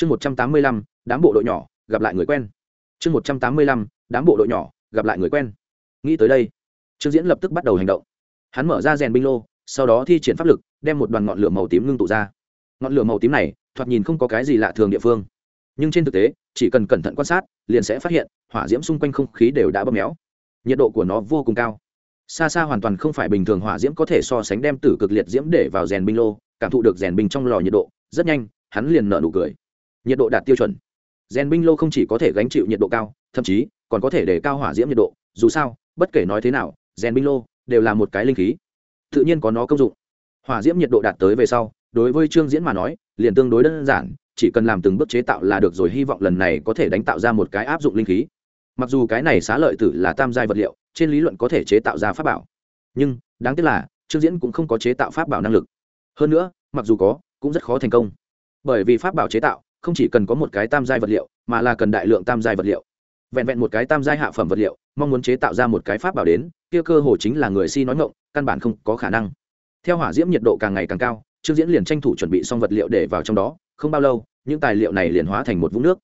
chương một trăm tám mươi lăm, đám bộ đội nhỏ, gặp lại người quen. Chương một trăm tám mươi lăm, đám bộ đội nhỏ, gặp lại người quen. Nghĩ tới đây, trương diễn lập tức bắt đầu hành động. Hắn mở ra rèn binh lô, sau đó thi triển pháp lực, đem một đoàn ngọn lửa màu tím ngưng tụ ra. Ngọn lửa màu tím này, thoạt nhìn không có cái gì lạ thường địa phương. Nhưng trên thực tế, chỉ cần cẩn thận quan sát, liền sẽ phát hiện, hỏa diễm xung quanh không khí đều đã bóp méo. Nhiệt độ của nó vô cùng cao. Xa xa hoàn toàn không phải bình thường hỏa diễm có thể so sánh đem tử cực liệt diễm để vào rèn binh lô, cảm thụ được rèn binh trong lò nhiệt độ, rất nhanh, hắn liền nở nụ cười nhiệt độ đạt tiêu chuẩn. Rèn binh lô không chỉ có thể gánh chịu nhiệt độ cao, thậm chí còn có thể để cao hỏa diễm nhiệt độ. Dù sao, bất kể nói thế nào rèn binh lô đều là một cái linh khí. Tự nhiên có nó công dụng. Hỏa diễm nhiệt độ đạt tới về sau, đối với trương diễn mà nói, liền tương đối đơn giản, chỉ cần làm từng bước chế tạo là được rồi, hy vọng lần này có thể đánh tạo ra một cái áp dụng linh khí. Mặc dù cái này xá lợi tử là tam giai vật liệu, trên lý luận có thể chế tạo ra pháp bảo. Nhưng, đáng tiếc là, trương diễn cũng không có chế tạo pháp bảo năng lực. Hơn nữa, mặc dù có, cũng rất khó thành công. Bởi vì pháp bảo chế tạo không chỉ cần có một cái tam giai vật liệu, mà là cần đại lượng tam giai vật liệu. Vẹn vẹn một cái tam giai hạ phẩm vật liệu, mong muốn chế tạo ra một cái pháp bảo đến, kia cơ hồ chính là người si nói ngộng căn bản không có khả năng. Theo hỏa diễm nhiệt độ càng ngày càng cao, trương diễn liền tranh thủ chuẩn bị xong vật liệu để vào trong đó, không bao lâu, những tài liệu này liền hóa thành một vũng nước.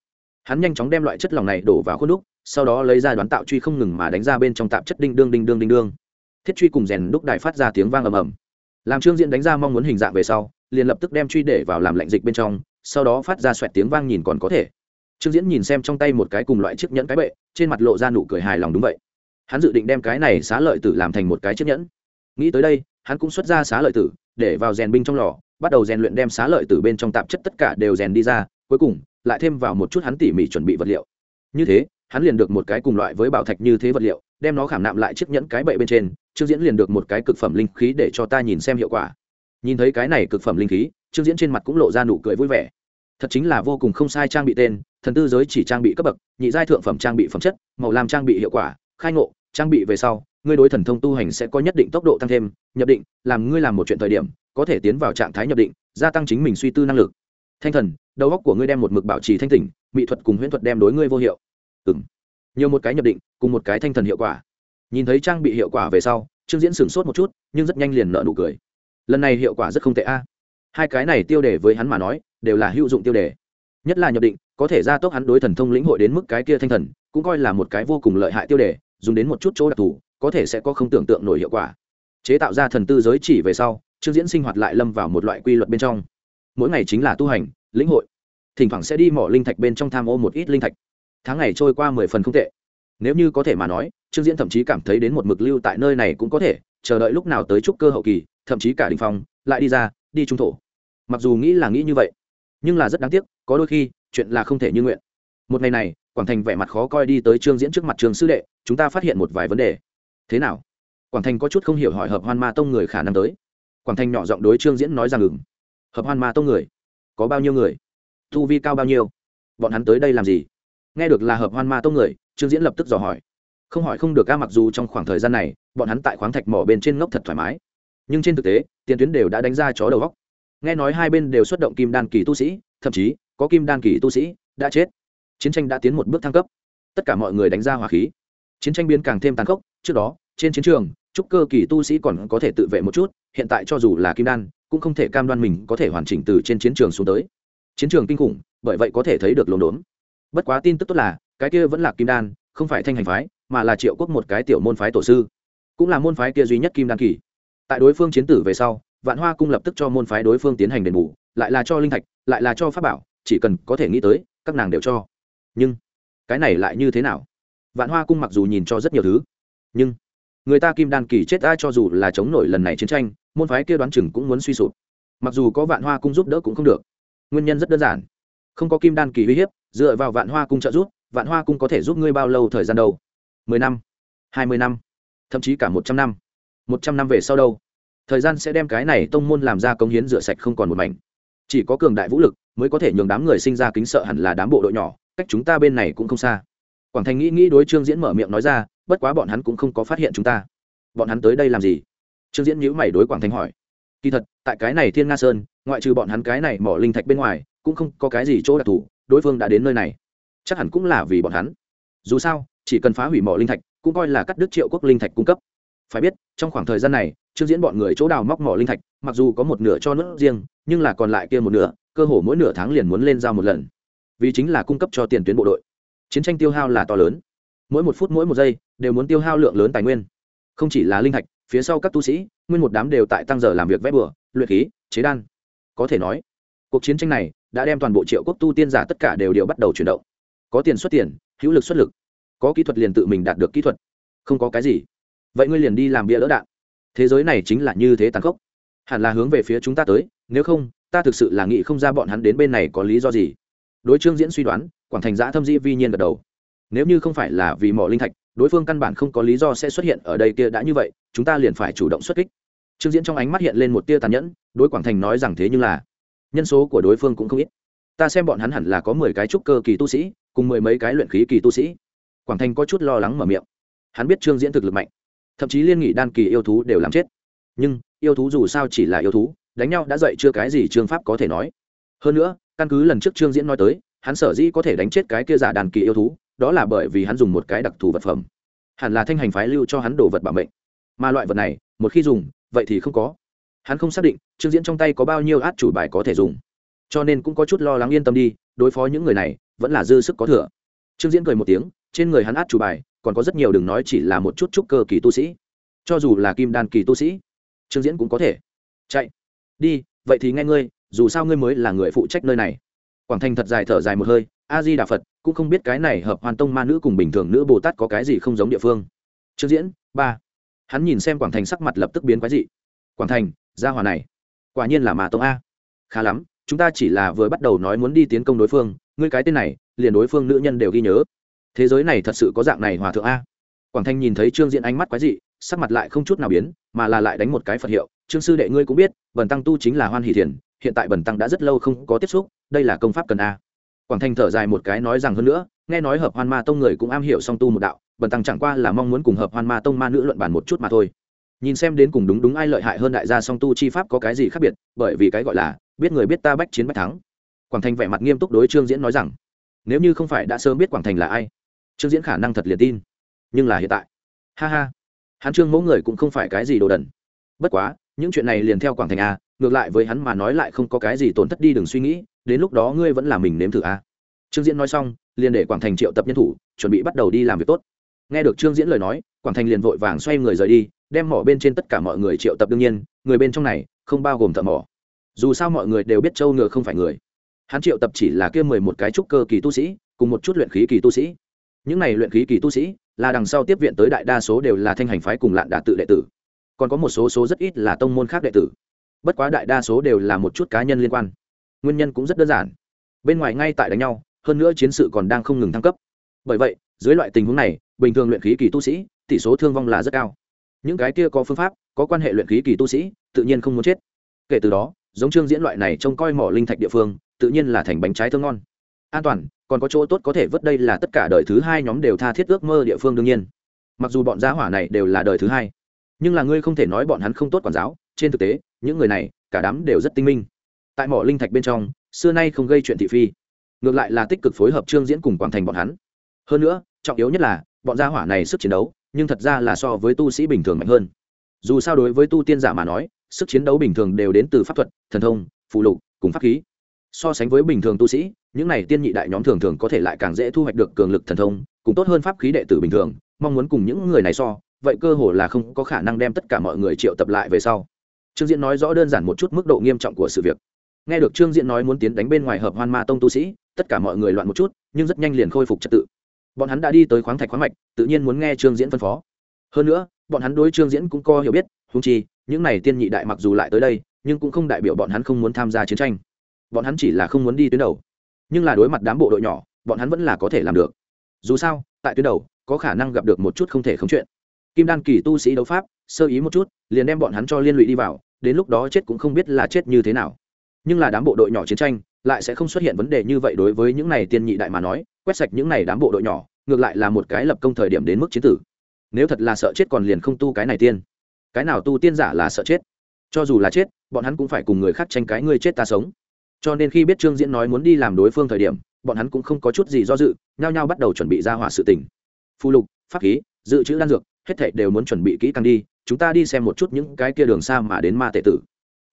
Hắn nhanh chóng đem loại chất lỏng này đổ vào khuôn đúc, sau đó lấy ra đoán tạo truy không ngừng mà đánh ra bên trong tạp chất đinh đương đinh đương đinh đương. Thiết truy cùng rèn đúc đài phát ra tiếng vang ầm ầm. Làm trương diễn đánh ra mong muốn hình dạng về sau, liền lập tức đem truy để vào làm lạnh dịch bên trong sau đó phát ra xoẹt tiếng vang nhìn còn có thể. Trương diễn nhìn xem trong tay một cái cùng loại chiếc nhẫn cái bệ, trên mặt lộ ra nụ cười hài lòng đúng vậy. Hắn dự định đem cái này xá lợi tử làm thành một cái chiếc nhẫn. Nghĩ tới đây, hắn cũng xuất ra xá lợi tử, để vào rèn binh trong lò, bắt đầu rèn luyện đem xá lợi tử bên trong tạp chất tất cả đều rèn đi ra, cuối cùng, lại thêm vào một chút hắn tỉ mỉ chuẩn bị vật liệu. Như thế, hắn liền được một cái cùng loại với bảo thạch như thế vật liệu, đem nó khảm nạm lại chiếc nhẫn cái bệ bên trên, trương diễn liền được một cái cực phẩm linh khí để cho ta nhìn xem hiệu quả. Nhìn thấy cái này cực phẩm linh khí trương diễn trên mặt cũng lộ ra nụ cười vui vẻ. Thật chính là vô cùng không sai trang bị tên, thần tư giới chỉ trang bị cấp bậc, nhị giai thượng phẩm trang bị phẩm chất, màu làm trang bị hiệu quả, khai ngộ, trang bị về sau, ngươi đối thần thông tu hành sẽ có nhất định tốc độ tăng thêm, nhập định, làm ngươi làm một chuyện thời điểm, có thể tiến vào trạng thái nhập định, gia tăng chính mình suy tư năng lực. Thanh thần, đầu óc của ngươi đem một mực bảo trì thanh tỉnh, mỹ thuật cùng huyễn thuật đem đối ngươi vô hiệu. Ừ nhiều một cái nhập định, cùng một cái thanh thần hiệu quả. Nhìn thấy trang bị hiệu quả về sau, trương diễn sửng sốt một chút, nhưng rất nhanh liền nợ nụ cười. Lần này hiệu quả rất không tệ a hai cái này tiêu đề với hắn mà nói, đều là hữu dụng tiêu đề. Nhất là nhập định, có thể gia tốc hắn đối thần thông lĩnh hội đến mức cái kia thanh thần, cũng coi là một cái vô cùng lợi hại tiêu đề, dùng đến một chút chỗ đặc thù, có thể sẽ có không tưởng tượng nổi hiệu quả. Chế tạo ra thần tư giới chỉ về sau, trương diễn sinh hoạt lại lâm vào một loại quy luật bên trong. Mỗi ngày chính là tu hành, lĩnh hội. Thỉnh thoảng sẽ đi mỏ linh thạch bên trong tham ô một ít linh thạch. Tháng ngày trôi qua mười phần không tệ. Nếu như có thể mà nói, trương diễn thậm chí cảm thấy đến một mực lưu tại nơi này cũng có thể, chờ đợi lúc nào tới trúc cơ hậu kỳ, thậm chí cả đình phong, lại đi ra đi trung thổ. Mặc dù nghĩ là nghĩ như vậy, nhưng là rất đáng tiếc, có đôi khi, chuyện là không thể như nguyện. Một ngày này, quảng thành vẻ mặt khó coi đi tới trương diễn trước mặt trường sư đệ, chúng ta phát hiện một vài vấn đề. Thế nào? Quảng thành có chút không hiểu hỏi hợp hoan ma tông người khả năng tới. Quảng thành nhỏ giọng đối trương diễn nói rằng ngừng hợp hoan ma tông người, có bao nhiêu người? Thu vi cao bao nhiêu? Bọn hắn tới đây làm gì? Nghe được là hợp hoan ma tông người, trương diễn lập tức dò hỏi. Không hỏi không được ca mặc dù trong khoảng thời gian này, bọn hắn tại khoáng thạch mỏ bên trên ngốc thật thoải mái nhưng trên thực tế, tiền tuyến đều đã đánh ra chó đầu góc nghe nói hai bên đều xuất động kim đan kỳ tu sĩ, thậm chí, có kim đan kỳ tu sĩ đã chết. Chiến tranh đã tiến một bước thăng cấp. Tất cả mọi người đánh ra hỏa khí. Chiến tranh biến càng thêm tàn khốc. Trước đó, trên chiến trường trúc cơ kỳ tu sĩ còn có thể tự vệ một chút, hiện tại cho dù là kim đan, cũng không thể cam đoan mình có thể hoàn chỉnh từ trên chiến trường xuống tới. Chiến trường kinh khủng, bởi vậy có thể thấy được lồn đốn. Bất quá tin tức tốt là, cái kia vẫn là kim đan, không phải thanh hành phái, mà là triệu quốc một cái tiểu môn phái tổ sư. Cũng là môn phái kia duy nhất kim đan kỳ tại đối phương chiến tử về sau, vạn hoa cung lập tức cho môn phái đối phương tiến hành đền bù, lại là cho linh thạch, lại là cho pháp bảo, chỉ cần có thể nghĩ tới, các nàng đều cho. Nhưng, cái này lại như thế nào? Vạn hoa cung mặc dù nhìn cho rất nhiều thứ, nhưng người ta kim đan kỳ chết ai cho dù là chống nổi lần này chiến tranh, môn phái kia đoán chừng cũng muốn suy sụp. Mặc dù có vạn hoa cung giúp đỡ cũng không được. Nguyên nhân rất đơn giản. Không có kim đan kỳ uy hiếp, dựa vào vạn hoa cung trợ giúp, vạn hoa cung có thể giúp ngươi bao lâu thời gian đâu? Mười năm, hai mươi năm, thậm chí cả một trăm năm. Một trăm năm về sau đâu? Thời gian sẽ đem cái này tông môn làm ra công hiến rửa sạch không còn một mảnh. Chỉ có cường đại vũ lực mới có thể nhường đám người sinh ra kính sợ hẳn là đám bộ đội nhỏ, cách chúng ta bên này cũng không xa. Quảng thành nghĩ nghĩ đối trương diễn mở miệng nói ra, bất quá bọn hắn cũng không có phát hiện chúng ta. Bọn hắn tới đây làm gì? Trương diễn nhữ mày đối quảng thành hỏi. Kỳ thật, tại cái này thiên nga sơn, ngoại trừ bọn hắn cái này mỏ linh thạch bên ngoài, cũng không có cái gì chỗ đặc thù, đối phương đã đến nơi này. Chắc hẳn cũng là vì bọn hắn. Dù sao, chỉ cần phá hủy mỏ linh thạch, cũng coi là cắt đứt triệu quốc linh thạch cung cấp phải biết, trong khoảng thời gian này, trương diễn bọn người chỗ đào móc mỏ linh thạch, mặc dù có một nửa cho nước riêng, nhưng là còn lại kia một nửa, cơ hồ mỗi nửa tháng liền muốn lên giao một lần. Vì chính là cung cấp cho tiền tuyến bộ đội. Chiến tranh tiêu hao là to lớn. Mỗi một phút mỗi một giây, đều muốn tiêu hao lượng lớn tài nguyên. Không chỉ là linh thạch, phía sau các tu sĩ, nguyên một đám đều tại tăng giờ làm việc vét bừa, luyện khí, chế đan. Có thể nói, cuộc chiến tranh này đã đem toàn bộ triệu quốc tu tiên giả tất cả đều đều bắt đầu chuyển động. Có tiền xuất tiền, hữu lực xuất lực. Có kỹ thuật liền tự mình đạt được kỹ thuật. Không có cái gì vậy ngươi liền đi làm bia đỡ đạn. Thế giới này chính là như thế tàn khốc. Hẳn là hướng về phía chúng ta tới, nếu không, ta thực sự là nghĩ không ra bọn hắn đến bên này có lý do gì. Đối trương diễn suy đoán, quảng thành giã thâm di vi nhiên gật đầu. Nếu như không phải là vì mỏ linh thạch, đối phương căn bản không có lý do sẽ xuất hiện ở đây kia đã như vậy, chúng ta liền phải chủ động xuất kích. Trương diễn trong ánh mắt hiện lên một tia tàn nhẫn, đối quảng thành nói rằng thế nhưng là, nhân số của đối phương cũng không ít. Ta xem bọn hắn hẳn là có mười cái trúc cơ kỳ tu sĩ, cùng mười mấy cái luyện khí kỳ tu sĩ. Quảng thành có chút lo lắng mở miệng. Hắn biết trương diễn thực lực mạnh thậm chí liên nghị đan kỳ yêu thú đều làm chết. Nhưng, yêu thú dù sao chỉ là yêu thú, đánh nhau đã dậy chưa cái gì trương pháp có thể nói. Hơn nữa, căn cứ lần trước trương diễn nói tới, hắn sở dĩ có thể đánh chết cái kia giả đàn kỳ yêu thú, đó là bởi vì hắn dùng một cái đặc thù vật phẩm. Hẳn là thanh hành phái lưu cho hắn đồ vật bảo mệnh. Mà loại vật này, một khi dùng, vậy thì không có. Hắn không xác định, trương diễn trong tay có bao nhiêu át chủ bài có thể dùng. Cho nên cũng có chút lo lắng yên tâm đi, đối phó những người này, vẫn là dư sức có thừa. Trương diễn cười một tiếng, trên người hắn át chủ bài còn có rất nhiều đừng nói chỉ là một chút chút cơ kỳ tu sĩ. Cho dù là kim đan kỳ tu sĩ, trương diễn cũng có thể. Chạy. Đi, vậy thì nghe ngươi, dù sao ngươi mới là người phụ trách nơi này. Quảng thành thật dài thở dài một hơi a di đà phật, cũng không biết cái này hợp hoàn tông ma nữ cùng bình thường nữ bồ tát có cái gì không giống địa phương. Trương diễn, ba. Hắn nhìn xem quảng thành sắc mặt lập tức biến quái dị. Quảng thành, gia hòa này, quả nhiên là mà tông a. Khá lắm, chúng ta chỉ là vừa bắt đầu nói muốn đi tiến công đối phương, ngươi cái tên này, liền đối phương nữ nhân đều ghi nhớ thế giới này thật sự có dạng này hòa thượng a? Quảng thanh nhìn thấy trương diễn ánh mắt quái dị, sắc mặt lại không chút nào biến, mà là lại đánh một cái phật hiệu. Trương sư đệ ngươi cũng biết, bần tăng tu chính là hoan hỷ thiền, hiện tại bần tăng đã rất lâu không có tiếp xúc, đây là công pháp cần a. Quảng thanh thở dài một cái nói rằng hơn nữa, nghe nói hợp hoan ma tông người cũng am hiểu song tu một đạo, bần tăng chẳng qua là mong muốn cùng hợp hoan ma tông ma nữ luận bàn một chút mà thôi. Nhìn xem đến cùng đúng đúng ai lợi hại hơn đại gia song tu chi pháp có cái gì khác biệt, bởi vì cái gọi là, biết người biết ta bách chiến bách thắng. Quảng thành vẻ mặt nghiêm túc đối trương diễn nói rằng, nếu như không phải đã sớm biết quảng thành là ai trương diễn khả năng thật liền tin. Nhưng là hiện tại, ha ha, hắn trương mẫu người cũng không phải cái gì đồ đần. Bất quá, những chuyện này liền theo quảng thành a, ngược lại với hắn mà nói lại không có cái gì tổn thất đi đừng suy nghĩ, đến lúc đó ngươi vẫn là mình nếm thử a. Trương diễn nói xong, liền để quảng thành triệu tập nhân thủ, chuẩn bị bắt đầu đi làm việc tốt. Nghe được trương diễn lời nói, quảng thành liền vội vàng xoay người rời đi, đem mỏ bên trên tất cả mọi người triệu tập đương nhiên, người bên trong này không bao gồm thợ mỏ. Dù sao mọi người đều biết châu ngựa không phải người. Hắn triệu tập chỉ là kia mười một cái trúc cơ kỳ tu sĩ, cùng một chút luyện khí kỳ tu sĩ những này luyện khí kỳ tu sĩ, là đằng sau tiếp viện tới đại đa số đều là thanh hành phái cùng lạn đà tự đệ tử. Còn có một số số rất ít là tông môn khác đệ tử. Bất quá đại đa số đều là một chút cá nhân liên quan. Nguyên nhân cũng rất đơn giản. Bên ngoài ngay tại đánh nhau, hơn nữa chiến sự còn đang không ngừng thăng cấp. Bởi vậy, dưới loại tình huống này, bình thường luyện khí kỳ tu sĩ, tỷ số thương vong là rất cao. Những cái kia có phương pháp, có quan hệ luyện khí kỳ tu sĩ, tự nhiên không muốn chết. Kể từ đó, giống trương diễn loại này trông coi mỏ linh thạch địa phương, tự nhiên là thành bánh trái thơm ngon an toàn, còn có chỗ tốt có thể vớt đây là tất cả đời thứ hai nhóm đều tha thiết ước mơ địa phương đương nhiên. Mặc dù bọn gia hỏa này đều là đời thứ hai, nhưng là ngươi không thể nói bọn hắn không tốt quản giáo, trên thực tế, những người này, cả đám đều rất tinh minh. Tại mỏ linh thạch bên trong, xưa nay không gây chuyện thị phi, ngược lại là tích cực phối hợp trương diễn cùng quảng thành bọn hắn. Hơn nữa, trọng yếu nhất là, bọn gia hỏa này sức chiến đấu, nhưng thật ra là so với tu sĩ bình thường mạnh hơn. Dù sao đối với tu tiên giả mà nói, sức chiến đấu bình thường đều đến từ pháp thuật, thần thông phụ lục, cùng pháp khí so sánh với bình thường tu sĩ, những này tiên nhị đại nhóm thường thường có thể lại càng dễ thu hoạch được cường lực thần thông cũng tốt hơn pháp khí đệ tử bình thường, mong muốn cùng những người này so, vậy cơ hồ là không có khả năng đem tất cả mọi người triệu tập lại về sau. Trương diễn nói rõ đơn giản một chút mức độ nghiêm trọng của sự việc. Nghe được trương diễn nói muốn tiến đánh bên ngoài hợp hoan ma tông tu sĩ, tất cả mọi người loạn một chút, nhưng rất nhanh liền khôi phục trật tự. Bọn hắn đã đi tới khoáng thạch khoáng mạch, tự nhiên muốn nghe trương diễn phân phó. Hơn nữa, bọn hắn đối trương diễn cũng có hiểu biết húng chi, những này tiên nhị đại mặc dù lại tới đây, nhưng cũng không đại biểu bọn hắn không muốn tham gia chiến tranh bọn hắn chỉ là không muốn đi tuyến đầu. Nhưng là đối mặt đám bộ đội nhỏ, bọn hắn vẫn là có thể làm được. Dù sao, tại tuyến đầu, có khả năng gặp được một chút không thể khống chuyện. Kim đan kỳ tu sĩ đấu pháp, sơ ý một chút, liền đem bọn hắn cho liên lụy đi vào, đến lúc đó chết cũng không biết là chết như thế nào. Nhưng là đám bộ đội nhỏ chiến tranh, lại sẽ không xuất hiện vấn đề như vậy đối với những này tiên nhị đại mà nói, quét sạch những này đám bộ đội nhỏ, ngược lại là một cái lập công thời điểm đến mức chiến tử. Nếu thật là sợ chết còn liền không tu cái này tiên. Cái nào tu tiên giả là sợ chết? Cho dù là chết, bọn hắn cũng phải cùng người khác tranh cái ngươi chết ta sống cho nên khi biết trương diễn nói muốn đi làm đối phương thời điểm, bọn hắn cũng không có chút gì do dự, nhao nhao bắt đầu chuẩn bị ra hỏa sự tình. Phù lục, pháp khí, dự trữ đan dược, hết thảy đều muốn chuẩn bị kỹ càng đi, chúng ta đi xem một chút những cái kia đường xa mà đến ma tệ tử.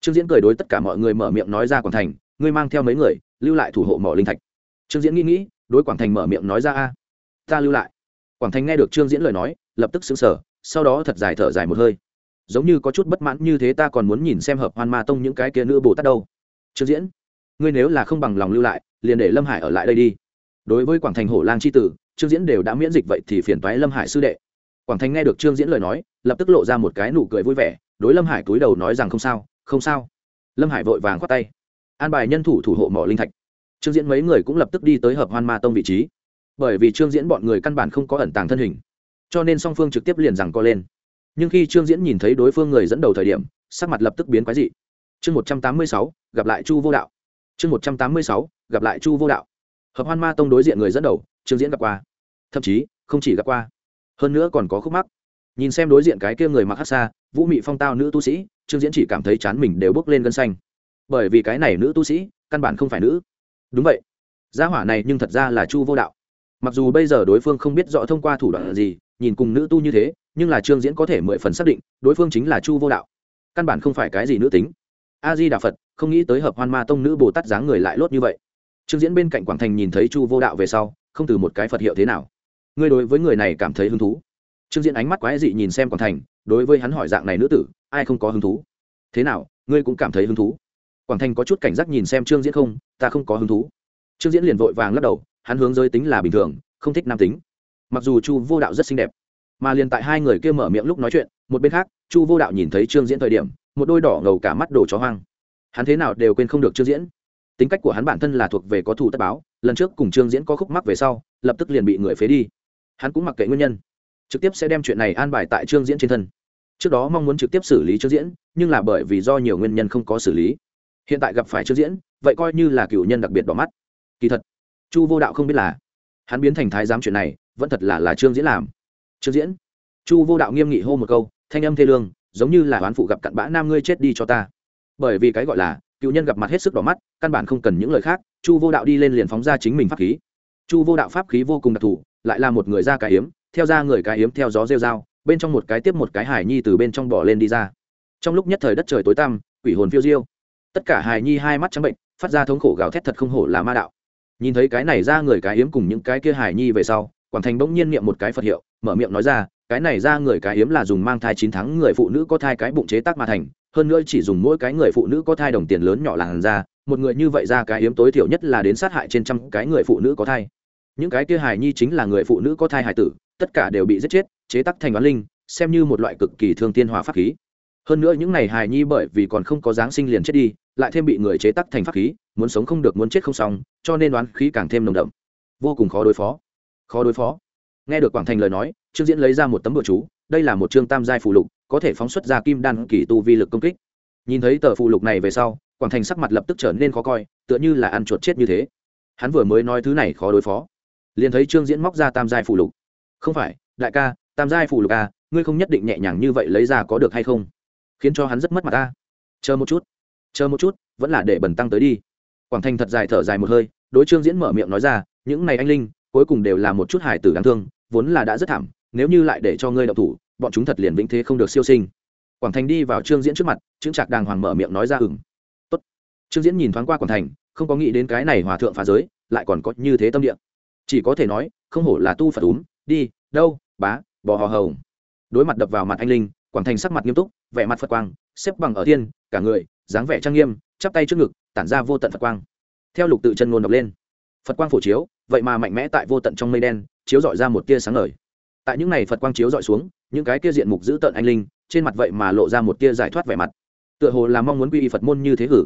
Trương diễn cười đối tất cả mọi người mở miệng nói ra quảng thành, ngươi mang theo mấy người, lưu lại thủ hộ mỏ linh thạch. Trương diễn nghĩ nghĩ, đối quảng thành mở miệng nói ra, a, ta lưu lại. Quảng thành nghe được trương diễn lời nói, lập tức xứng sở sau đó thật dài thở dài một hơi. Giống như có chút bất mãn như thế ta còn muốn nhìn xem hợp hoan ma tông những cái kia nữ bồ tát đâu. Trương diễn ngươi nếu là không bằng lòng lưu lại, liền để lâm hải ở lại đây đi. Đối với quảng thành hổ lang c h i tử, trương diễn đều đã miễn dịch vậy thì phiền toái lâm hải sư đệ. Quảng thành nghe được trương diễn lời nói, lập tức lộ ra một cái nụ cười vui vẻ, đối lâm hải cúi đầu nói rằng không sao không sao. Lâm hải vội vàng khoát tay. An bài nhân thủ thủ hộ mỏ linh thạch. Trương diễn mấy người cũng lập tức đi tới hợp hoan ma tông vị trí. Bởi vì trương diễn bọn người căn bản không có ẩn tàng thân hình, cho nên song phương trực tiếp liền rằng co lên. Nhưng khi trương diễn nhìn thấy đối phương người dẫn đầu thời điểm, sắc mặt lập tức biến quái dị. Chương một trăm tám mươi sáu, gặp lại chu vô đạo chương một trăm tám mươi sáu, gặp lại chu vô đạo. Hợp hoan ma tông đối diện người dẫn đầu, trương diễn gặp qua. Thậm chí, không chỉ gặp qua. Hơn nữa còn có khúc mắc. Nhìn xem đối diện cái kia người mặc hát xa vũ mị phong tao nữ tu sĩ, trương diễn chỉ cảm thấy chán mình đều bước lên gân xanh. Bởi vì cái này nữ tu sĩ, căn bản không phải nữ. Đúng vậy. Gia hỏa này nhưng thật ra là chu vô đạo. Mặc dù bây giờ đối phương không biết rõ thông qua thủ đoạn gì, nhìn cùng nữ tu như thế, nhưng là trương diễn có thể mười phần xác định, đối phương chính là chu vô đạo. Căn bản không phải cái gì nữ tính a di đà phật, không nghĩ tới hợp hoan ma tông nữ bồ tát dáng người lại lốt như vậy. Trương diễn bên cạnh quảng thành nhìn thấy chu vô đạo về sau, không từ một cái phật hiệu thế nào. Ngươi đối với người này cảm thấy hứng thú? Trương diễn ánh mắt quái dị nhìn xem quảng thành, đối với hắn hỏi dạng này nữ tử, ai không có hứng thú? Thế nào, ngươi cũng cảm thấy hứng thú? Quảng thành có chút cảnh giác nhìn xem trương diễn không, ta không có hứng thú. Trương diễn liền vội vàng lắc đầu, hắn hướng giới tính là bình thường, không thích nam tính. Mặc dù chu vô đạo rất xinh đẹp, mà liền tại hai người kia mở miệng lúc nói chuyện, một bên khác, chu vô đạo nhìn thấy trương diễn thời điểm một đôi đỏ ngầu cả mắt đồ chó hoang. Hắn thế nào đều quên không được trương diễn. Tính cách của hắn bản thân là thuộc về có thủ tất báo, lần trước cùng trương diễn có khúc mắc về sau, lập tức liền bị người phế đi. Hắn cũng mặc kệ nguyên nhân, trực tiếp sẽ đem chuyện này an bài tại trương diễn trên thân. Trước đó mong muốn trực tiếp xử lý trương diễn, nhưng là bởi vì do nhiều nguyên nhân không có xử lý. Hiện tại gặp phải trương diễn, vậy coi như là cựu nhân đặc biệt bỏ mắt. Kỳ thật, chu vô đạo không biết là hắn biến thành thái giám chuyện này, vẫn thật là là trương diễn làm. Trương diễn. Chu vô đạo nghiêm nghị hô một câu, thanh âm thê lương giống như là oán phụ gặp cặn bã nam ngươi chết đi cho ta. Bởi vì cái gọi là, cựu nhân gặp mặt hết sức đỏ mắt, căn bản không cần những lời khác, chu vô đạo đi lên liền phóng ra chính mình pháp khí. Chu vô đạo pháp khí vô cùng đặc thù, lại là một người ra cái hiếm theo ra người cái hiếm theo gió rêu dao bên trong một cái tiếp một cái hải nhi từ bên trong bỏ lên đi ra. Trong lúc nhất thời đất trời tối tăm, quỷ hồn phiêu diêu. Tất cả hài nhi hai mắt trắng bệnh, phát ra thống khổ gào thét thật không hổ là ma đạo. Nhìn thấy cái này ra người cái hiếm cùng những cái kia hài nhi về sau, quảng thành bỗng nhiên niệm một cái phật hiệu, mở miệng nói ra cái này ra người cái hiếm là dùng mang thai chín tháng, người phụ nữ có thai cái bụng chế tác mà thành, hơn nữa chỉ dùng mỗi cái người phụ nữ có thai đồng tiền lớn nhỏ làn ra, một người như vậy ra cái hiếm tối thiểu nhất là đến sát hại trên trăm cái người phụ nữ có thai. Những cái kia hài nhi chính là người phụ nữ có thai hài tử, tất cả đều bị giết chết, chế tác thành đoán linh, xem như một loại cực kỳ thương tiên hòa pháp khí. Hơn nữa những này hài nhi bởi vì còn không có giáng sinh liền chết đi, lại thêm bị người chế tác thành pháp khí, muốn sống không được, muốn chết không xong, cho nên đoán khí càng thêm nồng đậm. Vô cùng khó đối phó. Khó đối phó. Nghe được quảng thành lời nói trương diễn lấy ra một tấm bùa chú, đây là một chương tam giai phù lục, có thể phóng xuất ra kim đan kỳ tu vi lực công kích. Nhìn thấy tờ phù lục này về sau, quảng thành sắc mặt lập tức trở nên khó coi, tựa như là ăn chuột chết như thế. Hắn vừa mới nói thứ này khó đối phó. Liền thấy trương diễn móc ra tam giai phù lục. Không phải, đại ca, tam giai phù lục à ngươi không nhất định nhẹ nhàng như vậy lấy ra có được hay không? Khiến cho hắn rất mất mặt ta. Chờ một chút, chờ một chút, vẫn là để bẩn tăng tới đi. Quảng thành thật dài thở dài một hơi, đối trương diễn mở miệng nói ra, những này anh linh, cuối cùng đều là một chút hải tử đáng thương, vốn là đã rất thảm nếu như lại để cho ngươi đậu thủ, bọn chúng thật liền vĩnh thế không được siêu sinh. Quảng thành đi vào trương diễn trước mặt, Trương trạc đàng hoàng mở miệng nói ra ừng Tốt. trương diễn nhìn thoáng qua quảng thành, không có nghĩ đến cái này hòa thượng phá giới, lại còn có như thế tâm địa. Chỉ có thể nói, không hổ là tu phật úm đi, đâu, bá, bò hò hồng. Đối mặt đập vào mặt anh linh, quảng thành sắc mặt nghiêm túc, vẻ mặt phật quang, xếp bằng ở thiên, cả người, dáng vẻ trang nghiêm, chắp tay trước ngực, tản ra vô tận phật quang. Theo lục tự chân ngôn đọc lên, phật quang phổ chiếu, vậy mà mạnh mẽ tại vô tận trong mây đen, chiếu dọi ra một tia sáng ngời tại những này phật quang chiếu dọi xuống, những cái kia diện mục giữ tận anh linh, trên mặt vậy mà lộ ra một tia giải thoát vẻ mặt. Tựa hồ là mong muốn quy y phật môn như thế hử.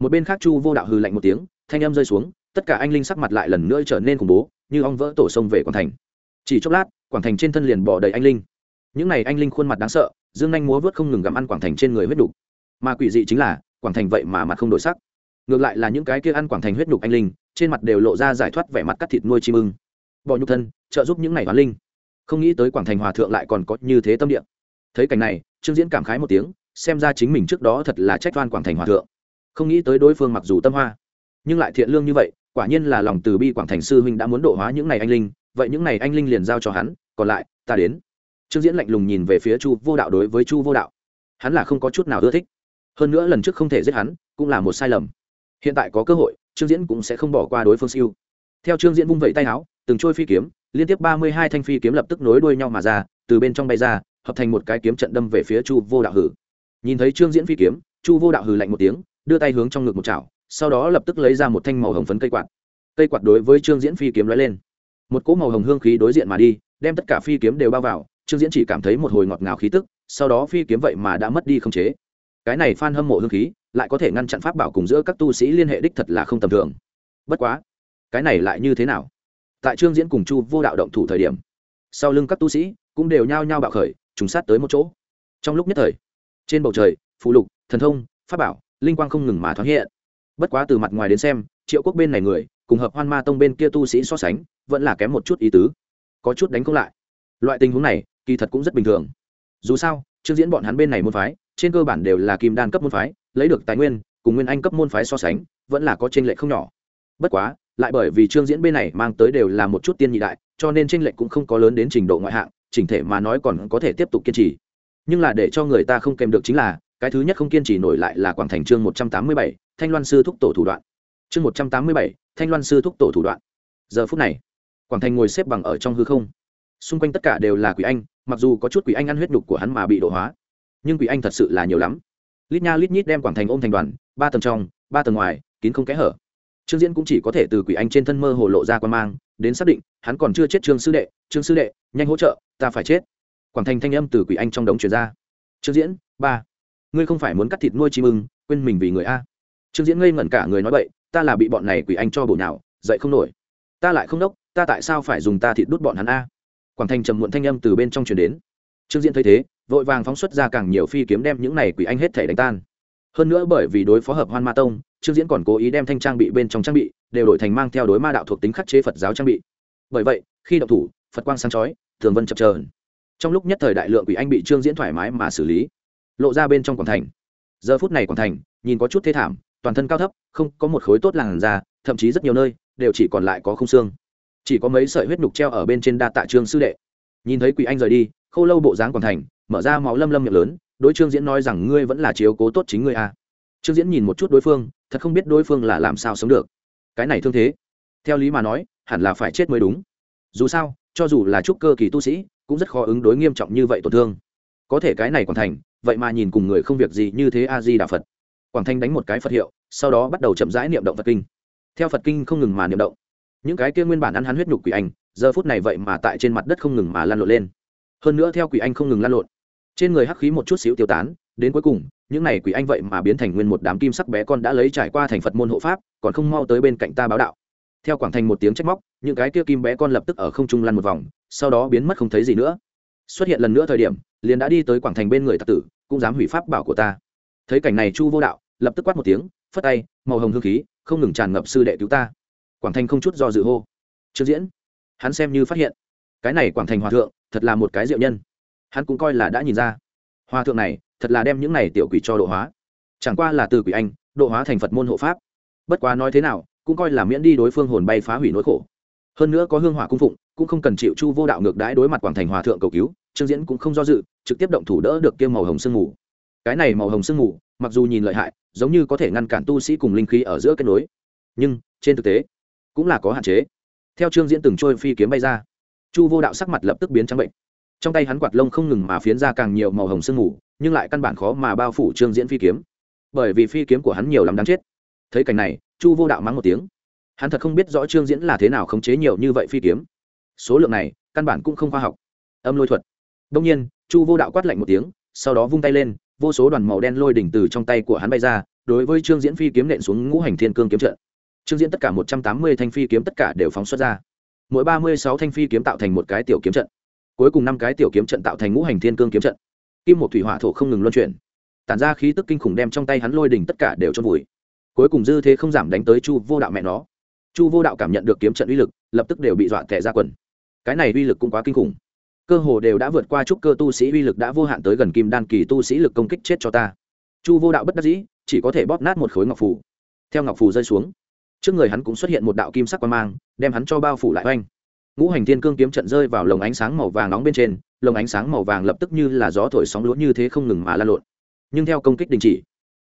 Một bên khác chu vô đạo hừ lạnh một tiếng, thanh âm rơi xuống, tất cả anh linh sắc mặt lại lần nữa trở nên khủng bố, như ong vỡ tổ sông về quảng thành. Chỉ chốc lát, quảng thành trên thân liền bỏ đầy anh linh. Những này anh linh khuôn mặt đáng sợ, dương anh múa vớt không ngừng gặm ăn quảng thành trên người huyết đục. Mà quỷ dị chính là, quảng thành vậy mà mặt không đổi sắc. Ngược lại là những cái kia ăn quảng thành huyết đục anh linh, trên mặt đều lộ ra giải thoát vẻ mặt cắt thịt nuôi chim ưng. Bỏ nhục thân, trợ giúp những này hoán linh không nghĩ tới quảng thành hòa thượng lại còn có như thế tâm địa. Thấy cảnh này, trương diễn cảm khái một tiếng, xem ra chính mình trước đó thật là trách toan quảng thành hòa thượng. Không nghĩ tới đối phương mặc dù tâm hoa, nhưng lại thiện lương như vậy, quả nhiên là lòng từ bi quảng thành sư huynh đã muốn độ hóa những này anh linh, vậy những này anh linh liền giao cho hắn, còn lại, ta đến. Trương diễn lạnh lùng nhìn về phía chu vô đạo đối với chu vô đạo. Hắn là không có chút nào ưa thích. Hơn nữa lần trước không thể giết hắn, cũng là một sai lầm. Hiện tại có cơ hội, trương diễn cũng sẽ không bỏ qua đối phương siêu. Theo trương diễn vung vẩy tay áo, từng trôi phi kiếm liên tiếp ba mươi hai thanh phi kiếm lập tức nối đuôi nhau mà ra, từ bên trong bay ra, hợp thành một cái kiếm trận đâm về phía chu vô đạo hử. Nhìn thấy trương diễn phi kiếm, chu vô đạo hử lạnh một tiếng, đưa tay hướng trong ngực một chảo, sau đó lập tức lấy ra một thanh màu hồng phấn cây quạt. Cây quạt đối với trương diễn phi kiếm lóe lên. Một cỗ màu hồng hương khí đối diện mà đi, đem tất cả phi kiếm đều bao vào, trương diễn chỉ cảm thấy một hồi ngọt ngào khí tức, sau đó phi kiếm vậy mà đã mất đi không chế. Cái này phan hâm mộ hương khí, lại có thể ngăn chặn pháp bảo cùng giữa các tu sĩ liên hệ đích thật là không tầm thường. Bất quá, cái này lại như thế nào? Tại trương diễn cùng chu vô đạo động thủ thời điểm, sau lưng các tu sĩ cũng đều nhao nhao bạo khởi, trùng sát tới một chỗ. Trong lúc nhất thời, trên bầu trời phụ lục, thần thông, pháp bảo, linh quang không ngừng mà thoáng hiện. Bất quá từ mặt ngoài đến xem, triệu quốc bên này người, cùng hợp hoan ma tông bên kia tu sĩ so sánh, vẫn là kém một chút ý tứ. Có chút đánh không lại. Loại tình huống này, kỳ thật cũng rất bình thường. Dù sao, trương diễn bọn hắn bên này môn phái, trên cơ bản đều là kim đan cấp môn phái, lấy được tài nguyên, cùng nguyên anh cấp môn phái so sánh, vẫn là có t r ê n lệ không nhỏ. Bất quá lại bởi vì trương diễn bên này mang tới đều là một chút tiên nhị đại, cho nên t lệch cũng không có lớn đến trình độ ngoại hạng, chỉnh thể mà nói còn có thể tiếp tục kiên trì. Nhưng là để cho người ta không kèm được chính là, cái thứ nhất không kiên trì nổi lại là quảng thành chương một trăm tám mươi bảy, thanh loan sư thúc tổ thủ đoạn. Chương một trăm tám mươi bảy, thanh loan sư thúc tổ thủ đoạn. Giờ phút này, quảng thành ngồi xếp bằng ở trong hư không. Xung quanh tất cả đều là quỷ anh, mặc dù có chút quỷ anh ăn huyết đục của hắn mà bị độ hóa, nhưng quỷ anh thật sự là nhiều lắm. Lít nha lít nhít đem quảng thành ôm thành đoàn, ba tầng trong, ba tầng ngoài, kín không kẽ hở trương diễn cũng chỉ có thể từ quỷ anh trên thân mơ hồ lộ ra quan mang, đến xác định, hắn còn chưa chết trương sư đệ, trương sư đệ, nhanh hỗ trợ, ta phải chết. Quảng thành thanh âm từ quỷ anh trong đống truyền ra. Trương diễn, ba, ngươi không phải muốn cắt thịt nuôi chim ưng, quên mình vì người a. Trương diễn ngây ngẩn cả người nói vậy ta là bị bọn này quỷ anh cho bổ nào dậy không nổi. Ta lại không đốc, ta tại sao phải dùng ta thịt đút bọn hắn a? Quảng thành trầm muộn thanh âm từ bên trong truyền đến. Trương diễn thấy thế, vội vàng phóng xuất ra càng nhiều phi kiếm đem những này quỷ anh hết thể đánh tan hơn nữa bởi vì đối phó hợp hoan ma tông, trương diễn còn cố ý đem thanh trang bị bên trong trang bị đều đổi thành mang theo đối ma đạo thuộc tính khắc chế phật giáo trang bị. Bởi vậy, khi đậu thủ, phật quang sáng chói, thường vân chập trờn trong lúc nhất thời đại lượng quỷ anh bị trương diễn thoải mái mà xử lý, lộ ra bên trong quảng thành. Giờ phút này quảng thành, nhìn có chút thế thảm, toàn thân cao thấp, không có một khối tốt làn da, thậm chí rất nhiều nơi đều chỉ còn lại có không xương. Chỉ có mấy sợi huyết nhục treo ở bên trên đa tạ trương sư đệ. Nhìn thấy quỷ anh rời đi khâu lâu bộ dáng quảng thành, mở ra máu lâm lâm miệng lớn đối trương diễn nói rằng ngươi vẫn là chiếu cố tốt chính ngươi a à. trương diễn nhìn một chút đối phương, thật không biết đối phương là làm sao sống được. Cái này thương thế, theo lý mà nói, hẳn là phải chết mới đúng. Dù sao, cho dù là trúc cơ kỳ tu sĩ, cũng rất khó ứng đối nghiêm trọng như vậy tổn thương. Có thể cái này quảng thành, vậy mà nhìn cùng người không việc gì như thế a di đà phật. Quảng thanh đánh một cái phật hiệu, sau đó bắt đầu chậm rãi niệm động phật kinh. Theo phật kinh không ngừng mà niệm động. Những cái kia nguyên bản ăn hắn huyết nhục quỷ anh giờ phút này vậy mà tại trên mặt đất không ngừng mà lan lộn lên. Hơn nữa theo quỷ anh không ngừng lan lộn trên người hắc khí một chút xíu tiêu tán, đến cuối cùng, những này quỷ anh vậy mà biến thành nguyên một đám kim sắc bé con đã lấy trải qua thành phật môn hộ pháp, còn không mau tới bên cạnh ta báo đạo. Theo quảng thành một tiếng trách móc, những cái kia kim bé con lập tức ở không trung lăn một vòng, sau đó biến mất không thấy gì nữa. Xuất hiện lần nữa thời điểm, liền đã đi tới quảng thành bên người tặc tử, cũng dám hủy pháp bảo của ta. Thấy cảnh này chu vô đạo, lập tức quát một tiếng, phất tay, màu hồng hương khí, không ngừng tràn ngập sư đệ cứu ta. Quảng thành không chút do dự hô. Trước diễn, hắn xem như phát hiện, cái này quảng thành hòa thượng, thật là một cái diệu nhân hắn cũng coi là đã nhìn ra. Hòa thượng này, thật là đem những này tiểu quỷ cho độ hóa. Chẳng qua là từ quỷ anh, độ hóa thành phật môn hộ pháp. Bất quá nói thế nào, cũng coi là miễn đi đối phương hồn bay phá hủy nỗi khổ. Hơn nữa có hương hỏa cung phụng, cũng không cần chịu chu vô đạo ngược đãi đối mặt quảng thành hòa thượng cầu cứu, trương diễn cũng không do dự, trực tiếp động thủ đỡ được kiêm màu hồng sương mù. Cái này màu hồng sương mù, mặc dù nhìn lợi hại, giống như có thể ngăn cản tu sĩ cùng linh khí ở giữa kết nối. Nhưng, trên thực tế, cũng là có hạn chế. Theo trương diễn từng trôi phi kiếm bay ra, chu vô đạo sắc mặt lập tức biến trắng bệnh trong tay hắn quạt lông không ngừng mà phiến ra càng nhiều màu hồng sương mù, nhưng lại căn bản khó mà bao phủ trương diễn phi kiếm. Bởi vì phi kiếm của hắn nhiều lắm đáng chết. Thấy cảnh này, chu vô đạo mắng một tiếng. Hắn thật không biết rõ trương diễn là thế nào khống chế nhiều như vậy phi kiếm. Số lượng này, căn bản cũng không khoa học. Âm lôi thuật. Đông nhiên, chu vô đạo quát lạnh một tiếng, sau đó vung tay lên, vô số đoàn màu đen lôi đỉnh từ trong tay của hắn bay ra, đối với trương diễn phi kiếm nện xuống ngũ hành thiên cương kiếm trận. Trương diễn tất cả một trăm tám mươi thanh phi kiếm tất cả đều phóng xuất ra. Mỗi ba mươi sáu thanh phi kiếm tạo thành một cái tiểu kiếm trận cuối cùng năm cái tiểu kiếm trận tạo thành ngũ hành thiên cương kiếm trận. Kim một thủy hỏa thổ không ngừng luân chuyển. Tản ra khí tức kinh khủng đem trong tay hắn lôi đỉnh tất cả đều cho vùi. Cuối cùng dư thế không giảm đánh tới chu vô đạo mẹ nó. Chu vô đạo cảm nhận được kiếm trận uy lực, lập tức đều bị dọa tẻ ra quần. Cái này uy lực cũng quá kinh khủng. Cơ hồ đều đã vượt qua trúc cơ tu sĩ uy lực đã vô hạn tới gần kim đan kỳ tu sĩ lực công kích chết cho ta. Chu vô đạo bất đắc dĩ, chỉ có thể bóp nát một khối ngọc phù. Theo ngọc phù rơi xuống, trước người hắn cũng xuất hiện một đạo kim sắc quan mang, đem hắn cho bao phủ lại oanh ngũ hành thiên cương kiếm trận rơi vào lồng ánh sáng màu vàng nóng bên trên, lồng ánh sáng màu vàng lập tức như là gió thổi sóng lúa như thế không ngừng mà lan lộn. Nhưng theo công kích đình chỉ,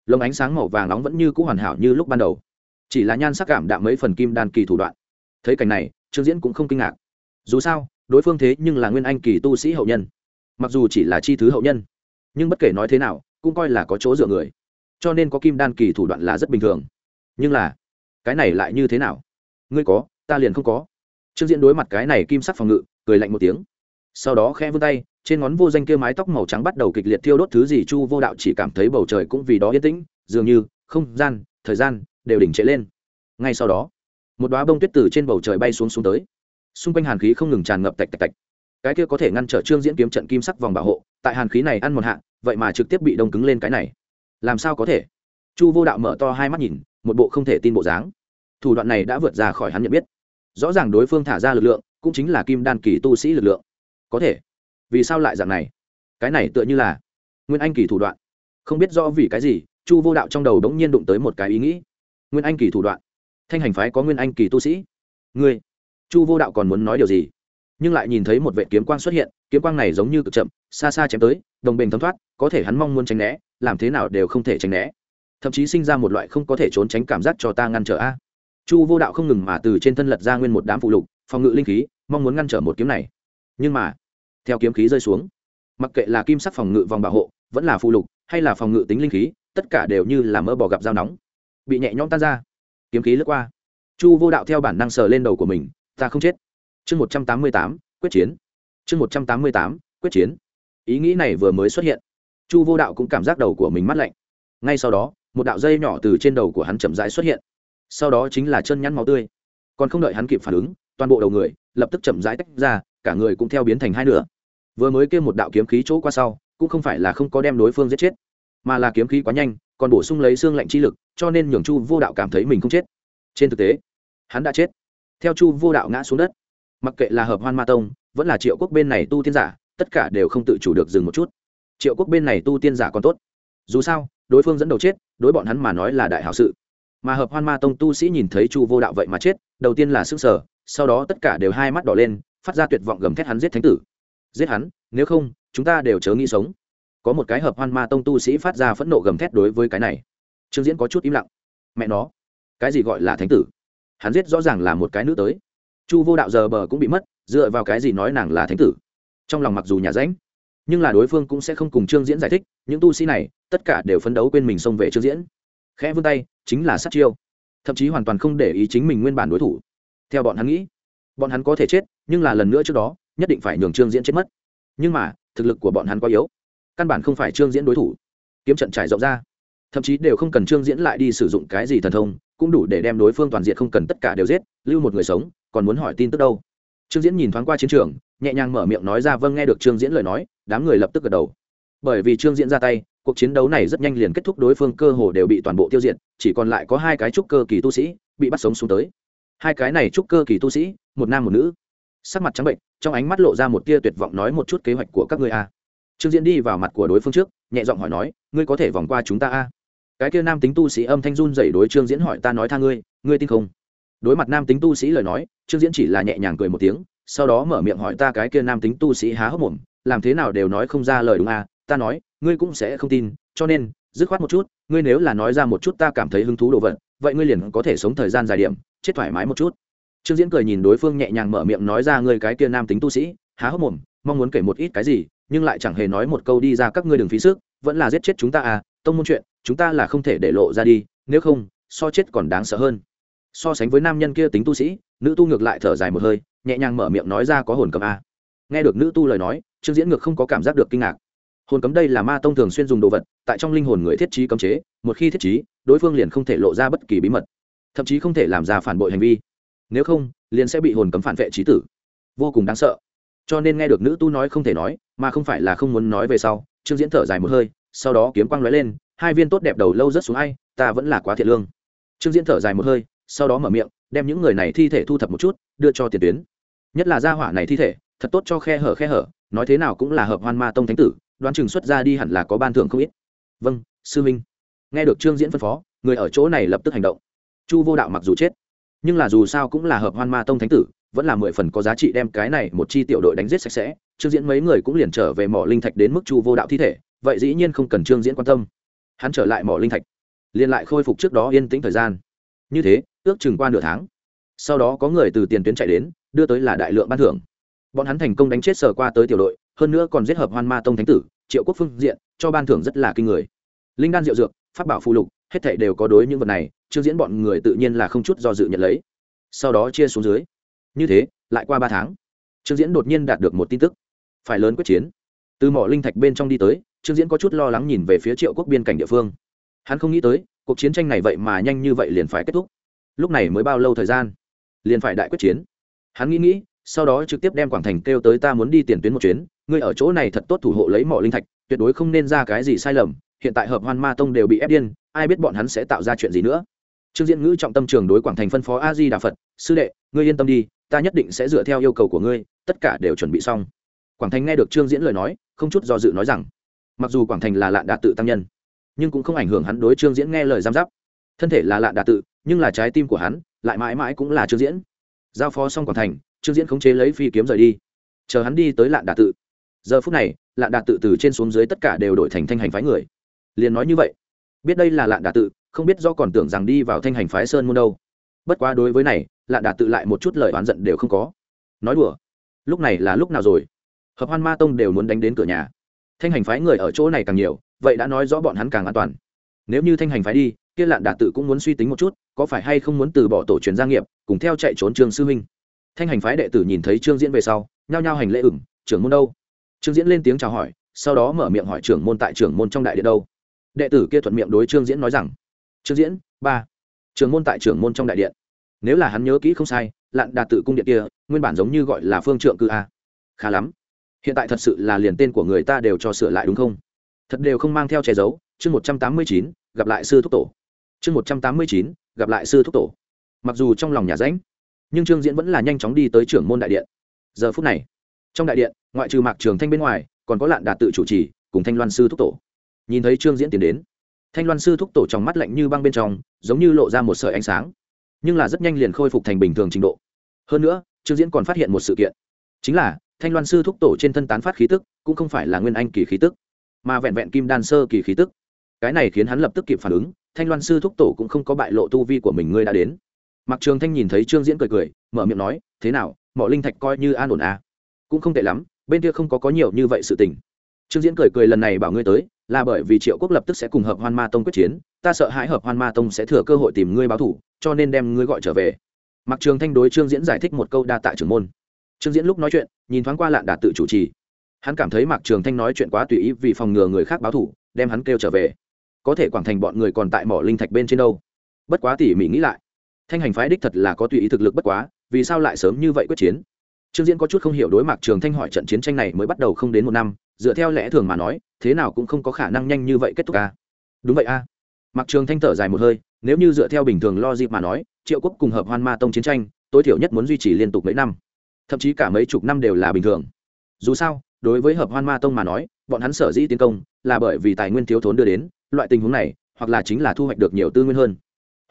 lồng ánh sáng màu vàng nóng vẫn như c ũ hoàn hảo như lúc ban đầu. Chỉ là nhan sắc cảm đạm mấy phần kim đan kỳ thủ đoạn. Thấy cảnh này, trương diễn cũng không kinh ngạc. Dù sao, đối phương thế nhưng là nguyên anh kỳ tu sĩ hậu nhân. Mặc dù chỉ là chi thứ hậu nhân, nhưng bất kể nói thế nào, cũng coi là có chỗ dựa người. Cho nên có kim đan kỳ thủ đoạn là rất bình thường. Nhưng là, cái này lại như thế nào? Ngươi có, ta liền không có trương diễn đối mặt cái này kim sắc phòng ngự, cười lạnh một tiếng. Sau đó khẽ vươn tay, trên ngón vô danh kia mái tóc màu trắng bắt đầu kịch liệt thiêu đốt thứ gì chu vô đạo chỉ cảm thấy bầu trời cũng vì đó yên tĩnh, dường như không gian, thời gian đều đỉnh trệ lên. Ngay sau đó, một đoá bông tuyết từ trên bầu trời bay xuống xuống tới. Xung quanh hàn khí không ngừng tràn ngập tạch tạch tạch. Cái kia có thể ngăn trở trương diễn kiếm trận kim sắc vòng bảo hộ, tại hàn khí này ăn một hạ, vậy mà trực tiếp bị đông cứng lên cái này. Làm sao có thể? Chu vô đạo mở to hai mắt nhìn, một bộ không thể tin bộ dáng. Thủ đoạn này đã vượt ra khỏi hắn nhận biết rõ ràng đối phương thả ra lực lượng, cũng chính là kim đan kỳ tu sĩ lực lượng. Có thể. Vì sao lại dạng này? Cái này tựa như là nguyên anh kỳ thủ đoạn. Không biết rõ vì cái gì, chu vô đạo trong đầu đống nhiên đụng tới một cái ý nghĩ. Nguyên anh kỳ thủ đoạn. Thanh hành phái có nguyên anh kỳ tu sĩ. Ngươi. Chu vô đạo còn muốn nói điều gì? Nhưng lại nhìn thấy một vệ kiếm quang xuất hiện, kiếm quang này giống như cực chậm, xa xa chém tới, đồng bình thấm thoát, có thể hắn mong muốn tránh né, làm thế nào đều không thể tránh né. Thậm chí sinh ra một loại không có thể trốn tránh cảm giác cho ta ngăn trở a chu vô đạo không ngừng mà từ trên thân lật ra nguyên một đám phụ lục, phòng ngự linh khí, mong muốn ngăn trở một kiếm này. Nhưng mà, theo kiếm khí rơi xuống, mặc kệ là kim sắc phòng ngự vòng bảo hộ, vẫn là phụ lục, hay là phòng ngự tính linh khí, tất cả đều như là mỡ bò gặp dao nóng. Bị nhẹ nhõm tan ra, kiếm khí lướt qua. Chu vô đạo theo bản năng sờ lên đầu của mình, ta không chết. Chương một trăm tám mươi tám, quyết chiến. Chương một trăm tám mươi tám, quyết chiến. Ý nghĩ này vừa mới xuất hiện, chu vô đạo cũng cảm giác đầu của mình mắt lạnh. Ngay sau đó, một đạo dây nhỏ từ trên đầu của hắn chậm rãi xuất hiện sau đó chính là chân nhăn máu tươi. Còn không đợi hắn kịp phản ứng, toàn bộ đầu người lập tức chậm rãi tách ra, cả người cũng theo biến thành hai nửa. Vừa mới kêu một đạo kiếm khí chỗ qua sau, cũng không phải là không có đem đối phương giết chết, mà là kiếm khí quá nhanh, còn bổ sung lấy xương lạnh chi lực, cho nên nhường chu vô đạo cảm thấy mình không chết. Trên thực tế, hắn đã chết. Theo chu vô đạo ngã xuống đất, mặc kệ là hợp hoan ma tông, vẫn là triệu quốc bên này tu tiên giả, tất cả đều không tự chủ được dừng một chút. Triệu quốc bên này tu tiên giả còn tốt. Dù sao, đối phương dẫn đầu chết, đối bọn hắn mà nói là đại hảo sự mà hợp hoan ma tông tu sĩ nhìn thấy chu vô đạo vậy mà chết, đầu tiên là s ư n g sở sau đó tất cả đều hai mắt đỏ lên, phát ra tuyệt vọng gầm thét hắn giết thánh tử. Giết hắn, nếu không, chúng ta đều chớ nghĩ sống. Có một cái hợp hoan ma tông tu sĩ phát ra phẫn nộ gầm thét đối với cái này. Trương diễn có chút im lặng. Mẹ nó, cái gì gọi là thánh tử? Hắn giết rõ ràng là một cái nữ tới. Chu vô đạo giờ bờ cũng bị mất, dựa vào cái gì nói nàng là thánh tử? Trong lòng mặc dù nhà ránh, nhưng là đối phương cũng sẽ không cùng trương diễn giải thích, những tu sĩ này, tất cả đều phấn đấu quên mình xông về trương diễn. Khẽ vươn tay chính là sát chiêu. Thậm chí hoàn toàn không để ý chính mình nguyên bản đối thủ. Theo bọn hắn nghĩ, bọn hắn có thể chết, nhưng là lần nữa trước đó, nhất định phải nhường trương diễn chết mất. Nhưng mà, thực lực của bọn hắn quá yếu. Căn bản không phải trương diễn đối thủ. Kiếm trận trải rộng ra. Thậm chí đều không cần trương diễn lại đi sử dụng cái gì thần thông, cũng đủ để đem đối phương toàn diện không cần tất cả đều giết, lưu một người sống, còn muốn hỏi tin tức đâu. Trương diễn nhìn thoáng qua chiến trường, nhẹ nhàng mở miệng nói ra vâng nghe được trương diễn lời nói, đám người lập tức gật đầu. Bởi vì trương diễn ra tay cuộc chiến đấu này rất nhanh liền kết thúc, đối phương cơ hồ đều bị toàn bộ tiêu diệt, chỉ còn lại có hai cái trúc cơ kỳ tu sĩ bị bắt sống xuống tới. Hai cái này trúc cơ kỳ tu sĩ, một nam một nữ. Sắc mặt trắng bệnh, trong ánh mắt lộ ra một tia tuyệt vọng nói một chút kế hoạch của các ngươi a. Trương diễn đi vào mặt của đối phương trước, nhẹ giọng hỏi nói, ngươi có thể vòng qua chúng ta a? Cái kia nam tính tu sĩ âm thanh run dậy đối trương diễn hỏi, ta nói tha ngươi ngươi tin không? Đối mặt nam tính tu sĩ lời nói, trương diễn chỉ là nhẹ nhàng cười một tiếng, sau đó mở miệng hỏi, ta cái kia nam tính tu sĩ há hốc mồm, làm thế nào đều nói không ra lời đúng à ta nói ngươi cũng sẽ không tin, cho nên, dứt khoát một chút, ngươi nếu là nói ra một chút ta cảm thấy hứng thú đồ vật, vậy ngươi liền có thể sống thời gian dài điểm, chết thoải mái một chút. Trương diễn cười nhìn đối phương nhẹ nhàng mở miệng nói ra ngươi cái kia nam tính tu sĩ, há hốc mồm, mong muốn kể một ít cái gì, nhưng lại chẳng hề nói một câu đi ra các ngươi đừng phí sức, vẫn là giết chết chúng ta à tông môn chuyện, chúng ta là không thể để lộ ra đi, nếu không, so chết còn đáng sợ hơn. So sánh với nam nhân kia tính tu sĩ, nữ tu ngược lại thở dài một hơi, nhẹ nhàng mở miệng nói ra có hồn cầm a nghe được nữ tu lời nói, trương diễn ngược không có cảm giác được kinh ngạc hồn cấm đây là ma tông thường xuyên dùng đồ vật, tại trong linh hồn người thiết trí cấm chế, một khi thiết trí, đối phương liền không thể lộ ra bất kỳ bí mật, thậm chí không thể làm ra phản bội hành vi. Nếu không, liền sẽ bị hồn cấm phản vệ trí tử. Vô cùng đáng sợ. Cho nên nghe được nữ tu nói không thể nói, mà không phải là không muốn nói về sau, trương diễn thở dài một hơi, sau đó kiếm quang lóe lên, hai viên tốt đẹp đầu lâu rất xuống ai, ta vẫn là quá thiệt lương. Trương diễn thở dài một hơi, sau đó mở miệng, đem những người này thi thể thu thập một chút, đưa cho tiền tuyến. Nhất là gia hỏa này thi thể, thật tốt cho khe hở khe hở, nói thế nào cũng là hợp hoan ma tông thánh tử đoán chừng xuất ra đi hẳn là có ban thưởng không ít. Vâng sư minh nghe được trương diễn phân phó, người ở chỗ này lập tức hành động. Chu vô đạo mặc dù chết, nhưng là dù sao cũng là hợp hoan ma tông thánh tử, vẫn là mười phần có giá trị đem cái này một chi tiểu đội đánh giết sạch sẽ. Trương diễn mấy người cũng liền trở về mỏ linh thạch đến mức chu vô đạo thi thể, vậy dĩ nhiên không cần trương diễn quan tâm. Hắn trở lại mỏ linh thạch, liền lại khôi phục trước đó yên tĩnh thời gian. Như thế, ước chừng qua nửa tháng, sau đó có người từ tiền tuyến chạy đến, đưa tới là đại lượng ban thưởng. Bọn hắn thành công đánh chết sờ qua tới tiểu đội hơn nữa còn giết hợp hoan ma tông thánh tử, triệu quốc phương diện, cho ban thưởng rất là kinh người. Linh đan diệu dược phát bảo phụ lục, hết thảy đều có đối những vật này trương diễn bọn người tự nhiên là không chút do dự nhận lấy. Sau đó chia xuống dưới. Như thế, lại qua ba tháng, trương diễn đột nhiên đạt được một tin tức. Phải lớn quyết chiến. Từ mỏ linh thạch bên trong đi tới, trương diễn có chút lo lắng nhìn về phía triệu quốc biên cảnh địa phương. Hắn không nghĩ tới, cuộc chiến tranh này vậy mà nhanh như vậy liền phải kết thúc. Lúc này mới bao lâu thời gian? Liền phải đại quyết chiến. Hắn nghĩ nghĩ sau đó trực tiếp đem quảng thành kêu tới ta muốn đi tiền tuyến một chuyến, ngươi ở chỗ này thật tốt thủ hộ lấy mỏ linh thạch, tuyệt đối không nên ra cái gì sai lầm, hiện tại hợp hoan ma tông đều bị ép điên, ai biết bọn hắn sẽ tạo ra chuyện gì nữa. Trương diễn ngữ trọng tâm trường đối quảng thành phân phó a di đà phật, sư đệ, ngươi yên tâm đi, ta nhất định sẽ dựa theo yêu cầu của ngươi, tất cả đều chuẩn bị xong. Quảng thành nghe được trương diễn lời nói, không chút do dự nói rằng, mặc dù quảng thành là lạn đạt tự tăng nhân, nhưng cũng không ảnh hưởng hắn đối trương diễn nghe lời giam giáp. Thân thể là lạn đạt tự, nhưng là trái tim của hắn, lại mãi mãi cũng là trương diễn. Giao phó xong quảng thành trương diễn khống chế lấy phi kiếm rời đi. Chờ hắn đi tới lạn đà tự. Giờ phút này, lạn đà tự từ trên xuống dưới tất cả đều đổi thành thanh hành phái người. Liền nói như vậy, biết đây là lạn đà tự, không biết do còn tưởng rằng đi vào thanh hành phái sơn môn đâu. Bất quá đối với này, lạn đà tự lại một chút lời oán giận đều không có. Nói đùa, lúc này là lúc nào rồi? Hợp hoan ma tông đều muốn đánh đến cửa nhà. Thanh hành phái người ở chỗ này càng nhiều, vậy đã nói rõ bọn hắn càng an toàn. Nếu như thanh hành phái đi, kia lạn đà tự cũng muốn suy tính một chút, có phải hay không muốn từ bỏ tổ truyền gia nghiệp, cùng theo chạy trốn trường sư huynh? Thanh hành phái đệ tử nhìn thấy trương diễn về sau, nhao nhao hành lễ ửng, trưởng môn đâu? Trương diễn lên tiếng chào hỏi, sau đó mở miệng hỏi trưởng môn tại trưởng môn trong đại điện đâu. Đệ tử kia thuận miệng đối trương diễn nói rằng, trương diễn, ba, trưởng môn tại trưởng môn trong đại điện. Nếu là hắn nhớ kỹ không sai, lạn đạt tự cung điện kia, nguyên bản giống như gọi là phương trượng cư a. Khá lắm. Hiện tại thật sự là liền tên của người ta đều cho sửa lại đúng không? Thật đều không mang theo che giấu. Chương một trăm tám mươi chín, gặp lại sư thúc tổ. Chương một trăm tám mươi chín, gặp lại sư thúc tổ. Mặc dù trong lòng nhà ránh nhưng trương diễn vẫn là nhanh chóng đi tới trưởng môn đại điện. Giờ phút này, trong đại điện, ngoại trừ mạc trường thanh bên ngoài, còn có lạn đạt tự chủ trì, cùng thanh loan sư thúc tổ. Nhìn thấy trương diễn tiến đến, thanh loan sư thúc tổ trong mắt lạnh như băng bên trong, giống như lộ ra một sợi ánh sáng, nhưng là rất nhanh liền khôi phục thành bình thường trình độ. Hơn nữa, trương diễn còn phát hiện một sự kiện, chính là thanh loan sư thúc tổ trên thân tán phát khí tức, cũng không phải là nguyên anh kỳ khí tức, mà vẹn vẹn kim đan sơ kỳ khí tức. Cái này khiến hắn lập tức kịp phản ứng, thanh loan sư thúc tổ cũng không có bại lộ tu vi của mình, ngươi đã đến mặc trường thanh nhìn thấy trương diễn cười cười, mở miệng nói, thế nào mọi linh thạch coi như an ổn à. cũng không tệ lắm, bên kia không có có nhiều như vậy sự tình. Trương diễn cười cười lần này bảo ngươi tới, là bởi vì triệu quốc lập tức sẽ cùng hợp hoan ma tông quyết chiến, ta sợ hãi hợp hoan ma tông sẽ thừa cơ hội tìm ngươi báo thủ, cho nên đem ngươi gọi trở về. Mặc trường thanh đối trương diễn giải thích một câu đa tại trưởng môn. Trương diễn lúc nói chuyện, nhìn thoáng qua lạn đạt tự chủ trì. Hắn cảm thấy mạc trường thanh nói chuyện quá tùy ý vì phòng ngừa người khác báo thủ, đem hắn kêu trở về. Có thể quảng thành bọn người còn tại mỏ linh thạch bên trên đâu. Bất quá tỉ mỉ nghĩ lại thanh hành phái đích thật là có tùy ý thực lực bất quá, vì sao lại sớm như vậy quyết chiến? Trương diễn có chút không hiểu đối mặt trường thanh hỏi trận chiến tranh này mới bắt đầu không đến một năm, dựa theo lẽ thường mà nói, thế nào cũng không có khả năng nhanh như vậy kết thúc a đúng vậy a. À. mặc trường thanh thở dài một hơi, nếu như dựa theo bình thường lo dịp mà nói, triệu quốc cùng hợp hoan ma tông chiến tranh, tối thiểu nhất muốn duy trì liên tục mấy năm. Thậm chí cả mấy chục năm đều là bình thường. Dù sao, đối với hợp hoan ma tông mà nói, bọn hắn sở dĩ tiến công là bởi vì tài nguyên thiếu thốn đưa đến, loại tình huống này, hoặc là chính là thu hoạch được nhiều tư nguyên hơn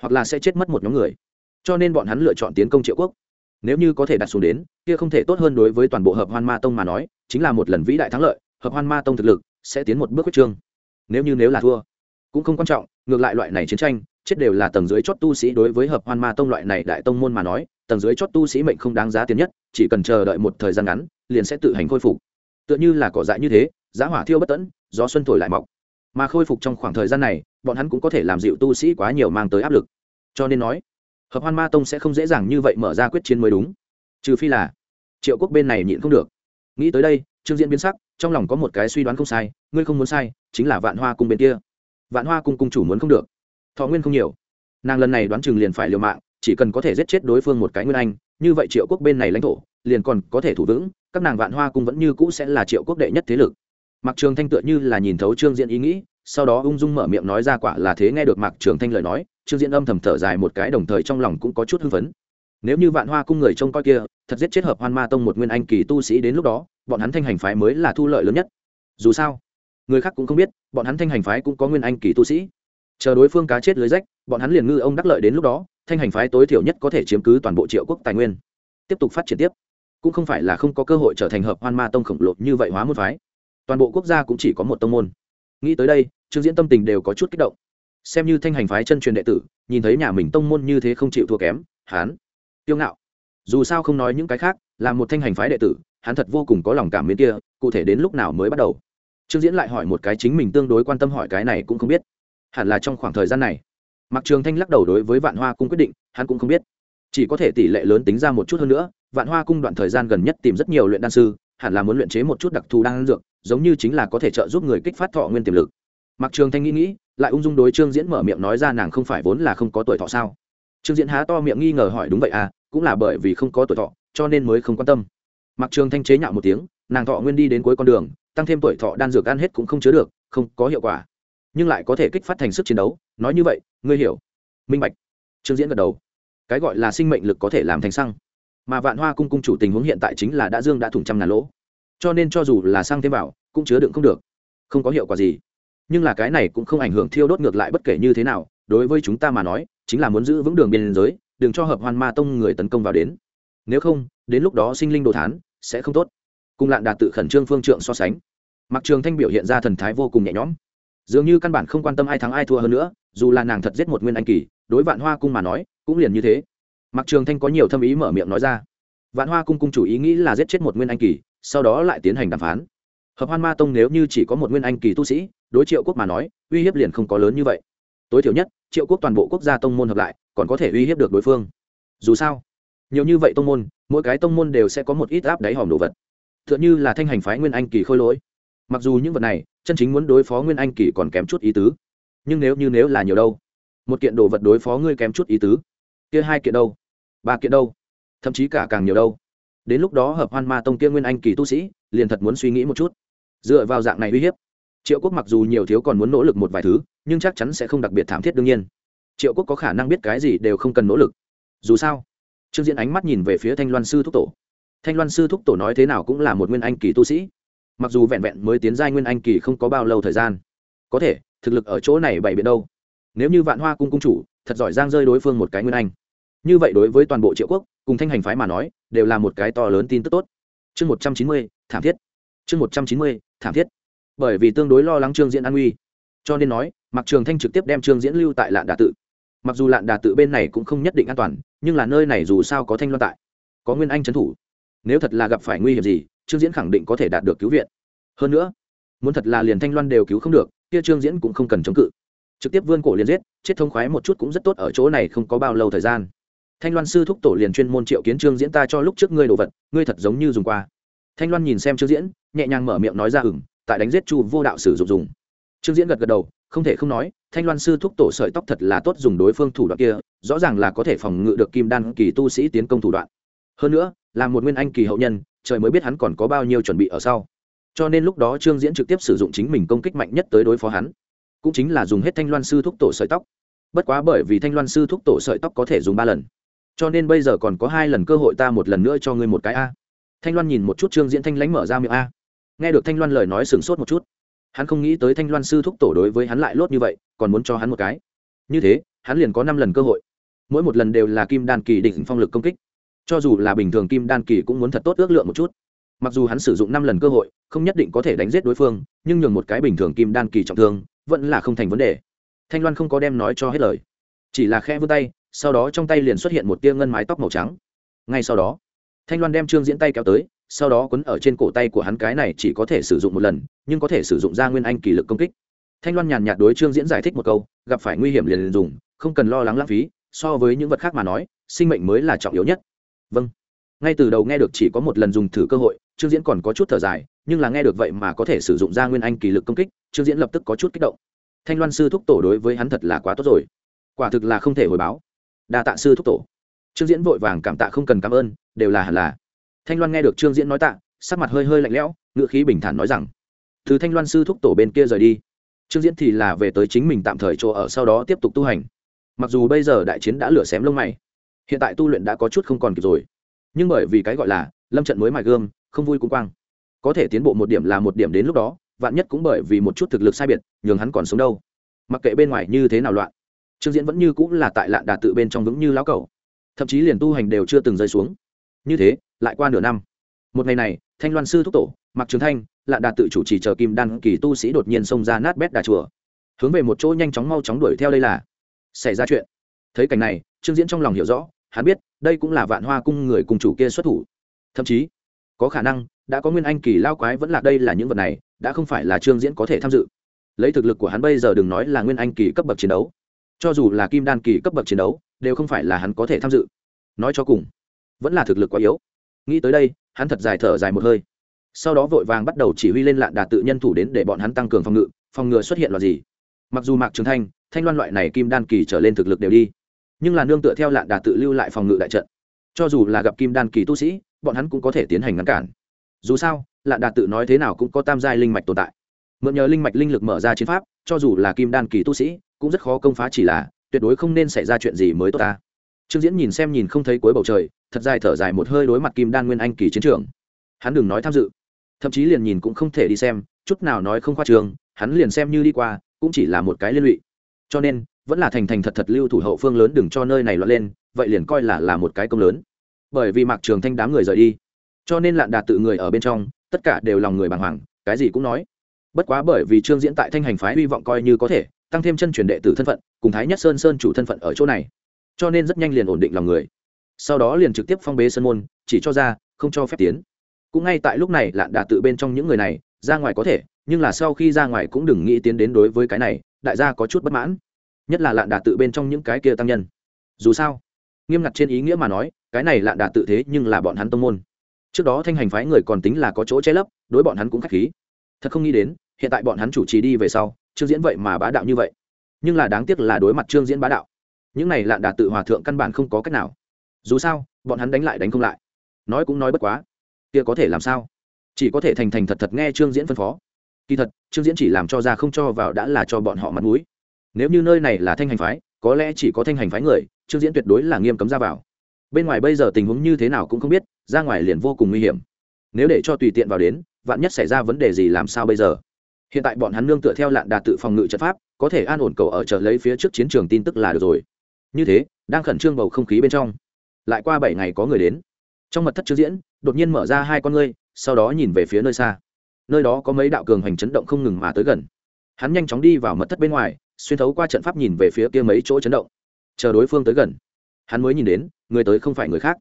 hoặc là sẽ chết mất một nhóm người. Cho nên bọn hắn lựa chọn tiến công triệu quốc. Nếu như có thể đặt xuống đến, kia không thể tốt hơn đối với toàn bộ hợp hoan ma tông mà nói, chính là một lần vĩ đại thắng lợi, hợp hoan ma tông thực lực sẽ tiến một bước quyết trương. Nếu như nếu là thua, cũng không quan trọng, ngược lại loại này chiến tranh, chết đều là tầng dưới chót tu sĩ đối với hợp hoan ma tông loại này đại tông môn mà nói, tầng dưới chót tu sĩ mệnh không đáng giá tiền nhất, chỉ cần chờ đợi một thời gian ngắn, liền sẽ tự hành khôi phục. Tựa như là cỏ dại như thế, giá hỏa thiêu bất tẫn gió xuân thổi lại mọc mà khôi phục trong khoảng thời gian này, bọn hắn cũng có thể làm dịu tu sĩ quá nhiều mang tới áp lực. Cho nên nói, hợp hoan ma tông sẽ không dễ dàng như vậy mở ra quyết chiến mới đúng. Trừ phi là, triệu quốc bên này nhịn không được. Nghĩ tới đây, trương diễn biến sắc, trong lòng có một cái suy đoán không sai, ngươi không muốn sai, chính là vạn hoa cung bên kia. Vạn hoa cung cung chủ muốn không được. Thọ nguyên không nhiều. Nàng lần này đoán chừng liền phải liều mạng, chỉ cần có thể giết chết đối phương một cái nguyên anh, như vậy triệu quốc bên này lãnh thổ, liền còn có thể thủ vững, các nàng vạn hoa cung vẫn như cũ sẽ là triệu quốc đệ nhất thế lực mặc trường thanh tựa như là nhìn thấu trương diễn ý nghĩ, sau đó ung dung mở miệng nói ra quả là thế nghe được mặc trường thanh lời nói, trương diễn âm thầm thở dài một cái đồng thời trong lòng cũng có chút hưng phấn. Nếu như vạn hoa cung người trông coi kia, thật giết chết hợp hoan ma tông một nguyên anh kỳ tu sĩ đến lúc đó, bọn hắn thanh hành phái mới là thu lợi lớn nhất. Dù sao, người khác cũng không biết, bọn hắn thanh hành phái cũng có nguyên anh kỳ tu sĩ. Chờ đối phương cá chết lưới rách, bọn hắn liền ngư ông đắc lợi đến lúc đó, thanh hành phái tối thiểu nhất có thể chiếm cứ toàn bộ triệu quốc tài nguyên. Tiếp tục phát triển tiếp. Cũng không phải là không có cơ hội trở thành hợp hoan ma tông khổng lồ như vậy hóa môn phái toàn bộ quốc gia cũng chỉ có một tông môn. Nghĩ tới đây, trương diễn tâm tình đều có chút kích động. Xem như thanh hành phái chân truyền đệ tử, nhìn thấy nhà mình tông môn như thế không chịu thua kém hán kiêu ngạo. Dù sao không nói những cái khác, là một thanh hành phái đệ tử, hắn thật vô cùng có lòng cảm biến kia, cụ thể đến lúc nào mới bắt đầu? Trương diễn lại hỏi một cái chính mình tương đối quan tâm hỏi cái này cũng không biết. Hẳn là trong khoảng thời gian này. Mặc trường thanh lắc đầu đối với vạn hoa cung quyết định, hắn cũng không biết. Chỉ có thể tỷ lệ lớn tính ra một chút hơn nữa, vạn hoa cung đoạn thời gian gần nhất tìm rất nhiều luyện đan sư hẳn là muốn luyện chế một chút đặc thù đan dược, giống như chính là có thể trợ giúp người kích phát thọ nguyên tiềm lực. Mặc trường thanh nghĩ nghĩ, lại ung dung đối trương diễn mở miệng nói ra nàng không phải vốn là không có tuổi thọ sao? Trương diễn há to miệng nghi ngờ hỏi đúng vậy à cũng là bởi vì không có tuổi thọ, cho nên mới không quan tâm. Mặc trường thanh chế nhạo một tiếng, nàng thọ nguyên đi đến cuối con đường, tăng thêm tuổi thọ đan dược ăn hết cũng không chứa được, không có hiệu quả. Nhưng lại có thể kích phát thành sức chiến đấu, nói như vậy, ngươi hiểu. Minh bạch. Trương diễn gật đầu. Cái gọi là sinh mệnh lực có thể làm thành xăng mà vạn hoa cung cung chủ tình huống hiện tại chính là đã dương đã thủng trăm ngàn lỗ. Cho nên cho dù là sang thêm vào, cũng chứa đựng không được. Không có hiệu quả gì. Nhưng là cái này cũng không ảnh hưởng thiêu đốt ngược lại bất kể như thế nào, đối với chúng ta mà nói, chính là muốn giữ vững đường biên giới, đừng cho hợp hoan ma tông người tấn công vào đến. Nếu không, đến lúc đó sinh linh đồ thán sẽ không tốt. Cùng lạn đạt tự khẩn trương phương trượng so sánh. Mặc trường thanh biểu hiện ra thần thái vô cùng nhẹ nhõm. Dường như căn bản không quan tâm ai thắng ai thua hơn nữa, dù là nàng thật giết một nguyên anh kỳ, đối vạn hoa cung mà nói, cũng liền như thế mặc trường thanh có nhiều thâm ý mở miệng nói ra. Vạn hoa cung cung chủ ý nghĩ là giết chết một nguyên anh kỳ, sau đó lại tiến hành đàm phán. Hợp hoan ma tông nếu như chỉ có một nguyên anh kỳ tu sĩ, đối triệu quốc mà nói, uy hiếp liền không có lớn như vậy. Tối thiểu nhất, triệu quốc toàn bộ quốc gia tông môn hợp lại, còn có thể uy hiếp được đối phương. Dù sao, nhiều như vậy tông môn, mỗi cái tông môn đều sẽ có một ít áp đáy hòm đồ vật. T h ư ợ n h ư là thanh hành phái nguyên anh kỳ khôi lỗi. Mặc dù những vật này, chân chính muốn đối phó nguyên anh kỳ còn kém chút ý tứ. Nhưng nếu như nếu là nhiều đâu, một kiện đồ vật đối phó ngươi kém chút ý tứ. Kia hai kiện đâu? Ba kiện đâu? Thậm chí cả càng nhiều đâu. Đến lúc đó hợp hoan ma tông kia nguyên anh kỳ tu sĩ, liền thật muốn suy nghĩ một chút. Dựa vào dạng này uy hiếp, triệu quốc mặc dù nhiều thiếu còn muốn nỗ lực một vài thứ, nhưng chắc chắn sẽ không đặc biệt thảm thiết đương nhiên. Triệu quốc có khả năng biết cái gì đều không cần nỗ lực. Dù sao, trương diễn ánh mắt nhìn về phía thanh loan sư thúc tổ. Thanh loan sư thúc tổ nói thế nào cũng là một nguyên anh kỳ tu sĩ. Mặc dù vẹn vẹn mới tiến giai nguyên anh kỳ không có bao lâu thời gian. Có thể, thực lực ở chỗ này bày biện đâu. Nếu như vạn hoa cung cung chủ, thật giỏi giang rơi đối phương một cái nguyên anh như vậy đối với toàn bộ triệu quốc cùng thanh hành phái mà nói đều là một cái to lớn tin tức tốt. Chương một trăm chín mươi thảm thiết. Chương một trăm chín mươi thảm thiết. Bởi vì tương đối lo lắng trương diễn an nguy, cho nên nói mặc trường thanh trực tiếp đem trương diễn lưu tại lạn đà tự. Mặc dù lạn đà tự bên này cũng không nhất định an toàn nhưng là nơi này dù sao có thanh loan tại có nguyên anh trấn thủ. Nếu thật là gặp phải nguy hiểm gì trương diễn khẳng định có thể đạt được cứu viện. Hơn nữa muốn thật là liền thanh loan đều cứu không được kia trương diễn cũng không cần chống cự. Trực tiếp vươn cổ liền giết chết thông khoái một chút cũng rất tốt ở chỗ này không có bao lâu thời gian thanh loan sư thúc tổ liền chuyên môn triệu kiến trương diễn ta cho lúc trước ngươi đồ vật, ngươi thật giống như dùng qua. Thanh loan nhìn xem trương diễn, nhẹ nhàng mở miệng nói ra ừng tại đánh giết chu vô đạo sử dụng dùng. Trương diễn gật gật đầu, không thể không nói, thanh loan sư thúc tổ sợi tóc thật là tốt dùng đối phương thủ đoạn kia, rõ ràng là có thể phòng ngự được kim đan kỳ tu sĩ tiến công thủ đoạn. Hơn nữa, là một nguyên anh kỳ hậu nhân, trời mới biết hắn còn có bao nhiêu chuẩn bị ở sau. Cho nên lúc đó trương diễn trực tiếp sử dụng chính mình công kích mạnh nhất tới đối phó hắn. Cũng chính là dùng hết thanh loan sư thúc tổ sợi tóc. Bất quá bởi vì thanh loan sư thúc tổ sợi tóc có thể dùng ba lần cho nên bây giờ còn có hai lần cơ hội ta một lần nữa cho ngươi một cái a. Thanh loan nhìn một chút trương diễn thanh lãnh mở ra miệng a. Nghe được thanh loan lời nói sửng sốt một chút. Hắn không nghĩ tới thanh loan sư thúc tổ đối với hắn lại lốt như vậy, còn muốn cho hắn một cái. Như thế, hắn liền có năm lần cơ hội. Mỗi một lần đều là kim đan kỳ đỉnh phong lực công kích. Cho dù là bình thường kim đan kỳ cũng muốn thật tốt ước lượng một chút. Mặc dù hắn sử dụng năm lần cơ hội, không nhất định có thể đánh giết đối phương, nhưng nhường một cái bình thường kim đan kỳ trọng thương, vẫn là không thành vấn đề. Thanh loan không có đem nói cho hết lời. Chỉ là khe vươn tay sau đó trong tay liền xuất hiện một tia ngân mái tóc màu trắng. Ngay sau đó, thanh loan đem trương diễn tay kéo tới, sau đó quấn ở trên cổ tay của hắn cái này chỉ có thể sử dụng một lần, nhưng có thể sử dụng ra nguyên anh kỳ lực công kích. Thanh loan nhàn nhạt đối trương diễn giải thích một câu, gặp phải nguy hiểm liền liền dùng, không cần lo lắng lãng phí, so với những vật khác mà nói, sinh mệnh mới là trọng yếu nhất. Vâng. Ngay từ đầu nghe được chỉ có một lần dùng thử cơ hội, trương diễn còn có chút thở dài, nhưng là nghe được vậy mà có thể sử dụng ra nguyên anh kỳ lực công kích, trương diễn lập tức có chút kích động. Thanh loan sư thúc tổ đối với hắn thật là quá tốt rồi. Quả thực là không thể hồi báo đa tạ sư thúc tổ. Trương diễn vội vàng cảm tạ không cần cảm ơn, đều là hẳn là. Thanh loan nghe được trương diễn nói tạ, sắc mặt hơi hơi lạnh lẽo ngựa khí bình thản nói rằng, từ thanh loan sư thúc tổ bên kia rời đi. Trương diễn thì là về tới chính mình tạm thời chỗ ở sau đó tiếp tục tu hành. Mặc dù bây giờ đại chiến đã lửa xém lông mày, hiện tại tu luyện đã có chút không còn kịp rồi. Nhưng bởi vì cái gọi là lâm trận mới mài gươm không vui cũng quang. Có thể tiến bộ một điểm là một điểm đến lúc đó, vạn nhất cũng bởi vì một chút thực lực sai biệt, nhường hắn còn sống đâu. Mặc kệ bên ngoài như thế nào loạn trương diễn vẫn như cũng là tại lạn đà tự bên trong vững như lão cẩu, thậm chí liền tu hành đều chưa từng rơi xuống. Như thế lại qua nửa năm. Một ngày này thanh loan sư thúc tổ mặc trường thanh lạn đà tự chủ trì chờ kim đan kỳ tu sĩ đột nhiên xông ra nát bét đà chùa. Hướng về một chỗ nhanh chóng mau chóng đuổi theo đây là xảy ra chuyện. Thấy cảnh này trương diễn trong lòng hiểu rõ hắn biết đây cũng là vạn hoa cung người cùng chủ kia xuất thủ. Thậm chí có khả năng đã có nguyên anh kỳ lao quái vẫn là đây là những vật này đã không phải là trương diễn có thể tham dự. Lấy thực lực của hắn bây giờ đừng nói là nguyên anh kỳ cấp bậc chiến đấu cho dù là kim đan kỳ cấp bậc chiến đấu, đều không phải là hắn có thể tham dự. Nói cho cùng, vẫn là thực lực quá yếu. Nghĩ tới đây, hắn thật dài thở dài một hơi. Sau đó vội vàng bắt đầu chỉ huy lên lạn đạt tự nhân thủ đến để bọn hắn tăng cường phòng ngự, phòng ngừa xuất hiện là gì. Mặc dù mạc trường thanh thanh loan loại này kim đan kỳ trở lên thực lực đều đi, nhưng là nương tựa theo lạn đạt tự lưu lại phòng ngự đại trận. Cho dù là gặp kim đan kỳ tu sĩ, bọn hắn cũng có thể tiến hành ngăn cản. Dù sao, lạn đạt tự nói thế nào cũng có tam giai linh mạch tồn tại. Mượn nhờ linh mạch linh lực mở ra chiến pháp, cho dù là kim đan kỳ tu sĩ cũng rất khó công phá chỉ là, tuyệt đối không nên xảy ra chuyện gì mới tốt ta. Trương diễn nhìn xem nhìn không thấy cuối bầu trời, thật dài thở dài một hơi đối mặt kim đan nguyên anh kỳ chiến trường. Hắn đừng nói tham dự, thậm chí liền nhìn cũng không thể đi xem, chút nào nói không khoa trường, hắn liền xem như đi qua, cũng chỉ là một cái liên lụy. Cho nên, vẫn là thành thành thật thật lưu thủ hậu phương lớn đừng cho nơi này loạn lên, vậy liền coi là là một cái công lớn. Bởi vì mạc trường thanh đám người rời đi, cho nên lạn đạt tự người ở bên trong, tất cả đều lòng người bàng hoàng, cái gì cũng nói. Bất quá bởi vì trương diễn tại thanh hành phái hy vọng coi như có thể tăng thêm chân truyền đệ tử thân phận, cùng thái nhất sơn sơn chủ thân phận ở chỗ này. Cho nên rất nhanh liền ổn định lòng người. Sau đó liền trực tiếp phong bế sân môn, chỉ cho ra, không cho phép tiến. Cũng ngay tại lúc này, lạn đà tự bên trong những người này, ra ngoài có thể, nhưng là sau khi ra ngoài cũng đừng nghĩ tiến đến đối với cái này, đại gia có chút bất mãn. Nhất là lạn đà tự bên trong những cái kia tăng nhân. Dù sao, nghiêm ngặt trên ý nghĩa mà nói, cái này lạn đà tự thế nhưng là bọn hắn tông môn. Trước đó thanh hành phái người còn tính là có chỗ che lấp, đối bọn hắn cũng k h á c h khí. Thật không nghĩ đến, hiện tại bọn hắn chủ trì đi về sau trương diễn vậy mà bá đạo như vậy. Nhưng là đáng tiếc là đối mặt trương diễn bá đạo. Những này lạn đà tự hòa thượng căn bản không có cách nào. Dù sao, bọn hắn đánh lại đánh không lại. Nói cũng nói bất quá. Kia có thể làm sao? Chỉ có thể thành thành thật thật nghe trương diễn phân phó. Kỳ thật, trương diễn chỉ làm cho ra không cho vào đã là cho bọn họ mặt mũi. Nếu như nơi này là thanh hành phái, có lẽ chỉ có thanh hành phái người, trương diễn tuyệt đối là nghiêm cấm ra vào. Bên ngoài bây giờ tình huống như thế nào cũng không biết, ra ngoài liền vô cùng nguy hiểm. Nếu để cho tùy tiện vào đến, vạn nhất xảy ra vấn đề gì làm sao bây giờ? Hiện tại bọn hắn nương tựa theo lạn đà tự phòng ngự trận pháp, có thể an ổn cầu ở chờ lấy phía trước chiến trường tin tức là được rồi. Như thế, đang khẩn trương bầu không khí bên trong. Lại qua bảy ngày có người đến. Trong mật thất chưa diễn, đột nhiên mở ra hai con ngươi, sau đó nhìn về phía nơi xa. Nơi đó có mấy đạo cường hành chấn động không ngừng mà tới gần. Hắn nhanh chóng đi vào mật thất bên ngoài, xuyên thấu qua trận pháp nhìn về phía kia mấy chỗ chấn động. Chờ đối phương tới gần, hắn mới nhìn đến, người tới không phải người khác,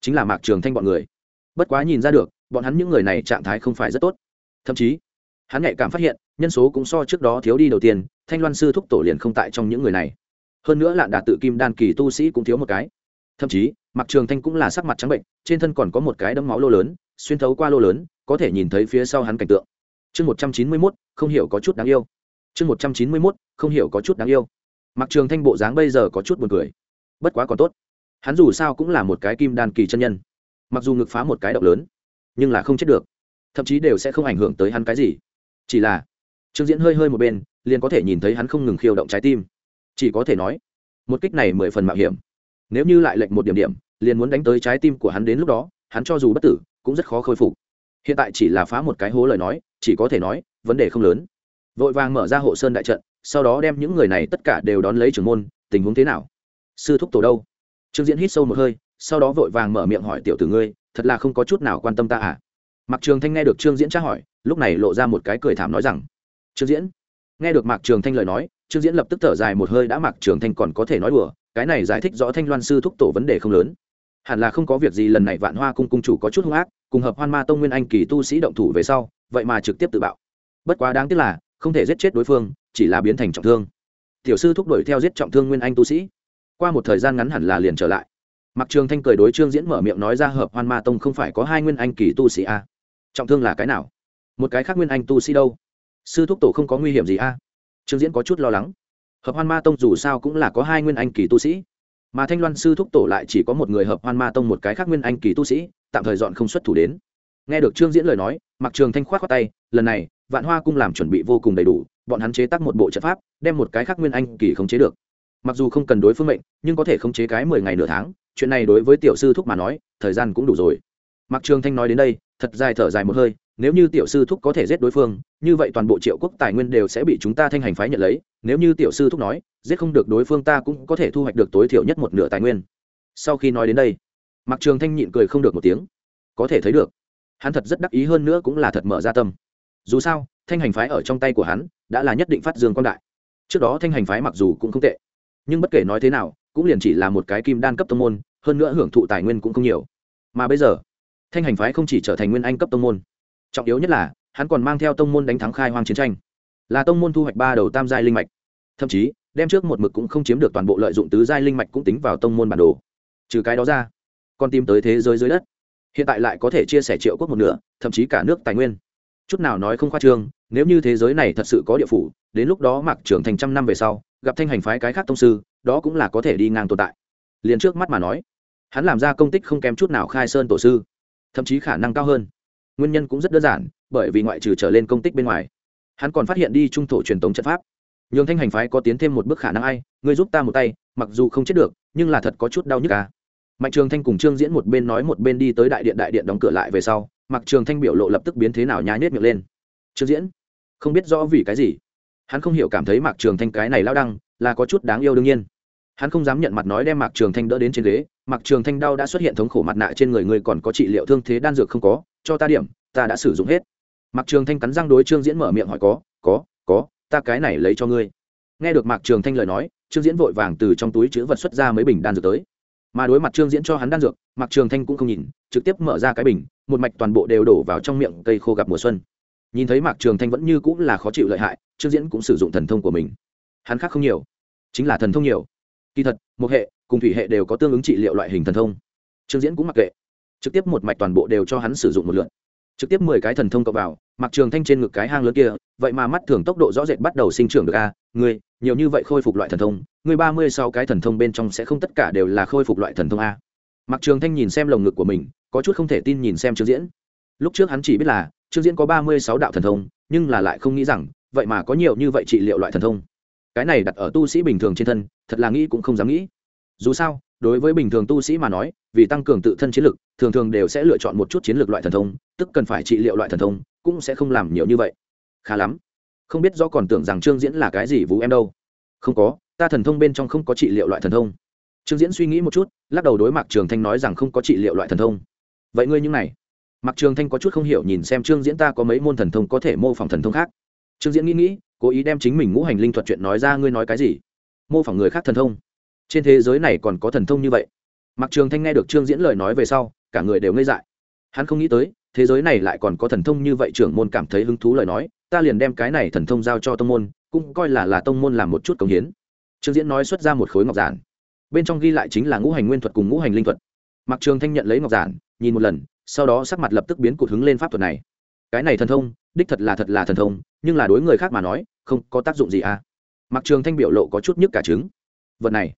chính là mạc trường thanh bọn người. Bất quá nhìn ra được, bọn hắn những người này trạng thái không phải rất tốt. Thậm chí hắn nhạy cảm phát hiện, nhân số cũng so trước đó thiếu đi đầu tiên, thanh loan sư thúc tổ liền không tại trong những người này. Hơn nữa lạn đà tự kim đan kỳ tu sĩ cũng thiếu một cái. Thậm chí mặc trường thanh cũng là sắc mặt trắng bệnh, trên thân còn có một cái đấm máu lô lớn, xuyên thấu qua lô lớn, có thể nhìn thấy phía sau hắn cảnh tượng. Chương một trăm chín mươi mốt, không hiểu có chút đáng yêu. Chương một trăm chín mươi mốt, không hiểu có chút đáng yêu. Mặc trường thanh bộ dáng bây giờ có chút buồn cười. Bất quá còn tốt. Hắn dù sao cũng là một cái kim đan kỳ chân nhân. Mặc dù ngực phá một cái động lớn, nhưng là không chết được. Thậm chí đều sẽ không ảnh hưởng tới hắn cái gì chỉ là, trương diễn hơi hơi một bên, liền có thể nhìn thấy hắn không ngừng khiêu động trái tim. Chỉ có thể nói, một kích này mười phần mạo hiểm. Nếu như lại lệnh một điểm điểm, liền muốn đánh tới trái tim của hắn đến lúc đó, hắn cho dù bất tử, cũng rất khó khôi phục. Hiện tại chỉ là phá một cái hố lời nói, chỉ có thể nói, vấn đề không lớn. Vội vàng mở ra hộ sơn đại trận, sau đó đem những người này tất cả đều đón lấy trưởng môn, tình huống thế nào? Sư thúc tổ đâu? Trương diễn hít sâu một hơi, sau đó vội vàng mở miệng hỏi tiểu tử ngươi, thật là không có chút nào quan tâm ta à? Mạc trường thanh nghe được trương diễn tra hỏi, lúc này lộ ra một cái cười thảm nói rằng, trương diễn, nghe được mạc trường thanh lời nói, trương diễn lập tức thở dài một hơi đã mạc trường thanh còn có thể nói đùa, cái này giải thích rõ thanh loan sư thúc tổ vấn đề không lớn. Hẳn là không có việc gì, lần này vạn hoa cung cung chủ có chút hung ác, cùng hợp hoan ma tông nguyên anh kỳ tu sĩ động thủ về sau, vậy mà trực tiếp tự bạo. Bất quá đáng tiếc là, không thể giết chết đối phương, chỉ là biến thành trọng thương. Tiểu sư thúc đuổi theo giết trọng thương nguyên anh tu sĩ. Qua một thời gian ngắn hẳn là liền trở lại. Mặc trường thanh cười đối trương diễn mở miệng nói ra, hợp hoan ma tông không phải có hai nguyên anh kỳ tu sĩ a à? Trọng thương là cái nào? Một cái khác nguyên anh tu sĩ đâu? Sư thúc tổ không có nguy hiểm gì a? À? trương diễn có chút lo lắng. Hợp hoan ma tông dù sao cũng là có hai nguyên anh kỳ tu sĩ, mà thanh loan sư thúc tổ lại chỉ có một người hợp hoan ma tông một cái khác nguyên anh kỳ tu sĩ, tạm thời dọn không xuất thủ đến. Nghe được trương diễn lời nói mặc trường thanh khoát khoát tay, lần này, vạn hoa cung làm chuẩn bị vô cùng đầy đủ, bọn hắn chế tác một bộ trận pháp, đem một cái khác nguyên anh kỳ khống chế được. Mặc dù không cần đối phương mệnh, nhưng có thể khống chế cái mười ngày nửa tháng, chuyện này đối với tiểu sư thúc mà nói, thời gian cũng đủ rồi. Mặc trường thanh nói đến đây thật dài thở dài một hơi, nếu như tiểu sư thúc có thể giết đối phương, như vậy toàn bộ triệu quốc tài nguyên đều sẽ bị chúng ta thanh hành phái nhận lấy. Nếu như tiểu sư thúc nói, giết không được đối phương ta cũng có thể thu hoạch được tối thiểu nhất một nửa tài nguyên. Sau khi nói đến đây mặc trường thanh nhịn cười không được một tiếng. Có thể thấy được, hắn thật rất đắc ý hơn nữa cũng là thật mở ra tâm. Dù sao, thanh hành phái ở trong tay của hắn đã là nhất định phát dương quan đại. Trước đó thanh hành phái mặc dù cũng không tệ, nhưng bất kể nói thế nào, cũng liền chỉ là một cái kim đan cấp tông môn, hơn nữa hưởng thụ tài nguyên cũng không nhiều. Mà bây giờ thanh hành phái không chỉ trở thành nguyên anh cấp tông môn, trọng yếu nhất là, hắn còn mang theo tông môn đánh thắng khai hoang chiến tranh. Là tông môn thu hoạch ba đầu tam giai linh mạch. Thậm chí, đem trước một mực cũng không chiếm được toàn bộ lợi dụng tứ giai linh mạch cũng tính vào tông môn bản đồ. Trừ cái đó ra, còn tìm tới thế giới dưới đất. Hiện tại lại có thể chia sẻ triệu quốc một nửa, thậm chí cả nước tài nguyên. Chút nào nói không khoa trương, nếu như thế giới này thật sự có địa phủ, đến lúc đó mặc trưởng thành trăm năm về sau, gặp thanh hành phái cái khác tông sư, đó cũng là có thể đi ngang tồn tại. Liền trước mắt mà nói, hắn làm ra công tích không kém chút nào khai sơn tổ sư thậm chí khả năng cao hơn. Nguyên nhân cũng rất đơn giản, bởi vì ngoại trừ trở lên công tích bên ngoài, hắn còn phát hiện đi trung thổ truyền thống trận pháp. Nhường thanh hành phái có tiến thêm một bước khả năng ai, ngươi giúp ta một tay, mặc dù không chết được, nhưng là thật có chút đau nhức à. mạnh trường thanh cùng trương diễn một bên nói một bên đi tới đại điện đại điện đóng cửa lại về sau mặc trường thanh biểu lộ lập tức biến thế nào nhá nhét miệng lên. Trương diễn, không biết rõ vì cái gì. Hắn không hiểu cảm thấy mạc trường thanh cái này lao đăng là có chút đáng yêu đương nhiên. Hắn không dám nhận mặt nói đem mạc trường thanh đỡ đến trên ghế mạc trường thanh đau đã xuất hiện thống khổ mặt nạ trên người người còn có trị liệu thương thế đan dược không có, cho ta điểm, ta đã sử dụng hết. Mạc trường thanh cắn răng đối trương diễn mở miệng hỏi có có có, ta cái này lấy cho ngươi. Nghe được mạc trường thanh lời nói, trương diễn vội vàng từ trong túi chữ vật xuất ra mấy bình đan dược tới. Mà đối mặt trương diễn cho hắn đan dược, mạc trường thanh cũng không nhìn, trực tiếp mở ra cái bình, một mạch toàn bộ đều đổ vào trong miệng cây khô gặp mùa xuân. Nhìn thấy mạc trường thanh vẫn như cũng là khó chịu lợi hại, trương diễn cũng sử dụng thần thông của mình. Hắn khác không nhiều, chính là thần thông nhiều. Kỳ thật, một hệ cùng thủy hệ đều có tương ứng trị liệu loại hình thần thông. Trương diễn cũng mặc kệ. Trực tiếp một mạch toàn bộ đều cho hắn sử dụng một lượt. Trực tiếp mười cái thần thông cộng vào, mặc trường thanh trên ngực cái hang lớn kia, vậy mà mắt thường tốc độ rõ rệt bắt đầu sinh trưởng được a, ngươi, nhiều như vậy khôi phục loại thần thông, ngươi ba mươi sau cái thần thông bên trong sẽ không tất cả đều là khôi phục loại thần thông a. Mặc trường thanh nhìn xem lồng ngực của mình, có chút không thể tin nhìn xem trương diễn. Lúc trước hắn chỉ biết là, trương diễn có ba mươi sáu đạo thần thông, nhưng là lại không nghĩ rằng, vậy mà có nhiều như vậy trị liệu loại thần thông. Cái này đặt ở tu sĩ bình thường trên thân, thật là nghĩ cũng không dám nghĩ dù sao, đối với bình thường tu sĩ mà nói, vì tăng cường tự thân chiến lực, thường thường đều sẽ lựa chọn một chút chiến lược loại thần thông, tức cần phải trị liệu loại thần thông, cũng sẽ không làm nhiều như vậy. Khá lắm. Không biết do còn tưởng rằng trương diễn là cái gì vũ em đâu. Không có, ta thần thông bên trong không có trị liệu loại thần thông. Trương diễn suy nghĩ một chút, lắc đầu đối mặt trường thanh nói rằng không có trị liệu loại thần thông. Vậy ngươi như này? Mặc trường thanh có chút không hiểu nhìn xem trương diễn ta có mấy môn thần thông có thể mô phỏng thần thông khác. Trương diễn nghĩ nghĩ, cố ý đem chính mình ngũ hành linh thuật chuyện nói ra, ngươi nói cái gì? Mô phỏng người khác thần thông trên thế giới này còn có thần thông như vậy. Mặc trường thanh nghe được trương diễn lời nói về sau, cả người đều ngây dại. Hắn không nghĩ tới, thế giới này lại còn có thần thông như vậy, trưởng môn cảm thấy hứng thú lời nói, ta liền đem cái này thần thông giao cho tông môn, cũng coi là là tông môn làm một chút công hiến. Trương diễn nói xuất ra một khối ngọc giản. Bên trong ghi lại chính là ngũ hành nguyên thuật cùng ngũ hành linh thuật. Mặc trường thanh nhận lấy ngọc giản, nhìn một lần, sau đó sắc mặt lập tức biến cụt hứng lên pháp thuật này. Cái này thần thông, đích thật là thật là thần thông, nhưng là đối người khác mà nói, không có tác dụng gì à. Mặc trường thanh biểu lộ có chút nhức cả trứng. Vật này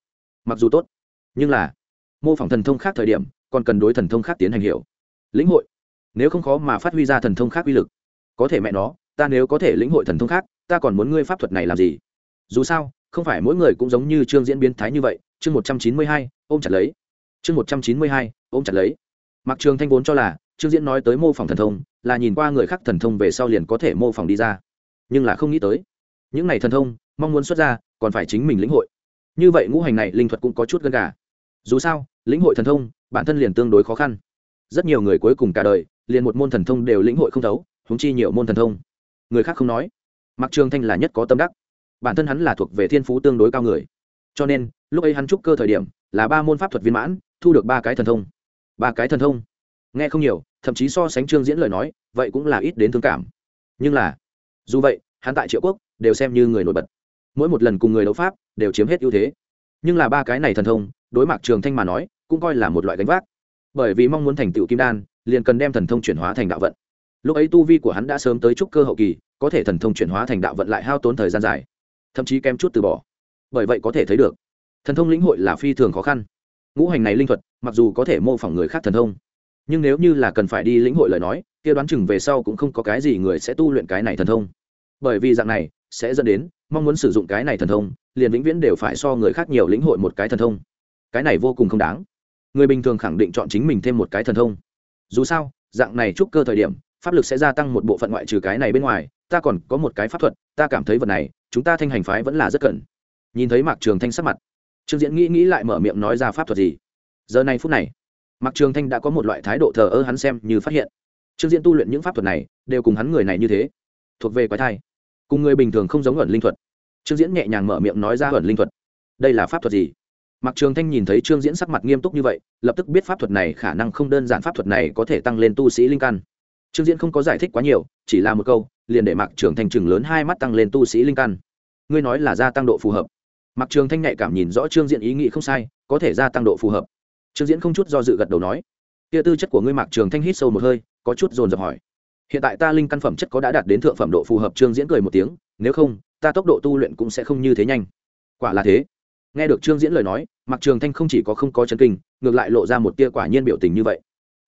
mặc dù tốt, nhưng là mô phỏng thần thông khác thời điểm, còn cần đối thần thông khác tiến hành hiểu. Lĩnh hội. Nếu không khó mà phát huy ra thần thông khác uy lực. Có thể mẹ nó, ta nếu có thể lĩnh hội thần thông khác, ta còn muốn ngươi pháp thuật này làm gì? Dù sao, không phải mỗi người cũng giống như chương diễn biến thái như vậy, chương một trăm chín mươi hai, ôm chặt lấy. Chương một trăm chín mươi hai, ôm chặt lấy. Mặc trường thanh vốn cho là chương diễn nói tới mô phỏng thần thông, là nhìn qua người khác thần thông về sau liền có thể mô phỏng đi ra. Nhưng là không nghĩ tới. Những này thần thông, mong muốn xuất ra, còn phải chính mình lĩnh hội như vậy ngũ hành này linh thuật cũng có chút gần gà. Dù sao, lĩnh hội thần thông, bản thân liền tương đối khó khăn. Rất nhiều người cuối cùng cả đời, liền một môn thần thông đều lĩnh hội không thấu húng chi nhiều môn thần thông. Người khác không nói. Mặc trường thanh là nhất có tâm đắc. Bản thân hắn là thuộc về thiên phú tương đối cao người. Cho nên, lúc ấy hắn trúc cơ thời điểm, là ba môn pháp thuật viên mãn, thu được ba cái thần thông. Ba cái thần thông? Nghe không nhiều, thậm chí so sánh trương diễn lời nói, vậy cũng là ít đến thương cảm. Nhưng là, dù vậy, hắn tại triệu quốc, đều xem như người nổi bật mỗi một lần cùng người đấu pháp đều chiếm hết ưu thế. Nhưng là ba cái này thần thông, đối mặt trường thanh mà nói, cũng coi là một loại gánh vác. Bởi vì mong muốn thành tựu kim đan, liền cần đem thần thông chuyển hóa thành đạo vận. Lúc ấy tu vi của hắn đã sớm tới trúc cơ hậu kỳ, có thể thần thông chuyển hóa thành đạo vận lại hao tốn thời gian dài. Thậm chí kém chút từ bỏ. Bởi vậy có thể thấy được, thần thông lĩnh hội là phi thường khó khăn. Ngũ hành này linh thuật, mặc dù có thể mô phỏng người khác thần thông, nhưng nếu như là cần phải đi lĩnh hội lời nói, kia đoán chừng về sau cũng không có cái gì người sẽ tu luyện cái này thần thông. Bởi vì dạng này sẽ dẫn đến, mong muốn sử dụng cái này thần thông, liền vĩnh viễn đều phải so người khác nhiều lĩnh hội một cái thần thông. Cái này vô cùng không đáng. Người bình thường khẳng định chọn chính mình thêm một cái thần thông. Dù sao, dạng này chúc cơ thời điểm, pháp lực sẽ gia tăng một bộ phận ngoại trừ cái này bên ngoài, ta còn có một cái pháp thuật, ta cảm thấy vật này, chúng ta thanh hành phái vẫn là rất cần. Nhìn thấy mạc trường thanh sắc mặt, trương diễn nghĩ nghĩ lại mở miệng nói ra pháp thuật gì. Giờ này phút này, mạc trường thanh đã có một loại thái độ thờ ơ hắn xem như phát hiện. Trương diễn tu luyện những pháp thuật này, đều cùng hắn người này như thế. Thuộc về quái thai cùng người bình thường không giống ẩn linh thuật. Trương diễn nhẹ nhàng mở miệng nói ra ẩn linh thuật. Đây là pháp thuật gì? Mặc trường thanh nhìn thấy trương diễn sắc mặt nghiêm túc như vậy, lập tức biết pháp thuật này khả năng không đơn giản pháp thuật này có thể tăng lên tu sĩ linh căn. Trương diễn không có giải thích quá nhiều, chỉ là một câu, liền để mặc trường thanh chừng lớn hai mắt tăng lên tu sĩ linh căn. Ngươi nói là gia tăng độ phù hợp. Mặc trường thanh nhạy cảm nhìn rõ trương diễn ý nghĩ không sai, có thể gia tăng độ phù hợp. Trương diễn không chút do dự gật đầu nói. Kia tư chất của ngươi mặc trường thanh hít sâu một hơi, có chút dồn dập hỏi hiện tại ta linh căn phẩm chất có đã đạt đến thượng phẩm độ phù hợp, trương diễn cười một tiếng, nếu không, ta tốc độ tu luyện cũng sẽ không như thế nhanh. Quả là thế. Nghe được trương diễn lời nói mặc trường thanh không chỉ có không có chân kinh, ngược lại lộ ra một tia quả nhiên biểu tình như vậy.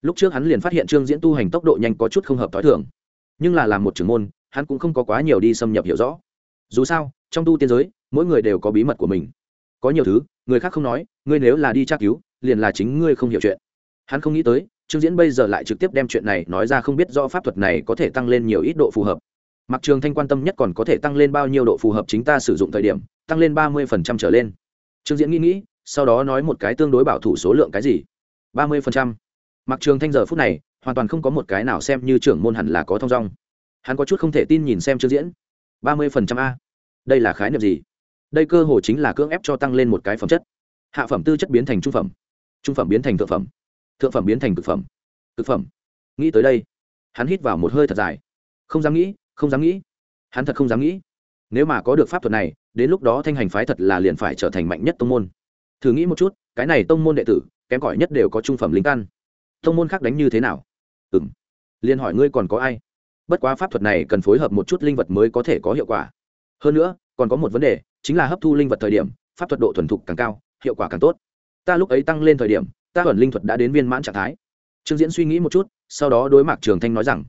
Lúc trước hắn liền phát hiện trương diễn tu hành tốc độ nhanh có chút không hợp t h o i thường. Nhưng là làm một trưởng môn, hắn cũng không có quá nhiều đi xâm nhập hiểu rõ. Dù sao, trong tu tiên giới, mỗi người đều có bí mật của mình. Có nhiều thứ, người khác không nói, ngươi nếu là đi tra cứu, liền là chính ngươi không hiểu chuyện. Hắn không nghĩ tới trương diễn bây giờ lại trực tiếp đem chuyện này nói ra không biết rõ pháp thuật này có thể tăng lên nhiều ít độ phù hợp. Mặc trường thanh quan tâm nhất còn có thể tăng lên bao nhiêu độ phù hợp chính ta sử dụng thời điểm, tăng lên ba mươi phần trăm trở lên. Trương diễn nghĩ nghĩ, sau đó nói một cái tương đối bảo thủ số lượng cái gì? ba mươi phần trăm. Mặc trường thanh giờ phút này, hoàn toàn không có một cái nào xem như trưởng môn hẳn là có thông dong. Hắn có chút không thể tin nhìn xem trương diễn. ba mươi phần trăm a? Đây là khái niệm gì? Đây cơ hồ chính là cưỡng ép cho tăng lên một cái phẩm chất. Hạ phẩm tư chất biến thành trung phẩm. Trung phẩm biến thành thượng phẩm thượng phẩm biến thành cực phẩm. Cực phẩm. Nghĩ tới đây, hắn hít vào một hơi thật dài. Không dám nghĩ, không dám nghĩ. Hắn thật không dám nghĩ. Nếu mà có được pháp thuật này, đến lúc đó thanh hành phái thật là liền phải trở thành mạnh nhất tông môn. Thử nghĩ một chút, cái này tông môn đệ tử, kém cỏi nhất đều có trung phẩm linh căn. Tông môn khác đánh như thế nào? Ừ m liền hỏi ngươi còn có ai? Bất quá pháp thuật này cần phối hợp một chút linh vật mới có thể có hiệu quả. Hơn nữa, còn có một vấn đề, chính là hấp thu linh vật thời điểm, pháp thuật độ thuần thục càng cao, hiệu quả càng tốt. Ta lúc ấy tăng lên thời điểm ta ẩn linh thuật đã đến viên mãn trạng thái. Trương diễn suy nghĩ một chút, sau đó đối mặt trường thanh nói rằng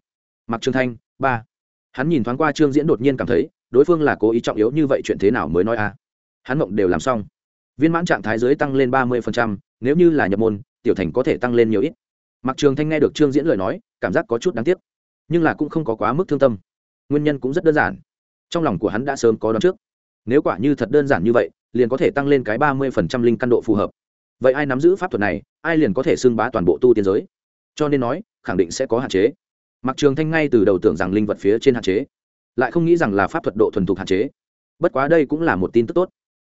mặc trường thanh, ba. Hắn nhìn thoáng qua trương diễn đột nhiên cảm thấy, đối phương là cố ý trọng yếu như vậy chuyện thế nào mới nói a? Hắn mộng đều làm xong. Viên mãn trạng thái dưới tăng lên ba mươi nếu như là nhập môn, tiểu thành có thể tăng lên nhiều ít. Mặc trường thanh nghe được trương diễn lời nói, cảm giác có chút đáng tiếc, nhưng là cũng không có quá mức thương tâm. Nguyên nhân cũng rất đơn giản. Trong lòng của hắn đã sớm có đón trước. Nếu quả như thật đơn giản như vậy, liền có thể tăng lên cái ba mươi linh căn độ phù hợp. Vậy ai nắm giữ pháp thuật này ai liền có thể xưng bá toàn bộ tu tiên giới? Cho nên nói, khẳng định sẽ có hạn chế. Mặc trường thanh ngay từ đầu tưởng rằng linh vật phía trên hạn chế, lại không nghĩ rằng là pháp thuật độ thuần thục hạn chế. Bất quá đây cũng là một tin tức tốt.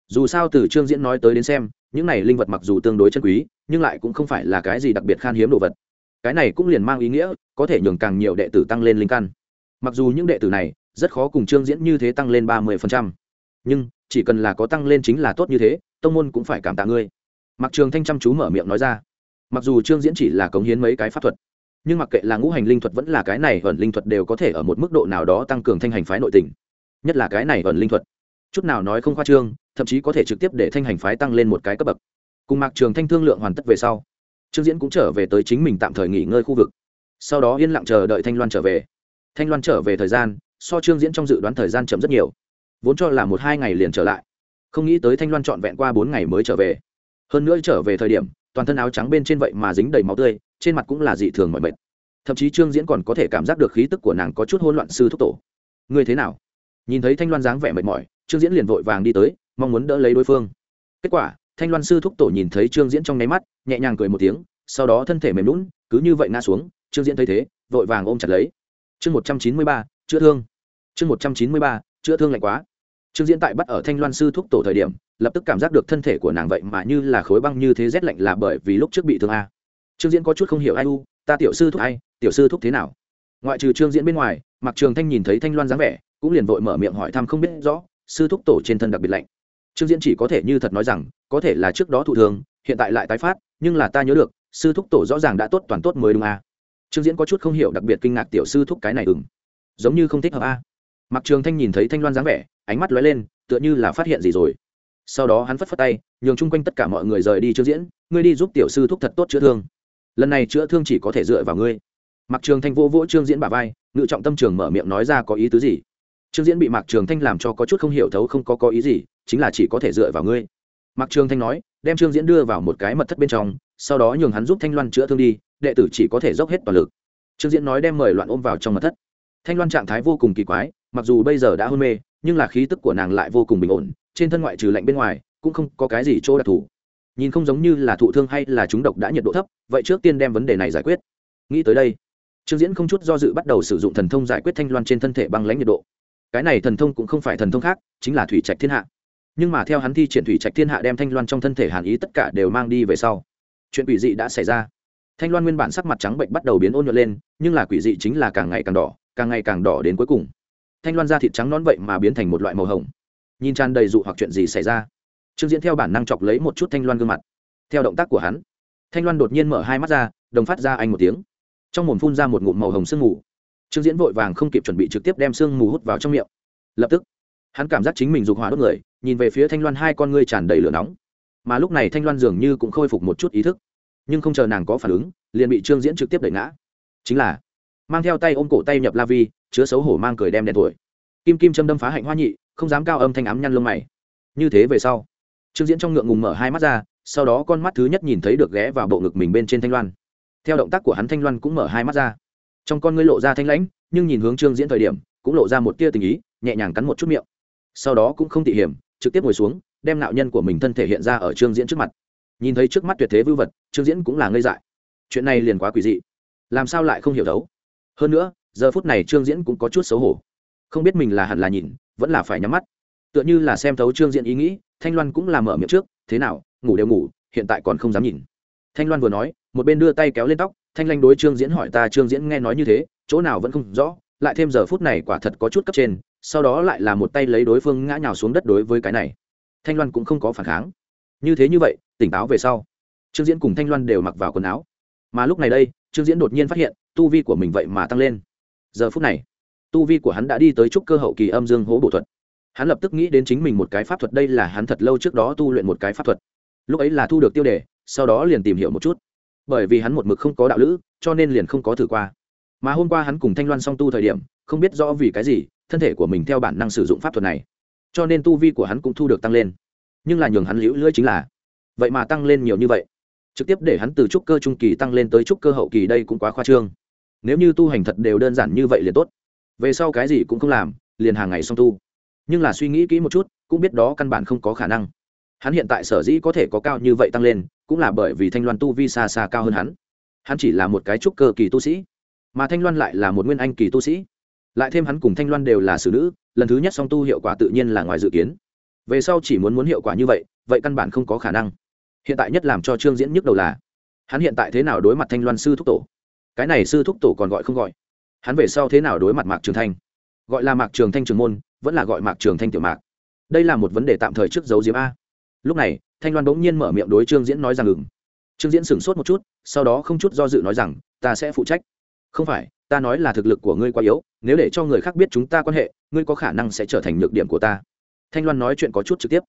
Dù sao từ trương diễn nói tới đến xem, những này linh vật mặc dù tương đối chân quý, nhưng lại cũng không phải là cái gì đặc biệt khan hiếm đồ vật. Cái này cũng liền mang ý nghĩa, có thể nhường càng nhiều đệ tử tăng lên linh căn. Mặc dù những đệ tử này rất khó cùng trương diễn như thế tăng lên ba mươi nhưng chỉ cần là có tăng lên chính là tốt như thế, tông môn cũng phải cảm tạ ngươi mặc trường thanh chăm chú mở miệng nói ra. Mặc dù trương diễn chỉ là cống hiến mấy cái pháp thuật, nhưng mặc kệ là ngũ hành linh thuật vẫn là cái này, ẩn linh thuật đều có thể ở một mức độ nào đó tăng cường thanh hành phái nội tình. Nhất là cái này ẩn linh thuật. Chút nào nói không khoa trương, thậm chí có thể trực tiếp để thanh hành phái tăng lên một cái cấp bậc. Cùng mạc trường thanh thương lượng hoàn tất về sau, trương diễn cũng trở về tới chính mình tạm thời nghỉ ngơi khu vực. Sau đó yên lặng chờ đợi thanh loan trở về. Thanh loan trở về thời gian, so trương diễn trong dự đoán thời gian chậm rất nhiều. Vốn cho là một hai ngày liền trở lại. Không nghĩ tới thanh loan trọn vẹn qua bốn ngày mới trở về hơn nữa trở về thời điểm, toàn thân áo trắng bên trên vậy mà dính đầy máu tươi, trên mặt cũng là dị thường mọi mệt. Thậm chí trương diễn còn có thể cảm giác được khí tức của nàng có chút hôn loạn sư thúc tổ. Ngươi thế nào? Nhìn thấy thanh loan dáng vẻ mệt mỏi, trương diễn liền vội vàng đi tới, mong muốn đỡ lấy đối phương. Kết quả, thanh loan sư thúc tổ nhìn thấy trương diễn trong nháy mắt, nhẹ nhàng cười một tiếng, sau đó thân thể mềm lún cứ như vậy ngã xuống, trương diễn thấy thế, vội vàng ôm chặt lấy. Chương một trăm chín mươi ba, chữa thương. Chương một trăm chín mươi ba, chữa thương lạnh quá trương diễn tại bắt ở thanh loan sư thúc tổ thời điểm, lập tức cảm giác được thân thể của nàng vậy mà như là khối băng như thế rét lạnh là bởi vì lúc trước bị thương a. Trương diễn có chút không hiểu ai u, ta tiểu sư thúc ai, tiểu sư thúc thế nào? Ngoại trừ trương diễn bên ngoài mặc trường thanh nhìn thấy thanh loan dáng vẻ, cũng liền vội mở miệng hỏi thăm không biết rõ, sư thúc tổ trên thân đặc biệt lạnh. Trương diễn chỉ có thể như thật nói rằng, có thể là trước đó thụ thường hiện tại lại tái phát, nhưng là ta nhớ được, sư thúc tổ rõ ràng đã tốt toàn tốt mới đúng a. Trương diễn có chút không hiểu đặc biệt kinh ngạc tiểu sư thúc cái này ừng giống như không thích hợp a mặc trường thanh nhìn thấy thanh loan dáng vẻ, ánh mắt lóe lên, tựa như là phát hiện gì rồi. Sau đó hắn phất phất tay, nhường chung quanh tất cả mọi người rời đi trương diễn, ngươi đi giúp tiểu sư thúc thật tốt chữa thương. Lần này chữa thương chỉ có thể dựa vào ngươi. Mặc trường thanh vô vỗ trương diễn bà vai, ngự trọng tâm trường mở miệng nói ra có ý tứ gì. Trương diễn bị mạc trường thanh làm cho có chút không hiểu thấu không có có ý gì, chính là chỉ có thể dựa vào ngươi. Mạc trường thanh nói, đem trương diễn đưa vào một cái mật thất bên trong, sau đó nhường hắn giúp thanh loan chữa thương đi, đệ tử chỉ có thể dốc hết toàn lực. Trương diễn nói đem mời loạn ôm vào trong mật thất. Thanh loan trạng thái vô cùng kỳ quái mặc dù bây giờ đã hôn mê, nhưng là khí tức của nàng lại vô cùng bình ổn, trên thân ngoại trừ lạnh bên ngoài, cũng không có cái gì chỗ đặc thù. Nhìn không giống như là thụ thương hay là chúng độc đã nhiệt độ thấp, vậy trước tiên đem vấn đề này giải quyết. Nghĩ tới đây, trương diễn không chút do dự bắt đầu sử dụng thần thông giải quyết thanh loan trên thân thể băng lãnh nhiệt độ. Cái này thần thông cũng không phải thần thông khác, chính là thủy trạch thiên hạ. Nhưng mà theo hắn thi triển thủy trạch thiên hạ đem thanh loan trong thân thể hàn ý tất cả đều mang đi về sau, chuyện quỷ dị đã xảy ra. Thanh loan nguyên bản sắc mặt trắng bệnh bắt đầu biến ôn nhuận lên, nhưng là quỷ dị chính là càng ngày càng đỏ, càng ngày càng đỏ đến cuối cùng thanh loan da thịt trắng nón vậy mà biến thành một loại màu hồng. Nhìn tràn đầy dụ hoặc chuyện gì xảy ra? Trương diễn theo bản năng chọc lấy một chút thanh loan gương mặt. Theo động tác của hắn, thanh loan đột nhiên mở hai mắt ra, đồng phát ra anh một tiếng. Trong mồm phun ra một ngụm màu hồng sương mù. Trương diễn vội vàng không kịp chuẩn bị trực tiếp đem sương mù hút vào trong miệng. Lập tức, hắn cảm giác chính mình dục hỏa đốt người, nhìn về phía thanh loan hai con ngươi tràn đầy lửa nóng. Mà lúc này thanh loan dường như cũng khôi phục một chút ý thức. Nhưng không chờ nàng có phản ứng, liền bị trương diễn trực tiếp đẩy ngã. Chính là, mang theo tay ôm cổ tay nhập la vi chứa xấu hổ mang cười đem đèn tuổi kim kim châm đâm phá hạnh hoa nhị, không dám cao âm thanh ám nhăn lông mày. Như thế về sau, trương diễn trong ngượng ngùng mở hai mắt ra, sau đó con mắt thứ nhất nhìn thấy được ghé vào bộ ngực mình bên trên thanh loan. Theo động tác của hắn thanh loan cũng mở hai mắt ra. Trong con ngươi lộ ra thanh lãnh, nhưng nhìn hướng trương diễn thời điểm, cũng lộ ra một tia tình ý, nhẹ nhàng cắn một chút miệng. Sau đó cũng không tỉ hiểm, trực tiếp ngồi xuống, đem nạo nhân của mình thân thể hiện ra ở trương diễn trước mặt. Nhìn thấy trước mắt tuyệt thế vưu vật, trương diễn cũng là ngây dại. Chuyện này liền quá quỷ dị. Làm sao lại không hiểu đấu hơn nữa giờ phút này trương diễn cũng có chút xấu hổ. Không biết mình là hẳn là nhìn, vẫn là phải nhắm mắt. Tựa như là xem thấu trương diễn ý nghĩ, thanh loan cũng làm mở miệng trước, thế nào, ngủ đều ngủ, hiện tại còn không dám nhìn. Thanh loan vừa nói, một bên đưa tay kéo lên tóc, thanh lanh đối trương diễn hỏi, ta, trương diễn nghe nói như thế, chỗ nào vẫn không rõ, lại thêm giờ phút này quả thật có chút cấp trên, sau đó lại là một tay lấy đối phương ngã nhào xuống đất đối với cái này. Thanh loan cũng không có phản kháng. Như thế như vậy, tỉnh táo về sau, trương diễn cùng thanh loan đều mặc vào quần áo. Mà lúc này đây, trương diễn đột nhiên phát hiện, tu vi của mình vậy mà tăng lên giờ phút này, tu vi của hắn đã đi tới trúc cơ hậu kỳ âm dương hố bổ thuật. Hắn lập tức nghĩ đến chính mình một cái pháp thuật, đây là hắn thật lâu trước đó tu luyện một cái pháp thuật. Lúc ấy là thu được tiêu đề, sau đó liền tìm hiểu một chút. Bởi vì hắn một mực không có đạo lữ, cho nên liền không có thử qua. Mà hôm qua hắn cùng thanh loan song tu thời điểm, không biết rõ vì cái gì, thân thể của mình theo bản năng sử dụng pháp thuật này. Cho nên tu vi của hắn cũng thu được tăng lên. Nhưng là nhường hắn liễu lưỡi chính là, vậy mà tăng lên nhiều như vậy. Trực tiếp để hắn từ trúc cơ trung kỳ tăng lên tới trúc cơ hậu kỳ đây cũng quá khoa trương nếu như tu hành thật đều đơn giản như vậy liền tốt. Về sau cái gì cũng không làm, liền hàng ngày xong tu. Nhưng là suy nghĩ kỹ một chút, cũng biết đó căn bản không có khả năng. Hắn hiện tại sở dĩ có thể có cao như vậy tăng lên, cũng là bởi vì thanh loan tu vi xa xa cao hơn hắn. Hắn chỉ là một cái trúc cơ kỳ tu sĩ, mà thanh loan lại là một nguyên anh kỳ tu sĩ. Lại thêm hắn cùng thanh loan đều là xử nữ, lần thứ nhất song tu hiệu quả tự nhiên là ngoài dự kiến. Về sau chỉ muốn muốn hiệu quả như vậy vậy căn bản không có khả năng. Hiện tại nhất làm cho trương diễn nhức đầu là, hắn hiện tại thế nào đối mặt thanh loan sư thúc tổ? Cái này sư thúc tổ còn gọi không gọi? Hắn về sau thế nào đối mặt mạc trường thanh? Gọi là mạc trường thanh trường môn, vẫn là gọi mạc trường thanh tiểu mạc. Đây là một vấn đề tạm thời trước dấu diếm a. Lúc này, thanh loan bỗng nhiên mở miệng đối trương diễn nói rằng ngừng trương diễn sửng sốt một chút, sau đó không chút do dự nói rằng, ta sẽ phụ trách. Không phải, ta nói là thực lực của ngươi quá yếu, nếu để cho người khác biết chúng ta quan hệ, ngươi có khả năng sẽ trở thành nhược điểm của ta. Thanh loan nói chuyện có chút trực tiếp,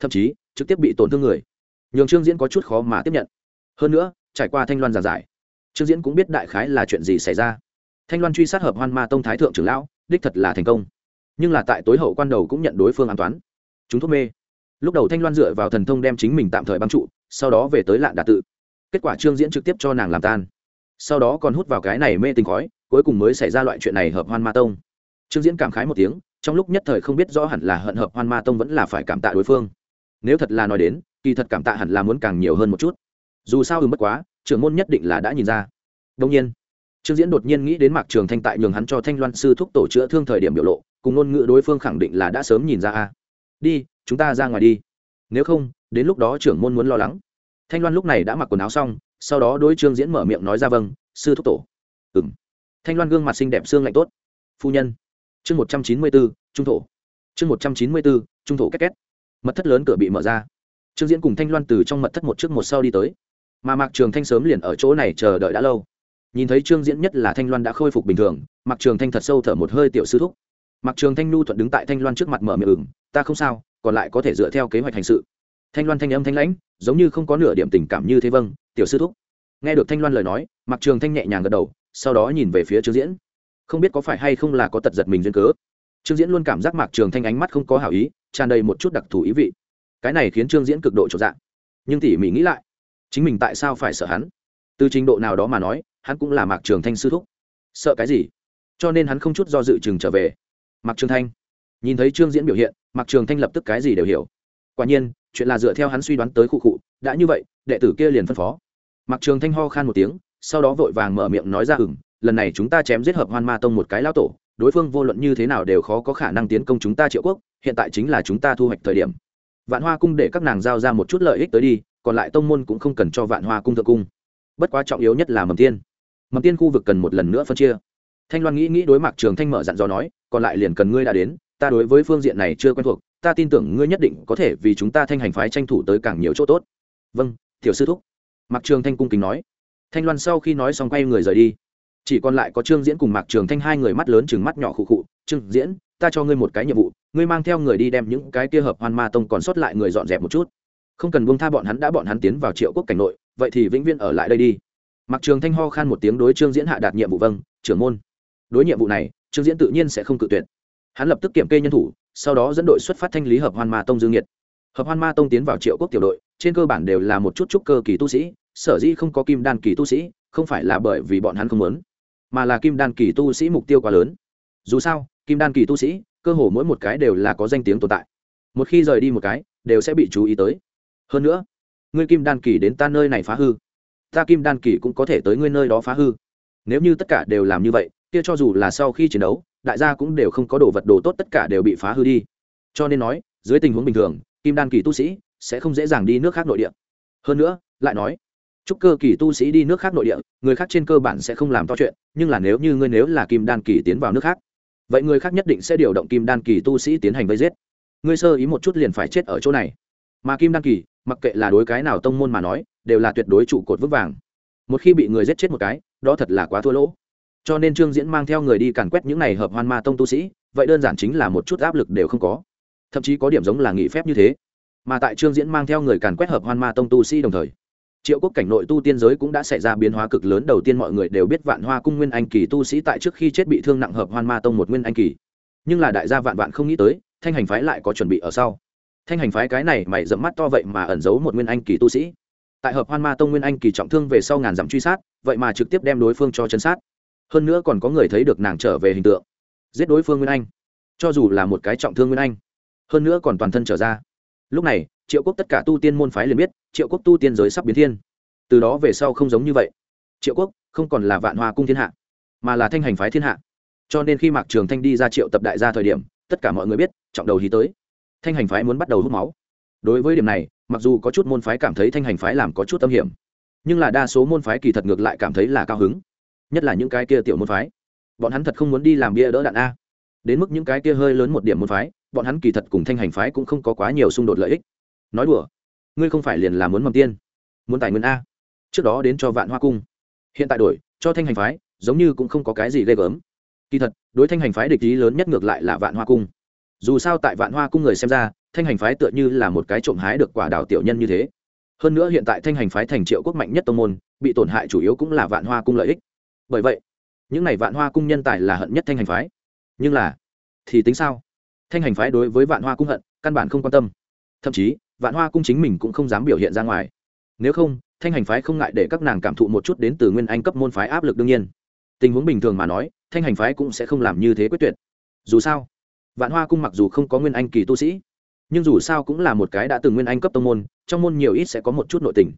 thậm chí trực tiếp bị tổn thương người. Nhường trương diễn có chút khó mà tiếp nhận. Hơn nữa, trải qua thanh loan giàn giải trương diễn cũng biết đại khái là chuyện gì xảy ra. Thanh loan truy sát hợp hoan ma tông thái thượng trưởng lão, đích thật là thành công. Nhưng là tại tối hậu quan đầu cũng nhận đối phương an toán. Chúng thuốc mê. Lúc đầu thanh loan dựa vào thần thông đem chính mình tạm thời băng trụ, sau đó về tới lạn đà tự. Kết quả trương diễn trực tiếp cho nàng làm tan. Sau đó còn hút vào cái này mê tình khói, cuối cùng mới xảy ra loại chuyện này hợp hoan ma tông. Trương diễn cảm khái một tiếng, trong lúc nhất thời không biết rõ hẳn là hận hợp hoan ma tông vẫn là phải cảm tạ đối phương. Nếu thật là nói đến, kỳ thật cảm tạ hẳn là muốn càng nhiều hơn một chút. Dù sao ừng bất quá trưởng môn nhất định là đã nhìn ra. Đông nhiên, trương diễn đột nhiên nghĩ đến mạc trường thanh tại nhường hắn cho thanh loan sư thúc tổ chữa thương thời điểm biểu lộ, cùng ngôn ngữ đối phương khẳng định là đã sớm nhìn ra a. Đi, chúng ta ra ngoài đi. Nếu không, đến lúc đó trưởng môn muốn lo lắng. Thanh loan lúc này đã mặc quần áo xong, sau đó đối trương diễn mở miệng nói ra vâng sư thúc tổ. Ừ m thanh loan gương mặt xinh đẹp xương lạnh tốt. Phu nhân. Chương một trăm chín mươi bốn trung thổ. Chương một trăm chín mươi bốn trung thổ két két. Mật thất lớn cửa bị mở ra. Trương diễn cùng thanh loan từ trong mật thất một trước một sau đi tới mà mạc trường thanh sớm liền ở chỗ này chờ đợi đã lâu. Nhìn thấy trương diễn nhất là thanh loan đã khôi phục bình thường, mạc trường thanh thật sâu thở một hơi tiểu sư thúc. Mạc trường thanh nu thuận đứng tại thanh loan trước mặt mở miệng ừng ta không sao, còn lại có thể dựa theo kế hoạch hành sự. Thanh loan thanh âm thanh lãnh, giống như không có nửa điểm tình cảm như thế vâng tiểu sư thúc. Nghe được thanh loan lời nói, mạc trường thanh nhẹ nhàng gật đầu, sau đó nhìn về phía trương diễn. Không biết có phải hay không là có tật giật mình duyên cớ. Trương diễn luôn cảm giác mạc trường thanh ánh mắt không có hảo ý, tràn đầy một chút đặc thù ý vị. Cái này khiến trương diễn cực độ trọn dạng nhưng tỉ mỉ nghĩ lại chính mình tại sao phải sợ hắn? Từ trình độ nào đó mà nói, hắn cũng là mạc trường thanh sư thúc. Sợ cái gì? Cho nên hắn không chút do dự chừng trở về. Mạc trường thanh. Nhìn thấy trương diễn biểu hiện, mạc trường thanh lập tức cái gì đều hiểu. Quả nhiên, chuyện là dựa theo hắn suy đoán tới khu cụ đã như vậy, đệ tử kia liền phân phó. Mạc trường thanh ho khan một tiếng, sau đó vội vàng mở miệng nói ra ừng lần này chúng ta chém giết hợp hoan ma tông một cái lao tổ, đối phương vô luận như thế nào đều khó có khả năng tiến công chúng ta triệu quốc, hiện tại chính là chúng ta thu hoạch thời điểm. Vạn hoa cung để các nàng giao ra một chút lợi ích tới đi còn lại tông môn cũng không cần cho vạn hoa cung thượng cung. Bất quá trọng yếu nhất là mầm tiên. Mầm tiên khu vực cần một lần nữa phân chia. Thanh loan nghĩ nghĩ đối mặt trường thanh mở dặn dò nói, còn lại liền cần ngươi đã đến, ta đối với phương diện này chưa quen thuộc, ta tin tưởng ngươi nhất định có thể vì chúng ta thanh hành phái tranh thủ tới càng nhiều chỗ tốt. Vâng tiểu sư thúc. Mạc trường thanh cung kính nói. Thanh loan sau khi nói xong quay người rời đi. Chỉ còn lại có trương diễn cùng mạc trường thanh hai người mắt lớn chừng mắt nhỏ khụ khụ. Trương diễn, ta cho ngươi một cái nhiệm vụ, ngươi mang theo người đi đem những cái kia hợp hoan ma tông còn sót lại người dọn dẹp một chút không cần buông tha bọn hắn đã bọn hắn tiến vào triệu quốc cảnh nội, vậy thì vĩnh viễn ở lại đây đi. Mặc trường thanh ho khan một tiếng đối trương diễn hạ đạt nhiệm vụ vâng trưởng môn. Đối nhiệm vụ này, trương diễn tự nhiên sẽ không cự tuyệt. Hắn lập tức kiểm kê nhân thủ, sau đó dẫn đội xuất phát thanh lý hợp hoan ma tông dương nhiệt. Hợp hoan ma tông tiến vào triệu quốc tiểu đội, trên cơ bản đều là một chút trúc cơ kỳ tu sĩ, sở dĩ không có kim đan kỳ tu sĩ, không phải là bởi vì bọn hắn không muốn, mà là kim đan kỳ tu sĩ mục tiêu quá lớn. Dù sao, kim đan kỳ tu sĩ, cơ hồ mỗi một cái đều là có danh tiếng tồn tại. Một khi rời đi một cái, đều sẽ bị chú ý tới hơn nữa, ngươi kim đan kỳ đến ta nơi này phá hư. Ta kim đan kỳ cũng có thể tới ngươi nơi đó phá hư. Nếu như tất cả đều làm như vậy, kia cho dù là sau khi chiến đấu, đại gia cũng đều không có đồ vật đồ tốt tất cả đều bị phá hư đi. Cho nên nói, dưới tình huống bình thường, kim đan kỳ tu sĩ sẽ không dễ dàng đi nước khác nội địa. Hơn nữa, lại nói chúc cơ kỳ tu sĩ đi nước khác nội địa, người khác trên cơ bản sẽ không làm to chuyện, nhưng là nếu như ngươi nếu là kim đan kỳ tiến vào nước khác, vậy người khác nhất định sẽ điều động kim đan kỳ tu sĩ tiến hành vây giết. Ngươi sơ ý một chút liền phải chết ở chỗ này mà kim Đăng kỳ, mặc kệ là đối cái nào tông môn mà nói, đều là tuyệt đối trụ cột vững vàng. Một khi bị người giết chết một cái, đó thật là quá thua lỗ. Cho nên trương diễn mang theo người đi càn quét những này hợp hoan ma tông tu sĩ, vậy đơn giản chính là một chút áp lực đều không có. Thậm chí có điểm giống là nghỉ phép như thế. Mà tại trương diễn mang theo người càn quét hợp hoan ma tông tu sĩ đồng thời, triệu quốc cảnh nội tu tiên giới cũng đã xảy ra biến hóa cực lớn, đầu tiên mọi người đều biết vạn hoa cung nguyên anh kỳ tu sĩ tại trước khi chết bị thương nặng hợp hoan ma tông một nguyên anh kỳ. Nhưng là đại gia vạn vạn không nghĩ tới, thanh hành phái lại có chuẩn bị ở sau thanh hành phái cái này mày dẫm mắt to vậy mà ẩn giấu một nguyên anh kỳ tu sĩ. Tại hợp hoan ma tông nguyên anh kỳ trọng thương về sau ngàn dặm truy sát, vậy mà trực tiếp đem đối phương cho chân sát. Hơn nữa còn có người thấy được nàng trở về hình tượng. Giết đối phương nguyên anh. Cho dù là một cái trọng thương nguyên anh. Hơn nữa còn toàn thân trở ra. Lúc này, triệu quốc tất cả tu tiên môn phái liền biết, triệu quốc tu tiên giới sắp biến thiên. Từ đó về sau không giống như vậy. Triệu quốc không còn là vạn hoa cung thiên hạ, mà là thanh hành phái thiên hạ. Cho nên khi mạc trường thanh đi ra triệu tập đại gia thời điểm, tất cả mọi người biết, trọng đầu hí tới thanh hành phái muốn bắt đầu hút máu. Đối với điểm này, mặc dù có chút môn phái cảm thấy thanh hành phái làm có chút tâm hiểm, nhưng là đa số môn phái kỳ thật ngược lại cảm thấy là cao hứng. Nhất là những cái kia tiểu môn phái. Bọn hắn thật không muốn đi làm bia đỡ đạn a. Đến mức những cái kia hơi lớn một điểm môn phái, bọn hắn kỳ thật cùng thanh hành phái cũng không có quá nhiều xung đột lợi ích. Nói đùa, ngươi không phải liền là muốn mầm tiên, muốn tài nguyên a. Trước đó đến cho vạn hoa cung. Hiện tại đổi, cho thanh hành phái, giống như cũng không có cái gì ghê gớm. Kỳ thật, đối thanh hành phái địch ý lớn nhất ngược lại là vạn hoa cung dù sao tại vạn hoa cung người xem ra, thanh hành phái tựa như là một cái trộm hái được quả đào tiểu nhân như thế. Hơn nữa hiện tại thanh hành phái thành triệu quốc mạnh nhất tông môn, bị tổn hại chủ yếu cũng là vạn hoa cung lợi ích. Bởi vậy, những n à y vạn hoa cung nhân tài là hận nhất thanh hành phái. Nhưng là, thì tính sao? Thanh hành phái đối với vạn hoa cung hận, căn bản không quan tâm. Thậm chí, vạn hoa cung chính mình cũng không dám biểu hiện ra ngoài. Nếu không, thanh hành phái không ngại để các nàng cảm thụ một chút đến từ nguyên anh cấp môn phái áp lực đương nhiên. Tình huống bình thường mà nói, thanh hành phái cũng sẽ không làm như thế quyết tuyệt. Dù sao vạn hoa cung mặc dù không có nguyên anh kỳ tu sĩ, nhưng dù sao cũng là một cái đã từng nguyên anh cấp tông môn, trong môn nhiều ít sẽ có một chút nội tình.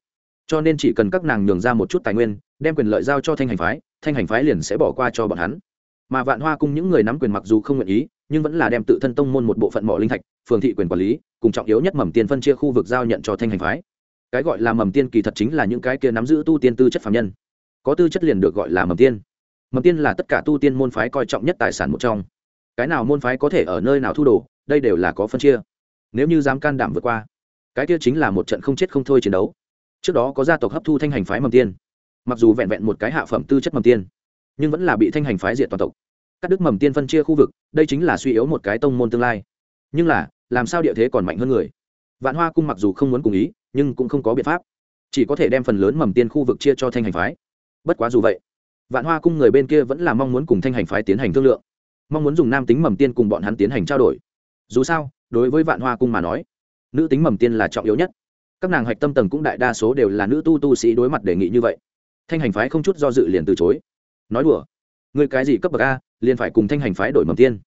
Cho nên chỉ cần các nàng nhường ra một chút tài nguyên, đem quyền lợi giao cho thanh hành phái, thanh hành phái liền sẽ bỏ qua cho bọn hắn. Mà vạn hoa cung những người nắm quyền mặc dù không nguyện ý, nhưng vẫn là đem tự thân tông môn một bộ phận mỏ linh thạch, phường thị quyền quản lý, cùng trọng yếu nhất mầm tiên phân chia khu vực giao nhận cho thanh hành phái. Cái gọi là mầm tiên kỳ thật chính là những cái kia nắm giữ tu tiên tư chất phạm nhân. Có tư chất liền được gọi là mầm tiên. Mầm tiên là tất cả tu tiên môn phái coi trọng nhất tài sản một trong cái nào môn phái có thể ở nơi nào thu đồ, đây đều là có phân chia. Nếu như dám can đảm vượt qua, cái kia chính là một trận không chết không thôi chiến đấu. Trước đó có gia tộc hấp thu thanh hành phái mầm tiên. Mặc dù vẹn vẹn một cái hạ phẩm tư chất mầm tiên, nhưng vẫn là bị thanh hành phái diệt toàn tộc. Các đức mầm tiên phân chia khu vực, đây chính là suy yếu một cái tông môn tương lai. Nhưng là, làm sao địa thế còn mạnh hơn người? Vạn hoa cung mặc dù không muốn cùng ý, nhưng cũng không có biện pháp. Chỉ có thể đem phần lớn mầm tiên khu vực chia cho thanh hành phái. Bất quá dù vậy, vạn hoa cung người bên kia vẫn là mong muốn cùng thanh hành phái tiến hành thương lượng mong muốn dùng nam tính mầm tiên cùng bọn hắn tiến hành trao đổi. Dù sao, đối với vạn hoa cung mà nói, nữ tính mầm tiên là trọng yếu nhất. Các nàng hạch tâm tầng cũng đại đa số đều là nữ tu tu sĩ đối mặt đề nghị như vậy. Thanh hành phái không chút do dự liền từ chối. Nói đùa người cái gì cấp bậc a, liền phải cùng thanh hành phái đổi mầm tiên.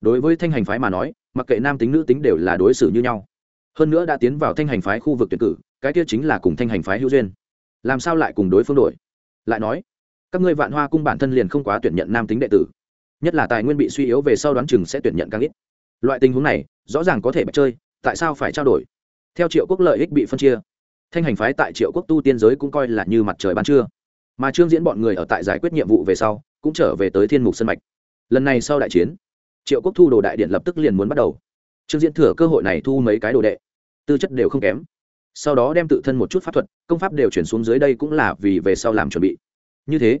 Đối với thanh hành phái mà nói, mặc kệ nam tính nữ tính đều là đối xử như nhau. Hơn nữa đã tiến vào thanh hành phái khu vực tuyển cử, cái kia chính là cùng thanh hành phái hữu duyên. Làm sao lại cùng đối phương đổi? Lại nói, các ngươi vạn hoa cung bản thân liền không quá tuyển nhận nam tính đệ tử nhất là tài nguyên bị suy yếu về sau đoán chừng sẽ tuyển nhận càng ít. Loại tình huống này, rõ ràng có thể bạch chơi, tại sao phải trao đổi? Theo triệu quốc lợi ích bị phân chia, thanh hành phái tại triệu quốc tu tiên giới cũng coi là như mặt trời ban trưa. Mà trương diễn bọn người ở tại giải quyết nhiệm vụ về sau, cũng trở về tới thiên mục sân mạch. Lần này sau đại chiến, triệu quốc thu đồ đại điện lập tức liền muốn bắt đầu. Trương diễn thừa cơ hội này thu mấy cái đồ đệ, tư chất đều không kém. Sau đó đem tự thân một chút pháp thuật, công pháp đều chuyển xuống dưới đây cũng là vì về sau làm chuẩn bị. Như thế,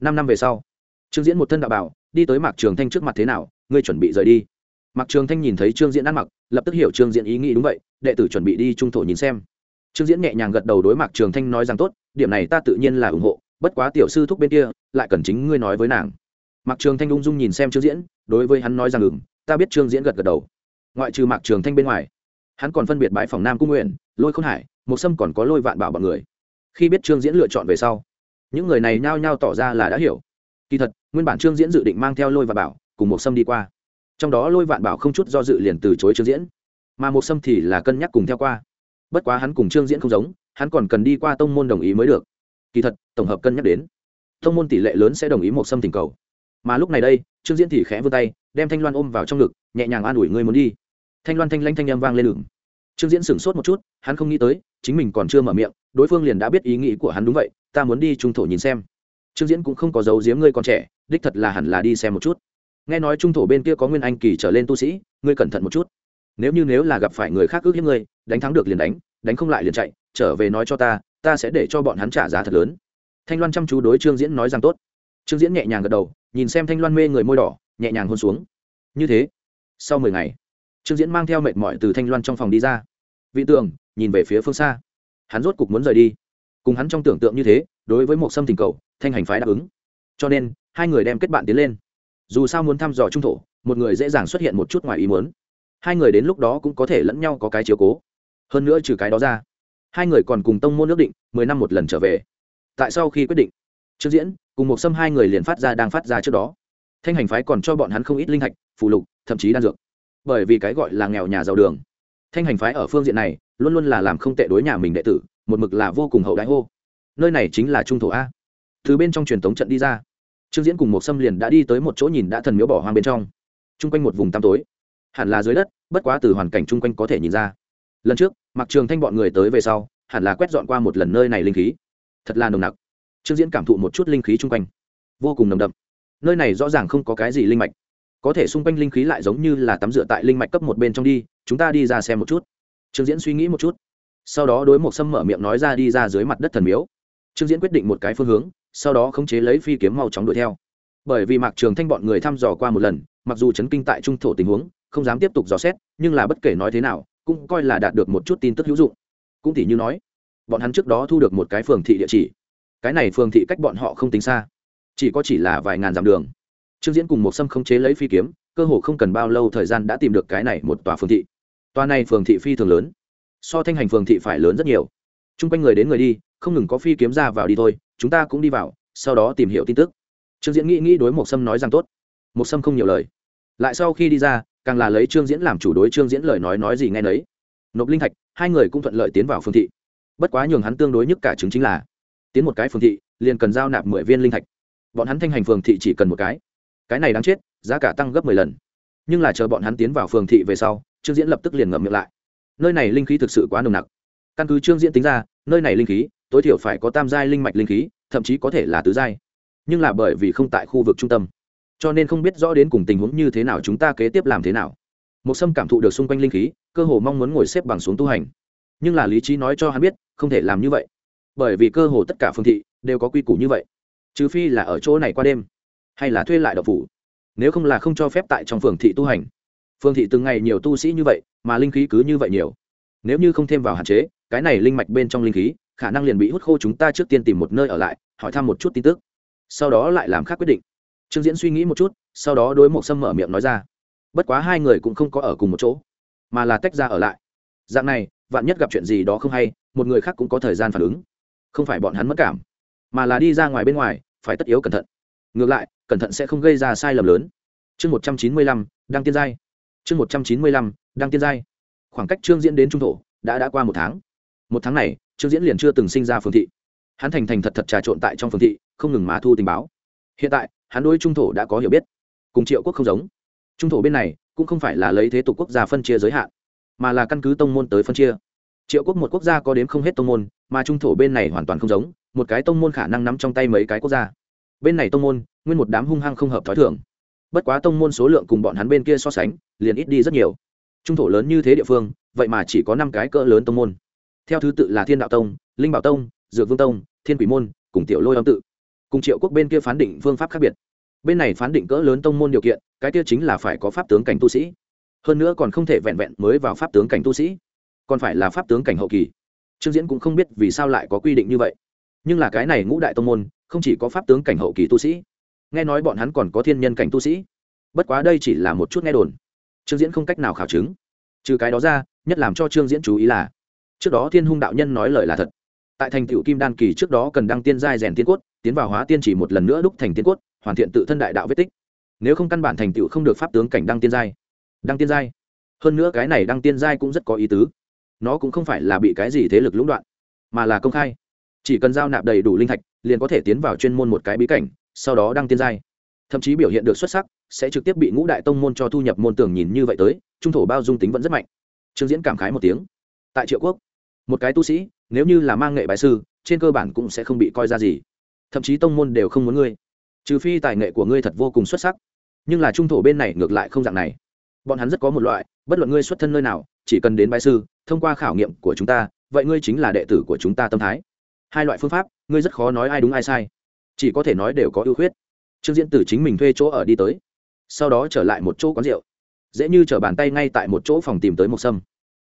năm năm về sau, trương diễn một thân đạo bảo đi tới mạc trường thanh trước mặt thế nào, ngươi chuẩn bị rời đi. Mạc trường thanh nhìn thấy trương diễn ăn mặc, lập tức hiểu trương diễn ý nghĩ đúng vậy, đệ tử chuẩn bị đi trung thổ nhìn xem. Trương diễn nhẹ nhàng gật đầu đối mạc trường thanh nói rằng tốt, điểm này ta tự nhiên là ủng hộ, bất quá tiểu sư thúc bên kia, lại cần chính ngươi nói với nàng. Mạc trường thanh ung dung nhìn xem trương diễn, đối với hắn nói rằng ừng ta biết trương diễn gật gật đầu. Ngoại trừ mạc trường thanh bên ngoài, hắn còn phân biệt bãi phòng nam cung nguyện, lôi khôn hải một sâm còn có lôi vạn bảo bọn người. Khi biết trương diễn lựa chọn về sau, những người này nhao nhao tỏ ra là đã hiểu. Kỳ thật nguyên bản trương diễn dự định mang theo lôi và bảo cùng một sâm đi qua trong đó lôi vạn bảo không chút do dự liền từ chối trương diễn mà một sâm thì là cân nhắc cùng theo qua bất quá hắn cùng trương diễn không giống hắn còn cần đi qua tông môn đồng ý mới được kỳ thật tổng hợp cân nhắc đến tông môn tỷ lệ lớn sẽ đồng ý một sâm tình cầu mà lúc này đây trương diễn thì khẽ vươn tay đem thanh loan ôm vào trong ngực nhẹ nhàng an ủi ngươi muốn đi thanh loan thanh lanh thanh â vang lên đường trương diễn sửng sốt một chút hắn không nghĩ tới chính mình còn chưa mở miệng đối phương liền đã biết ý nghĩ của hắn đúng vậy ta muốn đi trung thổ nhìn xem trương diễn cũng không có dấu giếm ngươi còn trẻ đích thật là hẳn là đi xem một chút. Nghe nói trung thổ bên kia có nguyên anh kỳ trở lên tu sĩ, ngươi cẩn thận một chút. Nếu như nếu là gặp phải người khác ước hiếp ngươi, đánh thắng được liền đánh đánh không lại liền chạy, trở về nói cho ta ta sẽ để cho bọn hắn trả giá thật lớn. Thanh loan chăm chú đối trương diễn nói rằng tốt. Trương diễn nhẹ nhàng gật đầu, nhìn xem thanh loan mê người môi đỏ, nhẹ nhàng hôn xuống. Như thế, sau mười ngày, trương diễn mang theo mệt mỏi từ thanh loan trong phòng đi ra. Vị tường, nhìn về phía phương xa. Hắn rốt cục muốn rời đi. Cùng hắn trong tưởng tượng như thế, đối với một sâm tình cầu, thanh hành phái đáp ứng. Cho nên hai người đem kết bạn tiến lên. Dù sao muốn thăm dò trung thổ, một người dễ dàng xuất hiện một chút ngoài ý muốn. Hai người đến lúc đó cũng có thể lẫn nhau có cái chiếu cố. Hơn nữa trừ cái đó ra, hai người còn cùng tông môn nước định, mười năm một lần trở về. Tại sau khi quyết định trước diễn cùng một xâm hai người liền phát ra đang phát ra trước đó. Thanh hành phái còn cho bọn hắn không ít linh thạch, phù lục, thậm chí đan dược. Bởi vì cái gọi là nghèo nhà giàu đường, thanh hành phái ở phương diện này luôn luôn là làm không tệ đối nhà mình đệ tử, một mực là vô cùng hậu đãi hô. Nơi này chính là trung thổ a. Từ bên trong truyền thống trận đi ra trương diễn cùng một xâm liền đã đi tới một chỗ nhìn đã thần miếu bỏ hoang bên trong. Chung quanh một vùng tăm tối, hẳn là dưới đất, bất quá từ hoàn cảnh chung quanh có thể nhìn ra. Lần trước mặc trường thanh bọn người tới về sau, hẳn là quét dọn qua một lần nơi này linh khí. Thật là nồng nặc. Trương diễn cảm thụ một chút linh khí chung quanh. Vô cùng nồng đậm. Nơi này rõ ràng không có cái gì linh mạch. Có thể xung quanh linh khí lại giống như là tắm rửa tại linh mạch cấp một bên trong đi, chúng ta đi ra xem một chút. Trương diễn suy nghĩ một chút. Sau đó đối một sâm mở miệng nói ra đi ra dưới mặt đất thần miếu. Trương diễn quyết định một cái phương hướng sau đó khống chế lấy phi kiếm mau chóng đuổi theo. Bởi vì mạc trường thanh bọn người thăm dò qua một lần, mặc dù chấn kinh tại trung thổ tình huống, không dám tiếp tục dò xét, nhưng là bất kể nói thế nào, cũng coi là đạt được một chút tin tức hữu dụng. Cũng tỉ như nói, bọn hắn trước đó thu được một cái phường thị địa chỉ. Cái này phường thị cách bọn họ không tính xa, chỉ có chỉ là vài ngàn dặm đường. Trương diễn cùng một sâm khống chế lấy phi kiếm, cơ hồ không cần bao lâu thời gian đã tìm được cái này một tòa phường thị. Tòa này phường thị phi thường lớn, so thanh hành phường thị phải lớn rất nhiều. T r u n g quanh người đến người đi, không ngừng có phi kiếm ra vào đi thôi chúng ta cũng đi vào, sau đó tìm hiểu tin tức. Trương diễn nghĩ nghĩ đối một sâm nói rằng tốt. Một sâm không nhiều lời. Lại sau khi đi ra, càng là lấy trương diễn làm chủ đối trương diễn lời nói nói gì ngay nấy. Nộp linh thạch, hai người cũng thuận lợi tiến vào phường thị. Bất quá nhường hắn tương đối nhất cả chứng chính là, tiến một cái phường thị, liền cần giao nạp mười viên linh thạch. Bọn hắn thanh hành phường thị chỉ cần một cái. Cái này đáng chết, giá cả tăng gấp mười lần. Nhưng là chờ bọn hắn tiến vào phường thị về sau, trương diễn lập tức liền ngậm miệng lại. Nơi này linh khí thực sự quá nồng nặc. Căn cứ trương diễn tính ra, nơi này linh khí tối thiểu phải có tam giai linh mạch linh khí, thậm chí có thể là tứ giai. Nhưng là bởi vì không tại khu vực trung tâm, cho nên không biết rõ đến cùng tình huống như thế nào chúng ta kế tiếp làm thế nào. Một sâm cảm thụ được xung quanh linh khí, cơ hồ mong muốn ngồi xếp bằng xuống tu hành. Nhưng là lý trí nói cho hắn biết, không thể làm như vậy. Bởi vì cơ hồ tất cả phương thị đều có quy củ như vậy. Trừ phi là ở chỗ này qua đêm, hay là thuê lại đậu phủ. Nếu không là không cho phép tại trong phường thị tu hành. Phường thị từng ngày nhiều tu sĩ như vậy, mà linh khí cứ như vậy nhiều. Nếu như không thêm vào hạn chế, cái này linh mạch bên trong linh khí khả năng liền bị hút khô chúng ta trước tiên tìm một nơi ở lại, hỏi thăm một chút tin tức. Sau đó lại làm khác quyết định. Trương diễn suy nghĩ một chút, sau đó đối một sâm mở miệng nói ra. Bất quá hai người cũng không có ở cùng một chỗ, mà là tách ra ở lại. Dạng này, vạn nhất gặp chuyện gì đó không hay, một người khác cũng có thời gian phản ứng. Không phải bọn hắn mất cảm, mà là đi ra ngoài bên ngoài, phải tất yếu cẩn thận. Ngược lại, cẩn thận sẽ không gây ra sai lầm lớn. Chương một trăm chín mươi lăm đang tiên giai. Chương một trăm chín mươi lăm đang tiên giai. Khoảng cách trương diễn đến trung thổ, đã đã qua một tháng. Một tháng này trương diễn liền chưa từng sinh ra phương thị. Hắn thành thành thật thật trà trộn tại trong phương thị, không ngừng mà thu tình báo. Hiện tại, hắn đối trung thổ đã có hiểu biết. Cùng triệu quốc không giống. Trung thổ bên này cũng không phải là lấy thế tục quốc gia phân chia giới hạn, mà là căn cứ tông môn tới phân chia. Triệu quốc một quốc gia có đến không hết tông môn, mà trung thổ bên này hoàn toàn không giống, một cái tông môn khả năng nắm trong tay mấy cái quốc gia. Bên này tông môn, nguyên một đám hung hăng không hợp t h ó i thường. Bất quá tông môn số lượng cùng bọn hắn bên kia so sánh, liền ít đi rất nhiều. Trung thổ lớn như thế địa phương, vậy mà chỉ có năm cái cỡ lớn tông môn theo thứ tự là thiên đạo tông, linh bảo tông, dược vương tông, thiên quỷ môn, cùng tiểu lôi âm tự. Cùng triệu quốc bên kia phán định phương pháp khác biệt. Bên này phán định cỡ lớn tông môn điều kiện, cái kia chính là phải có pháp tướng cảnh tu sĩ. Hơn nữa còn không thể vẹn vẹn mới vào pháp tướng cảnh tu sĩ. Còn phải là pháp tướng cảnh hậu kỳ. Trương diễn cũng không biết vì sao lại có quy định như vậy. Nhưng là cái này ngũ đại tông môn, không chỉ có pháp tướng cảnh hậu kỳ tu sĩ. Nghe nói bọn hắn còn có thiên nhân cảnh tu sĩ. Bất quá đây chỉ là một chút nghe đồn. Trương diễn không cách nào khảo chứng. Trừ cái đó ra, nhất làm cho trương diễn chú ý là trước đó thiên hung đạo nhân nói lời là thật. Tại thành tựu kim đan kỳ trước đó cần đăng tiên giai rèn tiên cốt, tiến vào hóa tiên chỉ một lần nữa đúc thành tiên cốt, hoàn thiện tự thân đại đạo vết tích. Nếu không căn bản thành tựu không được pháp tướng cảnh đăng tiên giai. Đăng tiên giai. Hơn nữa cái này đăng tiên giai cũng rất có ý tứ. Nó cũng không phải là bị cái gì thế lực lũng đoạn, mà là công khai. Chỉ cần giao nạp đầy đủ linh thạch, liền có thể tiến vào chuyên môn một cái bí cảnh, sau đó đăng tiên giai. Thậm chí biểu hiện được xuất sắc, sẽ trực tiếp bị ngũ đại tông môn cho thu nhập môn tưởng nhìn như vậy tới, trung thổ bao dung tính vẫn rất mạnh. Trương diễn cảm khái một tiếng. Tại triệu quốc một cái tu sĩ, nếu như là mang nghệ bài sư, trên cơ bản cũng sẽ không bị coi ra gì. Thậm chí tông môn đều không muốn ngươi. Trừ phi tài nghệ của ngươi thật vô cùng xuất sắc. Nhưng là trung thổ bên này ngược lại không dạng này. Bọn hắn rất có một loại, bất luận ngươi xuất thân nơi nào, chỉ cần đến bài sư, thông qua khảo nghiệm của chúng ta, vậy ngươi chính là đệ tử của chúng ta tâm thái. Hai loại phương pháp, ngươi rất khó nói ai đúng ai sai. Chỉ có thể nói đều có ưu khuyết. Trương diễn tử chính mình thuê chỗ ở đi tới. Sau đó trở lại một chỗ quán rượu. Dễ như t r ở bàn tay ngay tại một chỗ phòng tìm tới một sâm.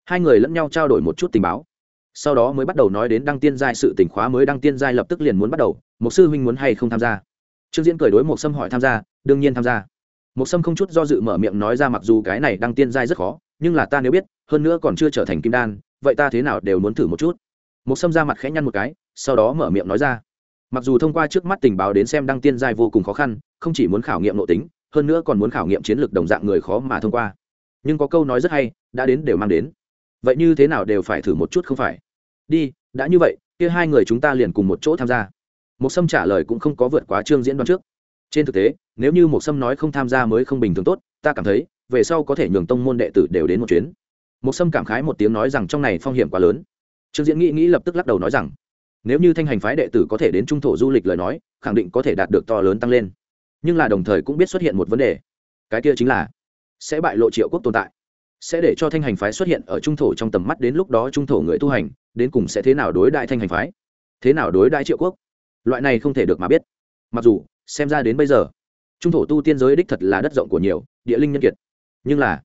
Hai người lẫn nhau trao đổi một chút tình báo sau đó mới bắt đầu nói đến đăng tiên giai sự tỉnh khóa mới đăng tiên giai lập tức liền muốn bắt đầu một sư huynh muốn hay không tham gia? Trương diễn cười đối một sâm hỏi tham gia, đương nhiên tham gia. Một sâm không chút do dự mở miệng nói ra mặc dù cái này đăng tiên giai rất khó, nhưng là ta nếu biết, hơn nữa còn chưa trở thành kim đan, vậy ta thế nào đều muốn thử một chút. Một sâm ra mặt khẽ nhăn một cái, sau đó mở miệng nói ra. Mặc dù thông qua trước mắt tình báo đến xem đăng tiên giai vô cùng khó khăn, không chỉ muốn khảo nghiệm nội tính, hơn nữa còn muốn khảo nghiệm chiến lược đồng dạng người khó mà thông qua. Nhưng có câu nói rất hay, đã đến đều mang đến vậy như thế nào đều phải thử một chút không phải? Đi, đã như vậy, kia hai người chúng ta liền cùng một chỗ tham gia. Một sâm trả lời cũng không có vượt quá chương diễn đoán trước. Trên thực tế, nếu như một sâm nói không tham gia mới không bình thường tốt, ta cảm thấy, về sau có thể nhường tông môn đệ tử đều đến một chuyến. Một sâm cảm khái một tiếng nói rằng trong này phong hiểm quá lớn. Trương diễn nghĩ nghĩ lập tức lắc đầu nói rằng, nếu như thanh hành phái đệ tử có thể đến trung thổ du lịch lời nói, khẳng định có thể đạt được to lớn tăng lên. Nhưng là đồng thời cũng biết xuất hiện một vấn đề. Cái kia chính là, sẽ bại lộ triệu quốc tồn tại sẽ để cho thanh hành phái xuất hiện ở trung thổ trong tầm mắt đến lúc đó trung thổ người tu hành, đến cùng sẽ thế nào đối đại thanh hành phái? Thế nào đối đại triệu quốc? Loại này không thể được mà biết. Mặc dù, xem ra đến bây giờ, trung thổ tu tiên giới đích thật là đất rộng của nhiều, địa linh nhân kiệt. Nhưng là,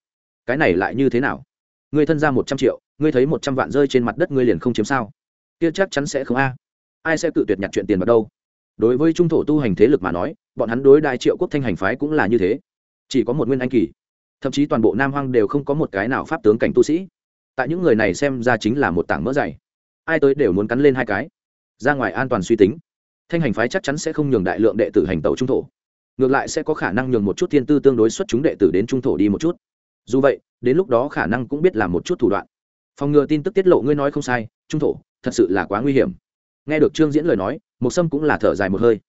cái này lại như thế nào? Ngươi thân ra một trăm triệu, ngươi thấy một trăm vạn rơi trên mặt đất ngươi liền không chiếm sao? Kia chắc chắn sẽ không a. Ai sẽ cự tuyệt nhặt chuyện tiền vào đâu? Đối với trung thổ tu hành thế lực mà nói, bọn hắn đối đại triệu quốc thanh hành phái cũng là như thế. Chỉ có một nguyên anh kỳ thậm chí toàn bộ nam hoang đều không có một cái nào pháp tướng cảnh tu sĩ. Tại những người này xem ra chính là một tảng mỡ dày. Ai tới đều muốn cắn lên hai cái. Ra ngoài an toàn suy tính. Thanh hành phái chắc chắn sẽ không nhường đại lượng đệ tử hành tàu trung thổ. Ngược lại sẽ có khả năng nhường một chút thiên tư tương đối xuất chúng đệ tử đến trung thổ đi một chút. Dù vậy, đến lúc đó khả năng cũng biết làm một chút thủ đoạn. Phòng ngừa tin tức tiết lộ ngươi nói không sai, trung thổ, thật sự là quá nguy hiểm. Nghe được trương diễn lời nói, một sâm cũng là thở dài một hơi.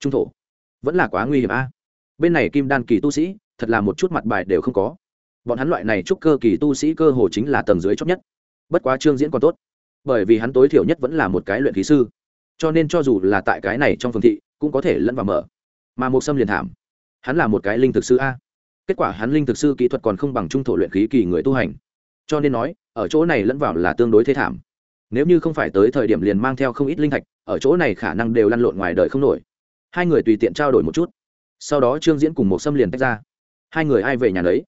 Trung thổ, vẫn là quá nguy hiểm a. Bên này kim đan kỳ tu sĩ thật là một chút mặt bài đều không có. Bọn hắn loại này chúc cơ kỳ tu sĩ cơ hồ chính là tầng dưới chót nhất. Bất quá trương diễn còn tốt, bởi vì hắn tối thiểu nhất vẫn là một cái luyện khí sư. Cho nên cho dù là tại cái này trong phương thị, cũng có thể lẫn vào mở. Mà một sâm liền thảm. Hắn là một cái linh thực sư a. Kết quả hắn linh thực sư kỹ thuật còn không bằng trung thổ luyện khí kỳ người tu hành. Cho nên nói, ở chỗ này lẫn vào là tương đối thế thảm. Nếu như không phải tới thời điểm liền mang theo không ít linh thạch, ở chỗ này khả năng đều lăn lộn ngoài đời không nổi. Hai người tùy tiện trao đổi một chút. Sau đó trương diễn cùng một xâm liền tách ra hai người ai về nhà đấy.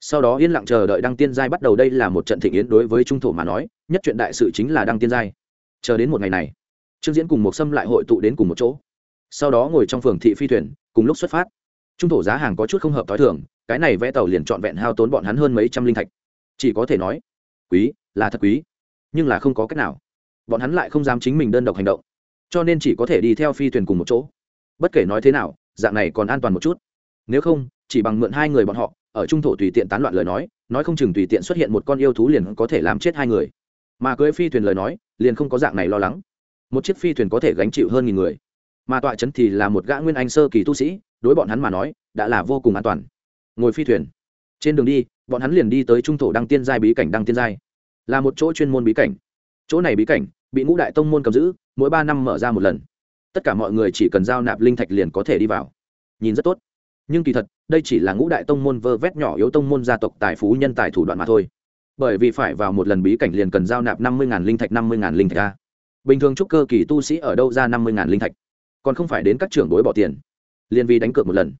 sau đó yên lặng chờ đợi đăng tiên giai bắt đầu. Đây là một trận thịnh yến đối với trung thổ mà nói, nhất chuyện đại sự chính là đăng tiên giai. Chờ đến một ngày này, trương diễn cùng một Sâm lại hội tụ đến cùng một chỗ. Sau đó ngồi trong phường thị phi thuyền, cùng lúc xuất phát. Trung thổ giá hàng có chút không hợp t h o i thường, cái này vẽ tàu liền trọn vẹn hao tốn bọn hắn hơn mấy trăm linh thạch. Chỉ có thể nói, quý, là thật quý, nhưng là không có cách nào. Bọn hắn lại không dám chính mình đơn độc hành động, cho nên chỉ có thể đi theo phi thuyền cùng một chỗ. Bất kể nói thế nào, dạng này còn an toàn một chút. Nếu không chỉ bằng mượn hai người bọn họ, ở trung thổ tùy tiện tán loạn lời nói nói không chừng tùy tiện xuất hiện một con yêu thú liền có thể làm chết hai người. Mà cưới phi thuyền lời nói, liền không có dạng này lo lắng. Một chiếc phi thuyền có thể gánh chịu hơn nghìn người. Mà tọa trấn thì là một gã nguyên anh sơ kỳ tu sĩ, đối bọn hắn mà nói, đã là vô cùng an toàn. Ngồi phi thuyền. Trên đường đi, bọn hắn liền đi tới trung thổ đăng tiên giai bí cảnh đăng tiên giai. Là một chỗ chuyên môn bí cảnh. Chỗ này bí cảnh, bị ngũ đại tông môn cầm giữ, mỗi ba năm mở ra một lần. Tất cả mọi người chỉ cần giao nạp linh thạch liền có thể đi vào. Nhìn rất tốt nhưng kỳ thật, đây chỉ là ngũ đại tông môn vơ vét nhỏ yếu tông môn gia tộc tài phú nhân tài thủ đoạn mà thôi. Bởi vì phải vào một lần bí cảnh liền cần giao nạp năm mươi linh thạch, năm mươi linh thạch a bình thường trúc cơ kỳ tu sĩ ở đâu ra năm mươi linh thạch? Còn không phải đến các trưởng đối bỏ tiền, liền vì đánh cược một lần.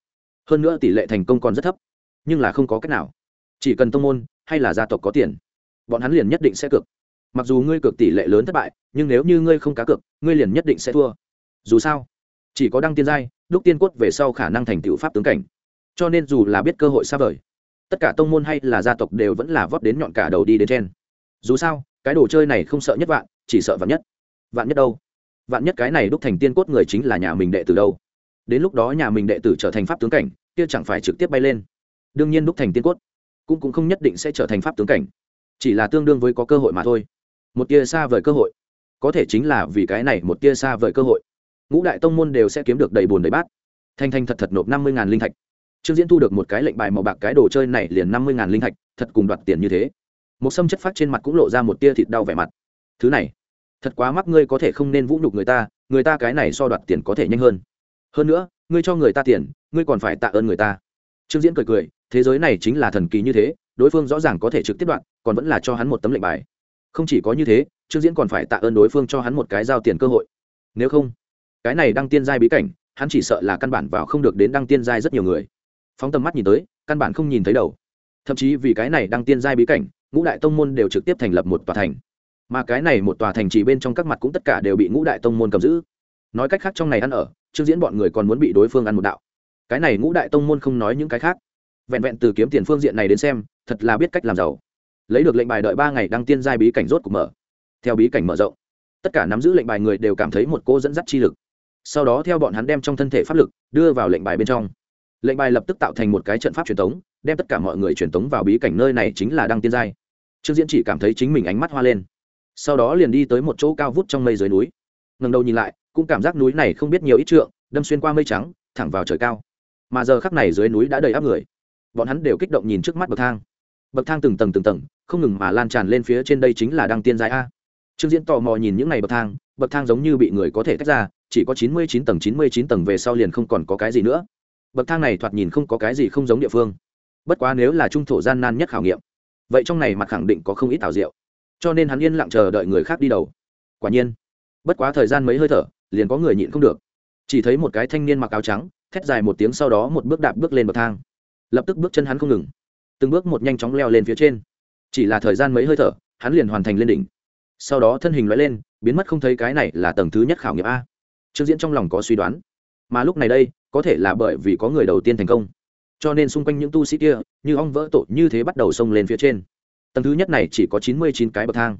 Hơn nữa tỷ lệ thành công còn rất thấp, nhưng là không có cách nào. Chỉ cần tông môn hay là gia tộc có tiền, bọn hắn liền nhất định sẽ cược. Mặc dù ngươi cược tỷ lệ lớn thất bại, nhưng nếu như ngươi không cá cược, ngươi liền nhất định sẽ thua. Dù sao chỉ có đăng tiên giai, đúc tiên cốt về sau khả năng thành tựu pháp tướng cảnh. Cho nên dù là biết cơ hội xa vời, tất cả tông môn hay là gia tộc đều vẫn là vót đến nhọn cả đầu đi đến trên. Dù sao, cái đồ chơi này không sợ nhất vạn, chỉ sợ vạn nhất. Vạn nhất đâu? Vạn nhất cái này đúc thành tiên cốt người chính là nhà mình đệ tử đâu? Đến lúc đó nhà mình đệ tử trở thành pháp tướng cảnh, kia chẳng phải trực tiếp bay lên. Đương nhiên đúc thành tiên cốt cũng cũng không nhất định sẽ trở thành pháp tướng cảnh. Chỉ là tương đương với có cơ hội mà thôi. Một tia xa vời cơ hội. Có thể chính là vì cái này một tia xa vời cơ hội ngũ đại tông môn đều sẽ kiếm được đầy bùn đầy bát. Thanh thanh thật thật nộp năm mươi linh thạch. Trương diễn thu được một cái lệnh bài màu bạc cái đồ chơi này liền năm mươi linh thạch, thật cùng đoạt tiền như thế. Một sâm chất phát trên mặt cũng lộ ra một tia thịt đau vẻ mặt. Thứ này, thật quá mắc ngươi có thể không nên vũ nhục người ta người ta cái này so đoạt tiền có thể nhanh hơn. Hơn nữa, ngươi cho người ta tiền, ngươi còn phải tạ ơn người ta. Trương diễn cười cười, thế giới này chính là thần kỳ như thế, đối phương rõ ràng có thể trực tiếp đoạn còn vẫn là cho hắn một tấm lệnh bài. Không chỉ có như thế, trương diễn còn phải tạ ơn đối phương cho hắn một cái giao tiền cơ hội. Nếu không cái này đăng tiên giai bí cảnh, hắn chỉ sợ là căn bản vào không được đến đăng tiên giai rất nhiều người. Phóng tầm mắt nhìn tới, căn bản không nhìn thấy đầu. Thậm chí vì cái này đăng tiên giai bí cảnh, ngũ đại tông môn đều trực tiếp thành lập một tòa thành. Mà cái này một tòa thành chỉ bên trong các mặt cũng tất cả đều bị ngũ đại tông môn cầm giữ. Nói cách khác trong này ăn ở, trương diễn bọn người còn muốn bị đối phương ăn một đạo. Cái này ngũ đại tông môn không nói những cái khác. Vẹn vẹn từ kiếm tiền phương diện này đến xem, thật là biết cách làm giàu. Lấy được lệnh bài đợi ba ngày đăng tiên giai bí cảnh rốt của mở. Theo bí cảnh mở rộng, tất cả nắm giữ lệnh bài người đều cảm thấy một cô dẫn dắt chi lực sau đó theo bọn hắn đem trong thân thể pháp lực đưa vào lệnh bài bên trong. Lệnh bài lập tức tạo thành một cái trận pháp truyền thống đem tất cả mọi người truyền thống vào bí cảnh nơi này chính là đăng tiên giai. Trương diễn chỉ cảm thấy chính mình ánh mắt hoa lên. Sau đó liền đi tới một chỗ cao vút trong mây dưới núi. Ngần đầu nhìn lại, cũng cảm giác núi này không biết nhiều ít trượng, đâm xuyên qua mây trắng, thẳng vào trời cao. Mà giờ khắc này dưới núi đã đầy áp người. Bọn hắn đều kích động nhìn trước mắt bậc thang. Bậc thang từng tầng từng tầng, không ngừng mà lan tràn lên phía trên đây chính là đăng tiên giai a. Trương diễn tò mò nhìn những n à y bậc thang bậc thang giống như bị người có thể tách ra chỉ có chín mươi chín tầng, chín mươi chín tầng về sau liền không còn có cái gì nữa. Bậc thang này thoạt nhìn không có cái gì không giống địa phương. Bất quá nếu là trung thổ gian nan nhất khảo nghiệm, vậy trong này mặt khẳng định có không ít ảo diệu. Cho nên hắn yên lặng chờ đợi người khác đi đầu. Quả nhiên, bất quá thời gian mấy hơi thở, liền có người nhịn không được. Chỉ thấy một cái thanh niên mặc áo trắng, thét dài một tiếng sau đó một bước đạp bước lên bậc thang. Lập tức bước chân hắn không ngừng. Từng bước một nhanh chóng leo lên phía trên. Chỉ là thời gian mấy hơi thở, hắn liền hoàn thành lên đỉnh. Sau đó thân hình loại lên, biến mất không thấy cái này là tầng thứ nhất khảo nghiệm a trương diễn trong lòng có suy đoán, mà lúc này đây, có thể là bởi vì có người đầu tiên thành công. Cho nên xung quanh những tu sĩ kia, như ong vỡ tổ như thế bắt đầu xông lên phía trên. Tầng thứ nhất này chỉ có chín mươi chín cái bậc thang.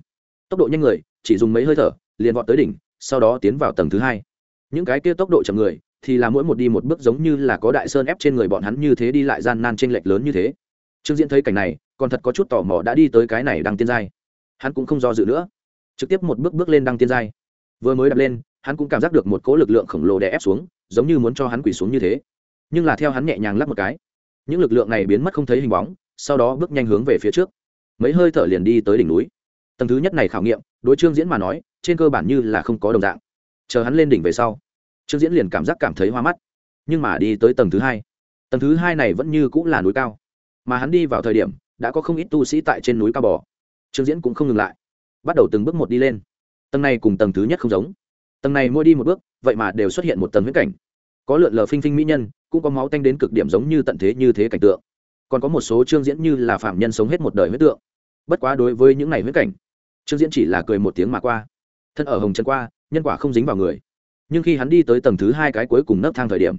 Tốc độ nhanh người, chỉ dùng mấy hơi thở, liền vọt tới đỉnh, sau đó tiến vào tầng thứ hai. Những cái kia tốc độ chậm người, thì là mỗi một đi một bước giống như là có đại sơn ép trên người bọn hắn như thế đi lại gian nan t r ê n lệch lớn như thế. Trương diễn thấy cảnh này, còn thật có chút tò mò đã đi tới cái này đăng tiên giai. Hắn cũng không do dự nữa, trực tiếp một bước bước lên đăng tiên giai. Vừa mới đập lên hắn cũng cảm giác được một cỗ lực lượng khổng lồ đè ép xuống, giống như muốn cho hắn quỳ xuống như thế. Nhưng là theo hắn nhẹ nhàng lắp một cái, những lực lượng này biến mất không thấy hình bóng, sau đó bước nhanh hướng về phía trước. Mấy hơi thở liền đi tới đỉnh núi. Tầng thứ nhất này khảo nghiệm, đối trương diễn mà nói, trên cơ bản như là không có đồng dạng. Chờ hắn lên đỉnh về sau, trương diễn liền cảm giác cảm thấy hoa mắt. Nhưng mà đi tới tầng thứ hai, tầng thứ hai này vẫn như cũng là núi cao. Mà hắn đi vào thời điểm, đã có không ít tu sĩ tại trên núi cao bò. Trương diễn cũng không ngừng lại, bắt đầu từng bước một đi lên. Tầng này cùng tầng thứ nhất không giống tầng này mỗi đi một bước, vậy mà đều xuất hiện một tầng huyết cảnh. Có lượn lờ phinh phinh mỹ nhân, cũng có máu tanh đến cực điểm giống như tận thế như thế cảnh tượng. Còn có một số chương diễn như là phạm nhân sống hết một đời huyết tượng. Bất quá đối với những này huyết cảnh chương diễn chỉ là cười một tiếng mà qua. Thân ở hồng trần qua, nhân quả không dính vào người. Nhưng khi hắn đi tới tầng thứ hai cái cuối cùng nấc thang thời điểm,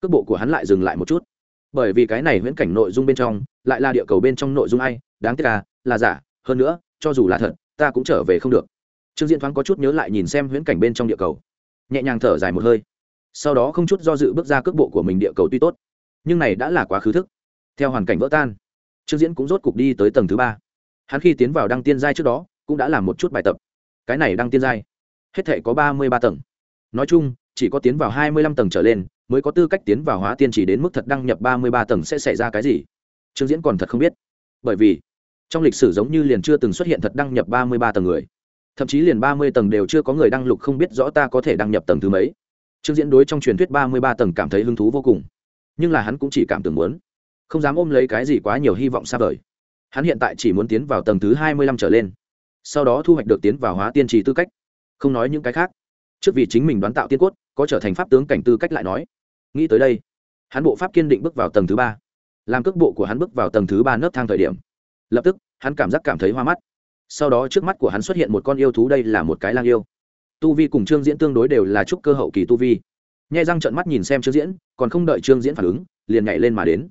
cước bộ của hắn lại dừng lại một chút. Bởi vì cái này huyễn cảnh nội dung bên trong, lại là địa cầu bên trong nội dung ai, đáng tiếc là là giả. Hơn nữa, cho dù là thật, ta cũng trở về không được trương diễn thoáng có chút nhớ lại nhìn xem huyễn cảnh bên trong địa cầu. Nhẹ nhàng thở dài một hơi. Sau đó không chút do dự bước ra cước bộ của mình địa cầu tuy tốt. Nhưng này đã là quá khứ thức. Theo hoàn cảnh vỡ tan, trương diễn cũng rốt cục đi tới tầng thứ ba. Hắn khi tiến vào đăng tiên giai trước đó, cũng đã làm một chút bài tập. Cái này đăng tiên giai, hết thể có ba mươi ba tầng. Nói chung, chỉ có tiến vào hai mươi lăm tầng trở lên, mới có tư cách tiến vào hóa tiên chỉ đến mức thật đăng nhập ba mươi ba tầng sẽ xảy ra cái gì? Trương diễn còn thật không biết. Bởi vì, trong lịch sử giống như liền chưa từng xuất hiện thật đăng nhập ba mươi ba tầng người thậm chí liền ba mươi tầng đều chưa có người đăng lục không biết rõ ta có thể đăng nhập tầng thứ mấy. Trương diễn đối trong truyền thuyết ba mươi ba tầng cảm thấy hứng thú vô cùng. Nhưng là hắn cũng chỉ cảm tưởng muốn. Không dám ôm lấy cái gì quá nhiều hy vọng xa vời. Hắn hiện tại chỉ muốn tiến vào tầng thứ hai mươi lăm trở lên. Sau đó thu hoạch được tiến vào hóa tiên trì tư cách. Không nói những cái khác. Trước vì chính mình đoán tạo tiên cốt, có trở thành pháp tướng cảnh tư cách lại nói. Nghĩ tới đây, hắn bộ pháp kiên định bước vào tầng thứ ba. Làm cước bộ của hắn bước vào tầng thứ ba nấc thang thời điểm. Lập tức, hắn cảm giác cảm thấy hoa mắt sau đó trước mắt của hắn xuất hiện một con yêu thú đây là một cái lang yêu. Tu vi cùng trương diễn tương đối đều là trúc cơ hậu kỳ tu vi. Nhai răng trợn mắt nhìn xem trương diễn, còn không đợi trương diễn phản ứng, liền nhảy lên mà đến.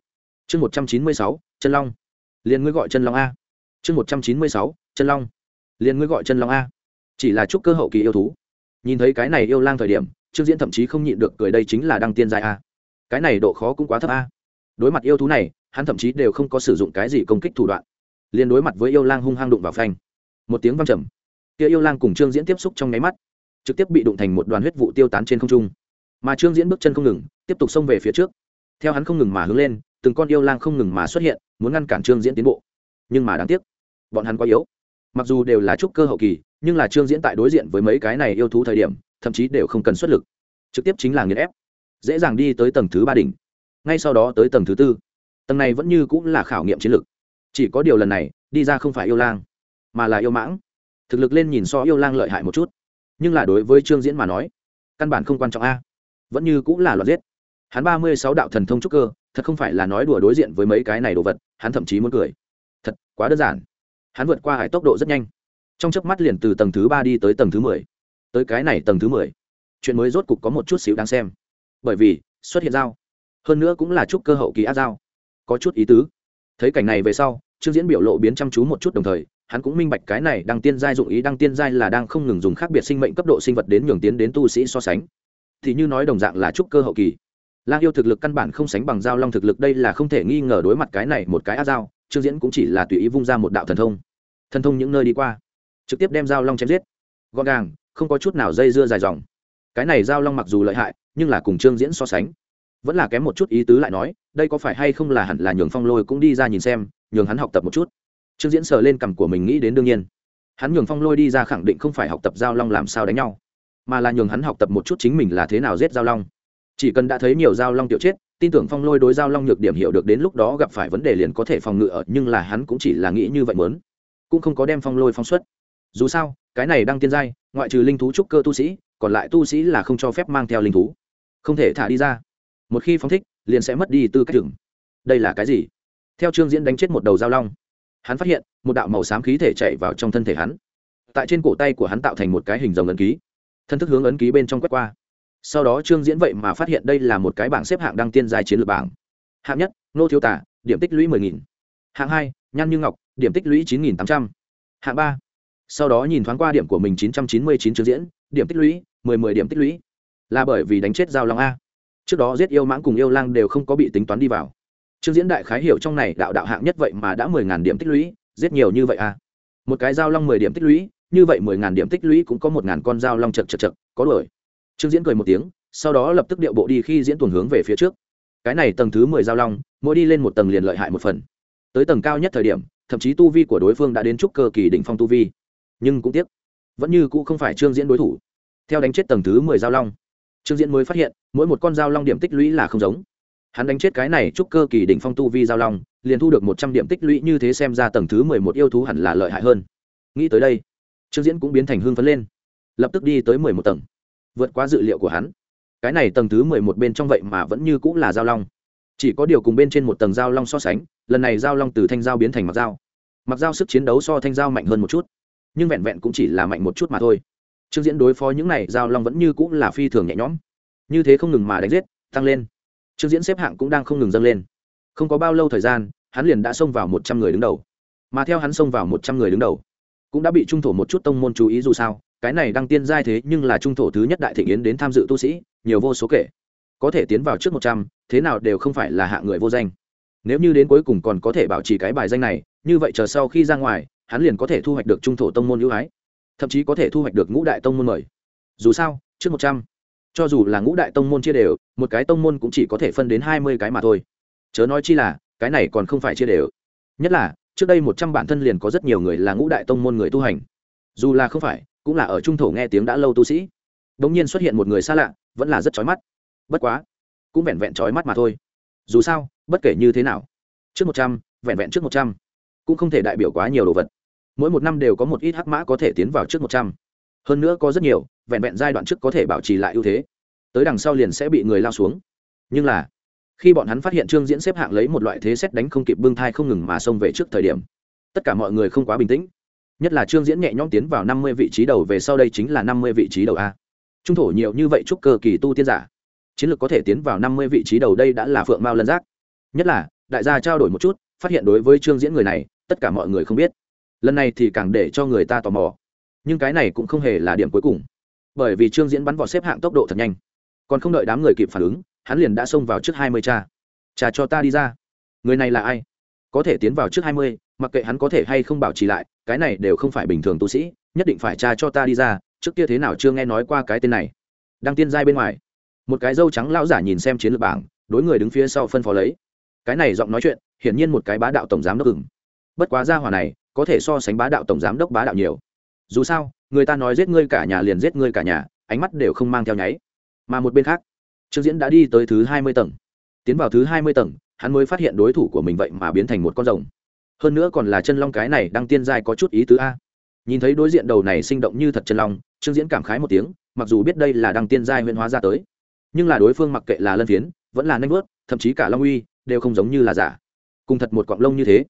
Chương một trăm chín mươi sáu, chân long. Liền ngươi gọi chân long a. Chương một trăm chín mươi sáu, chân long. Liền ngươi gọi chân long a. Chỉ là trúc cơ hậu kỳ yêu thú. Nhìn thấy cái này yêu lang thời điểm, trương diễn thậm chí không nhịn được cười đây chính là đăng tiên giai a. Cái này độ khó cũng quá thấp a. Đối mặt yêu thú này, hắn thậm chí đều không có sử dụng cái gì công kích thủ đoạn. Liền đối mặt với yêu lang hung hăng đụng vào phanh một tiếng văng trầm. Kia yêu lang cùng trương diễn tiếp xúc trong nháy mắt, trực tiếp bị đụng thành một đoàn huyết vụ tiêu tán trên không trung. Mà trương diễn bước chân không ngừng, tiếp tục xông về phía trước. Theo hắn không ngừng mà hướng lên, từng con yêu lang không ngừng mà xuất hiện, muốn ngăn cản trương diễn tiến bộ. Nhưng mà đáng tiếc, bọn hắn quá yếu. Mặc dù đều là trúc cơ hậu kỳ, nhưng là trương diễn tại đối diện với mấy cái này yêu thú thời điểm, thậm chí đều không cần xuất lực. Trực tiếp chính là nghiền ép. Dễ dàng đi tới tầng thứ ba đỉnh. Ngay sau đó tới tầng thứ tư. Tầng này vẫn như cũng là khảo nghiệm chiến lược. Chỉ có điều lần này, đi ra không phải yêu lang mà là yêu mãng. Thực lực lên nhìn so yêu lang lợi hại một chút. Nhưng là đối với trương diễn mà nói, căn bản không quan trọng a. Vẫn như cũng là loạt giết. Hắn ba mươi sáu đạo thần thông trúc cơ, thật không phải là nói đùa đối diện với mấy cái này đồ vật, hắn thậm chí muốn cười. Thật, quá đơn giản. Hắn vượt qua hải tốc độ rất nhanh. Trong chớp mắt liền từ tầng thứ ba đi tới tầng thứ mười. Tới cái này tầng thứ mười. Chuyện mới rốt cục có một chút xíu đáng xem. Bởi vì, xuất hiện dao. Hơn nữa cũng là chúc cơ hậu kỳ áp dao. Có chút ý tứ. Thấy cảnh này về sau, trương diễn biểu lộ biến chăm chú một chút đồng thời hắn cũng minh bạch cái này đăng tiên giai dụng ý, đăng tiên giai là đang không ngừng dùng khác biệt sinh mệnh cấp độ sinh vật đến nhường tiến đến tu sĩ so sánh. Thì như nói đồng dạng là trúc cơ hậu kỳ. Lang yêu thực lực căn bản không sánh bằng giao long thực lực, đây là không thể nghi ngờ đối mặt cái này một cái á dao trương diễn cũng chỉ là tùy ý vung ra một đạo thần thông. Thần thông những nơi đi qua, trực tiếp đem giao long chém giết. Gọn gàng, không có chút nào dây dưa dài dòng. Cái này giao long mặc dù lợi hại, nhưng là cùng trương diễn so sánh. Vẫn là kém một chút ý tứ lại nói, đây có phải hay không là hẳn là nhường phong lôi cũng đi ra nhìn xem, nhường hắn học tập một chút trương diễn sờ lên cằm của mình nghĩ đến đương nhiên. Hắn nhường phong lôi đi ra khẳng định không phải học tập giao long làm sao đánh nhau, mà là nhường hắn học tập một chút chính mình là thế nào giết giao long. Chỉ cần đã thấy nhiều giao long tiểu chết, tin tưởng phong lôi đối giao long nhược điểm hiểu được đến lúc đó gặp phải vấn đề liền có thể phòng ngự ở, nhưng là hắn cũng chỉ là nghĩ như vậy mớn cũng không có đem phong lôi phong xuất. Dù sao, cái này đang tiên giai, ngoại trừ linh thú trúc cơ tu sĩ, còn lại tu sĩ là không cho phép mang theo linh thú, không thể thả đi ra. Một khi phóng thích, liền sẽ mất đi tư cách trưởng. đây là cái gì? Theo trương diễn đánh chết một đầu giao long hắn phát hiện, một đạo màu xám khí thể chạy vào trong thân thể hắn. Tại trên cổ tay của hắn tạo thành một cái hình dòng ấn ký. Thân thức hướng ấn ký bên trong quét qua. Sau đó trương diễn vậy mà phát hiện đây là một cái bảng xếp hạng đăng tiên dài chiến lược bảng. Hạng nhất, nô thiếu tả điểm tích lũy mười nghìn. Hạng hai, nhan như ngọc, điểm tích lũy chín nghìn tám trăm. Hạng ba, sau đó nhìn thoáng qua điểm của mình chín trăm chín mươi chín trương diễn, điểm tích lũy, mười mười điểm tích lũy. Là bởi vì đánh chết giao long a. Trước đó giết yêu mãng cùng yêu lang đều không có bị tính toán đi vào trương diễn đại khái hiểu trong này đạo đạo hạng nhất vậy mà đã mười ngàn điểm tích lũy, giết nhiều như vậy a một cái giao long mười điểm tích lũy, như vậy mười ngàn điểm tích lũy cũng có một ngàn con giao long chật chật chật, có đuổi. trương diễn cười một tiếng, sau đó lập tức điệu bộ đi khi diễn tuần hướng về phía trước. Cái này tầng thứ mười giao long, mỗi đi lên một tầng liền lợi hại một phần. Tới tầng cao nhất thời điểm, thậm chí tu vi của đối phương đã đến trúc cơ kỳ đỉnh phong tu vi. Nhưng cũng tiếc, vẫn như cũ không phải trương diễn đối thủ. Theo đánh chết tầng thứ mười giao long, trương diễn mới phát hiện, mỗi một con giao long điểm tích lũy là không giống hắn đánh chết cái này chúc cơ kỳ đỉnh phong tu vi giao long, liền thu được một trăm điểm tích lũy như thế xem ra tầng thứ mười một yêu thú hẳn là lợi hại hơn. Nghĩ tới đây, trương diễn cũng biến thành hưng phấn lên. Lập tức đi tới mười một tầng. Vượt qua dự liệu của hắn. Cái này tầng thứ mười một bên trong vậy mà vẫn như cũng là giao long. Chỉ có điều cùng bên trên một tầng giao long so sánh, lần này giao long từ thanh giao biến thành mặc giao. Mặc giao sức chiến đấu so thanh giao mạnh hơn một chút, nhưng vẹn vẹn cũng chỉ là mạnh một chút mà thôi. Trương diễn đối phó những này giao long vẫn như cũng là phi thường nhẹ nhõm. Như thế không ngừng mà đánh giết, tăng lên trương diễn xếp hạng cũng đang không ngừng dâng lên. Không có bao lâu thời gian, hắn liền đã xông vào một trăm người đứng đầu. Mà theo hắn xông vào một trăm người đứng đầu, cũng đã bị trung thổ một chút tông môn chú ý dù sao, cái này đăng tiên giai thế nhưng là trung thổ thứ nhất đại thị yến đến tham dự tu sĩ, nhiều vô số kể. Có thể tiến vào trước một trăm, thế nào đều không phải là hạ người vô danh. Nếu như đến cuối cùng còn có thể bảo trì cái bài danh này, như vậy chờ sau khi ra ngoài, hắn liền có thể thu hoạch được trung thổ tông môn ưu ái. Thậm chí có thể thu hoạch được ngũ đại tông môn mời. Dù sao, trước một trăm cho dù là ngũ đại tông môn chia đều, một cái tông môn cũng chỉ có thể phân đến hai mươi cái mà thôi. Chớ nói chi là, cái này còn không phải chia đều. Nhất là, trước đây một trăm bản thân liền có rất nhiều người là ngũ đại tông môn người tu hành. Dù là không phải, cũng là ở trung thổ nghe tiếng đã lâu tu sĩ. Đ ỗ n g nhiên xuất hiện một người xa lạ, vẫn là rất trói mắt. Bất quá, cũng vẹn vẹn trói mắt mà thôi. Dù sao, bất kể như thế nào, trước một trăm, vẹn vẹn trước một trăm, cũng không thể đại biểu quá nhiều đồ vật. Mỗi một năm đều có một ít hắc mã có thể tiến vào trước một trăm. Hơn nữa có rất nhiều vẹn vẹn giai đoạn trước có thể bảo trì lại ưu thế, tới đằng sau liền sẽ bị người lao xuống. Nhưng là, khi bọn hắn phát hiện trương diễn xếp hạng lấy một loại thế xét đánh không kịp bưng thai không ngừng mà xông về trước thời điểm, tất cả mọi người không quá bình tĩnh. Nhất là trương diễn nhẹ nhõm tiến vào năm mươi vị trí đầu về sau đây chính là năm mươi vị trí đầu a. Trung thổ nhiều như vậy chúc cơ kỳ tu tiên giả, chiến lược có thể tiến vào năm mươi vị trí đầu đây đã là phượng mao lân giác. Nhất là, đại gia trao đổi một chút, phát hiện đối với trương diễn người này, tất cả mọi người không biết. Lần này thì càng để cho người ta tò mò. Nhưng cái này cũng không hề là điểm cuối cùng bởi vì trương diễn bắn vào xếp hạng tốc độ thật nhanh. Còn không đợi đám người kịp phản ứng, hắn liền đã xông vào trước hai mươi cha. Cha cho ta đi ra. Người này là ai? Có thể tiến vào trước hai mươi, mặc kệ hắn có thể hay không bảo trì lại, cái này đều không phải bình thường tu sĩ, nhất định phải cha cho ta đi ra, trước kia thế nào chưa nghe nói qua cái tên này. Đang tiên giai bên ngoài, một cái dâu trắng lão giả nhìn xem chiến lược bảng, đối người đứng phía sau phân phó lấy. Cái này giọng nói chuyện, hiển nhiên một cái bá đạo tổng giám đốc ừng bất quá gia hỏa này, có thể so sánh bá đạo tổng giám đốc bá đạo nhiều. Dù sao người ta nói giết ngươi cả nhà liền giết ngươi cả nhà, ánh mắt đều không mang theo nháy. Mà một bên khác, trương diễn đã đi tới thứ hai mươi tầng. Tiến vào thứ hai mươi tầng, hắn mới phát hiện đối thủ của mình vậy mà biến thành một con rồng. Hơn nữa còn là chân long cái này đang tiên giai có chút ý tứ a. Nhìn thấy đối diện đầu này sinh động như thật chân long, trương diễn cảm khái một tiếng, mặc dù biết đây là đăng tiên giai huyện hóa ra tới, nhưng là đối phương mặc kệ là lân phiến, vẫn là nanh vớt thậm chí cả long uy, đều không giống như là giả. Cùng thật một cọng lông như thế,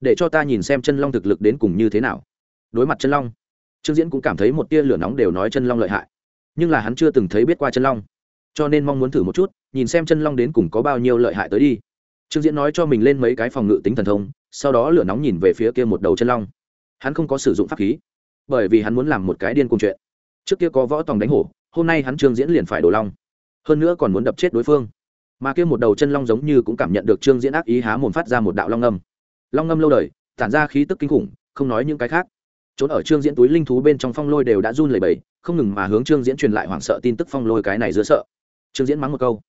để cho ta nhìn xem chân long thực lực đến cùng như thế nào. Đối mặt chân long trương diễn cũng cảm thấy một tia lửa nóng đều nói chân long lợi hại. Nhưng là hắn chưa từng thấy biết qua chân long. Cho nên mong muốn thử một chút, nhìn xem chân long đến cùng có bao nhiêu lợi hại tới đi. Trương diễn nói cho mình lên mấy cái phòng ngự tính thần thông, sau đó lửa nóng nhìn về phía kia một đầu chân long. Hắn không có sử dụng pháp khí, bởi vì hắn muốn làm một cái điên cùng chuyện. Trước kia có võ tòng đánh hổ, hôm nay hắn trương diễn liền phải đổ long. Hơn nữa còn muốn đập chết đối phương. Mà kia một đầu chân long giống như cũng cảm nhận được trương diễn ác ý há mồm phát ra một đạo long ngâm long ngâm lâu đời, tản ra khí tức kinh khủng, không nói những cái khác trốn ở trương diễn túi linh thú bên trong phong lôi đều đã run lẩy bẩy, không ngừng mà hướng trương diễn truyền lại hoảng sợ tin tức phong lôi cái này giữa sợ. Trương diễn mắng một câu,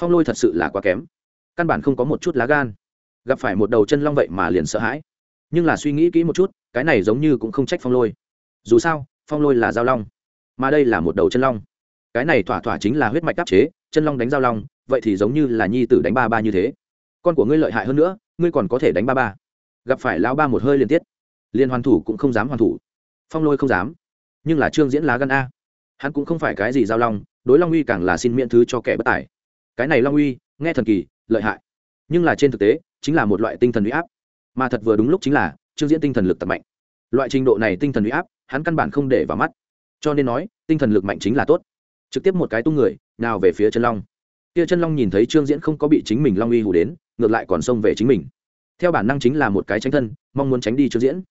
phong lôi thật sự là quá kém, căn bản không có một chút lá gan. Gặp phải một đầu chân long vậy mà liền sợ hãi. Nhưng là suy nghĩ kỹ một chút, cái này giống như cũng không trách phong lôi. Dù sao, phong lôi là giao long, mà đây là một đầu chân long. Cái này thỏa thỏa chính là huyết mạch đáp chế, chân long đánh giao long, vậy thì giống như là nhi tử đánh ba ba như thế. Con của ngươi lợi hại hơn nữa, ngươi còn có thể đánh ba ba. Gặp phải lão ba một hơi liên tiếp liên hoàn thủ cũng không dám hoàn thủ. Phong lôi không dám. Nhưng là trương diễn lá gan a. Hắn cũng không phải cái gì giao long, đối long uy càng là xin miễn thứ cho kẻ bất tài. Cái này long uy, nghe thần kỳ, lợi hại. Nhưng là trên thực tế, chính là một loại tinh thần uy áp. Mà thật vừa đúng lúc chính là, trương diễn tinh thần lực tập mạnh. Loại trình độ này tinh thần uy áp, hắn căn bản không để vào mắt. Cho nên nói, tinh thần lực mạnh chính là tốt. Trực tiếp một cái tung người, nào về phía chân long. Kia chân long nhìn thấy trương diễn không có bị chính mình long uy hù đến, ngược lại còn xông về chính mình. Theo bản năng chính là một cái tránh thân, mong muốn tránh đi trương diễn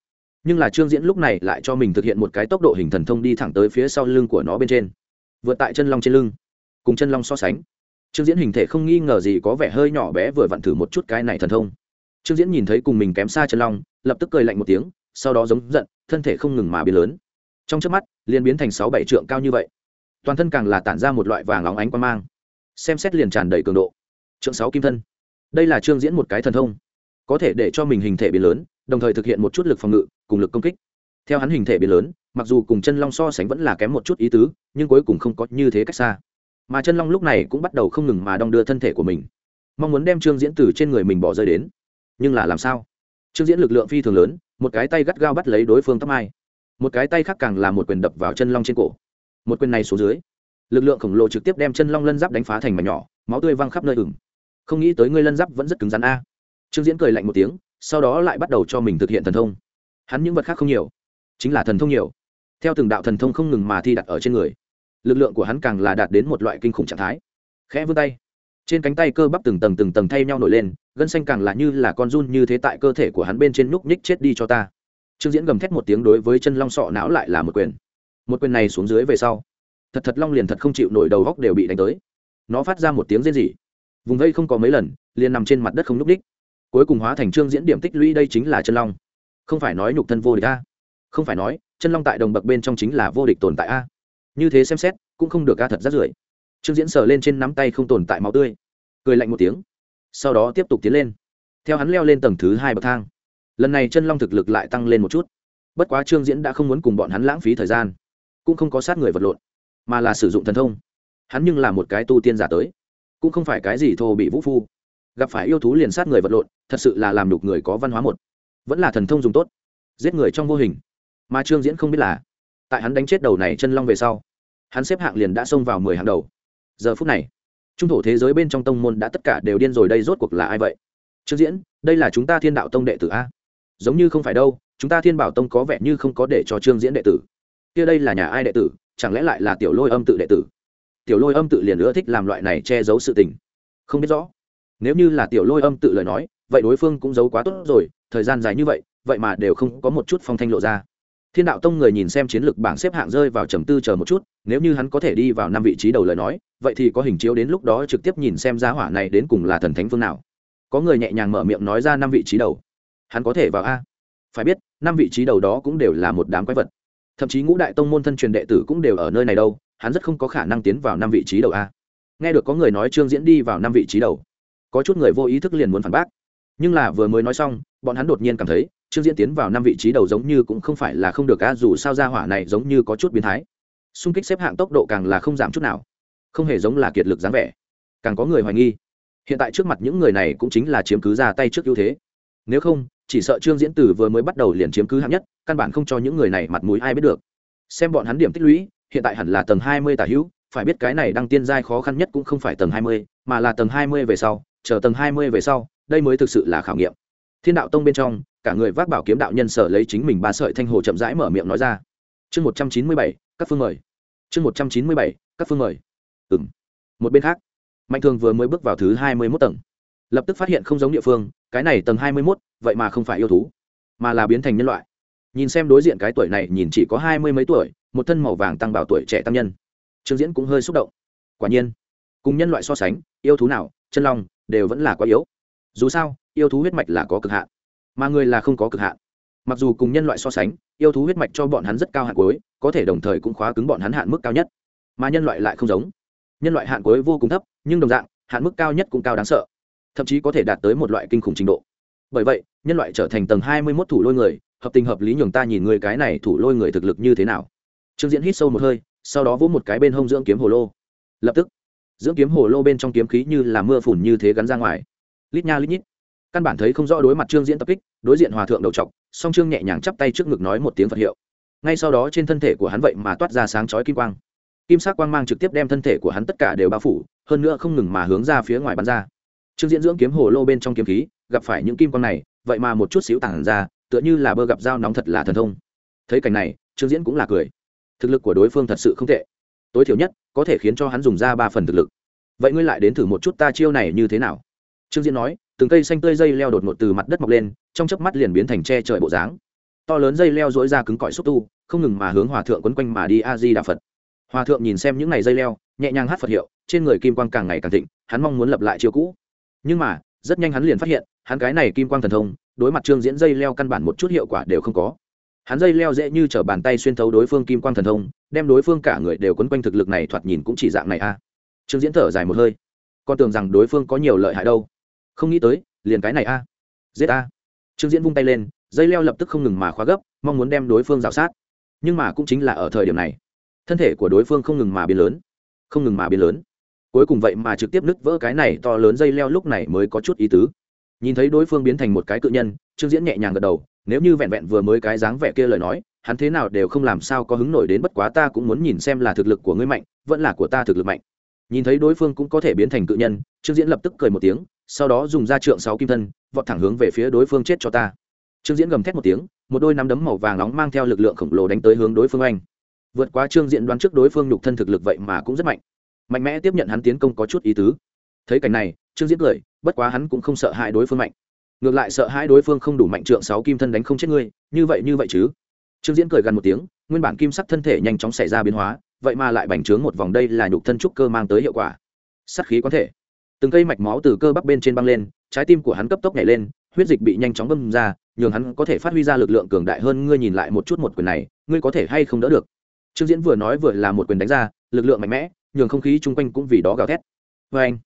nhưng là trương diễn lúc này lại cho mình thực hiện một cái tốc độ hình thần thông đi thẳng tới phía sau lưng của nó bên trên. Vượt tại chân long trên lưng, cùng chân long so sánh. Trương diễn hình thể không nghi ngờ gì có vẻ hơi nhỏ bé vừa vặn thử một chút cái này thần thông. Trương diễn nhìn thấy cùng mình kém xa chân long, lập tức cười lạnh một tiếng, sau đó giống giận, thân thể không ngừng mà biến lớn. Trong trước mắt, liền biến thành sáu bảy trượng cao như vậy. Toàn thân càng là tản ra một loại vàng óng ánh quan mang, xem xét liền tràn đầy cường độ. Trượng sáu kim thân. Đây là trương diễn một cái thần thông, có thể để cho mình hình thể biến lớn, đồng thời thực hiện một chút lực phòng ngự cùng lực công kích. Theo hắn hình thể biến lớn, mặc dù cùng chân long so sánh vẫn là kém một chút ý tứ, nhưng cuối cùng không có như thế cách xa. Mà chân long lúc này cũng bắt đầu không ngừng mà đong đưa thân thể của mình. Mong muốn đem trương diễn từ trên người mình bỏ rơi đến. Nhưng là làm sao? Trương diễn lực lượng phi thường lớn, một cái tay gắt gao bắt lấy đối phương tóc mai. Một cái tay khác càng là một quyền đập vào chân long trên cổ. Một quyền này xuống dưới, lực lượng khổng lồ trực tiếp đem chân long lân giáp đánh phá thành mảnh nhỏ, máu tươi văng khắp nơi ửng. Không nghĩ tới ngươi lân giáp vẫn rất cứng rắn a. Trương diễn cười lạnh một tiếng, sau đó lại bắt đầu cho mình thực hiện thần thông hắn những vật khác không nhiều, chính là thần thông nhiều. Theo từng đạo thần thông không ngừng mà thi đặt ở trên người, lực lượng của hắn càng là đạt đến một loại kinh khủng trạng thái. Khẽ vươn tay, trên cánh tay cơ bắp từng tầng từng tầng thay nhau nổi lên, gân xanh càng là như là con run như thế tại cơ thể của hắn bên trên núc nhích chết đi cho ta. Trương diễn gầm thét một tiếng đối với chân long sọ não lại là một quyền. Một quyền này xuống dưới về sau, thật thật long liền thật không chịu nổi đầu góc đều bị đánh tới. Nó phát ra một tiếng rên rỉ. Vùng vây không có mấy lần, liền nằm trên mặt đất không nhúc đích cuối cùng hóa thành trương diễn điểm tích lũy đây chính là chân long không phải nói nhục thân vô địch a. Không phải nói, chân long tại đồng bậc bên trong chính là vô địch tồn tại a. Như thế xem xét, cũng không được a thật rát rưởi trương diễn sờ lên trên nắm tay không tồn tại máu tươi. Cười lạnh một tiếng. Sau đó tiếp tục tiến lên. Theo hắn leo lên tầng thứ hai bậc thang. Lần này chân long thực lực lại tăng lên một chút. Bất quá trương diễn đã không muốn cùng bọn hắn lãng phí thời gian. Cũng không có sát người vật lộn, mà là sử dụng thần thông. Hắn nhưng là một cái tu tiên giả tới. Cũng không phải cái gì thô bị vũ phu. Gặp phải yêu thú liền sát người vật lộn, thật sự là làm đục người có văn hóa một vẫn là thần thông dùng tốt, giết người trong vô hình. Mà trương diễn không biết là, tại hắn đánh chết đầu này chân long về sau, hắn xếp hạng liền đã xông vào mười hàng đầu. Giờ phút này, trung thổ thế giới bên trong tông môn đã tất cả đều điên rồi, đây rốt cuộc là ai vậy? Trương diễn, đây là chúng ta thiên đạo tông đệ tử a? Giống như không phải đâu, chúng ta thiên bảo tông có vẻ như không có để cho trương diễn đệ tử. Kia đây là nhà ai đệ tử, chẳng lẽ lại là tiểu lôi âm tự đệ tử? Tiểu lôi âm tự liền ưa thích làm loại này che giấu sự tình. Không biết rõ. Nếu như là tiểu lôi âm tự lời nói, vậy đối phương cũng giấu quá tốt rồi thời gian dài như vậy vậy mà đều không có một chút phong thanh lộ ra. Thiên đạo tông người nhìn xem chiến lược bảng xếp hạng rơi vào trầm tư chờ một chút, nếu như hắn có thể đi vào năm vị trí đầu lời nói, vậy thì có hình chiếu đến lúc đó trực tiếp nhìn xem giá hỏa này đến cùng là thần thánh phương nào. Có người nhẹ nhàng mở miệng nói ra năm vị trí đầu. Hắn có thể vào a. Phải biết, năm vị trí đầu đó cũng đều là một đám quái vật. Thậm chí ngũ đại tông môn thân truyền đệ tử cũng đều ở nơi này đâu, hắn rất không có khả năng tiến vào năm vị trí đầu a. Nghe được có người nói trương diễn đi vào năm vị trí đầu. Có chút người vô ý thức liền muốn phản bác nhưng là vừa mới nói xong, bọn hắn đột nhiên cảm thấy, trương diễn tiến vào năm vị trí đầu giống như cũng không phải là không được a dù sao ra hỏa này giống như có chút biến thái. Xung kích xếp hạng tốc độ càng là không giảm chút nào. Không hề giống là kiệt lực dáng vẻ. Càng có người hoài nghi. Hiện tại trước mặt những người này cũng chính là chiếm cứ ra tay trước ưu thế. Nếu không, chỉ sợ trương diễn từ vừa mới bắt đầu liền chiếm cứ hạng nhất, căn bản không cho những người này mặt mũi ai biết được. Xem bọn hắn điểm tích lũy, hiện tại hẳn là tầng hai mươi tả hữu, phải biết cái này đăng tiên giai khó khăn nhất cũng không phải tầng hai mươi, mà là tầng hai mươi về sau, chờ tầng hai mươi về sau đây mới thực sự là khảo nghiệm. Thiên đạo tông bên trong, cả người vác bảo kiếm đạo nhân sở lấy chính mình ba sợi thanh hồ chậm rãi mở miệng nói ra. Chương một trăm chín mươi bảy, các phương mời. Chương một trăm chín mươi bảy, các phương mời. Ừ m một bên khác, mạnh thường vừa mới bước vào thứ hai mươi mốt tầng. Lập tức phát hiện không giống địa phương, cái này tầng hai mươi mốt, vậy mà không phải yêu thú, mà là biến thành nhân loại. Nhìn xem đối diện cái tuổi này nhìn chỉ có hai mươi mấy tuổi, một thân màu vàng tăng bảo tuổi trẻ tăng nhân. Trương diễn cũng hơi xúc động. Quả nhiên, cùng nhân loại so sánh, yêu thú nào, chân long đều vẫn là quá yếu dù sao, yêu thú huyết mạch là có cực hạn, mà người là không có cực hạn. Mặc dù cùng nhân loại so sánh, yêu thú huyết mạch cho bọn hắn rất cao hạn cuối, có thể đồng thời cũng khóa cứng bọn hắn hạn mức cao nhất, mà nhân loại lại không giống. Nhân loại hạn cuối vô cùng thấp, nhưng đồng dạng, hạn mức cao nhất cũng cao đáng sợ, thậm chí có thể đạt tới một loại kinh khủng trình độ. Bởi vậy, nhân loại trở thành tầng hai mươi mốt thủ lôi người, hợp tình hợp lý nhường ta nhìn người cái này thủ lôi người thực lực như thế nào. Trương diễn hít sâu một hơi, sau đó vỗ một cái bên hông dưỡng kiếm hồ lô. Lập tức, dưỡng kiếm hồ lô bên trong kiếm khí như là mưa phùn như thế gắn ra ngoài lít nha lít nhít. Căn bản thấy không rõ đối mặt trương diễn tập kích, đối diện hòa thượng đầu trọc song trương nhẹ nhàng chắp tay trước ngực nói một tiếng phật hiệu. Ngay sau đó trên thân thể của hắn vậy mà toát ra sáng chói kim quang. Kim sắc quang mang trực tiếp đem thân thể của hắn tất cả đều bao phủ, hơn nữa không ngừng mà hướng ra phía ngoài bắn ra. Trương diễn dưỡng kiếm hồ lô bên trong kiếm khí, gặp phải những kim quang này, vậy mà một chút xíu tản ra, tựa như là bơ gặp dao nóng thật là thần thông. Thấy cảnh này, trương diễn cũng là cười. Thực lực của đối phương thật sự không tệ. Tối thiểu nhất, có thể khiến cho hắn dùng ra ba phần thực lực. Vậy ngươi lại đến thử một chút ta chiêu này như thế nào? Trương diễn nói, từng cây xanh tươi dây leo đột ngột từ mặt đất mọc lên, trong chớp mắt liền biến thành tre trời bộ dáng. To lớn dây leo dỗi ra cứng cỏi xúc tu, không ngừng mà hướng hòa thượng quấn quanh mà đi a di đà phật. Hòa thượng nhìn xem những ngày dây leo, nhẹ nhàng hát phật hiệu, trên người kim quang càng ngày càng thịnh, hắn mong muốn lập lại chiêu cũ. Nhưng mà, rất nhanh hắn liền phát hiện, hắn cái này kim quang thần thông, đối mặt trương diễn dây leo căn bản một chút hiệu quả đều không có. Hắn dây leo dễ như t r ở bàn tay xuyên thấu đối phương kim quang thần thông, đem đối phương cả người đều quấn quanh thực lực này thoạt nhìn cũng chỉ dạng này a. Trương diễn thở dài một hơi. Con tưởng rằng đối phương có nhiều lợi hại đâu không nghĩ tới, liền cái này a. Giết a. Trương diễn vung tay lên, dây leo lập tức không ngừng mà khóa gấp, mong muốn đem đối phương rào sát. Nhưng mà cũng chính là ở thời điểm này, thân thể của đối phương không ngừng mà biến lớn, không ngừng mà biến lớn. Cuối cùng vậy mà trực tiếp nứt vỡ cái này to lớn dây leo lúc này mới có chút ý tứ. Nhìn thấy đối phương biến thành một cái cự nhân, trương diễn nhẹ nhàng gật đầu, nếu như vẹn vẹn vừa mới cái dáng vẻ kia lời nói, hắn thế nào đều không làm sao có hứng nổi đến bất quá ta cũng muốn nhìn xem là thực lực của ngươi mạnh, vẫn là của ta thực lực mạnh. Nhìn thấy đối phương cũng có thể biến thành cự nhân, trương diễn lập tức cười một tiếng sau đó dùng ra trượng sáu kim thân, vọt thẳng hướng về phía đối phương chết cho ta. Trương diễn gầm thét một tiếng, một đôi nắm đấm màu vàng nóng mang theo lực lượng khổng lồ đánh tới hướng đối phương anh. Vượt qua trương diễn đoán trước đối phương nhục thân thực lực vậy mà cũng rất mạnh. Mạnh mẽ tiếp nhận hắn tiến công có chút ý tứ. Thấy cảnh này, trương diễn cười, bất quá hắn cũng không sợ hãi đối phương mạnh. Ngược lại sợ hãi đối phương không đủ mạnh trượng sáu kim thân đánh không chết ngươi, như vậy như vậy chứ? Trương diễn cười gần một tiếng, nguyên bản kim sắc thân thể nhanh chóng xảy ra biến hóa, vậy mà lại bành trướng một vòng đây là nhục thân trúc cơ mang tới hiệu quả. Sắc khí có thể từng cây mạch máu từ cơ bắp bên trên băng lên, trái tim của hắn cấp tốc nhảy lên, huyết dịch bị nhanh chóng bâm ra, nhường hắn có thể phát huy ra lực lượng cường đại hơn. Ngươi nhìn lại một chút một quyền này, ngươi có thể hay không đỡ được? Trương diễn vừa nói vừa là một quyền đánh ra, lực lượng mạnh mẽ, nhường không khí chung quanh cũng vì đó gào thét. Vê anh,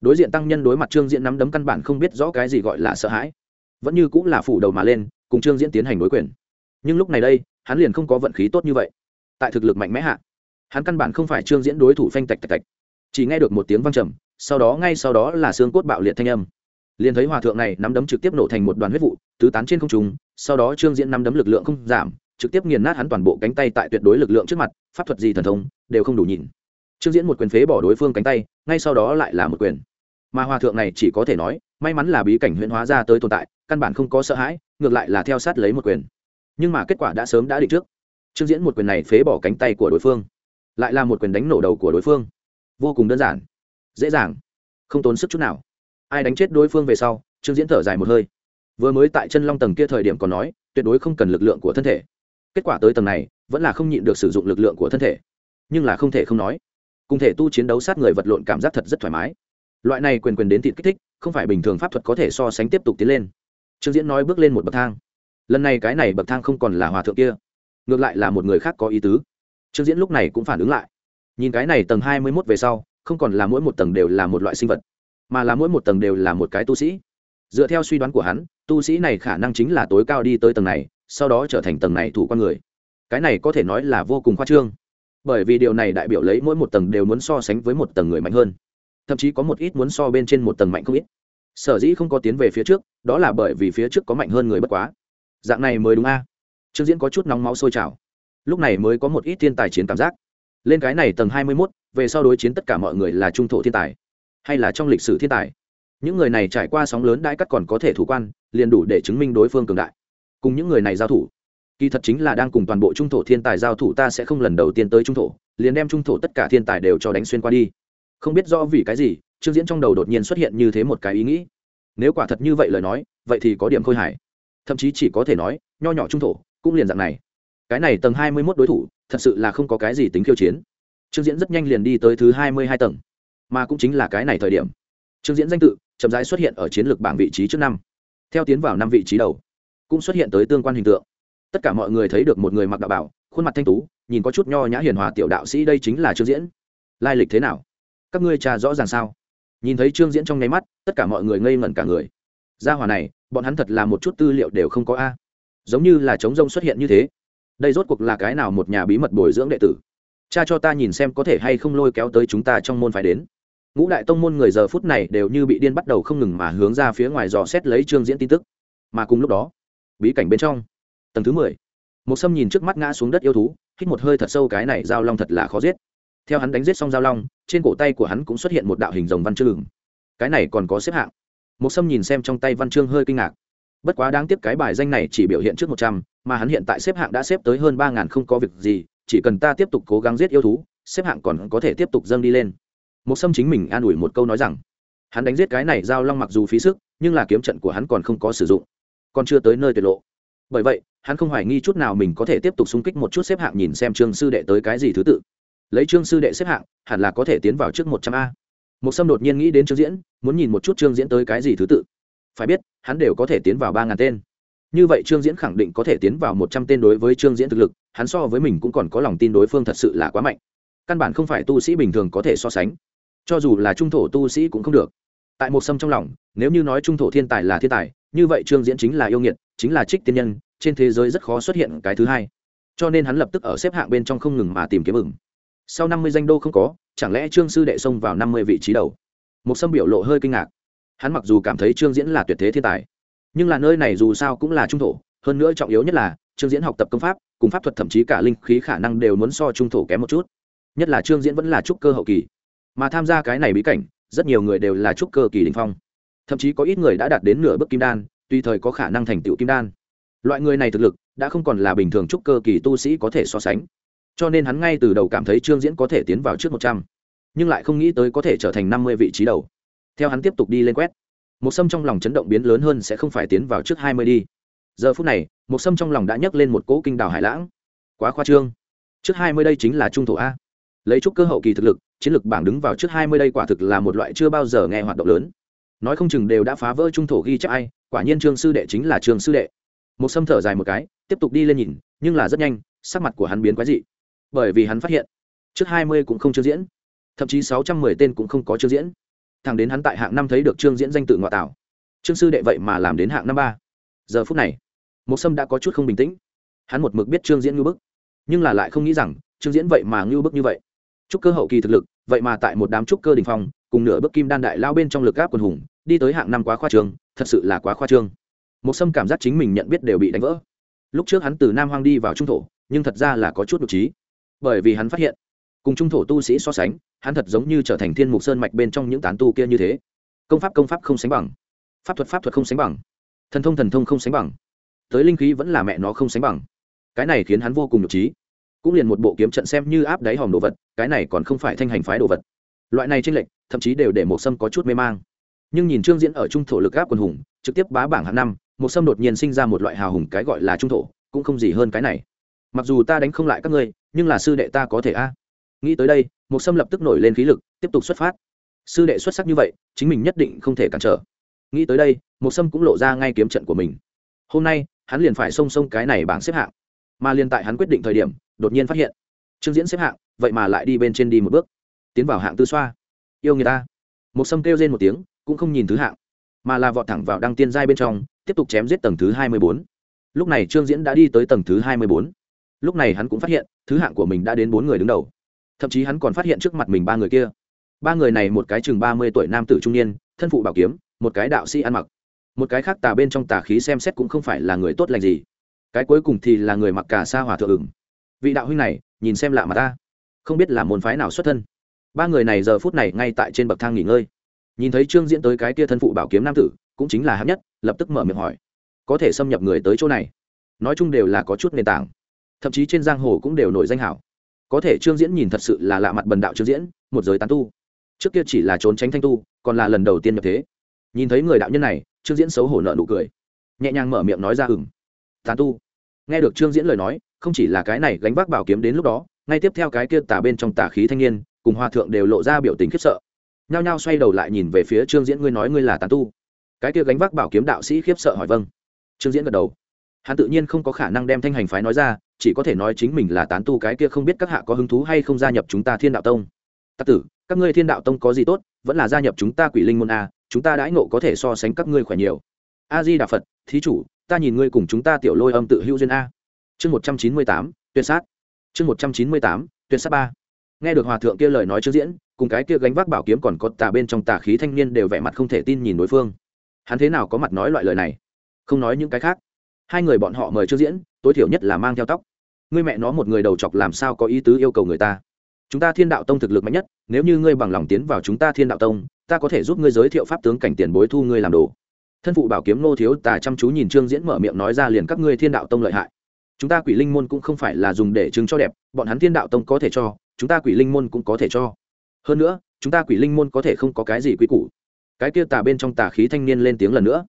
đối diện tăng nhân đối mặt trương diễn nắm đấm căn bản không biết rõ cái gì gọi là sợ hãi. Vẫn như cũng là phủ đầu mà lên, cùng trương diễn tiến hành đối quyền. Nhưng lúc này đây, hắn liền không có vận khí tốt như vậy. Tại thực lực mạnh mẽ hạ, hắn căn bản không phải trương diễn đối thủ phanh tạch tạch tạch. Chỉ nghe được một tiếng vang trầm sau đó ngay sau đó là xương cốt bạo liệt thanh âm. Liền thấy hòa thượng này nắm đấm trực tiếp nổ thành một đoàn huyết vụ, tứ tán trên không trung, sau đó trương diễn nắm đấm lực lượng không giảm, trực tiếp nghiền nát hắn toàn bộ cánh tay tại tuyệt đối lực lượng trước mặt, pháp thuật gì thần thông, đều không đủ nhìn. Trương diễn một quyền phế bỏ đối phương cánh tay, ngay sau đó lại là một quyền. Mà hòa thượng này chỉ có thể nói, may mắn là bí cảnh huyễn hóa ra tới tồn tại, căn bản không có sợ hãi, ngược lại là theo sát lấy một quyền. Nhưng mà kết quả đã sớm đã định trước. Trương diễn một quyền này phế bỏ cánh tay của đối phương, lại là một quyền đánh nổ đầu của đối phương. Vô cùng đơn giản dễ dàng, không tốn sức chút nào. Ai đánh chết đối phương về sau, trương diễn thở dài một hơi. Vừa mới tại chân long tầng kia thời điểm còn nói, tuyệt đối không cần lực lượng của thân thể. Kết quả tới tầng này, vẫn là không nhịn được sử dụng lực lượng của thân thể. Nhưng là không thể không nói, cùng thể tu chiến đấu sát người vật lộn cảm giác thật rất thoải mái. Loại này quyền quyền đến thịt kích thích, không phải bình thường pháp thuật có thể so sánh tiếp tục tiến lên. Trương diễn nói bước lên một bậc thang. Lần này cái này bậc thang không còn là hòa thượng kia, ngược lại là một người khác có ý tứ. Trương diễn lúc này cũng phản ứng lại. Nhìn cái này tầng hai mươi mốt về sau không còn là mỗi một tầng đều là một loại sinh vật, mà là mỗi một tầng đều là một cái tu sĩ. Dựa theo suy đoán của hắn, tu sĩ này khả năng chính là tối cao đi tới tầng này, sau đó trở thành tầng này thủ con người. Cái này có thể nói là vô cùng khoa trương. Bởi vì điều này đại biểu lấy mỗi một tầng đều muốn so sánh với một tầng người mạnh hơn. Thậm chí có một ít muốn so bên trên một tầng mạnh không ít. Sở dĩ không có tiến về phía trước, đó là bởi vì phía trước có mạnh hơn người bất quá. Dạng này mới đúng a. Trương diễn có chút nóng máu sôi trào. Lúc này mới có một ít thiên tài chiến cảm giác. Lên cái này tầng hai mươi mốt về sau đối chiến tất cả mọi người là trung thổ thiên tài, hay là trong lịch sử thiên tài. Những người này trải qua sóng lớn đãi cắt còn có thể thủ quan, liền đủ để chứng minh đối phương cường đại. Cùng những người này giao thủ, kỳ thật chính là đang cùng toàn bộ trung thổ thiên tài giao thủ, ta sẽ không lần đầu tiên tới trung thổ, liền đem trung thổ tất cả thiên tài đều cho đánh xuyên qua đi. Không biết do vì cái gì, trương diễn trong đầu đột nhiên xuất hiện như thế một cái ý nghĩ. Nếu quả thật như vậy lời nói, vậy thì có điểm khôi hài. Thậm chí chỉ có thể nói, nho nhỏ trung thổ, cũng liền dạng này. Cái này tầng hai mươi mốt đối thủ, thật sự là không có cái gì tính khiêu chiến trương diễn rất nhanh liền đi tới thứ hai mươi hai tầng, mà cũng chính là cái này thời điểm. Trương diễn danh tự chậm rãi xuất hiện ở chiến lược bảng vị trí trước năm. Theo tiến vào năm vị trí đầu, cũng xuất hiện tới tương quan hình tượng. Tất cả mọi người thấy được một người mặc đạo bảo, khuôn mặt thanh tú, nhìn có chút nho nhã hiền hòa tiểu đạo sĩ đây chính là trương diễn. Lai lịch thế nào? Các ngươi trà rõ ràng sao? Nhìn thấy trương diễn trong nháy mắt, tất cả mọi người ngây ngẩn cả người. Gia hòa này, bọn hắn thật là một chút tư liệu đều không có a. Giống như là trống rông xuất hiện như thế. Đây rốt cuộc là cái nào một nhà bí mật bồi dưỡng đệ tử? Cha cho ta nhìn xem có thể hay không lôi kéo tới chúng ta trong môn phải đến. Ngũ đại tông môn người giờ phút này đều như bị điên bắt đầu không ngừng mà hướng ra phía ngoài dò xét lấy trương diễn tin tức. Mà cùng lúc đó, bí cảnh bên trong, tầng thứ mười, một sâm nhìn trước mắt ngã xuống đất yêu thú, hít một hơi thật sâu cái này giao long thật là khó giết. Theo hắn đánh giết xong giao long, trên cổ tay của hắn cũng xuất hiện một đạo hình rồng văn chương cái này còn có xếp hạng. Một sâm nhìn xem trong tay văn chương hơi kinh ngạc. Bất quá đáng tiếc cái bài danh này chỉ biểu hiện trước một trăm, mà hắn hiện tại xếp hạng đã xếp tới hơn ba ngàn không có việc gì chỉ cần ta tiếp tục cố gắng giết yêu thú, xếp hạng còn có thể tiếp tục dâng đi lên. Một sâm chính mình an ủi một câu nói rằng, hắn đánh giết cái này giao long mặc dù phí sức, nhưng là kiếm trận của hắn còn không có sử dụng. Còn chưa tới nơi tuyệt lộ. Bởi vậy, hắn không hoài nghi chút nào mình có thể tiếp tục xung kích một chút xếp hạng nhìn xem trương sư đệ tới cái gì thứ tự. Lấy trương sư đệ xếp hạng, hẳn là có thể tiến vào trước một trăm a. Một sâm đột nhiên nghĩ đến trương diễn, muốn nhìn một chút trương diễn tới cái gì thứ tự. Phải biết, hắn đều có thể tiến vào ba ngàn tên. Như vậy trương diễn khẳng định có thể tiến vào một trăm tên đối với trương diễn thực lực hắn so với mình cũng còn có lòng tin đối phương thật sự là quá mạnh. Căn bản không phải tu sĩ bình thường có thể so sánh. Cho dù là trung thổ tu sĩ cũng không được. Tại một sâm trong lòng, nếu như nói trung thổ thiên tài là thiên tài, như vậy trương diễn chính là yêu nghiệt, chính là trích tiên nhân, trên thế giới rất khó xuất hiện cái thứ hai. Cho nên hắn lập tức ở xếp hạng bên trong không ngừng mà tìm kiếm ửng sau năm mươi danh đô không có, chẳng lẽ trương sư đệ xông vào năm mươi vị trí đầu? Một sâm biểu lộ hơi kinh ngạc. Hắn mặc dù cảm thấy trương diễn là tuyệt thế thiên tài, nhưng là nơi này dù sao cũng là trung thổ hơn nữa trọng yếu nhất là, trương diễn học tập công pháp, cùng pháp thuật thậm chí cả linh khí khả năng đều muốn so trung thổ kém một chút. Nhất là trương diễn vẫn là trúc cơ hậu kỳ. Mà tham gia cái này bí cảnh, rất nhiều người đều là trúc cơ kỳ đình phong. Thậm chí có ít người đã đạt đến nửa bước kim đan, tùy thời có khả năng thành tựu kim đan. Loại người này thực lực, đã không còn là bình thường trúc cơ kỳ tu sĩ có thể so sánh. Cho nên hắn ngay từ đầu cảm thấy trương diễn có thể tiến vào trước một trăm, nhưng lại không nghĩ tới có thể trở thành năm mươi vị trí đầu. Theo hắn tiếp tục đi lên quét, một sâm trong lòng chấn động biến lớn hơn sẽ không phải tiến vào trước hai mươi đi giờ phút này, một sâm trong lòng đã nhấc lên một cỗ kinh đảo hải lãng. Quá khoa trương. Trước hai mươi đây chính là trung thổ a. Lấy chút cơ hậu kỳ thực lực, chiến lược bảng đứng vào trước hai mươi đây quả thực là một loại chưa bao giờ nghe hoạt động lớn. Nói không chừng đều đã phá vỡ trung thổ ghi chép ai, quả nhiên trương sư đệ chính là trương sư đệ. Một sâm thở dài một cái, tiếp tục đi lên nhìn, nhưng là rất nhanh, sắc mặt của hắn biến quái dị. Bởi vì hắn phát hiện, trước hai mươi cũng không chưa diễn, thậm chí sáu trăm mười tên cũng không có chưa diễn. Thằng đến hắn tại hạng năm thấy được trương diễn danh tự ngoại tảo trương sư đệ vậy mà làm đến hạng năm ba giờ phút này một sâm đã có chút không bình tĩnh. Hắn một mực biết trương diễn ngưu bức, nhưng là lại không nghĩ rằng trương diễn vậy mà ngưu bức như vậy. Trúc cơ hậu kỳ thực lực, vậy mà tại một đám trúc cơ đình phong, cùng nửa bước kim đan đại lao bên trong lực áp quần hùng, đi tới hạng năm quá khoa trương thật sự là quá khoa trương. Một sâm cảm giác chính mình nhận biết đều bị đánh vỡ. Lúc trước hắn từ nam hoang đi vào trung thổ, nhưng thật ra là có chút nhục trí. Bởi vì hắn phát hiện, cùng trung thổ tu sĩ so sánh, hắn thật giống như trở thành thiên mục sơn mạch bên trong những tán tu kia như thế. Công pháp công pháp không sánh bằng. Pháp thuật pháp thuật không sánh bằng thần thông thần thông không sánh bằng. Tới linh khí vẫn là mẹ nó không sánh bằng. Cái này khiến hắn vô cùng nhục trí. Cũng liền một bộ kiếm trận xem như áp đáy hòm đồ vật, cái này còn không phải thanh hành phái đồ vật. Loại này tranh lệch, thậm chí đều để một sâm có chút mê mang. Nhưng nhìn trương diễn ở trung thổ lực áp quần hùng, trực tiếp bá bảng hạng năm, một sâm đột nhiên sinh ra một loại hào hùng cái gọi là trung thổ, cũng không gì hơn cái này. Mặc dù ta đánh không lại các ngươi, nhưng là sư đệ ta có thể a. Nghĩ tới đây, một sâm lập tức nổi lên khí lực, tiếp tục xuất phát. Sư đệ xuất sắc như vậy, chính mình nhất định không thể cản trở nghĩ tới đây một sâm cũng lộ ra ngay kiếm trận của mình. Hôm nay, hắn liền phải xông xông cái này bảng xếp hạng. Mà liền tại hắn quyết định thời điểm, đột nhiên phát hiện, trương diễn xếp hạng, vậy mà lại đi bên trên đi một bước. Tiến vào hạng tư xoa. Yêu người ta. Một sâm kêu lên một tiếng, cũng không nhìn thứ hạng, mà là vọt thẳng vào đăng tiên giai bên trong, tiếp tục chém giết tầng thứ hai mươi bốn. Lúc này trương diễn đã đi tới tầng thứ hai mươi bốn. Lúc này hắn cũng phát hiện, thứ hạng của mình đã đến bốn người đứng đầu. Thậm chí hắn còn phát hiện trước mặt mình ba người kia. Ba người này một cái chừng ba mươi tuổi nam tử trung niên, thân phụ bảo kiếm một cái đạo sĩ ăn mặc. Một cái khác tà bên trong tà khí xem xét cũng không phải là người tốt lành gì. Cái cuối cùng thì là người mặc cả sa hòa thượng ửng. Vị đạo huynh này, nhìn xem lạ mà ta. Không biết là môn phái nào xuất thân. Ba người này giờ phút này ngay tại trên bậc thang nghỉ ngơi. Nhìn thấy trương diễn tới cái kia thân phụ bảo kiếm nam tử, cũng chính là hạng nhất, lập tức mở miệng hỏi. Có thể xâm nhập người tới chỗ này. Nói chung đều là có chút nền tảng. Thậm chí trên giang hồ cũng đều nổi danh hảo. Có thể trương diễn nhìn thật sự là lạ mặt bần đạo trương diễn, một giới tán tu. Trước kia chỉ là trốn tránh thanh tu, còn là lần đầu tiên nhập thế nhìn thấy người đạo nhân này, trương diễn xấu hổ nợ nụ cười. Nhẹ nhàng mở miệng nói ra ừng tán tu. Nghe được trương diễn lời nói, không chỉ là cái này gánh vác bảo kiếm đến lúc đó, ngay tiếp theo cái kia tả bên trong tả khí thanh niên, cùng hòa thượng đều lộ ra biểu tình khiếp sợ. Nhao nhao xoay đầu lại nhìn về phía trương diễn, ngươi nói ngươi là tán tu? Cái kia gánh vác bảo kiếm đạo sĩ khiếp sợ hỏi vâng. Trương diễn gật đầu. Hắn tự nhiên không có khả năng đem thanh hành phái nói ra, chỉ có thể nói chính mình là tán tu cái kia không biết các hạ có hứng thú hay không gia nhập chúng ta thiên đạo tông. Tắc tử, các ngươi thiên đạo tông có gì tốt? Vẫn là gia nhập chúng ta quỷ linh môn a chúng ta đãi ngộ có thể so sánh các ngươi khỏe nhiều. A di đà phật, thí chủ, ta nhìn ngươi cùng chúng ta tiểu lôi âm tự hữu duyên a. Chương một trăm chín mươi tám, tuyệt sát. Chương một trăm chín mươi tám, tuyệt sát ba. Nghe được hòa thượng kia lời nói trước diễn, cùng cái kia gánh vác bảo kiếm còn có tà bên trong tà khí thanh niên đều vẻ mặt không thể tin nhìn đối phương. Hắn thế nào có mặt nói loại lời này? Không nói những cái khác. Hai người bọn họ mời trước diễn, tối thiểu nhất là mang theo tóc. Ngươi mẹ nó một người đầu chọc làm sao có ý tứ yêu cầu người ta? Chúng ta thiên đạo tông thực lực mạnh nhất, nếu như ngươi bằng lòng tiến vào chúng ta thiên đạo tông ta có thể giúp ngươi giới thiệu pháp tướng cảnh tiền bối thu ngươi làm đồ. Thân phụ bảo kiếm nô thiếu tà chăm chú nhìn trương diễn mở miệng nói ra liền các ngươi thiên đạo tông lợi hại. Chúng ta quỷ linh môn cũng không phải là dùng để chứng cho đẹp, bọn hắn thiên đạo tông có thể cho, chúng ta quỷ linh môn cũng có thể cho. Hơn nữa, chúng ta quỷ linh môn có thể không có cái gì quy củ. Cái kia tà bên trong tà khí thanh niên lên tiếng lần nữa.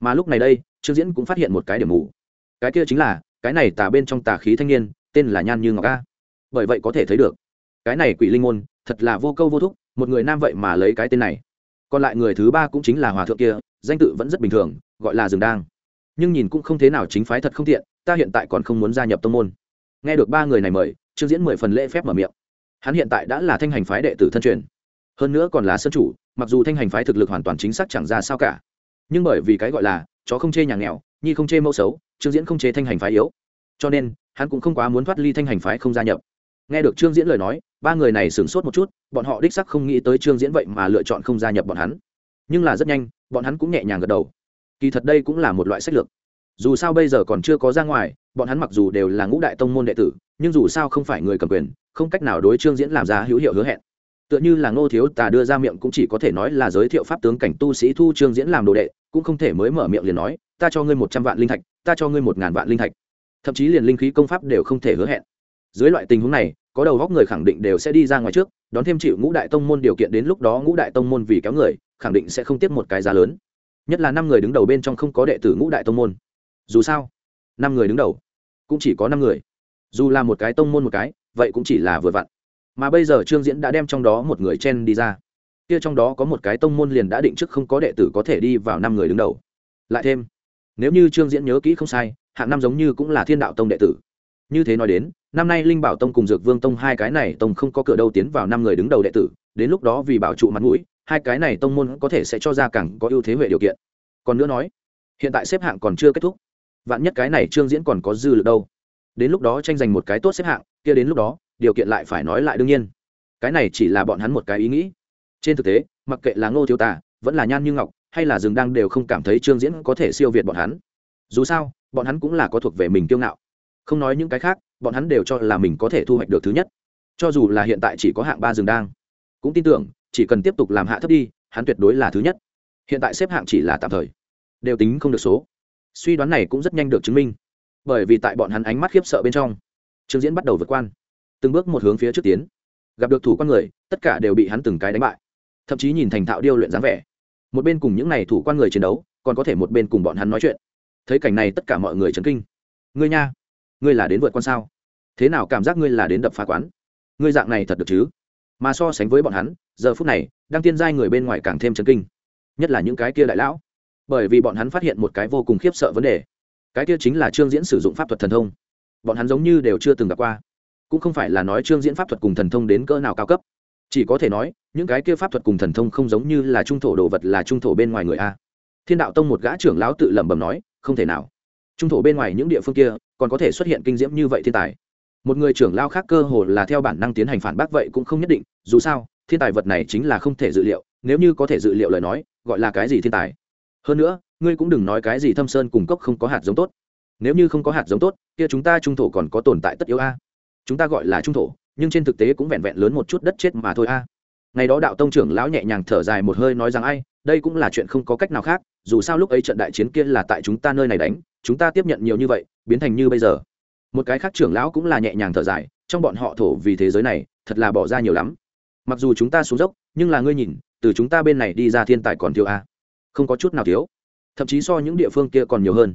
Mà lúc này đây, trương diễn cũng phát hiện một cái điểm mù. Cái kia chính là, cái này tà bên trong tà khí thanh niên, tên là nhan như ngọc a. Bởi vậy có thể thấy được, cái này quỷ linh môn thật là vô câu vô thúc, một người nam vậy mà lấy cái tên này còn lại người thứ ba cũng chính là hòa thượng kia, danh tự vẫn rất bình thường, gọi là dừng đang nhưng nhìn cũng không thế nào chính phái thật không tiện, ta hiện tại còn không muốn gia nhập tông môn. Nghe được ba người này mời, trương diễn mười phần lễ phép mở miệng. Hắn hiện tại đã là thanh hành phái đệ tử thân truyền. Hơn nữa còn là sân chủ, mặc dù thanh hành phái thực lực hoàn toàn chính xác chẳng ra sao cả. Nhưng bởi vì cái gọi là, chó không chê nhà nghèo, nhi không chê mẫu xấu, trương diễn không chê thanh hành phái yếu. Cho nên, hắn cũng không quá muốn thoát ly thanh hành phái không gia nhập nghe được trương diễn lời nói, ba người này sửng sốt một chút, bọn họ đích sắc không nghĩ tới trương diễn vậy mà lựa chọn không gia nhập bọn hắn. Nhưng là rất nhanh, bọn hắn cũng nhẹ nhàng gật đầu. Kỳ thật đây cũng là một loại sách lược. Dù sao bây giờ còn chưa có ra ngoài, bọn hắn mặc dù đều là ngũ đại tông môn đệ tử, nhưng dù sao không phải người cầm quyền, không cách nào đối trương diễn làm ra hữu hiệu hứa hẹn. Tựa như là ngô thiếu tà đưa ra miệng cũng chỉ có thể nói là giới thiệu pháp tướng cảnh tu sĩ thu trương diễn làm đồ đệ, cũng không thể mới mở miệng liền nói, ta cho ngươi một trăm vạn linh thạch, ta cho ngươi một ngàn vạn linh thạch. Thậm chí liền linh khí công pháp đều không thể hứa hẹn. Dưới loại tình huống này có đầu góc người khẳng định đều sẽ đi ra ngoài trước, đón thêm chịu ngũ đại tông môn điều kiện đến lúc đó ngũ đại tông môn vì kéo người, khẳng định sẽ không tiếp một cái giá lớn. Nhất là năm người đứng đầu bên trong không có đệ tử ngũ đại tông môn. Dù sao, năm người đứng đầu cũng chỉ có năm người. Dù là một cái tông môn một cái, vậy cũng chỉ là vừa vặn. Mà bây giờ trương diễn đã đem trong đó một người chen đi ra. Kia trong đó có một cái tông môn liền đã định trước không có đệ tử có thể đi vào năm người đứng đầu. Lại thêm, nếu như trương diễn nhớ kỹ không sai, hạng năm giống như cũng là thiên đạo tông đệ tử như thế nói đến, năm nay linh bảo tông cùng dược vương tông hai cái này tông không có cửa đâu tiến vào năm người đứng đầu đệ tử, đến lúc đó vì bảo trụ mặt mũi, hai cái này tông môn có thể sẽ cho ra càng có ưu thế huệ điều kiện. Còn nữa nói, hiện tại xếp hạng còn chưa kết thúc. Vạn nhất cái này trương diễn còn có dư lực đâu. Đến lúc đó tranh giành một cái tốt xếp hạng, kia đến lúc đó, điều kiện lại phải nói lại đương nhiên. Cái này chỉ là bọn hắn một cái ý nghĩ. Trên thực tế, mặc kệ là ngô thiếu tả vẫn là nhan như ngọc, hay là rừng đang đều không cảm thấy trương diễn có thể siêu việt bọn hắn. Dù sao, bọn hắn cũng là có thuộc về mình kiêu ngạo không nói những cái khác, bọn hắn đều cho là mình có thể thu hoạch được thứ nhất. Cho dù là hiện tại chỉ có hạng ba rừng đang, cũng tin tưởng, chỉ cần tiếp tục làm hạ thấp đi, hắn tuyệt đối là thứ nhất. Hiện tại xếp hạng chỉ là tạm thời, đều tính không được số. Suy đoán này cũng rất nhanh được chứng minh, bởi vì tại bọn hắn ánh mắt khiếp sợ bên trong, trương diễn bắt đầu vượt quan, từng bước một hướng phía trước tiến. Gặp được thủ quan người, tất cả đều bị hắn từng cái đánh bại, thậm chí nhìn thành thạo điêu luyện dáng vẻ. Một bên cùng những n à y thủ quan người chiến đấu, còn có thể một bên cùng bọn hắn nói chuyện. Thấy cảnh này tất cả mọi người chấn kinh. Ngươi nha ngươi là đến vượt con sao? Thế nào cảm giác ngươi là đến đập phá quán? Ngươi dạng này thật được chứ? Mà so sánh với bọn hắn, giờ phút này đang tiên giai người bên ngoài càng thêm chấn kinh. Nhất là những cái kia đại lão. Bởi vì bọn hắn phát hiện một cái vô cùng khiếp sợ vấn đề. Cái kia chính là trương diễn sử dụng pháp thuật thần thông. Bọn hắn giống như đều chưa từng gặp qua. Cũng không phải là nói trương diễn pháp thuật cùng thần thông đến cỡ nào cao cấp. Chỉ có thể nói, những cái kia pháp thuật cùng thần thông không giống như là trung thổ đồ vật là trung thổ bên ngoài người a. Thiên đạo tông một gã trưởng lão tự lẩm bẩm nói, không thể nào trung thổ bên ngoài những địa phương kia còn có thể xuất hiện kinh diễm như vậy thiên tài. Một người trưởng lao khác cơ hồ là theo bản năng tiến hành phản bác vậy cũng không nhất định, dù sao, thiên tài vật này chính là không thể dự liệu, nếu như có thể dự liệu lời nói, gọi là cái gì thiên tài? Hơn nữa, ngươi cũng đừng nói cái gì thâm sơn cùng cốc không có hạt giống tốt. Nếu như không có hạt giống tốt, kia chúng ta trung thổ còn có tồn tại tất yếu a. Chúng ta gọi là trung thổ, nhưng trên thực tế cũng vẹn vẹn lớn một chút đất chết mà thôi a. Ngày đó đạo tông trưởng lão nhẹ nhàng thở dài một hơi nói rằng, ai, đây cũng là chuyện không có cách nào khác, dù sao lúc ấy trận đại chiến kia là tại chúng ta nơi này đánh chúng ta tiếp nhận nhiều như vậy, biến thành như bây giờ. Một cái khác trưởng lão cũng là nhẹ nhàng thở dài, trong bọn họ thổ vì thế giới này, thật là bỏ ra nhiều lắm. Mặc dù chúng ta xuống dốc, nhưng là ngươi nhìn, từ chúng ta bên này đi ra thiên tài còn thiếu a không có chút nào thiếu. Thậm chí so những địa phương kia còn nhiều hơn.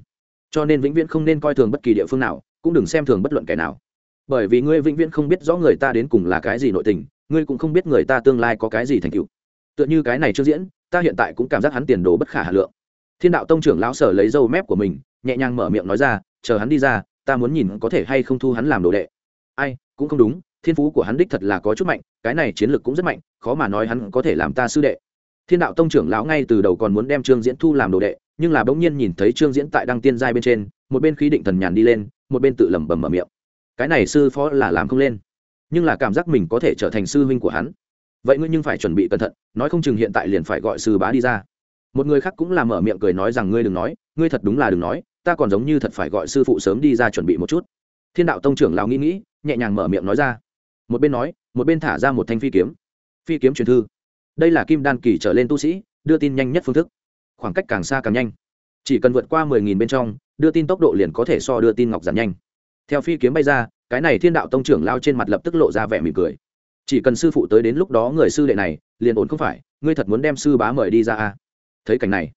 Cho nên vĩnh viễn không nên coi thường bất kỳ địa phương nào, cũng đừng xem thường bất luận kẻ nào. Bởi vì ngươi vĩnh viễn không biết rõ người ta đến cùng là cái gì nội tình, ngươi cũng không biết người ta tương lai có cái gì thành tựu. Tựa như cái này chưa diễn, ta hiện tại cũng cảm giác hắn tiền đồ bất khả hà lượng. Thiên đạo tông trưởng lão sở lấy dâu mép của mình nhẹ nhàng mở miệng nói ra, chờ hắn đi ra, ta muốn nhìn có thể hay không thu hắn làm đồ đệ. Ai, cũng không đúng, thiên phú của hắn đích thật là có chút mạnh, cái này chiến lược cũng rất mạnh, khó mà nói hắn có thể làm ta sư đệ. Thiên đạo tông trưởng lão ngay từ đầu còn muốn đem trương diễn thu làm đồ đệ, nhưng là bỗng nhiên nhìn thấy trương diễn tại đăng tiên giai bên trên, một bên khí định thần nhàn đi lên, một bên tự lẩm bẩm mở miệng. Cái này sư phó là làm không lên, nhưng là cảm giác mình có thể trở thành sư huynh của hắn. Vậy ngươi nhưng phải chuẩn bị cẩn thận, nói không chừng hiện tại liền phải gọi sư bá đi ra. Một người khác cũng là mở miệng cười nói rằng, ngươi đừng nói, ngươi thật đúng là đừng nói ta còn giống như thật phải gọi sư phụ sớm đi ra chuẩn bị một chút. Thiên đạo tông trưởng lão nghĩ nghĩ, nhẹ nhàng mở miệng nói ra. Một bên nói, một bên thả ra một thanh phi kiếm. Phi kiếm truyền thư. Đây là kim đan kỳ trở lên tu sĩ, đưa tin nhanh nhất phương thức. Khoảng cách càng xa càng nhanh. Chỉ cần vượt qua mười nghìn bên trong, đưa tin tốc độ liền có thể so đưa tin ngọc giản nhanh. Theo phi kiếm bay ra, cái này thiên đạo tông trưởng lao trên mặt lập tức lộ ra vẻ mỉm cười. Chỉ cần sư phụ tới đến lúc đó người sư đệ này, liền ổn không phải, ngươi thật muốn đem sư bá mời đi ra à? thấy cảnh này,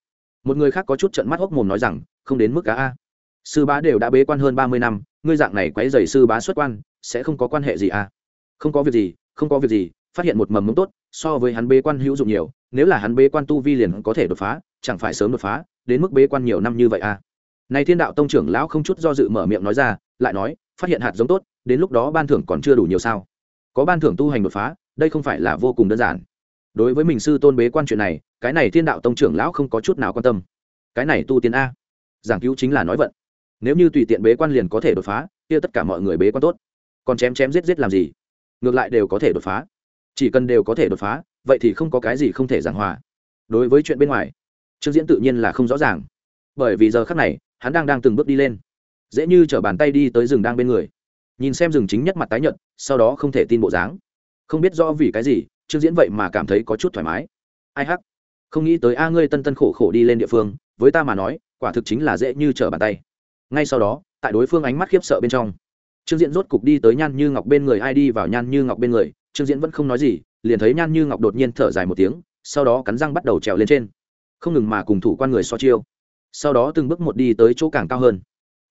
một người khác có chút trận mắt hốc mồm nói rằng không đến mức cá a. Sư bá đều đã bế quan hơn ba mươi năm, ngươi dạng này quấy dày sư bá xuất quan, sẽ không có quan hệ gì a không có việc gì, không có việc gì, phát hiện một mầm mống tốt, so với hắn bế quan hữu dụng nhiều, nếu là hắn bế quan tu vi liền có thể đột phá, chẳng phải sớm đột phá, đến mức bế quan nhiều năm như vậy a này thiên đạo tông trưởng lão không chút do dự mở miệng nói ra, lại nói, phát hiện hạt giống tốt, đến lúc đó ban thưởng còn chưa đủ nhiều sao? Có ban thưởng tu hành đột phá, đây không phải là vô cùng đơn giản. Đối với mình sư tôn bế quan chuyện này, cái này thiên đạo tông trưởng lão không có chút nào quan tâm. Cái này tu tiên a giảng cứu chính là nói vận. Nếu như tùy tiện bế quan liền có thể đột phá, kia tất cả mọi người bế quan tốt. Còn chém chém giết giết làm gì? Ngược lại đều có thể đột phá. Chỉ cần đều có thể đột phá, vậy thì không có cái gì không thể giảng hòa. Đối với chuyện bên ngoài, trương diễn tự nhiên là không rõ ràng. Bởi vì giờ khác này, hắn đang đang từng bước đi lên. Dễ như t r ở bàn tay đi tới rừng đang bên người. Nhìn xem rừng chính nhất mặt tái nhợt, sau đó không thể tin bộ dáng. Không biết rõ vì cái gì, trương diễn vậy mà cảm thấy có chút thoải mái. Ai hắc? Không nghĩ tới a ngươi tân tân khổ khổ đi lên địa phương với ta mà nói, quả thực chính là dễ như trở bàn tay. Ngay sau đó, tại đối phương ánh mắt khiếp sợ bên trong, trương diễn rốt cục đi tới nhan như ngọc bên người, ai đi vào nhan như ngọc bên người, trương diễn vẫn không nói gì, liền thấy nhan như ngọc đột nhiên thở dài một tiếng, sau đó cắn răng bắt đầu trèo lên trên. Không ngừng mà cùng thủ quan người so chiêu. Sau đó từng bước một đi tới chỗ càng cao hơn.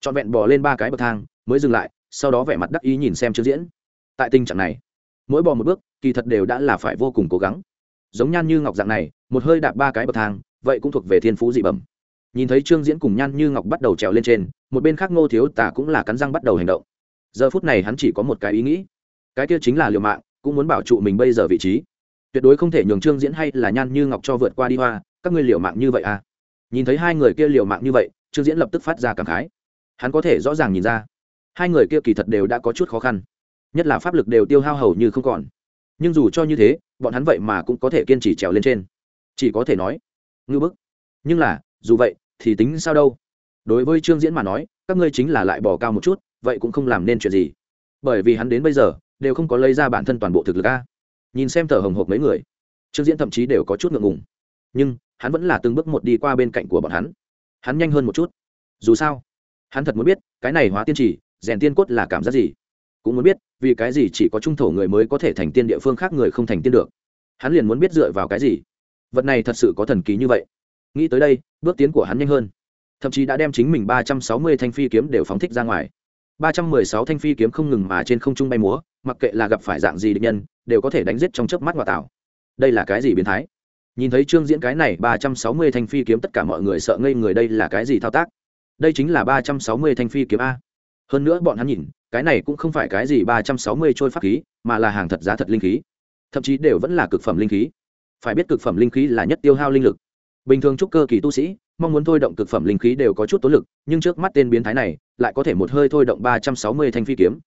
Trọn vẹn bỏ lên ba cái bậc thang, mới dừng lại, sau đó vẻ mặt đắc ý nhìn xem trương diễn. Tại tình trạng này, mỗi bò một bước, kỳ thật đều đã là phải vô cùng cố gắng. Giống nhan như ngọc dạng này, một hơi đạp ba cái bậc thang, vậy cũng thuộc về thiên phú dị bẩm nhìn thấy trương diễn cùng nhan như ngọc bắt đầu trèo lên trên, một bên khác ngô thiếu tả cũng là cắn răng bắt đầu hành động. Giờ phút này hắn chỉ có một cái ý nghĩ. Cái kia chính là liều mạng, cũng muốn bảo trụ mình bây giờ vị trí. Tuyệt đối không thể nhường trương diễn hay là nhan như ngọc cho vượt qua đi hoa, các ngươi liều mạng như vậy à? Nhìn thấy hai người kia liều mạng như vậy, trương diễn lập tức phát ra cảm khái. Hắn có thể rõ ràng nhìn ra, hai người kia kỳ thật đều đã có chút khó khăn, nhất là pháp lực đều tiêu hao hầu như không còn. Nhưng dù cho như thế, bọn hắn vậy mà cũng có thể kiên trì trèo lên trên. Chỉ có thể nói, ngư bức. Nhưng là, dù vậy thì tính sao đâu. Đối với trương diễn mà nói, các ngươi chính là lại bỏ cao một chút, vậy cũng không làm nên chuyện gì. Bởi vì hắn đến bây giờ, đều không có lấy ra bản thân toàn bộ thực lực a. Nhìn xem thở hồng hộc mấy người, trương diễn thậm chí đều có chút ngượng ngùng. Nhưng, hắn vẫn là từng bước một đi qua bên cạnh của bọn hắn. Hắn nhanh hơn một chút. Dù sao, hắn thật muốn biết, cái này hóa tiên trì rèn tiên cốt là cảm giác gì? Cũng muốn biết, vì cái gì chỉ có trung thổ người mới có thể thành tiên địa phương khác người không thành tiên được? Hắn liền muốn biết dựa vào cái gì? Vật này thật sự có thần kỳ như vậy nghĩ tới đây, bước tiến của hắn nhanh hơn. Thậm chí đã đem chính mình ba trăm sáu mươi thanh phi kiếm đều phóng thích ra ngoài. ba trăm mười sáu thanh phi kiếm không ngừng mà trên không trung bay múa, mặc kệ là gặp phải dạng gì địch nhân, đều có thể đánh giết trong chớp mắt ngoại tảo đây là cái gì biến thái? Nhìn thấy trương diễn cái này, ba trăm sáu mươi thanh phi kiếm tất cả mọi người sợ ngây người đây là cái gì thao tác? Đây chính là ba trăm sáu mươi thanh phi kiếm a. Hơn nữa bọn hắn nhìn, cái này cũng không phải cái gì ba trăm sáu mươi trôi pháp khí, mà là hàng thật giá thật linh khí. Thậm chí đều vẫn là cực phẩm linh khí. Phải biết cực phẩm linh khí là nhất tiêu hao linh lực bình thường trúc cơ kỳ tu sĩ, mong muốn thôi động cực phẩm linh khí đều có chút tố lực, nhưng trước mắt tên biến thái này, lại có thể một hơi thôi động ba trăm sáu mươi thanh phi kiếm.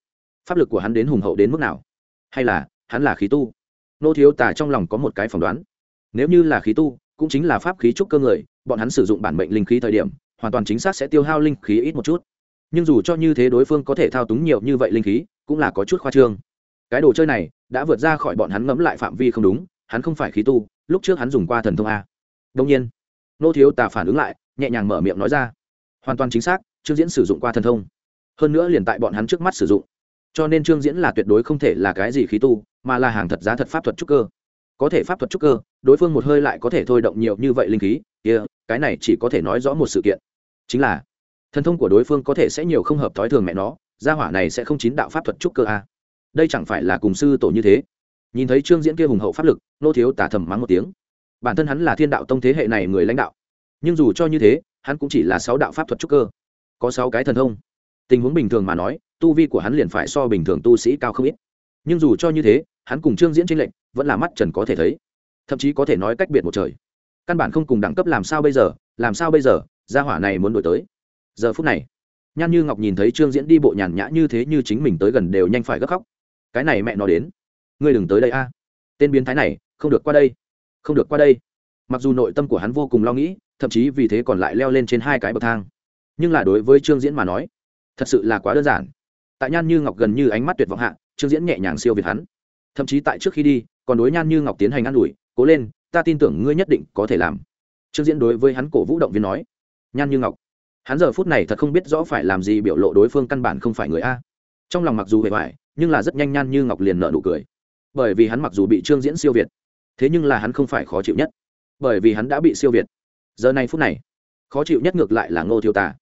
Pháp lực của hắn đến hùng hậu đến mức nào? Hay là, hắn là khí tu? Nô thiếu tả trong lòng có một cái phỏng đoán. Nếu như là khí tu, cũng chính là pháp khí trúc cơ người, bọn hắn sử dụng bản mệnh linh khí thời điểm, hoàn toàn chính xác sẽ tiêu hao linh khí ít một chút. Nhưng dù cho như thế đối phương có thể thao túng nhiều như vậy linh khí, cũng là có chút khoa trương. Cái đồ chơi này, đã vượt ra khỏi bọn hắn ngẫm lại phạm vi không đúng, hắn không phải khí tu, lúc trước hắn dùng qua thần thông a đông nhiên nô thiếu tà phản ứng lại nhẹ nhàng mở miệng nói ra. Hoàn toàn chính xác trương diễn sử dụng qua thần thông. Hơn nữa liền tại bọn hắn trước mắt sử dụng. Cho nên trương diễn là tuyệt đối không thể là cái gì khí tu mà là hàng thật giá thật pháp thuật trúc cơ. Có thể pháp thuật trúc cơ đối phương một hơi lại có thể thôi động nhiều như vậy linh khí. Kia、yeah, cái này chỉ có thể nói rõ một sự kiện. Chính là thần thông của đối phương có thể sẽ nhiều không hợp thói thường mẹ nó gia hỏa này sẽ không chín đạo pháp thuật trúc cơ a à. đây chẳng phải là cùng sư tổ như thế. Nhìn thấy trương diễn kia hùng hậu pháp lực nô thiếu tả thầm mắng một tiếng bản thân hắn là thiên đạo tông thế hệ này người lãnh đạo. Nhưng dù cho như thế, hắn cũng chỉ là sáu đạo pháp thuật trúc cơ. Có sáu cái thần thông. Tình huống bình thường mà nói, tu vi của hắn liền phải so bình thường tu sĩ cao không ít. Nhưng dù cho như thế, hắn cùng trương diễn tranh lệnh vẫn là mắt trần có thể thấy. Thậm chí có thể nói cách biệt một trời. Căn bản không cùng đẳng cấp làm sao bây giờ, làm sao bây giờ, gia hỏa này muốn đổi tới. Giờ phút này, nhan như ngọc nhìn thấy trương diễn đi bộ nhàn nhã như thế như chính mình tới gần đều nhanh phải gấp khóc. Cái này mẹ nó đến. Ngươi đừng tới đây a. Tên biến thái này, không được qua đây không được qua đây. Mặc dù nội tâm của hắn vô cùng lo nghĩ, thậm chí vì thế còn lại leo lên trên hai cái bậc thang. Nhưng là đối với trương diễn mà nói, thật sự là quá đơn giản. Tại nhan như ngọc gần như ánh mắt tuyệt vọng hạ, trương diễn nhẹ nhàng siêu việt hắn. Thậm chí tại trước khi đi, còn đối nhan như ngọc tiến hành ă n ủi, cố lên, ta tin tưởng ngươi nhất định có thể làm. Trương diễn đối với hắn cổ vũ động viên nói, nhan như ngọc, hắn giờ phút này thật không biết rõ phải làm gì biểu lộ đối phương căn bản không phải người a. Trong lòng mặc dù hề hoài, nhưng là rất nhanh nhan như ngọc liền nợ nụ cười. Bởi vì hắn mặc dù bị trương diễn siêu việt thế nhưng là hắn không phải khó chịu nhất, bởi vì hắn đã bị siêu việt. Giờ này phút này, khó chịu nhất ngược lại là ngô thiếu tà.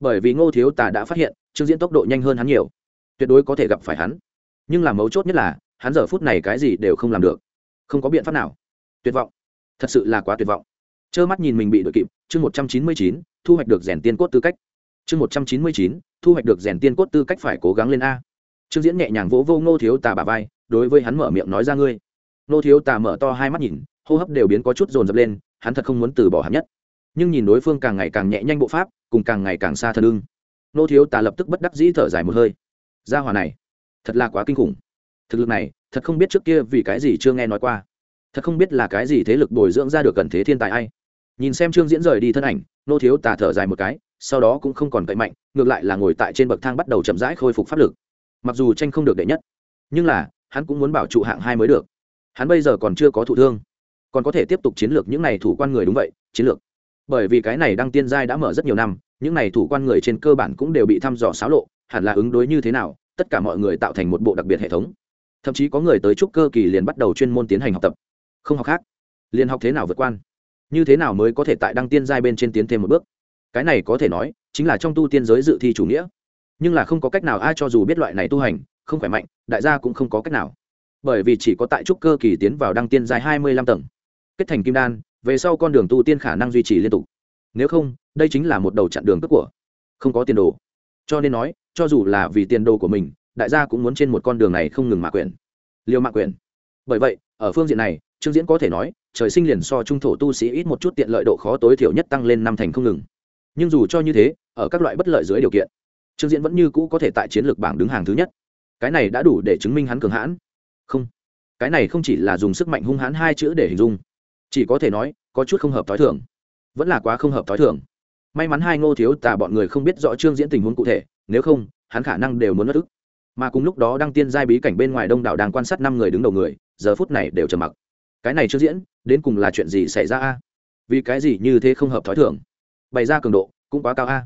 Bởi vì ngô thiếu tà đã phát hiện, trương diễn tốc độ nhanh hơn hắn nhiều, tuyệt đối có thể gặp phải hắn. Nhưng là mấu chốt nhất là, hắn giờ phút này cái gì đều không làm được, không có biện pháp nào. Tuyệt vọng, thật sự là quá tuyệt vọng. Trơ mắt nhìn mình bị đội kịp, chương một trăm chín mươi chín, thu hoạch được rèn tiên cốt tư cách. Chương một trăm chín mươi chín, thu hoạch được rèn tiên cốt tư cách phải cố gắng lên a. Trương diễn nhẹ nhàng vỗ vô ngô thiếu tà bà vai, đối với hắn mở miệng nói ra ngươi. Nô thiếu tà mở to hai mắt nhìn, hô hấp đều biến có chút dồn dập lên, hắn thật không muốn từ bỏ hắn nhất. Nhưng nhìn đối phương càng ngày càng nhẹ nhanh bộ pháp, cùng càng ngày càng xa thân ưng, nô thiếu tà lập tức bất đắc dĩ thở dài một hơi. Gia hòa này, thật là quá kinh khủng. Thực lực này, thật không biết trước kia vì cái gì chưa nghe nói qua. Thật không biết là cái gì thế lực bồi dưỡng ra được cần thế thiên tài ai. Nhìn xem trương diễn rời đi thân ảnh, nô thiếu tà thở dài một cái, sau đó cũng không còn cậy mạnh, ngược lại là ngồi tại trên bậc thang bắt đầu chậm rãi khôi phục pháp lực. Mặc dù tranh không được đệ nhất, nhưng là, hắn cũng muốn bảo trụ hạng hai mới được hắn bây giờ còn chưa có thụ thương, còn có thể tiếp tục chiến lược những n à y thủ quan người đúng vậy, chiến lược. Bởi vì cái này đăng tiên giai đã mở rất nhiều năm, những này thủ quan người trên cơ bản cũng đều bị thăm dò xáo lộ, hẳn là ứng đối như thế nào, tất cả mọi người tạo thành một bộ đặc biệt hệ thống. Thậm chí có người tới trúc cơ kỳ liền bắt đầu chuyên môn tiến hành học tập. Không học khác, liền học thế nào vượt quan. Như thế nào mới có thể tại đăng tiên giai bên trên tiến thêm một bước? Cái này có thể nói, chính là trong tu tiên giới dự thi chủ nghĩa. Nhưng là không có cách nào, ai cho dù biết loại này tu hành, không khỏe mạnh, đại gia cũng không có cách nào bởi vì chỉ có tại trúc cơ kỳ tiến vào đăng tiên dài hai mươi lăm tầng. Kết thành kim đan, về sau con đường tu tiên khả năng duy trì liên tục. Nếu không, đây chính là một đầu chặn đường cướp của không có tiền đồ. Cho nên nói, cho dù là vì tiền đồ của mình, đại gia cũng muốn trên một con đường này không ngừng mạ quyền liều mạ quyền bởi vậy, ở phương diện này, trương diễn có thể nói, trời sinh liền so trung thổ tu sĩ ít một chút tiện lợi độ khó tối thiểu nhất tăng lên năm thành không ngừng. Nhưng dù cho như thế, ở các loại bất lợi dưới điều kiện, trương diễn vẫn như cũ có thể tại chiến lược bảng đứng hàng thứ nhất. Cái này đã đủ để chứng minh hắn cường hãn không. Cái này không chỉ là dùng sức mạnh hung hãn hai chữ để hình dung. Chỉ có thể nói, có chút không hợp t h ó i thưởng vẫn là quá không hợp t h ó i thưởng may mắn hai ngô thiếu tả bọn người không biết rõ trương diễn tình huống cụ thể, nếu không, hắn khả năng đều muốn mất ức. Mà cùng lúc đó đăng tiên giai bí cảnh bên ngoài đông đảo đang quan sát năm người đứng đầu người, giờ phút này đều trầm mặc. Cái này trương diễn, đến cùng là chuyện gì xảy ra a? Vì cái gì như thế không hợp t h ó i thưởng bày ra cường độ, cũng quá cao a.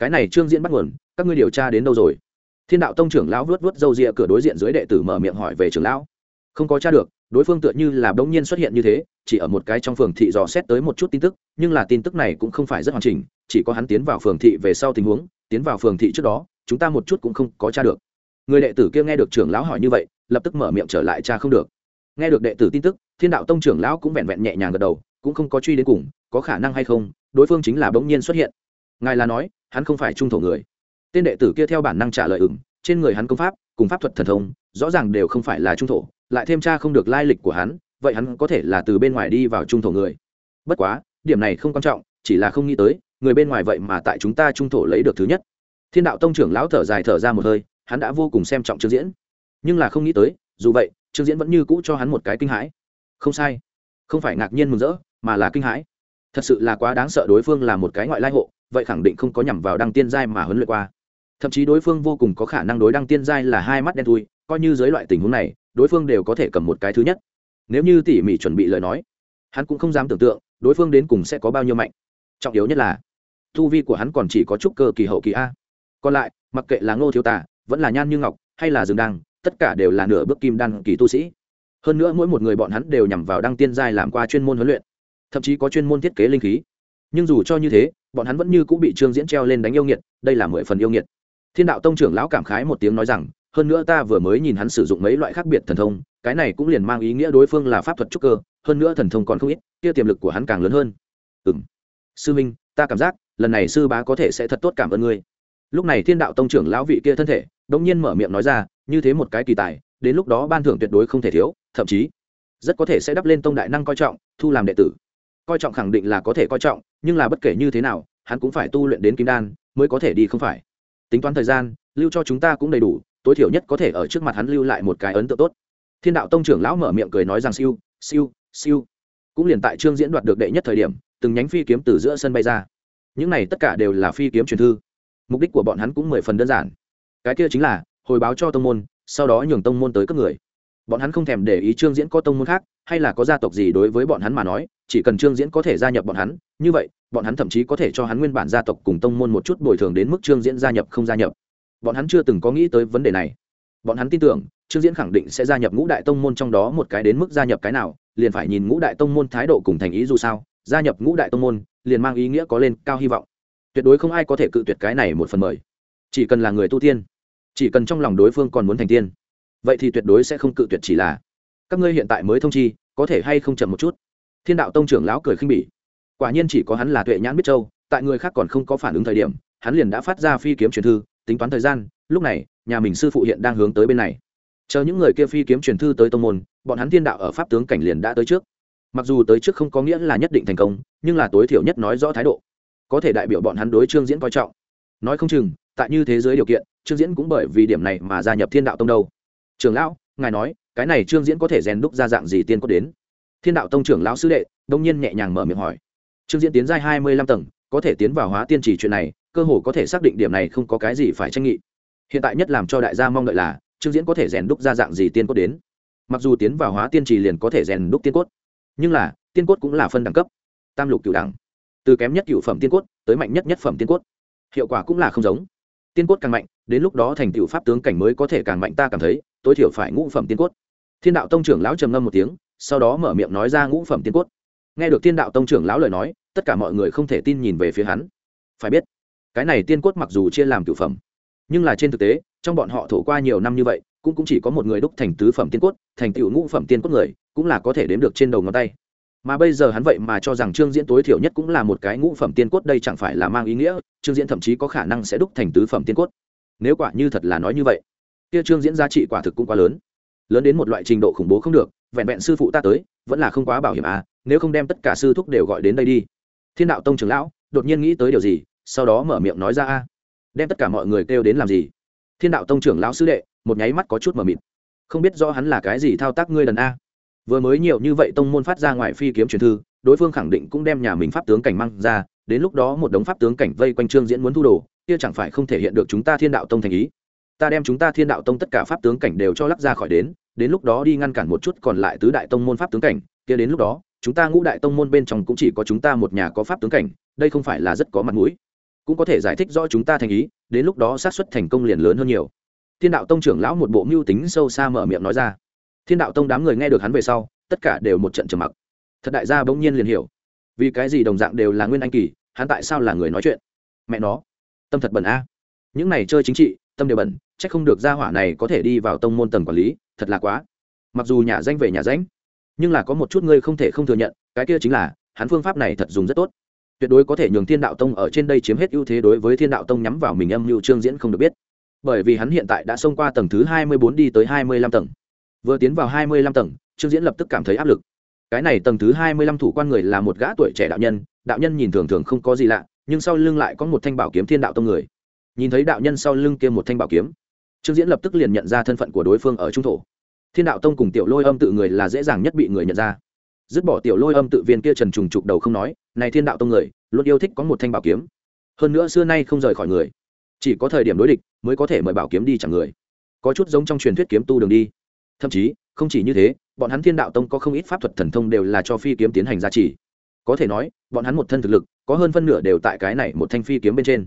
Cái này trương diễn bắt nguồn, các ngươi điều tra đến đâu rồi? Thiên đạo tông trưởng lão vớt vớt râu rịa cửa đối diện dưới đệ tử mở miệng hỏi về trưởng lão. Không có t r a được, đối phương tựa như là bỗng nhiên xuất hiện như thế, chỉ ở một cái trong phường thị dò xét tới một chút tin tức, nhưng là tin tức này cũng không phải rất hoàn chỉnh, chỉ có hắn tiến vào phường thị về sau tình huống, tiến vào phường thị trước đó, chúng ta một chút cũng không có t r a được. Người đệ tử kia nghe được trưởng lão hỏi như vậy, lập tức mở miệng trở lại cha không được. Nghe được đệ tử tin tức, thiên đạo tông trưởng lão cũng vẹn vẹn nhẹ nhàng gật đầu, cũng không có truy đến cùng, có khả năng hay không, đối phương chính là bỗng nhiên xuất hiện. Ngài là nói, hắn không phải trung thổ người tên đệ tử kia theo bản năng trả lời ửng trên người hắn công pháp, cùng pháp thuật thần thông, rõ ràng đều không phải là trung thổ, lại thêm cha không được lai lịch của hắn, vậy hắn có thể là từ bên ngoài đi vào trung thổ người. Bất quá, điểm này không quan trọng, chỉ là không nghĩ tới, người bên ngoài vậy mà tại chúng ta trung thổ lấy được thứ nhất. Thiên đạo tông trưởng lão thở dài thở ra một hơi, hắn đã vô cùng xem trọng trương diễn. Nhưng là không nghĩ tới, dù vậy, trương diễn vẫn như cũ cho hắn một cái kinh hãi. Không sai. Không phải ngạc nhiên mừng rỡ, mà là kinh hãi. Thật sự là quá đáng sợ đối phương là một cái ngoại lai hộ, vậy khẳng định không có nhằm vào đăng tiên giai mà huấn luyện qua thậm chí đối phương vô cùng có khả năng đối đăng tiên giai là hai mắt đen thui, coi như dưới loại tình huống này, đối phương đều có thể cầm một cái thứ nhất. Nếu như tỉ mỉ chuẩn bị lời nói, hắn cũng không dám tưởng tượng, đối phương đến cùng sẽ có bao nhiêu mạnh. Trọng yếu nhất là thu vi của hắn còn chỉ có chút cơ kỳ hậu kỳ a. Còn lại, mặc kệ là ngô thiếu tả vẫn là nhan như ngọc, hay là rừng đăng, tất cả đều là nửa bước kim đăng kỳ tu sĩ. Hơn nữa mỗi một người bọn hắn đều nhằm vào đăng tiên giai làm qua chuyên môn huấn luyện, thậm chí có chuyên môn thiết kế linh khí. Nhưng dù cho như thế, bọn hắn vẫn như cũng bị trương diễn treo lên đánh yêu nghiệt, đây là mười phần yêu nghiệt thiên đạo tông trưởng lão cảm khái một tiếng nói rằng, hơn nữa ta vừa mới nhìn hắn sử dụng mấy loại khác biệt thần thông, cái này cũng liền mang ý nghĩa đối phương là pháp thuật trúc cơ, hơn nữa thần thông còn không ít, kia tiềm lực của hắn càng lớn hơn. Ừ m sư minh, ta cảm giác, lần này sư bá có thể sẽ thật tốt cảm ơn ngươi. Lúc này thiên đạo tông trưởng lão vị kia thân thể đ ỗ n g nhiên mở miệng nói ra, như thế một cái kỳ tài, đến lúc đó ban thưởng tuyệt đối không thể thiếu, thậm chí rất có thể sẽ đắp lên tông đại năng coi trọng, thu làm đệ tử. Coi trọng khẳng định là có thể coi trọng, nhưng là bất kể như thế nào, hắn cũng phải tu luyện đến kim đan, mới có thể đi không phải tính toán thời gian, lưu cho chúng ta cũng đầy đủ, tối thiểu nhất có thể ở trước mặt hắn lưu lại một cái ấn tượng tốt. Thiên đạo tông trưởng lão mở miệng cười nói rằng, siêu siêu siêu. Cũng liền tại trương diễn đoạt được đệ nhất thời điểm, từng nhánh phi kiếm từ giữa sân bay ra. Những này tất cả đều là phi kiếm truyền thư. Mục đích của bọn hắn cũng mười phần đơn giản. Cái kia chính là, hồi báo cho tông môn, sau đó nhường tông môn tới cấp người. Bọn hắn không thèm để ý trương diễn có tông môn khác, hay là có gia tộc gì đối với bọn hắn mà nói, chỉ cần trương diễn có thể gia nhập bọn hắn, như vậy bọn hắn thậm chí có thể cho hắn nguyên bản gia tộc cùng tông môn một chút bồi thường đến mức trương diễn gia nhập không gia nhập. Bọn hắn chưa từng có nghĩ tới vấn đề này. Bọn hắn tin tưởng, trương diễn khẳng định sẽ gia nhập ngũ đại tông môn trong đó một cái đến mức gia nhập cái nào, liền phải nhìn ngũ đại tông môn thái độ cùng thành ý dù sao, gia nhập ngũ đại tông môn, liền mang ý nghĩa có lên cao hy vọng. Tuyệt đối không ai có thể cự tuyệt cái này một phần mời. Chỉ cần là người tu tiên, chỉ cần trong lòng đối phương còn muốn thành tiên, vậy thì tuyệt đối sẽ không cự tuyệt chỉ là, các ngươi hiện tại mới thông chi, có thể hay không chậm một chút? Thiên đạo tông trưởng lão cười khinh bỉ quả nhiên chỉ có hắn là tuệ nhãn biết châu, tại người khác còn không có phản ứng thời điểm, hắn liền đã phát ra phi kiếm truyền thư, tính toán thời gian, lúc này, nhà mình sư phụ hiện đang hướng tới bên này. Chờ những người kia phi kiếm truyền thư tới tông môn, bọn hắn thiên đạo ở pháp tướng cảnh liền đã tới trước. Mặc dù tới trước không có nghĩa là nhất định thành công, nhưng là tối thiểu nhất nói rõ thái độ. Có thể đại biểu bọn hắn đối trương diễn coi trọng. Nói không chừng, tại như thế giới điều kiện, trương diễn cũng bởi vì điểm này mà gia nhập thiên đạo tông đâu. Trường lão, ngài nói, cái này trương diễn có thể rèn đúc ra dạng gì tiên cốt đến? Thiên đạo tông trưởng lão sứ đệ, đông nhiên nhẹ nhàng mở miệng hỏi trương diễn tiến giai hai mươi lăm tầng, có thể tiến vào hóa tiên chỉ chuyện này, cơ hồ có thể xác định điểm này không có cái gì phải tranh nghị. Hiện tại nhất làm cho đại gia mong đợi là, trương diễn có thể rèn đúc ra dạng gì tiên cốt đến. Mặc dù tiến vào hóa tiên trì liền có thể rèn đúc tiên cốt, nhưng là, tiên cốt cũng là phân đẳng cấp. Tam lục cửu đẳng. Từ kém nhất cửu phẩm tiên cốt tới mạnh nhất nhất phẩm tiên cốt, hiệu quả cũng là không giống. Tiên cốt càng mạnh, đến lúc đó thành tựu pháp tướng cảnh mới có thể càng mạnh, ta cảm thấy, tối thiểu phải ngũ phẩm tiên cốt. Thiên đạo tông trưởng lão trầm ngâm một tiếng, sau đó mở miệng nói ra ngũ phẩm tiên cốt nghe được tiên đạo tông trưởng lão lời nói tất cả mọi người không thể tin nhìn về phía hắn. Phải biết cái này tiên cốt mặc dù chia làm cửu phẩm nhưng là trên thực tế trong bọn họ thổ qua nhiều năm như vậy cũng, cũng chỉ có một người đúc thành tứ phẩm tiên cốt thành tựu ngũ phẩm tiên cốt người cũng là có thể đếm được trên đầu ngón tay. Mà bây giờ hắn vậy mà cho rằng trương diễn tối thiểu nhất cũng là một cái ngũ phẩm tiên cốt đây chẳng phải là mang ý nghĩa trương diễn thậm chí có khả năng sẽ đúc thành tứ phẩm tiên cốt. Nếu quả như thật là nói như vậy kia trương diễn giá trị quả thực cũng quá lớn. Lớn đến một loại trình độ khủng bố không được vẹn vẹn sư phụ ta tới vẫn là không quá bảo hiểm à nếu không đem tất cả sư thúc đều gọi đến đây đi. Thiên đạo tông trưởng lão, đột nhiên nghĩ tới điều gì, sau đó mở miệng nói ra, a, đem tất cả mọi người kêu đến làm gì? Thiên đạo tông trưởng lão sư đệ, một nháy mắt có chút mờ mịt. Không biết rõ hắn là cái gì thao tác ngươi đần a. Vừa mới nhiều như vậy tông môn phát ra ngoài phi kiếm truyền thư, đối phương khẳng định cũng đem nhà mình pháp tướng cảnh mang ra, đến lúc đó một đống pháp tướng cảnh vây quanh trương diễn muốn thu đồ, kia chẳng phải không thể hiện được chúng ta thiên đạo tông thành ý. Ta đem chúng ta thiên đạo tông tất cả pháp tướng cảnh đều cho lắc ra khỏi đến đến lúc đó đi ngăn cản một chút còn lại tứ đại tông môn pháp tướng cảnh, kia đến lúc đó chúng ta ngũ đại tông môn bên trong cũng chỉ có chúng ta một nhà có pháp tướng cảnh, đây không phải là rất có mặt mũi. Cũng có thể giải thích rõ chúng ta thành ý, đến lúc đó xác suất thành công liền lớn hơn nhiều. Thiên đạo tông trưởng lão một bộ mưu tính sâu xa mở miệng nói ra. Thiên đạo tông đám người nghe được hắn về sau, tất cả đều một trận trầm mặc. Thật đại gia bỗng nhiên liền hiểu, vì cái gì đồng dạng đều là nguyên anh kỳ, hắn tại sao là người nói chuyện? Mẹ nó, tâm thật bẩn a. Những này chơi chính trị, tâm đều bẩn c h ắ c không được gia hỏa này có thể đi vào tông môn tầng quản lý, thật là quá. Mặc dù nhà danh về nhà danh nhưng là có một chút ngươi không thể không thừa nhận, cái kia chính là, hắn phương pháp này thật dùng rất tốt. Tuyệt đối có thể nhường thiên đạo tông ở trên đây chiếm hết ưu thế đối với thiên đạo tông nhắm vào mình âm mưu trương diễn không được biết. Bởi vì hắn hiện tại đã xông qua tầng thứ hai mươi bốn đi tới hai mươi lăm tầng. Vừa tiến vào hai mươi lăm tầng, trương diễn lập tức cảm thấy áp lực. Cái này tầng thứ hai mươi lăm thủ quan người là một gã tuổi trẻ đạo nhân đạo nhân nhìn thường thường không có gì lạ, nhưng sau lưng lại có một thanh bảo kiếm thiên đạo tông người. Nhìn thấy đạo nhân sau lưng kia một thanh bảo kiếm, trương diễn lập tức liền nhận ra thân phận của đối phương ở trung thổ thiên đạo tông cùng tiểu lôi âm tự người là dễ dàng nhất bị người nhận ra. Dứt bỏ tiểu lôi âm tự viên kia trần trùng trục đầu không nói, này thiên đạo tông người, luôn yêu thích có một thanh bảo kiếm. Hơn nữa xưa nay không rời khỏi người. Chỉ có thời điểm đối địch mới có thể mời bảo kiếm đi chẳng người. Có chút giống trong truyền thuyết kiếm tu đường đi. Thậm chí, không chỉ như thế, bọn hắn thiên đạo tông có không ít pháp thuật thần thông đều là cho phi kiếm tiến hành giá trị. có thể nói, bọn hắn một thân thực lực, có hơn phân nửa đều tại cái này một thanh phi kiếm bên trên.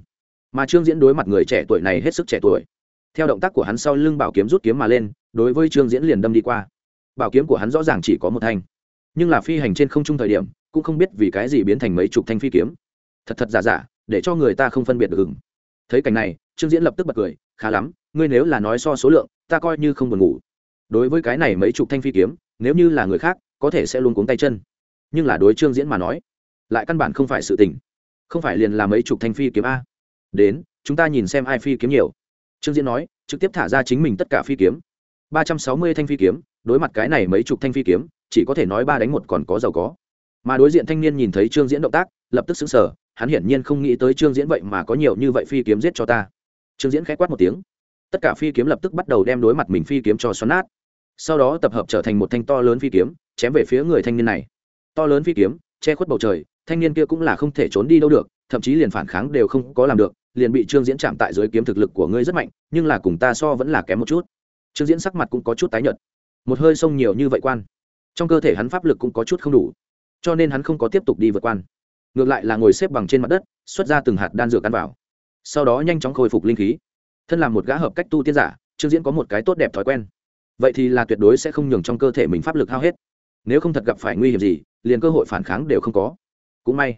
Mà trương diễn đối mặt người trẻ tuổi này hết sức trẻ tuổi theo động tác của hắn sau lưng bảo kiếm rút kiếm mà lên, đối với trương diễn liền đâm đi qua. Bảo kiếm của hắn rõ ràng chỉ có một thanh. Nhưng là phi hành trên không trung thời điểm, cũng không biết vì cái gì biến thành mấy chục thanh phi kiếm. Thật thật giả giả, để cho người ta không phân biệt được gừng thấy cảnh này, trương diễn lập tức bật cười, khá lắm, ngươi nếu là nói so số lượng, ta coi như không buồn ngủ. Đối với cái này mấy chục thanh phi kiếm, nếu như là người khác, có thể sẽ luôn cuống tay chân. Nhưng là đối trương diễn mà nói, lại căn bản không phải sự tình. Không phải liền là mấy chục thanh phi kiếm a. Đến, chúng ta nhìn xem ai phi kiếm nhiều trương diễn nói, trực tiếp thả ra chính mình tất cả phi kiếm. ba trăm sáu mươi thanh phi kiếm, đối mặt cái này mấy chục thanh phi kiếm, chỉ có thể nói ba đánh một còn có giàu có. Mà đối diện thanh niên nhìn thấy trương diễn động tác, lập tức xứng sở hắn hiển nhiên không nghĩ tới trương diễn vậy mà có nhiều như vậy phi kiếm giết cho ta. Trương diễn k h á quát một tiếng. Tất cả phi kiếm lập tức bắt đầu đem đối mặt mình phi kiếm cho xoắn nát. Sau đó tập hợp trở thành một thanh to lớn phi kiếm, chém về phía người thanh niên này. To lớn phi kiếm, che khuất bầu trời, thanh niên kia cũng là không thể trốn đi đâu được, thậm chí liền phản kháng đều không có làm được liền bị trương diễn chạm tại dưới kiếm thực lực của ngươi rất mạnh, nhưng là cùng ta so vẫn là kém một chút. Trương diễn sắc mặt cũng có chút tái nhợt. Một hơi sông nhiều như vậy quan, trong cơ thể hắn pháp lực cũng có chút không đủ, cho nên hắn không có tiếp tục đi vượt quan. Ngược lại là ngồi xếp bằng trên mặt đất, xuất ra từng hạt đan dược ăn vào. Sau đó nhanh chóng khôi phục linh khí. Thân làm một gã hợp cách tu tiên giả, trương diễn có một cái tốt đẹp thói quen. Vậy thì là tuyệt đối sẽ không nhường trong cơ thể mình pháp lực hao hết. Nếu không thật gặp phải nguy hiểm gì, liền cơ hội phản kháng đều không có. Cũng may,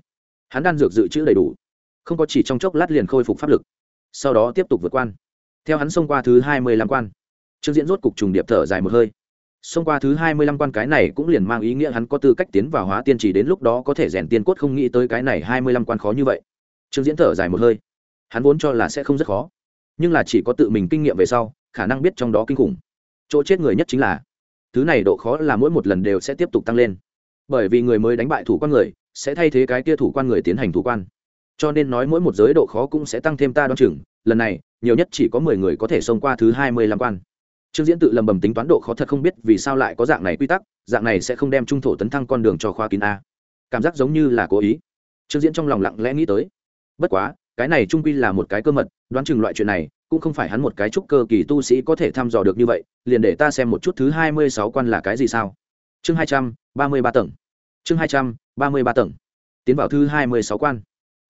hắn đan dược dự trữ đầy đủ không có chỉ trong chốc lát liền khôi phục pháp lực, sau đó tiếp tục vượt quan. Theo hắn xông qua thứ hai mươi lăm quan, trương diễn rốt cục trùng điệp thở dài một hơi. Xông qua thứ hai mươi lăm quan cái này cũng liền mang ý nghĩa hắn có tư cách tiến vào hóa tiên chỉ đến lúc đó có thể rèn tiên cốt không nghĩ tới cái này hai mươi lăm quan khó như vậy. Trương diễn thở dài một hơi. Hắn vốn cho là sẽ không rất khó, nhưng là chỉ có tự mình kinh nghiệm về sau, khả năng biết trong đó kinh khủng. Chỗ chết người nhất chính là, thứ này độ khó là mỗi một lần đều sẽ tiếp tục tăng lên. Bởi vì người mới đánh bại thủ quan người, sẽ thay thế cái kia thủ quan người tiến hành thủ quan cho nên nói mỗi một giới độ khó cũng sẽ tăng thêm ta đoán chừng, lần này, nhiều nhất chỉ có mười người có thể xông qua thứ hai mươi lăm quan. Trương diễn tự lầm bầm tính toán độ khó thật không biết vì sao lại có dạng này quy tắc, dạng này sẽ không đem trung thổ tấn thăng con đường cho khoa kín a. Cảm giác giống như là cố ý. Trương diễn trong lòng lặng lẽ nghĩ tới. Bất quá, cái này trung quy là một cái cơ mật, đoán chừng loại chuyện này, cũng không phải hắn một cái trúc cơ kỳ tu sĩ có thể thăm dò được như vậy, liền để ta xem một chút thứ hai mươi sáu quan là cái gì sao. Chương hai trăm ba mươi ba tầng. Chương hai trăm ba mươi ba tầng. Tiến vào thứ hai mươi sáu quan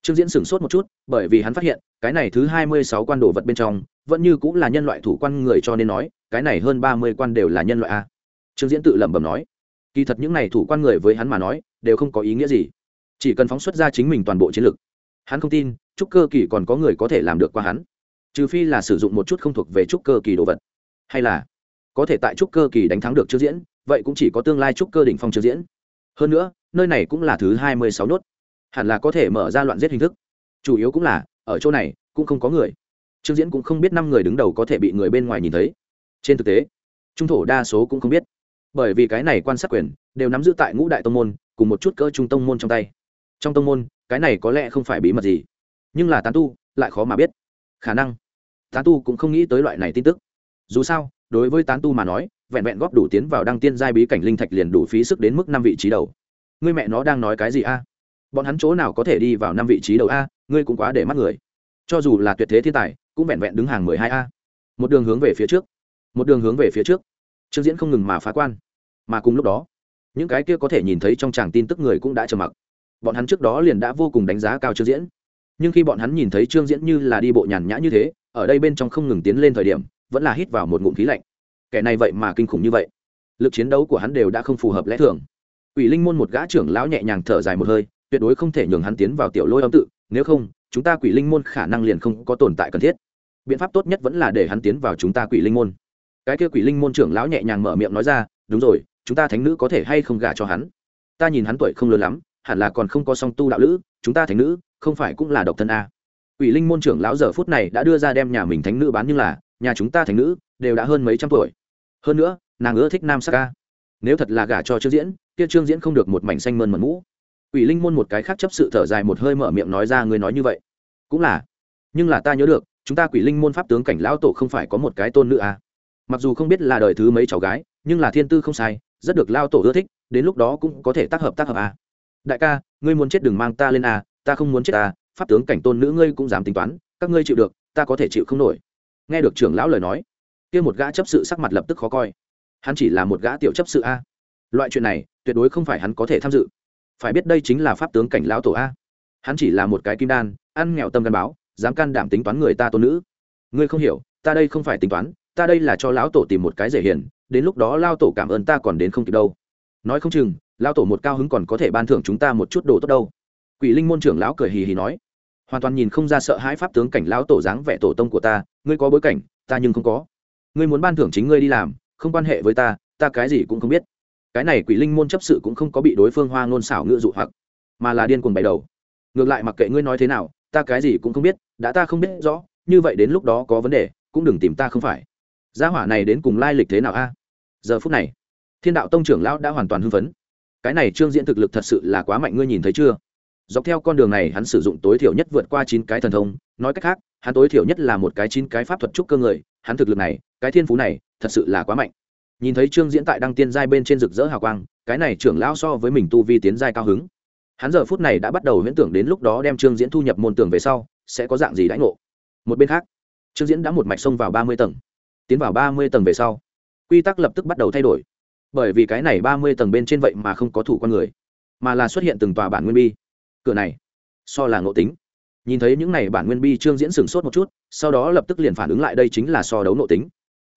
trương diễn sửng sốt một chút, bởi vì hắn phát hiện, cái này thứ hai mươi sáu quan đồ vật bên trong, vẫn như cũng là nhân loại thủ quan người cho nên nói, cái này hơn ba mươi quan đều là nhân loại a. Trương diễn tự lẩm bẩm nói, kỳ thật những này thủ quan người với hắn mà nói, đều không có ý nghĩa gì. Chỉ cần phóng xuất ra chính mình toàn bộ chiến lược hắn không tin, trúc cơ kỳ còn có người có thể làm được qua hắn. Trừ phi là sử dụng một chút không thuộc về trúc cơ kỳ đồ vật. Hay là, có thể tại trúc cơ kỳ đánh thắng được Trương diễn, vậy cũng chỉ có tương lai trúc cơ đỉnh phong Trương diễn. Hơn nữa, nơi này cũng là thứ hai mươi sáu nốt hẳn là có thể mở ra loạn giết hình thức. Chủ yếu cũng là, ở chỗ này, cũng không có người. Trương diễn cũng không biết năm người đứng đầu có thể bị người bên ngoài nhìn thấy. Trên thực tế, trung thổ đa số cũng không biết. Bởi vì cái này quan sát quyền, đều nắm giữ tại ngũ đại tông môn, cùng một chút cỡ trung tông môn trong tay. Trong tông môn, cái này có lẽ không phải bí mật gì. Nhưng là tán tu, lại khó mà biết. Khả năng, tán tu cũng không nghĩ tới loại này tin tức. Dù sao, đối với tán tu mà nói, vẹn vẹn góp đủ tiến vào đăng tiên giai bí cảnh linh thạch liền đủ phí sức đến mức năm vị trí đầu. Ngươi mẹ nó đang nói cái gì a? Bọn hắn chỗ nào có thể đi vào năm vị trí đầu a ngươi cũng quá để mắt người. Cho dù là tuyệt thế thiên tài cũng vẹn vẹn đứng hàng mười hai a. Một đường hướng về phía trước. Một đường hướng về phía trước. Trương diễn không ngừng mà phá quan. Mà cùng lúc đó những cái kia có thể nhìn thấy trong tràng tin tức người cũng đã trầm mặc. Bọn hắn trước đó liền đã vô cùng đánh giá cao trương diễn. Nhưng khi bọn hắn nhìn thấy trương diễn như là đi bộ nhàn nhã như thế ở đây bên trong không ngừng tiến lên thời điểm vẫn là hít vào một ngụm khí lạnh. Kẻ này vậy mà kinh khủng như vậy. Lực chiến đấu của hắn đều đã không phù hợp lẽ thường. Quỷ Linh môn một gã trưởng lão nhẹ nhàng thở dài một hơi, tuyệt đối không thể nhường hắn tiến vào tiểu lôi âm tự, nếu không, chúng ta Quỷ Linh môn khả năng liền không có tồn tại cần thiết. Biện pháp tốt nhất vẫn là để hắn tiến vào chúng ta Quỷ Linh môn. Cái kia Quỷ Linh môn trưởng lão nhẹ nhàng mở miệng nói ra, đúng rồi, chúng ta thánh nữ có thể hay không gả cho hắn? Ta nhìn hắn tuổi không lớn lắm, hẳn là còn không có song tu đạo lữ, chúng ta thánh nữ, không phải cũng là độc thân a. À. Quỷ Linh môn trưởng lão giờ phút này đã đưa ra đem nhà mình thánh nữ bán nhưng là, nhà chúng ta thánh nữ đều đã hơn mấy trăm tuổi. Hơn nữa, nàng ưa thích nam sắc. Nếu thật là gả cho Trương Diễn, kia Trương Diễn không được một mảnh xanh mơn mật mũ. Quỷ Linh môn một cái khác chấp sự thở dài một hơi mở miệng nói ra người nói như vậy. Cũng là, nhưng là ta nhớ được, chúng ta Quỷ Linh môn pháp tướng cảnh lão tổ không phải có một cái tôn nữ à? Mặc dù không biết là đời thứ mấy cháu gái, nhưng là thiên tư không sai, rất được Lão tổ ưa thích, đến lúc đó cũng có thể tác hợp tác hợp à. Đại ca, ngươi muốn chết đừng mang ta lên à, ta không muốn chết à, pháp tướng cảnh tôn nữ ngươi cũng dám tính toán, các ngươi chịu được, ta có thể chịu không nổi. Nghe được trưởng lão lời nói, kia một gã chấp sự sắc mặt lập tức khó coi. Hắn chỉ là một gã tiểu chấp sự a. À. Loại chuyện này, tuyệt đối không phải hắn có thể tham dự phải biết đây chính là pháp tướng cảnh lão tổ a. Hắn chỉ là một cái kim đan, ăn nghèo tâm gắn báo, dám can đảm tính toán người ta tôn nữ. Ngươi không hiểu, ta đây không phải tính toán, ta đây là cho lão tổ tìm một cái dễ hiền, đến lúc đó lao tổ cảm ơn ta còn đến không kịp đâu. Nói không chừng lao tổ một cao hứng còn có thể ban thưởng chúng ta một chút đồ tốt đâu. Quỷ linh môn trưởng lão cười hì hì nói. Hoàn toàn nhìn không ra sợ hãi pháp tướng cảnh lão tổ dáng vẻ tổ tông của ta, ngươi có bối cảnh, ta nhưng không có. Ngươi muốn ban thưởng chính ngươi đi làm, không quan hệ với ta ta cái gì cũng không biết cái này quỷ linh môn chấp sự cũng không có bị đối phương hoa ngôn xảo ngựa dụ hoặc, mà là điên cuồng bày đầu. Ngược lại mặc kệ ngươi nói thế nào, ta cái gì cũng không biết, đã ta không biết rõ, như vậy đến lúc đó có vấn đề, cũng đừng tìm ta không phải. Gia hỏa này đến cùng lai lịch thế nào a? Giờ phút này, thiên đạo tông trưởng lão đã hoàn toàn hưng phấn. Cái này trương diễn thực lực thật sự là quá mạnh, ngươi nhìn thấy chưa? Dọc theo con đường này, hắn sử dụng tối thiểu nhất vượt qua chín cái thần thông, nói cách khác, hắn tối thiểu nhất là một cái chín cái pháp thuật trúc cơ người, hắn thực lực này, cái thiên phú này, thật sự là quá mạnh nhìn thấy trương diễn tại đăng tiên giai bên trên rực rỡ hào quang, cái này trưởng lão so với mình tu vi tiến giai cao hứng. Hắn giờ phút này đã bắt đầu huyễn tưởng đến lúc đó đem trương diễn thu nhập môn tưởng về sau, sẽ có dạng gì đãi ngộ. Một bên khác, trương diễn đã một mạch xông vào ba mươi tầng. Tiến vào ba mươi tầng về sau, quy tắc lập tức bắt đầu thay đổi. Bởi vì cái này ba mươi tầng bên trên vậy mà không có thủ con người, mà là xuất hiện từng tòa bản nguyên bi. Cửa này, so là ngộ tính. Nhìn thấy những này bản nguyên bi, trương diễn sửng sốt một chút, sau đó lập tức liền phản ứng lại đây chính là so đấu ngộ tính.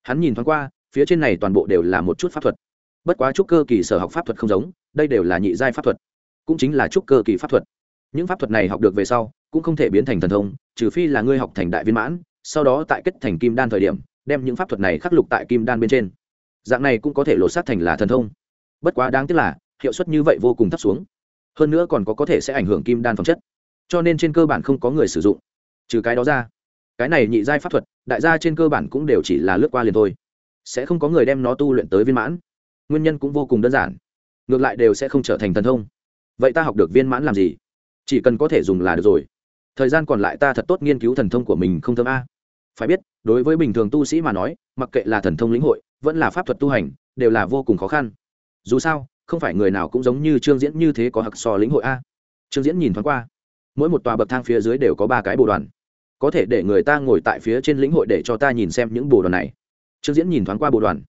Hắn nhìn thoáng qua phía trên này toàn bộ đều là một chút pháp thuật. Bất quá trúc cơ kỳ sở học pháp thuật không giống, đây đều là nhị giai pháp thuật, cũng chính là trúc cơ kỳ pháp thuật. Những pháp thuật này học được về sau, cũng không thể biến thành thần thông, trừ phi là ngươi học thành đại viên mãn, sau đó tại kết thành kim đan thời điểm, đem những pháp thuật này khắc lục tại kim đan bên trên. Dạng này cũng có thể lột xác thành là thần thông. Bất quá đáng tiếc là, hiệu suất như vậy vô cùng thấp xuống. Hơn nữa còn có có thể sẽ ảnh hưởng kim đan phẩm chất. Cho nên trên cơ bản không có người sử dụng. Trừ cái đó ra, cái này nhị giai pháp thuật, đại gia trên cơ bản cũng đều chỉ là lướt qua liền thôi sẽ không có người đem nó tu luyện tới viên mãn. Nguyên nhân cũng vô cùng đơn giản. Ngược lại đều sẽ không trở thành thần thông. Vậy ta học được viên mãn làm gì? Chỉ cần có thể dùng là được rồi. Thời gian còn lại ta thật tốt nghiên cứu thần thông của mình không thơm a. Phải biết, đối với bình thường tu sĩ mà nói, mặc kệ là thần thông lĩnh hội, vẫn là pháp thuật tu hành, đều là vô cùng khó khăn. Dù sao, không phải người nào cũng giống như trương diễn như thế có hặc sò lĩnh hội a. Trương diễn nhìn thoáng qua. Mỗi một tòa bậc thang phía dưới đều có ba cái bồ đoàn. Có thể để người ta ngồi tại phía trên lĩnh hội để cho ta nhìn xem những bồ đoàn này trương diễn nhìn thoáng qua bộ đoàn,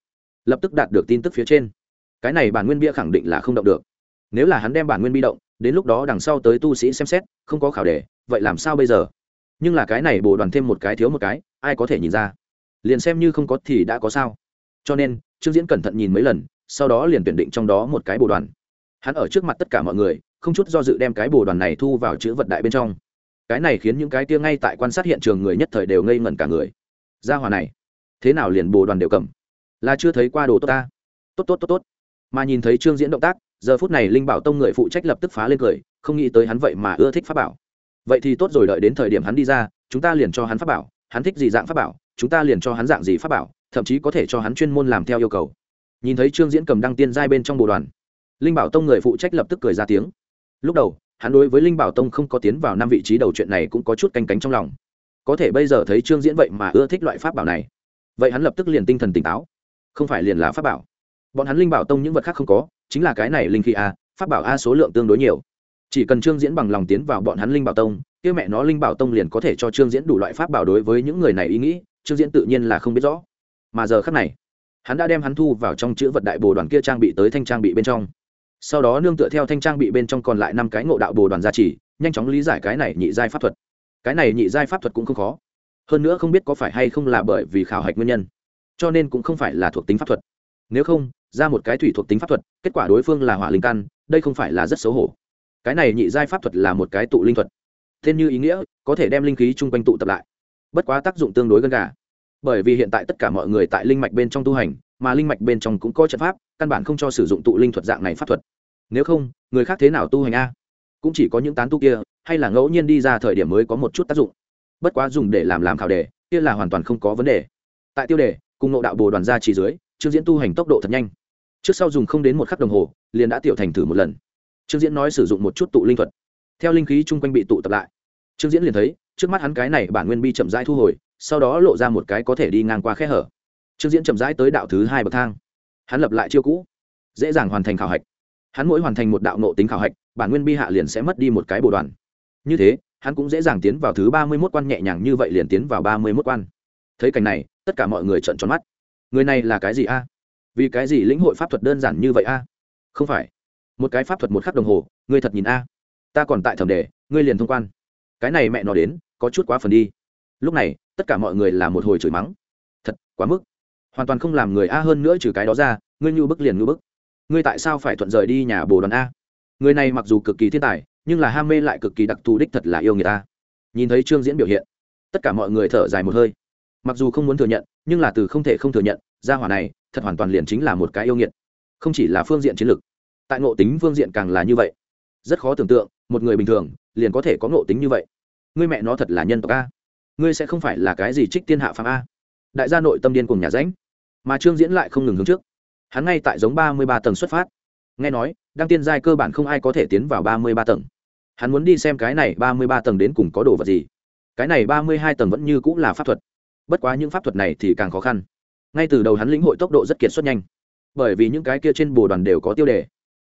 lập tức đạt được tin tức phía trên. Cái này bản nguyên bia khẳng định là không động được. Nếu là hắn đem bản nguyên bi động, đến lúc đó đằng sau tới tu sĩ xem xét, không có khảo đề, vậy làm sao bây giờ? Nhưng là cái này bồ đoàn thêm một cái thiếu một cái, ai có thể nhìn ra? Liền xem như không có thì đã có sao. Cho nên, trương diễn cẩn thận nhìn mấy lần, sau đó liền tuyển định trong đó một cái bồ đoàn. Hắn ở trước mặt tất cả mọi người, không chút do dự đem cái bồ đoàn này thu vào chữ vật đại bên trong. Cái này khiến những cái tia ngay tại quan sát hiện trường người nhất thời đều ngây ngẩn cả người. Ra hòa này thế nào liền bồ đoàn đều cầm? Là chưa thấy qua đồ tốt ta. Tốt tốt tốt tốt. Mà nhìn thấy trương diễn động tác, giờ phút này linh bảo tông người phụ trách lập tức phá lên cười, không nghĩ tới hắn vậy mà ưa thích pháp bảo. Vậy thì tốt rồi, đợi đến thời điểm hắn đi ra, chúng ta liền cho hắn pháp bảo, hắn thích gì dạng pháp bảo, chúng ta liền cho hắn dạng gì pháp bảo, thậm chí có thể cho hắn chuyên môn làm theo yêu cầu. Nhìn thấy trương diễn cầm đăng tiên giai bên trong bộ đoàn, linh bảo tông người phụ trách lập tức cười ra tiếng. Lúc đầu, hắn đối với linh bảo tông không có tiến vào năm vị trí đầu chuyện này cũng có chút canh cánh trong lòng. Có thể bây giờ thấy trương diễn vậy mà ưa thích loại pháp bảo này vậy hắn lập tức liền tinh thần tỉnh táo. Không phải liền là pháp bảo. Bọn hắn linh bảo tông những vật khác không có, chính là cái này linh khí a, pháp bảo a số lượng tương đối nhiều. Chỉ cần trương diễn bằng lòng tiến vào bọn hắn linh bảo tông, kia mẹ nó linh bảo tông liền có thể cho trương diễn đủ loại pháp bảo đối với những người này ý nghĩ, trương diễn tự nhiên là không biết rõ. Mà giờ khác này, hắn đã đem hắn thu vào trong chữ vật đại bồ đoàn kia trang bị tới thanh trang bị bên trong. Sau đó nương tựa theo thanh trang bị bên trong còn lại năm cái ngộ đạo bồ đoàn gia trì, nhanh chóng lý giải cái này nhị giai pháp thuật. Cái này nhị giai pháp thuật cũng không khó hơn nữa không biết có phải hay không là bởi vì khảo hạch nguyên nhân, cho nên cũng không phải là thuộc tính pháp thuật. Nếu không, ra một cái thủy thuộc tính pháp thuật, kết quả đối phương là hỏa linh căn, đây không phải là rất xấu hổ. Cái này nhị giai pháp thuật là một cái tụ linh thuật. Tên như ý nghĩa, có thể đem linh khí chung quanh tụ tập lại. Bất quá tác dụng tương đối gần gà. Bởi vì hiện tại tất cả mọi người tại linh mạch bên trong tu hành, mà linh mạch bên trong cũng có trận pháp, căn bản không cho sử dụng tụ linh thuật dạng này pháp thuật. Nếu không, người khác thế nào tu hành a? Cũng chỉ có những tán tu kia, hay là ngẫu nhiên đi ra thời điểm mới có một chút tác dụng bất quá dùng để làm làm khảo đề, kia là hoàn toàn không có vấn đề. Tại tiêu đề, cùng nộ đạo bồ đoàn ra chỉ dưới, trương diễn tu hành tốc độ thật nhanh. Trước sau dùng không đến một khắc đồng hồ, liền đã tiểu thành thử một lần. Trương diễn nói sử dụng một chút tụ linh thuật. Theo linh khí chung quanh bị tụ tập lại, trương diễn liền thấy, trước mắt hắn cái này bản nguyên bi chậm rãi thu hồi, sau đó lộ ra một cái có thể đi ngang qua khe hở. Trương diễn chậm rãi tới đạo thứ hai bậc thang. Hắn lập lại chiêu cũ, dễ dàng hoàn thành khảo hạch. Hắn mỗi hoàn thành một đạo nộ tính khảo hạch, bản nguyên bi hạ liền sẽ mất đi một cái bồ đoàn. Như thế hắn cũng dễ dàng tiến vào thứ ba mươi mốt quan nhẹ nhàng như vậy liền tiến vào ba mươi mốt quan. Thấy cảnh này, tất cả mọi người trợn tròn mắt. Người này là cái gì a? Vì cái gì lĩnh hội pháp thuật đơn giản như vậy a? Không phải. Một cái pháp thuật một khắc đồng hồ, ngươi thật nhìn a. Ta còn tại thẩm đề, ngươi liền thông quan. Cái này mẹ nó đến, có chút quá phần đi. Lúc này, tất cả mọi người là một hồi chửi mắng. Thật, quá mức. Hoàn toàn không làm người a hơn nữa trừ cái đó ra, ngươi như bức liền như bức. Ngươi tại sao phải thuận rời đi nhà bồ đoàn a? Người này mặc dù cực kỳ thiên tài nhưng là ham mê lại cực kỳ đặc thù đích thật là yêu người ta. Nhìn thấy trương diễn biểu hiện, tất cả mọi người thở dài một hơi. Mặc dù không muốn thừa nhận, nhưng là từ không thể không thừa nhận, gia hỏa này thật hoàn toàn liền chính là một cái yêu nghiệt. Không chỉ là phương diện chiến lược, tại ngộ tính phương diện càng là như vậy. Rất khó tưởng tượng, một người bình thường liền có thể có ngộ tính như vậy. Ngươi mẹ nó thật là nhân tộc a. Ngươi sẽ không phải là cái gì trích tiên hạ phạm a. Đại gia nội tâm điên cùng nhà ránh. Mà trương diễn lại không ngừng hướng trước. Hắn ngay tại giống ba mươi ba tầng xuất phát. Nghe nói, đăng tiên giai cơ bản không ai có thể tiến vào ba mươi ba tầng hắn muốn đi xem cái này ba mươi ba tầng đến cùng có đồ vật gì. Cái này ba mươi hai tầng vẫn như cũng là pháp thuật. Bất quá những pháp thuật này thì càng khó khăn. Ngay từ đầu hắn lĩnh hội tốc độ rất kiệt xuất nhanh. Bởi vì những cái kia trên bồ đoàn đều có tiêu đề.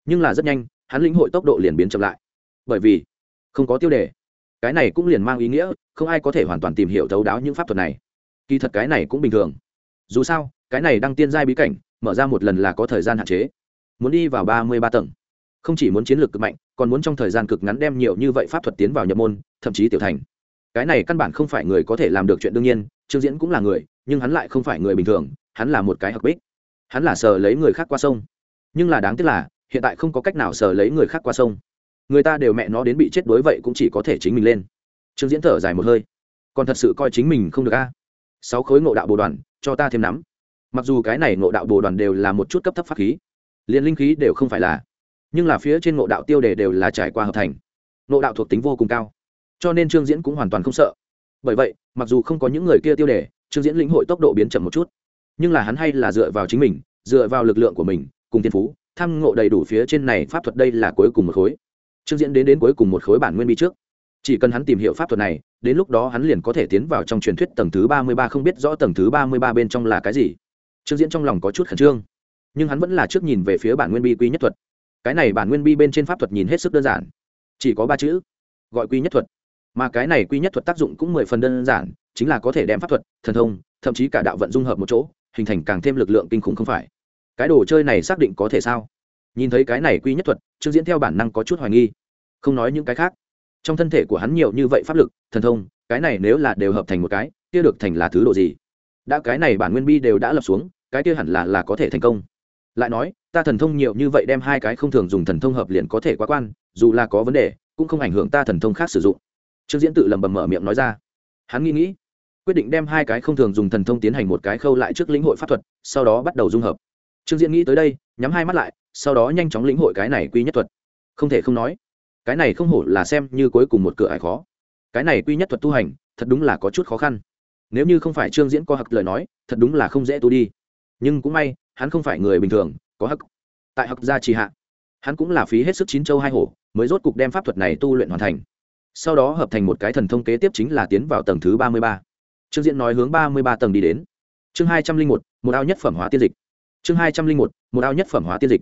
Nhưng là rất nhanh, hắn lĩnh hội tốc độ liền biến chậm lại. Bởi vì, không có tiêu đề. Cái này cũng liền mang ý nghĩa, không ai có thể hoàn toàn tìm hiểu thấu đáo những pháp thuật này. Kỳ thật cái này cũng bình thường. Dù sao, cái này đăng tiên giai bí cảnh, mở ra một lần là có thời gian hạn chế. Muốn đi vào ba mươi ba tầng không chỉ muốn chiến lược cực mạnh, còn muốn trong thời gian cực ngắn đem nhiều như vậy pháp thuật tiến vào nhập môn, thậm chí tiểu thành. Cái này căn bản không phải người có thể làm được chuyện đương nhiên, trương diễn cũng là người, nhưng hắn lại không phải người bình thường, hắn là một cái hợp bích. Hắn là sờ lấy người khác qua sông. Nhưng là đáng tiếc là, hiện tại không có cách nào sờ lấy người khác qua sông. Người ta đều mẹ nó đến bị chết đối vậy cũng chỉ có thể chính mình lên. Trương diễn thở dài một hơi. Còn thật sự coi chính mình không được a. Sáu khối ngộ đạo bồ đoàn, cho ta thêm nắm. Mặc dù cái này ngộ đạo bồ đoàn đều là một chút cấp thấp pháp khí, liền linh khí đều không phải là nhưng là phía trên ngộ đạo tiêu đề đều là trải qua hợp thành. Ngộ đạo thuộc tính vô cùng cao, cho nên trương diễn cũng hoàn toàn không sợ. Bởi vậy, mặc dù không có những người kia tiêu đề, trương diễn lĩnh hội tốc độ biến chậm một chút. Nhưng là hắn hay là dựa vào chính mình, dựa vào lực lượng của mình, cùng thiên phú, tham ngộ đầy đủ phía trên này pháp thuật đây là cuối cùng một khối. Trương diễn đến đến cuối cùng một khối bản nguyên bi trước. Chỉ cần hắn tìm hiểu pháp thuật này, đến lúc đó hắn liền có thể tiến vào trong truyền thuyết tầng thứ ba mươi ba không biết rõ tầng thứ ba mươi ba bên trong là cái gì. Trương diễn trong lòng có chút khẩn trương, nhưng hắn vẫn là trước nhìn về phía bản nguyên bi quy nhất thuật cái này bản nguyên bi bên trên pháp thuật nhìn hết sức đơn giản. Chỉ có ba chữ, gọi quy nhất thuật. Mà cái này quy nhất thuật tác dụng cũng mười phần đơn giản, chính là có thể đem pháp thuật, thần thông, thậm chí cả đạo vận dung hợp một chỗ, hình thành càng thêm lực lượng kinh khủng không phải. Cái đồ chơi này xác định có thể sao? Nhìn thấy cái này quy nhất thuật, trương diễn theo bản năng có chút hoài nghi. Không nói những cái khác. Trong thân thể của hắn nhiều như vậy pháp lực, thần thông, cái này nếu là đều hợp thành một cái, kia được thành là thứ độ gì? Đã cái này bản nguyên bi đều đã lập xuống, cái kia hẳn là là có thể thành công lại nói, ta thần thông nhiều như vậy đem hai cái không thường dùng thần thông hợp liền có thể quá quan, dù là có vấn đề, cũng không ảnh hưởng ta thần thông khác sử dụng. Trương diễn tự lầm bầm mở miệng nói ra. Hắn nghĩ nghĩ, quyết định đem hai cái không thường dùng thần thông tiến hành một cái khâu lại trước lĩnh hội pháp thuật, sau đó bắt đầu dung hợp. Trương diễn nghĩ tới đây, nhắm hai mắt lại, sau đó nhanh chóng lĩnh hội cái này quy nhất thuật. Không thể không nói, cái này không hổ là xem như cuối cùng một cửa ải khó. Cái này quy nhất thuật tu hành, thật đúng là có chút khó khăn. Nếu như không phải trương diễn co hặc lời nói, thật đúng là không dễ tu đi. Nhưng cũng may hắn không phải người bình thường, có hắc. Tại hắc gia trì hạ, hắn cũng là phí hết sức chín châu hai hổ, mới rốt cục đem pháp thuật này tu luyện hoàn thành. Sau đó hợp thành một cái thần thông kế tiếp chính là tiến vào tầng thứ ba mươi ba. Trương diễn nói hướng ba mươi ba tầng đi đến. Chương hai trăm linh một một ao nhất phẩm hóa tiên dịch. Chương hai trăm linh một một ao nhất phẩm hóa tiên dịch.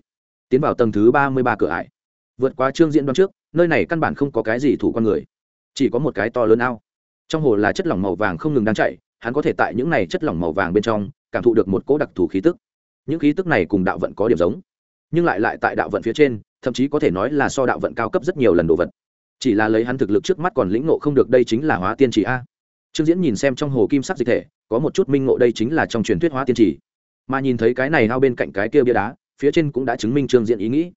Tiến vào tầng thứ ba mươi ba cửa ải. Vượt qua Trương diễn đoán trước, nơi này căn bản không có cái gì thủ con người, chỉ có một cái to lớn ao. Trong hồ là chất lỏng màu vàng không ngừng đang chạy hắn có thể tại những này chất lỏng màu vàng bên trong, cảm thụ được một cỗ đặc thù khí tức những khí tức này cùng đạo vận có điểm giống, nhưng lại lại tại đạo vận phía trên, thậm chí có thể nói là so đạo vận cao cấp rất nhiều lần đồ vật. Chỉ là lấy hắn thực lực trước mắt còn lĩnh ngộ không được đây chính là hóa tiên chỉ a. Trương diễn nhìn xem trong hồ kim sắc dịch thể, có một chút minh ngộ đây chính là trong truyền thuyết hóa tiên chỉ. Mà nhìn thấy cái này hao bên cạnh cái kia bia đá, phía trên cũng đã chứng minh trương diễn ý nghĩ.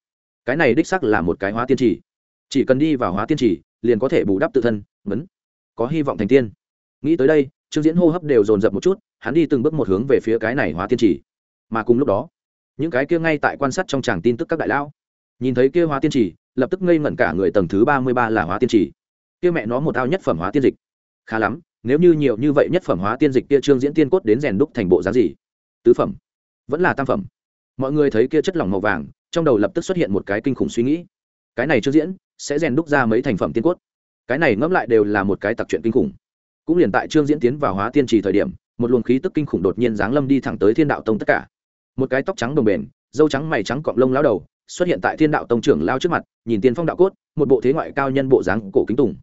Cái này đích sắc là một cái hóa tiên chỉ. Chỉ cần đi vào hóa tiên chỉ, liền có thể bù đắp tự thân mấn có hy vọng thành tiên. Nghĩ tới đây, trương diễn hô hấp đều dồn dập một chút, hắn đi từng bước một hướng về phía cái này hóa tiên chỉ mà cùng lúc đó, những cái kia ngay tại quan sát trong tràng tin tức các đại lão, nhìn thấy kia hóa tiên chỉ lập tức ngây ngẩn cả người tầng thứ ba mươi ba là hóa tiên chỉ kia mẹ nó một ao nhất phẩm hóa tiên dịch. Khá lắm, nếu như nhiều như vậy nhất phẩm hóa tiên dịch kia trương diễn tiên cốt đến rèn đúc thành bộ giá gì? Tứ phẩm. Vẫn là tam phẩm. Mọi người thấy kia chất lỏng màu vàng, trong đầu lập tức xuất hiện một cái kinh khủng suy nghĩ. Cái này trương diễn sẽ rèn đúc ra mấy thành phẩm tiên cốt? Cái này ngẫm lại đều là một cái tặc chuyện kinh khủng. Cũng liền tại trương diễn tiến vào hóa tiên trì thời điểm, một luồng khí tức kinh khủng đột nhiên giáng lâm đi thẳng tới thiên đạo tông tất cả một cái tóc trắng đồng bền, dâu trắng mày trắng cọng lông lao đầu, xuất hiện tại thiên đạo tông trưởng lao trước mặt, nhìn tiên phong đạo cốt, một bộ thế ngoại cao nhân bộ dáng cổ kính tùng.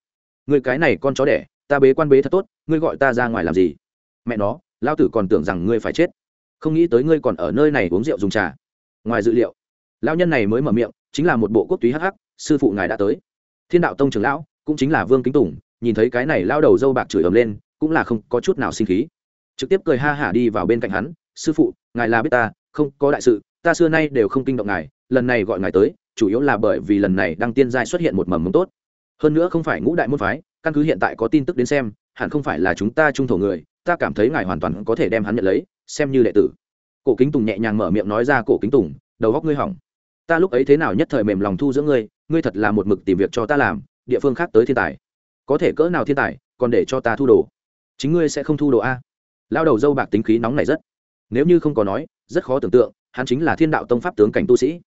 Người cái này con chó đẻ, ta bế quan bế thật tốt, ngươi gọi ta ra ngoài làm gì? Mẹ nó lao tử còn tưởng rằng ngươi phải chết. Không nghĩ tới ngươi còn ở nơi này uống rượu dùng trà. Ngoài dự liệu lao nhân này mới mở miệng, chính là một bộ quốc túy hắc hắc, sư phụ ngài đã tới. Thiên đạo tông trưởng lão, cũng chính là vương kính tùng, nhìn thấy cái này lao đầu dâu bạc chửi ầm lên, cũng là không có chút nào sinh khí. Trực tiếp cười ha hả đi vào bên cạnh hắn, sư phụ, ngài là biết ta không có đại sự, ta xưa nay đều không kinh động ngài, lần này gọi ngài tới, chủ yếu là bởi vì lần này đăng tiên giai xuất hiện một mầm mống tốt. Hơn nữa không phải ngũ đại môn phái, căn cứ hiện tại có tin tức đến xem, hẳn không phải là chúng ta trung thổ người, ta cảm thấy ngài hoàn toàn có thể đem hắn nhận lấy, xem như đệ tử. Cổ kính tùng nhẹ nhàng mở miệng nói ra, cổ kính tùng, đầu góc ngươi hỏng. Ta lúc ấy thế nào nhất thời mềm lòng thu giữa ngươi ngươi thật là một mực tìm việc cho ta làm, địa phương khác tới thiên tài. Có thể cỡ nào thiên tài, còn để cho ta thu đồ. Chính ngươi sẽ không thu đồ a. Lao đầu dâu bạc tính khí nóng này rất. Nếu như không có nói rất khó tưởng tượng, hắn chính là thiên đạo tông pháp tướng cảnh tu sĩ.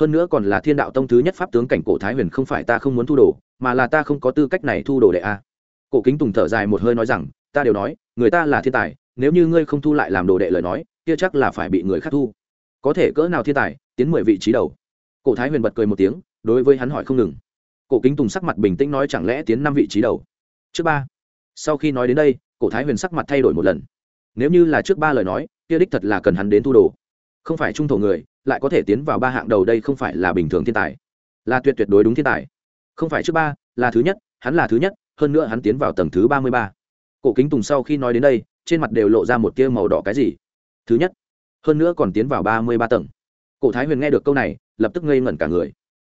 Hơn nữa còn là thiên đạo tông thứ nhất pháp tướng cảnh cổ thái huyền không phải ta không muốn thu đồ, mà là ta không có tư cách này thu đồ đệ a. Cổ kính tùng thở dài một hơi nói rằng, ta đều nói, người ta là thiên tài, nếu như ngươi không thu lại làm đồ đệ lời nói, kia chắc là phải bị người khác thu. Có thể cỡ nào thiên tài, tiến mười vị trí đầu. Cổ thái huyền bật cười một tiếng, đối với hắn hỏi không ngừng. Cổ kính tùng sắc mặt bình tĩnh nói chẳng lẽ tiến năm vị trí đầu? Trước ba. Sau khi nói đến đây, cổ thái huyền sắc mặt thay đổi một lần. Nếu như là trước ba lời nói kia đích thật là cần hắn đến thu đồ. Không phải trung thổ người, lại có thể tiến vào ba hạng đầu đây không phải là bình thường thiên tài. Là tuyệt tuyệt đối đúng thiên tài. Không phải trước ba, là thứ nhất, hắn là thứ nhất, hơn nữa hắn tiến vào tầng thứ ba mươi ba. Cổ kính tùng sau khi nói đến đây, trên mặt đều lộ ra một tia màu đỏ cái gì. Thứ nhất, hơn nữa còn tiến vào ba mươi ba tầng. Cổ thái huyền nghe được câu này, lập tức ngây ngẩn cả người.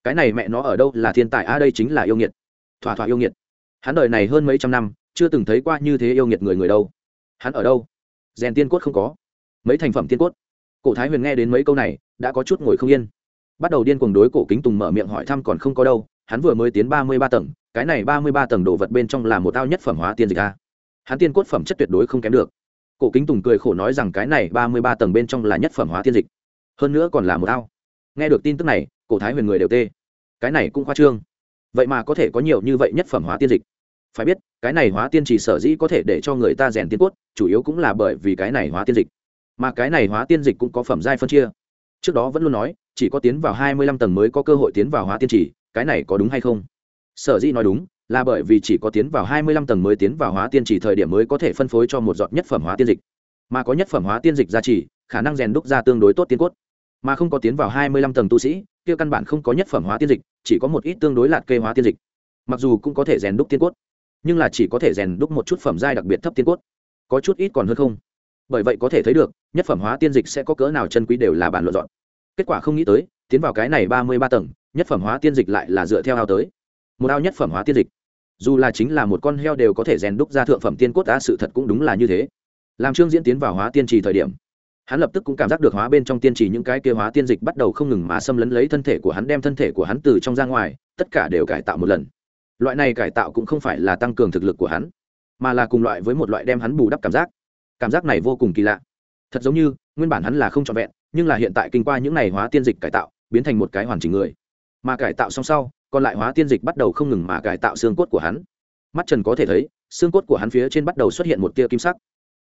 Cái này mẹ nó ở đâu là thiên tài? A đây chính là yêu nghiệt. Thỏa thỏa yêu nghiệt. Hắn đời này hơn mấy trăm năm, chưa từng thấy qua như thế yêu nghiệt người người đâu. Hắn ở đâu? Rèn tiên cốt không có mấy thành phẩm tiên cốt. Cổ thái huyền nghe đến mấy câu này, đã có chút ngồi không yên. Bắt đầu điên cuồng đối cổ kính tùng mở miệng hỏi thăm còn không có đâu, hắn vừa mới tiến ba mươi ba tầng, cái này ba mươi ba tầng đồ vật bên trong là một ao nhất phẩm hóa tiên dịch a. Hắn tiên cốt phẩm chất tuyệt đối không kém được. Cổ kính tùng cười khổ nói rằng cái này ba mươi ba tầng bên trong là nhất phẩm hóa tiên dịch, hơn nữa còn là một ao. Nghe được tin tức này, cổ thái huyền người đều tê. Cái này cũng khoa trương. Vậy mà có thể có nhiều như vậy nhất phẩm hóa tiên dịch. Phải biết, cái này hóa tiên chỉ sở dĩ có thể để cho người ta rèn tiên cốt, chủ yếu cũng là bởi vì cái này hóa tiên dịch mà cái này hóa tiên dịch cũng có phẩm giai phân chia. Trước đó vẫn luôn nói, chỉ có tiến vào hai mươi lăm tầng mới có cơ hội tiến vào hóa tiên chỉ cái này có đúng hay không? Sở dĩ nói đúng, là bởi vì chỉ có tiến vào hai mươi lăm tầng mới tiến vào hóa tiên chỉ thời điểm mới có thể phân phối cho một giọt nhất phẩm hóa tiên dịch. Mà có nhất phẩm hóa tiên dịch gia trì, khả năng rèn đúc ra tương đối tốt tiên cốt. Mà không có tiến vào hai mươi lăm tầng tu sĩ, kia căn bản không có nhất phẩm hóa tiên dịch, chỉ có một ít tương đối lạt kê hóa tiên dịch. Mặc dù cũng có thể rèn đúc tiên cốt, nhưng là chỉ có thể rèn đúc một chút phẩm giai đặc biệt thấp tiên cốt. Có chút ít còn hơn không? Bởi vậy có thể thấy được nhất phẩm hóa tiên dịch sẽ có cỡ nào chân quý đều là bản luận dọn. Kết quả không nghĩ tới, tiến vào cái này ba mươi ba tầng, nhất phẩm hóa tiên dịch lại là dựa theo ao tới. Một ao nhất phẩm hóa tiên dịch. Dù là chính là một con heo đều có thể rèn đúc ra thượng phẩm tiên cốt đã sự thật cũng đúng là như thế. Làm trương diễn tiến vào hóa tiên trì thời điểm, hắn lập tức cũng cảm giác được hóa bên trong tiên trì những cái kia hóa tiên dịch bắt đầu không ngừng mà xâm lấn lấy thân thể của hắn, đem thân thể của hắn từ trong ra ngoài, tất cả đều cải tạo một lần. Loại này cải tạo cũng không phải là tăng cường thực lực của hắn, mà là cùng loại với một loại đem hắn bù đắp cảm giác. Cảm giác này vô cùng kỳ lạ thật giống như, nguyên bản hắn là không trọn vẹn, nhưng là hiện tại kinh qua những n à y hóa tiên dịch cải tạo, biến thành một cái hoàn chỉnh người. Mà cải tạo xong sau, còn lại hóa tiên dịch bắt đầu không ngừng mà cải tạo xương cốt của hắn. Mắt trần có thể thấy, xương cốt của hắn phía trên bắt đầu xuất hiện một tia kim sắc.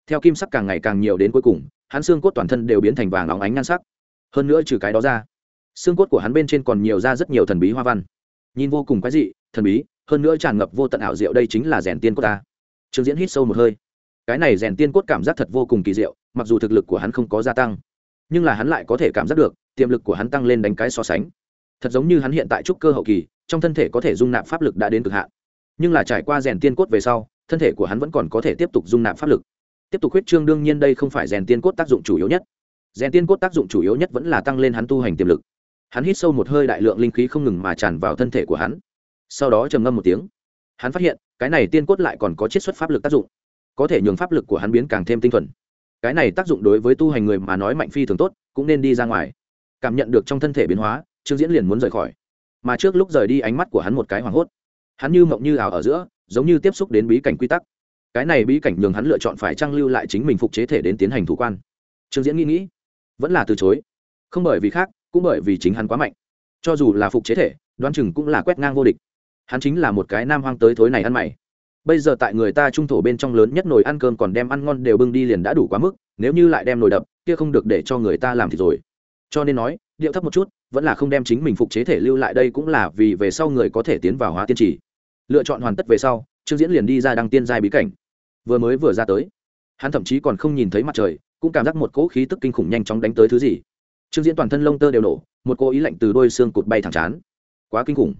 Theo kim sắc càng ngày càng nhiều đến cuối cùng, hắn xương cốt toàn thân đều biến thành vàng óng ánh nhan sắc. Hơn nữa trừ cái đó ra, xương cốt của hắn bên trên còn nhiều ra rất nhiều thần bí hoa văn. Nhìn vô cùng quái dị, thần bí, hơn nữa tràn ngập vô tận ảo diệu đây chính là rèn tiên cốt ta. Trương diễn hít sâu một hơi cái này rèn tiên cốt cảm giác thật vô cùng kỳ diệu, mặc dù thực lực của hắn không có gia tăng, nhưng là hắn lại có thể cảm giác được, tiềm lực của hắn tăng lên đánh cái so sánh. Thật giống như hắn hiện tại trúc cơ hậu kỳ, trong thân thể có thể dung nạp pháp lực đã đến cực hạn. Nhưng là trải qua rèn tiên cốt về sau, thân thể của hắn vẫn còn có thể tiếp tục dung nạp pháp lực. Tiếp tục huyết trương đương nhiên đây không phải rèn tiên cốt tác dụng chủ yếu nhất. Rèn tiên cốt tác dụng chủ yếu nhất vẫn là tăng lên hắn tu hành tiềm lực. Hắn hít sâu một hơi đại lượng linh khí không ngừng mà tràn vào thân thể của hắn. Sau đó trầm ngâm một tiếng, hắn phát hiện, cái này tiên cốt lại còn có chiết xuất pháp lực tác dụng có thể nhường pháp lực của hắn biến càng thêm tinh thuần. Cái này tác dụng đối với tu hành người mà nói mạnh phi thường tốt, cũng nên đi ra ngoài. Cảm nhận được trong thân thể biến hóa, trương diễn liền muốn rời khỏi. Mà trước lúc rời đi ánh mắt của hắn một cái hoảng hốt. Hắn như mộng như ảo ở giữa, giống như tiếp xúc đến bí cảnh quy tắc. Cái này bí cảnh nhường hắn lựa chọn phải trang lưu lại chính mình phục chế thể đến tiến hành thủ quan. Trương diễn nghĩ nghĩ, vẫn là từ chối. Không bởi vì khác, cũng bởi vì chính hắn quá mạnh. Cho dù là phục chế thể, đoán chừng cũng là quét ngang vô địch. Hắn chính là một cái nam hoang tới thối này ăn mày bây giờ tại người ta trung thổ bên trong lớn nhất nồi ăn cơm còn đem ăn ngon đều bưng đi liền đã đủ quá mức, nếu như lại đem nồi đập, kia không được để cho người ta làm thì rồi. Cho nên nói, điệu thấp một chút, vẫn là không đem chính mình phục chế thể lưu lại đây cũng là vì về sau người có thể tiến vào hóa tiên trì. Lựa chọn hoàn tất về sau, trương diễn liền đi ra đăng tiên giai bí cảnh. Vừa mới vừa ra tới, hắn thậm chí còn không nhìn thấy mặt trời, cũng cảm giác một cỗ khí tức kinh khủng nhanh chóng đánh tới thứ gì. Trương diễn toàn thân lông tơ đều nổ, một cỗ ý lạnh từ đôi xương cụt bay thẳng chán. Quá kinh khủng.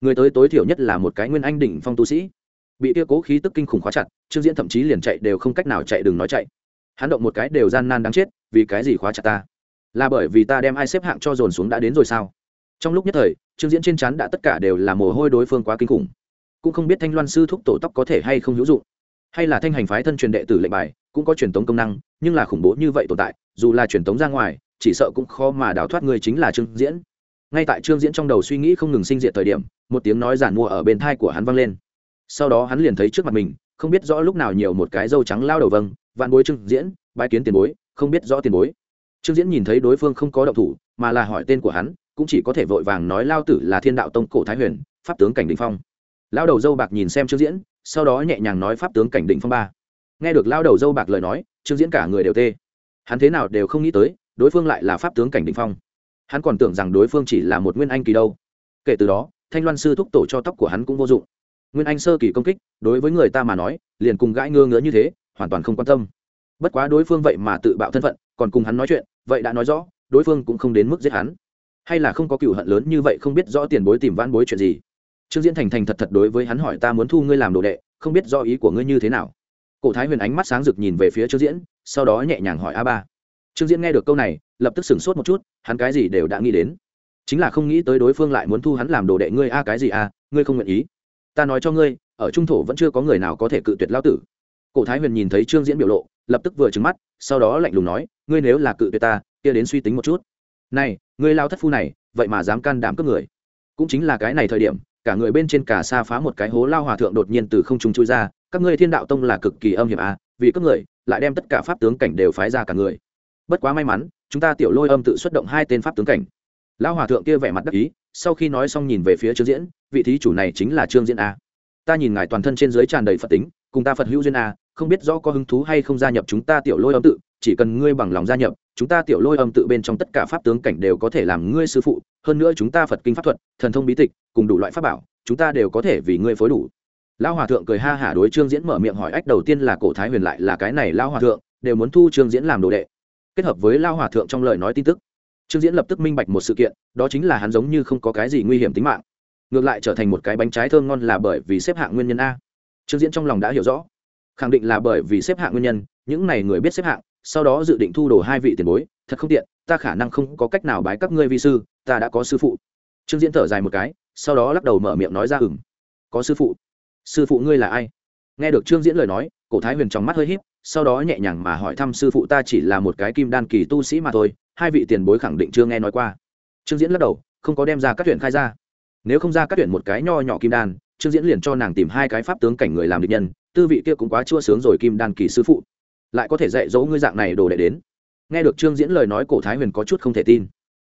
Người tới tối thiểu nhất là một cái nguyên anh đỉnh phong tu sĩ bị kia cố khí tức kinh khủng khóa chặt, trương diễn thậm chí liền chạy đều không cách nào chạy đừng nói chạy. Hắn động một cái đều gian nan đáng chết, vì cái gì khóa chặt ta? Là bởi vì ta đem ai xếp hạng cho dồn xuống đã đến rồi sao? Trong lúc nhất thời, trương diễn trên chắn đã tất cả đều là mồ hôi đối phương quá kinh khủng. Cũng không biết thanh loan sư thúc tổ tóc có thể hay không hữu dụng. Hay là thanh hành phái thân truyền đệ tử lệnh bài, cũng có truyền tống công năng, nhưng là khủng bố như vậy tồn tại, dù là truyền tống ra ngoài, chỉ sợ cũng khó mà đào thoát người chính là trương diễn. Ngay tại trương diễn trong đầu suy nghĩ không ngừng sinh diệt thời điểm, một tiếng nói giản mua ở bên thai của hắn vang lên sau đó hắn liền thấy trước mặt mình, không biết rõ lúc nào nhiều một cái dâu trắng lao đầu vâng vạn bối trương diễn bãi kiến tiền bối, không biết rõ tiền bối. Trương diễn nhìn thấy đối phương không có động thủ, mà là hỏi tên của hắn, cũng chỉ có thể vội vàng nói lao tử là thiên đạo tông cổ thái huyền, pháp tướng cảnh đình phong. Lao đầu dâu bạc nhìn xem trương diễn, sau đó nhẹ nhàng nói pháp tướng cảnh định phong ba. Nghe được lao đầu dâu bạc lời nói, trương diễn cả người đều tê. Hắn thế nào đều không nghĩ tới, đối phương lại là pháp tướng cảnh định phong. Hắn còn tưởng rằng đối phương chỉ là một nguyên anh kỳ đâu. Kể từ đó, thanh loan sư thúc tổ cho tóc của hắn cũng vô dụng nguyên anh sơ kỳ công kích, đối với người ta mà nói, liền cùng gãi ngơ ngứa như thế, hoàn toàn không quan tâm. Bất quá đối phương vậy mà tự bạo thân phận, còn cùng hắn nói chuyện, vậy đã nói rõ, đối phương cũng không đến mức giết hắn. Hay là không có cựu hận lớn như vậy không biết rõ tiền bối tìm van bối chuyện gì. Trương diễn thành thành thật thật đối với hắn hỏi ta muốn thu ngươi làm đồ đệ, không biết do ý của ngươi như thế nào. Cổ thái huyền ánh mắt sáng rực nhìn về phía trương diễn, sau đó nhẹ nhàng hỏi a ba. Trương diễn nghe được câu này, lập tức sửng sốt một chút, hắn cái gì đều đã nghĩ đến. Chính là không nghĩ tới đối phương lại muốn thu hắn làm đồ đệ ngươi a cái gì a, ngươi không nguyện ý ta nói cho ngươi, ở trung thổ vẫn chưa có người nào có thể cự tuyệt lao tử. Cổ thái huyền nhìn thấy trương diễn biểu lộ, lập tức vừa trứng mắt, sau đó lạnh lùng nói, ngươi nếu là cự tuyệt ta, kia đến suy tính một chút. Này, ngươi lao thất phu này, vậy mà dám can đảm cướp người. Cũng chính là cái này thời điểm, cả người bên trên cả xa phá một cái hố lao hòa thượng đột nhiên từ không trung chui ra, các ngươi thiên đạo tông là cực kỳ âm hiểm à vì các người, lại đem tất cả pháp tướng cảnh đều phái ra cả người. Bất quá may mắn, chúng ta tiểu lôi âm tự xuất động hai tên pháp tướng cảnh. Lao hòa thượng kia vẻ mặt đắc ý sau khi nói xong nhìn về phía trương diễn, vị thí chủ này chính là trương diễn a. Ta nhìn ngài toàn thân trên dưới tràn đầy phật tính, cùng ta phật hữu duyên a, không biết rõ có hứng thú hay không gia nhập chúng ta tiểu lôi âm tự, chỉ cần ngươi bằng lòng gia nhập, chúng ta tiểu lôi âm tự bên trong tất cả pháp tướng cảnh đều có thể làm ngươi sư phụ, hơn nữa chúng ta phật kinh pháp thuật, thần thông bí tịch, cùng đủ loại pháp bảo, chúng ta đều có thể vì ngươi phối đủ. Lão hòa thượng cười ha hả đối trương diễn mở miệng hỏi ách đầu tiên là cổ thái huyền lại là cái này lão hòa thượng, đều muốn thu trương diễn làm đồ đệ. Kết hợp với lão hòa thượng trong lời nói tin tức trương diễn lập tức minh bạch một sự kiện, đó chính là hắn giống như không có cái gì nguy hiểm tính mạng, ngược lại trở thành một cái bánh trái thơm ngon là bởi vì xếp hạng nguyên nhân a. Trương diễn trong lòng đã hiểu rõ, khẳng định là bởi vì xếp hạng nguyên nhân, những này người biết xếp hạng, sau đó dự định thu đồ hai vị tiền bối, thật không tiện, ta khả năng không có cách nào bái các ngươi vi sư, ta đã có sư phụ. Trương diễn thở dài một cái, sau đó lắc đầu mở miệng nói ra ừng có sư phụ. Sư phụ ngươi là ai? Nghe được trương diễn lời nói, cổ thái huyền trong mắt hơi h í p sau đó nhẹ nhàng mà hỏi thăm, sư phụ ta chỉ là một cái kim đan kỳ tu sĩ mà thôi hai vị tiền bối khẳng định chưa nghe nói qua. Trương diễn lắc đầu, không có đem ra các tuyển khai ra. Nếu không ra các tuyển một cái nho nhỏ kim đan, trương diễn liền cho nàng tìm hai cái pháp tướng cảnh người làm địch nhân, tư vị kia cũng quá chua sướng rồi kim đan kỳ sư phụ. Lại có thể dạy dỗ ngươi dạng này đồ đệ đến. Nghe được trương diễn lời nói, cổ thái huyền có chút không thể tin.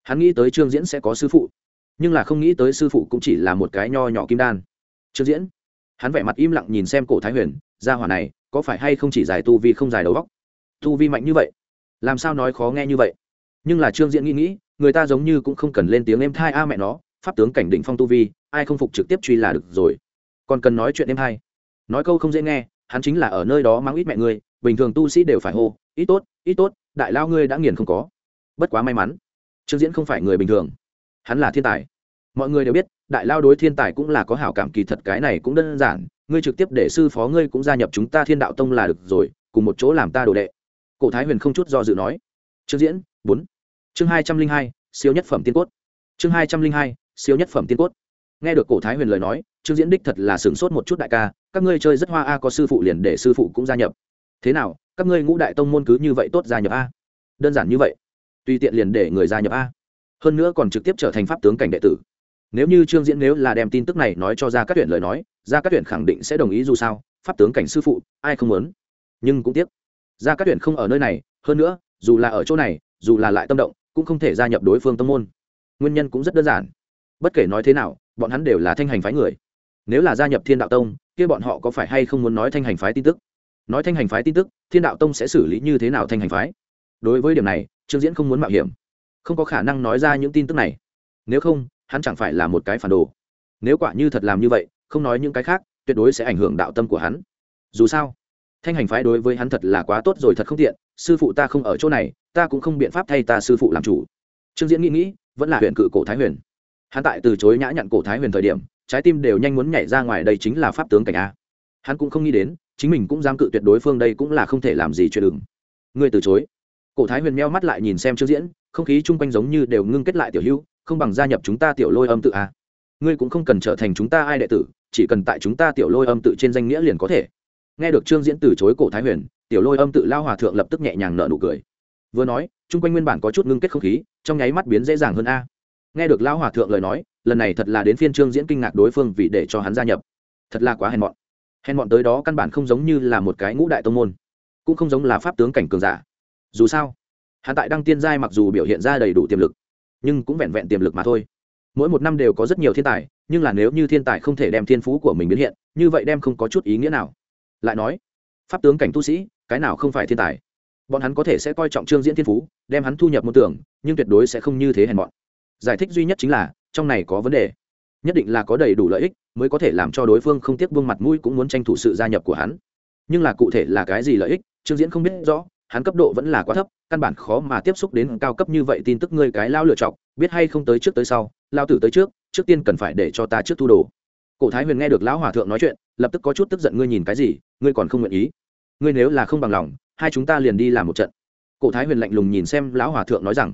Hắn nghĩ tới trương diễn sẽ có sư phụ, nhưng là không nghĩ tới sư phụ cũng chỉ là một cái nho nhỏ kim đan. Trương diễn, hắn vẻ mặt im lặng nhìn xem cổ thái huyền, gia hỏa này, có phải hay không chỉ giải tu vi không giải đầu góc tu vi mạnh như vậy, làm sao nói khó nghe như vậy? Nhưng là trương diễn nghĩ nghĩ, người ta giống như cũng không cần lên tiếng em thai a mẹ nó, pháp tướng cảnh định phong tu vi, ai không phục trực tiếp truy là được rồi. Còn cần nói chuyện em hai nói câu không dễ nghe, hắn chính là ở nơi đó mang ít mẹ ngươi, bình thường tu sĩ đều phải hô, ít tốt ít tốt, đại lao ngươi đã nghiền không có. Bất quá may mắn, trương diễn không phải người bình thường. Hắn là thiên tài. Mọi người đều biết, đại lao đối thiên tài cũng là có hảo cảm kỳ thật cái này cũng đơn giản, ngươi trực tiếp để sư phó ngươi cũng gia nhập chúng ta thiên đạo tông là được rồi, cùng một chỗ làm ta đồ đệ. Cổ thái huyền không chút do dự nói. Trương diễn, bốn chương hai trăm linh hai, siêu nhất phẩm tiên cốt. Chương hai trăm linh hai, siêu nhất phẩm tiên cốt. Nghe được cổ thái huyền lời nói, trương diễn đích thật là sửng sốt một chút đại ca, các ngươi chơi rất hoa a, có sư phụ liền để sư phụ cũng gia nhập. Thế nào, các ngươi ngũ đại tông môn cứ như vậy tốt gia nhập a? Đơn giản như vậy. Tùy tiện liền để người gia nhập a. Hơn nữa còn trực tiếp trở thành pháp tướng cảnh đệ tử. Nếu như trương diễn nếu là đem tin tức này nói cho ra các tuyển lời nói ra các tuyển khẳng định sẽ đồng ý dù sao, pháp tướng cảnh sư phụ, ai không muốn? Nhưng cũng tiếc ra các tuyển không ở nơi này, hơn nữa, dù là ở chỗ này, dù là lại tâm động cũng không thể gia nhập đối phương tông môn. Nguyên nhân cũng rất đơn giản. Bất kể nói thế nào, bọn hắn đều là thanh hành phái người. Nếu là gia nhập thiên đạo tông, kia bọn họ có phải hay không muốn nói thanh hành phái tin tức? Nói thanh hành phái tin tức, thiên đạo tông sẽ xử lý như thế nào thanh hành phái? Đối với điểm này, trương diễn không muốn mạo hiểm. Không có khả năng nói ra những tin tức này. Nếu không, hắn chẳng phải là một cái phản đồ. Nếu quả như thật làm như vậy, không nói những cái khác, tuyệt đối sẽ ảnh hưởng đạo tâm của hắn. Dù sao, thanh hành phái đối với hắn thật là quá tốt rồi, thật không tiện sư phụ ta không ở chỗ này, ta cũng không biện pháp thay ta sư phụ làm chủ. Trương diễn nghĩ nghĩ, vẫn là huyện cự cổ thái huyền. Hắn tại từ chối nhã nhặn cổ thái huyền thời điểm, trái tim đều nhanh muốn nhảy ra ngoài đây chính là pháp tướng cảnh a. Hắn cũng không nghĩ đến, chính mình cũng dám cự tuyệt đối phương đây cũng là không thể làm gì chuyện đừng ngươi từ chối. Cổ thái huyền meo mắt lại nhìn xem trương diễn, không khí chung quanh giống như đều ngưng kết lại tiểu hữu, không bằng gia nhập chúng ta tiểu lôi âm tự a. Ngươi cũng không cần trở thành chúng ta ai đệ tử, chỉ cần tại chúng ta tiểu lôi âm tự trên danh nghĩa liền có thể. Nghe được trương diễn từ chối cổ thái huyền tiểu lôi âm tự lao hòa thượng lập tức nhẹ nhàng nở nụ cười. Vừa nói, chung quanh nguyên bản có chút ngưng kết không khí, trong nháy mắt biến dễ dàng hơn a. Nghe được lao hòa thượng lời nói, lần này thật là đến phiên trương diễn kinh ngạc đối phương vì để cho hắn gia nhập. Thật là quá hèn mọn. Hèn mọn tới đó căn bản không giống như là một cái ngũ đại tông môn, cũng không giống là pháp tướng cảnh cường giả. Dù sao, hắn tại đăng tiên giai mặc dù biểu hiện ra đầy đủ tiềm lực, nhưng cũng vẹn vẹn tiềm lực mà thôi. Mỗi một năm đều có rất nhiều thiên tài, nhưng là nếu như thiên tài không thể đem thiên phú của mình biến hiện, như vậy đem không có chút ý nghĩa nào. Lại nói, pháp tướng cảnh tu sĩ cái nào không phải thiên tài? Bọn hắn có thể sẽ coi trọng trương diễn thiên phú, đem hắn thu nhập một tưởng nhưng tuyệt đối sẽ không như thế hèn bọn giải thích duy nhất chính là, trong này có vấn đề. Nhất định là có đầy đủ lợi ích, mới có thể làm cho đối phương không tiếc vương mặt mũi cũng muốn tranh thủ sự gia nhập của hắn. Nhưng là cụ thể là cái gì lợi ích, trương diễn không biết rõ, hắn cấp độ vẫn là quá thấp, căn bản khó mà tiếp xúc đến cao cấp như vậy tin tức ngươi cái lao lựa chọc biết hay không tới trước tới sau, lao tử tới trước trước tiên cần phải để cho ta trước thu đồ. Cổ thái huyền nghe được lão hòa thượng nói chuyện, lập tức có chút tức giận, ngươi nhìn cái gì, ngươi còn không nguyện ý ngươi nếu là không bằng lòng, hai chúng ta liền đi làm một trận. Cổ thái huyền lạnh lùng nhìn xem lão hòa thượng nói rằng.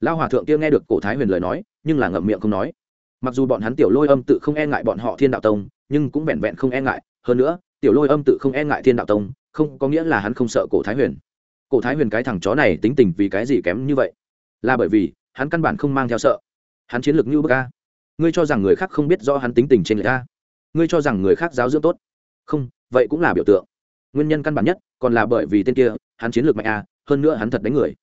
Lão hòa thượng kia nghe được cổ thái huyền lời nói, nhưng là ngậm miệng không nói. Mặc dù bọn hắn tiểu lôi âm tự không e ngại bọn họ thiên đạo tông, nhưng cũng vẹn vẹn không e ngại. Hơn nữa, tiểu lôi âm tự không e ngại thiên đạo tông, không có nghĩa là hắn không sợ cổ thái huyền. Cổ thái huyền cái thằng chó này tính tình vì cái gì kém như vậy? Là bởi vì, hắn căn bản không mang theo sợ. Hắn chiến lược như bức a. Ngươi cho rằng người khác không biết do hắn tính tình trên người ta. Ngươi cho rằng người khác giáo dưỡng tốt. Không, vậy cũng là biểu tượng nguyên nhân căn bản nhất còn là bởi vì tên kia, hắn chiến lược mạnh a, hơn nữa hắn thật đánh người.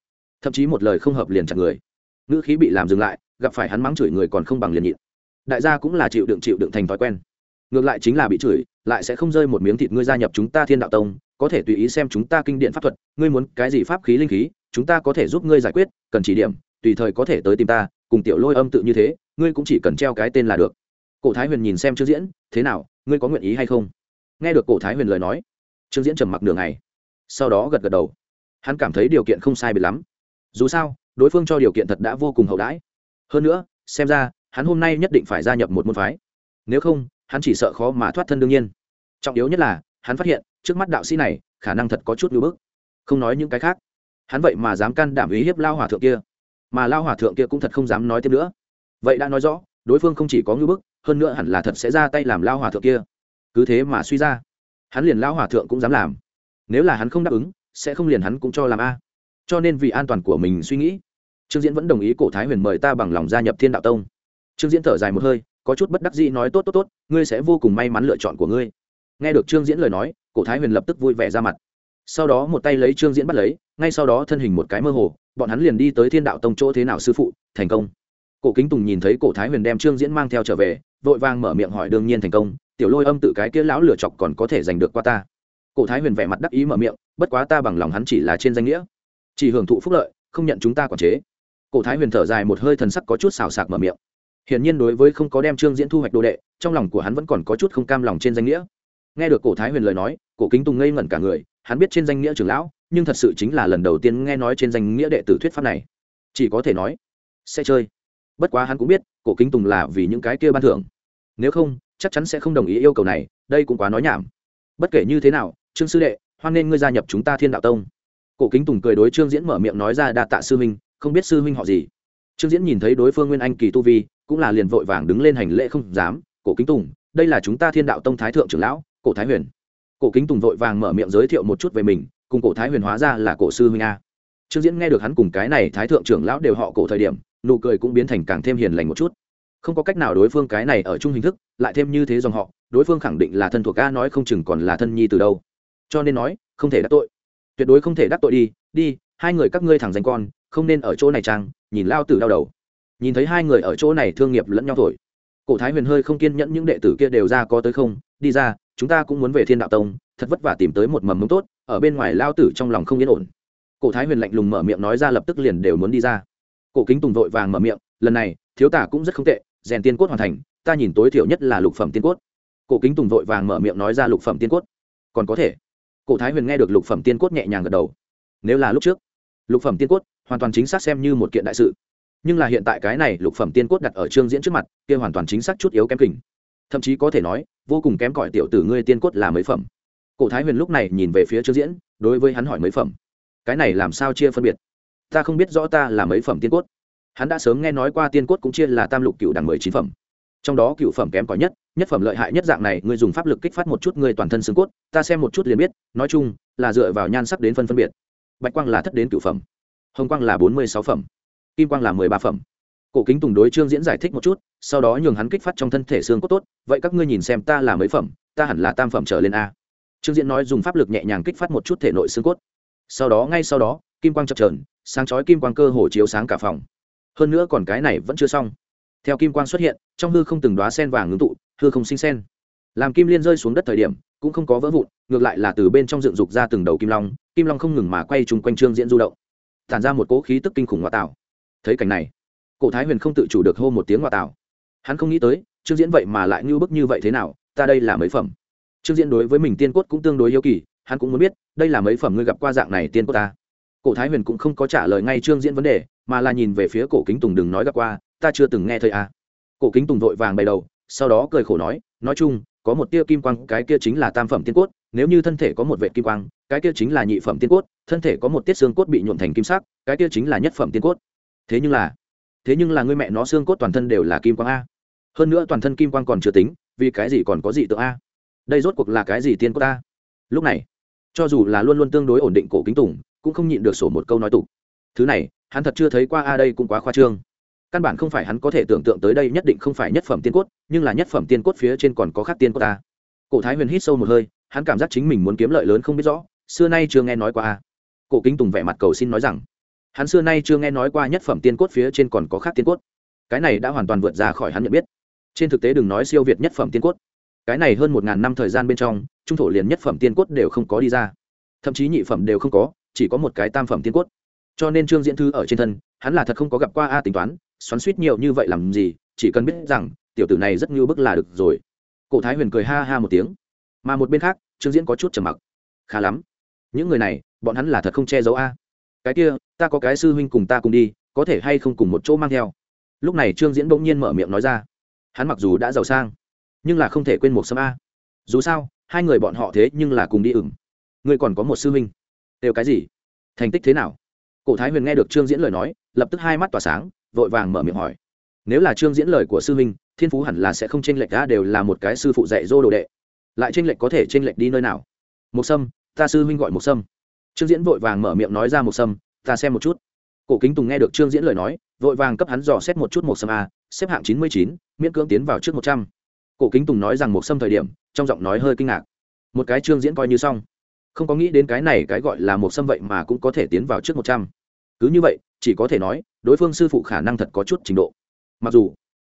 Thậm chí một lời không hợp liền chặt người. Ngữ khí bị làm dừng lại, gặp phải hắn mắng chửi người còn không bằng liền nhịn. Đại gia cũng là chịu đựng chịu đựng thành thói quen. Ngược lại chính là bị chửi, lại sẽ không rơi một miếng thịt ngươi gia nhập chúng ta thiên đạo tông, có thể tùy ý xem chúng ta kinh điện pháp thuật, ngươi muốn cái gì pháp khí linh khí, chúng ta có thể giúp ngươi giải quyết, cần chỉ điểm, tùy thời có thể tới tìm ta, cùng tiểu lôi âm tự như thế, ngươi cũng chỉ cần treo cái tên là được. Cổ thái huyền nhìn xem chưa diễn, thế nào, ngươi có nguyện ý hay không? Nghe được cổ thái huyền lời nói trương diễn trầm mặc nửa ngày, sau đó gật gật đầu. Hắn cảm thấy điều kiện không sai biệt lắm. Dù sao, đối phương cho điều kiện thật đã vô cùng hậu đãi. Hơn nữa, xem ra, hắn hôm nay nhất định phải gia nhập một môn phái. Nếu không, hắn chỉ sợ khó mà thoát thân đương nhiên. Trọng yếu nhất là, hắn phát hiện, trước mắt đạo sĩ này, khả năng thật có chút ngưỡng bức không nói những cái khác. Hắn vậy mà dám can đảm ý hiếp lao hòa thượng kia. Mà lao hòa thượng kia cũng thật không dám nói tiếp nữa. Vậy đã nói rõ, đối phương không chỉ có ngưỡng bức, hơn nữa hẳn là thật sẽ ra tay làm lao hòa thượng kia. Cứ thế mà suy ra hắn liền lão hòa thượng cũng dám làm. Nếu là hắn không đáp ứng, sẽ không liền hắn cũng cho làm a. Cho nên vì an toàn của mình suy nghĩ, trương diễn vẫn đồng ý cổ thái huyền mời ta bằng lòng gia nhập thiên đạo tông. Trương diễn thở dài một hơi, có chút bất đắc dĩ nói, tốt tốt tốt, ngươi sẽ vô cùng may mắn lựa chọn của ngươi. Nghe được trương diễn lời nói, cổ thái huyền lập tức vui vẻ ra mặt. Sau đó một tay lấy trương diễn bắt lấy, ngay sau đó thân hình một cái mơ hồ, bọn hắn liền đi tới thiên đạo tông chỗ thế nào sư phụ, thành công. Cổ kính tùng nhìn thấy cổ thái huyền đem trương diễn mang theo trở về, vội vàng mở miệng hỏi, đương nhiên thành công tiểu lôi âm tự cái kia lão lựa chọc còn có thể giành được qua ta. Cổ thái huyền vẻ mặt đắc ý mở miệng, bất quá ta bằng lòng hắn chỉ là trên danh nghĩa. Chỉ hưởng thụ phúc lợi, không nhận chúng ta quản chế. Cổ thái huyền thở dài một hơi thần sắc có chút xào sạc mở miệng. Hiển nhiên đối với không có đem trương diễn thu hoạch đồ đệ, trong lòng của hắn vẫn còn có chút không cam lòng trên danh nghĩa. Nghe được cổ thái huyền lời nói, cổ kính tùng ngây ngẩn cả người, hắn biết trên danh nghĩa trưởng lão, nhưng thật sự chính là lần đầu tiên nghe nói trên danh nghĩa đệ tử thuyết pháp này. Chỉ có thể nói, sẽ chơi. Bất quá hắn cũng biết, cổ kính tùng là vì những cái kia ban thưởng. Nếu không chắc chắn sẽ không đồng ý yêu cầu này, đây cũng quá nói nhảm. Bất kể như thế nào, trương sư đệ, hoan nên ngươi gia nhập chúng ta thiên đạo tông. Cổ kính tùng cười đối trương diễn mở miệng nói ra đa tạ sư huynh, không biết sư huynh họ gì. Trương diễn nhìn thấy đối phương nguyên anh kỳ tu vi, cũng là liền vội vàng đứng lên hành lễ không dám. Cổ kính tùng, đây là chúng ta thiên đạo tông thái thượng trưởng lão, cổ thái huyền. Cổ kính tùng vội vàng mở miệng giới thiệu một chút về mình, cùng cổ thái huyền hóa ra là cổ sư huynh a. Trương diễn nghe được hắn cùng cái này thái thượng trưởng lão đều họ cổ thời điểm, nụ cười cũng biến thành càng thêm hiền lành một chút không có cách nào đối phương cái này ở chung hình thức, lại thêm như thế dòng họ, đối phương khẳng định là thân thuộc ca nói không chừng còn là thân nhi từ đâu. Cho nên nói, không thể đắc tội. Tuyệt đối không thể đắc tội đi đi, hai người các ngươi thẳng danh con, không nên ở chỗ này trang, nhìn lao tử đau đầu. Nhìn thấy hai người ở chỗ này thương nghiệp lẫn nhau thổi. Cổ thái huyền hơi không kiên nhẫn những đệ tử kia đều ra có tới không, đi ra, chúng ta cũng muốn về thiên đạo tông, thật vất vả tìm tới một mầm mống tốt, ở bên ngoài lao tử trong lòng không yên ổn. Cổ thái huyền lạnh lùng mở miệng nói ra lập tức liền đều muốn đi ra. Cổ kính tùng vội vàng mở miệng, lần này, thiếu tả cũng rất không tệ rèn tiên cốt hoàn thành, ta nhìn tối thiểu nhất là lục phẩm tiên cốt. Cổ kính tùng vội vàng mở miệng nói ra lục phẩm tiên cốt. Còn có thể. Cổ thái huyền nghe được lục phẩm tiên cốt nhẹ nhàng gật đầu. Nếu là lúc trước, lục phẩm tiên cốt hoàn toàn chính xác xem như một kiện đại sự. Nhưng là hiện tại cái này lục phẩm tiên cốt đặt ở trương diễn trước mặt, kia hoàn toàn chính xác chút yếu kém kình. Thậm chí có thể nói, vô cùng kém cỏi tiểu tử ngươi tiên cốt là mấy phẩm. Cổ thái huyền lúc này nhìn về phía trương diễn, đối với hắn hỏi mấy phẩm. Cái này làm sao chia phân biệt? Ta không biết rõ ta là mấy phẩm tiên cốt hắn đã sớm nghe nói qua tiên cốt cũng chia là tam lục cựu đẳng mười chín phẩm. Trong đó cựu phẩm kém cỏi nhất nhất phẩm lợi hại nhất dạng này, ngươi dùng pháp lực kích phát một chút ngươi toàn thân xương cốt, ta xem một chút liền biết, nói chung, là dựa vào nhan sắc đến phân phân biệt. Bạch quang là thất đến cựu phẩm, hồng quang là bốn mươi sáu phẩm, kim quang là mười ba phẩm. Cổ kính tùng đối trương diễn giải thích một chút, sau đó nhường hắn kích phát trong thân thể xương cốt tốt, vậy các ngươi nhìn xem ta là mấy phẩm, ta hẳn là tam phẩm trở lên a. Trương diễn nói dùng pháp lực nhẹ nhàng kích phát một chút thể nội xương cốt. Sau đó, ngay sau đó, kim quang chập trờn sáng chói kim quang cơ hồ chiếu sáng cả phòng hơn nữa còn cái này vẫn chưa xong. Theo kim quang xuất hiện, trong hư không từng đoá sen vàng ngưng tụ, hư không sinh sen. Làm kim liên rơi xuống đất thời điểm, cũng không có vỡ vụn, ngược lại là từ bên trong dựng dục ra từng đầu kim long kim long không ngừng mà quay chung quanh trương diễn du động. Tản ra một cỗ khí tức kinh khủng ngoại tạo. Thấy cảnh này, cổ thái huyền không tự chủ được hô một tiếng ngoại tạo. Hắn không nghĩ tới, trương diễn vậy mà lại như bức như vậy thế nào, ta đây là mấy phẩm. Trương diễn đối với mình tiên cốt cũng tương đối yêu kỳ, hắn cũng muốn biết, đây là mấy phẩm ngươi gặp qua dạng này tiên cốt ta. Cổ thái huyền cũng không có trả lời ngay trương diễn vấn đề mà là nhìn về phía cổ kính tùng đừng nói gặp qua, ta chưa từng nghe thấy à. cổ kính tùng vội vàng bày đầu, sau đó cười khổ nói nói chung, có một tia kim quang, cái kia chính là tam phẩm tiên cốt, nếu như thân thể có một vệ kim quang, cái kia chính là nhị phẩm tiên cốt, thân thể có một tiết xương cốt bị nhuộn thành kim sắc, cái kia chính là nhất phẩm tiên cốt. Thế nhưng là, thế nhưng là người mẹ nó xương cốt toàn thân đều là kim quang a. Hơn nữa toàn thân kim quang còn chưa tính, vì cái gì còn có gì tượng a? Đây rốt cuộc là cái gì tiên cốt a? Lúc này, cho dù là luôn luôn tương đối ổn định cổ kính tùng, cũng không nhịn được sổ một câu nói tục. Thứ này hắn thật chưa thấy qua a đây cũng quá khoa trương. Căn bản không phải hắn có thể tưởng tượng tới đây nhất định không phải nhất phẩm tiên cốt, nhưng là nhất phẩm tiên cốt phía trên còn có khác tiên cốt ta cổ thái huyền hít sâu một hơi, hắn cảm giác chính mình muốn kiếm lợi lớn không biết rõ, xưa nay chưa nghe nói qua a. Cổ kính tùng vẻ mặt cầu xin nói rằng, hắn xưa nay chưa nghe nói qua nhất phẩm tiên cốt phía trên còn có khác tiên cốt. Cái này đã hoàn toàn vượt ra khỏi hắn nhận biết. Trên thực tế đừng nói siêu việt nhất phẩm tiên cốt. Cái này hơn một ngàn năm thời gian bên trong, trung thổ liền nhất phẩm tiên cốt đều không có đi ra. Thậm chí nhị phẩm đều không có, chỉ có một cái tam phẩm tiên cốt cho nên trương diễn thư ở trên thân, hắn là thật không có gặp qua a tính toán, xoắn suýt nhiều như vậy làm gì, chỉ cần biết rằng, tiểu tử này rất như bức là được rồi. Cổ thái huyền cười ha ha một tiếng. Mà một bên khác, trương diễn có chút trầm mặc. Khá lắm. Những người này, bọn hắn là thật không che giấu a. Cái kia, ta có cái sư huynh cùng ta cùng đi, có thể hay không cùng một chỗ mang theo? Lúc này trương diễn bỗng nhiên mở miệng nói ra. Hắn mặc dù đã giàu sang, nhưng là không thể quên một sâm a. Dù sao, hai người bọn họ thế nhưng là cùng đi ửng. Ngươi còn có một sư huynh. Đều cái gì? Thành tích thế nào? Cổ thái huyền nghe được trương diễn lời nói, lập tức hai mắt tỏa sáng, vội vàng mở miệng hỏi. Nếu là trương diễn lời của sư huynh, thiên phú hẳn là sẽ không chênh lệch đã đều là một cái sư phụ dạy dô đồ đệ. Lại chênh lệch có thể chênh lệch đi nơi nào? Một sâm, ta sư huynh gọi một sâm. Trương diễn vội vàng mở miệng nói ra một sâm, ta xem một chút. Cổ kính tùng nghe được trương diễn lời nói, vội vàng cấp hắn dò xét một chút một sâm a, xếp hạng chín mươi chín, miễn cưỡng tiến vào trước một trăm. Cổ kính tùng nói rằng một sâm thời điểm, trong giọng nói hơi kinh ngạc. Một cái trương diễn coi như xong không có nghĩ đến cái này cái gọi là một xâm vậy mà cũng có thể tiến vào trước một trăm. Cứ như vậy chỉ có thể nói đối phương sư phụ khả năng thật có chút trình độ. Mặc dù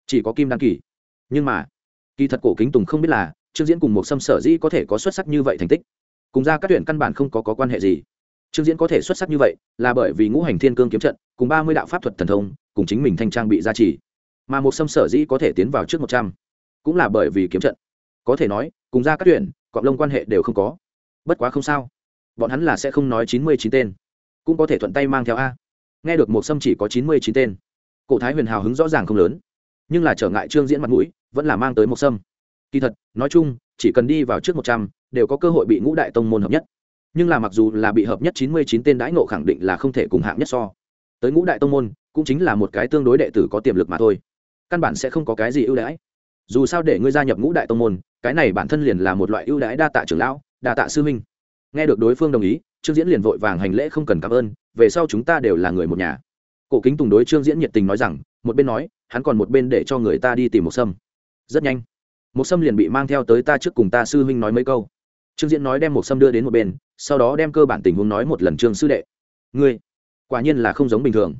chỉ có kim đăng kỳ. Nhưng mà kỳ thật cổ kính tùng không biết là trương diễn cùng một xâm sở dĩ có thể có xuất sắc như vậy thành tích. Cùng ra các tuyển căn bản không có, có quan hệ gì. Trương diễn có thể xuất sắc như vậy là bởi vì ngũ hành thiên cương kiếm trận cùng ba mươi đạo pháp thuật thần thông cùng chính mình thanh trang bị gia trì. Mà một xâm sở dĩ có thể tiến vào trước một trăm cũng là bởi vì kiếm trận. Có thể nói cùng ra các tuyển cọp lông quan hệ đều không có bất quá không sao. Bọn hắn là sẽ không nói chín mươi chín tên. Cũng có thể thuận tay mang theo a. Nghe được một sâm chỉ có chín mươi chín tên. Cổ thái huyền hào hứng rõ ràng không lớn. Nhưng là trở ngại trương diễn mặt mũi, vẫn là mang tới một sâm. kỳ thật, nói chung, chỉ cần đi vào trước một trăm, đều có cơ hội bị ngũ đại tông môn hợp nhất. Nhưng là mặc dù là bị hợp nhất chín mươi chín tên đãi ngộ khẳng định là không thể cùng hạng nhất so. Tới ngũ đại tông môn, cũng chính là một cái tương đối đệ tử có tiềm lực mà thôi. Căn bản sẽ không có cái gì ưu đãi. Dù sao để ngươi gia nhập ngũ đại tông môn, cái này bản thân liền là một loại ưu đãi đa tạ trưởng lão đà tạ sư minh nghe được đối phương đồng ý, trương diễn liền vội vàng hành lễ không cần cảm ơn, về sau chúng ta đều là người một nhà. Cổ kính tùng đối trương diễn nhiệt tình nói rằng, một bên nói, hắn còn một bên để cho người ta đi tìm một sâm. Rất nhanh một sâm liền bị mang theo tới ta trước cùng ta sư huynh nói mấy câu. Trương diễn nói đem một sâm đưa đến một bên, sau đó đem cơ bản tình huống nói một lần trương sư đệ. Ngươi, quả nhiên là không giống bình thường.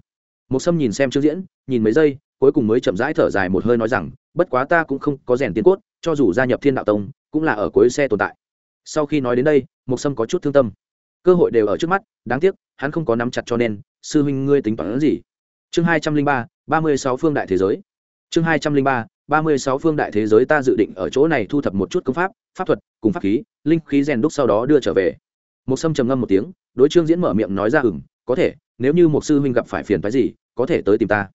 Một sâm nhìn xem trương diễn, nhìn mấy giây, cuối cùng mới chậm rãi thở dài một hơi nói rằng, bất quá ta cũng không có rèn tiến cốt, cho dù gia nhập thiên đạo tông, cũng là ở cuối xe tồn tại sau khi nói đến đây một sâm có chút thương tâm. Cơ hội đều ở trước mắt, đáng tiếc, hắn không có nắm chặt cho nên, sư huynh ngươi tính toán gì? Chương hai trăm linh ba ba mươi sáu phương đại thế giới. Chương hai trăm linh ba ba mươi sáu phương đại thế giới ta dự định ở chỗ này thu thập một chút công pháp pháp thuật, cùng pháp khí, linh khí rèn đúc sau đó đưa trở về. Một sâm trầm ngâm một tiếng, đối trương diễn mở miệng nói ra ừng có thể, nếu như một sư huynh gặp phải phiền phái gì, có thể tới tìm ta.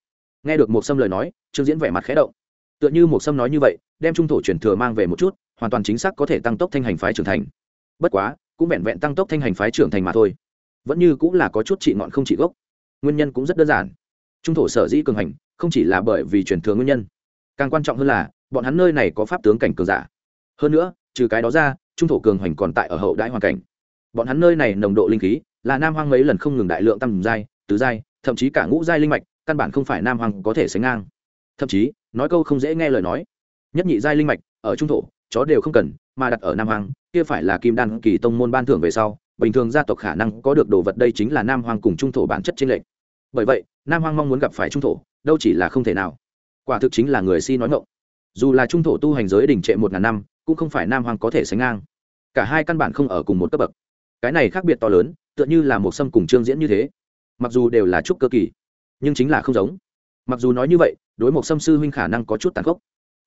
Nghe được một sâm lời nói, trương diễn vẻ mặt khẽ động. Tựa như một sâm nói như vậy, đem trung thổ truyền thừa mang về một chút hoàn toàn chính xác có thể tăng tốc thanh hành phái trưởng thành. Bất quá, cũng vẹn vẹn tăng tốc thanh hành phái trưởng thành mà thôi. Vẫn như cũng là có chút trị ngọn không trị gốc. Nguyên nhân cũng rất đơn giản. Trung thổ sở dĩ cường hành, không chỉ là bởi vì truyền thừa nguyên nhân. Càng quan trọng hơn là, bọn hắn nơi này có pháp tướng cảnh cường giả. Hơn nữa, trừ cái đó ra, trung thổ cường hành còn tại ở hậu đại hoàn cảnh. Bọn hắn nơi này nồng độ linh khí, là nam hoang mấy lần không ngừng đại lượng tăng giai tứ giai thậm chí cả ngũ giai linh mạch, căn bản không phải nam hoang có thể sánh ngang. Thậm chí, nói câu không dễ nghe lời nói. Nhất nhị giai linh mạch, ở trung thổ chó đều không cần, mà đặt ở nam hoang, kia phải là kim đan kỳ tông môn ban thưởng về sau, bình thường gia tộc khả năng có được đồ vật đây chính là nam hoang cùng trung thổ bản chất chính lệnh bởi vậy, nam hoang mong muốn gặp phải trung thổ, đâu chỉ là không thể nào. Quả thực chính là người si nói ngộng dù là trung thổ tu hành giới đình trệ một ngàn năm, cũng không phải nam hoang có thể sánh ngang. Cả hai căn bản không ở cùng một cấp bậc. Cái này khác biệt to lớn, tựa như là một sâm cùng trương diễn như thế. Mặc dù đều là trúc cơ kỳ, nhưng chính là không giống. Mặc dù nói như vậy, đối một sâm sư huynh khả năng có chút tàn khốc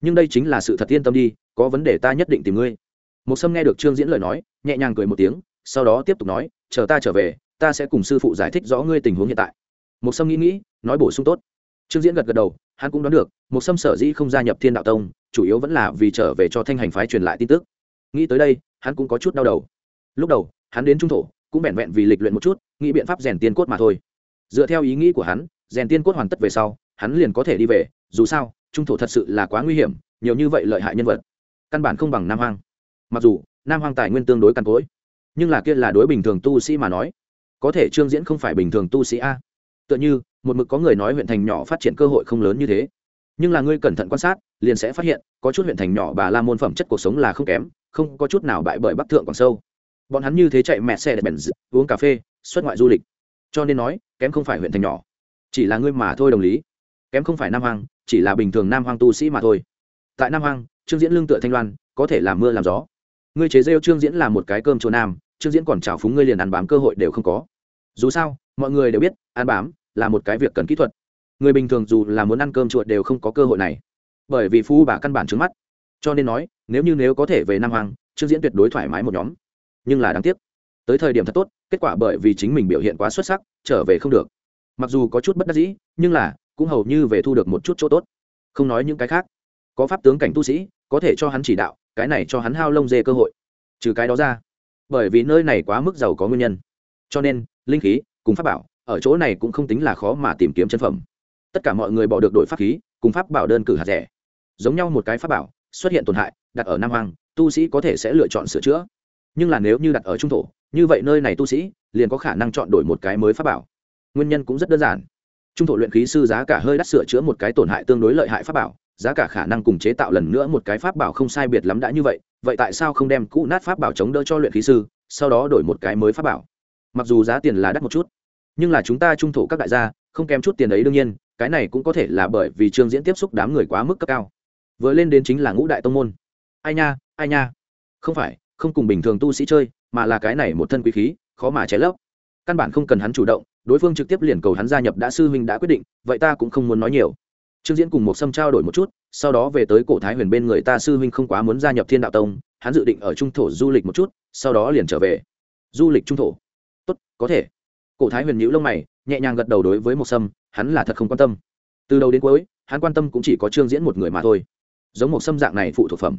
nhưng đây chính là sự thật yên tâm đi, có vấn đề ta nhất định tìm ngươi. Một sâm nghe được trương diễn lời nói, nhẹ nhàng cười một tiếng, sau đó tiếp tục nói, chờ ta trở về, ta sẽ cùng sư phụ giải thích rõ ngươi tình huống hiện tại. Một sâm nghĩ nghĩ, nói bổ sung tốt. Trương diễn gật gật đầu, hắn cũng đoán được, một sâm sở dĩ không gia nhập thiên đạo tông, chủ yếu vẫn là vì trở về cho thanh hành phái truyền lại tin tức. Nghĩ tới đây, hắn cũng có chút đau đầu. Lúc đầu, hắn đến trung thổ, cũng vẹn vẹn vì lịch luyện một chút, nghĩ biện pháp rèn tiên cốt mà thôi. Dựa theo ý nghĩ của hắn, rèn tiên cốt hoàn tất về sau, hắn liền có thể đi về, dù sao trung thổ thật sự là quá nguy hiểm, nhiều như vậy lợi hại nhân vật, căn bản không bằng nam hoang. Mặc dù, nam hoang tài nguyên tương đối căn cối nhưng là kia là đối bình thường tu sĩ mà nói. Có thể trương diễn không phải bình thường tu sĩ a. Tựa như, một mực có người nói huyện thành nhỏ phát triển cơ hội không lớn như thế. Nhưng là ngươi cẩn thận quan sát, liền sẽ phát hiện, có chút huyện thành nhỏ bà la môn phẩm chất cuộc sống là không kém, không có chút nào bại bởi bắc thượng còn sâu. Bọn hắn như thế chạy mẹ xe để bèn uống cà phê, xuất ngoại du lịch. Cho nên nói, kém không phải huyện thành nhỏ. Chỉ là ngươi mà thôi đồng lý. Kém không phải nam hoang chỉ là bình thường nam hoang tu sĩ mà thôi. Tại nam hoang, trương diễn lương tựa thanh loan, có thể làm mưa làm gió. Ngươi chế rêu trương diễn là một cái cơm chỗ nam, trương diễn còn trào phúng ngươi liền ăn bám cơ hội đều không có. Dù sao, mọi người đều biết, ăn bám là một cái việc cần kỹ thuật. Người bình thường dù là muốn ăn cơm chuột đều không có cơ hội này. Bởi vì phu bà căn bản trứng mắt. Cho nên nói, nếu như nếu có thể về nam hoàng trương diễn tuyệt đối thoải mái một nhóm. Nhưng là đáng tiếc, tới thời điểm thật tốt, kết quả bởi vì chính mình biểu hiện quá xuất sắc, trở về không được. Mặc dù có chút bất đắc dĩ, nhưng là cũng hầu như về thu được một chút chỗ tốt. Không nói những cái khác, có pháp tướng cảnh tu sĩ, có thể cho hắn chỉ đạo, cái này cho hắn hao lông dê cơ hội. Trừ cái đó ra, bởi vì nơi này quá mức giàu có nguyên nhân. Cho nên, linh khí cùng pháp bảo, ở chỗ này cũng không tính là khó mà tìm kiếm chân phẩm. Tất cả mọi người bỏ được đội pháp khí, cùng pháp bảo đơn cử hạt rẻ. Giống nhau một cái pháp bảo, xuất hiện tổn hại, đặt ở nam hoàng tu sĩ có thể sẽ lựa chọn sửa chữa. Nhưng là nếu như đặt ở trung thổ, như vậy nơi này tu sĩ, liền có khả năng chọn đổi một cái mới pháp bảo. Nguyên nhân cũng rất đơn giản trung thổ luyện khí sư giá cả hơi đắt sửa chữa một cái tổn hại tương đối lợi hại pháp bảo, giá cả khả năng cùng chế tạo lần nữa một cái pháp bảo không sai biệt lắm đã như vậy vậy tại sao không đem cũ nát pháp bảo chống đỡ cho luyện khí sư, sau đó đổi một cái mới pháp bảo? Mặc dù giá tiền là đắt một chút, nhưng là chúng ta trung thổ các đại gia, không kém chút tiền ấy đương nhiên, cái này cũng có thể là bởi vì trương diễn tiếp xúc đám người quá mức cấp cao. Vừa lên đến chính là ngũ đại tông môn. Ai nha ai nha. Không phải, không cùng bình thường tu sĩ chơi, mà là cái này một thân quý khí, khó mà cháy lấp. Căn bản không cần hắn chủ động đối phương trực tiếp liền cầu hắn gia nhập đã sư huynh đã quyết định, vậy ta cũng không muốn nói nhiều. Trương diễn cùng một sâm trao đổi một chút, sau đó về tới cổ thái huyền bên người ta sư huynh không quá muốn gia nhập thiên đạo tông, hắn dự định ở trung thổ du lịch một chút, sau đó liền trở về. Du lịch trung thổ? Tốt, có thể. Cổ thái huyền nhíu lông mày, nhẹ nhàng gật đầu đối với một sâm, hắn là thật không quan tâm. Từ đầu đến cuối, hắn quan tâm cũng chỉ có trương diễn một người mà thôi. Giống một sâm dạng này phụ thuộc phẩm.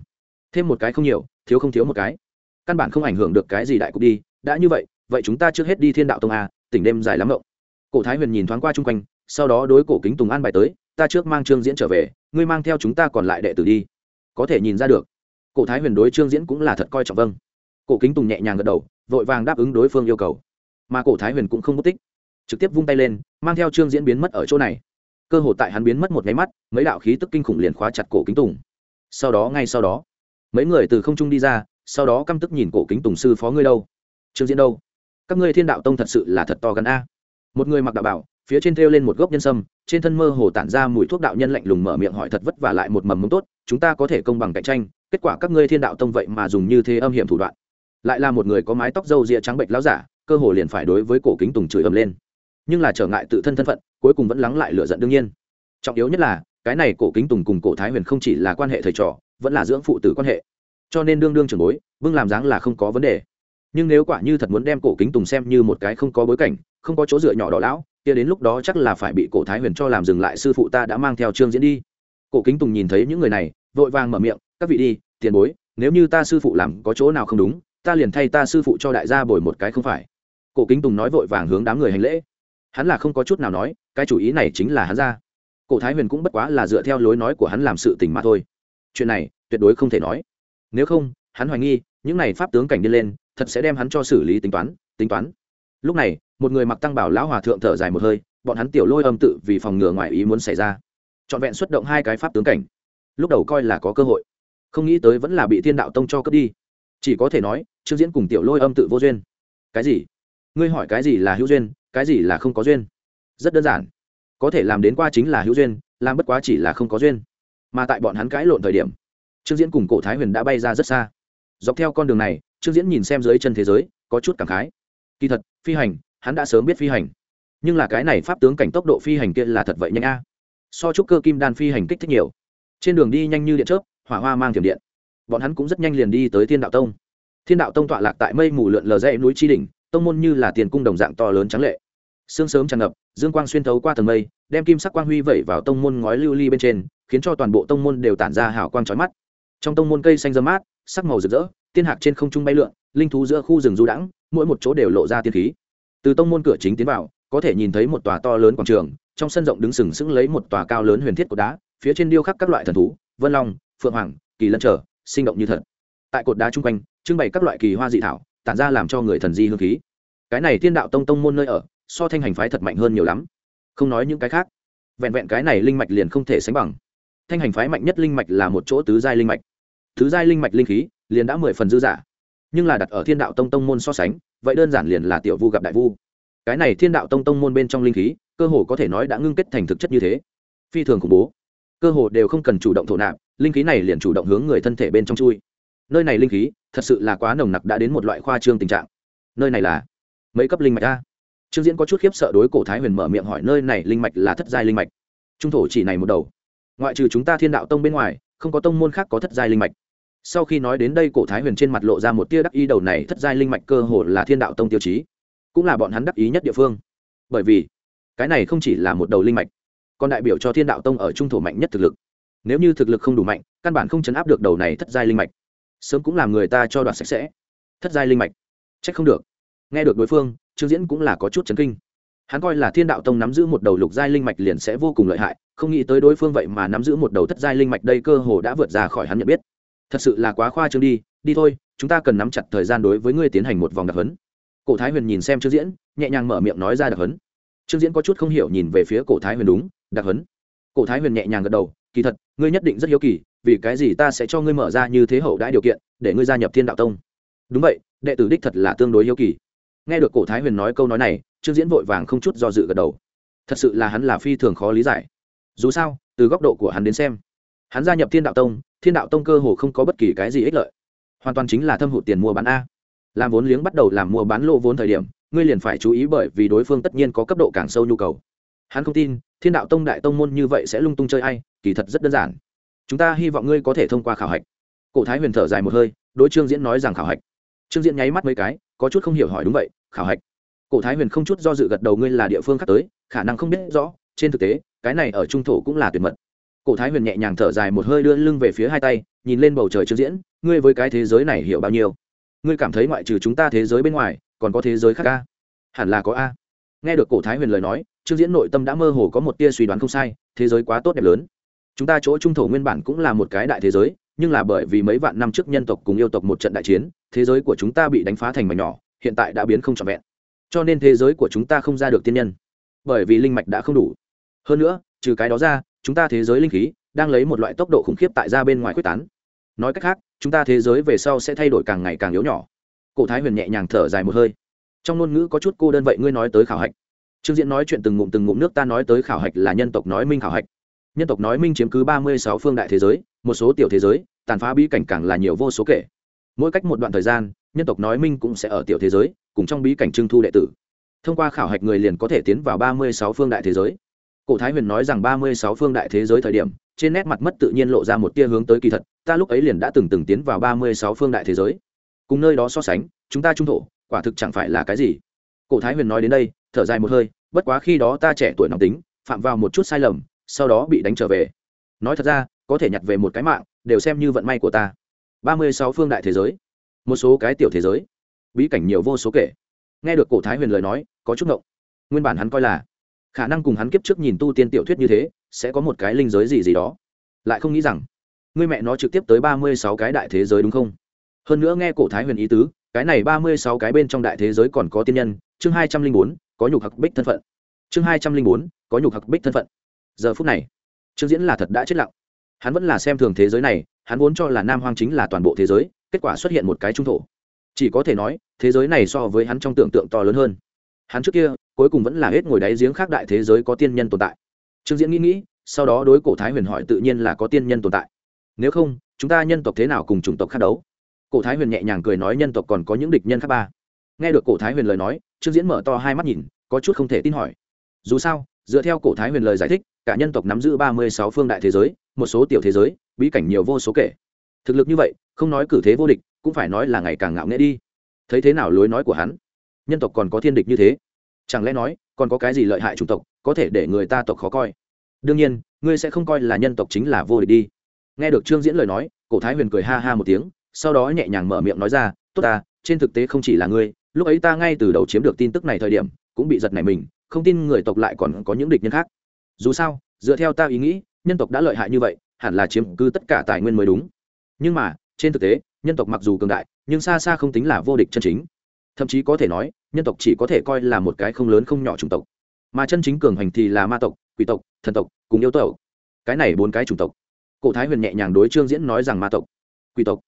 Thêm một cái không nhiều, thiếu không thiếu một cái. Căn bản không ảnh hưởng được cái gì đại cục đi, đã như vậy vậy chúng ta trước hết đi thiên đạo tông a tỉnh đêm dài lắm ngộng. Cổ thái huyền nhìn thoáng qua chung quanh, sau đó đối cổ kính tùng an bài tới, ta trước mang trương diễn trở về, ngươi mang theo chúng ta còn lại đệ tử đi. Có thể nhìn ra được. Cổ thái huyền đối trương diễn cũng là thật coi trọng vâng. Cổ kính tùng nhẹ nhàng gật đầu, vội vàng đáp ứng đối phương yêu cầu. Mà cổ thái huyền cũng không mất tích, trực tiếp vung tay lên, mang theo trương diễn biến mất ở chỗ này. Cơ hội tại hắn biến mất một nháy mắt, mấy đạo khí tức kinh khủng liền khóa chặt cổ kính tùng. Sau đó, ngay sau đó. Mấy người từ không trung đi ra, sau đó căm tức nhìn cổ kính tùng sư phó ngươi đâu? Trương diễn đâu? Các ngươi thiên đạo tông thật sự là thật to gần a. Một người mặc đạo bảo, phía trên thêu lên một gốc nhân sâm, trên thân mơ hồ tản ra mùi thuốc đạo nhân lạnh lùng mở miệng hỏi thật vất vả lại một mầm mống tốt, chúng ta có thể công bằng cạnh tranh, kết quả các ngươi thiên đạo tông vậy mà dùng như thế âm hiểm thủ đoạn. Lại là một người có mái tóc râu ria trắng bệnh láo giả, cơ hồ liền phải đối với cổ kính tùng chửi ầm lên. Nhưng là trở ngại tự thân thân phận, cuối cùng vẫn lắng lại lựa giận đương nhiên. Trọng yếu nhất là, cái này cổ kính tùng cùng cổ thái huyền không chỉ là quan hệ thầy trò, vẫn là dưỡng phụ tử quan hệ. Cho nên đương đương trưởng bối vương làm dáng là không có vấn đề nhưng nếu quả như thật muốn đem cổ kính tùng xem như một cái không có bối cảnh, không có chỗ dựa nhỏ đỏ lão, kia đến lúc đó chắc là phải bị cổ thái huyền cho làm dừng lại, sư phụ ta đã mang theo trương diễn đi. Cổ kính tùng nhìn thấy những người này, vội vàng mở miệng, các vị đi, tiền bối, nếu như ta sư phụ làm có chỗ nào không đúng, ta liền thay ta sư phụ cho đại gia bồi một cái không phải. Cổ kính tùng nói vội vàng hướng đám người hành lễ. Hắn là không có chút nào nói, cái chủ ý này chính là hắn ra. Cổ thái huyền cũng bất quá là dựa theo lối nói của hắn làm sự tình mà thôi. Chuyện này tuyệt đối không thể nói. Nếu không, hắn hoài nghi, những này pháp tướng cảnh đi lên thật sẽ đem hắn cho xử lý tính toán tính toán. Lúc này, một người mặc tăng bảo lão hòa thượng thở dài một hơi, bọn hắn tiểu lôi âm tự vì phòng ngừa ngoài ý muốn xảy ra. Trọn vẹn xuất động hai cái pháp tướng cảnh. Lúc đầu coi là có cơ hội. Không nghĩ tới vẫn là bị thiên đạo tông cho cướp đi. Chỉ có thể nói, trương diễn cùng tiểu lôi âm tự vô duyên. Cái gì? Ngươi hỏi cái gì là hữu duyên, cái gì là không có duyên? Rất đơn giản. Có thể làm đến qua chính là hữu duyên, làm bất quá chỉ là không có duyên. Mà tại bọn hắn cãi lộn thời điểm, trương diễn cùng cổ thái huyền đã bay ra rất xa. Dọc theo con đường này trương diễn nhìn xem dưới chân thế giới, có chút cảm khái. Kỳ thật, phi hành, hắn đã sớm biết phi hành. Nhưng là cái này pháp tướng cảnh tốc độ phi hành kia là thật vậy nhanh a. So chúc cơ kim đan phi hành kích thích nhiều. Trên đường đi nhanh như điện chớp, hỏa hoa mang thiểm điện. Bọn hắn cũng rất nhanh liền đi tới thiên đạo tông. Thiên đạo tông tọa lạc tại mây mù lượn lờ dãy núi tri đỉnh, tông môn như là tiền cung đồng dạng to lớn trắng lệ. Sương sớm tràn ngập, dương quang xuyên thấu qua tầng mây, đem kim sắc quang huy vẩy vào tông môn ngói lưu ly bên trên, khiến cho toàn bộ tông môn đều tản ra hào quang trói mắt. Trong tông môn cây xanh dơ mát, sắc màu rực rỡ tiên hạc trên không trung bay lượn, linh thú giữa khu rừng du đãng, mỗi một chỗ đều lộ ra tiên khí. Từ tông môn cửa chính tiến vào, có thể nhìn thấy một tòa to lớn quảng trường, trong sân rộng đứng sừng sững lấy một tòa cao lớn huyền thiết cột đá, phía trên điêu khắc các loại thần thú, vân long, phượng hoàng, kỳ lân trở, sinh động như thật. Tại cột đá chung quanh, trưng bày các loại kỳ hoa dị thảo, tản ra làm cho người thần di hương khí. Cái này thiên đạo tông tông môn nơi ở, so thanh hành phái thật mạnh hơn nhiều lắm. Không nói những cái khác, vẹn vẹn cái này linh mạch liền không thể sánh bằng. Thanh hành phái mạnh nhất linh mạch là một chỗ tứ giai linh mạch. Tứ giai linh mạch linh khí liền đã mười phần dư giả. Nhưng là đặt ở thiên đạo tông tông môn so sánh, vậy đơn giản liền là tiểu vu gặp đại vu. Cái này thiên đạo tông tông môn bên trong linh khí, cơ hồ có thể nói đã ngưng kết thành thực chất như thế. Phi thường khủng bố. Cơ hồ đều không cần chủ động thổ nạp, linh khí này liền chủ động hướng người thân thể bên trong chui. Nơi này linh khí, thật sự là quá nồng nặc đã đến một loại khoa trương tình trạng. Nơi này là mấy cấp linh mạch a? Trương diễn có chút khiếp sợ đối cổ thái huyền mở miệng hỏi nơi này linh mạch là thất giai linh mạch. Trung thổ chỉ này một đầu. Ngoại trừ chúng ta thiên đạo tông bên ngoài, không có tông môn khác có thất giai linh mạch sau khi nói đến đây, cổ thái huyền trên mặt lộ ra một tia đắc ý, đầu này thất giai linh mạch cơ hồ là thiên đạo tông tiêu chí, cũng là bọn hắn đắc ý nhất địa phương. Bởi vì, cái này không chỉ là một đầu linh mạch, còn đại biểu cho thiên đạo tông ở trung thổ mạnh nhất thực lực. Nếu như thực lực không đủ mạnh, căn bản không chấn áp được đầu này thất giai linh mạch. Sớm cũng làm người ta cho đoạt sạch sẽ. Thất giai linh mạch. C h ắ c không được. Nghe được đối phương, trương diễn cũng là có chút chấn kinh. Hắn coi là thiên đạo tông nắm giữ một đầu lục giai linh mạch liền sẽ vô cùng lợi hại, không nghĩ tới đối phương vậy mà nắm giữ một đầu thất giai linh mạch đây cơ hồ đã vượt ra khỏi hắn nhận biết thật sự là quá khoa trương đi đi thôi, chúng ta cần nắm chặt thời gian đối với ngươi tiến hành một vòng đặc hấn cổ thái huyền nhìn xem trương diễn, nhẹ nhàng mở miệng nói ra đặc hấn trương diễn có chút không hiểu nhìn về phía cổ thái huyền đúng, đặc hấn cổ thái huyền nhẹ nhàng gật đầu, kỳ thật, ngươi nhất định rất hiếu kỳ, vì cái gì ta sẽ cho ngươi mở ra như thế hậu đãi điều kiện, để ngươi gia nhập thiên đạo tông. Đúng vậy, đệ tử đích thật là tương đối hiếu kỳ. Nghe được cổ thái huyền nói câu nói này, trương diễn vội vàng không chút do dự gật đầu. Thật sự là hắn là phi thường khó lý giải. Dù sao, từ góc độ của hắn đến xem hắn gia nhập thiên đạo tông, thiên đạo tông cơ hồ không có bất kỳ cái gì ích lợi. Hoàn toàn chính là thâm hụt tiền mua bán a. Làm vốn liếng bắt đầu làm mua bán lô vốn thời điểm, ngươi liền phải chú ý bởi vì đối phương tất nhiên có cấp độ càng sâu nhu cầu. Hắn không tin, thiên đạo tông đại tông môn như vậy sẽ lung tung chơi ai, kỳ thật rất đơn giản. Chúng ta hy vọng ngươi có thể thông qua khảo hạch. Cổ thái huyền thở dài một hơi, đối trương diễn nói rằng khảo hạch. Trương diễn nháy mắt mấy cái, có chút không hiểu hỏi đúng vậy, khảo hạch. Cổ thái huyền không chút do dự gật đầu ngươi là địa phương khác tới, khả năng không biết rõ, trên thực tế, cái này ở trung thổ cũng là tuyệt mật cổ thái huyền nhẹ nhàng thở dài một hơi đưa lưng về phía hai tay, nhìn lên bầu trời trương diễn, ngươi với cái thế giới này hiểu bao nhiêu? Ngươi cảm thấy ngoại trừ chúng ta thế giới bên ngoài, còn có thế giới khác a? Hẳn là có a. Nghe được cổ thái huyền lời nói, trương diễn nội tâm đã mơ hồ có một tia suy đoán không sai, thế giới quá tốt đẹp lớn. Chúng ta chỗ trung thổ nguyên bản cũng là một cái đại thế giới, nhưng là bởi vì mấy vạn năm trước nhân tộc cùng yêu tộc một trận đại chiến, thế giới của chúng ta bị đánh phá thành mảnh nhỏ, hiện tại đã biến không trọn vẹn. Cho nên thế giới của chúng ta không ra được tiên nhân, bởi vì linh mạch đã không đủ. Hơn nữa, trừ cái đó ra chúng ta thế giới linh khí đang lấy một loại tốc độ khủng khiếp tại ra bên ngoài quyết tán. Nói cách khác, chúng ta thế giới về sau sẽ thay đổi càng ngày càng yếu nhỏ. Cổ thái huyền nhẹ nhàng thở dài một hơi. Trong ngôn ngữ có chút cô đơn vậy ngươi nói tới khảo hạch. Trương diễn nói chuyện từng ngụm từng ngụm nước ta nói tới khảo hạch là nhân tộc nói minh khảo hạch. Nhân tộc nói minh chiếm cứ ba mươi sáu phương đại thế giới, một số tiểu thế giới, tàn phá bí cảnh càng là nhiều vô số kể. Mỗi cách một đoạn thời gian, nhân tộc nói minh cũng sẽ ở tiểu thế giới, cùng trong bí cảnh trưng thu đệ tử. Thông qua khảo hạch người liền có thể tiến vào ba mươi sáu phương đại thế giới cổ thái huyền nói rằng ba mươi sáu phương đại thế giới thời điểm, trên nét mặt mất tự nhiên lộ ra một tia hướng tới kỳ thật, ta lúc ấy liền đã từng từng tiến vào ba mươi sáu phương đại thế giới. Cùng nơi đó so sánh, chúng ta trung thổ, quả thực chẳng phải là cái gì. Cổ thái huyền nói đến đây, thở dài một hơi, bất quá khi đó ta trẻ tuổi nóng tính, phạm vào một chút sai lầm, sau đó bị đánh trở về. Nói thật ra, có thể nhặt về một cái mạng, đều xem như vận may của ta. ba mươi sáu phương đại thế giới. Một số cái tiểu thế giới. Bí cảnh nhiều vô số kể. Nghe được cổ thái huyền lời nói, có chút ngộng. Nguyên bản hắn coi là khả năng cùng hắn kiếp trước nhìn tu tiên tiểu thuyết như thế, sẽ có một cái linh giới gì gì đó. Lại không nghĩ rằng ngươi mẹ nó trực tiếp tới ba mươi sáu cái đại thế giới đúng không? Hơn nữa nghe cổ thái huyền ý tứ, cái này ba mươi sáu cái bên trong đại thế giới còn có tiên nhân, chương hai trăm linh bốn, có nhục hặc bích thân phận. Chương hai trăm linh bốn, có nhục hặc bích thân phận. Giờ phút này, trương diễn là thật đã chết lặng. Hắn vẫn là xem thường thế giới này, hắn vốn cho là nam hoang chính là toàn bộ thế giới, kết quả xuất hiện một cái trung thổ. Chỉ có thể nói, thế giới này so với hắn trong tưởng tượng to lớn hơn hắn trước kia, cuối cùng vẫn là hết ngồi đáy giếng khác đại thế giới có tiên nhân tồn tại. Trương diễn nghĩ nghĩ, sau đó đối cổ thái huyền hỏi tự nhiên là có tiên nhân tồn tại. Nếu không, chúng ta nhân tộc thế nào cùng chủng tộc khác đấu? Cổ thái huyền nhẹ nhàng cười nói nhân tộc còn có những địch nhân khác ba. Nghe được cổ thái huyền lời nói, trương diễn mở to hai mắt nhìn, có chút không thể tin hỏi. Dù sao, dựa theo cổ thái huyền lời giải thích, cả nhân tộc nắm giữ ba mươi sáu phương đại thế giới, một số tiểu thế giới, bí cảnh nhiều vô số kể. Thực lực như vậy, không nói cử thế vô địch, cũng phải nói là ngày càng ngạo nghễ đi. Thấy thế nào lối nói của hắn? Nhân tộc còn có thiên địch như thế. Chẳng lẽ nói, còn có cái gì lợi hại chủng tộc có thể để người ta tộc khó coi? Đương nhiên, ngươi sẽ không coi là nhân tộc chính là vô địch đi. Nghe được trương diễn lời nói, cổ thái huyền cười ha ha một tiếng, sau đó nhẹ nhàng mở miệng nói ra, tốt ta, trên thực tế không chỉ là ngươi, lúc ấy ta ngay từ đầu chiếm được tin tức này thời điểm, cũng bị giật này mình, không tin người tộc lại còn có những địch nhân khác. Dù sao, dựa theo ta ý nghĩ, nhân tộc đã lợi hại như vậy, hẳn là chiếm cứ tất cả tài nguyên mới đúng. Nhưng mà, trên thực tế, nhân tộc mặc dù cường đại, nhưng xa xa không tính là vô địch chân chính thậm chí có thể nói, nhân tộc chỉ có thể coi là một cái không lớn không nhỏ chủng tộc. Mà chân chính cường hành thì là ma tộc, quỷ tộc, thần tộc, cùng yêu tộc. Cái này bốn cái chủng tộc. Cổ thái huyền nhẹ nhàng đối trương diễn nói rằng ma tộc, quỷ tộc,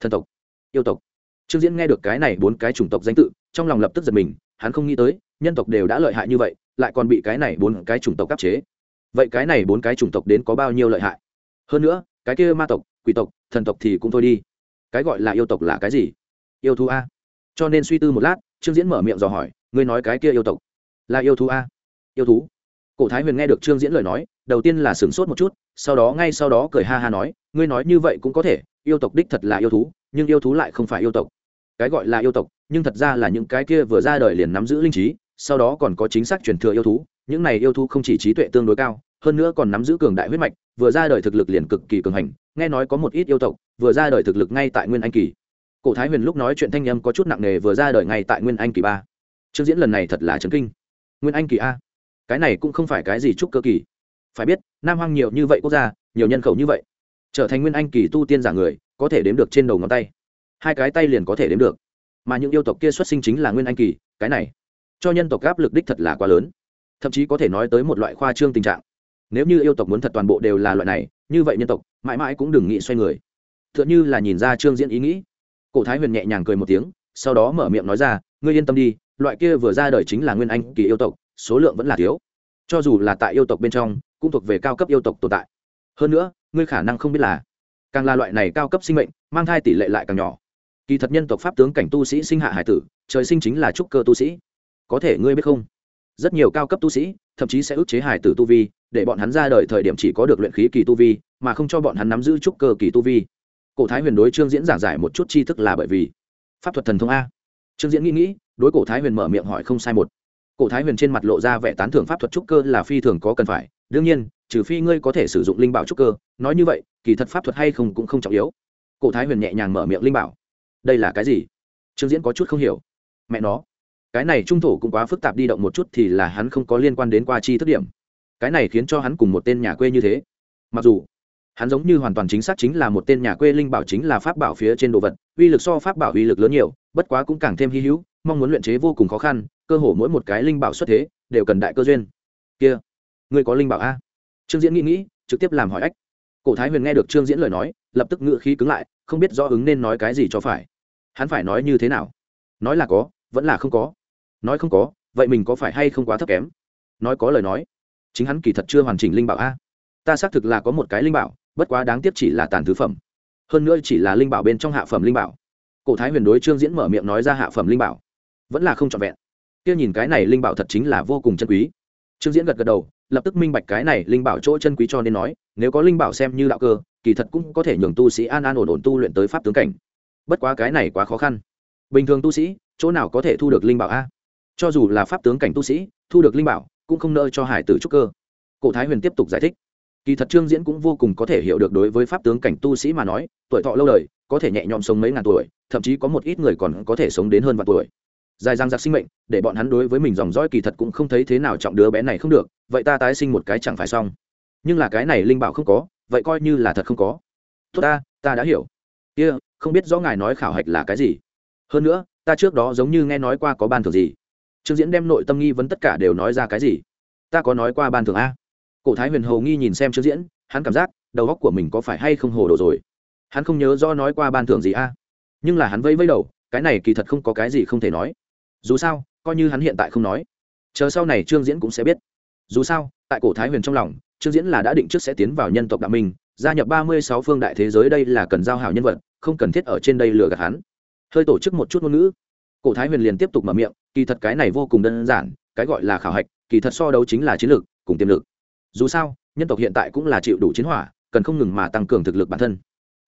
thần tộc, yêu tộc. Trương diễn nghe được cái này bốn cái chủng tộc danh tự, trong lòng lập tức giật mình, hắn không nghĩ tới, nhân tộc đều đã lợi hại như vậy, lại còn bị cái này bốn cái chủng tộc áp chế. Vậy cái này bốn cái chủng tộc đến có bao nhiêu lợi hại? Hơn nữa, cái kia ma tộc, quỷ tộc, thần tộc thì cũng thôi đi. Cái gọi là yêu tộc là cái gì? Yêu thú a cho nên suy tư một lát, trương diễn mở miệng dò hỏi, ngươi nói cái kia yêu tộc là yêu thú a? Yêu thú? Cổ thái huyền nghe được trương diễn lời nói, đầu tiên là sửng sốt một chút, sau đó ngay sau đó cười ha ha nói, ngươi nói như vậy cũng có thể, yêu tộc đích thật là yêu thú, nhưng yêu thú lại không phải yêu tộc. Cái gọi là yêu tộc, nhưng thật ra là những cái kia vừa ra đời liền nắm giữ linh trí, sau đó còn có chính xác truyền thừa yêu thú, những này yêu thú không chỉ trí tuệ tương đối cao, hơn nữa còn nắm giữ cường đại huyết mạch, vừa ra đời thực lực liền cực kỳ cường hành, nghe nói có một ít yêu tộc, vừa ra đời thực lực ngay tại nguyên anh kỳ cổ thái huyền lúc nói chuyện thanh âm có chút nặng nề vừa ra đời ngay tại nguyên anh kỳ ba. Chương diễn lần này thật là chấn kinh. Nguyên anh kỳ a? Cái này cũng không phải cái gì chúc cơ kỳ. Phải biết, nam hoang nhiều như vậy quốc gia, nhiều nhân khẩu như vậy. Trở thành nguyên anh kỳ tu tiên giả người, có thể đếm được trên đầu ngón tay. Hai cái tay liền có thể đếm được. Mà những yêu tộc kia xuất sinh chính là nguyên anh kỳ, cái này, cho nhân tộc áp lực đích thật là quá lớn. Thậm chí có thể nói tới một loại khoa trương tình trạng. Nếu như yêu tộc muốn thật toàn bộ đều là loại này, như vậy nhân tộc, mãi mãi cũng đừng nghĩ xoay người. T h ư ợ n h ư là nhìn ra trương diễn ý nghĩ cổ thái huyền nhẹ nhàng cười một tiếng, sau đó mở miệng nói ra, ngươi yên tâm đi, loại kia vừa ra đời chính là nguyên anh kỳ yêu tộc, số lượng vẫn là thiếu. Cho dù là tại yêu tộc bên trong, cũng thuộc về cao cấp yêu tộc tồn tại. Hơn nữa, ngươi khả năng không biết là, càng là loại này cao cấp sinh mệnh, mang thai tỷ lệ lại càng nhỏ. Kỳ thật nhân tộc pháp tướng cảnh tu sĩ sinh hạ hải tử, trời sinh chính là trúc cơ tu sĩ. Có thể ngươi biết không? Rất nhiều cao cấp tu sĩ, thậm chí sẽ ức chế hải tử tu vi, để bọn hắn ra đời thời điểm chỉ có được luyện khí kỳ tu vi, mà không cho bọn hắn nắm giữ trúc cơ kỳ tu vi cổ thái huyền đối trương diễn giảng giải một chút tri thức là bởi vì pháp thuật thần thông a. Trương diễn nghĩ nghĩ, đối cổ thái huyền mở miệng hỏi không sai một. Cổ thái huyền trên mặt lộ ra vẻ tán thưởng pháp thuật trúc cơ là phi thường có cần phải, đương nhiên, trừ phi ngươi có thể sử dụng linh bảo trúc cơ, nói như vậy, kỳ thật pháp thuật hay không cũng không trọng yếu. Cổ thái huyền nhẹ nhàng mở miệng linh bảo. Đây là cái gì? Trương diễn có chút không hiểu. Mẹ nó. Cái này trung thổ cũng quá phức tạp đi động một chút thì là hắn không có liên quan đến qua chi thức điểm. Cái này khiến cho hắn cùng một tên nhà quê như thế. Mặc dù hắn giống như hoàn toàn chính xác chính là một tên nhà quê linh bảo chính là pháp bảo phía trên đồ vật, uy lực so pháp bảo uy lực lớn nhiều, bất quá cũng càng thêm hy hữu, mong muốn luyện chế vô cùng khó khăn, cơ hồ mỗi một cái linh bảo xuất thế, đều cần đại cơ duyên. Kia, ngươi có linh bảo a? Trương diễn nghĩ nghĩ, trực tiếp làm hỏi ách. Cổ thái huyền nghe được trương diễn lời nói, lập tức ngựa khí cứng lại, không biết rõ ứng nên nói cái gì cho phải. Hắn phải nói như thế nào? Nói là có, vẫn là không có. Nói không có, vậy mình có phải hay không quá thấp kém? Nói có lời nói. Chính hắn kỳ thật chưa hoàn chỉnh linh bảo a. Ta xác thực là có một cái linh bảo bất quá đáng tiếc chỉ là tàn thứ phẩm. Hơn nữa chỉ là linh bảo bên trong hạ phẩm linh bảo. Cổ thái huyền đối trương diễn mở miệng nói ra hạ phẩm linh bảo. Vẫn là không trọn vẹn. Kia nhìn cái này linh bảo thật chính là vô cùng chân quý. Trương diễn gật gật đầu, lập tức minh bạch cái này linh bảo chỗ chân quý cho nên nói, nếu có linh bảo xem như đạo cơ, kỳ thật cũng có thể nhường tu sĩ an an ổn ổn tu luyện tới pháp tướng cảnh. Bất quá cái này quá khó khăn. Bình thường tu sĩ, chỗ nào có thể thu được linh bảo a? Cho dù là pháp tướng cảnh tu sĩ, thu được linh bảo cũng không nợ cho hải tử trúc cơ. Cổ thái huyền tiếp tục giải thích kỳ thật trương diễn cũng vô cùng có thể hiểu được đối với pháp tướng cảnh tu sĩ mà nói tuổi thọ lâu đời có thể nhẹ nhõm sống mấy ngàn tuổi thậm chí có một ít người còn có thể sống đến hơn vạn tuổi. Dài răng giặc sinh mệnh để bọn hắn đối với mình dòng dõi kỳ thật cũng không thấy thế nào trọng đứa bé này không được vậy ta tái sinh một cái chẳng phải xong. Nhưng là cái này linh bảo không có vậy coi như là thật không có. Tốt ta ta đã hiểu. Kia、yeah, không biết rõ ngài nói khảo hạch là cái gì. Hơn nữa ta trước đó giống như nghe nói qua có ban thường gì. Trương diễn đem nội tâm nghi vấn tất cả đều nói ra cái gì. Ta có nói qua ban thường a cổ thái huyền hầu nghi nhìn xem trương diễn, hắn cảm giác đầu óc của mình có phải hay không hồ đồ rồi. Hắn không nhớ do nói qua ban thưởng gì a, nhưng là hắn vẫy vẫy đầu, cái này kỳ thật không có cái gì không thể nói. Dù sao, coi như hắn hiện tại không nói, chờ sau này trương diễn cũng sẽ biết. Dù sao, tại cổ thái huyền trong lòng, trương diễn là đã định trước sẽ tiến vào nhân tộc đạo minh, gia nhập ba mươi sáu phương đại thế giới đây là cần giao hảo nhân vật, không cần thiết ở trên đây lừa gạt hắn. Hơi tổ chức một chút ngôn ngữ. Cổ thái huyền liền tiếp tục mở miệng, kỳ thật cái này vô cùng đơn giản, cái gọi là khảo hạch, kỳ thật so đấu chính là chiến lược, cùng tiềm lực dù sao, nhân tộc hiện tại cũng là chịu đủ chiến hỏa, cần không ngừng mà tăng cường thực lực bản thân.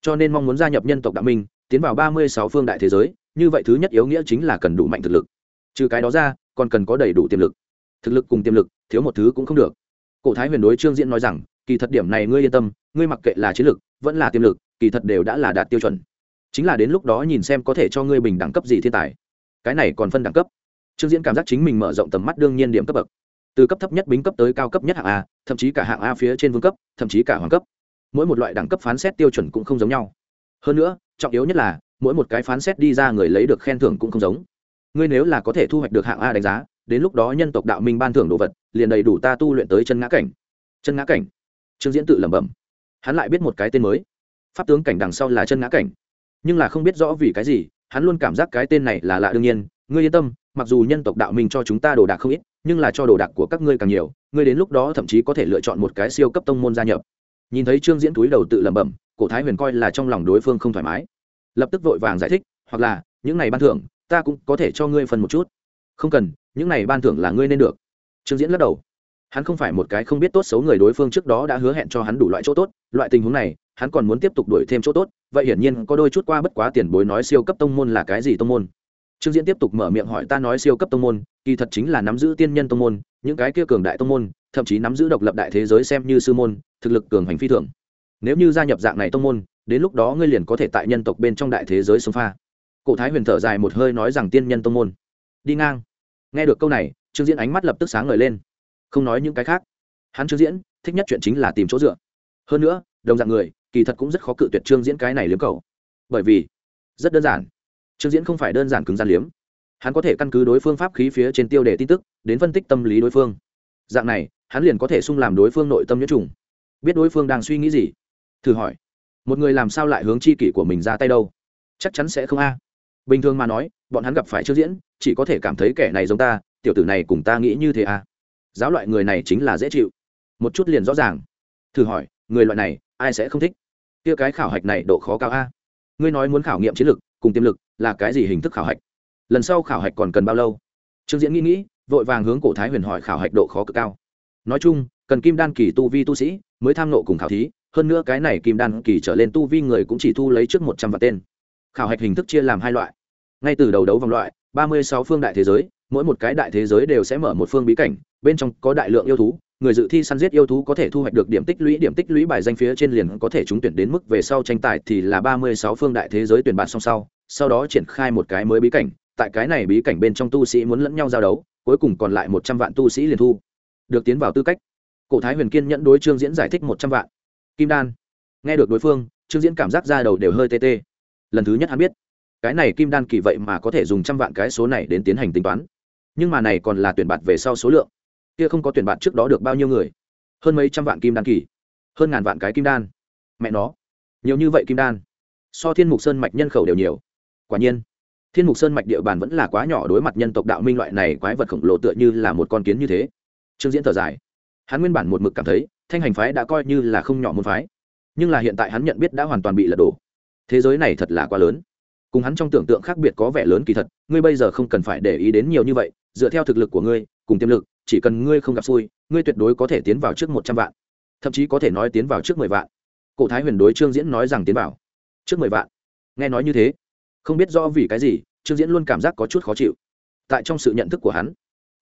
Cho nên mong muốn gia nhập nhân tộc đạo minh, tiến vào ba mươi sáu phương đại thế giới, như vậy thứ nhất yếu nghĩa chính là cần đủ mạnh thực lực. Trừ cái đó ra, còn cần có đầy đủ tiềm lực. Thực lực cùng tiềm lực, thiếu một thứ cũng không được. Cổ thái huyền đối trương diễn nói rằng, kỳ thật điểm này ngươi yên tâm, ngươi mặc kệ là chiến lực, vẫn là tiềm lực, kỳ thật đều đã là đạt tiêu chuẩn. Chính là đến lúc đó nhìn xem có thể cho ngươi bình đẳng cấp gì thiên tài. Cái này còn phân đẳng cấp. Trương diễn cảm giác chính mình mở rộng tầm mắt đương nhiên điểm cấp bậc từ cấp thấp nhất bính cấp tới cao cấp nhất hạng a, thậm chí cả hạng a phía trên vương cấp, thậm chí cả hoàng cấp. Mỗi một loại đẳng cấp phán xét tiêu chuẩn cũng không giống nhau. Hơn nữa, trọng yếu nhất là, mỗi một cái phán xét đi ra người lấy được khen thưởng cũng không giống. Ngươi nếu là có thể thu hoạch được hạng a đánh giá, đến lúc đó nhân tộc đạo minh ban thưởng đồ vật, liền đầy đủ ta tu luyện tới chân ngã cảnh. Chân ngã cảnh. Trương diễn tự lẩm bẩm. Hắn lại biết một cái tên mới. Pháp tướng cảnh đằng sau là chân ngã cảnh. Nhưng là không biết rõ vì cái gì, hắn luôn cảm giác cái tên này là lạ đương nhiên. Ngươi yên tâm mặc dù nhân tộc đạo minh cho chúng ta đồ đạc không ít, nhưng là cho đồ đạc của các ngươi càng nhiều, ngươi đến lúc đó thậm chí có thể lựa chọn một cái siêu cấp tông môn gia nhập. Nhìn thấy trương diễn túi đầu tự lẩm bẩm, cổ thái huyền coi là trong lòng đối phương không thoải mái. Lập tức vội vàng giải thích, hoặc là, những này ban thưởng, ta cũng có thể cho ngươi phần một chút. Không cần, những này ban thưởng là ngươi nên được. Trương diễn lắc đầu. Hắn không phải một cái không biết tốt xấu người đối phương trước đó đã hứa hẹn cho hắn đủ loại chỗ tốt, loại tình huống này, hắn còn muốn tiếp tục đuổi thêm chỗ tốt, vậy hiển nhiên có đôi chút qua bất quá tiền bối nói siêu cấp tông môn là cái gì tông môn? Trương diễn tiếp tục mở miệng hỏi ta nói siêu cấp tông môn, kỳ thật chính là nắm giữ tiên nhân tông môn, những cái kia cường đại tông môn, thậm chí nắm giữ độc lập đại thế giới xem như sư môn, thực lực cường hành phi thường. Nếu như gia nhập dạng này tông môn, đến lúc đó ngươi liền có thể tại nhân tộc bên trong đại thế giới sống pha. Cổ thái huyền thở dài một hơi nói rằng tiên nhân tông môn. Đi ngang. Nghe được câu này, trương diễn ánh mắt lập tức sáng ngời lên. Không nói những cái khác. Hắn trương diễn, thích nhất chuyện chính là tìm chỗ dựa. Hơn nữa, đồng dạng người, kỳ thật cũng rất khó cự tuyệt trương diễn cái này liếm cầu. Bởi vì, rất đơn giản trương diễn không phải đơn giản cứng gian liếm. Hắn có thể căn cứ đối phương pháp khí phía trên tiêu đề tin tức, đến phân tích tâm lý đối phương. Dạng này, hắn liền có thể sung làm đối phương nội tâm nhiễm trùng. Biết đối phương đang suy nghĩ gì. Thử hỏi, một người làm sao lại hướng chi kỷ của mình ra tay đâu? Chắc chắn sẽ không a. Bình thường mà nói, bọn hắn gặp phải Trương diễn, chỉ có thể cảm thấy kẻ này giống ta, tiểu tử này cùng ta nghĩ như thế à giáo loại người này chính là dễ chịu. Một chút liền rõ ràng. Thử hỏi, người loại này, ai sẽ không thích? Kia cái khảo hạch này độ khó cao a. Ngươi nói muốn khảo nghiệm chiến lược, cùng tiềm lực là cái gì hình thức khảo hạch? Lần sau khảo hạch còn cần bao lâu? Trương diễn nghĩ nghĩ, vội vàng hướng cổ thái huyền hỏi khảo hạch độ khó cực cao. Nói chung, cần kim đan kỳ tu vi tu sĩ mới tham nộ cùng khảo thí, hơn nữa cái này kim đan kỳ trở lên tu vi người cũng chỉ thu lấy trước một trăm vạn tên. Khảo hạch hình thức chia làm hai loại. Ngay từ đầu đấu vòng loại, ba mươi sáu phương đại thế giới, mỗi một cái đại thế giới đều sẽ mở một phương bí cảnh, bên trong có đại lượng yêu thú, người dự thi săn giết yêu thú có thể thu hoạch được điểm tích lũy, điểm tích lũy bài danh phía trên liền có thể trúng tuyển đến mức về sau tranh tài thì là ba mươi sáu phương đại thế giới tuyển bạn song sau sau đó triển khai một cái mới bí cảnh, tại cái này bí cảnh bên trong tu sĩ muốn lẫn nhau giao đấu, cuối cùng còn lại một trăm vạn tu sĩ liền thu. Được tiến vào tư cách. Cổ thái huyền kiên nhẫn đối trương diễn giải thích một trăm vạn. Kim đan. Nghe được đối phương, trương diễn cảm giác ra đầu đều hơi tê tê. Lần thứ nhất hắn biết, cái này kim đan kỳ vậy mà có thể dùng trăm vạn cái số này đến tiến hành tính toán. Nhưng mà này còn là tuyển bạt về sau số lượng. Kia không có tuyển bạt trước đó được bao nhiêu người? Hơn mấy trăm vạn kim đan kỳ. Hơn ngàn vạn cái kim đan. Mẹ nó. Nhiều như vậy kim đan. So thiên mục sơn mạch nhân khẩu đều nhiều quả nhiên, thiên mục sơn mạch địa bàn vẫn là quá nhỏ đối mặt nhân tộc đạo minh loại này quái vật khổng lồ tựa như là một con kiến như thế. Trương diễn thở dài. Hắn nguyên bản một mực cảm thấy, thanh hành phái đã coi như là không nhỏ môn phái, nhưng là hiện tại hắn nhận biết đã hoàn toàn bị lật đổ. Thế giới này thật là quá lớn. Cùng hắn trong tưởng tượng khác biệt có vẻ lớn kỳ thật, ngươi bây giờ không cần phải để ý đến nhiều như vậy, dựa theo thực lực của ngươi, cùng tiềm lực, chỉ cần ngươi không gặp xui, ngươi tuyệt đối có thể tiến vào trước một trăm vạn. Thậm chí có thể nói tiến vào trước mười vạn. Cổ thái huyền đối trương diễn nói rằng tiến vào. Trước mười vạn. Nghe nói như thế không biết do vì cái gì trương diễn luôn cảm giác có chút khó chịu. Tại trong sự nhận thức của hắn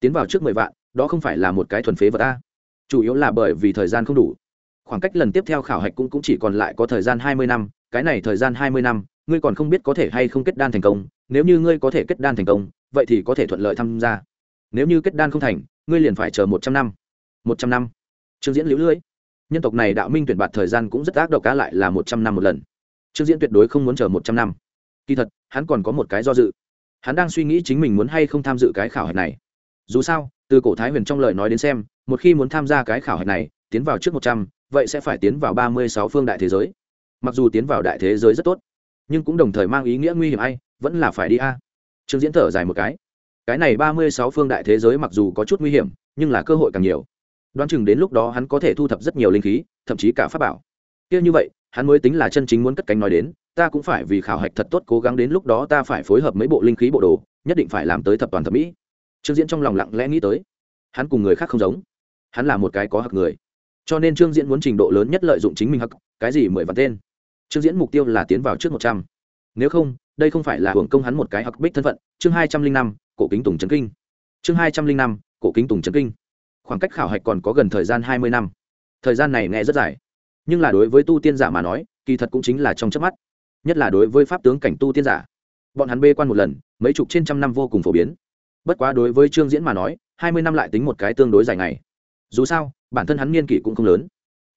tiến vào trước mười vạn đó không phải là một cái thuần phế vật ta chủ yếu là bởi vì thời gian không đủ. Khoảng cách lần tiếp theo khảo hạch cũng, cũng chỉ còn lại có thời gian hai mươi năm cái này thời gian hai mươi năm ngươi còn không biết có thể hay không kết đan thành công nếu như ngươi có thể kết đan thành công vậy thì có thể thuận lợi tham gia. Nếu như kết đan không thành ngươi liền phải chờ một trăm năm. Một trăm năm. Trương diễn lũ lưỡi nhân tộc này đạo minh tuyển bạt thời gian cũng rất ác độc cá lại là một trăm năm một lần. Trương diễn tuyệt đối không muốn chờ một trăm năm kỳ thật, hắn còn có một cái do dự. Hắn đang suy nghĩ chính mình muốn hay không tham dự cái khảo hạch này. Dù sao, từ cổ thái huyền trong lời nói đến xem, một khi muốn tham gia cái khảo hạch này, tiến vào trước một trăm, vậy sẽ phải tiến vào ba mươi sáu phương đại thế giới. Mặc dù tiến vào đại thế giới rất tốt, nhưng cũng đồng thời mang ý nghĩa nguy hiểm ai, vẫn là phải đi a. Trương diễn thở dài một cái. Cái này ba mươi sáu phương đại thế giới mặc dù có chút nguy hiểm, nhưng là cơ hội càng nhiều. Đoán chừng đến lúc đó hắn có thể thu thập rất nhiều linh khí, thậm chí cả pháp bảo kia như vậy, hắn mới tính là chân chính muốn cất cánh nói đến, ta cũng phải vì khảo hạch thật tốt cố gắng đến lúc đó ta phải phối hợp mấy bộ linh khí bộ đồ, nhất định phải làm tới thập toàn thẩm mỹ. Trương diễn trong lòng lặng lẽ nghĩ tới, hắn cùng người khác không giống. Hắn là một cái có hặc người. Cho nên trương diễn muốn trình độ lớn nhất lợi dụng chính mình hặc, cái gì mười vạn tên. Trương diễn mục tiêu là tiến vào trước một trăm. Nếu không, đây không phải là hưởng công hắn một cái hặc bích thân phận. Chương hai trăm linh năm, cổ kính tùng trấn kinh. Chương hai trăm linh năm, cổ kính tùng trấn kinh. Khoảng cách khảo hạch còn có gần thời gian hai mươi năm. Thời gian này nghe rất dài nhưng là đối với tu tiên giả mà nói, kỳ thật cũng chính là trong chớp mắt. Nhất là đối với pháp tướng cảnh tu tiên giả. Bọn hắn bê quan một lần, mấy chục trên trăm năm vô cùng phổ biến. Bất quá đối với trương diễn mà nói, hai mươi năm lại tính một cái tương đối dài ngày. Dù sao, bản thân hắn niên kỷ cũng không lớn.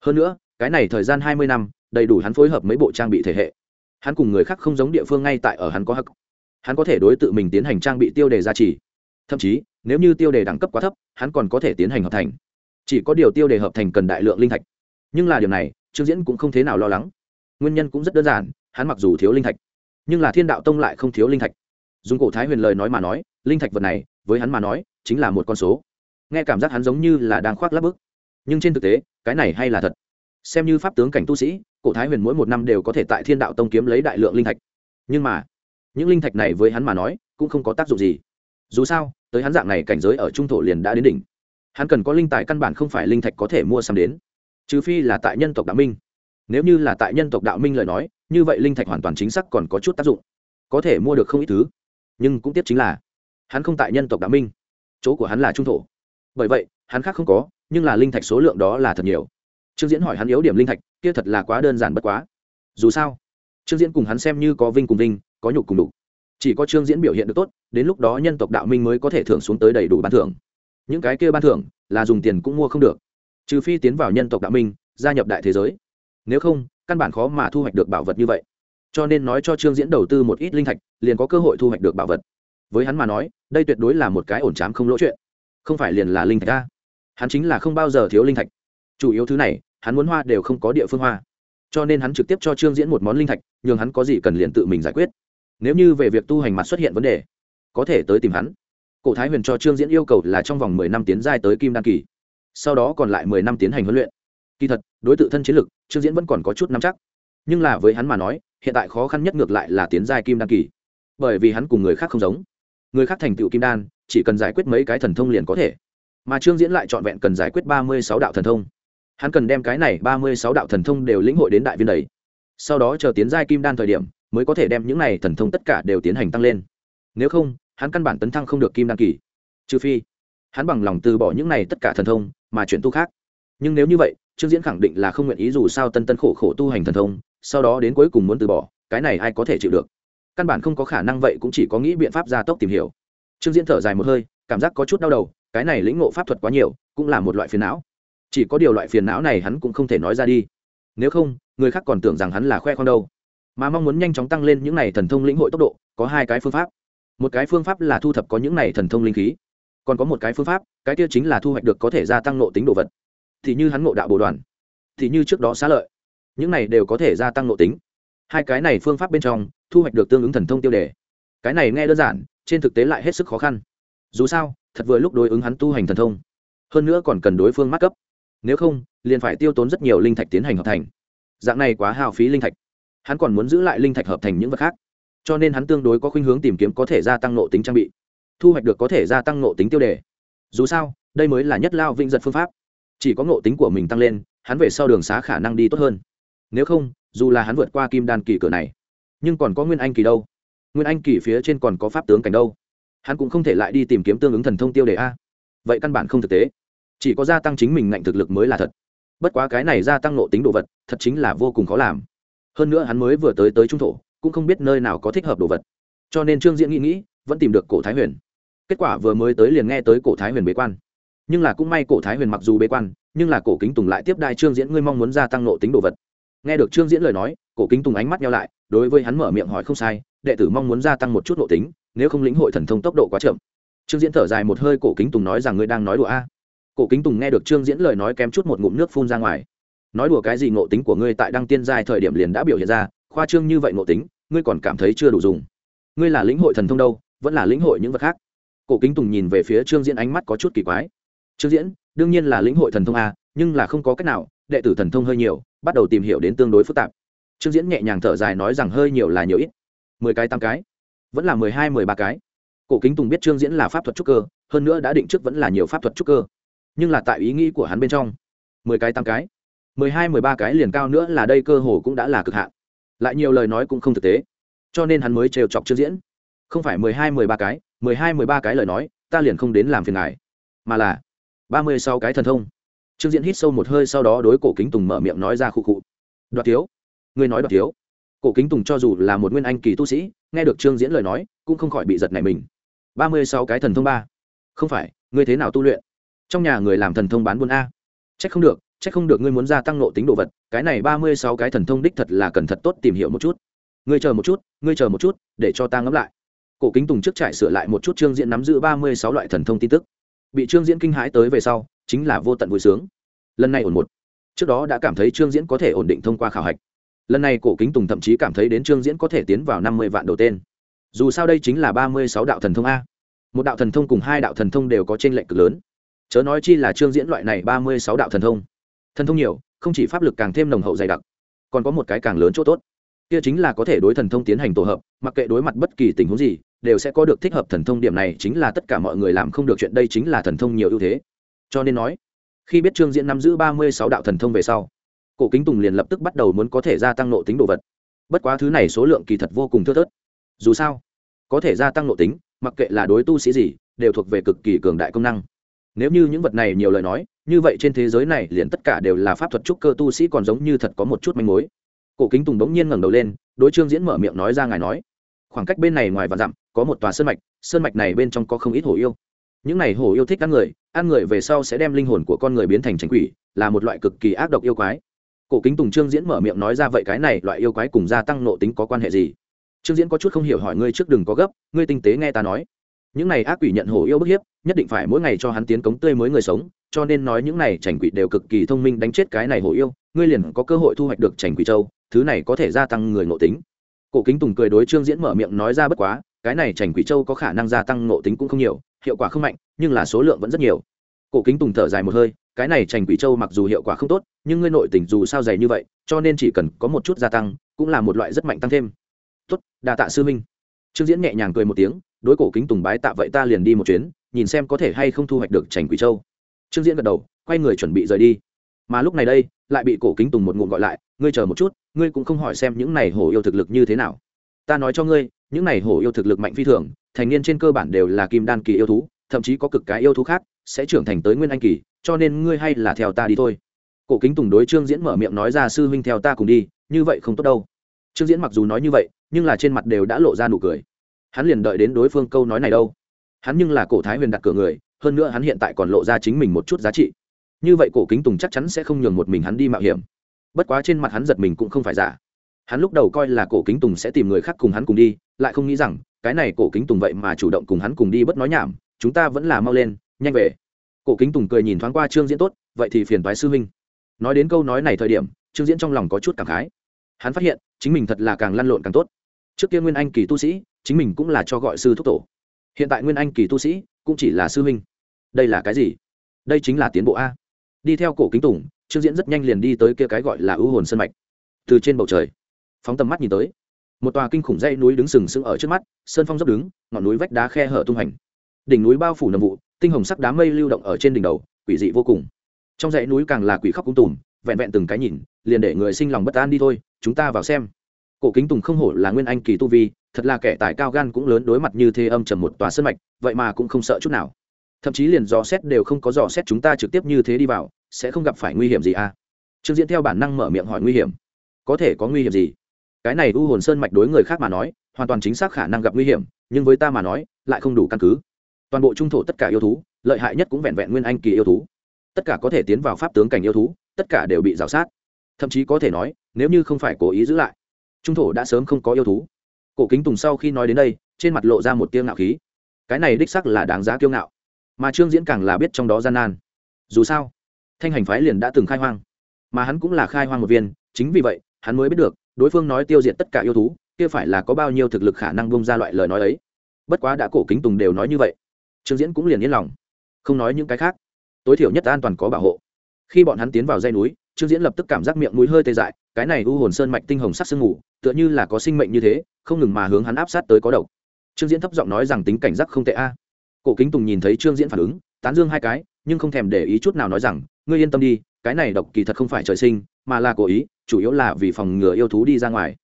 Hơn nữa, cái này thời gian hai mươi năm, đầy đủ hắn phối hợp mấy bộ trang bị thể hệ. Hắn cùng người khác không giống địa phương ngay tại ở hắn có hắc. Hắn có thể đối tự mình tiến hành trang bị tiêu đề gia trì. Thậm chí, nếu như tiêu đề đẳng cấp quá thấp, hắn còn có thể tiến hành hợp thành. Chỉ có điều tiêu đề hợp thành cần đại lượng linh thạch nhưng là điều này, trương diễn cũng không thế nào lo lắng. Nguyên nhân cũng rất đơn giản, hắn mặc dù thiếu linh thạch, nhưng là thiên đạo tông lại không thiếu linh thạch. Dùng cổ thái huyền lời nói mà nói, linh thạch vật này, với hắn mà nói, chính là một con số. Nghe cảm giác hắn giống như là đang khoác lắp bức. Nhưng trên thực tế, cái này hay là thật? Xem như pháp tướng cảnh tu sĩ, cổ thái huyền mỗi một năm đều có thể tại thiên đạo tông kiếm lấy đại lượng linh thạch. Nhưng mà, những linh thạch này với hắn mà nói, cũng không có tác dụng gì. Dù sao, tới hắn dạng này cảnh giới ở trung thổ liền đã đến đỉnh. Hắn cần có linh tài căn bản không phải linh thạch có thể mua sắm đến trừ phi là tại nhân tộc đạo minh. Nếu như là tại nhân tộc đạo minh lời nói, như vậy linh thạch hoàn toàn chính xác còn có chút tác dụng. Có thể mua được không ít thứ. Nhưng cũng tiếp chính là, hắn không tại nhân tộc đạo minh. Chỗ của hắn là trung thổ. Bởi vậy, hắn khác không có, nhưng là linh thạch số lượng đó là thật nhiều. Trương diễn hỏi hắn yếu điểm linh thạch, kia thật là quá đơn giản bất quá. Dù sao, trương diễn cùng hắn xem như có vinh cùng vinh, có nhục cùng đục chỉ có trương diễn biểu hiện được tốt, đến lúc đó nhân tộc đạo minh mới có thể thưởng xuống tới đầy đủ ban thưởng. Những cái kia ban thưởng, là dùng tiền cũng mua không được trừ phi tiến vào nhân tộc đạo minh, gia nhập đại thế giới. Nếu không, căn bản khó mà thu hoạch được bảo vật như vậy. Cho nên nói cho trương diễn đầu tư một ít linh thạch, liền có cơ hội thu hoạch được bảo vật. Với hắn mà nói, đây tuyệt đối là một cái ổn chám không lỗ chuyện. Không phải liền là linh thạch ta hắn chính là không bao giờ thiếu linh thạch. Chủ yếu thứ này, hắn muốn hoa đều không có địa phương hoa. Cho nên hắn trực tiếp cho trương diễn một món linh thạch, nhường hắn có gì cần liền tự mình giải quyết. Nếu như về việc tu hành mặt xuất hiện vấn đề, có thể tới tìm hắn. Cổ thái huyền cho trương diễn yêu cầu là trong vòng mười năm tiến giai tới kim đan kỳ sau đó còn lại mười năm tiến hành huấn luyện. Kỳ thật, đối tượng thân chiến lực, trương diễn vẫn còn có chút nắm chắc. Nhưng là với hắn mà nói, hiện tại khó khăn nhất ngược lại là tiến giai kim đan kỳ. Bởi vì hắn cùng người khác không giống. Người khác thành tựu kim đan, chỉ cần giải quyết mấy cái thần thông liền có thể. Mà trương diễn lại trọn vẹn cần giải quyết ba mươi sáu đạo thần thông. Hắn cần đem cái này ba mươi sáu đạo thần thông đều lĩnh hội đến đại viên đầy. Sau đó chờ tiến giai kim đan thời điểm, mới có thể đem những này thần thông tất cả đều tiến hành tăng lên. Nếu không, hắn căn bản tấn thăng không được kim đan kỳ. Trừ phi hắn bằng lòng từ bỏ những này tất cả thần thông, mà chuyển tu khác. Nhưng nếu như vậy, trương diễn khẳng định là không nguyện ý dù sao tân tân khổ khổ tu hành thần thông, sau đó đến cuối cùng muốn từ bỏ, cái này ai có thể chịu được? Căn bản không có khả năng vậy cũng chỉ có nghĩ biện pháp gia tốc tìm hiểu. Trương diễn thở dài một hơi, cảm giác có chút đau đầu, cái này lĩnh ngộ pháp thuật quá nhiều, cũng là một loại phiền não. Chỉ có điều loại phiền não này hắn cũng không thể nói ra đi. Nếu không, người khác còn tưởng rằng hắn là khoe khoang đâu. Mà mong muốn nhanh chóng tăng lên những này thần thông lĩnh hội tốc độ, có hai cái phương pháp. Một cái phương pháp là thu thập có những này thần thông linh khí còn có một cái phương pháp, cái kia chính là thu hoạch được có thể gia tăng nộ tính đồ vật. Thì như hắn ngộ đạo bồ đoàn, thì như trước đó xá lợi, những này đều có thể gia tăng nộ tính. Hai cái này phương pháp bên trong, thu hoạch được tương ứng thần thông tiêu đề. Cái này nghe đơn giản, trên thực tế lại hết sức khó khăn. Dù sao, thật vừa lúc đối ứng hắn tu hành thần thông. Hơn nữa còn cần đối phương mắc cấp. Nếu không, liền phải tiêu tốn rất nhiều linh thạch tiến hành hợp thành. Dạng này quá hao phí linh thạch. Hắn còn muốn giữ lại linh thạch hợp thành những vật khác. Cho nên hắn tương đối có khuynh hướng tìm kiếm có thể gia tăng nộ tính trang bị thu hoạch được có thể gia tăng nộ tính tiêu đề. Dù sao, đây mới là nhất lao vinh giật phương pháp. Chỉ có nộ tính của mình tăng lên, hắn về sau đường xá khả năng đi tốt hơn. Nếu không, dù là hắn vượt qua kim đan kỳ cửa này, nhưng còn có nguyên anh kỳ đâu? Nguyên anh kỳ phía trên còn có pháp tướng cảnh đâu? Hắn cũng không thể lại đi tìm kiếm tương ứng thần thông tiêu đề a. Vậy căn bản không thực tế. Chỉ có gia tăng chính mình ngạnh thực lực mới là thật. Bất quá cái này gia tăng nộ tính đồ vật, thật chính là vô cùng khó làm. Hơn nữa hắn mới vừa tới tới trung thổ, cũng không biết nơi nào có thích hợp đồ vật. Cho nên trương diễn nghĩ nghĩ, vẫn tìm được cổ thái huyền kết quả vừa mới tới liền nghe tới cổ thái huyền bế quan. Nhưng là cũng may cổ thái huyền mặc dù bế quan, nhưng là cổ kính tùng lại tiếp đại trương diễn, ngươi mong muốn gia tăng nộ tính đồ vật. Nghe được trương diễn lời nói, cổ kính tùng ánh mắt nhau lại, đối với hắn mở miệng hỏi không sai, đệ tử mong muốn gia tăng một chút nộ tính, nếu không lĩnh hội thần thông tốc độ quá chậm. Trương diễn thở dài một hơi, cổ kính tùng nói rằng ngươi đang nói đùa a. Cổ kính tùng nghe được trương diễn lời nói kém chút một ngụm nước phun ra ngoài. Nói đùa cái gì nộ tính của ngươi tại đăng tiên giai thời điểm liền đã biểu hiện ra, khoa trương như vậy nộ tính, ngươi còn cảm thấy chưa đủ dùng. Ngươi là lĩnh hội thần thông đâu, vẫn là lĩnh hội những vật khác cổ kính tùng nhìn về phía trương diễn ánh mắt có chút kỳ quái. Trương diễn, đương nhiên là lĩnh hội thần thông a, nhưng là không có cách nào, đệ tử thần thông hơi nhiều, bắt đầu tìm hiểu đến tương đối phức tạp. Trương diễn nhẹ nhàng thở dài nói rằng hơi nhiều là nhiều ít, mười cái, tám cái, vẫn là mười hai, mười ba cái. Cổ kính tùng biết trương diễn là pháp thuật trúc cơ, hơn nữa đã định trước vẫn là nhiều pháp thuật trúc cơ, nhưng là tại ý nghĩ của hắn bên trong, mười cái, tám cái, mười hai, mười ba cái liền cao nữa là đây cơ hồ cũng đã là cực hạn. Lại nhiều lời nói cũng không thực tế, cho nên hắn mới trêu chọc trương diễn. Không phải mười hai, mười ba cái mười hai, mười ba cái lời nói, ta liền không đến làm phiền ngài. Mà là, ba mươi sáu cái thần thông. Trương diễn hít sâu một hơi sau đó đối cổ kính tùng mở miệng nói ra khụ khụ. Đoạt thiếu, ngươi nói đoạt thiếu. Cổ kính tùng cho dù là một nguyên anh kỳ tu sĩ, nghe được trương diễn lời nói, cũng không khỏi bị giật này mình. Ba mươi sáu cái thần thông ba. Không phải, ngươi thế nào tu luyện? Trong nhà người làm thần thông bán buôn a. C h ắ c không được c h ắ c không được ngươi muốn gia tăng nộ tính đồ vật, cái này ba mươi sáu cái thần thông đích thật là cần thật tốt tìm hiểu một chút. Ngươi chờ một chút, ngươi chờ một chút, để cho ta ngẫm lại cổ kính tùng trước trải sửa lại một chút trương diễn nắm giữ ba mươi sáu loại thần thông tin tức. Bị trương diễn kinh hãi tới về sau, chính là vô tận vui sướng. Lần này ổn một. Trước đó đã cảm thấy trương diễn có thể ổn định thông qua khảo hạch. Lần này cổ kính tùng thậm chí cảm thấy đến trương diễn có thể tiến vào năm mươi vạn đầu tên. Dù sao đây chính là ba mươi sáu đạo thần thông a. Một đạo thần thông cùng hai đạo thần thông đều có t r ê n lệch cực lớn. Chớ nói chi là trương diễn loại này ba mươi sáu đạo thần thông. Thần thông nhiều, không chỉ pháp lực càng thêm nồng hậu dày đặc, còn có một cái càng lớn chỗ tốt kia chính là có thể đối thần thông tiến hành tổ hợp, mặc kệ đối mặt bất kỳ tình huống gì, đều sẽ có được thích hợp thần thông. Điểm này chính là tất cả mọi người làm không được chuyện, đây chính là thần thông nhiều ưu thế. Cho nên nói, khi biết trương diễn nắm giữ ba mươi sáu đạo thần thông về sau, cổ kính tùng liền lập tức bắt đầu muốn có thể gia tăng nộ tính đồ vật. Bất quá thứ này số lượng kỳ thật vô cùng thưa thớt. Dù sao, có thể gia tăng nộ tính, mặc kệ là đối tu sĩ gì, đều thuộc về cực kỳ cường đại công năng. Nếu như những vật này nhiều lời nói, như vậy trên thế giới này liền tất cả đều là pháp thuật trúc cơ tu sĩ còn giống như thật có một chút manh mối cổ kính tùng đống nhiên ngẩng đầu lên, đối trương diễn mở miệng nói ra ngài nói. Khoảng cách bên này ngoài và dặm, có một tòa sơn mạch sơn mạch này bên trong có không ít hổ yêu. Những này hổ yêu thích ăn người ăn người về sau sẽ đem linh hồn của con người biến thành tránh quỷ, là một loại cực kỳ ác độc yêu quái. Cổ kính tùng trương diễn mở miệng nói ra vậy cái này loại yêu quái cùng gia tăng nộ tính có quan hệ gì? Trương diễn có chút không hiểu hỏi ngươi trước đừng có gấp, ngươi tinh tế nghe ta nói. Những này ác quỷ nhận hổ yêu bức hiếp, nhất định phải mỗi ngày cho hắn tiến cống tươi mới người sống, cho nên nói những này trành quỷ đều cực kỳ thông minh đánh chết cái này hổ yêu, ngươi liền có cơ hội thu hoạch được trành quỷ châu thứ này có thể gia tăng người ngộ tính. Cổ kính tùng cười đối trương diễn mở miệng nói ra bất quá, cái này trành quỷ châu có khả năng gia tăng ngộ tính cũng không nhiều, hiệu quả không mạnh, nhưng là số lượng vẫn rất nhiều. Cổ kính tùng thở dài một hơi, cái này trành quỷ châu mặc dù hiệu quả không tốt, nhưng ngươi nội tình dù sao dày như vậy, cho nên chỉ cần có một chút gia tăng, cũng là một loại rất mạnh tăng thêm. Tốt, đa tạ sư minh trương diễn nhẹ nhàng cười một tiếng, đối cổ kính tùng bái tạ vậy ta liền đi một chuyến, nhìn xem có thể hay không thu hoạch được trành quỷ châu. Trương diễn gật đầu, quay người chuẩn bị rời đi mà lúc này đây, lại bị cổ kính tùng một ngụm gọi lại, ngươi chờ một chút, ngươi cũng không hỏi xem những này hổ yêu thực lực như thế nào. Ta nói cho ngươi, những này hổ yêu thực lực mạnh phi thường, thành niên trên cơ bản đều là kim đan kỳ yêu thú, thậm chí có cực cái yêu thú khác, sẽ trưởng thành tới nguyên anh kỳ, cho nên ngươi hay là theo ta đi thôi. Cổ kính tùng đối trương diễn mở miệng nói ra, sư huynh theo ta cùng đi, như vậy không tốt đâu. Trương diễn mặc dù nói như vậy, nhưng là trên mặt đều đã lộ ra nụ cười. Hắn liền đợi đến đối phương câu nói này đâu. Hắn nhưng là cổ thái huyền đặt cửa người, hơn nữa hắn hiện tại còn lộ ra chính mình một chút giá trị như vậy cổ kính tùng chắc chắn sẽ không nhường một mình hắn đi mạo hiểm. Bất quá trên mặt hắn giật mình cũng không phải giả. Hắn lúc đầu coi là cổ kính tùng sẽ tìm người khác cùng hắn cùng đi, lại không nghĩ rằng, cái này cổ kính tùng vậy mà chủ động cùng hắn cùng đi bất nói nhảm, chúng ta vẫn là mau lên, nhanh về. Cổ kính tùng cười nhìn thoáng qua trương diễn tốt, vậy thì phiền thoái sư huynh. Nói đến câu nói này thời điểm, trương diễn trong lòng có chút cảm khái. Hắn phát hiện, chính mình thật là càng lăn lộn càng tốt. Trước kia nguyên anh kỳ tu sĩ, chính mình cũng là cho gọi sư thúc tổ. Hiện tại nguyên anh kỳ tu sĩ, cũng chỉ là sư huynh. Đây là cái gì? Đây chính là tiến bộ a đi theo cổ kính tùng, trương diễn rất nhanh liền đi tới kia cái gọi là ưu hồn sân mạch. Từ trên bầu trời, phóng tầm mắt nhìn tới, một tòa kinh khủng dãy núi đứng sừng sững ở trước mắt, sơn phong dốc đứng, ngọn núi vách đá khe hở tung hành đỉnh núi bao phủ nầm vụ, tinh hồng sắc đám mây lưu động ở trên đỉnh đầu, quỷ dị vô cùng. Trong dãy núi càng là quỷ khóc cung tùm, vẹn vẹn từng cái nhìn, liền để người sinh lòng bất an đi thôi, chúng ta vào xem. Cổ kính tùng không hổ là nguyên anh kỳ tu vi, thật là kẻ tài cao gan cũng lớn đối mặt như thế âm trầm một tòa sân mạch, vậy mà cũng không sợ chút nào thậm chí liền dò xét đều không có dò xét chúng ta trực tiếp như thế đi vào, sẽ không gặp phải nguy hiểm gì à? Trương diễn theo bản năng mở miệng hỏi nguy hiểm. Có thể có nguy hiểm gì? Cái này u hồn sơn mạch đối người khác mà nói, hoàn toàn chính xác khả năng gặp nguy hiểm, nhưng với ta mà nói, lại không đủ căn cứ. Toàn bộ trung thổ tất cả yêu thú, lợi hại nhất cũng vẹn vẹn nguyên anh kỳ yêu thú. Tất cả có thể tiến vào pháp tướng cảnh yêu thú, tất cả đều bị rào sát. Thậm chí có thể nói, nếu như không phải cố ý giữ lại, trung thổ đã sớm không có yêu thú. Cổ kính tùng sau khi nói đến đây, trên mặt lộ ra một tiêu ngạo khí. Cái này đích sắc là đáng giá kiêu ngạo mà trương diễn càng là biết trong đó gian nan. Dù sao, thanh hành phái liền đã từng khai hoang, mà hắn cũng là khai hoang một viên, chính vì vậy, hắn mới biết được, đối phương nói tiêu diệt tất cả yêu thú, kia phải là có bao nhiêu thực lực khả năng bông ra loại lời nói ấy. Bất quá đã cổ kính tùng đều nói như vậy, trương diễn cũng liền yên lòng, không nói những cái khác. Tối thiểu nhất an toàn có bảo hộ. Khi bọn hắn tiến vào dây núi, trương diễn lập tức cảm giác miệng mũi hơi tê dại, cái này u hồn sơn mạch tinh hồng sắc sương mù, tựa như là có sinh mệnh như thế, không ngừng mà hướng hắn áp sát tới có độc. Trương diễn thấp giọng nói rằng tính cảnh giác không tệ a cổ kính tùng nhìn thấy trương diễn phản ứng, tán dương hai cái, nhưng không thèm để ý chút nào nói rằng, ngươi yên tâm đi, cái này độc kỳ thật không phải trời sinh, mà là cố ý, chủ yếu là vì phòng ngừa yêu thú đi ra ngoài.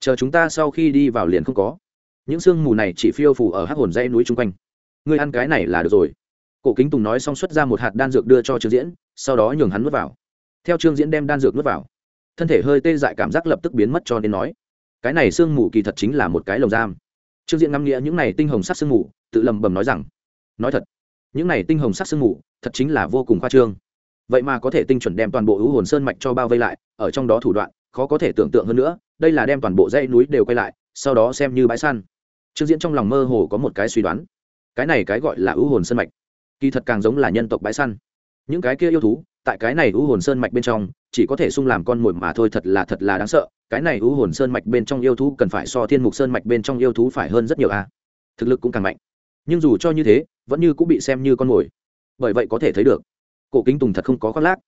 Chờ chúng ta sau khi đi vào liền không có. Những sương mù này chỉ phiêu phủ ở hắc hồn dãy núi chung quanh. Ngươi ăn cái này là được rồi. Cổ kính tùng nói xong xuất ra một hạt đan dược đưa cho trương diễn, sau đó nhường hắn nuốt vào. Theo trương diễn đem đan dược nuốt vào, thân thể hơi tê dại cảm giác lập tức biến mất cho nên nói, cái này sương mù kỳ thật chính là một cái lồng giam. Trương diễn ngắm nghĩa những này tinh hồng sắc sương mù, tự lầm bầm nói rằng nói thật, những này tinh hồng sắc sương mù thật chính là vô cùng khoa trương. Vậy mà có thể tinh chuẩn đem toàn bộ hữu hồn sơn mạch cho bao vây lại, ở trong đó thủ đoạn khó có thể tưởng tượng hơn nữa, đây là đem toàn bộ dãy núi đều quay lại, sau đó xem như bãi săn. Trương diễn trong lòng mơ hồ có một cái suy đoán, cái này cái gọi là ưu hồn sơn mạch, kỳ thật càng giống là nhân tộc bãi săn. Những cái kia yêu thú, tại cái này ưu hồn sơn mạch bên trong, chỉ có thể sung làm con mồi mà thôi thật là thật là đáng sợ, cái này ưu hồn sơn mạch bên trong yêu thú cần phải so thiên mục sơn mạch bên trong yêu thú phải hơn rất nhiều a. Thực lực cũng càng mạnh. Nhưng dù cho như thế vẫn như cũng bị xem như con mồi. Bởi vậy có thể thấy được, cổ kính tùng thật không có khoác lác.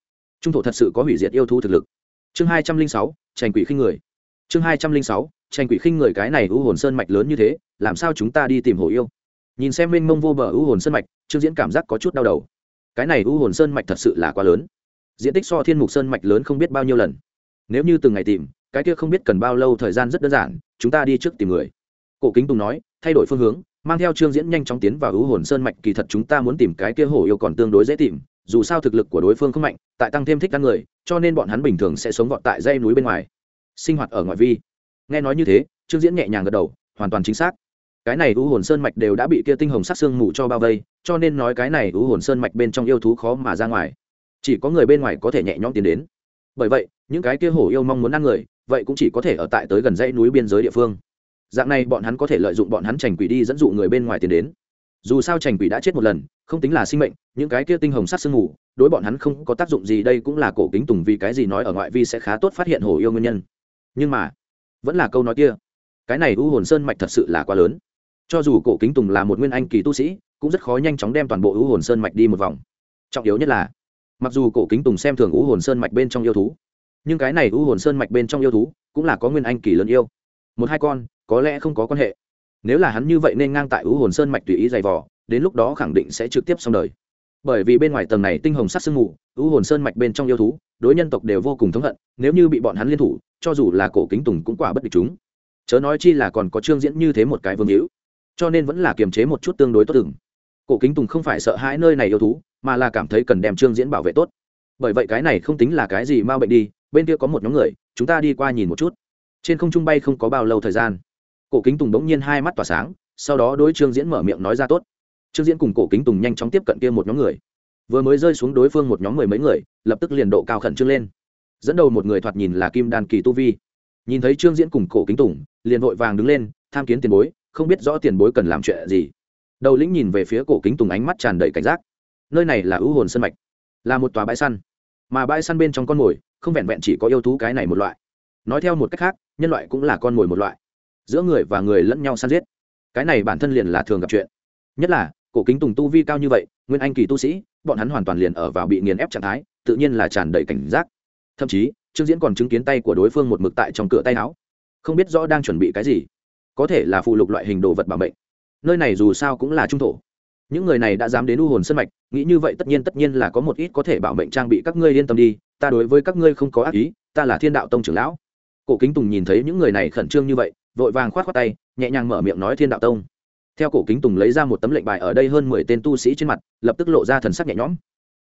Trung thổ thật sự có hủy diệt yêu thú thực lực. Chương hai trăm linh sáu, tranh quỷ khinh người. Chương hai trăm linh sáu, tranh quỷ khinh người cái này ưu hồn sơn mạch lớn như thế, làm sao chúng ta đi tìm hồ yêu? Nhìn xem mênh mông vô bờ ưu hồn sơn mạch, trương diễn cảm giác có chút đau đầu. Cái này ưu hồn sơn mạch thật sự là quá lớn. Diện tích so thiên mục sơn mạch lớn không biết bao nhiêu lần. Nếu như từng ngày tìm, cái kia không biết cần bao lâu thời gian rất đơn giản, chúng ta đi trước tìm người. Cổ kính tùng nói, thay đổi phương hướng mang theo trương diễn nhanh chóng tiến vào ưu hồn sơn mạch, kỳ thật chúng ta muốn tìm cái kia hổ yêu còn tương đối dễ tìm, dù sao thực lực của đối phương không mạnh, tại tăng thêm thích ăn người, cho nên bọn hắn bình thường sẽ sống vọt tại dây núi bên ngoài. Sinh hoạt ở ngoại vi. Nghe nói như thế, trương diễn nhẹ nhàng gật đầu, hoàn toàn chính xác. Cái này u hồn sơn mạch đều đã bị kia tinh hồng sắc xương mù cho bao vây, cho nên nói cái này u hồn sơn mạch bên trong yêu thú khó mà ra ngoài. Chỉ có người bên ngoài có thể nhẹ nhõm tiến đến. Bởi vậy, những cái kia hổ yêu mong muốn ăn người, vậy cũng chỉ có thể ở tại tới gần dãy núi biên giới địa phương dạng này bọn hắn có thể lợi dụng bọn hắn trành quỷ đi dẫn dụ người bên ngoài tiền đến. Dù sao trành quỷ đã chết một lần, không tính là sinh mệnh, những cái kia tinh hồng sát sương ngủ đối bọn hắn không có tác dụng gì, đây cũng là cổ kính tùng vì cái gì nói ở ngoại vi sẽ khá tốt phát hiện hổ yêu nguyên nhân. Nhưng mà, vẫn là câu nói kia, cái này u hồn sơn mạch thật sự là quá lớn. Cho dù cổ kính tùng là một nguyên anh kỳ tu sĩ, cũng rất khó nhanh chóng đem toàn bộ u hồn sơn mạch đi một vòng. Trọng yếu nhất là, mặc dù cổ kính tùng xem thường u hồn sơn mạch bên trong yêu thú, nhưng cái này u hồn sơn mạch bên trong yêu thú cũng là có nguyên anh kỳ lớn yêu. Một hai con có lẽ không có quan hệ. Nếu là hắn như vậy nên ngang tại ứ hồn sơn mạch tùy ý dày vỏ đến lúc đó khẳng định sẽ trực tiếp xong đời. Bởi vì bên ngoài tầng này tinh hồng sắc sương mù ứ hồn sơn mạch bên trong yêu thú, đối nhân tộc đều vô cùng thống hận, nếu như bị bọn hắn liên thủ, cho dù là cổ kính tùng cũng quả bất địch chúng. Chớ nói chi là còn có trương diễn như thế một cái vương hữu, cho nên vẫn là kiềm chế một chút tương đối tốt từng cổ kính tùng không phải sợ hãi nơi này yêu thú, mà là cảm thấy cần đem trương diễn bảo vệ tốt. Bởi vậy cái này không tính là cái gì m a bệnh đi, bên kia có một nhóm người, chúng ta đi qua nhìn một chút. Trên không trung bay không có bao lâu thời gian cổ kính tùng bỗng nhiên hai mắt tỏa sáng, sau đó đối trương diễn mở miệng nói ra tốt. Trương diễn cùng cổ kính tùng nhanh chóng tiếp cận kia một nhóm người. Vừa mới rơi xuống đối phương một nhóm mười mấy người, lập tức liền độ cao khẩn trương lên. Dẫn đầu một người thoạt nhìn là kim đan kỳ tu vi. Nhìn thấy trương diễn cùng cổ kính tùng, liền vội vàng đứng lên, tham kiến tiền bối, không biết rõ tiền bối cần làm chuyện gì. Đầu lĩnh nhìn về phía cổ kính tùng ánh mắt tràn đầy cảnh giác. Nơi này là ưu hồn sân mạch, là một tòa bãi săn. Mà bãi săn bên trong con mồi, không vẹn vẹn chỉ có yêu thú cái này một loại. Nói theo một cách khác, nhân loại cũng là con mồi một loại giữa người và người lẫn nhau săn giết. Cái này bản thân liền là thường gặp chuyện. Nhất là, cổ kính tùng tu vi cao như vậy, nguyên anh kỳ tu sĩ, bọn hắn hoàn toàn liền ở vào bị nghiền ép trạng thái, tự nhiên là tràn đầy cảnh giác. Thậm chí, trương diễn còn chứng kiến tay của đối phương một mực tại trong cửa tay áo. Không biết rõ đang chuẩn bị cái gì. Có thể là phụ lục loại hình đồ vật bảo mệnh. Nơi này dù sao cũng là trung thổ. Những người này đã dám đến u hồn sân mạch, nghĩ như vậy tất nhiên tất nhiên là có một ít có thể bảo mệnh trang bị các ngươi yên tâm đi, ta đối với các ngươi không có ác ý, ta là thiên đạo tông trưởng lão. Cổ kính tùng nhìn thấy những người này khẩn trương như vậy vội vàng khoát khoát tay, nhẹ nhàng mở miệng nói thiên đạo tông. Theo cổ kính tùng lấy ra một tấm lệnh bài ở đây hơn mười tên tu sĩ trên mặt, lập tức lộ ra thần sắc nhẹ nhõm.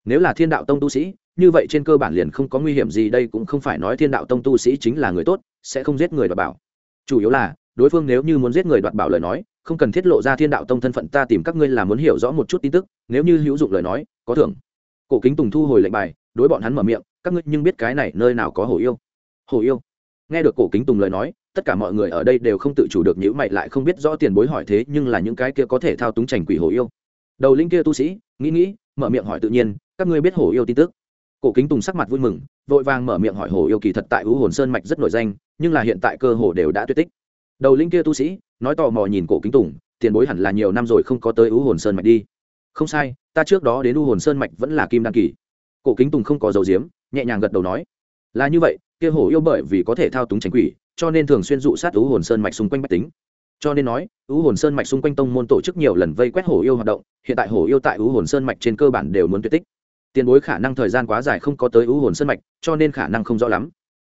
Nếu là thiên đạo tông tu sĩ, như vậy trên cơ bản liền không có nguy hiểm gì, đây cũng không phải nói thiên đạo tông tu sĩ chính là người tốt, sẽ không giết người đoạt bảo. Chủ yếu là, đối phương nếu như muốn giết người đoạt bảo lời nói, không cần thiết lộ ra thiên đạo tông thân phận, ta tìm các ngươi là muốn hiểu rõ một chút tin tức, nếu như hữu dụng lời nói, có thưởng. Cổ kính tùng thu hồi lệnh bài, đối bọn hắn mở miệng, các ngươi nhưng biết cái này nơi nào có hồ yêu? Hồ yêu? Nghe được cổ kính tùng lời nói tất cả mọi người ở đây đều không tự chủ được nhữ mày lại không biết rõ tiền bối hỏi thế nhưng là những cái kia có thể thao túng trành quỷ hồ yêu. Đầu linh kia tu sĩ, nghĩ nghĩ, mở miệng hỏi tự nhiên, các ngươi biết hồ yêu tin tức? Cổ kính tùng sắc mặt vui mừng, vội vàng mở miệng hỏi hồ yêu kỳ thật tại u hồn sơn mạch rất nổi danh, nhưng là hiện tại cơ hồ đều đã tuyệt tích. Đầu linh kia tu sĩ, nói tò mò nhìn cổ kính tùng, tiền bối hẳn là nhiều năm rồi không có tới u hồn sơn mạch đi. Không sai, ta trước đó đến u hồn sơn mạch vẫn là kim đăng kỳ. Cổ kính tùng không có dầu diếm, nhẹ nhàng gật đầu nói, là như vậy, kia hổ yêu bởi vì có thể thao túng tránh quỷ cho nên thường xuyên dụ sát u hồn sơn mạch xung quanh bách tính. Cho nên nói u hồn sơn mạch xung quanh tông môn tổ chức nhiều lần vây quét hổ yêu hoạt động, hiện tại hổ yêu tại u hồn sơn mạch trên cơ bản đều muốn tuyệt tích. Tiền bối khả năng thời gian quá dài không có tới u hồn sơn mạch, cho nên khả năng không rõ lắm.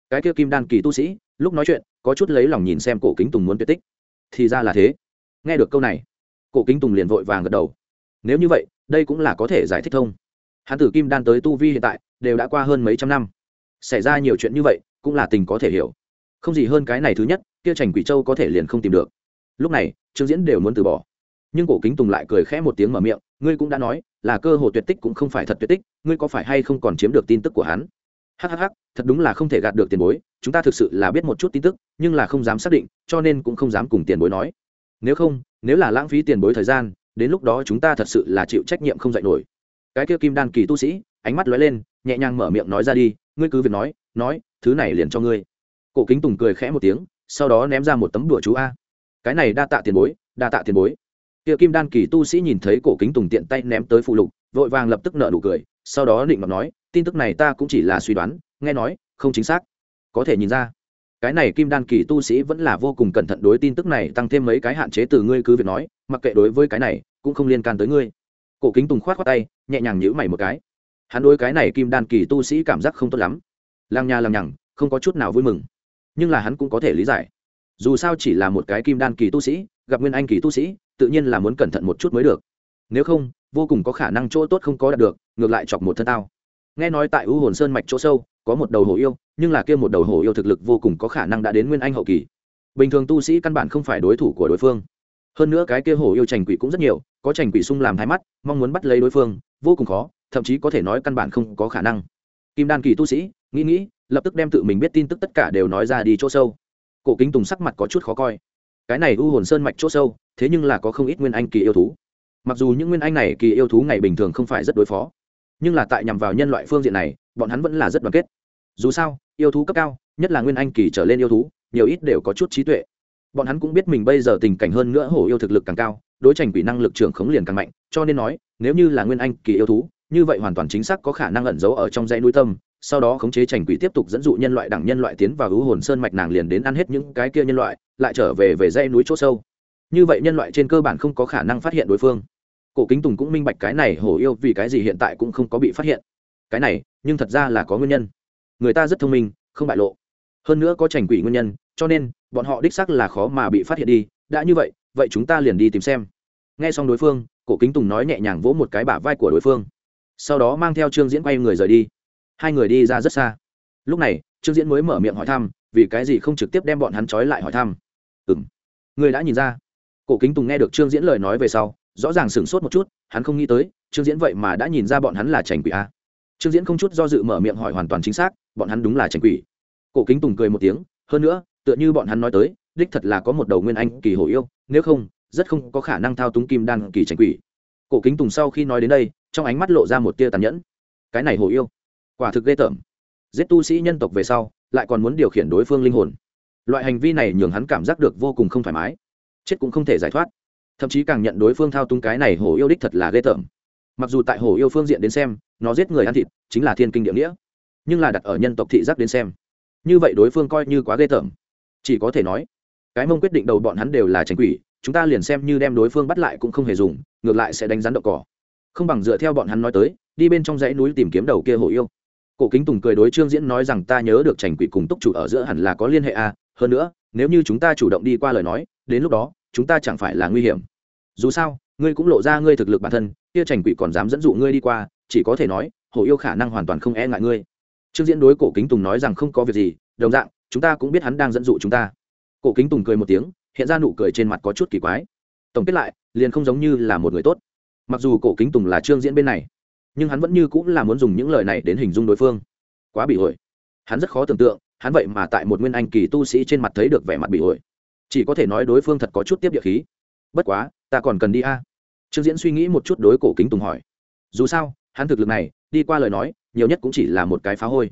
Cái kia kim đan kỳ tu sĩ, lúc nói chuyện, có chút lấy lòng nhìn xem cổ kính tùng muốn tuyệt tích. Thì ra là thế. Nghe được câu này, cổ kính tùng liền vội vàng gật đầu. Nếu như vậy, đây cũng là có thể giải thích thông. Hán tử kim đan tới tu vi hiện tại, đều đã qua hơn mấy trăm năm. Xảy ra nhiều chuyện như vậy, cũng là tình có thể hiểu không gì hơn cái này thứ nhất, kia trành quỷ châu có thể liền không tìm được. Lúc này, trương diễn đều muốn từ bỏ. Nhưng cổ kính tùng lại cười khẽ một tiếng mở miệng, ngươi cũng đã nói, là cơ hội tuyệt tích cũng không phải thật tuyệt tích, ngươi có phải hay không còn chiếm được tin tức của hắn? Hhh thật đúng là không thể gạt được tiền bối, chúng ta thực sự là biết một chút tin tức, nhưng là không dám xác định, cho nên cũng không dám cùng tiền bối nói. Nếu không, nếu là lãng phí tiền bối thời gian, đến lúc đó chúng ta thật sự là chịu trách nhiệm không dạy nổi. Cái kia kim đan kỳ tu sĩ, ánh mắt lóe lên, nhẹ nhàng mở miệng nói ra đi, ngươi cứ việc nói nói, thứ này liền cho ngươi cổ kính tùng cười khẽ một tiếng, sau đó ném ra một tấm đùa chú a. Cái này đa tạ tiền bối, đa tạ tiền bối. Kia kim đan kỳ tu sĩ nhìn thấy cổ kính tùng tiện tay ném tới phụ lục, vội vàng lập tức nợ nụ cười, sau đó định mặt nói, tin tức này ta cũng chỉ là suy đoán, nghe nói, không chính xác. Có thể nhìn ra, cái này kim đan kỳ tu sĩ vẫn là vô cùng cẩn thận đối tin tức này, tăng thêm mấy cái hạn chế từ ngươi cứ việc nói, mặc kệ đối với cái này, cũng không liên can tới ngươi. Cổ kính tùng khoát khoát tay, nhẹ nhàng nhữ mày một cái. Hắn đối cái này kim đan kỳ tu sĩ cảm giác không tốt lắm. Lang nha lăng nhằng, không có chút nào vui mừng nhưng là hắn cũng có thể lý giải. Dù sao chỉ là một cái kim đan kỳ tu sĩ, gặp nguyên anh kỳ tu sĩ, tự nhiên là muốn cẩn thận một chút mới được. Nếu không, vô cùng có khả năng chỗ tốt không có đạt được, ngược lại chọc một thân tao. Nghe nói tại u hồn sơn mạch chỗ sâu, có một đầu hổ yêu, nhưng là kia một đầu hổ yêu thực lực vô cùng có khả năng đã đến nguyên anh hậu kỳ. Bình thường tu sĩ căn bản không phải đối thủ của đối phương. Hơn nữa cái kia hổ yêu trành quỷ cũng rất nhiều, có trành quỷ sung làm hai mắt, mong muốn bắt lấy đối phương, vô cùng khó, thậm chí có thể nói căn bản không có khả năng. Kim đan kỳ tu sĩ, nghĩ nghĩ lập tức đem tự mình biết tin tức tất cả đều nói ra đi chỗ sâu. Cổ kính tùng sắc mặt có chút khó coi. Cái này u hồn sơn mạch chỗ sâu, thế nhưng là có không ít nguyên anh kỳ yêu thú. Mặc dù những nguyên anh này kỳ yêu thú ngày bình thường không phải rất đối phó, nhưng là tại nhằm vào nhân loại phương diện này, bọn hắn vẫn là rất đoàn kết. Dù sao, yêu thú cấp cao, nhất là nguyên anh kỳ trở lên yêu thú, nhiều ít đều có chút trí tuệ. Bọn hắn cũng biết mình bây giờ tình cảnh hơn nữa hổ yêu thực lực càng cao, đối tranh quỷ năng lực trưởng khống liền càng mạnh, cho nên nói, nếu như là nguyên anh kỳ yêu thú, như vậy hoàn toàn chính xác có khả năng ẩn giấu ở trong dãy núi tâm sau đó khống chế trành quỷ tiếp tục dẫn dụ nhân loại đẳng nhân loại tiến vào hữu hồn sơn mạch nàng liền đến ăn hết những cái kia nhân loại, lại trở về về dãy núi chỗ sâu. Như vậy nhân loại trên cơ bản không có khả năng phát hiện đối phương. Cổ kính tùng cũng minh bạch cái này, hổ yêu vì cái gì hiện tại cũng không có bị phát hiện. Cái này, nhưng thật ra là có nguyên nhân. Người ta rất thông minh, không bại lộ. Hơn nữa có trành quỷ nguyên nhân, cho nên, bọn họ đích sắc là khó mà bị phát hiện đi. Đã như vậy vậy chúng ta liền đi tìm xem. Nghe xong đối phương, cổ kính tùng nói nhẹ nhàng vỗ một cái bả vai của đối phương. Sau đó mang theo trương diễn quay người rời đi hai người đi ra rất xa. Lúc này, trương diễn mới mở miệng hỏi thăm, vì cái gì không trực tiếp đem bọn hắn trói lại hỏi thăm? Ừ m người đã nhìn ra. Cổ kính tùng nghe được trương diễn lời nói về sau, rõ ràng sửng sốt một chút, hắn không nghĩ tới, trương diễn vậy mà đã nhìn ra bọn hắn là trành quỷ a. Trương diễn không chút do dự mở miệng hỏi hoàn toàn chính xác, bọn hắn đúng là trành quỷ. Cổ kính tùng cười một tiếng, hơn nữa, tựa như bọn hắn nói tới, đích thật là có một đầu nguyên anh kỳ hổ yêu, nếu không, rất không có khả năng thao túng kim đan kỳ trành quỷ. Cổ kính tùng sau khi nói đến đây, trong ánh mắt lộ ra một tia tàn nhẫn. Cái này hổ yêu quả thực ghê tởm. Giết tu sĩ nhân tộc về sau, lại còn muốn điều khiển đối phương linh hồn. Loại hành vi này nhường hắn cảm giác được vô cùng không thoải mái. Chết cũng không thể giải thoát. Thậm chí càng nhận đối phương thao túng cái này hổ yêu đích thật là ghê tởm. Mặc dù tại hổ yêu phương diện đến xem, nó giết người ăn thịt chính là thiên kinh địa nghĩa, nhưng là đặt ở nhân tộc thị giác đến xem, như vậy đối phương coi như quá ghê tởm. Chỉ có thể nói, cái mông quyết định đầu bọn hắn đều là tránh quỷ, chúng ta liền xem như đem đối phương bắt lại cũng không hề dùng, ngược lại sẽ đánh rắn đậu cỏ. Không bằng dựa theo bọn hắn nói tới, đi bên trong dãy núi tìm kiếm đầu kia hổ yêu cổ kính tùng cười đối trương diễn nói rằng ta nhớ được trành quỷ cùng túc chủ ở giữa hẳn là có liên hệ a à. hơn nữa, nếu như chúng ta chủ động đi qua lời nói, đến lúc đó, chúng ta chẳng phải là nguy hiểm. Dù sao, ngươi cũng lộ ra ngươi thực lực bản thân, kia trành quỷ còn dám dẫn dụ ngươi đi qua, chỉ có thể nói, hổ yêu khả năng hoàn toàn không e ngại ngươi. Trương diễn đối cổ kính tùng nói rằng không có việc gì, đồng dạng, chúng ta cũng biết hắn đang dẫn dụ chúng ta. Cổ kính tùng cười một tiếng, hiện ra nụ cười trên mặt có chút kỳ quái. Tổng kết lại, liền không giống như là một người tốt. Mặc dù cổ kính tùng là trương diễn bên này nhưng hắn vẫn như cũng là muốn dùng những lời này đến hình dung đối phương. Quá bị ổi hắn rất khó tưởng tượng, hắn vậy mà tại một nguyên anh kỳ tu sĩ trên mặt thấy được vẻ mặt bị ổi chỉ có thể nói đối phương thật có chút tiếp địa khí. Bất quá, ta còn cần đi a. Trương diễn suy nghĩ một chút đối cổ kính tùng hỏi. Dù sao, hắn thực lực này, đi qua lời nói, nhiều nhất cũng chỉ là một cái phá hôi.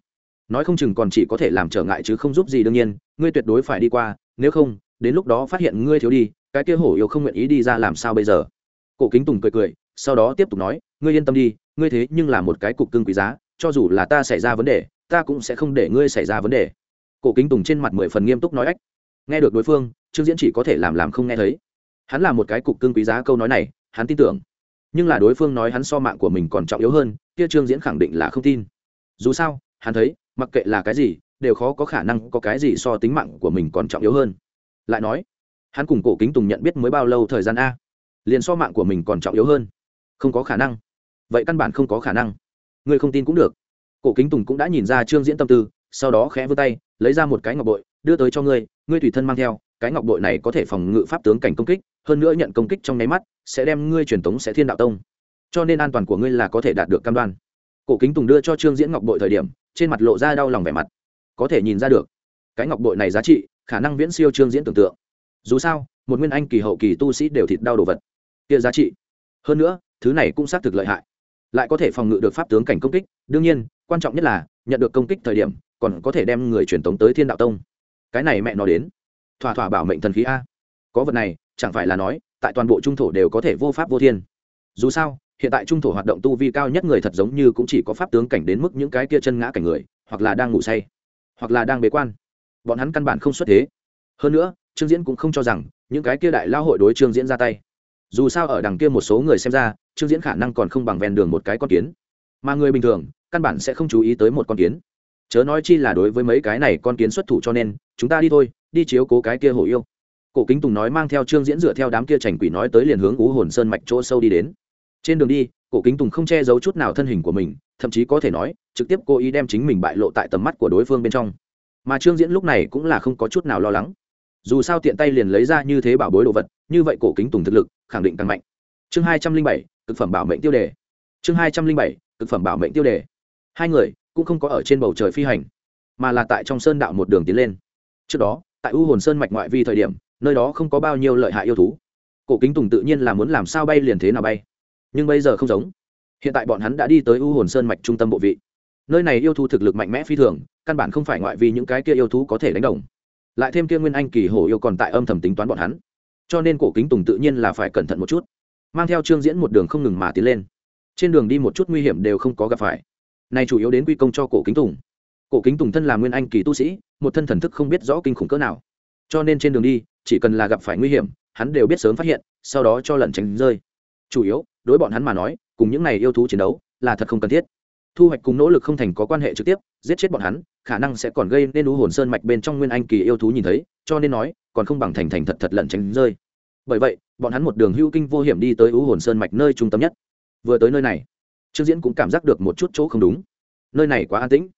Nói không chừng còn chỉ có thể làm trở ngại chứ không giúp gì đương nhiên, ngươi tuyệt đối phải đi qua, nếu không, đến lúc đó phát hiện ngươi thiếu đi, cái kia hổ yêu không nguyện ý đi ra làm sao bây giờ? Cổ kính tùng cười cười sau đó tiếp tục nói, ngươi yên tâm đi, ngươi thế nhưng là một cái cục cưng quý giá, cho dù là ta xảy ra vấn đề, ta cũng sẽ không để ngươi xảy ra vấn đề. Cổ kính tùng trên mặt mười phần nghiêm túc nói ách. Nghe được đối phương, trương diễn chỉ có thể làm làm không nghe thấy. Hắn là một cái cục cưng quý giá câu nói này, hắn tin tưởng. Nhưng là đối phương nói hắn so mạng của mình còn trọng yếu hơn, kia trương diễn khẳng định là không tin. Dù sao, hắn thấy, mặc kệ là cái gì, đều khó có khả năng có cái gì so tính mạng của mình còn trọng yếu hơn. Lại nói, hắn cùng cổ kính tùng nhận biết mới bao lâu thời gian a? Liền so mạng của mình còn trọng yếu hơn không có khả năng. Vậy căn bản không có khả năng. Ngươi không tin cũng được. Cổ kính tùng cũng đã nhìn ra trương diễn tâm tư, sau đó khẽ vươn tay, lấy ra một cái ngọc bội, đưa tới cho ngươi ngươi tùy thân mang theo, cái ngọc bội này có thể phòng ngự pháp tướng cảnh công kích, hơn nữa nhận công kích trong nháy mắt, sẽ đem ngươi truyền tống sẽ thiên đạo tông. Cho nên an toàn của ngươi là có thể đạt được cam đoan. Cổ kính tùng đưa cho trương diễn ngọc bội thời điểm, trên mặt lộ ra đau lòng vẻ mặt. Có thể nhìn ra được, cái ngọc bội này giá trị, khả năng viễn siêu trương diễn tưởng tượng. Dù sao, một nguyên anh kỳ hậu kỳ tu sĩ đều thịt đau đồ vật. Kia giá trị. Hơn nữa thứ này cũng xác thực lợi hại. Lại có thể phòng ngự được pháp tướng cảnh công kích, đương nhiên, quan trọng nhất là, nhận được công kích thời điểm, còn có thể đem người truyền tống tới thiên đạo tông. Cái này mẹ nó đến. Thỏa thỏa bảo mệnh thần khí a. Có vật này, chẳng phải là nói, tại toàn bộ trung thổ đều có thể vô pháp vô thiên. Dù sao, hiện tại trung thổ hoạt động tu vi cao nhất người thật giống như cũng chỉ có pháp tướng cảnh đến mức những cái kia chân ngã cảnh người, hoặc là đang ngủ say, hoặc là đang bế quan. Bọn hắn căn bản không xuất thế. Hơn nữa, trương diễn cũng không cho rằng, những cái kia đại lao hội đối trương diễn ra tay dù sao ở đằng kia một số người xem ra, trương diễn khả năng còn không bằng ven đường một cái con kiến. Mà người bình thường, căn bản sẽ không chú ý tới một con kiến. Chớ nói chi là đối với mấy cái này con kiến xuất thủ cho nên, chúng ta đi thôi, đi chiếu cố cái kia hổ yêu. Cổ kính tùng nói mang theo trương diễn dựa theo đám kia trành quỷ nói tới liền hướng ú hồn sơn mạch chỗ sâu đi đến. Trên đường đi, cổ kính tùng không che giấu chút nào thân hình của mình, thậm chí có thể nói, trực tiếp cố ý đem chính mình bại lộ tại tầm mắt của đối phương bên trong. Mà trương diễn lúc này cũng là không có chút nào lo lắng dù sao tiện tay liền lấy ra như thế bảo bối đồ vật, như vậy cổ kính tùng thực lực, khẳng định càng mạnh. Chương hai trăm linh bảy thực phẩm bảo mệnh tiêu đề. Chương hai trăm linh bảy thực phẩm bảo mệnh tiêu đề. Hai người cũng không có ở trên bầu trời phi hành, mà là tại trong sơn đạo một đường tiến lên. Trước đó, tại u hồn sơn mạch ngoại vi thời điểm, nơi đó không có bao nhiêu lợi hại yêu thú. Cổ kính tùng tự nhiên là muốn làm sao bay liền thế nào bay. Nhưng bây giờ không giống. Hiện tại bọn hắn đã đi tới u hồn sơn mạch trung tâm bộ vị. Nơi này yêu thú thực lực mạnh mẽ phi thường, căn bản không phải ngoại vi những cái kia yêu thú có thể đánh đồng lại thêm kia nguyên anh kỳ hổ yêu còn tại âm thầm tính toán bọn hắn. Cho nên cổ kính tùng tự nhiên là phải cẩn thận một chút. Mang theo trương diễn một đường không ngừng mà tiến lên. Trên đường đi một chút nguy hiểm đều không có gặp phải. Này chủ yếu đến quy công cho cổ kính tùng. Cổ kính tùng thân là nguyên anh kỳ tu sĩ, một thân thần thức không biết rõ kinh khủng cỡ nào. Cho nên trên đường đi, chỉ cần là gặp phải nguy hiểm, hắn đều biết sớm phát hiện, sau đó cho lần tránh rơi. Chủ yếu, đối bọn hắn mà nói, cùng những này yêu thú chiến đấu, là thật không cần thiết. Thu hoạch cùng nỗ lực không thành có quan hệ trực tiếp, giết chết bọn hắn khả năng sẽ còn gây nên u hồn sơn mạch bên trong nguyên anh kỳ yêu thú nhìn thấy, cho nên nói, còn không bằng thành thành thật thật lẩn tránh rơi. Bởi vậy, bọn hắn một đường hưu kinh vô hiểm đi tới u hồn sơn mạch nơi trung tâm nhất. Vừa tới nơi này, trương diễn cũng cảm giác được một chút chỗ không đúng. Nơi này quá an tĩnh.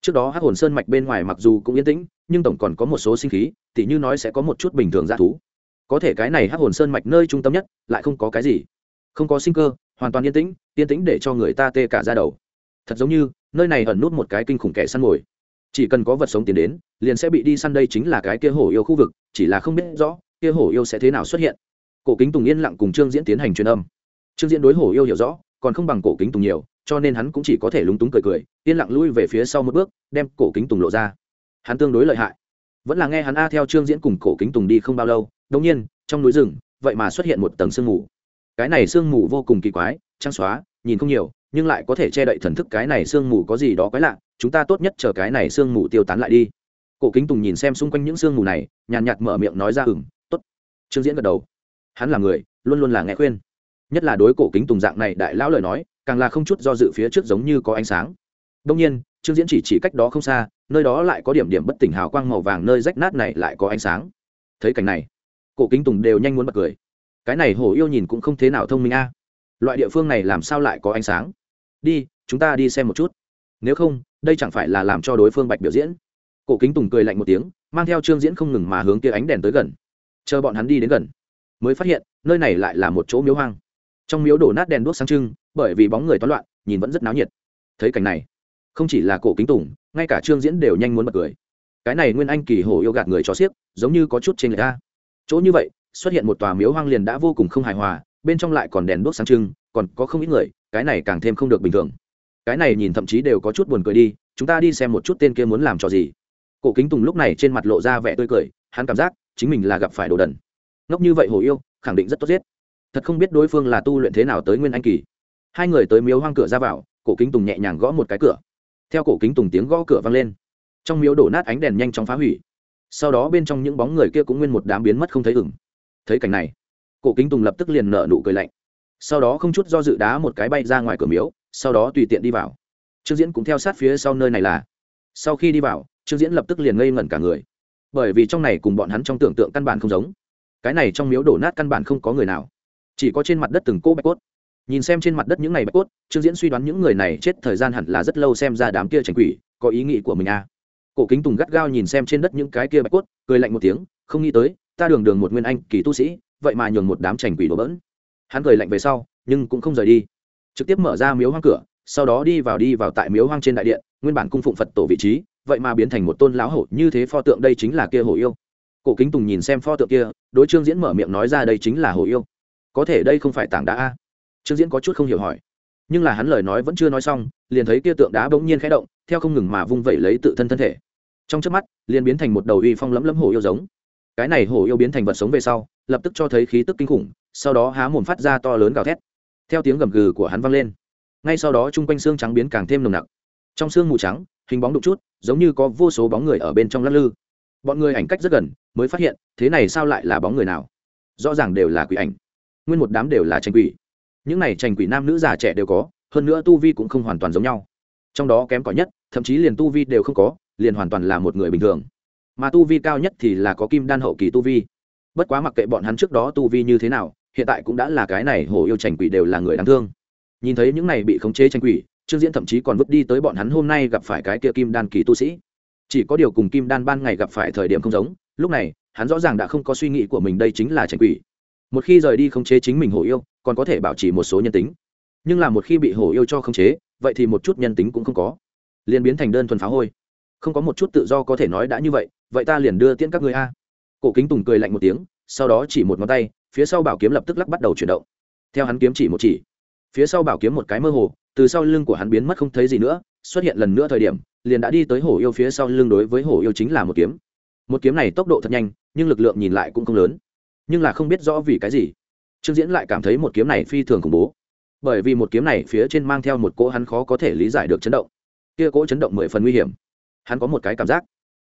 Trước đó hát hồn sơn mạch bên ngoài mặc dù cũng yên tĩnh, nhưng tổng còn có một số sinh khí, tỉ như nói sẽ có một chút bình thường dã thú. Có thể cái này hát hồn sơn mạch nơi trung tâm nhất, lại không có cái gì. Không có sinh cơ, hoàn toàn yên tĩnh yên tĩnh để cho người ta tê cả ra đầu. Thật giống như, nơi này ẩn nút một cái kinh khủng kẻ săn mồi chỉ cần có vật sống tiến đến, liền sẽ bị đi săn đây chính là cái kia hổ yêu khu vực, chỉ là không biết rõ, kia hổ yêu sẽ thế nào xuất hiện. Cổ kính tùng yên lặng cùng trương diễn tiến hành truyền âm. Trương diễn đối hổ yêu hiểu rõ, còn không bằng cổ kính tùng nhiều, cho nên hắn cũng chỉ có thể lúng túng cười cười, yên lặng lui về phía sau một bước, đem cổ kính tùng lộ ra. Hắn tương đối lợi hại. Vẫn là nghe hắn a theo trương diễn cùng cổ kính tùng đi không bao lâu đông nhiên, trong núi rừng, vậy mà xuất hiện một tầng sương mù. Cái này sương mù vô cùng kỳ quái, trắng xóa, nhìn không nhiều nhưng lại có thể che đậy thần thức cái này sương mù có gì đó quái lạ, chúng ta tốt nhất chờ cái này sương mù tiêu tán lại đi. Cổ kính tùng nhìn xem xung quanh những sương mù này, nhàn nhạt mở miệng nói ra ừng t ố t trương diễn gật đầu. Hắn là người, luôn luôn là nghe khuyên. Nhất là đối cổ kính tùng dạng này đại lão lời nói, càng là không chút do dự phía trước giống như có ánh sáng. Đông nhiên, trương diễn chỉ chỉ cách đó không xa, nơi đó lại có điểm điểm bất tỉnh hào quang màu vàng nơi rách nát này lại có ánh sáng. Thấy cảnh này, cổ kính tùng đều nhanh muốn bật cười. Cái này hổ yêu nhìn cũng không thế nào thông minh a. Loại địa phương này làm sao lại có ánh sáng? Đi, chúng ta đi xem một chút. Nếu không, đây chẳng phải là làm cho đối phương bạch biểu diễn. Cổ kính tùng cười lạnh một tiếng, mang theo trương diễn không ngừng mà hướng kia ánh đèn tới gần. Chờ bọn hắn đi đến gần, mới phát hiện, nơi này lại là một chỗ miếu hoang. Trong miếu đổ nát đèn đuốc sáng trưng, bởi vì bóng người toán loạn, nhìn vẫn rất náo nhiệt. Thấy cảnh này, không chỉ là cổ kính tùng, ngay cả trương diễn đều nhanh muốn bật cười. Cái này nguyên anh kỳ hồ yêu gạt người cho xiếc, giống như có chút trên người ta chỗ như vậy, xuất hiện một tòa miếu hoang liền đã vô cùng không hài hòa, bên trong lại còn đèn đuốc sáng trưng còn có không ít người, cái này càng thêm không được bình thường. Cái này nhìn thậm chí đều có chút buồn cười đi, chúng ta đi xem một chút tên kia muốn làm trò gì. Cổ kính tùng lúc này trên mặt lộ ra vẻ tươi cười, hắn cảm giác chính mình là gặp phải đồ đần. Ngốc như vậy hồ yêu, khẳng định rất tốt giết. Thật không biết đối phương là tu luyện thế nào tới nguyên anh kỳ. Hai người tới miếu hoang cửa ra vào, cổ kính tùng nhẹ nhàng gõ một cái cửa. Theo cổ kính tùng tiếng gõ cửa vang lên, trong miếu đổ nát ánh đèn nhanh chóng phá hủy. Sau đó bên trong những bóng người kia cũng nguyên một đám biến mất không thấy ửng. Thấy cảnh này, cổ kính tùng lập tức liền nở nụ cười lạnh sau đó không chút do dự đá một cái bay ra ngoài cửa miếu, sau đó tùy tiện đi vào. Trương diễn cũng theo sát phía sau nơi này là. Sau khi đi vào, trương diễn lập tức liền ngây ngẩn cả người. Bởi vì trong này cùng bọn hắn trong tưởng tượng căn bản không giống. Cái này trong miếu đổ nát căn bản không có người nào. Chỉ có trên mặt đất từng cỗ bạch cốt. Nhìn xem trên mặt đất những ngày bạch cốt, trương diễn suy đoán những người này chết thời gian hẳn là rất lâu xem ra đám kia tránh quỷ, có ý nghĩ của mình à. cổ kính tùng gắt gao nhìn xem trên đất những cái kia bạch cốt, cười lạnh một tiếng, không nghĩ tới, ta đường đường một nguyên anh kỳ tu sĩ, vậy mà nhường một đám trành quỷ đổ bỡn hắn cười lạnh về sau, nhưng cũng không rời đi. Trực tiếp mở ra miếu hoang cửa, sau đó đi vào đi vào tại miếu hoang trên đại điện, nguyên bản cung phụng phật tổ vị trí, vậy mà biến thành một tôn lão hổ, như thế pho tượng đây chính là kia hổ yêu. Cổ kính tùng nhìn xem pho tượng kia, đối trương diễn mở miệng nói ra đây chính là hổ yêu. Có thể đây không phải tảng đá a? Trương diễn có chút không hiểu hỏi. Nhưng là hắn lời nói vẫn chưa nói xong, liền thấy kia tượng đá bỗng nhiên khẽ động, theo không ngừng mà vung vẩy lấy tự thân thân thể. Trong trước mắt, liền biến thành một đầu uy phong lẫm lẫm hổ yêu giống. Cái này hổ yêu biến thành vật sống về sau, lập tức cho thấy khí tức kinh khủng sau đó há mồm phát ra to lớn gào thét, theo tiếng gầm gừ của hắn vang lên. Ngay sau đó chung quanh xương trắng biến càng thêm nồng nặc. Trong xương mù trắng, hình bóng đục chút, giống như có vô số bóng người ở bên trong lắc lư. Bọn người ảnh cách rất gần, mới phát hiện, thế này sao lại là bóng người nào? Rõ ràng đều là quỷ ảnh. Nguyên một đám đều là tranh quỷ. Những này tranh quỷ nam nữ già trẻ đều có, hơn nữa tu vi cũng không hoàn toàn giống nhau. Trong đó kém cỏi nhất, thậm chí liền tu vi đều không có, liền hoàn toàn là một người bình thường. Mà tu vi cao nhất thì là có kim đan hậu kỳ tu vi. Bất quá mặc kệ bọn hắn trước đó tu vi như thế nào hiện tại cũng đã là cái này hổ yêu tranh quỷ đều là người đáng thương. Nhìn thấy những này bị khống chế tranh quỷ, trương diễn thậm chí còn vứt đi tới bọn hắn hôm nay gặp phải cái kia kim đan kỳ tu sĩ. Chỉ có điều cùng kim đan ban ngày gặp phải thời điểm không giống, lúc này, hắn rõ ràng đã không có suy nghĩ của mình đây chính là tranh quỷ. Một khi rời đi khống chế chính mình hổ yêu, còn có thể bảo trì một số nhân tính. Nhưng là một khi bị hổ yêu cho khống chế, vậy thì một chút nhân tính cũng không có. Liền biến thành đơn thuần phá hôi. Không có một chút tự do có thể nói đã như vậy vậy ta liền đưa tiễn các người a. Cổ kính tùng cười lạnh một tiếng, sau đó chỉ một ngón tay phía sau bảo kiếm lập tức lắc bắt đầu chuyển động. Theo hắn kiếm chỉ một chỉ, phía sau bảo kiếm một cái mơ hồ, từ sau lưng của hắn biến mất không thấy gì nữa, xuất hiện lần nữa thời điểm, liền đã đi tới hổ yêu phía sau lưng đối với hổ yêu chính là một kiếm. Một kiếm này tốc độ thật nhanh, nhưng lực lượng nhìn lại cũng không lớn. Nhưng là không biết rõ vì cái gì. Trương diễn lại cảm thấy một kiếm này phi thường khủng bố. Bởi vì một kiếm này phía trên mang theo một cỗ hắn khó có thể lý giải được chấn động. Kia cỗ chấn động mười phần nguy hiểm. Hắn có một cái cảm giác.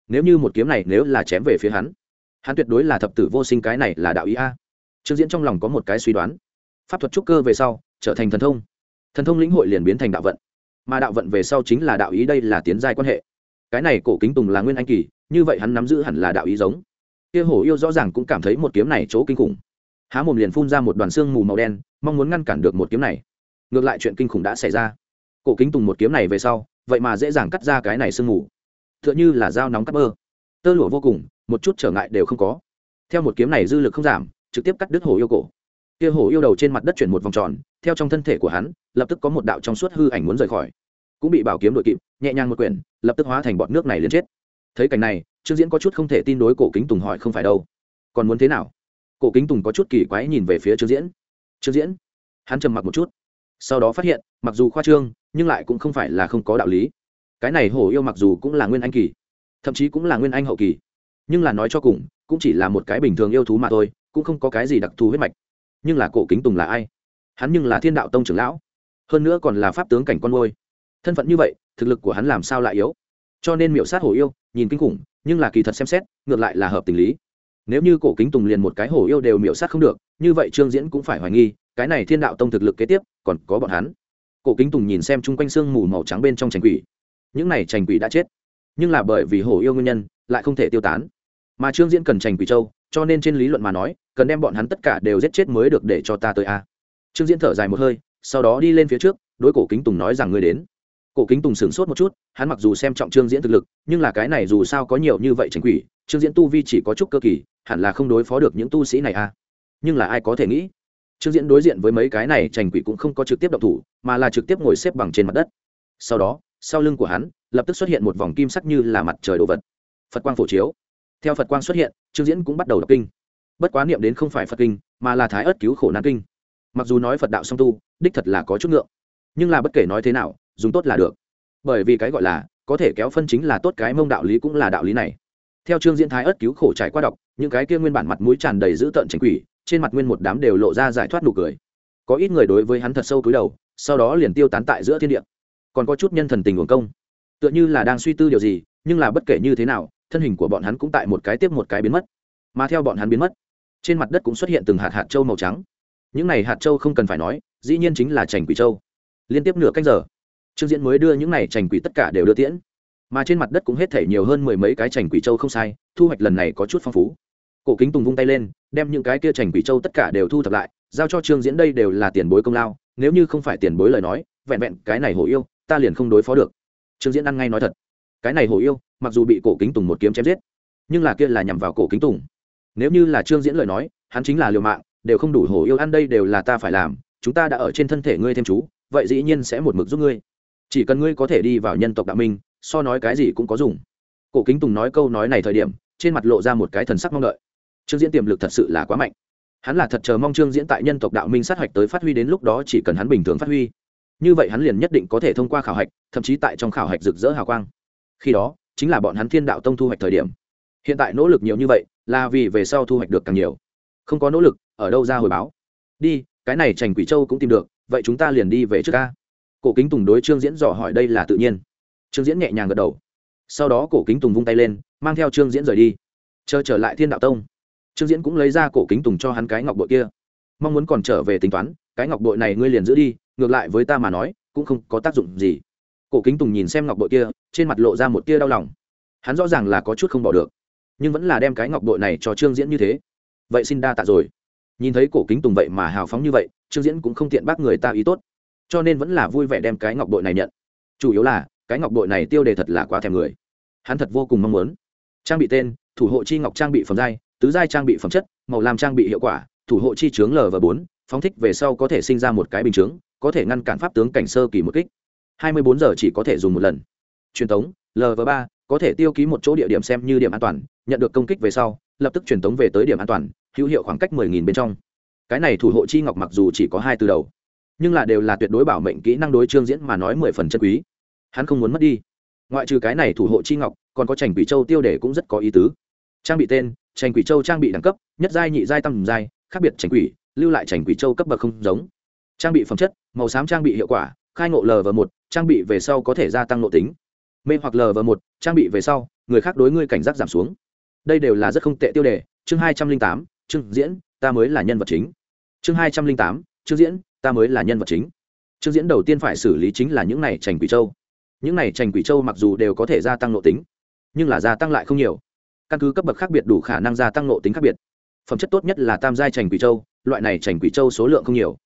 Nếu như một kiếm này nếu là chém về phía hắn hắn tuyệt đối là thập tử vô sinh cái này là đạo ý a trương diễn trong lòng có một cái suy đoán. Pháp thuật trúc cơ về sau, trở thành thần thông. Thần thông lĩnh hội liền biến thành đạo vận. Mà đạo vận về sau chính là đạo ý đây là tiến giai quan hệ. Cái này cổ kính tùng là nguyên anh kỳ, như vậy hắn nắm giữ hẳn là đạo ý giống. Kia hổ yêu rõ ràng cũng cảm thấy một kiếm này chỗ kinh khủng. Há mồm liền phun ra một đoàn xương mù màu đen, mong muốn ngăn cản được một kiếm này. Ngược lại chuyện kinh khủng đã xảy ra. Cổ kính tùng một kiếm này về sau, vậy mà dễ dàng cắt ra cái này sương mù. T h ư ợ n h ư là dao nóng cắt bơ. Tơ lụa vô cùng, một chút trở ngại đều không có. Theo một kiếm này dư lực không giảm trực tiếp cắt đứt hổ yêu cổ. Kia hổ yêu đầu trên mặt đất chuyển một vòng tròn, theo trong thân thể của hắn, lập tức có một đạo trong suốt hư ảnh muốn rời khỏi. Cũng bị bảo kiếm đội kịp, nhẹ nhàng một quyển, lập tức hóa thành bọn nước này liền chết. Thấy cảnh này, trương diễn có chút không thể tin đối cổ kính tùng hỏi không phải đâu. Còn muốn thế nào? Cổ kính tùng có chút kỳ quái nhìn về phía trương diễn. Trương diễn, hắn trầm mặc một chút. Sau đó phát hiện, mặc dù khoa trương, nhưng lại cũng không phải là không có đạo lý. Cái này hổ yêu mặc dù cũng là nguyên anh kỳ, thậm chí cũng là nguyên anh hậu kỳ, nhưng là nói cho cùng, cũng chỉ là một cái bình thường yêu thú mà thôi cũng không có cái gì đặc thù huyết mạch. Nhưng là cổ kính tùng là ai? Hắn nhưng là thiên đạo tông trưởng lão. Hơn nữa còn là pháp tướng cảnh con ngôi thân phận như vậy, thực lực của hắn làm sao lại yếu? Cho nên miểu sát hổ yêu, nhìn kinh khủng, nhưng là kỳ thật xem xét, ngược lại là hợp tình lý. Nếu như cổ kính tùng liền một cái hổ yêu đều miểu sát không được, như vậy trương diễn cũng phải hoài nghi, cái này thiên đạo tông thực lực kế tiếp, còn có bọn hắn. Cổ kính tùng nhìn xem chung quanh sương mù màu trắng bên trong trành quỷ. Những này trành quỷ đã chết. Nhưng là bởi vì hổ yêu nguyên nhân, lại không thể tiêu tán. Mà trương diễn cần trành quỷ châu cho nên trên lý luận mà nói, cần đem bọn hắn tất cả đều giết chết mới được để cho ta tới a. Trương diễn thở dài một hơi, sau đó đi lên phía trước, đối cổ kính tùng nói rằng ngươi đến. Cổ kính tùng sửng sốt một chút, hắn mặc dù xem trọng trương diễn thực lực, nhưng là cái này dù sao có nhiều như vậy trành quỷ, trương diễn tu vi chỉ có chút cơ kỳ, hẳn là không đối phó được những tu sĩ này a. Nhưng là ai có thể nghĩ? Trương diễn đối diện với mấy cái này trành quỷ cũng không có trực tiếp động thủ, mà là trực tiếp ngồi xếp bằng trên mặt đất. Sau đó, sau lưng của hắn, lập tức xuất hiện một vòng kim sắc như là mặt trời đồ vật. Phật quang phổ chiếu theo phật quang xuất hiện, trương diễn cũng bắt đầu đọc kinh. Bất quá niệm đến không phải phật kinh, mà là thái ớt cứu khổ nan kinh. Mặc dù nói phật đạo song tu, đích thật là có chút ngượng. Nhưng là bất kể nói thế nào, dùng tốt là được. Bởi vì cái gọi là, có thể kéo phân chính là tốt cái mông đạo lý cũng là đạo lý này. Theo trương diễn thái ớt cứu khổ trải qua đọc, những cái kia nguyên bản mặt mũi tràn đầy dữ tợn tránh quỷ, trên mặt nguyên một đám đều lộ ra giải thoát nụ cười. Có ít người đối với hắn thật sâu cúi đầu, sau đó liền tiêu tán tại giữa thiên địa. Còn có chút nhân thần tình uổng công. Tựa như là đang suy tư điều gì, nhưng là bất kể như thế nào thân hình của bọn hắn cũng tại một cái tiếp một cái biến mất, mà theo bọn hắn biến mất, trên mặt đất cũng xuất hiện từng hạt hạt trâu màu trắng. Những này hạt trâu không cần phải nói, dĩ nhiên chính là trành quỷ trâu liên tiếp nửa canh giờ, trương diễn mới đưa những này trành quỷ tất cả đều đưa tiễn. Mà trên mặt đất cũng hết thể nhiều hơn mười mấy cái trành quỷ trâu không sai, thu hoạch lần này có chút phong phú. Cổ kính tùng vung tay lên, đem những cái kia trành quỷ châu tất cả đều thu thập lại, giao cho trương diễn đây đều là tiền bối công lao, nếu như không phải tiền bối lời nói, vẹn vẹn cái này hổ yêu, ta liền không đối phó được. Trương diễn ăn ngay nói thật, cái này hổ yêu mặc dù bị cổ kính tùng một kiếm chém giết, nhưng là kia là nhằm vào cổ kính tùng. Nếu như là trương diễn lời nói, hắn chính là liều mạng, đều không đủ hổ yêu ăn đây đều là ta phải làm, chúng ta đã ở trên thân thể ngươi thêm chú, vậy dĩ nhiên sẽ một mực giúp ngươi. Chỉ cần ngươi có thể đi vào nhân tộc đạo minh, so nói cái gì cũng có dùng. Cổ kính tùng nói câu nói này thời điểm, trên mặt lộ ra một cái thần sắc mong đợi. Trương diễn tiềm lực thật sự là quá mạnh. Hắn là thật chờ mong trương diễn tại nhân tộc đạo minh sát hạch tới phát huy đến lúc đó chỉ cần hắn bình thường phát huy. Như vậy hắn liền nhất định có thể thông qua khảo hạch, thậm chí tại trong khảo hạch rực rỡ hào quang. Khi đó chính là bọn hắn thiên đạo tông thu hoạch thời điểm. Hiện tại nỗ lực nhiều như vậy, là vì về sau thu hoạch được càng nhiều. Không có nỗ lực, ở đâu ra hồi báo? Đi, cái này trành quỷ châu cũng tìm được, vậy chúng ta liền đi về trước ca. Cổ kính tùng đối trương diễn dò hỏi đây là tự nhiên. Trương diễn nhẹ nhàng gật đầu. Sau đó cổ kính tùng vung tay lên, mang theo trương diễn rời đi. Chờ trở lại thiên đạo tông, trương diễn cũng lấy ra cổ kính tùng cho hắn cái ngọc bội kia. Mong muốn còn trở về tính toán, cái ngọc bội này ngươi liền giữ đi, ngược lại với ta mà nói, cũng không có tác dụng gì cổ kính tùng nhìn xem ngọc bội kia, trên mặt lộ ra một tia đau lòng. Hắn rõ ràng là có chút không bỏ được, nhưng vẫn là đem cái ngọc bội này cho trương diễn như thế. Vậy xin đa tạ rồi. Nhìn thấy cổ kính tùng vậy mà hào phóng như vậy, trương diễn cũng không tiện bác người ta ý tốt, cho nên vẫn là vui vẻ đem cái ngọc bội này nhận. Chủ yếu là, cái ngọc bội này tiêu đề thật là quá thèm người. Hắn thật vô cùng mong muốn. Trang bị tên, thủ hộ chi ngọc trang bị phẩm giai, tứ giai trang bị phẩm chất, màu làm trang bị hiệu quả, thủ hộ chi chướng lv bốn, phóng thích về sau có thể sinh ra một cái bình chướng, có thể ngăn cản pháp tướng cảnh sơ kỳ một kích hai mươi bốn giờ chỉ có thể dùng một lần. Truyền thống lv ba, có thể tiêu ký một chỗ địa điểm xem như điểm an toàn, nhận được công kích về sau, lập tức truyền tống về tới điểm an toàn, hữu hiệu khoảng cách mười nghìn bên trong. Cái này thủ hộ chi ngọc mặc dù chỉ có hai từ đầu, nhưng là đều là tuyệt đối bảo mệnh kỹ năng đối trương diễn mà nói mười phần chân quý. Hắn không muốn mất đi. Ngoại trừ cái này thủ hộ chi ngọc, còn có trành quỷ châu tiêu đề cũng rất có ý tứ. Trang bị tên, trành quỷ châu trang bị đẳng cấp, nhất giai, nhị giai tăng giai, khác biệt trành quỷ, lưu lại trành quỷ châu cấp bậc không giống. Trang bị phẩm chất, màu xám trang bị hiệu quả, khai ngộ lv một trang bị về sau có thể gia tăng nội tính. Mê hoặc lờ và một, trang bị về sau, người khác đối ngươi cảnh giác giảm xuống. Đây đều là rất không tệ tiêu đề. Chương hai trăm linh tám chương diễn, ta mới là nhân vật chính. Chương hai trăm linh tám chương diễn, ta mới là nhân vật chính. Chương diễn đầu tiên phải xử lý chính là những này trành quỷ châu. Những này trành quỷ châu mặc dù đều có thể gia tăng nội tính, nhưng là gia tăng lại không nhiều. Căn cứ cấp bậc khác biệt đủ khả năng gia tăng nội tính khác biệt. Phẩm chất tốt nhất là tam giai trành quỷ châu, loại này trành quỷ châu số lượng không nhiều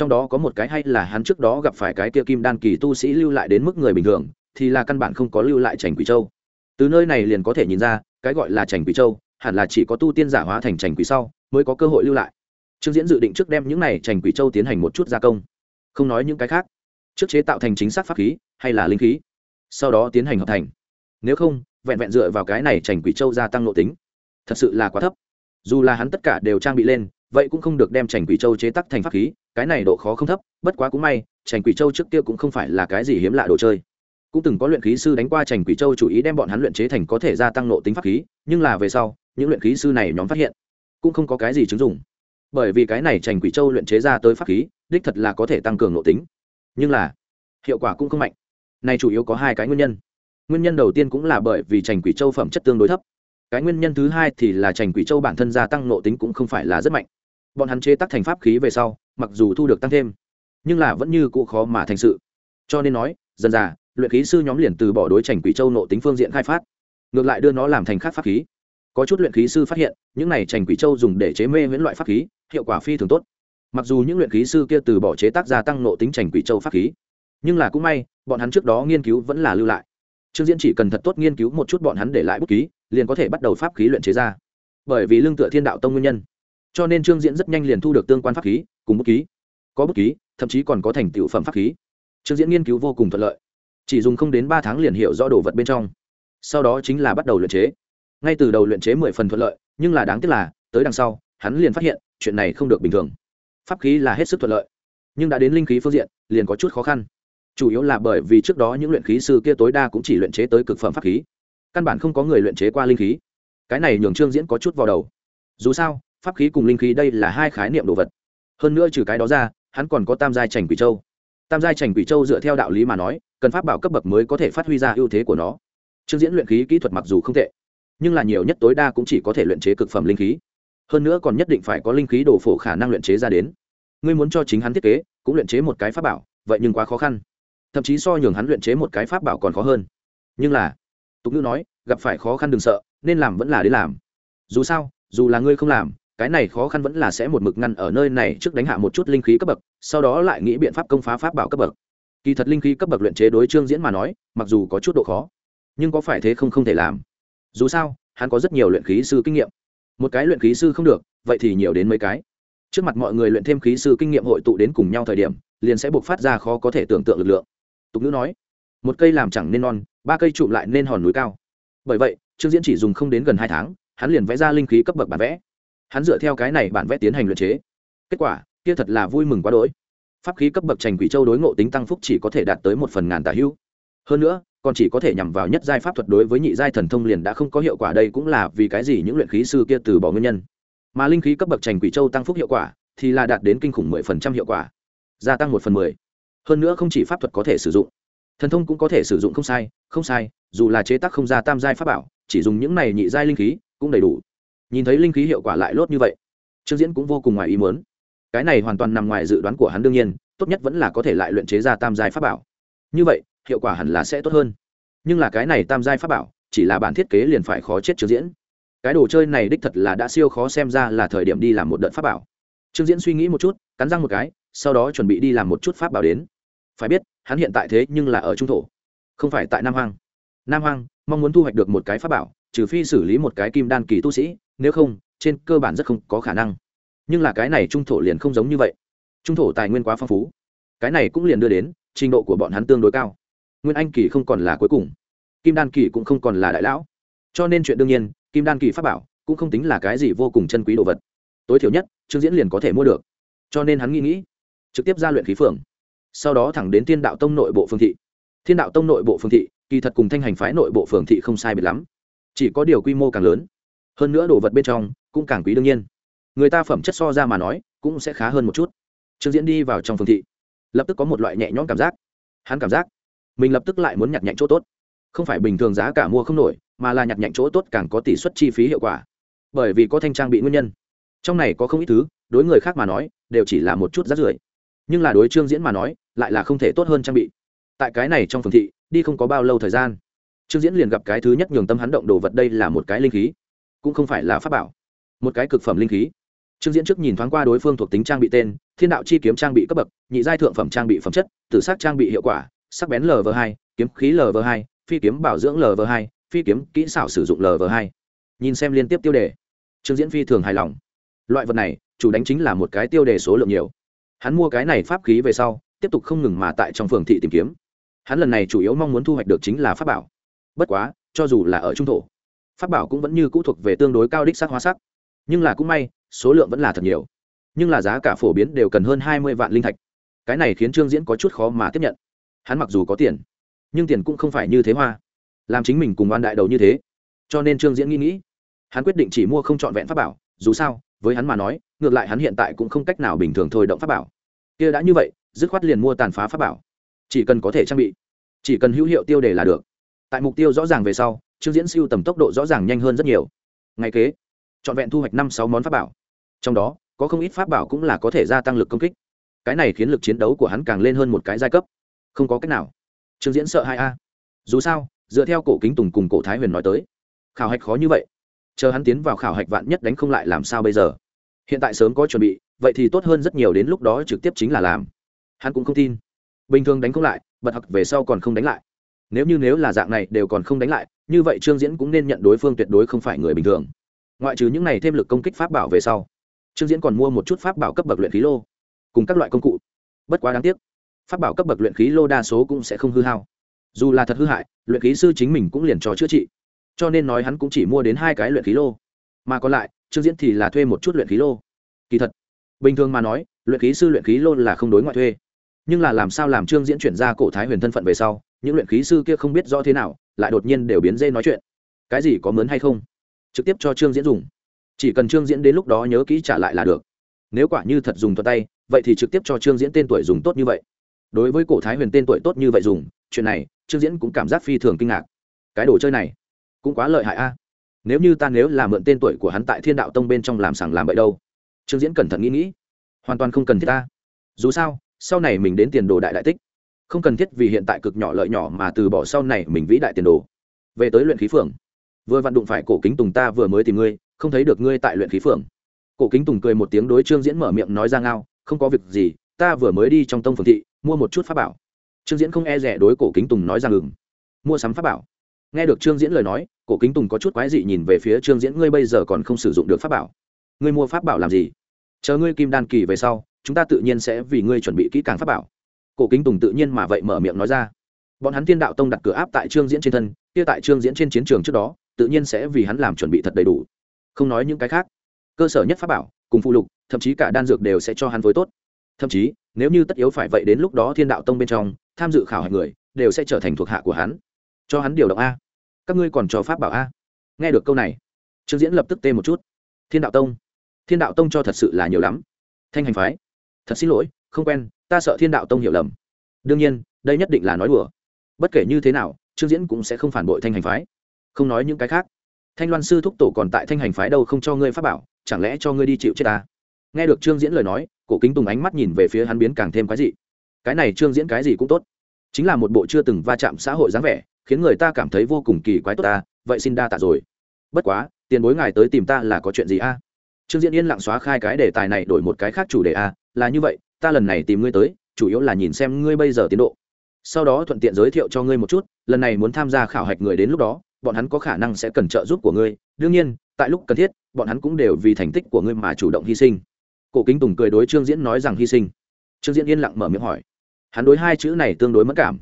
trong đó có một cái hay là hắn trước đó gặp phải cái kia kim đan kỳ tu sĩ lưu lại đến mức người bình thường, thì là căn bản không có lưu lại trành quỷ châu. Từ nơi này liền có thể nhìn ra, cái gọi là trành quỷ châu, hẳn là chỉ có tu tiên giả hóa thành trành quỷ sau, mới có cơ hội lưu lại. Trương diễn dự định trước đem những này trành quỷ châu tiến hành một chút gia công. Không nói những cái khác. Trước chế tạo thành chính xác pháp khí, hay là linh khí. Sau đó tiến hành hợp thành. Nếu không, vẹn vẹn dựa vào cái này trành quỷ châu gia tăng nội tính. Thật sự là quá thấp. Dù là hắn tất cả đều trang bị lên vậy cũng không được đem trành quỷ châu chế tắc thành pháp khí, cái này độ khó không thấp, bất quá cũng may, trành quỷ châu trước kia cũng không phải là cái gì hiếm lạ đồ chơi. Cũng từng có luyện khí sư đánh qua trành quỷ châu chủ ý đem bọn hắn luyện chế thành có thể gia tăng nộ tính pháp khí, nhưng là về sau, những luyện khí sư này nhóm phát hiện, cũng không có cái gì chứng dụng. Bởi vì cái này trành quỷ châu luyện chế ra tới pháp khí, đích thật là có thể tăng cường nộ tính. Nhưng là, hiệu quả cũng không mạnh. Này chủ yếu có hai cái nguyên nhân. Nguyên nhân đầu tiên cũng là bởi vì trành quỷ châu phẩm chất tương đối thấp. Cái nguyên nhân thứ hai thì là trành quỷ châu bản thân gia tăng nộ tính cũng không phải là rất mạnh bọn hắn chế tác thành pháp khí về sau, mặc dù thu được tăng thêm, nhưng là vẫn như cụ khó mà thành sự. Cho nên nói, dần dà, luyện khí sư nhóm liền từ bỏ đối trành quỷ châu nộ tính phương diện khai phát, ngược lại đưa nó làm thành khác pháp khí. Có chút luyện khí sư phát hiện, những này trành quỷ châu dùng để chế mê miễn loại pháp khí, hiệu quả phi thường tốt. Mặc dù những luyện khí sư kia từ bỏ chế tác gia tăng nộ tính trành quỷ châu pháp khí, nhưng là cũng may, bọn hắn trước đó nghiên cứu vẫn là lưu lại. Trương diễn chỉ cần thật tốt nghiên cứu một chút bọn hắn để lại bút ký, liền có thể bắt đầu pháp khí luyện chế ra. Bởi vì lương tựa thiên đạo tông nguyên nhân cho nên trương diễn rất nhanh liền thu được tương quan pháp khí, cùng bút ký. Có bút ký, thậm chí còn có thành tựu phẩm pháp khí. Trương diễn nghiên cứu vô cùng thuận lợi. Chỉ dùng không đến ba tháng liền hiểu rõ đồ vật bên trong. Sau đó chính là bắt đầu luyện chế. Ngay từ đầu luyện chế mười phần thuận lợi, nhưng là đáng tiếc là, tới đằng sau, hắn liền phát hiện, chuyện này không được bình thường. Pháp khí là hết sức thuận lợi, nhưng đã đến linh khí phương diện, liền có chút khó khăn. Chủ yếu là bởi vì trước đó những luyện khí sư kia tối đa cũng chỉ luyện chế tới cực phẩm pháp khí. Căn bản không có người luyện chế qua linh khí. Cái này nhường trương diễn có chút vào đầu. Dù sao pháp khí cùng linh khí đây là hai khái niệm đồ vật. Hơn nữa trừ cái đó ra, hắn còn có tam giai trành quỷ châu. Tam giai trành quỷ châu dựa theo đạo lý mà nói, cần pháp bảo cấp bậc mới có thể phát huy ra ưu thế của nó. Trương diễn luyện khí kỹ thuật mặc dù không tệ, nhưng là nhiều nhất tối đa cũng chỉ có thể luyện chế cực phẩm linh khí. Hơn nữa còn nhất định phải có linh khí đồ phổ khả năng luyện chế ra đến. Ngươi muốn cho chính hắn thiết kế, cũng luyện chế một cái pháp bảo, vậy nhưng quá khó khăn. Thậm chí so nhường hắn luyện chế một cái pháp bảo còn khó hơn. Nhưng là, tục ngữ nói, gặp phải khó khăn đừng sợ, nên làm vẫn là đến làm. Dù sao, dù là ngươi không làm cái này khó khăn vẫn là sẽ một mực ngăn ở nơi này trước đánh hạ một chút linh khí cấp bậc, sau đó lại nghĩ biện pháp công phá pháp bảo cấp bậc. Kỳ thật linh khí cấp bậc luyện chế đối trương diễn mà nói, mặc dù có chút độ khó, nhưng có phải thế không không thể làm. Dù sao, hắn có rất nhiều luyện khí sư kinh nghiệm. Một cái luyện khí sư không được, vậy thì nhiều đến mấy cái. Trước mặt mọi người luyện thêm khí sư kinh nghiệm hội tụ đến cùng nhau thời điểm, liền sẽ buộc phát ra khó có thể tưởng tượng lực lượng. Tục ngữ nói, một cây làm chẳng nên non, ba cây trụm lại nên hòn núi cao. Bởi vậy, trương diễn chỉ dùng không đến gần hai tháng, hắn liền vẽ ra linh khí cấp bậc bản vẽ hắn dựa theo cái này bản vẽ tiến hành luyện chế. Kết quả, kia thật là vui mừng quá đỗi. Pháp khí cấp bậc trành quỷ châu đối ngộ tính tăng phúc chỉ có thể đạt tới một phần ngàn tả hữu hơn nữa, còn chỉ có thể nhằm vào nhất giai pháp thuật đối với nhị giai thần thông liền đã không có hiệu quả đây cũng là vì cái gì những luyện khí sư kia từ bỏ nguyên nhân. Mà linh khí cấp bậc trành quỷ châu tăng phúc hiệu quả thì là đạt đến kinh khủng mười phần trăm hiệu quả, gia tăng một phần mười. Hơn nữa không chỉ pháp thuật có thể sử dụng, thần thông cũng có thể sử dụng không sai không sai, dù là chế tác không ra tam giai pháp bảo, chỉ dùng những này nhị giai linh khí cũng đầy đủ nhìn thấy linh khí hiệu quả lại lốt như vậy, trương diễn cũng vô cùng ngoài ý muốn. Cái này hoàn toàn nằm ngoài dự đoán của hắn đương nhiên, tốt nhất vẫn là có thể lại luyện chế ra tam giai pháp bảo. Như vậy, hiệu quả hẳn là sẽ tốt hơn. Nhưng là cái này tam giai pháp bảo, chỉ là bản thiết kế liền phải khó chết trương diễn. Cái đồ chơi này đích thật là đã siêu khó xem ra là thời điểm đi làm một đợt pháp bảo. Trương diễn suy nghĩ một chút, cắn răng một cái, sau đó chuẩn bị đi làm một chút pháp bảo đến. Phải biết, hắn hiện tại thế nhưng là ở trung thổ, không phải tại nam hoang. Nam hoang, mong muốn thu hoạch được một cái pháp bảo trừ phi xử lý một cái kim đan kỳ tu sĩ, nếu không, trên cơ bản rất không có khả năng. Nhưng là cái này trung thổ liền không giống như vậy. Trung thổ tài nguyên quá phong phú. Cái này cũng liền đưa đến, trình độ của bọn hắn tương đối cao. Nguyên anh kỳ không còn là cuối cùng. Kim đan kỳ cũng không còn là đại lão. Cho nên chuyện đương nhiên, kim đan kỳ pháp bảo cũng không tính là cái gì vô cùng chân quý đồ vật. Tối thiểu nhất, trương diễn liền có thể mua được. Cho nên hắn nghĩ nghĩ, trực tiếp ra luyện khí phường sau đó thẳng đến thiên đạo tông nội bộ phương thị. Thiên đạo tông nội bộ phương thị, kỳ thật cùng thanh hành phái nội bộ phường thị không sai biệt lắm chỉ có điều quy mô càng lớn. Hơn nữa đồ vật bên trong cũng càng quý đương nhiên. Người ta phẩm chất so ra mà nói cũng sẽ khá hơn một chút. Trương diễn đi vào trong phương thị, lập tức có một loại nhẹ nhõm cảm giác. Hắn cảm giác mình lập tức lại muốn nhặt nhạnh chỗ tốt. Không phải bình thường giá cả mua không nổi, mà là nhặt nhạnh chỗ tốt càng có tỷ suất chi phí hiệu quả. Bởi vì có thanh trang bị nguyên nhân. Trong này có không ít thứ, đối người khác mà nói, đều chỉ là một chút rát rưởi. Nhưng là đối trương diễn mà nói, lại là không thể tốt hơn trang bị. Tại cái này trong phường thị, đi không có bao lâu thời gian trương diễn liền gặp cái thứ nhất nhường tâm hắn động đồ vật đây là một cái linh khí, cũng không phải là pháp bảo, một cái cực phẩm linh khí. Trương diễn trước nhìn thoáng qua đối phương thuộc tính trang bị tên, thiên đạo chi kiếm trang bị cấp bậc, nhị giai thượng phẩm trang bị phẩm chất, tử sắc trang bị hiệu quả, sắc bén lv hai, kiếm khí lv hai, phi kiếm bảo dưỡng lv hai, phi kiếm kỹ xảo sử dụng lv hai. Nhìn xem liên tiếp tiêu đề, trương diễn phi thường hài lòng. Loại vật này, chủ đánh chính là một cái tiêu đề số lượng nhiều. Hắn mua cái này pháp khí về sau, tiếp tục không ngừng mà tại trong phường thị tìm kiếm. Hắn lần này chủ yếu mong muốn thu hoạch được chính là pháp bảo bất quá, cho dù là ở trung thổ, pháp bảo cũng vẫn như cũ thuộc về tương đối cao đích sắc hóa sắc. Nhưng là cũng may, số lượng vẫn là thật nhiều. Nhưng là giá cả phổ biến đều cần hơn hai mươi vạn linh thạch. Cái này khiến trương diễn có chút khó mà tiếp nhận. Hắn mặc dù có tiền, nhưng tiền cũng không phải như thế hoa. Làm chính mình cùng oan đại đầu như thế. Cho nên trương diễn nghĩ nghĩ, hắn quyết định chỉ mua không trọn vẹn pháp bảo, dù sao, với hắn mà nói, ngược lại hắn hiện tại cũng không cách nào bình thường thôi động pháp bảo. Kia đã như vậy, dứt khoát liền mua tàn phá pháp bảo. Chỉ cần có thể trang bị, chỉ cần hữu hiệu tiêu đề là được tại mục tiêu rõ ràng về sau, trương diễn siêu tầm tốc độ rõ ràng nhanh hơn rất nhiều. Ngay kế, trọn vẹn thu hoạch năm sáu món pháp bảo. Trong đó, có không ít pháp bảo cũng là có thể gia tăng lực công kích. Cái này khiến lực chiến đấu của hắn càng lên hơn một cái giai cấp. Không có cách nào. Trương diễn sợ hai a. Dù sao, dựa theo cổ kính tùng cùng cổ thái huyền nói tới, khảo hạch khó như vậy. Chờ hắn tiến vào khảo hạch vạn nhất đánh không lại làm sao bây giờ? Hiện tại sớm có chuẩn bị, vậy thì tốt hơn rất nhiều đến lúc đó trực tiếp chính là làm. Hắn cũng không tin. Bình thường đánh không lại, bật học về sau còn không đánh lại nếu như nếu là dạng này đều còn không đánh lại, như vậy trương diễn cũng nên nhận đối phương tuyệt đối không phải người bình thường. Ngoại trừ những này thêm lực công kích pháp bảo về sau, trương diễn còn mua một chút pháp bảo cấp bậc luyện khí lô, cùng các loại công cụ. Bất quá đáng tiếc, pháp bảo cấp bậc luyện khí lô đa số cũng sẽ không hư hao. Dù là thật hư hại, luyện khí sư chính mình cũng liền cho chữa trị. Cho nên nói hắn cũng chỉ mua đến hai cái luyện khí lô. Mà còn lại, trương diễn thì là thuê một chút luyện khí lô. Kỳ thật, bình thường mà nói, luyện khí sư luyện khí lô là không đối ngoại thuê. Nhưng là làm sao làm trương diễn chuyển ra cổ thái huyền thân phận về sau những luyện khí sư kia không biết rõ thế nào, lại đột nhiên đều biến dê nói chuyện. Cái gì có mướn hay không? Trực tiếp cho trương diễn dùng. Chỉ cần trương diễn đến lúc đó nhớ kỹ trả lại là được. Nếu quả như thật dùng thuật tay, vậy thì trực tiếp cho trương diễn tên tuổi dùng tốt như vậy. Đối với cổ thái huyền tên tuổi tốt như vậy dùng, chuyện này, trương diễn cũng cảm giác phi thường kinh ngạc. Cái đồ chơi này, cũng quá lợi hại a. Nếu như ta nếu là mượn tên tuổi của hắn tại thiên đạo tông bên trong làm sàng làm bậy đâu? Trương diễn cẩn thận nghĩ nghĩ. Hoàn toàn không cần thiết ta. Dù sao, sau này mình đến tiền đồ đại đại tích không cần thiết vì hiện tại cực nhỏ lợi nhỏ mà từ bỏ sau này mình vĩ đại tiền đồ. Về tới luyện khí phường. Vừa vặn đụng phải cổ kính tùng ta vừa mới tìm ngươi, không thấy được ngươi tại luyện khí phường. Cổ kính tùng cười một tiếng đối trương diễn mở miệng nói ra ngao, không có việc gì, ta vừa mới đi trong tông phường thị, mua một chút pháp bảo. Trương diễn không e rẻ đối cổ kính tùng nói ra ngừng. Mua sắm pháp bảo. Nghe được trương diễn lời nói, cổ kính tùng có chút quái dị nhìn về phía trương diễn, ngươi bây giờ còn không sử dụng được pháp bảo. Ngươi mua pháp bảo làm gì? Chờ ngươi kim đan kỳ về sau, chúng ta tự nhiên sẽ vì ngươi chuẩn bị kỹ càng pháp bảo cổ kính tùng tự nhiên mà vậy mở miệng nói ra. Bọn hắn thiên đạo tông đặt cửa áp tại trương diễn trên thân, kia tại trương diễn trên chiến trường trước đó, tự nhiên sẽ vì hắn làm chuẩn bị thật đầy đủ. Không nói những cái khác. Cơ sở nhất pháp bảo, cùng phụ lục, thậm chí cả đan dược đều sẽ cho hắn với tốt. Thậm chí, nếu như tất yếu phải vậy đến lúc đó thiên đạo tông bên trong, tham dự khảo hạch người, đều sẽ trở thành thuộc hạ của hắn. Cho hắn điều động a. Các ngươi còn cho pháp bảo a? Nghe được câu này, trương diễn lập tức tê một chút. Thiên đạo tông. Thiên đạo tông cho thật sự là nhiều lắm. Thanh hành phái. Thật xin lỗi không quen, ta sợ thiên đạo tông hiểu lầm. Đương nhiên, đây nhất định là nói đùa. Bất kể như thế nào, trương diễn cũng sẽ không phản bội thanh hành phái. Không nói những cái khác. Thanh loan sư thúc tổ còn tại thanh hành phái đâu không cho ngươi pháp bảo, chẳng lẽ cho ngươi đi chịu chết ta? Nghe được trương diễn lời nói, cổ kính tùng ánh mắt nhìn về phía hắn biến càng thêm cái gì cái này trương diễn cái gì cũng tốt. Chính là một bộ chưa từng va chạm xã hội dáng vẻ, khiến người ta cảm thấy vô cùng kỳ quái tốt ta, vậy xin đa tạ rồi. Bất quá, tiền bối ngài tới tìm ta là có chuyện gì a? Trương diễn yên lặng xóa khai cái đề tài này đổi một cái khác chủ đề a, là như vậy ta lần này tìm ngươi tới, chủ yếu là nhìn xem ngươi bây giờ tiến độ. Sau đó thuận tiện giới thiệu cho ngươi một chút, lần này muốn tham gia khảo hạch người đến lúc đó, bọn hắn có khả năng sẽ cần trợ giúp của ngươi. Đương nhiên, tại lúc cần thiết, bọn hắn cũng đều vì thành tích của ngươi mà chủ động hy sinh. Cổ kính tùng cười đối trương diễn nói rằng hy sinh. Trương diễn yên lặng mở miệng hỏi. Hắn đối hai chữ này tương đối mất cảm.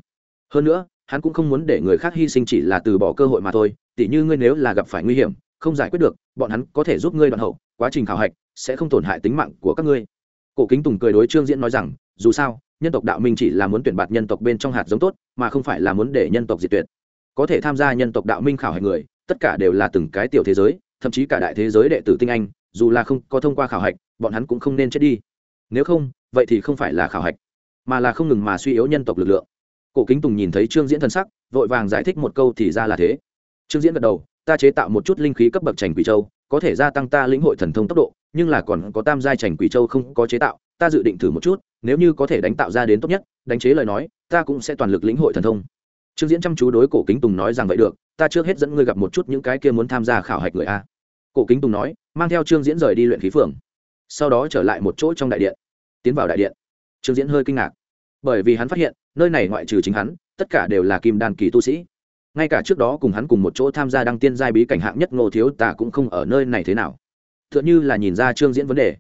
Hơn nữa, hắn cũng không muốn để người khác hy sinh chỉ là từ bỏ cơ hội mà thôi. Tỉ như ngươi nếu là gặp phải nguy hiểm, không giải quyết được, bọn hắn có thể giúp ngươi đoạn hậu, quá trình khảo hạch sẽ không tổn hại tính mạng của các ngươi cổ kính tùng cười đối trương diễn nói rằng, dù sao, nhân tộc đạo minh chỉ là muốn tuyển bạt nhân tộc bên trong hạt giống tốt, mà không phải là muốn để nhân tộc diệt tuyệt. Có thể tham gia nhân tộc đạo minh khảo hạch người, tất cả đều là từng cái tiểu thế giới, thậm chí cả đại thế giới đệ tử tinh anh, dù là không có thông qua khảo hạch, bọn hắn cũng không nên chết đi. Nếu không, vậy thì không phải là khảo hạch, mà là không ngừng mà suy yếu nhân tộc lực lượng. Cổ kính tùng nhìn thấy trương diễn thân sắc, vội vàng giải thích một câu thì ra là thế. Trương diễn gật đầu, ta chế tạo một chút linh khí cấp bậc trành quỷ châu có thể gia tăng ta lĩnh hội thần thông tốc độ, nhưng là còn có tam giai trành quỷ châu không có chế tạo, ta dự định thử một chút, nếu như có thể đánh tạo ra đến tốt nhất, đánh chế lời nói, ta cũng sẽ toàn lực lĩnh hội thần thông. Trương diễn chăm chú đối cổ kính tùng nói rằng vậy được, ta trước hết dẫn ngươi gặp một chút những cái kia muốn tham gia khảo hạch người a. Cổ kính tùng nói, mang theo trương diễn rời đi luyện khí phường. Sau đó trở lại một chỗ trong đại điện. Tiến vào đại điện. Trương diễn hơi kinh ngạc. Bởi vì hắn phát hiện, nơi này ngoại trừ chính hắn, tất cả đều là kim đan kỳ tu sĩ ngay cả trước đó cùng hắn cùng một chỗ tham gia đăng tiên giai bí cảnh hạng nhất ngô thiếu tả cũng không ở nơi này thế nào. T h ư ợ n h ư là nhìn ra trương diễn vấn đề.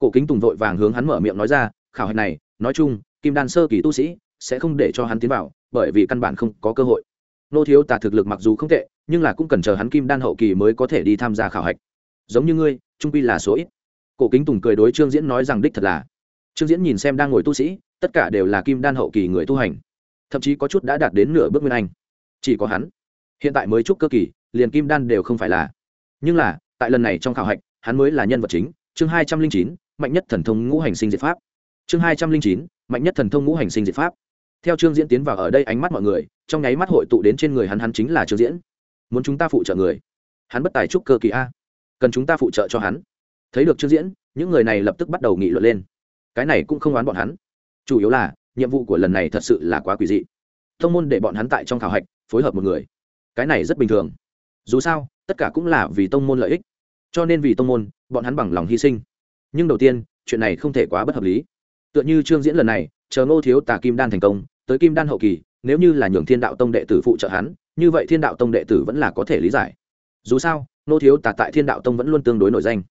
Cổ kính tùng vội vàng hướng hắn mở miệng nói ra, khảo hạch này, nói chung, kim đan sơ kỳ tu sĩ sẽ không để cho hắn tiến vào, bởi vì căn bản không có cơ hội. Nô thiếu tả thực lực mặc dù không tệ, nhưng là cũng cần chờ hắn kim đan hậu kỳ mới có thể đi tham gia khảo hạch. Giống như ngươi, trung pi là số ít. Cổ kính tùng cười đối trương diễn nói rằng đích thật là. Trương diễn nhìn xem đang ngồi tu sĩ, tất cả đều là kim đan hậu kỳ người tu hành. Thậm chí có chút đã đạt đến nửa bước nguyên anh chỉ có hắn. Hiện tại mới chúc cơ kỳ, liền kim đan đều không phải là. Nhưng là, tại lần này trong khảo hạch, hắn mới là nhân vật chính, chương hai trăm linh chín, mạnh nhất thần thông ngũ hành sinh diệt pháp. Chương hai trăm linh chín, mạnh nhất thần thông ngũ hành sinh diệt pháp. Theo trương diễn tiến vào ở đây ánh mắt mọi người, trong nháy mắt hội tụ đến trên người hắn hắn chính là trương diễn. Muốn chúng ta phụ trợ người? Hắn bất tài chúc cơ kỳ a. Cần chúng ta phụ trợ cho hắn? Thấy được trương diễn, những người này lập tức bắt đầu nghị luận lên. Cái này cũng không oán bọn hắn. Chủ yếu là, nhiệm vụ của lần này thật sự là quá quỷ dị. Thông môn để bọn hắn tại trong khảo hạch phối hợp một người. Cái này rất bình thường. Dù sao, tất cả cũng là vì tông môn lợi ích. Cho nên vì tông môn, bọn hắn bằng lòng hy sinh. Nhưng đầu tiên, chuyện này không thể quá bất hợp lý. Tựa như trương diễn lần này, chờ ngô thiếu tà kim đan thành công, tới kim đan hậu kỳ, nếu như là nhường thiên đạo tông đệ tử phụ trợ hắn, như vậy thiên đạo tông đệ tử vẫn là có thể lý giải. Dù sao, ngô thiếu tà tại thiên đạo tông vẫn luôn tương đối nổi danh.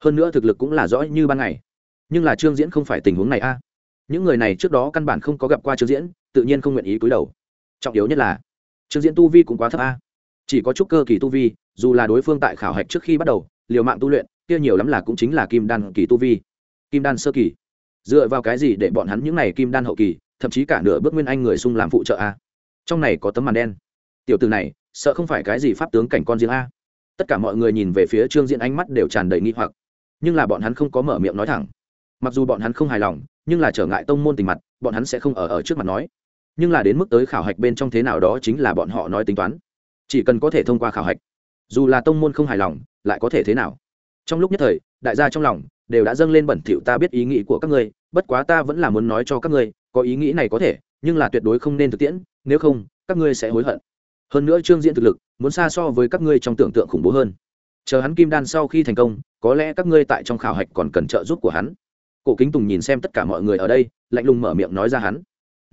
Hơn nữa thực lực cũng là rõ như ban ngày. Nhưng là trương diễn không phải tình huống này a. Những người này trước đó căn bản không có gặp qua trương diễn, tự nhiên không nguyện ý cúi đầu. Trọng yếu nhất là trương diễn tu vi cũng quá thấp a. Chỉ có chút cơ kỳ tu vi, dù là đối phương tại khảo hạch trước khi bắt đầu, liều mạng tu luyện, kia nhiều lắm là cũng chính là kim đan kỳ tu vi. Kim đan sơ kỳ. Dựa vào cái gì để bọn hắn những n à y kim đan hậu kỳ, thậm chí cả nửa bước nguyên anh người sung làm phụ trợ a? Trong này có tấm màn đen. Tiểu từ này, sợ không phải cái gì pháp tướng cảnh con riêng a. Tất cả mọi người nhìn về phía trương diễn ánh mắt đều tràn đầy nghi hoặc. Nhưng là bọn hắn không có mở miệng nói thẳng. Mặc dù bọn hắn không hài lòng, nhưng là trở ngại tông môn tình mặt, bọn hắn sẽ không ở ở trước mặt nói nhưng là đến mức tới khảo hạch bên trong thế nào đó chính là bọn họ nói tính toán. Chỉ cần có thể thông qua khảo hạch, dù là tông môn không hài lòng, lại có thể thế nào? Trong lúc nhất thời, đại gia trong lòng đều đã dâng lên bẩn thỉu ta biết ý nghĩ của các ngươi, bất quá ta vẫn là muốn nói cho các ngươi, có ý nghĩ này có thể, nhưng là tuyệt đối không nên thực tiễn, nếu không, các ngươi sẽ hối hận. Hơn nữa trương diễn thực lực, muốn xa so với các ngươi trong tưởng tượng khủng bố hơn. Chờ hắn kim đan sau khi thành công, có lẽ các ngươi tại trong khảo hạch còn cần trợ giúp của hắn. Cổ kính tùng nhìn xem tất cả mọi người ở đây, lạnh lùng mở miệng nói ra hắn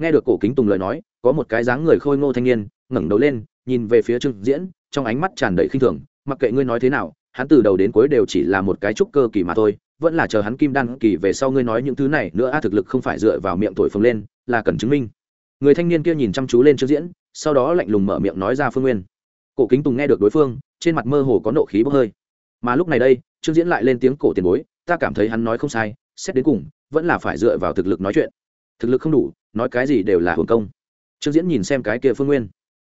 nghe được cổ kính tùng lời nói, có một cái dáng người khôi ngô thanh niên, ngẩng đầu lên, nhìn về phía trương diễn, trong ánh mắt tràn đầy khinh thường, mặc kệ ngươi nói thế nào, hắn từ đầu đến cuối đều chỉ là một cái trúc cơ kỳ mà thôi, vẫn là chờ hắn kim đan kỳ về sau ngươi nói những thứ này nữa, a, thực lực không phải dựa vào miệng thổi phồng lên, là cần chứng minh. Người thanh niên kia nhìn chăm chú lên trương diễn, sau đó lạnh lùng mở miệng nói ra phương nguyên. Cổ kính tùng nghe được đối phương, trên mặt mơ hồ có nộ khí bốc hơi. Mà lúc này đây, trương diễn lại lên tiếng cổ tiền bối, ta cảm thấy hắn nói không sai, xét đến cùng, vẫn là phải dựa vào thực lực nói chuyện. Thực lực không đủ nói cái gì đều là hưởng công. Trương diễn nhìn xem cái kia phương nguyên.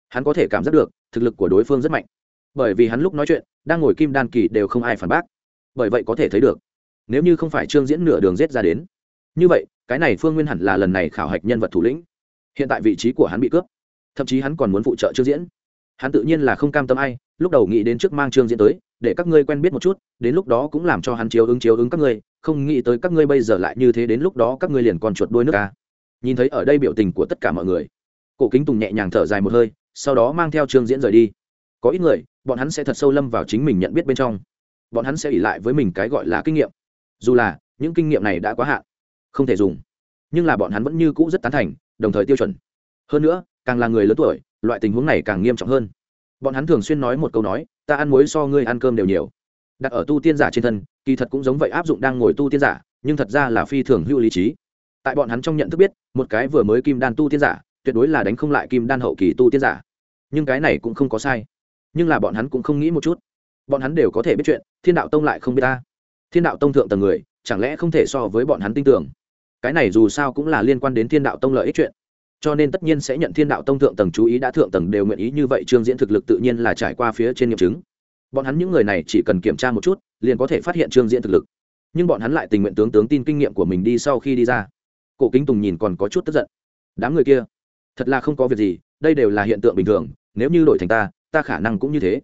Hắn có thể cảm giác được, thực lực của đối phương rất mạnh. Bởi vì hắn lúc nói chuyện, đang ngồi kim đan kỳ đều không ai phản bác. Bởi vậy có thể thấy được, nếu như không phải trương diễn nửa đường rết ra đến, như vậy, cái này phương nguyên hẳn là lần này khảo hạch nhân vật thủ lĩnh. Hiện tại vị trí của hắn bị cướp, thậm chí hắn còn muốn phụ trợ trương diễn. Hắn tự nhiên là không cam tâm ai, lúc đầu nghĩ đến trước mang trương diễn tới, để các ngươi quen biết một chút, đến lúc đó cũng làm cho hắn chiếu ứng chiếu ứng các ngươi, không nghĩ tới các ngươi bây giờ lại như thế đến lúc đó các ngươi liền còn chuột đuôi nước ca nhìn thấy ở đây biểu tình của tất cả mọi người. Cổ kính tùng nhẹ nhàng thở dài một hơi, sau đó mang theo trương diễn rời đi. Có ít người, bọn hắn sẽ thật sâu lâm vào chính mình nhận biết bên trong. Bọn hắn sẽ ỉ lại với mình cái gọi là kinh nghiệm. Dù là, những kinh nghiệm này đã quá hạn, không thể dùng. Nhưng là bọn hắn vẫn như cũ rất tán thành, đồng thời tiêu chuẩn. Hơn nữa, càng là người lớn tuổi, loại tình huống này càng nghiêm trọng hơn. Bọn hắn thường xuyên nói một câu nói, ta ăn muối so ngươi ăn cơm đều nhiều. Đặt ở tu tiên giả trên thân, kỳ thật cũng giống vậy áp dụng đang ngồi tu tiên giả, nhưng thật ra là phi thường hữu lý trí. Tại bọn hắn trong nhận thức biết một cái vừa mới kim đan tu tiên giả, tuyệt đối là đánh không lại kim đan hậu kỳ tu tiên giả. Nhưng cái này cũng không có sai. Nhưng là bọn hắn cũng không nghĩ một chút. Bọn hắn đều có thể biết chuyện, thiên đạo tông lại không biết ta. Thiên đạo tông thượng tầng người, chẳng lẽ không thể so với bọn hắn tin tưởng? Cái này dù sao cũng là liên quan đến thiên đạo tông lợi ích chuyện. Cho nên tất nhiên sẽ nhận thiên đạo tông thượng tầng chú ý đã thượng tầng đều nguyện ý như vậy trương diễn thực lực tự nhiên là trải qua phía trên nghiệm chứng. Bọn hắn những người này chỉ cần kiểm tra một chút, liền có thể phát hiện trương diễn thực lực. Nhưng bọn hắn lại tình nguyện tướng tướng tin kinh nghiệm của mình đi sau khi đi ra cổ kính tùng nhìn còn có chút tức giận. Đám người kia, thật là không có việc gì, đây đều là hiện tượng bình thường, nếu như đổi thành ta ta khả năng cũng như thế.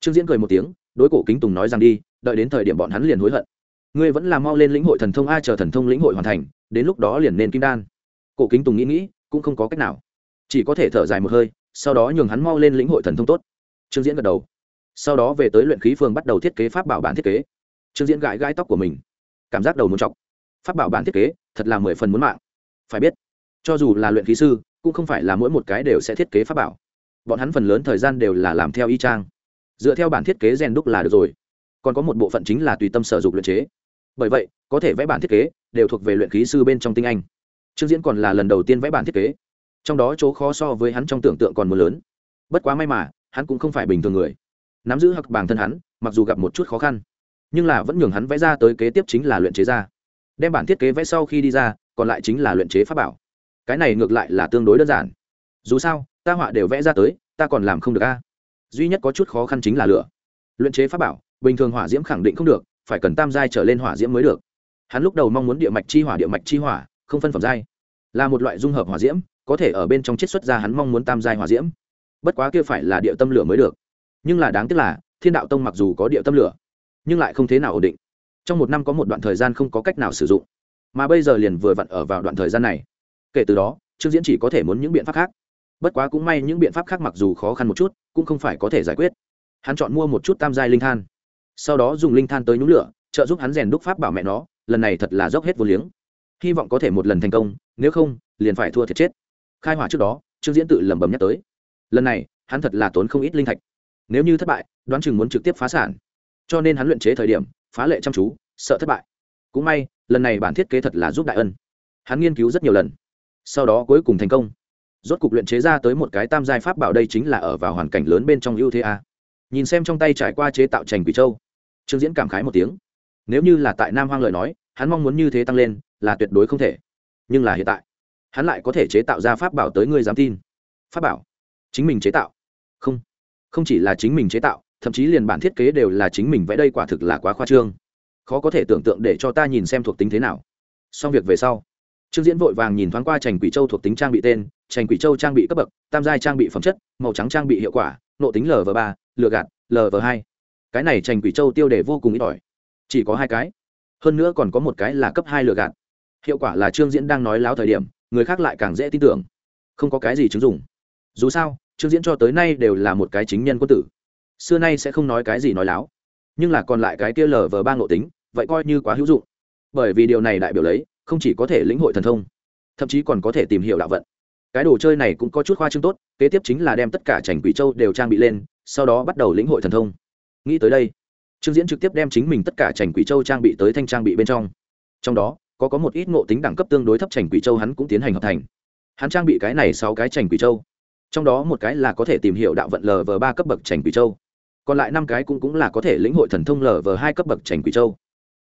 Trương diễn cười một tiếng, đối cổ kính tùng nói rằng đi, đợi đến thời điểm bọn hắn liền hối hận. Ngươi vẫn là mau lên lĩnh hội thần thông a chờ thần thông lĩnh hội hoàn thành, đến lúc đó liền nên kim đan. Cổ kính tùng nghĩ nghĩ, cũng không có cách nào. Chỉ có thể thở dài một hơi, sau đó nhường hắn mau lên lĩnh hội thần thông tốt. Trương diễn gật đầu. Sau đó về tới luyện khí phường bắt đầu thiết kế pháp bảo bản thiết kế. Trương diễn gãi gãi tóc của mình. Cảm giác đầu muốn chọc. Pháp bảo bản thiết kế thật là mười phần muốn mạng. Phải biết, cho dù là luyện khí sư, cũng không phải là mỗi một cái đều sẽ thiết kế pháp bảo. Bọn hắn phần lớn thời gian đều là làm theo y trang dựa theo bản thiết kế rèn đúc là được rồi. Còn có một bộ phận chính là tùy tâm sở dụng luyện chế. Bởi vậy, có thể vẽ bản thiết kế đều thuộc về luyện khí sư bên trong tinh anh. Trương diễn còn là lần đầu tiên vẽ bản thiết kế. Trong đó chỗ khó so với hắn trong tưởng tượng còn mưa lớn. Bất quá may mà, hắn cũng không phải bình thường người. Nắm giữ hặc bản thân hắn, mặc dù gặp một chút khó khăn, nhưng là vẫn nhường hắn vẽ ra tới kế tiếp chính là luyện chế ra đem bản thiết kế vẽ sau khi đi ra, còn lại chính là luyện chế pháp bảo. Cái này ngược lại là tương đối đơn giản. Dù sao, ta họa đều vẽ ra tới, ta còn làm không được a. Duy nhất có chút khó khăn chính là lửa. Luyện chế pháp bảo, bình thường hỏa diễm khẳng định không được, phải cần tam giai trở lên hỏa diễm mới được. Hắn lúc đầu mong muốn địa mạch chi hỏa, địa mạch chi hỏa, không phân phẩm giai. Là một loại dung hợp hỏa diễm, có thể ở bên trong chiết xuất ra hắn mong muốn tam giai hỏa diễm. Bất quá kia phải là địa tâm lửa mới được. Nhưng là đáng tiếc là, thiên đạo tông mặc dù có địa tâm lửa, nhưng lại không thế nào ổn định trong một năm có một đoạn thời gian không có cách nào sử dụng, mà bây giờ liền vừa vặn ở vào đoạn thời gian này. Kể từ đó, trương diễn chỉ có thể muốn những biện pháp khác. Bất quá cũng may những biện pháp khác mặc dù khó khăn một chút, cũng không phải có thể giải quyết. Hắn chọn mua một chút tam giai linh than. Sau đó dùng linh than tới nhúng lửa, trợ giúp hắn rèn đúc pháp bảo mẹ nó, lần này thật là dốc hết vô liếng. Hy vọng có thể một lần thành công, nếu không, liền phải thua thiệt chết. Khai hỏa trước đó, trương diễn tự lẩm bẩm nhắc tới. Lần này, hắn thật là tốn không ít linh thạch. Nếu như thất bại, đoán chừng muốn trực tiếp phá sản. Cho nên hắn luyện chế thời điểm phá lệ chăm chú, sợ thất bại. Cũng may, lần này bản thiết kế thật là giúp đại ân. Hắn nghiên cứu rất nhiều lần. Sau đó cuối cùng thành công. Rốt cục luyện chế ra tới một cái tam giai pháp bảo đây chính là ở vào hoàn cảnh lớn bên trong ưu thế a. Nhìn xem trong tay trải qua chế tạo trành quỷ châu, trương diễn cảm khái một tiếng. Nếu như là tại nam hoang lời nói, hắn mong muốn như thế tăng lên, là tuyệt đối không thể. Nhưng là hiện tại, hắn lại có thể chế tạo ra pháp bảo tới ngươi dám tin. Pháp bảo? Chính mình chế tạo? Không. Không chỉ là chính mình chế tạo thậm chí liền bản thiết kế đều là chính mình vẽ đây quả thực là quá khoa trương. Khó có thể tưởng tượng để cho ta nhìn xem thuộc tính thế nào. Xong việc về sau, trương diễn vội vàng nhìn thoáng qua trành quỷ châu thuộc tính trang bị tên, trành quỷ châu trang bị cấp bậc, tam giai trang bị phẩm chất, màu trắng trang bị hiệu quả, nộ tính lv ba lừa gạt lv hai. Cái này trành quỷ châu tiêu đề vô cùng ít ỏi. Chỉ có hai cái. Hơn nữa còn có một cái là cấp hai lừa gạt. Hiệu quả là trương diễn đang nói láo thời điểm, người khác lại càng dễ tin tưởng. Không có cái gì chứng dụng. Dù sao, trương diễn cho tới nay đều là một cái chính nhân quân tử xưa nay sẽ không nói cái gì nói láo. Nhưng là còn lại cái kia lờ vờ ba ngộ tính, vậy coi như quá hữu dụng. Bởi vì điều này đại biểu lấy, không chỉ có thể lĩnh hội thần thông, thậm chí còn có thể tìm hiểu đạo vận. Cái đồ chơi này cũng có chút khoa trương tốt, kế tiếp chính là đem tất cả trành quỷ châu đều trang bị lên, sau đó bắt đầu lĩnh hội thần thông. Nghĩ tới đây, trương diễn trực tiếp đem chính mình tất cả trành quỷ châu trang bị tới thanh trang bị bên trong. Trong đó, có có một ít ngộ tính đẳng cấp tương đối thấp trành quỷ châu hắn cũng tiến hành hợp thành. Hắn trang bị cái này sáu cái trành quỷ châu. Trong đó một cái là có thể tìm hiểu đạo vận lv ba cấp bậc trành quỷ châu còn lại năm cái cũng cũng là có thể lĩnh hội thần thông lở vờ hai cấp bậc trành quỷ châu.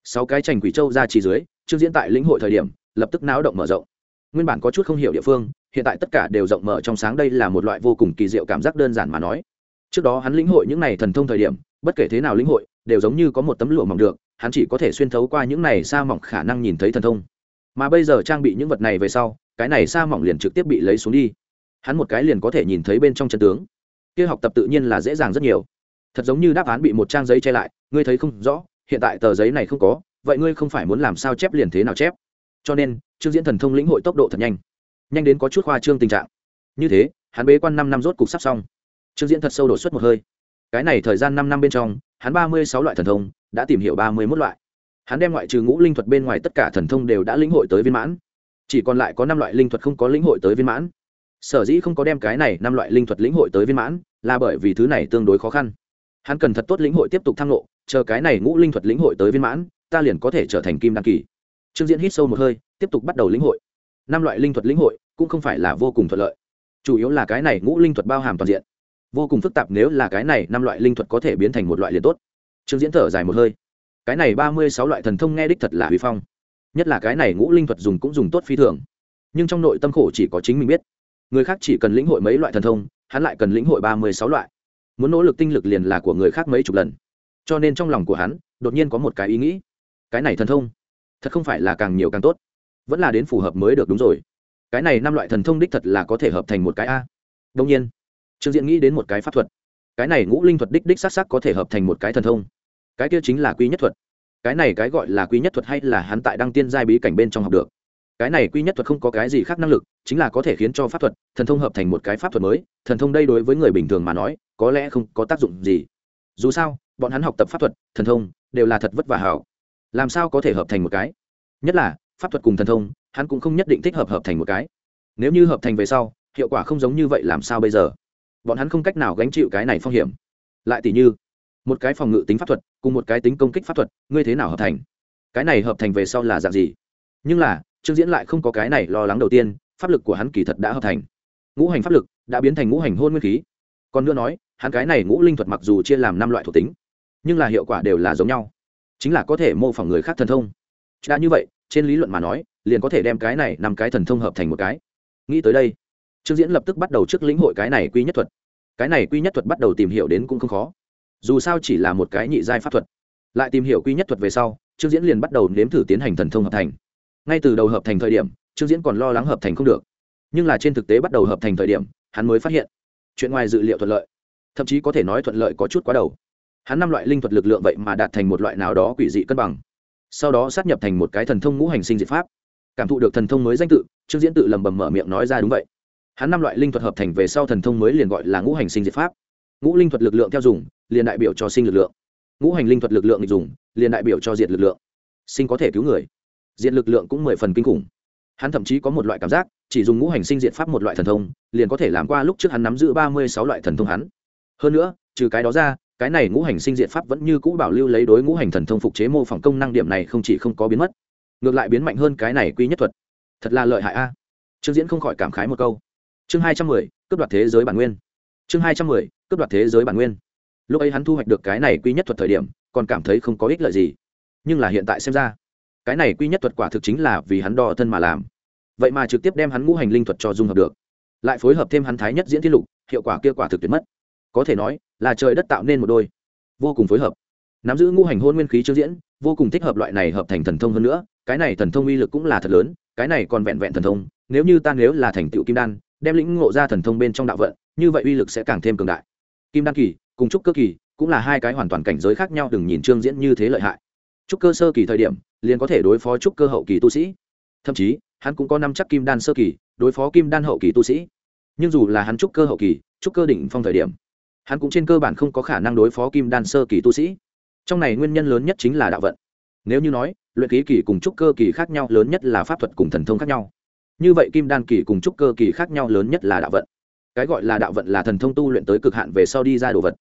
Sáu cái trành quỷ châu ra chỉ dưới, trương diễn tại lĩnh hội thời điểm, lập tức náo động mở rộng. Nguyên bản có chút không hiểu địa phương, hiện tại tất cả đều rộng mở trong sáng đây là một loại vô cùng kỳ diệu cảm giác đơn giản mà nói. Trước đó hắn lĩnh hội những này thần thông thời điểm, bất kể thế nào lĩnh hội, đều giống như có một tấm lụa mỏng được, hắn chỉ có thể xuyên thấu qua những này sa mỏng khả năng nhìn thấy thần thông. Mà bây giờ trang bị những vật này về sau, cái này sa mỏng liền trực tiếp bị lấy xuống đi. Hắn một cái liền có thể nhìn thấy bên trong chân tướng. Kia học tập tự nhiên là dễ dàng rất nhiều thật giống như đáp án bị một trang giấy che lại, ngươi thấy không rõ, hiện tại tờ giấy này không có, vậy ngươi không phải muốn làm sao chép liền thế nào chép? Cho nên, trương diễn thần thông lĩnh hội tốc độ thật nhanh. Nhanh đến có chút khoa trương tình trạng. Như thế, hắn bế quan năm năm rốt cục sắp xong. Trương diễn thật sâu đổ suất một hơi. Cái này thời gian năm năm bên trong, hắn ba mươi sáu loại thần thông, đã tìm hiểu ba mươi mốt loại. Hắn đem ngoại trừ ngũ linh thuật bên ngoài tất cả thần thông đều đã lĩnh hội tới viên mãn. Chỉ còn lại có năm loại linh thuật không có lĩnh hội tới viên mãn. Sở dĩ không có đem cái này năm loại linh thuật lĩnh hội tới viên mãn, là bởi vì thứ này tương đối khó khăn hắn cần thật tốt lĩnh hội tiếp tục thăng lộ chờ cái này ngũ linh thuật lĩnh hội tới viên mãn, ta liền có thể trở thành kim đăng kỳ. Trương diễn hít sâu một hơi, tiếp tục bắt đầu lĩnh hội. Năm loại linh thuật lĩnh hội cũng không phải là vô cùng thuận lợi. Chủ yếu là cái này ngũ linh thuật bao hàm toàn diện. Vô cùng phức tạp nếu là cái này năm loại linh thuật có thể biến thành một loại liền tốt. Trương diễn thở dài một hơi. Cái này ba mươi sáu loại thần thông nghe đích thật là huy phong. Nhất là cái này ngũ linh thuật dùng cũng dùng tốt phi thường. Nhưng trong nội tâm khổ chỉ có chính mình biết. Người khác chỉ cần lĩnh hội mấy loại thần thông, hắn lại cần lĩnh hội ba mươi sáu loại muốn nỗ lực tinh lực liền là của người khác mấy chục lần. Cho nên trong lòng của hắn, đột nhiên có một cái ý nghĩ. Cái này thần thông, thật không phải là càng nhiều càng tốt. Vẫn là đến phù hợp mới được đúng rồi. Cái này năm loại thần thông đích thật là có thể hợp thành một cái a. Đông nhiên, trương diện nghĩ đến một cái pháp thuật. Cái này ngũ linh thuật đích đích s á c s á c có thể hợp thành một cái thần thông. Cái kia chính là quy nhất thuật. Cái này cái gọi là quy nhất thuật hay là hắn tại đăng tiên giai bí cảnh bên trong học được. Cái này quy nhất thuật không có cái gì khác năng lực, chính là có thể khiến cho pháp thuật, thần thông hợp thành một cái pháp thuật mới. Thần thông đây đối với người bình thường mà nói có lẽ không có tác dụng gì. Dù sao, bọn hắn học tập pháp thuật, thần thông, đều là thật vất vả hảo. Làm sao có thể hợp thành một cái? Nhất là, pháp thuật cùng thần thông, hắn cũng không nhất định thích hợp hợp thành một cái. Nếu như hợp thành về sau, hiệu quả không giống như vậy làm sao bây giờ? Bọn hắn không cách nào gánh chịu cái này phong hiểm. Lại tỷ như, một cái phòng ngự tính pháp thuật cùng một cái tính công kích pháp thuật, ngươi thế nào hợp thành? Cái này hợp thành về sau là dạng gì? Nhưng là, trương diễn lại không có cái này lo lắng đầu tiên, pháp lực của hắn kỳ thật đã hợp thành. Ngũ hành pháp lực đã biến thành ngũ hành hôn nguyên khí. Còn nữa nói hắn cái này ngũ linh thuật mặc dù chia làm năm loại thuộc tính, nhưng là hiệu quả đều là giống nhau. Chính là có thể mô phỏng người khác thần thông. Đã như vậy, trên lý luận mà nói, liền có thể đem cái này năm cái thần thông hợp thành một cái. Nghĩ tới đây, trương diễn lập tức bắt đầu trước lĩnh hội cái này quy nhất thuật. Cái này quy nhất thuật bắt đầu tìm hiểu đến cũng không khó. Dù sao chỉ là một cái nhị giai pháp thuật. Lại tìm hiểu quy nhất thuật về sau, trương diễn liền bắt đầu nếm thử tiến hành thần thông hợp thành. Ngay từ đầu hợp thành thời điểm, trương diễn còn lo lắng hợp thành không được. Nhưng là trên thực tế bắt đầu hợp thành thời điểm, hắn mới phát hiện, chuyện ngoài dự liệu thuận lợi thậm chí có thể nói thuận lợi có chút quá đầu. Hắn năm loại linh thuật lực lượng vậy mà đạt thành một loại nào đó quỷ dị cân bằng. Sau đó sát nhập thành một cái thần thông ngũ hành sinh diệt pháp. Cảm thụ được thần thông mới danh tự, trương diễn tự lầm bầm mở miệng nói ra đúng vậy. Hắn năm loại linh thuật hợp thành về sau thần thông mới liền gọi là ngũ hành sinh diệt pháp. Ngũ linh thuật lực lượng theo dùng, liền đại biểu cho sinh lực lượng. Ngũ hành linh thuật lực lượng dùng, liền đại biểu cho diệt lực lượng. Sinh có thể cứu người, diệt lực lượng cũng mười phần kinh khủng. Hắn thậm chí có một loại cảm giác, chỉ dùng ngũ hành sinh diệt pháp một loại thần thông, liền có thể làm qua lúc trước hắn nắm giữ ba mươi sáu loại thần thông hắn hơn nữa, trừ cái đó ra, cái này ngũ hành sinh diệt pháp vẫn như cũ bảo lưu lấy đối ngũ hành thần thông phục chế mô phỏng công năng điểm này không chỉ không có biến mất, ngược lại biến mạnh hơn cái này quy nhất thuật. Thật là lợi hại a. Trương diễn không khỏi cảm khái một câu. Chương hai trăm mười, cướp đoạt thế giới bản nguyên. Chương hai trăm mười, cướp đoạt thế giới bản nguyên. Lúc ấy hắn thu hoạch được cái này quy nhất thuật thời điểm, còn cảm thấy không có ích lợi gì. Nhưng là hiện tại xem ra, cái này quy nhất thuật quả thực chính là vì hắn đo thân mà làm. Vậy mà trực tiếp đem hắn ngũ hành linh thuật cho dung hợp được. Lại phối hợp thêm hắn thái nhất diễn tiết lục, hiệu quả kia quả thực tuyệt mất có thể nói là trời đất tạo nên một đôi vô cùng phối hợp. Nắm giữ ngũ hành hôn nguyên khí chưa diễn, vô cùng thích hợp loại này hợp thành thần thông hơn nữa, cái này thần thông uy lực cũng là thật lớn, cái này còn vẹn vẹn thần thông, nếu như ta nếu là thành tựu kim đan, đem lĩnh ngộ ra thần thông bên trong đạo vận, như vậy uy lực sẽ càng thêm cường đại. Kim đan kỳ cùng trúc cơ kỳ cũng là hai cái hoàn toàn cảnh giới khác nhau, đừng nhìn trương diễn như thế lợi hại. Trúc cơ sơ kỳ thời điểm, liền có thể đối phó trúc cơ hậu kỳ tu sĩ. Thậm chí, hắn cũng có năm chắc kim đan sơ kỳ, đối phó kim đan hậu kỳ tu sĩ. Nhưng dù là hắn trúc cơ hậu kỳ, trúc cơ đỉnh phong thời điểm hắn cũng trên cơ bản không có khả năng đối phó kim đan sơ kỳ tu sĩ. Trong này nguyên nhân lớn nhất chính là đạo vận. Nếu như nói, luyện khí kỳ cùng trúc cơ kỳ khác nhau lớn nhất là pháp thuật cùng thần thông khác nhau. Như vậy kim đan kỳ cùng trúc cơ kỳ khác nhau lớn nhất là đạo vận. Cái gọi là đạo vận là thần thông tu luyện tới cực hạn về sau đi ra đồ vật.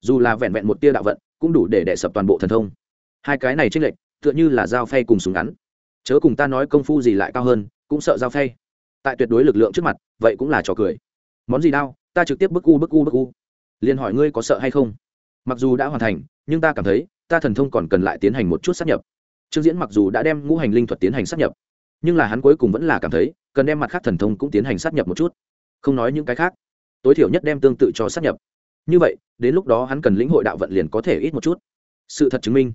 Dù là vẹn vẹn một tia đạo vận, cũng đủ để đẻ sập toàn bộ thần thông. Hai cái này tranh lệch, tựa như là dao phay cùng súng ngắn. Chớ cùng ta nói công phu gì lại cao hơn, cũng sợ dao phay. Tại tuyệt đối lực lượng trước mặt, vậy cũng là trò cười. Món gì đau, ta trực tiếp bức u bức u bức u liền hỏi ngươi có sợ hay không? Mặc dù đã hoàn thành, nhưng ta cảm thấy, ta thần thông còn cần lại tiến hành một chút sát nhập. Trương diễn mặc dù đã đem ngũ hành linh thuật tiến hành sát nhập, nhưng là hắn cuối cùng vẫn là cảm thấy, cần đem mặt khác thần thông cũng tiến hành sát nhập một chút. Không nói những cái khác, tối thiểu nhất đem tương tự cho sát nhập. Như vậy, đến lúc đó hắn cần lĩnh hội đạo vận liền có thể ít một chút. Sự thật chứng minh,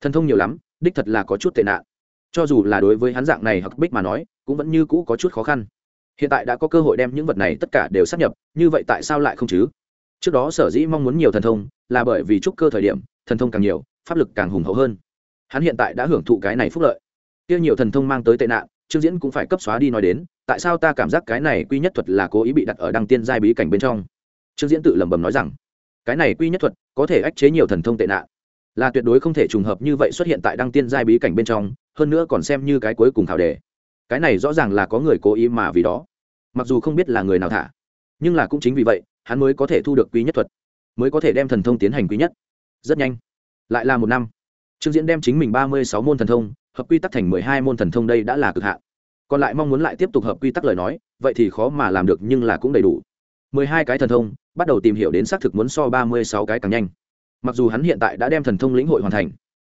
thần thông nhiều lắm, đích thật là có chút tệ nạn. Cho dù là đối với hắn dạng này hoặc bích mà nói, cũng vẫn như cũ có chút khó khăn. Hiện tại đã có cơ hội đem những vật này tất cả đều sát nhập, như vậy tại sao lại không chứ? Trước đó sở dĩ mong muốn nhiều thần thông là bởi vì trúc cơ thời điểm, thần thông càng nhiều, pháp lực càng hùng hậu hơn. Hắn hiện tại đã hưởng thụ cái này phúc lợi. Kia nhiều thần thông mang tới tệ nạn, trương diễn cũng phải cấp xóa đi nói đến, tại sao ta cảm giác cái này quy nhất thuật là cố ý bị đặt ở đăng tiên giai bí cảnh bên trong? Trương diễn tự lẩm bẩm nói rằng, cái này quy nhất thuật có thể ách chế nhiều thần thông tệ nạn. Là tuyệt đối không thể trùng hợp như vậy xuất hiện tại đăng tiên giai bí cảnh bên trong, hơn nữa còn xem như cái cuối cùng thảo đề. Cái này rõ ràng là có người cố ý mà vì đó. Mặc dù không biết là người nào thả, nhưng là cũng chính vì vậy hắn mới có thể thu được quý nhất thuật, mới có thể đem thần thông tiến hành quý nhất. Rất nhanh, lại là một năm, trương diễn đem chính mình ba mươi sáu môn thần thông, hợp quy tắc thành mười hai môn thần thông đây đã là cực hạn. Còn lại mong muốn lại tiếp tục hợp quy tắc lời nói, vậy thì khó mà làm được nhưng là cũng đầy đủ. mười hai cái thần thông, bắt đầu tìm hiểu đến xác thực muốn so ba mươi sáu cái càng nhanh. Mặc dù hắn hiện tại đã đem thần thông lĩnh hội hoàn thành,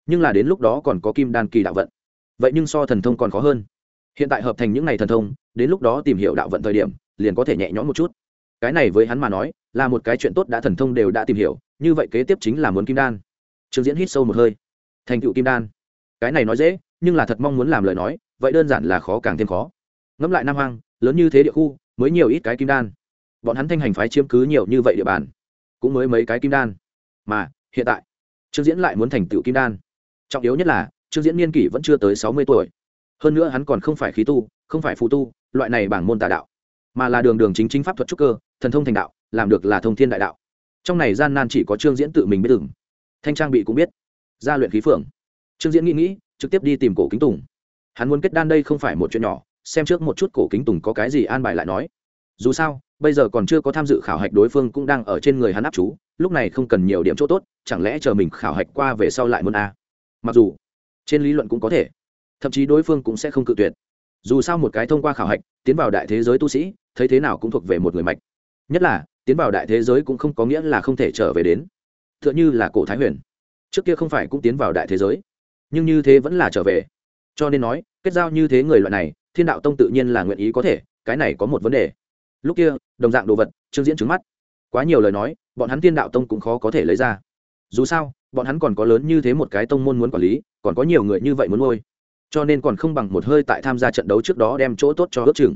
nhưng là đến lúc đó còn có kim đan kỳ đạo vận. Vậy nhưng so thần thông còn khó hơn. Hiện tại hợp thành những ngày thần thông, đến lúc đó tìm hiểu đạo vận thời điểm, liền có thể nhẹ nhõm một chút cái này với hắn mà nói, là một cái chuyện tốt đã thần thông đều đã tìm hiểu, như vậy kế tiếp chính là muốn kim đan. Trương diễn hít sâu một hơi. Thành tựu kim đan. Cái này nói dễ, nhưng là thật mong muốn làm lời nói, vậy đơn giản là khó càng thêm khó. Ngẫm lại nam hoang, lớn như thế địa khu, mới nhiều ít cái kim đan. Bọn hắn thanh hành phái chiếm cứ nhiều như vậy địa bàn, cũng mới mấy cái kim đan. Mà, hiện tại, trương diễn lại muốn thành tựu kim đan. Trọng yếu nhất là, trương diễn niên kỷ vẫn chưa tới sáu mươi tuổi. Hơn nữa hắn còn không phải khí tu, không phải phụ tu, loại này bảng môn tà đạo mà là đường đường chính chính pháp thuật trúc cơ, thần thông thành đạo, làm được là thông thiên đại đạo. Trong này gian nan chỉ có trương diễn tự mình biết từng thanh trang bị cũng biết. Gia luyện khí phượng. Trương diễn nghĩ nghĩ, trực tiếp đi tìm cổ kính tùng. Hắn muốn kết đan đây không phải một chuyện nhỏ, xem trước một chút cổ kính tùng có cái gì an bài lại nói. Dù sao, bây giờ còn chưa có tham dự khảo hạch đối phương cũng đang ở trên người hắn áp chú, lúc này không cần nhiều điểm chỗ tốt, chẳng lẽ chờ mình khảo hạch qua về sau lại muốn a? Mặc dù, trên lý luận cũng có thể, thậm chí đối phương cũng sẽ không cự tuyệt dù sao một cái thông qua khảo hạch, tiến vào đại thế giới tu sĩ, thấy thế nào cũng thuộc về một người mạch. Nhất là, tiến vào đại thế giới cũng không có nghĩa là không thể trở về đến. T h ư ợ n h ư là cổ thái huyền. Trước kia không phải cũng tiến vào đại thế giới, nhưng như thế vẫn là trở về. Cho nên nói, kết giao như thế người loại này, thiên đạo tông tự nhiên là nguyện ý có thể, cái này có một vấn đề. Lúc kia, đồng dạng đồ vật, trương diễn trứng mắt. Quá nhiều lời nói, bọn hắn thiên đạo tông cũng khó có thể lấy ra. Dù sao, bọn hắn còn có lớn như thế một cái tông môn muốn quản lý, còn có nhiều người như vậy muốn nuôi cho nên còn không bằng một hơi tại tham gia trận đấu trước đó đem chỗ tốt cho ước chừng.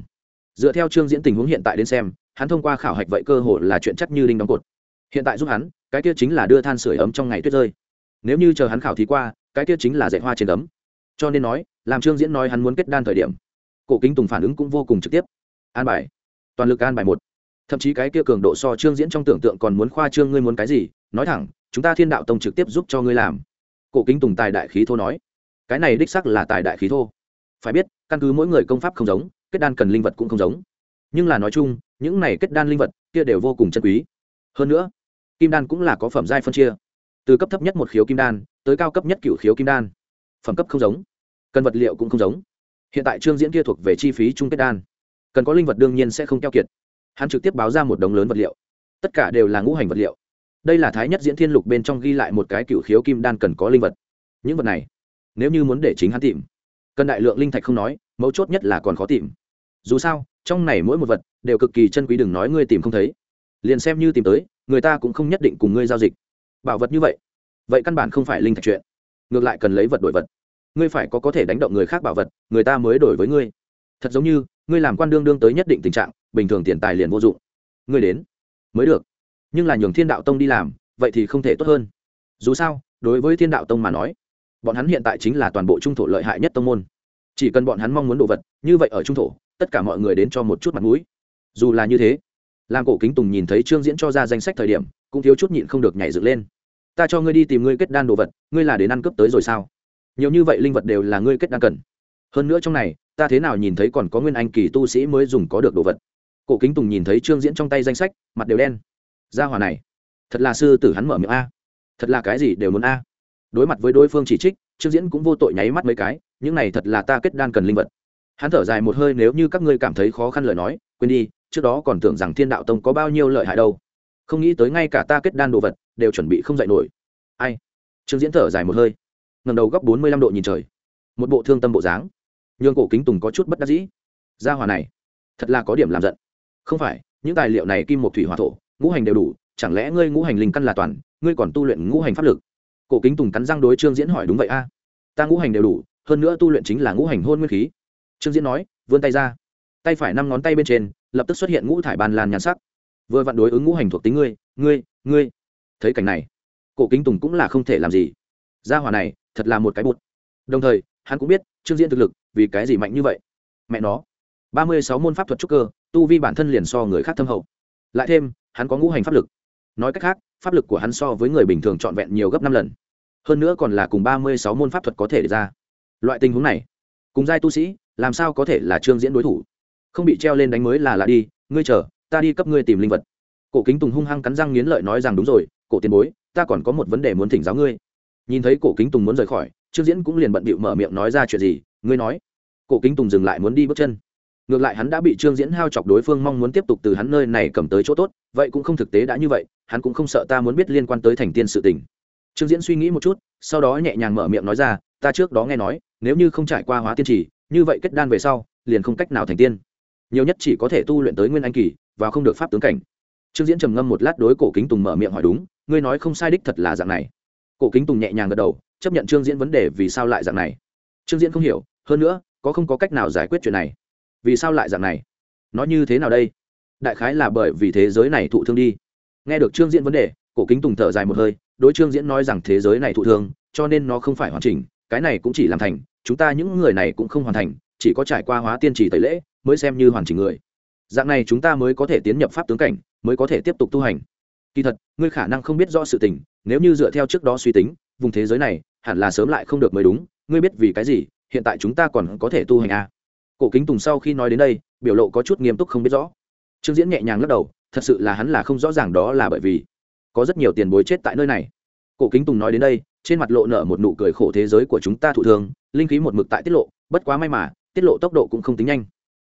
Dựa theo chương diễn tình huống hiện tại đến xem, hắn thông qua khảo hạch vậy cơ hội là chuyện chắc như đinh đóng cột. Hiện tại giúp hắn, cái kia chính là đưa than sửa ấm trong ngày tuyết rơi. Nếu như chờ hắn khảo thí qua, cái kia chính là dạy hoa trên ấm. Cho nên nói, làm trương diễn nói hắn muốn kết đan thời điểm, cổ kính tùng phản ứng cũng vô cùng trực tiếp. An bài. Toàn lực an bài một. Thậm chí cái kia cường độ so trương diễn trong tưởng tượng còn muốn khoa trương ngươi muốn cái gì, nói thẳng, chúng ta thiên đạo tông trực tiếp giúp cho ngươi làm. Cổ kính tùng tài đại khí thô nói cái này đích sắc là tài đại khí thô. Phải biết, căn cứ mỗi người công pháp không giống, kết đan cần linh vật cũng không giống. Nhưng là nói chung, những này kết đan linh vật, kia đều vô cùng chân quý. Hơn nữa, kim đan cũng là có phẩm giai phân chia. Từ cấp thấp nhất một khiếu kim đan, tới cao cấp nhất cựu khiếu kim đan. Phẩm cấp không giống, cần vật liệu cũng không giống. Hiện tại trương diễn kia thuộc về chi phí chung kết đan. Cần có linh vật đương nhiên sẽ không keo kiệt. Hắn trực tiếp báo ra một đống lớn vật liệu. Tất cả đều là ngũ hành vật liệu. Đây là thái nhất diễn thiên lục bên trong ghi lại một cái cựu khiếu kim đan cần có linh vật. Những vật này nếu như muốn để chính hắn tìm. Cần đại lượng linh thạch không nói, mấu chốt nhất là còn khó tìm. Dù sao, trong này mỗi một vật đều cực kỳ chân quý đừng nói ngươi tìm không thấy. Liền xem như tìm tới, người ta cũng không nhất định cùng ngươi giao dịch. Bảo vật như vậy vậy căn bản không phải linh thạch chuyện. Ngược lại cần lấy vật đổi vật. Ngươi phải có có thể đánh động người khác bảo vật, người ta mới đổi với ngươi. Thật giống như, ngươi làm quan đương đương tới nhất định tình trạng, bình thường tiền tài liền vô dụng. Ngươi đến, mới được. Nhưng là nhường thiên đạo tông đi làm, vậy thì không thể tốt hơn. Dù sao, đối với thiên đạo tông mà nói bọn hắn hiện tại chính là toàn bộ trung thổ lợi hại nhất tông môn. Chỉ cần bọn hắn mong muốn đồ vật, như vậy ở trung thổ, tất cả mọi người đến cho một chút mặt mũi. Dù là như thế làm cổ kính tùng nhìn thấy trương diễn cho ra danh sách thời điểm, cũng thiếu chút nhịn không được nhảy dựng lên. Ta cho ngươi đi tìm ngươi kết đan đồ vật, ngươi là đến ăn cướp tới rồi sao? Nhiều như vậy linh vật đều là ngươi kết đan cần. Hơn nữa trong này, ta thế nào nhìn thấy còn có nguyên anh kỳ tu sĩ mới dùng có được đồ vật. Cổ kính tùng nhìn thấy trương diễn trong tay danh sách, mặt đều đen. Ra hòa này, thật là sư tử hắn mở miệng a. Thật là cái gì đều muốn a đối mặt với đối phương chỉ trích, trương diễn cũng vô tội nháy mắt mấy cái, những này thật là ta kết đan cần linh vật. Hắn thở dài một hơi nếu như các ngươi cảm thấy khó khăn lời nói, quên đi, trước đó còn tưởng rằng thiên đạo tông có bao nhiêu lợi hại đâu. Không nghĩ tới ngay cả ta kết đan đồ vật, đều chuẩn bị không dạy nổi. Ai? Trương diễn thở dài một hơi. Ngầm đầu góc bốn mươi lăm độ nhìn trời. Một bộ thương tâm bộ dáng. Nhường cổ kính tùng có chút bất đắc dĩ. Gia hòa này, thật là có điểm làm giận. Không phải, những tài liệu này kim một thủy hòa thổ, ngũ hành đều đủ, chẳng lẽ ngươi ngũ hành linh căn là toàn, ngươi còn tu luyện ngũ hành pháp lực? Cổ kính tùng cắn răng đối trương diễn hỏi đúng vậy a? Ta ngũ hành đều đủ, hơn nữa tu luyện chính là ngũ hành hôn nguyên khí. Trương diễn nói, vươn tay ra. Tay phải năm ngón tay bên trên, lập tức xuất hiện ngũ thải bàn lan nhàn sắc. Vừa vặn đối ứng ngũ hành thuộc tính ngươi ngươi ngươi. Thấy cảnh này, cổ kính tùng cũng là không thể làm gì. Gia hỏa này, thật là một cái bụt. Đồng thời, hắn cũng biết, trương diễn thực lực, vì cái gì mạnh như vậy? Mẹ nó. Ba mươi sáu môn pháp thuật trúc cơ, tu vi bản thân liền so người khác thâm hậu. Lại thêm, hắn có ngũ hành pháp lực. Nói cách khác pháp lực của hắn so với người bình thường trọn vẹn nhiều gấp năm lần. Hơn nữa còn là cùng ba mươi sáu môn pháp thuật có thể để ra. Loại tình huống này, cùng giai tu sĩ, làm sao có thể là trương diễn đối thủ? Không bị treo lên đánh mới là lạ đi, ngươi chờ, ta đi cấp ngươi tìm linh vật. Cổ kính tùng hung hăng cắn răng nghiến lợi nói rằng đúng rồi, cổ tiền bối, ta còn có một vấn đề muốn thỉnh giáo ngươi. Nhìn thấy cổ kính tùng muốn rời khỏi, trương diễn cũng liền bận bịu mở miệng nói ra chuyện gì, ngươi nói. Cổ kính tùng dừng lại muốn đi bước chân ngược lại hắn đã bị trương diễn hao chọc đối phương mong muốn tiếp tục từ hắn nơi này cầm tới chỗ tốt, vậy cũng không thực tế đã như vậy, hắn cũng không sợ ta muốn biết liên quan tới thành tiên sự tình. Trương diễn suy nghĩ một chút, sau đó nhẹ nhàng mở miệng nói ra, ta trước đó nghe nói, nếu như không trải qua hóa tiên trì, như vậy kết đan về sau, liền không cách nào thành tiên. Nhiều nhất chỉ có thể tu luyện tới nguyên anh kỳ, và không được pháp tướng cảnh. Trương diễn trầm ngâm một lát đối cổ kính tùng mở miệng hỏi đúng, ngươi nói không sai đích thật là dạng này. Cổ kính tùng nhẹ nhàng gật đầu, chấp nhận trương diễn vấn đề vì sao lại dạng này. Trương diễn không hiểu, hơn nữa, có không có cách nào giải quyết chuyện này? Vì sao lại dạng này? Nói như thế nào đây? Đại khái là bởi vì thế giới này thụ thương đi. Nghe được trương diễn vấn đề, cổ kính tùng thở dài một hơi, đối trương diễn nói rằng thế giới này thụ thương, cho nên nó không phải hoàn chỉnh, cái này cũng chỉ làm thành, chúng ta những người này cũng không hoàn thành, chỉ có trải qua hóa tiên trì tẩy lễ, mới xem như hoàn chỉnh người. Dạng này chúng ta mới có thể tiến nhập pháp tướng cảnh, mới có thể tiếp tục tu hành. Kỳ thật, ngươi khả năng không biết rõ sự tình, nếu như dựa theo trước đó suy tính, vùng thế giới này, hẳn là sớm lại không được mới đúng, ngươi biết vì cái gì, hiện tại chúng ta còn có thể tu hành à cổ kính tùng sau khi nói đến đây biểu lộ có chút nghiêm túc không biết rõ. Trương diễn nhẹ nhàng lắc đầu thật sự là hắn là không rõ ràng đó là bởi vì có rất nhiều tiền bối chết tại nơi này. Cổ kính tùng nói đến đây trên mặt lộ nở một nụ cười khổ thế giới của chúng ta thụ thường, linh khí một mực tại tiết lộ bất quá may mà tiết lộ tốc độ cũng không tính nhanh.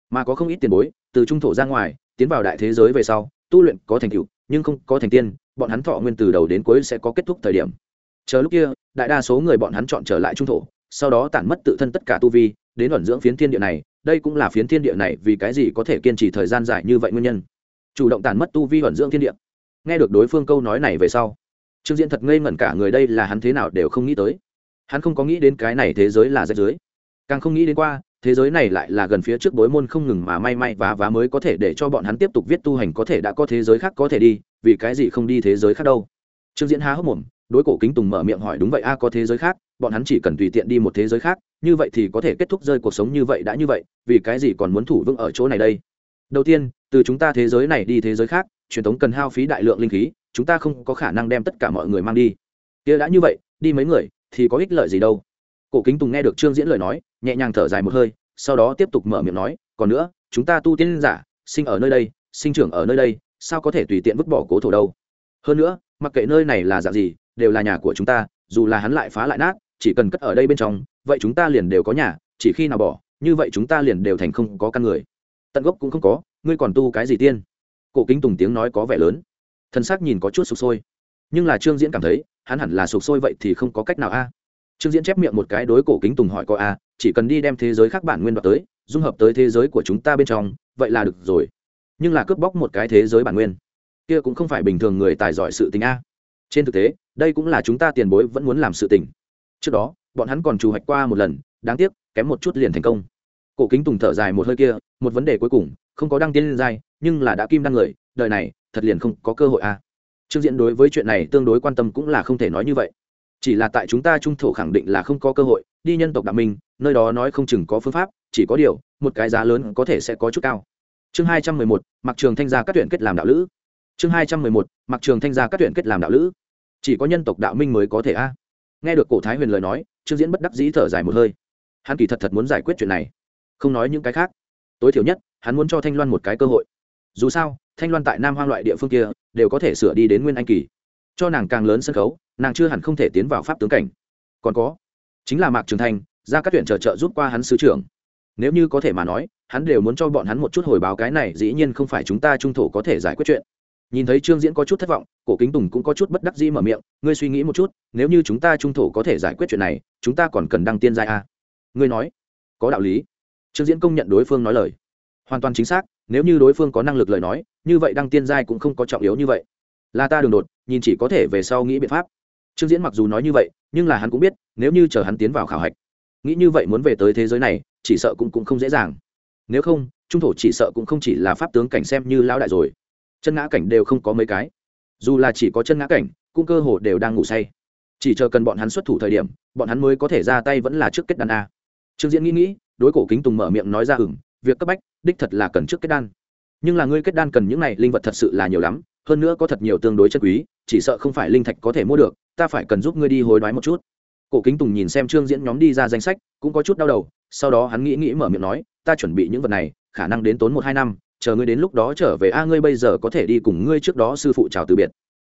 Mà có không ít tiền bối từ trung thổ ra ngoài tiến vào đại thế giới về sau tu luyện có thành tựu nhưng không có thành tiên bọn hắn thọ nguyên từ đầu đến cuối sẽ có kết thúc thời điểm. Chờ lúc kia đại đa số người bọn hắn chọn trở lại trung thổ sau đó tản mất tự thân tất cả tu vi đến ẩn dưỡng phiến thiên địa này đây cũng là phiến thiên địa này vì cái gì có thể kiên trì thời gian dài như vậy nguyên nhân? Chủ động tàn mất tu vi ẩn dưỡng thiên địa. Nghe được đối phương câu nói này về sau, trương diễn thật ngây ngẩn cả người, đây là hắn thế nào đều không nghĩ tới. Hắn không có nghĩ đến cái này thế giới là rách dưới càng không nghĩ đến qua, thế giới này lại là gần phía trước bối môn không ngừng mà may may và vá mới có thể để cho bọn hắn tiếp tục viết tu hành có thể đã có thế giới khác có thể đi, vì cái gì không đi thế giới khác đâu? Trương diễn há hốc mồm, đối cổ kính tùng mở miệng hỏi đúng vậy a, có thế giới khác, bọn hắn chỉ cần tùy tiện đi một thế giới khác như vậy thì có thể kết thúc rơi cuộc sống như vậy đã như vậy, vì cái gì còn muốn thủ vững ở chỗ này đây? Đầu tiên, từ chúng ta thế giới này đi thế giới khác, truyền thống cần hao phí đại lượng linh khí, chúng ta không có khả năng đem tất cả mọi người mang đi. Kia đã như vậy, đi mấy người, thì có ích lợi gì đâu? Cổ kính tùng nghe được trương diễn lời nói, nhẹ nhàng thở dài một hơi, sau đó tiếp tục mở miệng nói, còn nữa, chúng ta tu tiên giả, sinh ở nơi đây, sinh trưởng ở nơi đây, sao có thể tùy tiện vứt bỏ cố thổ đâu? Hơn nữa, mặc kệ nơi này là dạng gì, đều là nhà của chúng ta, dù là hắn lại phá lại nát, chỉ cần cất ở đây bên trong vậy chúng ta liền đều có nhà, chỉ khi nào bỏ, như vậy chúng ta liền đều thành không có căn người. Tận gốc cũng không có, ngươi còn tu cái gì tiên? Cổ kính tùng tiếng nói có vẻ lớn. Thân xác nhìn có chút sụp sôi. Nhưng là trương diễn cảm thấy, hắn hẳn là sụp sôi vậy thì không có cách nào a. Trương diễn chép miệng một cái đối cổ kính tùng hỏi có a, chỉ cần đi đem thế giới khác bản nguyên đoạt tới, dung hợp tới thế giới của chúng ta bên trong, vậy là được rồi. Nhưng là cướp bóc một cái thế giới bản nguyên, kia cũng không phải bình thường người tài giỏi sự tình a. Trên thực tế, đây cũng là chúng ta tiền bối vẫn muốn làm sự tình. Trước đó bọn hắn còn trù hoạch qua một lần, đáng tiếc, kém một chút liền thành công. Cổ kính tùng thở dài một hơi kia, một vấn đề cuối cùng, không có đăng tiên lên giai, nhưng là đã kim đăng người, đời này, thật liền không có cơ hội a trương diễn đối với chuyện này tương đối quan tâm cũng là không thể nói như vậy. Chỉ là tại chúng ta trung thổ khẳng định là không có cơ hội, đi nhân tộc đạo minh, nơi đó nói không chừng có phương pháp, chỉ có điều, một cái giá lớn có thể sẽ có chút cao. Chương hai trăm mười một mặc trường thanh gia các tuyển kết làm đạo lữ. Chương hai trăm mười một mặc trường thanh gia các tuyển kết làm đạo lữ. Chỉ có nhân tộc đạo minh mới có thể a. Nghe được cổ thái huyền lời nói trương diễn bất đắc dĩ thở dài một hơi. Hắn kỳ thật thật muốn giải quyết chuyện này. Không nói những cái khác. Tối thiểu nhất, hắn muốn cho thanh loan một cái cơ hội. Dù sao, thanh loan tại nam hoang loại địa phương kia, đều có thể sửa đi đến nguyên anh kỳ. Cho nàng càng lớn sân khấu, nàng chưa hẳn không thể tiến vào pháp tướng cảnh. Còn có, chính là mạc trường thanh, ra các tuyển trợ trợ giúp qua hắn sứ trưởng. Nếu như có thể mà nói, hắn đều muốn cho bọn hắn một chút hồi báo cái này dĩ nhiên không phải chúng ta trung thổ có thể giải quyết chuyện nhìn thấy trương diễn có chút thất vọng cổ kính tùng cũng có chút bất đắc dĩ mở miệng ngươi suy nghĩ một chút nếu như chúng ta trung thổ có thể giải quyết chuyện này chúng ta còn cần đăng tiên giai a? Ngươi nói. Có đạo lý. Trương diễn công nhận đối phương nói lời. Hoàn toàn chính xác nếu như đối phương có năng lực lời nói như vậy đăng tiên giai cũng không có trọng yếu như vậy. Là ta đường đột nhìn chỉ có thể về sau nghĩ biện pháp. Trương diễn mặc dù nói như vậy nhưng là hắn cũng biết nếu như chờ hắn tiến vào khảo hạch nghĩ như vậy muốn về tới thế giới này chỉ sợ cũng, cũng không dễ dàng. Nếu không trung thổ chỉ sợ cũng không chỉ là pháp tướng cảnh xem như lão đại rồi chân ngã cảnh đều không có mấy cái. Dù là chỉ có chân ngã cảnh, cũng cơ hồ đều đang ngủ say. Chỉ chờ cần bọn hắn xuất thủ thời điểm, bọn hắn mới có thể ra tay vẫn là trước kết đan a. Trương diễn nghĩ nghĩ, đối cổ kính tùng mở miệng nói ra hửng việc cấp bách, đích thật là cần trước kết đan. Nhưng là ngươi kết đan cần những này, linh vật thật sự là nhiều lắm, hơn nữa có thật nhiều tương đối chân quý, chỉ sợ không phải linh thạch có thể mua được, ta phải cần giúp ngươi đi hối đoái một chút. Cổ kính tùng nhìn xem trương diễn nhóm đi ra danh sách, cũng có chút đau đầu, sau đó hắn nghĩ nghĩ mở miệng nói, ta chuẩn bị những vật này, khả năng đến tốn một hai năm chờ ngươi đến lúc đó trở về, a, ngươi bây giờ có thể đi cùng ngươi trước đó sư phụ chào từ biệt.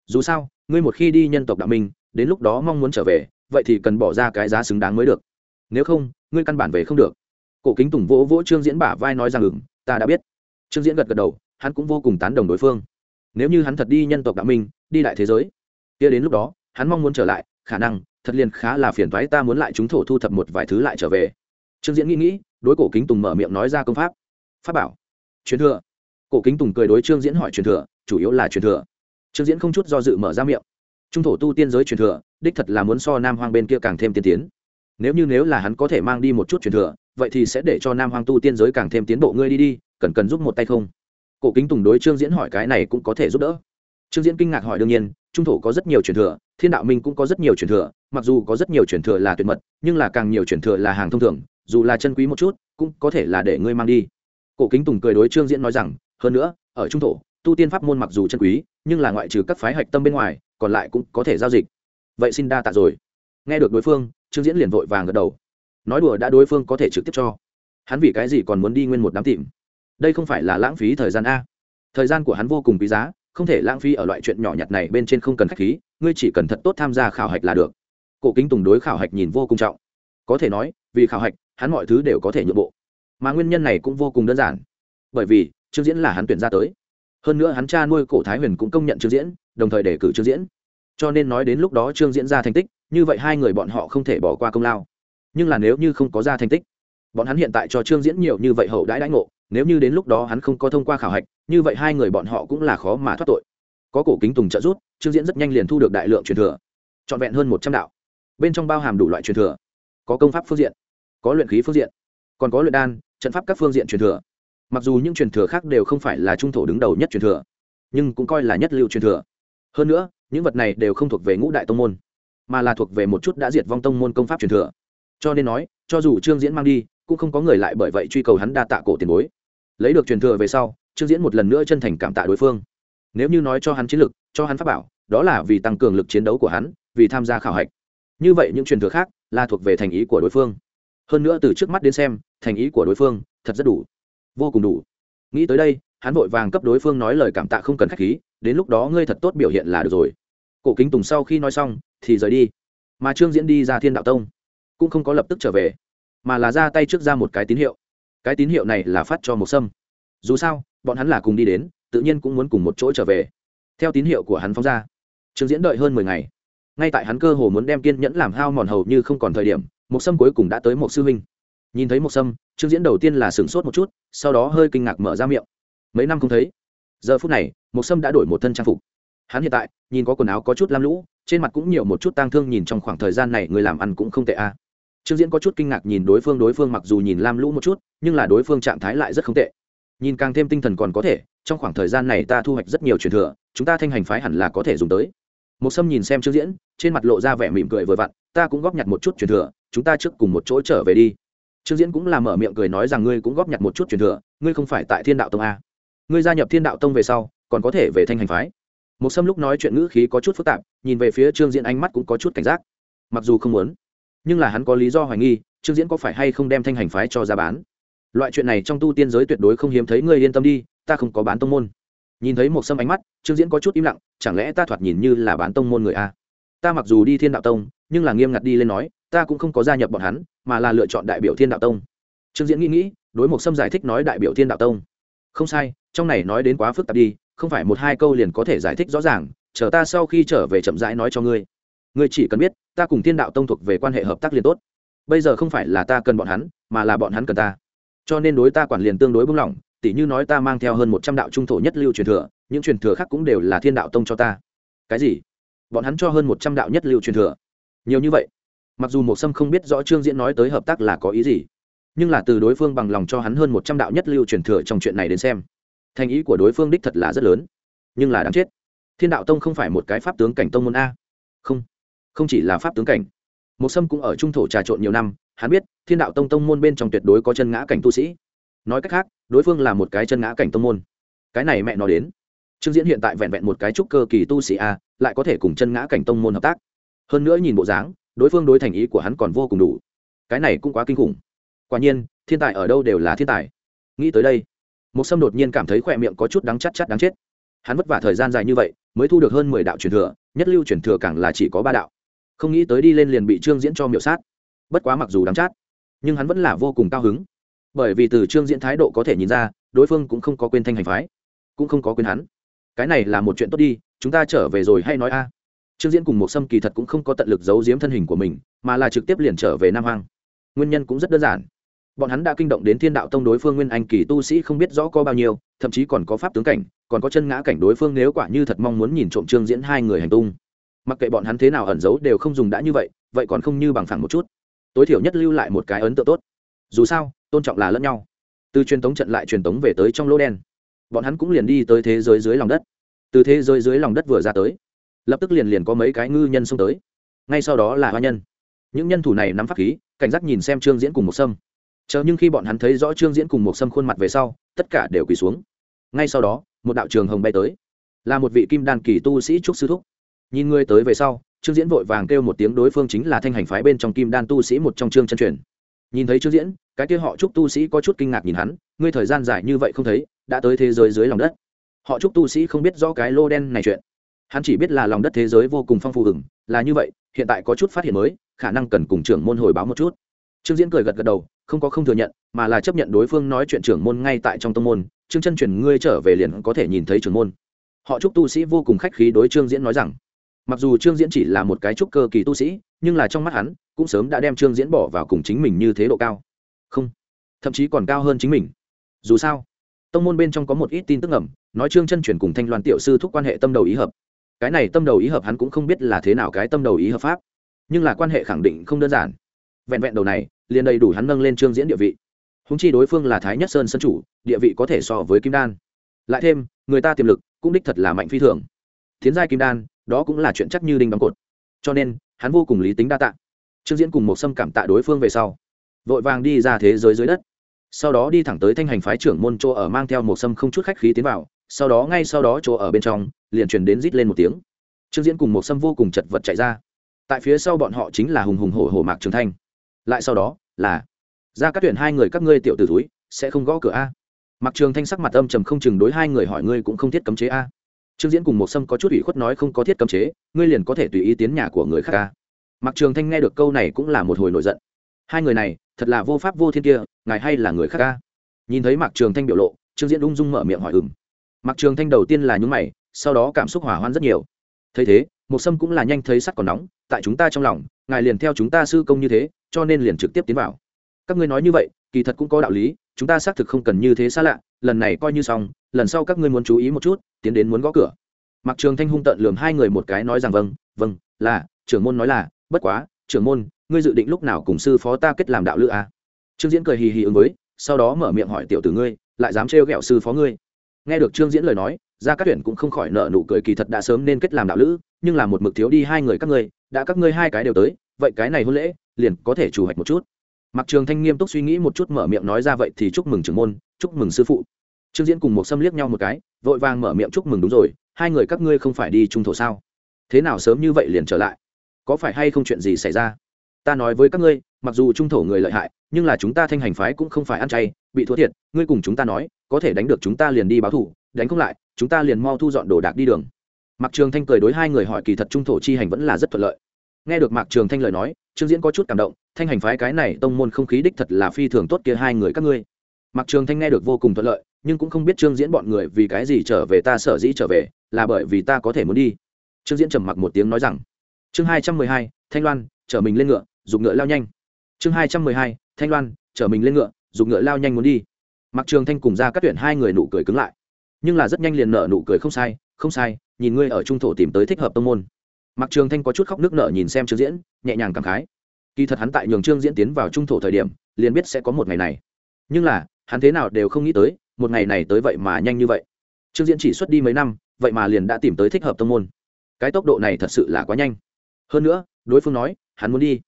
Dù sao, ngươi một khi đi nhân tộc đạo minh, đến lúc đó mong muốn trở về, vậy thì cần bỏ ra cái giá xứng đáng mới được. Nếu không, ngươi căn bản về không được. Cổ kính tùng vỗ vỗ trương diễn bả vai nói rằng ừng ta đã biết. Trương diễn gật gật đầu, hắn cũng vô cùng tán đồng đối phương. Nếu như hắn thật đi nhân tộc đạo minh, đi đại thế giới, kia đến lúc đó, hắn mong muốn trở lại, khả năng, thật liền khá là phiền thoái ta muốn lại chúng thổ thu thập một vài thứ lại trở về. Trương diễn nghĩ nghĩ, đối cổ kính tùng mở miệng nói ra công pháp. Pháp bảo truyền thừa. Cổ kính tùng cười đối trương diễn hỏi truyền thừa, chủ yếu là truyền thừa. Trương diễn không chút do dự mở ra miệng. Trung thổ tu tiên giới truyền thừa, đích thật là muốn so nam hoang bên kia càng thêm tiên tiến. Nếu như nếu là hắn có thể mang đi một chút truyền thừa, vậy thì sẽ để cho nam hoang tu tiên giới càng thêm tiến bộ. Ngươi đi đi, cần cần giúp một tay không? Cổ kính tùng đối trương diễn hỏi cái này cũng có thể giúp đỡ. Trương diễn kinh ngạc hỏi đương nhiên, trung thổ có rất nhiều truyền thừa, thiên đạo minh cũng có rất nhiều truyền thừa, mặc dù có rất nhiều truyền thừa là tuyệt mật, nhưng là càng nhiều truyền thừa là hàng thông thường, dù là chân quý một chút, cũng có thể là để ngươi mang đi cổ kính tùng cười đối trương diễn nói rằng, hơn nữa, ở trung thổ, tu tiên pháp môn mặc dù chân quý, nhưng là ngoại trừ các phái hạch tâm bên ngoài, còn lại cũng có thể giao dịch. Vậy xin đa tạ rồi. Nghe được đối phương, trương diễn liền vội vàng gật đầu. Nói đùa đã đối phương có thể trực tiếp cho. Hắn vì cái gì còn muốn đi nguyên một đám tìm? Đây không phải là lãng phí thời gian a? Thời gian của hắn vô cùng quý giá, không thể lãng phí ở loại chuyện nhỏ nhặt này bên trên không cần khách khí, ngươi chỉ cần thật tốt tham gia khảo hạch là được. Cổ kính tùng đối khảo hạch nhìn vô cùng trọng. Có thể nói, vì khảo hạch, hắn mọi thứ đều có thể nhượng bộ mà nguyên nhân này cũng vô cùng đơn giản. Bởi vì, trương diễn là hắn tuyển ra tới. Hơn nữa hắn cha nuôi cổ thái huyền cũng công nhận trương diễn, đồng thời đề cử trương diễn. Cho nên nói đến lúc đó trương diễn ra thành tích, như vậy hai người bọn họ không thể bỏ qua công lao. Nhưng là nếu như không có ra thành tích, bọn hắn hiện tại cho trương diễn nhiều như vậy hậu đãi đãi ngộ, nếu như đến lúc đó hắn không có thông qua khảo hạch, như vậy hai người bọn họ cũng là khó mà thoát tội. Có cổ kính tùng trợ rút trương diễn rất nhanh liền thu được đại lượng truyền thừa, trọn vẹn hơn một trăm đạo. Bên trong bao hàm đủ loại truyền thừa, có công pháp phương diện, có luyện khí phương diện còn có luyện đan, trận pháp các phương diện truyền thừa. Mặc dù những truyền thừa khác đều không phải là trung thổ đứng đầu nhất truyền thừa, nhưng cũng coi là nhất liệu truyền thừa. Hơn nữa, những vật này đều không thuộc về ngũ đại tông môn, mà là thuộc về một chút đã diệt vong tông môn công pháp truyền thừa. Cho nên nói, cho dù trương diễn mang đi, cũng không có người lại bởi vậy truy cầu hắn đa tạ cổ tiền bối. Lấy được truyền thừa về sau, trương diễn một lần nữa chân thành cảm tạ đối phương. Nếu như nói cho hắn chiến lực, cho hắn pháp bảo, đó là vì tăng cường lực chiến đấu của hắn, vì tham gia khảo hạch. Như vậy những truyền thừa khác là thuộc về thành ý của đối phương hơn nữa từ trước mắt đến xem, thành ý của đối phương thật rất đủ, vô cùng đủ. Nghĩ tới đây, hắn vội vàng cấp đối phương nói lời cảm tạ không cần k h á c h khí, đến lúc đó ngươi thật tốt biểu hiện là được rồi. Cổ kính tùng sau khi nói xong, thì rời đi. Mà trương diễn đi ra thiên đạo tông, cũng không có lập tức trở về, mà là ra tay trước ra một cái tín hiệu. Cái tín hiệu này là phát cho một sâm. Dù sao, bọn hắn là cùng đi đến, tự nhiên cũng muốn cùng một chỗ trở về. Theo tín hiệu của hắn phóng ra, trương diễn đợi hơn mười ngày. Ngay tại hắn cơ hồ muốn đem kiên nhẫn làm hao mòn hầu như không còn thời điểm một sâm cuối cùng đã tới một sư huynh. Nhìn thấy một sâm, trương diễn đầu tiên là sửng sốt một chút, sau đó hơi kinh ngạc mở ra miệng. Mấy năm không thấy, giờ phút này, một sâm đã đổi một thân trang phục. Hắn hiện tại, nhìn có quần áo có chút lam lũ, trên mặt cũng nhiều một chút tang thương nhìn trong khoảng thời gian này người làm ăn cũng không tệ a. Trương diễn có chút kinh ngạc nhìn đối phương đối phương mặc dù nhìn lam lũ một chút, nhưng là đối phương trạng thái lại rất không tệ. Nhìn càng thêm tinh thần còn có thể, trong khoảng thời gian này ta thu hoạch rất nhiều truyền thừa, chúng ta thanh hành phái hẳn là có thể dùng tới. Một sâm nhìn xem trương diễn, trên mặt lộ ra vẻ mỉm cười vừa vặn, ta cũng góp nhặt một chút truyền thừa chúng ta trước cùng một chỗ trở về đi. Trương diễn cũng làm mở miệng cười nói rằng ngươi cũng góp nhặt một chút truyền thừa, ngươi không phải tại thiên đạo tông a ngươi gia nhập thiên đạo tông về sau, còn có thể về thanh hành phái. Một sâm lúc nói chuyện ngữ khí có chút phức tạp, nhìn về phía trương diễn ánh mắt cũng có chút cảnh giác. Mặc dù không muốn, nhưng là hắn có lý do hoài nghi, trương diễn có phải hay không đem thanh hành phái cho ra bán. Loại chuyện này trong tu tiên giới tuyệt đối không hiếm thấy, ngươi yên tâm đi, ta không có bán tông môn. Nhìn thấy một sâm ánh mắt, trương diễn có chút im lặng, chẳng lẽ ta thoạt nhìn như là bán tông môn người a ta mặc dù đi thiên đạo tông, nhưng là nghiêm ngặt đi lên nói ta cũng không có gia nhập bọn hắn, mà là lựa chọn đại biểu thiên đạo tông. Trương diễn nghĩ nghĩ, đối mục sâm giải thích nói đại biểu thiên đạo tông. Không sai, trong này nói đến quá phức tạp đi, không phải một hai câu liền có thể giải thích rõ ràng, chờ ta sau khi trở về chậm rãi nói cho ngươi. Ngươi chỉ cần biết, ta cùng thiên đạo tông thuộc về quan hệ hợp tác liền tốt. Bây giờ không phải là ta cần bọn hắn, mà là bọn hắn cần ta. Cho nên đối ta quản liền tương đối bung lỏng, tỉ như nói ta mang theo hơn một trăm đạo trung thổ nhất lưu truyền thừa, những truyền thừa khác cũng đều là thiên đạo tông cho ta. Cái gì? Bọn hắn cho hơn một trăm đạo nhất lưu truyền thừa. Nhiều như vậy mặc dù một sâm không biết rõ trương diễn nói tới hợp tác là có ý gì, nhưng là từ đối phương bằng lòng cho hắn hơn một trăm đạo nhất lưu truyền thừa trong chuyện này đến xem, thành ý của đối phương đích thật là rất lớn, nhưng là đáng chết. Thiên đạo tông không phải một cái pháp tướng cảnh tông môn a. Không không chỉ là pháp tướng cảnh. Một sâm cũng ở trung thổ trà trộn nhiều năm, hắn biết, thiên đạo tông tông môn bên trong tuyệt đối có chân ngã cảnh tu sĩ. Nói cách khác, đối phương là một cái chân ngã cảnh tông môn. Cái này mẹ nói đến. Trương diễn hiện tại vẹn vẹn một cái trúc cơ kỳ tu sĩ a, lại có thể cùng chân ngã cảnh tông môn hợp tác. Hơn nữa nhìn bộ dáng đối phương đối thành ý của hắn còn vô cùng đủ. Cái này cũng quá kinh khủng. Quả nhiên, thiên tài ở đâu đều là thiên tài. Nghĩ tới đây một sâm đột nhiên cảm thấy khỏe miệng có chút đắng chắc chắc đáng chết. Hắn vất vả thời gian dài như vậy, mới thu được hơn mười đạo truyền thừa, nhất lưu truyền thừa càng là chỉ có ba đạo. Không nghĩ tới đi lên liền bị trương diễn cho miệu sát. Bất quá mặc dù đắng chát, nhưng hắn vẫn là vô cùng cao hứng. Bởi vì từ trương diễn thái độ có thể nhìn ra, đối phương cũng không có quên thanh hành phái, cũng không có quên hắn. Cái này là một chuyện tốt đi, chúng ta trở về rồi hay nói a? Trương diễn cùng một sâm kỳ thật cũng không có tận lực giấu giếm thân hình của mình, mà là trực tiếp liền trở về nam hoang. Nguyên nhân cũng rất đơn giản. Bọn hắn đã kinh động đến thiên đạo tông đối phương nguyên anh kỳ tu sĩ không biết rõ có bao nhiêu, thậm chí còn có pháp tướng cảnh, còn có chân ngã cảnh đối phương nếu quả như thật mong muốn nhìn trộm trương diễn hai người hành tung. Mặc kệ bọn hắn thế nào ẩn giấu đều không dùng đã như vậy vậy còn không như bằng phẳng một chút. Tối thiểu nhất lưu lại một cái ấn tượng tốt. Dù sao, tôn trọng là lẫn nhau. Từ truyền thống trận lại truyền thống về tới trong lỗ đen. Bọn hắn cũng liền đi tới thế giới dưới lòng đất. Từ thế giới dưới lòng đất vừa ra tới lập tức liền liền có mấy cái ngư nhân xông tới. Ngay sau đó là hoa nhân. Những nhân thủ này nắm pháp khí, cảnh giác nhìn xem trương diễn cùng một sâm. Chờ nhưng khi bọn hắn thấy rõ trương diễn cùng một sâm khuôn mặt về sau, tất cả đều quỳ xuống. Ngay sau đó, một đạo trường hồng bay tới. Là một vị kim đan kỳ tu sĩ trúc sư thúc. Nhìn người tới về sau, trương diễn vội vàng kêu một tiếng đối phương chính là thanh hành phái bên trong kim đan tu sĩ một trong trương chân truyền. Nhìn thấy trương diễn, cái kia họ trúc tu sĩ có chút kinh ngạc nhìn hắn, ngươi thời gian dài như vậy không thấy, đã tới thế giới dưới lòng đất. Họ trúc tu sĩ không biết rõ cái lô đen này chuyện hắn chỉ biết là lòng đất thế giới vô cùng phong phú hừng, là như vậy, hiện tại có chút phát hiện mới, khả năng cần cùng trưởng môn hồi báo một chút. Trương diễn cười gật gật đầu, không có không thừa nhận, mà là chấp nhận đối phương nói chuyện trưởng môn ngay tại trong tông môn, trương chân truyền ngươi trở về liền có thể nhìn thấy trưởng môn. Họ chúc tu sĩ vô cùng khách khí đối trương diễn nói rằng, mặc dù trương diễn chỉ là một cái trúc cơ kỳ tu sĩ, nhưng là trong mắt hắn, cũng sớm đã đem trương diễn bỏ vào cùng chính mình như thế độ cao. Không, thậm chí còn cao hơn chính mình. Dù sao, tông môn bên trong có một ít tin tức ẩm nói trương chân truyền cùng thanh loan tiểu sư thúc quan hệ tâm đầu ý hợp cái này tâm đầu ý hợp hắn cũng không biết là thế nào cái tâm đầu ý hợp pháp. Nhưng là quan hệ khẳng định không đơn giản. Vẹn vẹn đầu này, liền đầy đủ hắn nâng lên trương diễn địa vị. Húng chi đối phương là thái nhất sơn sân chủ, địa vị có thể so với kim đan. Lại thêm, người ta tiềm lực cũng đích thật là mạnh phi thường. Tiến giai kim đan, đó cũng là chuyện chắc như đinh đóng cột. Cho nên, hắn vô cùng lý tính đa tạ. Trương diễn cùng một xâm cảm tạ đối phương về sau, vội vàng đi ra thế giới dưới đất. Sau đó đi thẳng tới thanh hành phái trưởng môn chỗ ở mang theo một xâm không chút khách khí tiến vào, sau đó ngay sau đó chỗ ở bên trong liền truyền đến rít lên một tiếng. Trương diễn cùng một sâm vô cùng chật vật chạy ra. Tại phía sau bọn họ chính là hùng hùng hổ hổ mạc trường thanh. Lại sau đó, là, ra các tuyển hai người các ngươi tiểu t ử túi sẽ không gõ cửa a? Mạc trường thanh sắc mặt âm trầm không chừng đối hai người hỏi ngươi cũng không thiết cấm chế a? Trương diễn cùng một sâm có chút ủy khuất nói không có thiết cấm chế, ngươi liền có thể tùy ý tiến nhà của người khác a? Mạc trường thanh nghe được câu này cũng là một hồi nổi giận. Hai người này, thật là vô pháp vô thiên kia, ngài hay là người khác a? Nhìn thấy mạc trường thanh biểu lộ, trương diễn ung dung mở miệng hỏi ừng mạc trường thanh đầu tiên là nhúng mày sau đó cảm xúc hỏa hoạn rất nhiều. Thấy thế một sâm cũng là nhanh thấy sắt còn nóng, tại chúng ta trong lòng, ngài liền theo chúng ta sư công như thế, cho nên liền trực tiếp tiến vào. Các ngươi nói như vậy, kỳ thật cũng có đạo lý, chúng ta xác thực không cần như thế xa lạ, lần này coi như xong, lần sau các ngươi muốn chú ý một chút, tiến đến muốn gõ cửa. Mặc trường thanh hung tợn lường hai người một cái nói rằng vâng vâng là, trưởng môn nói là, bất quá, trưởng môn, ngươi dự định lúc nào cùng sư phó ta kết làm đạo lữ à? trương diễn cười hì hì ứng với, sau đó mở miệng hỏi tiểu tử ngươi, lại dám trêu ghẹo sư phó ngươi? Nghe được trương diễn lời nói ra các tuyển cũng không khỏi nợ nụ cười kỳ thật đã sớm nên kết làm đạo lữ, nhưng là một mực thiếu đi hai người các ngươi, đã các ngươi hai cái đều tới, vậy cái này hôn lễ, liền có thể chủ hoạch một chút. Mặc trường thanh nghiêm túc suy nghĩ một chút mở miệng nói ra vậy thì chúc mừng trưởng môn, chúc mừng sư phụ. Trương diễn cùng một xâm liếc nhau một cái, vội vàng mở miệng chúc mừng đúng rồi, hai người các ngươi không phải đi trung thổ sao? Thế nào sớm như vậy liền trở lại? Có phải hay không chuyện gì xảy ra? Ta nói với các ngươi, mặc dù trung thổ người lợi hại, nhưng là chúng ta thanh hành phái cũng không phải ăn chay, bị thua thiệt, ngươi cùng chúng ta nói, có thể đánh được chúng ta liền đi báo thủ đánh không lại, chúng ta liền mau thu dọn đồ đạc đi đường. Mặc trường thanh cười đối hai người hỏi kỳ thật trung thổ chi hành vẫn là rất thuận lợi. Nghe được mạc trường thanh lời nói, trương diễn có chút cảm động, thanh hành phái cái này tông môn không khí đích thật là phi thường tốt kia hai người các ngươi. Mạc trường thanh nghe được vô cùng thuận lợi, nhưng cũng không biết trương diễn bọn người vì cái gì trở về ta sở dĩ trở về, là bởi vì ta có thể muốn đi. Trương diễn trầm mặc một tiếng nói rằng, chương hai trăm mười hai, thanh loan, chở mình lên ngựa dùng ngựa lao nhanh. Chương hai trăm mười hai, thanh loan, chở mình lên ngựa dùng ngựa lao nhanh muốn đi. Mặc trường thanh cùng ra các tuyển hai người nụ cười cứng lại nhưng là rất nhanh liền nở nụ cười không sai không sai, nhìn ngươi ở trung thổ tìm tới thích hợp tông môn. Mặc trường thanh có chút khóc nước nở nhìn xem trương diễn, nhẹ nhàng cảm khái. Kỳ thật hắn tại nhường trương diễn tiến vào trung thổ thời điểm, liền biết sẽ có một ngày này. Nhưng là, hắn thế nào đều không nghĩ tới, một ngày này tới vậy mà nhanh như vậy. Trương diễn chỉ xuất đi mấy năm, vậy mà liền đã tìm tới thích hợp tông môn. Cái tốc độ này thật sự là quá nhanh. Hơn nữa, đối phương nói, hắn muốn đi.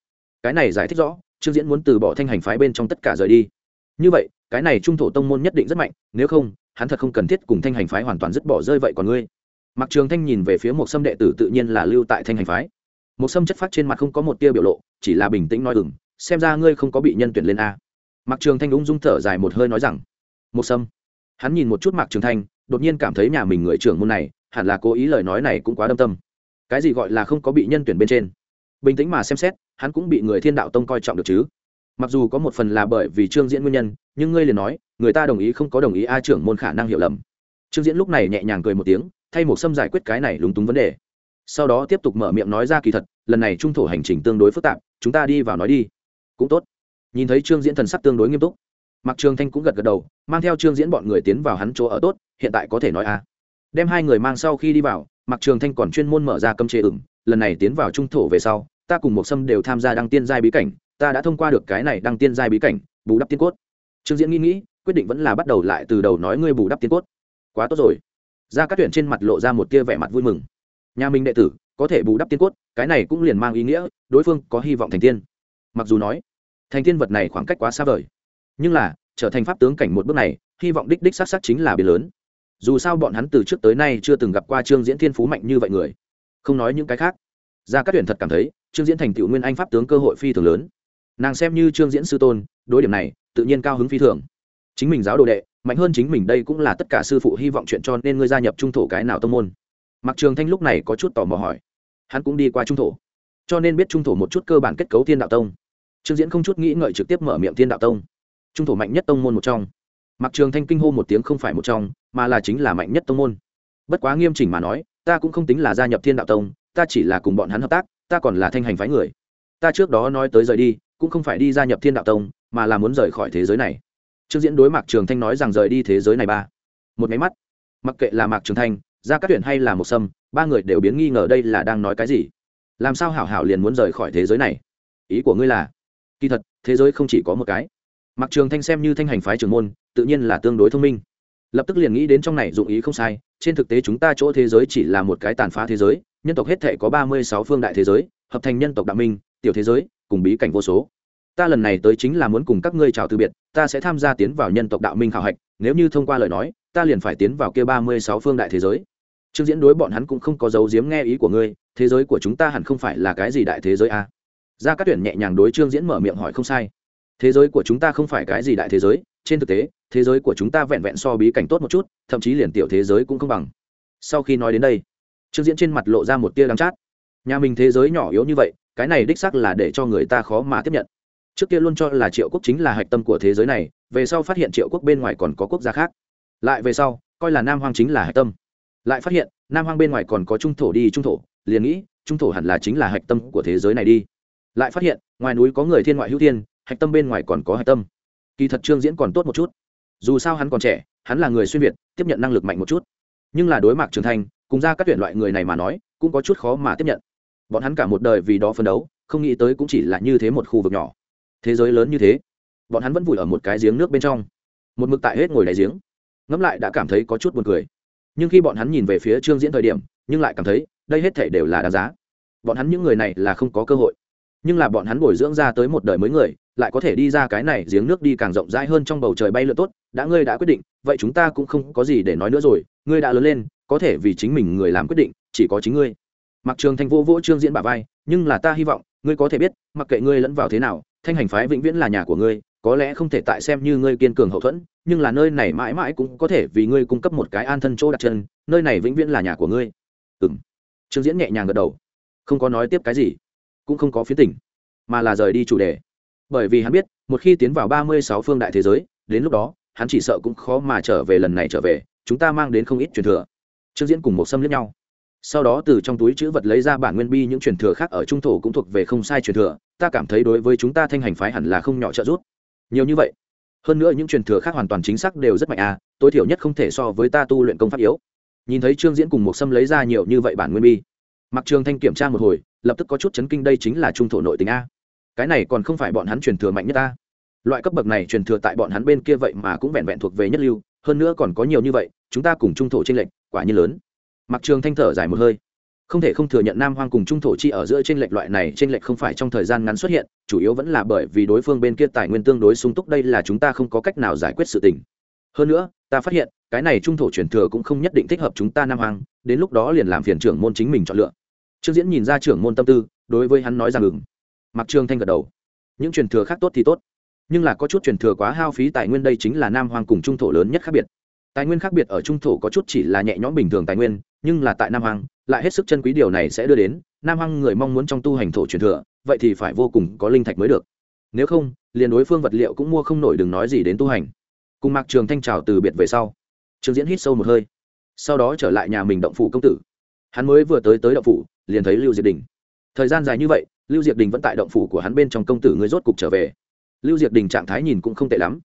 Cái này giải thích rõ, trương diễn muốn từ bỏ thanh hành phái bên trong tất cả rời đi. Như vậy, cái này trung thổ tông môn nhất định rất mạnh, nếu không hắn thật không cần thiết cùng thanh hành phái hoàn toàn dứt bỏ rơi vậy còn ngươi. Mặc trường thanh nhìn về phía một sâm đệ tử tự nhiên là lưu tại thanh hành phái. Một sâm chất phát trên mặt không có một tia biểu lộ, chỉ là bình tĩnh nói ừng xem ra ngươi không có bị nhân tuyển lên a. Mặc trường thanh ung dung thở dài một hơi nói rằng một sâm. Hắn nhìn một chút mặc trường thanh, đột nhiên cảm thấy nhà mình người trưởng môn này, hẳn là cố ý lời nói này cũng quá đâm tâm. Cái gì gọi là không có bị nhân tuyển bên trên? Bình tĩnh mà xem xét, hắn cũng bị người thiên đạo tông coi trọng được chứ? Mặc dù có một phần là bởi vì trương diễn nguyên nhân, nhưng ngươi liền nói, người ta đồng ý không có đồng ý a trưởng môn khả năng hiểu lầm. Trương diễn lúc này nhẹ nhàng cười một tiếng, thay một xâm giải quyết cái này lúng túng vấn đề. Sau đó tiếp tục mở miệng nói ra kỳ thật, lần này trung thổ hành trình tương đối phức tạp, chúng ta đi vào nói đi. Cũng tốt. Nhìn thấy trương diễn thần sắc tương đối nghiêm túc mặc trường thanh cũng gật gật đầu, mang theo trương diễn bọn người tiến vào hắn chỗ ở tốt, hiện tại có thể nói a. Đem hai người mang sau khi đi vào mặc trường thanh còn chuyên môn mở ra cấm chế ửng, lần này tiến vào trung thổ về sau, ta cùng một sâm đều tham gia đăng tiên giai bí cảnh ta đã thông qua được cái này đăng tiên giai bí cảnh, bù đắp tiên cốt. Trương diễn nghĩ nghĩ, quyết định vẫn là bắt đầu lại từ đầu nói ngươi bù đắp tiên cốt. Quá tốt rồi. Ra các tuyển trên mặt lộ ra một tia vẻ mặt vui mừng. Nhà mình đệ tử, có thể bù đắp tiên cốt, cái này cũng liền mang ý nghĩa, đối phương có hy vọng thành tiên. Mặc dù nói, thành tiên vật này khoảng cách quá xa vời. Nhưng là, trở thành pháp tướng cảnh một bước này, hy vọng đích đích s á c s á c chính là biển lớn. Dù sao bọn hắn từ trước tới nay chưa từng gặp qua trương diễn thiên phú mạnh như vậy người. Không nói những cái khác. Ra các tuyển thật cảm thấy, trương diễn thành tựu nguyên anh pháp tướng cơ hội phi thường lớn nàng xem như trương diễn sư tôn, đối điểm này, tự nhiên cao hứng phi thường. Chính mình giáo đồ đệ, mạnh hơn chính mình đây cũng là tất cả sư phụ hy vọng chuyện cho nên ngươi gia nhập trung thổ cái nào tông môn. Mặc trường thanh lúc này có chút tò mò hỏi. Hắn cũng đi qua trung thổ. Cho nên biết trung thổ một chút cơ bản kết cấu thiên đạo tông. Trương diễn không chút nghĩ ngợi trực tiếp mở miệng thiên đạo tông. Trung thổ mạnh nhất tông môn một trong. Mặc trường thanh kinh hô một tiếng không phải một trong, mà là chính là mạnh nhất tông môn. Bất quá nghiêm chỉnh mà nói, ta cũng không tính là gia nhập thiên đạo tông, ta chỉ là cùng bọn hắn hợp tác, ta còn là thanh hành phái người. Ta trước đó nói tới rời đi cũng không phải đi gia nhập thiên đạo tông, mà là muốn rời khỏi thế giới này. Trương diễn đối mạc trường thanh nói rằng rời đi thế giới này ba. Một máy mắt. Mặc kệ là mạc trường thanh ra các tuyển hay là một sâm, ba người đều biến nghi ngờ đây là đang nói cái gì. Làm sao hảo hảo liền muốn rời khỏi thế giới này? Ý của ngươi là, kỳ thật, thế giới không chỉ có một cái. Mạc trường thanh xem như thanh hành phái trưởng môn, tự nhiên là tương đối thông minh. Lập tức liền nghĩ đến trong này dụng ý không sai, trên thực tế chúng ta chỗ thế giới chỉ là một cái tàn phá thế giới, nhân tộc hết thể có ba mươi sáu phương đại thế giới, hợp thành nhân tộc đạo minh, tiểu thế giới cùng bí cảnh vô số. Ta lần này tới chính là muốn cùng các ngươi chào từ biệt, ta sẽ tham gia tiến vào nhân tộc đạo minh khảo hạch, nếu như thông qua lời nói, ta liền phải tiến vào kia ba mươi sáu phương đại thế giới. Trương diễn đối bọn hắn cũng không có dấu diếm nghe ý của ngươi, thế giới của chúng ta hẳn không phải là cái gì đại thế giới a à? ra các tuyển nhẹ nhàng đối trương diễn mở miệng hỏi không sai. Thế giới của chúng ta không phải cái gì đại thế giới, trên thực tế, thế giới của chúng ta vẹn vẹn so bí cảnh tốt một chút, thậm chí liền tiểu thế giới cũng không bằng. Sau khi nói đến đây, trương diễn trên mặt lộ ra một tia đắng chát. Nhà mình thế giới nhỏ yếu như vậy cái này đích xác là để cho người ta khó mà tiếp nhận. Trước kia luôn cho là triệu quốc chính là hạch tâm của thế giới này, về sau phát hiện triệu quốc bên ngoài còn có quốc gia khác. Lại về sau, coi là nam hoang chính là hạch tâm. Lại phát hiện, nam hoang bên ngoài còn có trung thổ đi trung thổ, liền nghĩ, trung thổ hẳn là chính là hạch tâm của thế giới này đi. Lại phát hiện, ngoài núi có người thiên ngoại hữu thiên, hạch tâm bên ngoài còn có hạch tâm. Kỳ thật trương diễn còn tốt một chút. Dù sao hắn còn trẻ, hắn là người xuyên việt, tiếp nhận năng lực mạnh một chút. Nhưng là đối mặt trưởng thành, cùng ra các tuyển loại người này mà nói, cũng có chút khó mà tiếp nhận bọn hắn cả một đời vì đó phấn đấu, không nghĩ tới cũng chỉ là như thế một khu vực nhỏ. Thế giới lớn như thế, bọn hắn vẫn vùi ở một cái giếng nước bên trong. Một mực tại hết ngồi đáy giếng. Ngẫm lại đã cảm thấy có chút buồn cười. Nhưng khi bọn hắn nhìn về phía trương diễn thời điểm, nhưng lại cảm thấy đây hết thể đều là đáng giá. Bọn hắn những người này là không có cơ hội. Nhưng là bọn hắn bồi dưỡng ra tới một đời mới người, lại có thể đi ra cái này giếng nước đi càng rộng rãi hơn trong bầu trời bay lượn tốt, đã ngươi đã quyết định, vậy chúng ta cũng không có gì để nói nữa rồi, ngươi đã lớn lên, có thể vì chính mình người làm quyết định, chỉ có chính ngươi mặc trường Thanh vô vỗ trương diễn bà vai, nhưng là ta hy vọng, ngươi có thể biết, mặc kệ ngươi lẫn vào thế nào, thanh hành phái vĩnh viễn là nhà của ngươi, có lẽ không thể tại xem như ngươi kiên cường hậu thuẫn, nhưng là nơi này mãi mãi cũng có thể vì ngươi cung cấp một cái an thân chỗ đặt chân, nơi này vĩnh viễn là nhà của ngươi. Ừ m trương diễn nhẹ nhàng gật đầu. Không có nói tiếp cái gì, cũng không có phía tỉnh mà là rời đi chủ đề. Bởi vì hắn biết, một khi tiến vào ba mươi sáu phương đại thế giới, đến lúc đó, hắn chỉ sợ cũng khó mà trở về lần này trở về, chúng ta mang đến không ít truyền thừa. Trương diễn cùng một xâm lẫn nhau sau đó từ trong túi chữ vật lấy ra bản nguyên bi những truyền thừa khác ở trung thổ cũng thuộc về không sai truyền thừa, ta cảm thấy đối với chúng ta thanh hành phái hẳn là không nhỏ trợ giúp. Nhiều như vậy, hơn nữa những truyền thừa khác hoàn toàn chính xác đều rất mạnh à tối thiểu nhất không thể so với ta tu luyện công pháp yếu. Nhìn thấy trương diễn cùng một sâm lấy ra nhiều như vậy bản nguyên bi mặc trường thanh kiểm tra một hồi, lập tức có chút chấn kinh đây chính là trung thổ nội tình a. Cái này còn không phải bọn hắn truyền thừa mạnh nhất ta. Loại cấp bậc này truyền thừa tại bọn hắn bên kia vậy mà cũng vẹn vẹn thuộc về nhất lưu, hơn nữa còn có nhiều như vậy, chúng ta cùng trung thổ tranh lệch, quả như lớn mặc trường thanh thở dài một hơi. Không thể không thừa nhận nam hoang cùng trung thổ chi ở giữa tranh lệch loại này tranh lệch không phải trong thời gian ngắn xuất hiện, chủ yếu vẫn là bởi vì đối phương bên kia tài nguyên tương đối sung túc, đây là chúng ta không có cách nào giải quyết sự tình. Hơn nữa, ta phát hiện, cái này trung thổ truyền thừa cũng không nhất định thích hợp chúng ta nam hoang, đến lúc đó liền làm phiền trưởng môn chính mình chọn lựa. Trương diễn nhìn ra trưởng môn tâm tư, đối với hắn nói rằng ngừng mặc trường thanh gật đầu. Những truyền thừa khác tốt thì tốt, nhưng là có chút truyền thừa quá hao phí tài nguyên đây chính là nam Hoang cùng trung thổ lớn nhất khác biệt. Tài nguyên khác biệt ở trung thổ có chút chỉ là nhẹ nhõm bình thường tài nguyên nhưng là tại nam hoàng lại hết sức chân quý điều này sẽ đưa đến, nam hoàng người mong muốn trong tu hành thổ truyền thừa, vậy thì phải vô cùng có linh thạch mới được. Nếu không, liền đối phương vật liệu cũng mua không nổi đừng nói gì đến tu hành. Cùng mạc trường thanh trào từ biệt về sau trường diễn hít sâu một hơi. Sau đó trở lại nhà mình động phủ công tử. Hắn mới vừa tới tới động phủ, liền thấy lưu diệp đình. Thời gian dài như vậy, lưu diệp đình vẫn tại động phủ của hắn bên trong công tử người rốt cục trở về. Lưu diệp đình trạng thái nhìn cũng không tệ lắm.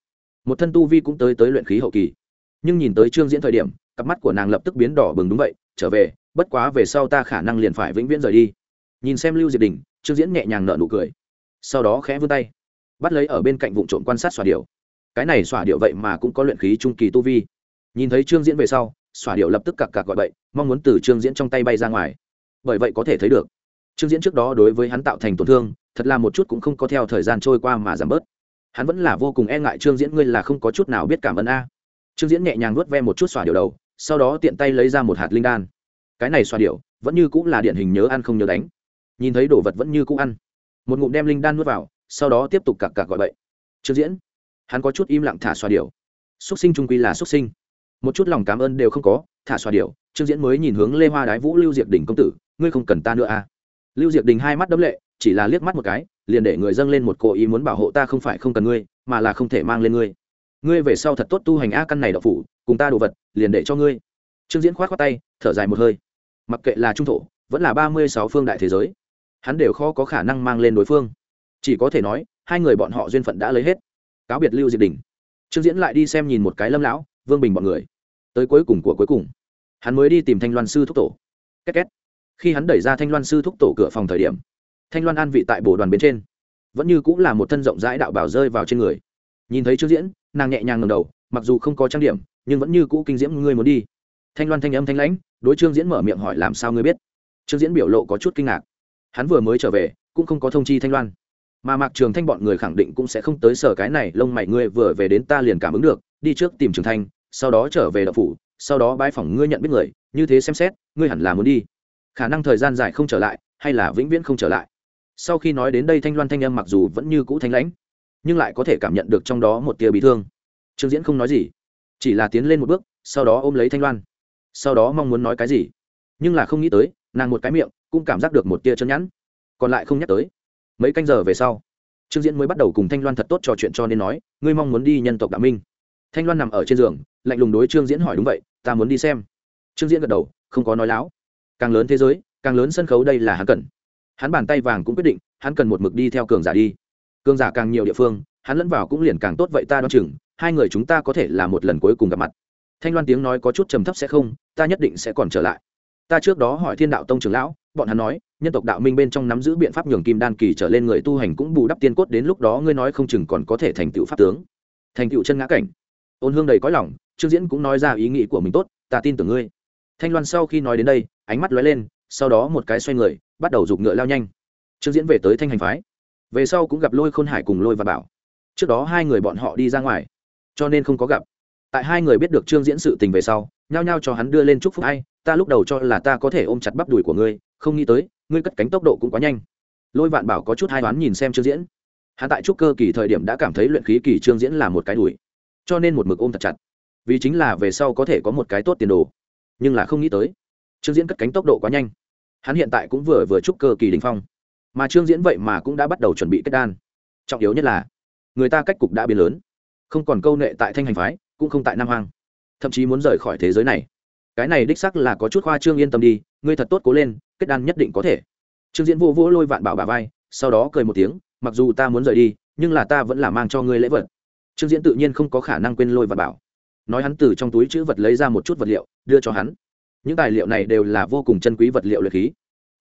Một thân tu vi cũng tới tới luyện khí hậu kỳ. Nhưng nhìn tới trương diễn thời điểm, cặp mắt của nàng lập tức biến đỏ bừng đúng vậy trở về, bất quá về sau ta khả năng liền phải vĩnh viễn rời đi. Nhìn xem lưu diệp đình, trương diễn nhẹ nhàng nợ nụ cười. Sau đó khẽ vươn tay, bắt lấy ở bên cạnh vụ trộm quan sát xòa điệu cái này xòa điệu vậy mà cũng có luyện khí trung kỳ tu vi. Nhìn thấy trương diễn về sau xòa điệu lập tức cặc cặc gọi bậy, mong muốn từ trương diễn trong tay bay ra ngoài. Bởi vậy có thể thấy được, trương diễn trước đó đối với hắn tạo thành tổn thương, thật là một chút cũng không có theo thời gian trôi qua mà giảm bớt. Hắn vẫn là vô cùng e ngại trương diễn, ngươi là không có chút nào biết cảm ơn a. Trương diễn nhẹ nhàng nuốt ve một chút xòa điệu đầu sau đó tiện tay lấy ra một hạt linh đan. Cái này xoa điệu vẫn như cũng là điển hình nhớ ăn không nhớ đánh. Nhìn thấy đồ vật vẫn như cũ ăn. Một ngụm đem linh đan nuốt vào, sau đó tiếp tục cặc cặc gọi bậy. Trương diễn, hắn có chút im lặng thả xoa điệu xúc sinh trung quy là xúc sinh. Một chút lòng cảm ơn đều không có, thả xoa điệu trương diễn mới nhìn hướng lê hoa đái vũ lưu diệp đình công tử, ngươi không cần ta nữa à. Lưu diệp đình hai mắt đấm lệ, chỉ là liếc mắt một cái, liền để người dâng lên một cố ý muốn bảo hộ ta không phải không cần ngươi, mà là không thể mang lên ngươi ngươi về sau thật tốt tu hành a căn này đậu phủ, cùng ta đồ vật, liền để cho ngươi. Trương diễn khoát á tay, thở dài một hơi. Mặc kệ là trung thổ, vẫn là ba mươi sáu phương đại thế giới, hắn đều khó có khả năng mang lên đối phương. Chỉ có thể nói, hai người bọn họ duyên phận đã lấy hết. Cáo biệt lưu diệp đình. Trương diễn lại đi xem nhìn một cái lâm lão, vương bình bọn người. Tới cuối cùng của cuối cùng, hắn mới đi tìm thanh loan sư thúc tổ. Két két. Khi hắn đẩy ra thanh loan sư thúc tổ cửa phòng thời điểm, thanh loan an vị tại bồ đoàn bên trên, vẫn như cũng là một thân rộng rãi đạo bảo rơi vào trên người. Nhìn thấy trương diễn nàng nhẹ nhàng ngầm đầu, mặc dù không có trang điểm, nhưng vẫn như cũ kinh diễm ngươi muốn đi. Thanh loan thanh âm thanh lãnh, đối trương diễn mở miệng hỏi làm sao ngươi biết? Trương diễn biểu lộ có chút kinh ngạc. Hắn vừa mới trở về, cũng không có thông chi thanh loan. Mà mạc trường thanh bọn người khẳng định cũng sẽ không tới sở cái này, lông mày ngươi vừa về đến ta liền cảm ứng được, đi trước tìm trường thanh, sau đó trở về đậu phủ, sau đó bãi phỏng ngươi nhận biết người, như thế xem xét, ngươi hẳn là muốn đi. Khả năng thời gian dài không trở lại, hay là vĩnh viễn không trở lại? Sau khi nói đến đây thanh loan thanh âm mặc dù vẫn như cũ thanh lãnh nhưng lại có thể cảm nhận được trong đó một tia bị thương. Trương diễn không nói gì, chỉ là tiến lên một bước, sau đó ôm lấy thanh loan. Sau đó mong muốn nói cái gì? Nhưng là không nghĩ tới, nàng một cái miệng cũng cảm giác được một tia chân nhẵn. Còn lại không nhắc tới. Mấy canh giờ về sau, trương diễn mới bắt đầu cùng thanh loan thật tốt trò chuyện cho nên nói, ngươi mong muốn đi nhân tộc đạo minh. Thanh loan nằm ở trên giường, lạnh lùng đối trương diễn hỏi, đúng vậy, ta muốn đi xem. Trương diễn gật đầu, không có nói láo. Càng lớn thế giới, càng lớn sân khấu đây là hắn cần. Hắn bàn tay vàng cũng quyết định, hắn cần một mực đi theo cường giả đi cường giả càng nhiều địa phương, hắn lẫn vào cũng liền càng tốt vậy ta đoán chừng, hai người chúng ta có thể là một lần cuối cùng gặp mặt. Thanh loan tiếng nói có chút trầm thấp sẽ không, ta nhất định sẽ còn trở lại. Ta trước đó hỏi thiên đạo tông trưởng lão, bọn hắn nói, nhân tộc đạo minh bên trong nắm giữ biện pháp nhường kim đan kỳ trở lên người tu hành cũng bù đắp tiên cốt đến lúc đó ngươi nói không chừng còn có thể thành tựu pháp tướng. Thành tựu chân ngã cảnh. Ôn hương đầy có lòng, trương diễn cũng nói ra ý nghĩ của mình tốt, ta tin tưởng ngươi. Thanh loan sau khi nói đến đây, ánh mắt lóe lên, sau đó một cái xoay người, bắt đầu giục ngựa lao nhanh. Trương diễn về tới thanh hành phái về sau cũng gặp lôi khôn hải cùng lôi và bảo. Trước đó hai người bọn họ đi ra ngoài, cho nên không có gặp. Tại hai người biết được trương diễn sự tình về sau, nhao nhao cho hắn đưa lên chúc phúc hay ta lúc đầu cho là ta có thể ôm chặt bắp đùi của ngươi, không nghĩ tới, ngươi cất cánh tốc độ cũng quá nhanh. Lôi vạn bảo có chút hai đoán nhìn xem trương diễn. Hắn tại trúc cơ kỳ thời điểm đã cảm thấy luyện khí kỳ trương diễn là một cái đùi, cho nên một mực ôm thật chặt. Vì chính là về sau có thể có một cái tốt tiền đồ. Nhưng là không nghĩ tới, trương diễn cất cánh tốc độ quá nhanh. Hắn hiện tại cũng vừa vừa trúc cơ kỳ đình phong mà trương diễn vậy mà cũng đã bắt đầu chuẩn bị kết đan. Trọng yếu nhất là, người ta cách cục đã biến lớn, không còn câu nệ tại thanh hành phái, cũng không tại nam hoàng thậm chí muốn rời khỏi thế giới này. Cái này đích sắc là có chút khoa trương yên tâm đi, ngươi thật tốt cố lên, kết đan nhất định có thể. Trương diễn vô vỗ lôi vạn bảo bà vai, sau đó cười một tiếng, mặc dù ta muốn rời đi, nhưng là ta vẫn là mang cho ngươi lễ vật. Trương diễn tự nhiên không có khả năng quên lôi vạn bảo. Nói hắn từ trong túi chữ vật lấy ra một chút vật liệu, đưa cho hắn. Những tài liệu này đều là vô cùng chân quý vật liệu luyện khí.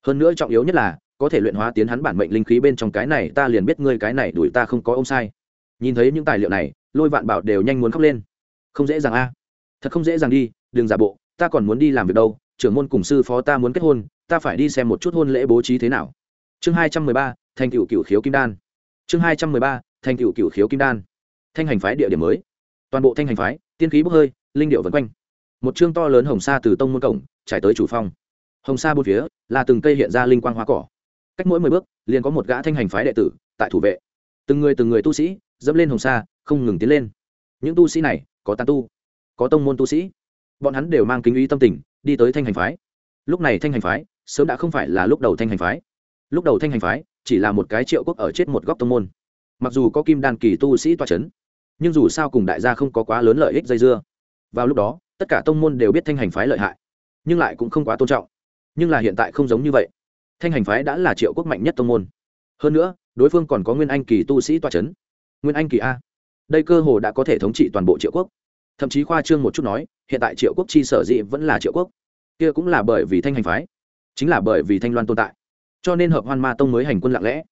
Hơn nữa trọng yếu nhất là có thể luyện hóa tiến hắn bản mệnh linh khí bên trong cái này, ta liền biết ngươi cái này đuổi ta không có ông sai. Nhìn thấy những tài liệu này, lôi vạn bảo đều nhanh muốn khóc lên. Không dễ dàng a. Thật không dễ dàng đi, đừng giả bộ, ta còn muốn đi làm việc đâu, trưởng môn cùng sư phó ta muốn kết hôn, ta phải đi xem một chút hôn lễ bố trí thế nào. Chương hai trăm mười ba thành cựu cựu khiếu kim đan. Chương hai trăm mười ba thành cựu cựu khiếu kim đan. Thanh hành phái địa điểm mới. Toàn bộ thanh hành phái, tiên khí bốc hơi, linh điệu vân quanh. Một chương to lớn hồng sa từ tông môn cổng, trải tới chủ phong. Hồng sa bốn phía, là từng cây hiện ra linh quang hoa cỏ cách mỗi mười bước, liền có một gã thanh hành phái đệ tử tại thủ vệ. Từng người từng người tu sĩ dẫm lên hồng sa, không ngừng tiến lên. Những tu sĩ này có tàn tu, có tông môn tu sĩ. Bọn hắn đều mang kính ý tâm tình, đi tới thanh hành phái. Lúc này thanh hành phái sớm đã không phải là lúc đầu thanh hành phái. Lúc đầu thanh hành phái chỉ là một cái triệu quốc ở chết một góc tông môn. Mặc dù có kim đan kỳ tu sĩ toa c h ấ n nhưng dù sao cùng đại gia không có quá lớn lợi ích dây dưa. Vào lúc đó, tất cả tông môn đều biết thanh hành phái lợi hại, nhưng lại cũng không quá tôn trọng. Nhưng là hiện tại không giống như vậy thanh hành phái đã là triệu quốc mạnh nhất tông môn. Hơn nữa, đối phương còn có nguyên anh kỳ tu sĩ toa c h ấ n nguyên anh kỳ a. Đây cơ hồ đã có thể thống trị toàn bộ triệu quốc. Thậm chí khoa trương một chút nói, hiện tại triệu quốc chi sở dĩ vẫn là triệu quốc. Kia cũng là bởi vì thanh hành phái, chính là bởi vì thanh loan tồn tại. Cho nên hợp hoan ma tông mới hành quân lặng lẽ.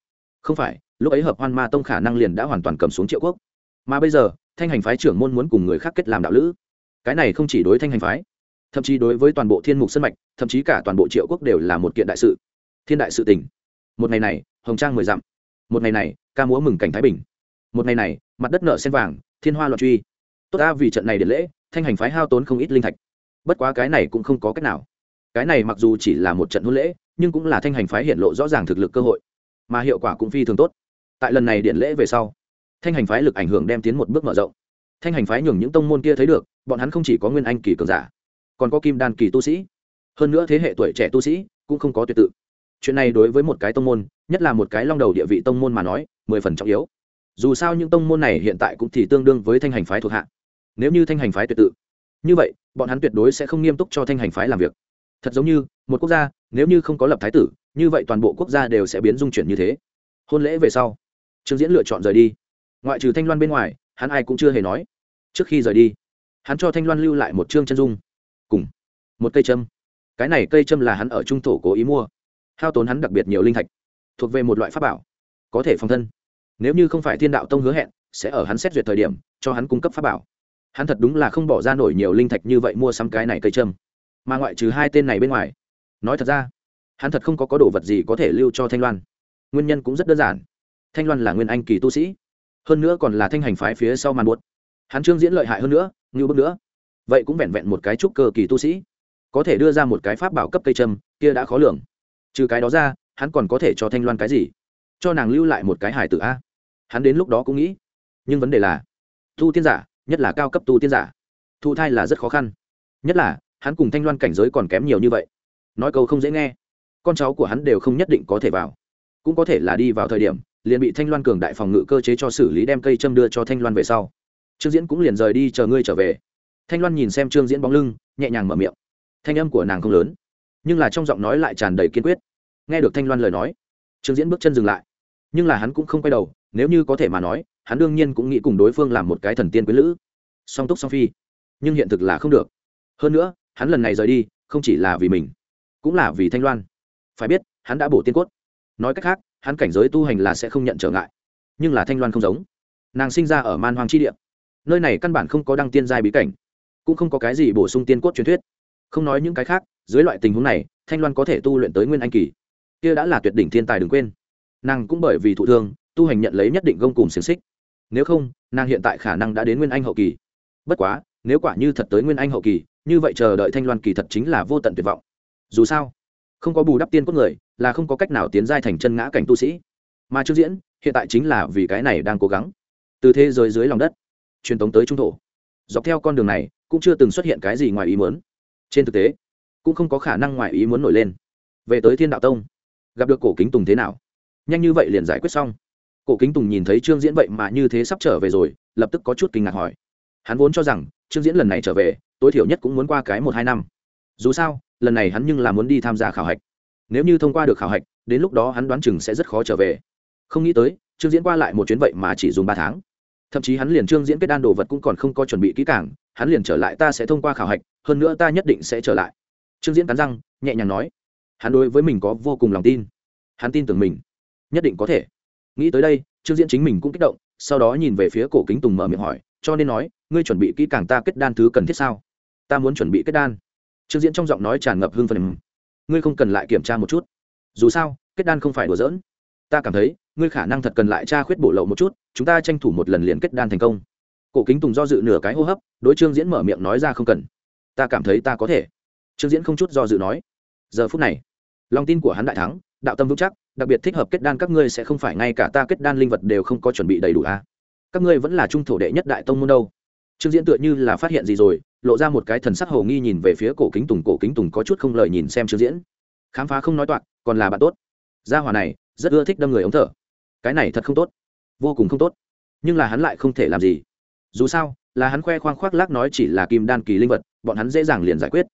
Không phải, lúc ấy hợp hoan ma tông khả năng liền đã hoàn toàn cầm xuống triệu quốc. Mà bây giờ, thanh hành phái trưởng môn muốn cùng người khác kết làm đạo lữ. Cái này không chỉ đối thanh hành phái, thậm chí đối với toàn bộ thiên mục sân mạch, thậm chí cả toàn bộ triệu quốc đều là một kiện đại sự thiên đại sự tình. Một ngày này, hồng trang mười dặm. Một ngày này, ca múa mừng cảnh thái bình. Một ngày này, mặt đất nợ sen vàng, thiên hoa loạn truy. Tốt ta vì trận này điện lễ, thanh hành phái hao tốn không ít linh thạch. Bất quá cái này cũng không có cách nào. Cái này mặc dù chỉ là một trận hôn lễ, nhưng cũng là thanh hành phái hiện lộ rõ ràng thực lực cơ hội. Mà hiệu quả cũng phi thường tốt. Tại lần này điện lễ về sau, thanh hành phái lực ảnh hưởng đem tiến một bước mở rộng. Thanh hành phái nhường những tông môn kia thấy được, bọn hắn không chỉ có nguyên anh kỳ cường giả, còn có kim đan kỳ tu sĩ. Hơn nữa thế hệ tuổi trẻ tu sĩ cũng không có tuyệt tự chuyện này đối với một cái tông môn, nhất là một cái long đầu địa vị tông môn mà nói, mười phần trọng yếu. Dù sao những tông môn này hiện tại cũng thì tương đương với thanh hành phái thuộc hạ. Nếu như thanh hành phái tuyệt tự, như vậy, bọn hắn tuyệt đối sẽ không nghiêm túc cho thanh hành phái làm việc. Thật giống như, một quốc gia, nếu như không có lập thái tử, như vậy toàn bộ quốc gia đều sẽ biến dung chuyển như thế. Hôn lễ về sau, trương diễn lựa chọn rời đi. Ngoại trừ thanh loan bên ngoài, hắn ai cũng chưa hề nói. Trước khi rời đi, hắn cho thanh loan lưu lại một chương chân dung. Cùng, một cây châm. Cái này cây châm là hắn ở trung thổ cố ý mua hao tốn hắn đặc biệt nhiều linh thạch thuộc về một loại pháp bảo có thể phòng thân. Nếu như không phải thiên đạo tông hứa hẹn sẽ ở hắn xét duyệt thời điểm cho hắn cung cấp pháp bảo. Hắn thật đúng là không bỏ ra nổi nhiều linh thạch như vậy mua sắm cái này cây trâm. mà ngoại trừ hai tên này bên ngoài nói thật ra hắn thật không có có đồ vật gì có thể lưu cho thanh loan. Nguyên nhân cũng rất đơn giản. Thanh loan là nguyên anh kỳ tu sĩ hơn nữa còn là thanh hành phái phía sau màn buốt. Hắn trương diễn lợi hại hơn nữa như bước nữa. Vậy cũng vẹn vẹn một cái trúc cơ kỳ tu sĩ có thể đưa ra một cái pháp bảo cấp cây trâm, kia đã khó lường trừ cái đó ra, hắn còn có thể cho thanh loan cái gì? Cho nàng lưu lại một cái hải tử a? Hắn đến lúc đó cũng nghĩ. Nhưng vấn đề là, tu tiên giả, nhất là cao cấp tu tiên giả, thụ thai là rất khó khăn. Nhất là, hắn cùng thanh loan cảnh giới còn kém nhiều như vậy. Nói câu không dễ nghe. Con cháu của hắn đều không nhất định có thể vào. Cũng có thể là đi vào thời điểm, liền bị thanh loan cường đại phòng ngự cơ chế cho xử lý đem cây châm đưa cho thanh loan về sau. Trương diễn cũng liền rời đi chờ ngươi trở về. Thanh loan nhìn xem trương diễn bóng lưng, nhẹ nhàng mở miệng. Thanh âm của nàng không lớn, nhưng là trong giọng nói lại tràn đầy kiên quyết nghe được thanh loan lời nói, trương diễn bước chân dừng lại, nhưng là hắn cũng không quay đầu, nếu như có thể mà nói, hắn đương nhiên cũng nghĩ cùng đối phương làm một cái thần tiên quý lữ, song túc song phi, nhưng hiện thực là không được. Hơn nữa, hắn lần này rời đi, không chỉ là vì mình, cũng là vì thanh loan. Phải biết, hắn đã bổ tiên cốt. Nói cách khác, hắn cảnh giới tu hành là sẽ không nhận trở ngại, nhưng là thanh loan không giống. Nàng sinh ra ở man hoang chi địa, nơi này căn bản không có đăng tiên giai bí cảnh, cũng không có cái gì bổ sung tiên cốt truyền thuyết. Không nói những cái khác, dưới loại tình huống này, thanh loan có thể tu luyện tới nguyên anh kỳ kia đã là tuyệt đỉnh thiên tài đừng quên. Nàng cũng bởi vì thụ thương, tu hành nhận lấy nhất định gông cùng xiềng xích. Nếu không, nàng hiện tại khả năng đã đến nguyên anh hậu kỳ. Bất quá, nếu quả như thật tới nguyên anh hậu kỳ, như vậy chờ đợi thanh loan kỳ thật chính là vô tận tuyệt vọng. Dù sao, không có bù đắp tiên cốt người, là không có cách nào tiến giai thành chân ngã cảnh tu sĩ. Mà trước diễn, hiện tại chính là vì cái này đang cố gắng. Từ thế giới dưới lòng đất, truyền tống tới trung thổ. Dọc theo con đường này, cũng chưa từng xuất hiện cái gì ngoài ý muốn. Trên thực tế, cũng không có khả năng ngoài ý muốn nổi lên. Về tới thiên đạo tông gặp được cổ kính tùng thế nào? Nhanh như vậy liền giải quyết xong. Cổ kính tùng nhìn thấy trương diễn vậy mà như thế sắp trở về rồi, lập tức có chút kinh ngạc hỏi. Hắn vốn cho rằng, trương diễn lần này trở về, tối thiểu nhất cũng muốn qua cái một hai năm. Dù sao, lần này hắn nhưng là muốn đi tham gia khảo hạch. Nếu như thông qua được khảo hạch, đến lúc đó hắn đoán chừng sẽ rất khó trở về. Không nghĩ tới, trương diễn qua lại một chuyến vậy mà chỉ dùng ba tháng. Thậm chí hắn liền trương diễn kết đan đồ vật cũng còn không có chuẩn bị kỹ càng, hắn liền trở lại ta sẽ thông qua khảo hạch, hơn nữa ta nhất định sẽ trở lại. Trương diễn cắn răng, nhẹ nhàng nói hắn đối với mình có vô cùng lòng tin. Hắn tin tưởng mình. Nhất định có thể. Nghĩ tới đây, trương diễn chính mình cũng kích động, sau đó nhìn về phía cổ kính tùng mở miệng hỏi, cho nên nói, ngươi chuẩn bị kỹ càng ta kết đan thứ cần thiết sao? Ta muốn chuẩn bị kết đan. Trương diễn trong giọng nói tràn ngập hương phần ngươi không cần lại kiểm tra một chút. Dù sao, kết đan không phải đùa giỡn. Ta cảm thấy, ngươi khả năng thật cần lại tra khuyết bổ lậu một chút, chúng ta tranh thủ một lần liền kết đan thành công. Cổ kính tùng do dự nửa cái hô hấp, đối trương diễn mở miệng nói ra không cần. Ta cảm thấy ta có thể. Trương diễn không chút do dự nói giờ phút này, lòng tin của hắn đại thắng, đạo tâm vững chắc, đặc biệt thích hợp kết đan các ngươi sẽ không phải ngay cả ta kết đan linh vật đều không có chuẩn bị đầy đủ à. các ngươi vẫn là trung thổ đệ nhất đại tông môn đâu. Trương diễn tựa như là phát hiện gì rồi, lộ ra một cái thần sắc hồ nghi nhìn về phía cổ kính tùng. Cổ kính tùng có chút không lời nhìn xem trương diễn. Khám phá không nói toạc, còn là bạn tốt. Gia hòa này, rất ưa thích đâm người ống thở. Cái này thật không tốt. Vô cùng không tốt. Nhưng là hắn lại không thể làm gì. Dù sao, là hắn khoe khoang khoác lác nói chỉ là kim đan kỳ linh vật, bọn hắn dễ dàng liền giải quyết.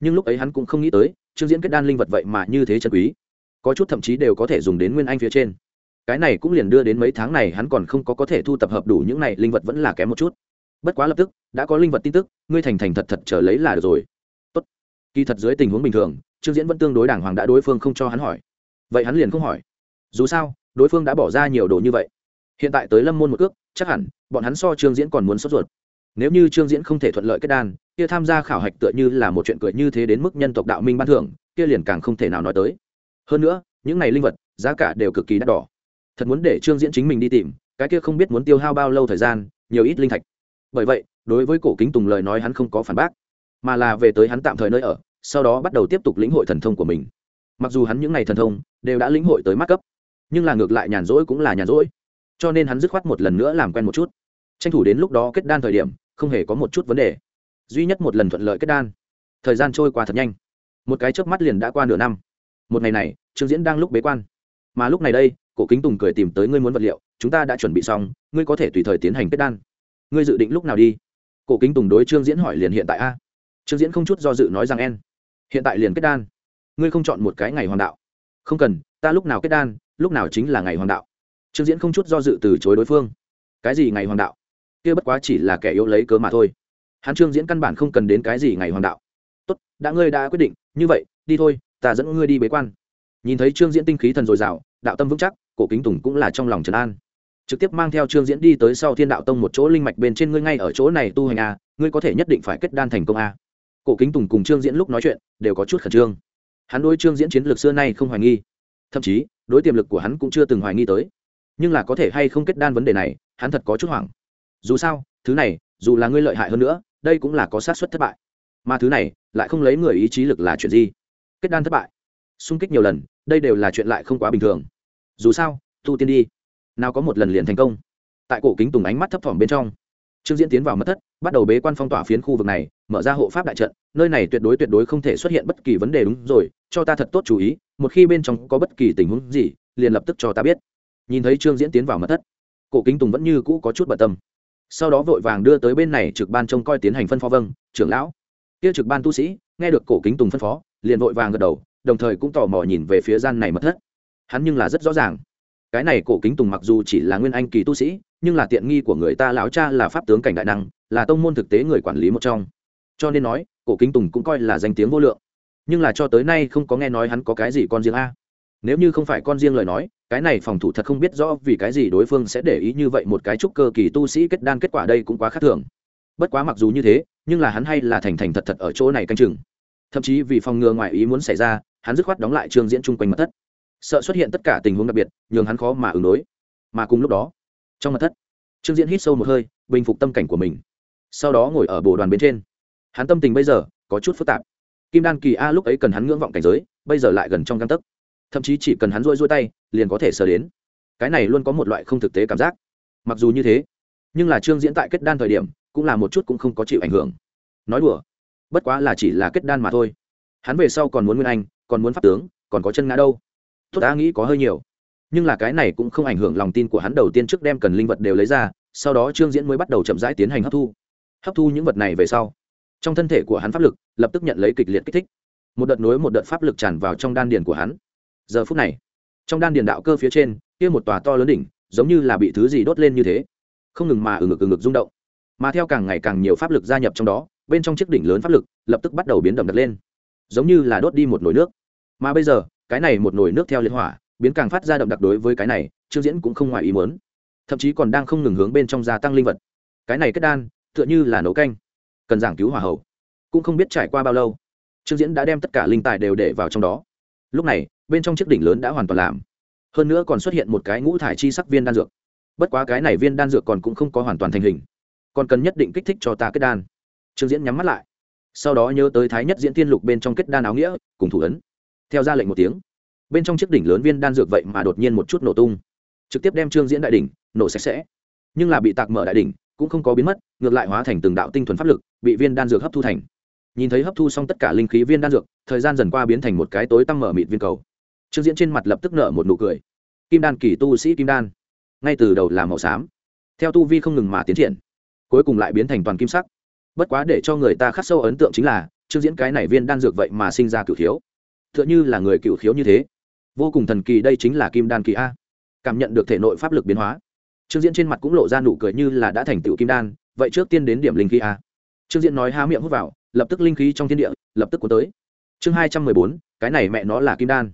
Nhưng lúc ấy hắn cũng không nghĩ tới trương diễn kết đan linh vật vậy mà như thế chân quý. Có chút thậm chí đều có thể dùng đến nguyên anh phía trên. Cái này cũng liền đưa đến mấy tháng này hắn còn không có có thể thu tập hợp đủ những này linh vật vẫn là kém một chút. Bất quá lập tức, đã có linh vật tin tức, ngươi thành thành thật thật trở lấy là được rồi. Tốt. kỳ thật dưới tình huống bình thường, trương diễn vẫn tương đối đàng hoàng đã đối phương không cho hắn hỏi. Vậy hắn liền không hỏi. Dù sao, đối phương đã bỏ ra nhiều đồ như vậy. Hiện tại tới lâm môn một cước, chắc hẳn, bọn hắn so trương diễn còn muốn sốt ruột. Nếu như trương diễn không thể thuận lợi kết đan kia tham gia khảo hạch tựa như là một chuyện cười như thế đến mức nhân tộc đạo minh ban thưởng, kia liền càng không thể nào nói tới. Hơn nữa, những này linh vật, giá cả đều cực kỳ đắt đỏ. Thật muốn để trương diễn chính mình đi tìm, cái kia không biết muốn tiêu hao bao lâu thời gian, nhiều ít linh thạch. Bởi vậy, đối với cổ kính tùng lời nói hắn không có phản bác, mà là về tới hắn tạm thời nơi ở, sau đó bắt đầu tiếp tục lĩnh hội thần thông của mình. Mặc dù hắn những ngày thần thông đều đã lĩnh hội tới mắt cấp, nhưng là ngược lại nhàn rỗi cũng là nhàn rỗi. Cho nên hắn dứt khoát một lần nữa làm quen một chút. Tranh thủ đến lúc đó kết đan thời điểm, không hề có một chút vấn đề duy nhất một lần thuận lợi kết đan. Thời gian trôi qua thật nhanh. Một cái chớp mắt liền đã qua nửa năm. Một ngày này, trương diễn đang lúc bế quan. Mà lúc này đây, cổ kính tùng cười tìm tới ngươi muốn vật liệu, chúng ta đã chuẩn bị xong, ngươi có thể tùy thời tiến hành kết đan. Ngươi dự định lúc nào đi? Cổ kính tùng đối trương diễn hỏi liền hiện tại a. Trương diễn không chút do dự nói rằng en. Hiện tại liền kết đan. Ngươi không chọn một cái ngày hoàng đạo. Không cần, ta lúc nào kết đan, lúc nào chính là ngày hoàng đạo. Trương diễn không chút do dự từ chối đối phương. Cái gì ngày hoàng đạo? Kia bất quá chỉ là kẻ yếu lấy cớ mà thôi hắn trương diễn căn bản không cần đến cái gì ngày hoàng đạo. Tốt, đã ngươi đã quyết định, như vậy, đi thôi, ta dẫn ngươi đi bế quan. Nhìn thấy trương diễn tinh khí thần dồi dào, đạo tâm vững chắc, cổ kính tùng cũng là trong lòng trấn an. Trực tiếp mang theo trương diễn đi tới sau thiên đạo tông một chỗ linh mạch bên trên ngươi ngay ở chỗ này tu hành a ngươi có thể nhất định phải kết đan thành công a cổ kính tùng cùng trương diễn lúc nói chuyện, đều có chút khẩn trương. Hắn đối trương diễn chiến lược xưa nay không hoài nghi. Thậm chí, đối tiềm lực của hắn cũng chưa từng hoài nghi tới. Nhưng là có thể hay không kết đan vấn đề này, hắn thật có chút hoảng. Dù sao, thứ này, dù là ngươi lợi hại hơn nữa đây cũng là có sát suất thất bại. Mà thứ này, lại không lấy người ý chí lực là chuyện gì? Kết đan thất bại. Xung kích nhiều lần, đây đều là chuyện lại không quá bình thường. Dù sao, tu tiên đi. Nào có một lần liền thành công. Tại cổ kính tùng ánh mắt thấp thỏm bên trong, trương diễn tiến vào mất thất, bắt đầu bế quan phong tỏa phiến khu vực này, mở ra hộ pháp đại trận, nơi này tuyệt đối tuyệt đối không thể xuất hiện bất kỳ vấn đề đúng rồi, cho ta thật tốt chú ý, một khi bên trong có bất kỳ tình huống gì, liền lập tức cho ta biết. Nhìn thấy trương diễn tiến vào mất thất, cổ kính tùng vẫn như cũ có chút bận tâm sau đó vội vàng đưa tới bên này trực ban trông coi tiến hành phân phó vâng trưởng lão. Kia trực ban tu sĩ, nghe được cổ kính tùng phân phó, liền vội vàng gật đầu, đồng thời cũng tò mò nhìn về phía gian này mất thất. Hắn nhưng là rất rõ ràng. Cái này cổ kính tùng mặc dù chỉ là nguyên anh kỳ tu sĩ, nhưng là tiện nghi của người ta lão cha là pháp tướng cảnh đại năng, là tông môn thực tế người quản lý một trong. Cho nên nói, cổ kính tùng cũng coi là danh tiếng vô lượng. Nhưng là cho tới nay không có nghe nói hắn có cái gì con riêng a nếu như không phải con riêng lời nói, cái này phòng thủ thật không biết rõ vì cái gì đối phương sẽ để ý như vậy một cái trúc cơ kỳ tu sĩ kết đan kết quả đây cũng quá khác thường. Bất quá mặc dù như thế, nhưng là hắn hay là thành thành thật thật ở chỗ này canh chừng. Thậm chí vì phòng ngừa ngoài ý muốn xảy ra, hắn dứt khoát đóng lại trường diễn chung quanh mật thất. Sợ xuất hiện tất cả tình huống đặc biệt, nhường hắn khó mà ứng đối. Mà cùng lúc đó, trong mật thất, trương diễn hít sâu một hơi, bình phục tâm cảnh của mình. Sau đó ngồi ở bồ đoàn bên trên. Hắn tâm tình bây giờ có chút phức tạp. Kim đan kỳ a lúc ấy cần hắn ngưỡng vọng cảnh giới, bây giờ lại gần trong găng tấc thậm chí chỉ cần hắn rôi rôi tay, liền có thể sờ đến. Cái này luôn có một loại không thực tế cảm giác. Mặc dù như thế, nhưng là trương diễn tại kết đan thời điểm, cũng là một chút cũng không có chịu ảnh hưởng. Nói đùa, bất quá là chỉ là kết đan mà thôi. Hắn về sau còn muốn nguyên anh, còn muốn pháp tướng, còn có chân ngã đâu. Tốt đã nghĩ có hơi nhiều. Nhưng là cái này cũng không ảnh hưởng lòng tin của hắn đầu tiên trước đem cần linh vật đều lấy ra, sau đó trương diễn mới bắt đầu chậm rãi tiến hành hấp thu. Hấp thu những vật này về sau, trong thân thể của hắn pháp lực lập tức nhận lấy kịch liệt kích thích. Một đợt nối một đợt pháp lực tràn vào trong đan điền của hắn giờ phút này, trong đan điền đạo cơ phía trên, kia một tòa to lớn đỉnh, giống như là bị thứ gì đốt lên như thế, không ngừng mà ừ ngực ừ ngực rung động. Mà theo càng ngày càng nhiều pháp lực gia nhập trong đó, bên trong chiếc đỉnh lớn pháp lực lập tức bắt đầu biến đậm đặt lên, giống như là đốt đi một nồi nước. Mà bây giờ, cái này một nồi nước theo liên hỏa, biến càng phát ra đậm đặc đối với cái này, trương diễn cũng không ngoài ý muốn. Thậm chí còn đang không ngừng hướng bên trong gia tăng linh vật. Cái này kết đan, tựa như là nấu canh, cần giảng cứu hỏa hậu cũng không biết trải qua bao lâu, trương diễn đã đem tất cả linh tài đều để vào trong đó. Lúc này bên trong chiếc đỉnh lớn đã hoàn toàn làm. Hơn nữa còn xuất hiện một cái ngũ thải chi sắc viên đan dược. Bất quá cái này viên đan dược còn cũng không có hoàn toàn thành hình. Còn cần nhất định kích thích cho ta kết đan. Trương diễn nhắm mắt lại. Sau đó nhớ tới thái nhất diễn tiên lục bên trong kết đan áo nghĩa, cùng thủ ấn. Theo ra lệnh một tiếng, bên trong chiếc đỉnh lớn viên đan dược vậy mà đột nhiên một chút nổ tung. Trực tiếp đem trương diễn đại đỉnh nổ sạch sẽ. Nhưng là bị tạc mở đại đỉnh, cũng không có biến mất, ngược lại hóa thành từng đạo tinh thuần pháp lực, bị viên đan dược hấp thu thành. Nhìn thấy hấp thu xong tất cả linh khí viên đan dược, thời gian dần qua biến thành một cái tối tăng mở mịt viên cầu trương diễn trên mặt lập tức nở một nụ cười. Kim đan kỳ tu sĩ kim đan, ngay từ đầu là màu xám, theo tu vi không ngừng mà tiến triển, cuối cùng lại biến thành toàn kim sắc. Bất quá để cho người ta khắc sâu ấn tượng chính là, trương diễn cái này viên đan dược vậy mà sinh ra cửu khiếu. T h ư ợ n h ư là người cửu khiếu như thế. Vô cùng thần kỳ đây chính là kim đan kỳ a. Cảm nhận được thể nội pháp lực biến hóa, trương diễn trên mặt cũng lộ ra nụ cười như là đã thành tựu kim đan, vậy trước tiên đến điểm linh khí a. Trương diễn nói há miệng hút vào, lập tức linh khí trong thiên địa, lập tức cuốn tới. Chương hai trăm mười bốn, cái này mẹ nó là kim đan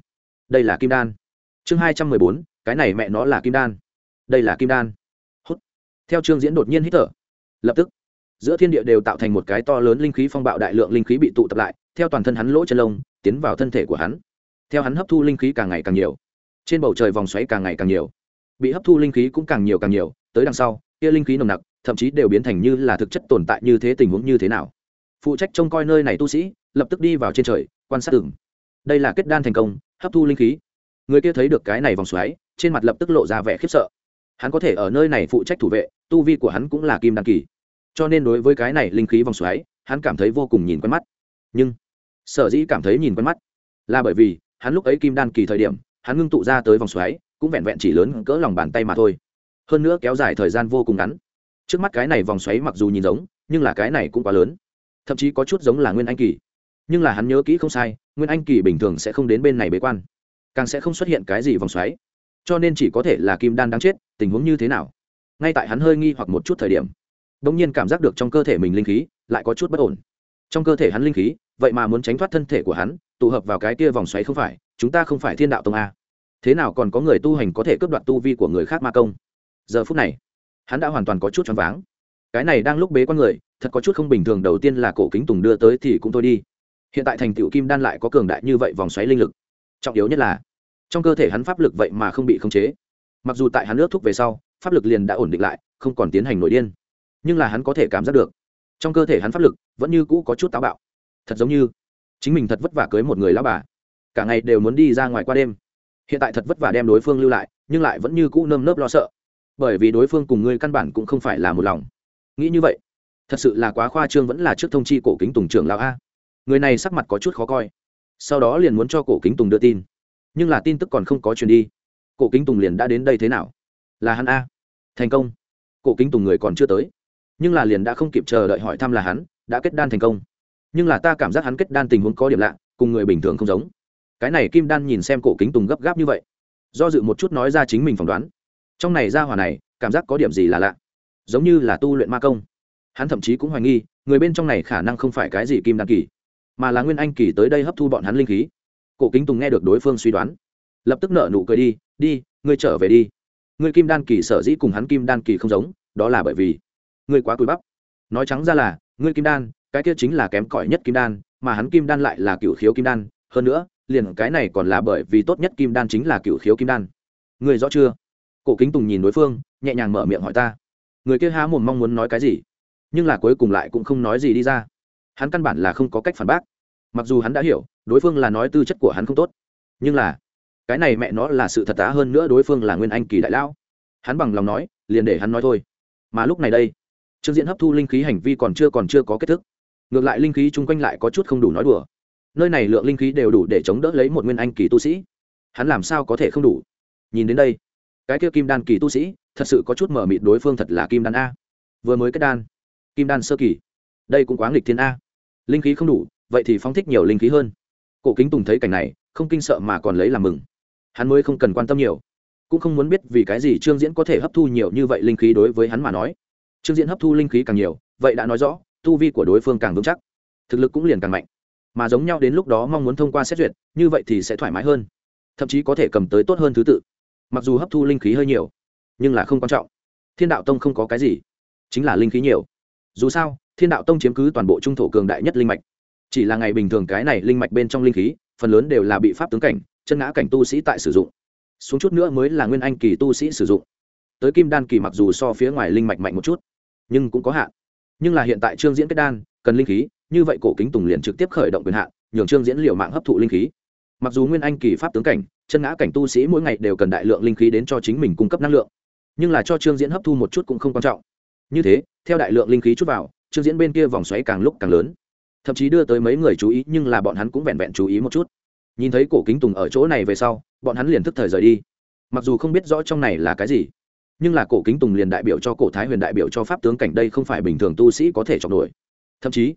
đây là kim đan. Chương hai trăm mười bốn, cái này mẹ nó là kim đan. Đây là kim đan. Hút. Theo trương diễn đột nhiên hít thở. Lập tức, giữa thiên địa đều tạo thành một cái to lớn linh khí phong bạo đại lượng linh khí bị tụ tập lại, theo toàn thân hắn lỗ chân lông, tiến vào thân thể của hắn. Theo hắn hấp thu linh khí càng ngày càng nhiều, trên bầu trời vòng xoáy càng ngày càng nhiều, bị hấp thu linh khí cũng càng nhiều càng nhiều, tới đằng sau, kia linh khí nồng nặc, thậm chí đều biến thành như là thực chất tồn tại như thế tình huống như thế nào. Phụ trách trông coi nơi này tu sĩ, lập tức đi vào trên trời, quan sát từng. Đây là kết đan thành công hấp thu linh khí. Người kia thấy được cái này vòng xoáy, trên mặt lập tức lộ ra vẻ khiếp sợ. Hắn có thể ở nơi này phụ trách thủ vệ, tu vi của hắn cũng là kim đan kỳ. Cho nên đối với cái này linh khí vòng xoáy, hắn cảm thấy vô cùng nhìn quen mắt. Nhưng, sở dĩ cảm thấy nhìn quen mắt là bởi vì hắn lúc ấy kim đan kỳ thời điểm, hắn ngưng tụ ra tới vòng xoáy, cũng vẹn vẹn chỉ lớn cỡ lòng bàn tay mà thôi. Hơn nữa kéo dài thời gian vô cùng ngắn. Trước mắt cái này vòng xoáy mặc dù nhìn giống, nhưng là cái này cũng quá lớn. Thậm chí có chút giống là nguyên anh kỳ nhưng là hắn nhớ kỹ không sai, nguyên anh kỳ bình thường sẽ không đến bên này bế quan. Càng sẽ không xuất hiện cái gì vòng xoáy. Cho nên chỉ có thể là kim đan đáng chết, tình huống như thế nào? Ngay tại hắn hơi nghi hoặc một chút thời điểm đ ỗ n g nhiên cảm giác được trong cơ thể mình linh khí lại có chút bất ổn. Trong cơ thể hắn linh khí, vậy mà muốn tránh thoát thân thể của hắn, tụ hợp vào cái kia vòng xoáy không phải, chúng ta không phải thiên đạo tông a. Thế nào còn có người tu hành có thể cướp đoạt tu vi của người khác ma công? Giờ phút này, hắn đã hoàn toàn có chút choáng váng. Cái này đang lúc bế con người, thật có chút không bình thường, đầu tiên là cổ kính tùng đưa tới thì cũng thôi đi hiện tại thành tựu kim đan lại có cường đại như vậy vòng xoáy linh lực. Trọng yếu nhất là, trong cơ thể hắn pháp lực vậy mà không bị khống chế. Mặc dù tại hắn ước thúc về sau, pháp lực liền đã ổn định lại, không còn tiến hành nổi điên. Nhưng là hắn có thể cảm giác được, trong cơ thể hắn pháp lực vẫn như cũ có chút táo bạo. Thật giống như, chính mình thật vất vả cưới một người lao bà. Cả ngày đều muốn đi ra ngoài qua đêm. Hiện tại thật vất vả đem đối phương lưu lại, nhưng lại vẫn như cũ nơm nớp lo sợ. Bởi vì đối phương cùng ngươi căn bản cũng không phải là một lòng. Nghĩ như vậy, thật sự là quá khoa trương vẫn là trước thông chi cổ kính tùng trưởng lão a người này sắc mặt có chút khó coi. Sau đó liền muốn cho cổ kính tùng đưa tin. Nhưng là tin tức còn không có truyền đi. Cổ kính tùng liền đã đến đây thế nào? Là hắn a. Thành công. Cổ kính tùng người còn chưa tới. Nhưng là liền đã không kịp chờ đợi hỏi thăm là hắn, đã kết đan thành công. Nhưng là ta cảm giác hắn kết đan tình huống có điểm lạ, cùng người bình thường không giống. Cái này kim đan nhìn xem cổ kính tùng gấp gáp như vậy, do dự một chút nói ra chính mình phỏng đoán. Trong này ra hỏa này, cảm giác có điểm gì là lạ? Giống như là tu luyện ma công. Hắn thậm chí cũng hoài nghi, người bên trong này khả năng không phải cái gì kim đan kỳ mà là nguyên anh kỳ tới đây hấp thu bọn hắn linh khí. Cổ kính tùng nghe được đối phương suy đoán, lập tức nợ nụ cười đi đi, ngươi trở về đi. Ngươi kim đan kỳ sở dĩ cùng hắn kim đan kỳ không giống, đó là bởi vì ngươi quá cùi bắp. Nói trắng ra là, ngươi kim đan, cái kia chính là kém cỏi nhất kim đan, mà hắn kim đan lại là cựu khiếu kim đan, hơn nữa, liền cái này còn là bởi vì tốt nhất kim đan chính là cựu khiếu kim đan. Ngươi rõ chưa? Cổ kính tùng nhìn đối phương, nhẹ nhàng mở miệng hỏi ta. Người kia há mồm mong muốn nói cái gì, nhưng là cuối cùng lại cũng không nói gì đi ra hắn căn bản là không có cách phản bác. Mặc dù hắn đã hiểu, đối phương là nói tư chất của hắn không tốt, nhưng là, cái này mẹ nó là sự thật tá hơn nữa đối phương là nguyên anh kỳ đại lão. Hắn bằng lòng nói, liền để hắn nói thôi. Mà lúc này đây, trương diễn hấp thu linh khí hành vi còn chưa còn chưa có kết thúc. Ngược lại linh khí chung quanh lại có chút không đủ nói đùa. Nơi này lượng linh khí đều đủ để chống đỡ lấy một nguyên anh kỳ tu sĩ. Hắn làm sao có thể không đủ? Nhìn đến đây, cái kia kim đan kỳ tu sĩ, thật sự có chút mở mịt đối phương thật là kim đan a. Vừa mới kết đan, kim đan sơ kỳ. Đây cũng quá nghịch thiên a linh khí không đủ, vậy thì phóng thích nhiều linh khí hơn. Cổ kính tùng thấy cảnh này, không kinh sợ mà còn lấy làm mừng. Hắn mới không cần quan tâm nhiều. Cũng không muốn biết vì cái gì trương diễn có thể hấp thu nhiều như vậy linh khí đối với hắn mà nói. Trương diễn hấp thu linh khí càng nhiều, vậy đã nói rõ, tu vi của đối phương càng vững chắc. Thực lực cũng liền càng mạnh. Mà giống nhau đến lúc đó mong muốn thông qua xét duyệt, như vậy thì sẽ thoải mái hơn. Thậm chí có thể cầm tới tốt hơn thứ tự. Mặc dù hấp thu linh khí hơi nhiều, nhưng là không quan trọng. Thiên đạo tông không có cái gì, chính là linh khí nhiều. Dù sao thiên đạo tông chiếm cứ toàn bộ trung thổ cường đại nhất linh mạch. Chỉ là ngày bình thường cái này linh mạch bên trong linh khí, phần lớn đều là bị pháp tướng cảnh, chân ngã cảnh tu sĩ tại sử dụng. Xuống chút nữa mới là nguyên anh kỳ tu sĩ sử dụng. Tới kim đan kỳ mặc dù so phía ngoài linh mạch mạnh một chút, nhưng cũng có hạn. Nhưng là hiện tại trương diễn kết đan, cần linh khí, như vậy cổ kính tùng liền trực tiếp khởi động quyền hạn, nhường trương diễn liệu mạng hấp thụ linh khí. Mặc dù nguyên anh kỳ pháp tướng cảnh, chân ngã cảnh tu sĩ mỗi ngày đều cần đại lượng linh khí đến cho chính mình cung cấp năng lượng, nhưng là cho trương diễn hấp thu một chút cũng không quan trọng. Như thế, theo đại lượng linh khí chút vào trương diễn bên kia vòng xoáy càng lúc càng lớn. Thậm chí đưa tới mấy người chú ý, nhưng là bọn hắn cũng vẹn vẹn chú ý một chút. Nhìn thấy cổ kính tùng ở chỗ này về sau, bọn hắn liền thức thời rời đi. Mặc dù không biết rõ trong này là cái gì, nhưng là cổ kính tùng liền đại biểu cho cổ thái huyền đại biểu cho pháp tướng cảnh đây không phải bình thường tu sĩ có thể chọc nổi. Thậm chí,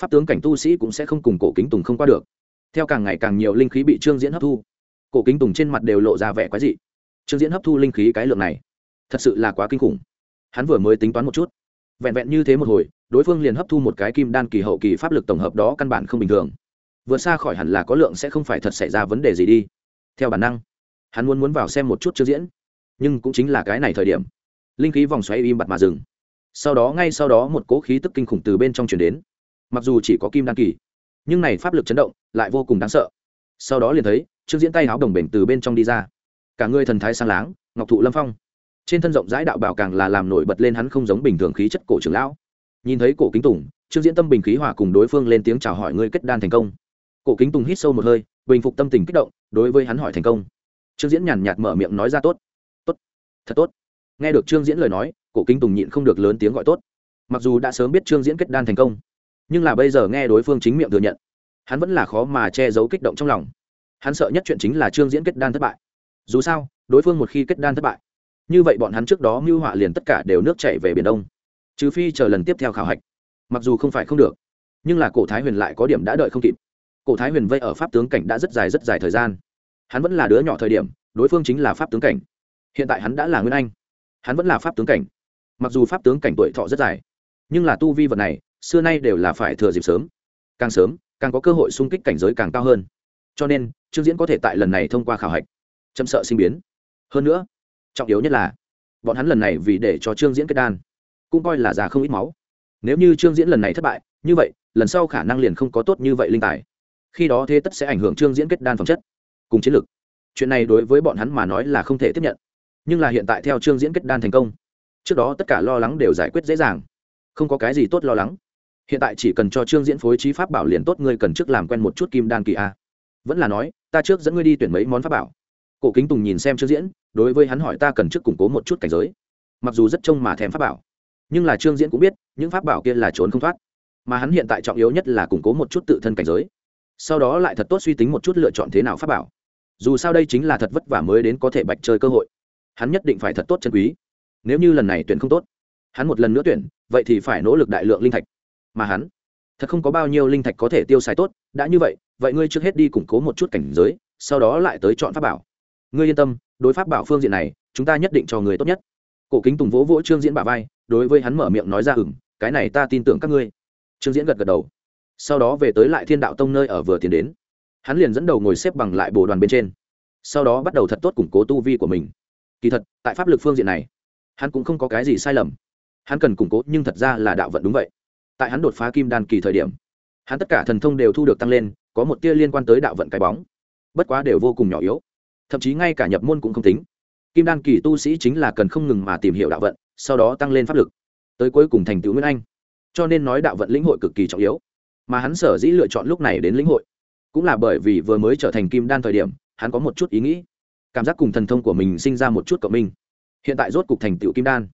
pháp tướng cảnh tu sĩ cũng sẽ không cùng cổ kính tùng không qua được. Theo càng ngày càng nhiều linh khí bị trương diễn hấp thu, cổ kính tùng trên mặt đều lộ ra vẻ quái dị. Trương diễn hấp thu linh khí cái lượng này, thật sự là quá kinh khủng. Hắn vừa mới tính toán một chút, vẹn vẹn như thế một hồi đối phương liền hấp thu một cái kim đan kỳ hậu kỳ pháp lực tổng hợp đó căn bản không bình thường. Vượt xa khỏi hẳn là có lượng sẽ không phải thật xảy ra vấn đề gì đi. Theo bản năng, hắn muốn muốn vào xem một chút chưa diễn, nhưng cũng chính là cái này thời điểm. Linh khí vòng xoáy im bặt mà dừng. Sau đó, ngay sau đó một cỗ khí tức kinh khủng từ bên trong chuyển đến. Mặc dù chỉ có kim đan kỳ, nhưng này pháp lực chấn động lại vô cùng đáng sợ. Sau đó liền thấy trương diễn tay áo đồng bể từ bên trong đi ra. Cả người thần thái sang láng, ngọc thụ lâm phong. Trên thân rộng rãi đạo bảo càng là làm nổi bật lên hắn không giống bình thường khí chất cổ trưởng lão nhìn thấy cổ kính tùng, trương diễn tâm bình khí hòa cùng đối phương lên tiếng chào hỏi ngươi kết đan thành công. Cổ kính tùng hít sâu một hơi, bình phục tâm tình kích động, đối với hắn hỏi thành công. Trương diễn nhàn nhạt mở miệng nói ra tốt. Tốt. Thật tốt. Nghe được trương diễn lời nói, cổ kính tùng nhịn không được lớn tiếng gọi tốt. Mặc dù đã sớm biết trương diễn kết đan thành công, nhưng là bây giờ nghe đối phương chính miệng thừa nhận, hắn vẫn là khó mà che giấu kích động trong lòng. Hắn sợ nhất chuyện chính là trương diễn kết đan thất bại. Dù sao, đối phương một khi kết đan thất bại, như vậy bọn hắn trước đó mưu họa liền tất cả đều nước chảy về biển đông trừ phi chờ lần tiếp theo khảo hạch. Mặc dù không phải không được, nhưng là cổ thái huyền lại có điểm đã đợi không kịp. Cổ thái huyền vây ở pháp tướng cảnh đã rất dài rất dài thời gian. Hắn vẫn là đứa nhỏ thời điểm, đối phương chính là pháp tướng cảnh. Hiện tại hắn đã là nguyên anh. Hắn vẫn là pháp tướng cảnh. Mặc dù pháp tướng cảnh tuổi thọ rất dài, nhưng là tu vi vật này, xưa nay đều là phải thừa dịp sớm. Càng sớm, càng có cơ hội xung kích cảnh giới càng cao hơn. Cho nên, trương diễn có thể tại lần này thông qua khảo hạch chậm sợ sinh biến. Hơn nữa, trọng yếu nhất là, bọn hắn lần này vì để cho trương diễn kết đan cũng coi là già không ít máu. Nếu như trương diễn lần này thất bại, như vậy, lần sau khả năng liền không có tốt như vậy linh tài. Khi đó thế tất sẽ ảnh hưởng trương diễn kết đan phẩm chất, cùng chiến lược chuyện này đối với bọn hắn mà nói là không thể tiếp nhận. Nhưng là hiện tại theo trương diễn kết đan thành công, trước đó tất cả lo lắng đều giải quyết dễ dàng. Không có cái gì tốt lo lắng. Hiện tại chỉ cần cho trương diễn phối trí pháp bảo liền tốt, ngươi cần trước làm quen một chút kim đan kỳ a. Vẫn là nói, ta trước dẫn ngươi đi tuyển mấy món pháp bảo. Cổ kính tùng nhìn xem trương diễn, đối với hắn hỏi ta cần trước củng cố một chút cảnh giới. Mặc dù rất trông mà thèm pháp bảo nhưng là trương diễn cũng biết, những pháp bảo kia là trốn không thoát. Mà hắn hiện tại trọng yếu nhất là củng cố một chút tự thân cảnh giới. Sau đó lại thật tốt suy tính một chút lựa chọn thế nào pháp bảo. Dù sao đây chính là thật vất vả mới đến có thể bạch chơi cơ hội. Hắn nhất định phải thật tốt chân quý. Nếu như lần này tuyển không tốt, hắn một lần nữa tuyển, vậy thì phải nỗ lực đại lượng linh thạch. Mà hắn, thật không có bao nhiêu linh thạch có thể tiêu xài tốt, đã như vậy vậy ngươi trước hết đi củng cố một chút cảnh giới, sau đó lại tới chọn pháp bảo. Ngươi yên tâm, đối pháp bảo phương diện này, chúng ta nhất định cho người tốt nhất. Cổ kính tùng vỗ vỗ trương diễn bà vai đối với hắn mở miệng nói ra ừng cái này ta tin tưởng các ngươi. Trương diễn gật gật đầu. Sau đó về tới lại thiên đạo tông nơi ở vừa tiến đến. Hắn liền dẫn đầu ngồi xếp bằng lại bồ đoàn bên trên. Sau đó bắt đầu thật tốt củng cố tu vi của mình. Kỳ thật, tại pháp lực phương diện này, hắn cũng không có cái gì sai lầm. Hắn cần củng cố nhưng thật ra là đạo vận đúng vậy. Tại hắn đột phá kim đan kỳ thời điểm, hắn tất cả thần thông đều thu được tăng lên, có một tia liên quan tới đạo vận cái bóng. Bất quá đều vô cùng nhỏ yếu. Thậm chí ngay cả nhập môn cũng không tính. Kim đan kỳ tu sĩ chính là cần không ngừng mà tìm hiểu đạo vận sau đó tăng lên pháp lực, tới cuối cùng thành tựu nguyên anh. Cho nên nói đạo vận lĩnh hội cực kỳ trọng yếu, mà hắn sở dĩ lựa chọn lúc này đến lĩnh hội, cũng là bởi vì vừa mới trở thành kim đan thời điểm, hắn có một chút ý nghĩ, cảm giác cùng thần thông của mình sinh ra một chút cộng minh. Hiện tại rốt cục thành tựu kim đan.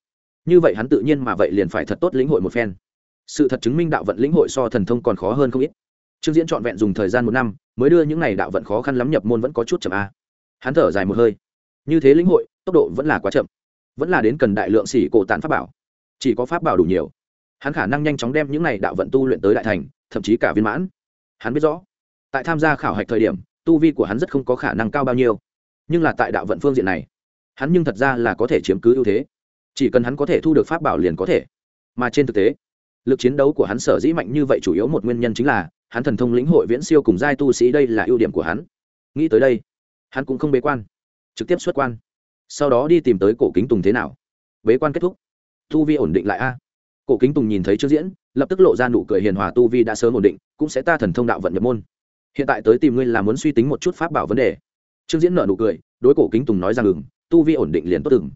Như vậy hắn tự nhiên mà vậy liền phải thật tốt lĩnh hội một phen. Sự thật chứng minh đạo vận lĩnh hội so thần thông còn khó hơn không ít. Trương diễn trọn vẹn dùng thời gian một năm, mới đưa những n à y đạo vận khó khăn lắm nhập môn vẫn có chút chậm a. Hắn thở dài một hơi. Như thế lĩnh hội, tốc độ vẫn là quá chậm vẫn là đến cần đại lượng xỉ cổ tàn pháp bảo. Chỉ có pháp bảo đủ nhiều. Hắn khả năng nhanh chóng đem những n à y đạo vận tu luyện tới đại thành, thậm chí cả viên mãn. Hắn biết rõ, tại tham gia khảo hạch thời điểm, tu vi của hắn rất không có khả năng cao bao nhiêu. Nhưng là tại đạo vận phương diện này, hắn nhưng thật ra là có thể chiếm cứ ưu thế. Chỉ cần hắn có thể thu được pháp bảo liền có thể. Mà trên thực tế, lực chiến đấu của hắn sở dĩ mạnh như vậy chủ yếu một nguyên nhân chính là, hắn thần thông lĩnh hội viễn siêu cùng giai tu sĩ đây là ưu điểm của hắn. Nghĩ tới đây, hắn cũng không bế quan, trực tiếp xuất quan sau đó đi tìm tới cổ kính tùng thế nào? Bế quan kết thúc. Tu vi ổn định lại a. Cổ kính tùng nhìn thấy trước diễn, lập tức lộ ra nụ cười hiền hòa, tu vi đã sớm ổn định, cũng sẽ ta thần thông đạo vận nhập môn. Hiện tại tới tìm ngươi là muốn suy tính một chút pháp bảo vấn đề. Trương diễn nợ nụ cười, đối cổ kính tùng nói rằng ngừng tu vi ổn định liền tốt từng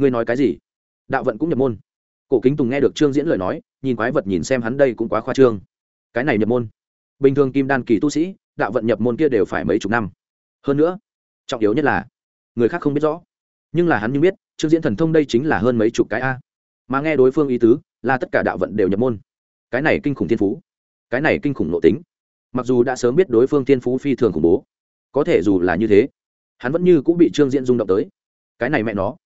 ngươi nói cái gì? Đạo vận cũng nhập môn. Cổ kính tùng nghe được trương diễn lời nói, nhìn quái vật nhìn xem hắn đây cũng quá khoa trương. Cái này nhập môn. Bình thường kim đan kỳ tu sĩ, đạo vận nhập môn kia đều phải mấy chục năm. Hơn nữa, trọng yếu nhất là, người khác không biết rõ nhưng là hắn như biết, trương diễn thần thông đây chính là hơn mấy chục cái a. Mà nghe đối phương ý tứ, là tất cả đạo vận đều nhập môn. Cái này kinh khủng thiên phú. Cái này kinh khủng nội tính. Mặc dù đã sớm biết đối phương thiên phú phi thường khủng bố, có thể dù là như thế, hắn vẫn như cũng bị trương diễn rung động tới. Cái này mẹ nó.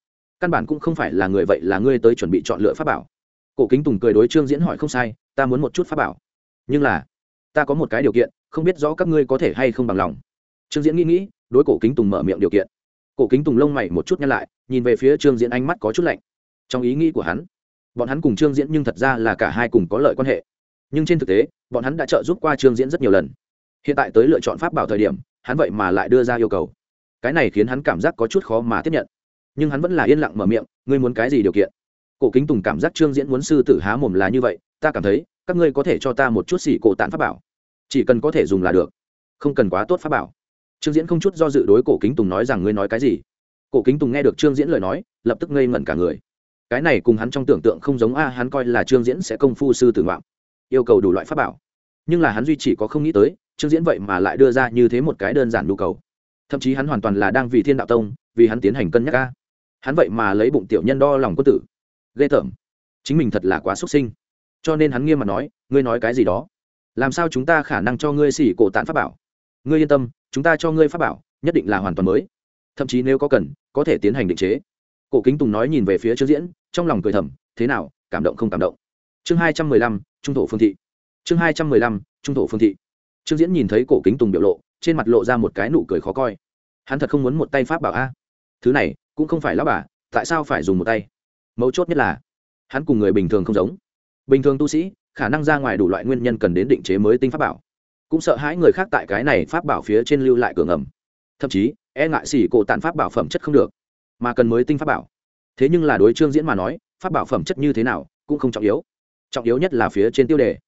Căn bản cũng không phải là người vậy là ngươi tới chuẩn bị chọn lựa pháp bảo. Cổ kính tùng cười đối trương diễn hỏi không sai, ta muốn một chút pháp bảo. Nhưng là, ta có một cái điều kiện, không biết rõ các ngươi có thể hay không bằng lòng. Trương diễn nghĩ nghĩ, đối cổ kính tùng mở miệng điều kiện cổ kính tùng lông mày một chút nhăn lại, nhìn về phía trương diễn ánh mắt có chút lạnh. Trong ý nghĩ của hắn, bọn hắn cùng trương diễn nhưng thật ra là cả hai cùng có lợi quan hệ. Nhưng trên thực tế, bọn hắn đã trợ giúp qua trương diễn rất nhiều lần. Hiện tại tới lựa chọn pháp bảo thời điểm, hắn vậy mà lại đưa ra yêu cầu. Cái này khiến hắn cảm giác có chút khó mà tiếp nhận. Nhưng hắn vẫn là yên lặng mở miệng, ngươi muốn cái gì điều kiện? Cổ kính tùng cảm giác trương diễn muốn sư tử há mồm là như vậy, ta cảm thấy, các ngươi có thể cho ta một chút xỉ cổ tản pháp bảo. Chỉ cần có thể dùng là được. Không cần quá tốt pháp bảo trương diễn không chút do dự đối cổ kính tùng nói rằng, ngươi nói cái gì? Cổ kính tùng nghe được trương diễn lời nói, lập tức ngây ngẩn cả người. Cái này cùng hắn trong tưởng tượng không giống a à, hắn coi là trương diễn sẽ công phu sư tử ngoạm yêu cầu đủ loại pháp bảo. Nhưng là hắn duy chỉ có không nghĩ tới, trương diễn vậy mà lại đưa ra như thế một cái đơn giản nhu cầu. Thậm chí hắn hoàn toàn là đang vì thiên đạo tông, vì hắn tiến hành cân nhắc ca hắn vậy mà lấy bụng tiểu nhân đo lòng quân tử. Ghê tởm. Chính mình thật là quá xuất sinh. Cho nên hắn nghiêm mặt nói, ngươi nói cái gì đó? Làm sao chúng ta khả năng cho ngươi xỉ cổ tạn pháp bảo? Ngươi yên tâm chúng ta cho ngươi pháp bảo, nhất định là hoàn toàn mới. Thậm chí nếu có cần, có thể tiến hành định chế. Cổ kính tùng nói nhìn về phía trương diễn, trong lòng cười thầm, thế nào, cảm động không cảm động? Chương hai trăm mười lăm, trung thổ phương thị. Chương hai trăm mười lăm, trung thổ phương thị. Trương diễn nhìn thấy cổ kính tùng biểu lộ, trên mặt lộ ra một cái nụ cười khó coi. Hắn thật không muốn một tay pháp bảo a. Thứ này, cũng không phải lão bà, tại sao phải dùng một tay? Mấu chốt nhất là, hắn cùng người bình thường không giống. Bình thường tu sĩ, khả năng ra ngoài đủ loại nguyên nhân cần đến định chế mới tinh pháp bảo cũng sợ hãi người khác tại cái này pháp bảo phía trên lưu lại cường ẩm thậm chí e ngại xỉ cổ tàn pháp bảo phẩm chất không được, mà cần mới tinh pháp bảo. Thế nhưng là đối trương diễn mà nói, pháp bảo phẩm chất như thế nào cũng không trọng yếu. Trọng yếu nhất là phía trên tiêu đề.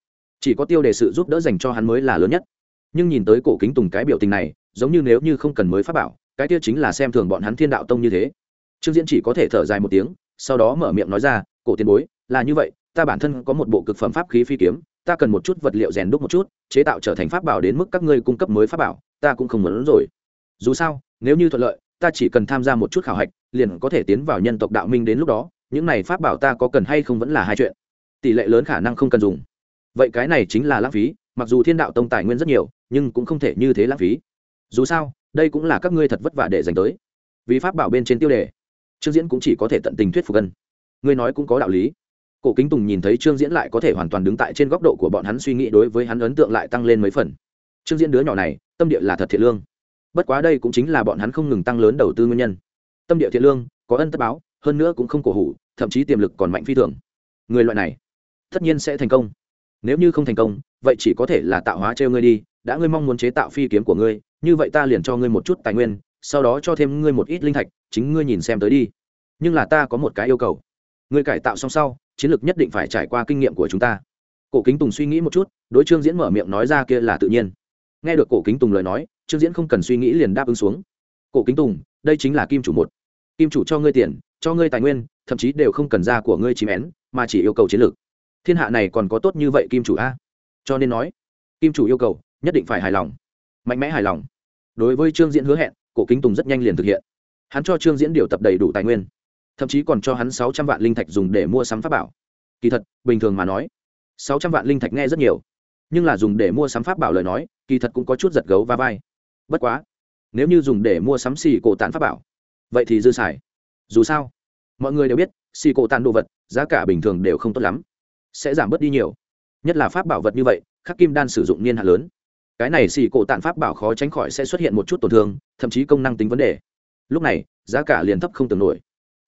Chỉ có tiêu đề sự giúp đỡ dành cho hắn mới là lớn nhất. Nhưng nhìn tới cổ kính tùng cái biểu tình này, giống như nếu như không cần mới pháp bảo, cái tiêu chính là xem thường bọn hắn thiên đạo tông như thế. Trương diễn chỉ có thể thở dài một tiếng, sau đó mở miệng nói ra, cổ tiền bối, là như vậy, ta bản thân có một bộ cực phẩm pháp khí phi kiếm ta cần một chút vật liệu rèn đúc một chút, chế tạo trở thành pháp bảo đến mức các ngươi cung cấp mới pháp bảo, ta cũng không muốn rồi. Dù sao, nếu như thuận lợi, ta chỉ cần tham gia một chút khảo hạch, liền có thể tiến vào nhân tộc đạo minh đến lúc đó, những này pháp bảo ta có cần hay không vẫn là hai chuyện. Tỷ lệ lớn khả năng không cần dùng. Vậy cái này chính là lãng phí, mặc dù thiên đạo tông tài nguyên rất nhiều, nhưng cũng không thể như thế lãng phí. Dù sao, đây cũng là các ngươi thật vất vả để dành tới. Vì pháp bảo bên trên tiêu đề, trương diễn cũng chỉ có thể tận tình thuyết phục gần ngươi nói cũng có đạo lý cổ kính tùng nhìn thấy trương diễn lại có thể hoàn toàn đứng tại trên góc độ của bọn hắn suy nghĩ đối với hắn ấn tượng lại tăng lên mấy phần. Trương diễn đứa nhỏ này, tâm địa là thật thiện lương. Bất quá đây cũng chính là bọn hắn không ngừng tăng lớn đầu tư nguyên nhân. Tâm địa thiện lương, có ân tất báo, hơn nữa cũng không cổ hủ, thậm chí tiềm lực còn mạnh phi thường. Người loại này, tất nhiên sẽ thành công. Nếu như không thành công, vậy chỉ có thể là tạo hóa trêu ngươi đi, đã ngươi mong muốn chế tạo phi kiếm của ngươi, như vậy ta liền cho ngươi một chút tài nguyên, sau đó cho thêm ngươi một ít linh thạch, chính ngươi nhìn xem tới đi. Nhưng là ta có một cái yêu cầu ngươi cải tạo xong sau, chiến lược nhất định phải trải qua kinh nghiệm của chúng ta. Cổ kính tùng suy nghĩ một chút, đối trương diễn mở miệng nói ra kia là tự nhiên. Nghe được cổ kính tùng lời nói, trương diễn không cần suy nghĩ liền đáp ứng xuống. Cổ kính tùng, đây chính là kim chủ một. Kim chủ cho ngươi tiền, cho ngươi tài nguyên, thậm chí đều không cần ra của ngươi chìm én, mà chỉ yêu cầu chiến lược. Thiên hạ này còn có tốt như vậy kim chủ a? Cho nên nói, kim chủ yêu cầu, nhất định phải hài lòng. Mạnh mẽ hài lòng. Đối với trương diễn hứa hẹn, cổ kính tùng rất nhanh liền thực hiện. Hắn cho trương diễn điều tập đầy đủ tài nguyên thậm chí còn cho hắn sáu trăm vạn linh thạch dùng để mua sắm pháp bảo. Kỳ thật, bình thường mà nói, sáu trăm vạn linh thạch nghe rất nhiều, nhưng là dùng để mua sắm pháp bảo lời nói, kỳ thật cũng có chút giật gấu va vai. Bất quá, nếu như dùng để mua sắm xì cổ tàn pháp bảo, vậy thì dư xài. Dù sao, mọi người đều biết, xì cổ tàn đồ vật, giá cả bình thường đều không tốt lắm, sẽ giảm bớt đi nhiều. Nhất là pháp bảo vật như vậy, khắc kim đan sử dụng niên hạn lớn. Cái này xì cổ tàn pháp bảo khó tránh khỏi sẽ xuất hiện một chút tổn thương, thậm chí công năng tính vấn đề. Lúc này, giá cả liền thấp không tưởng nổi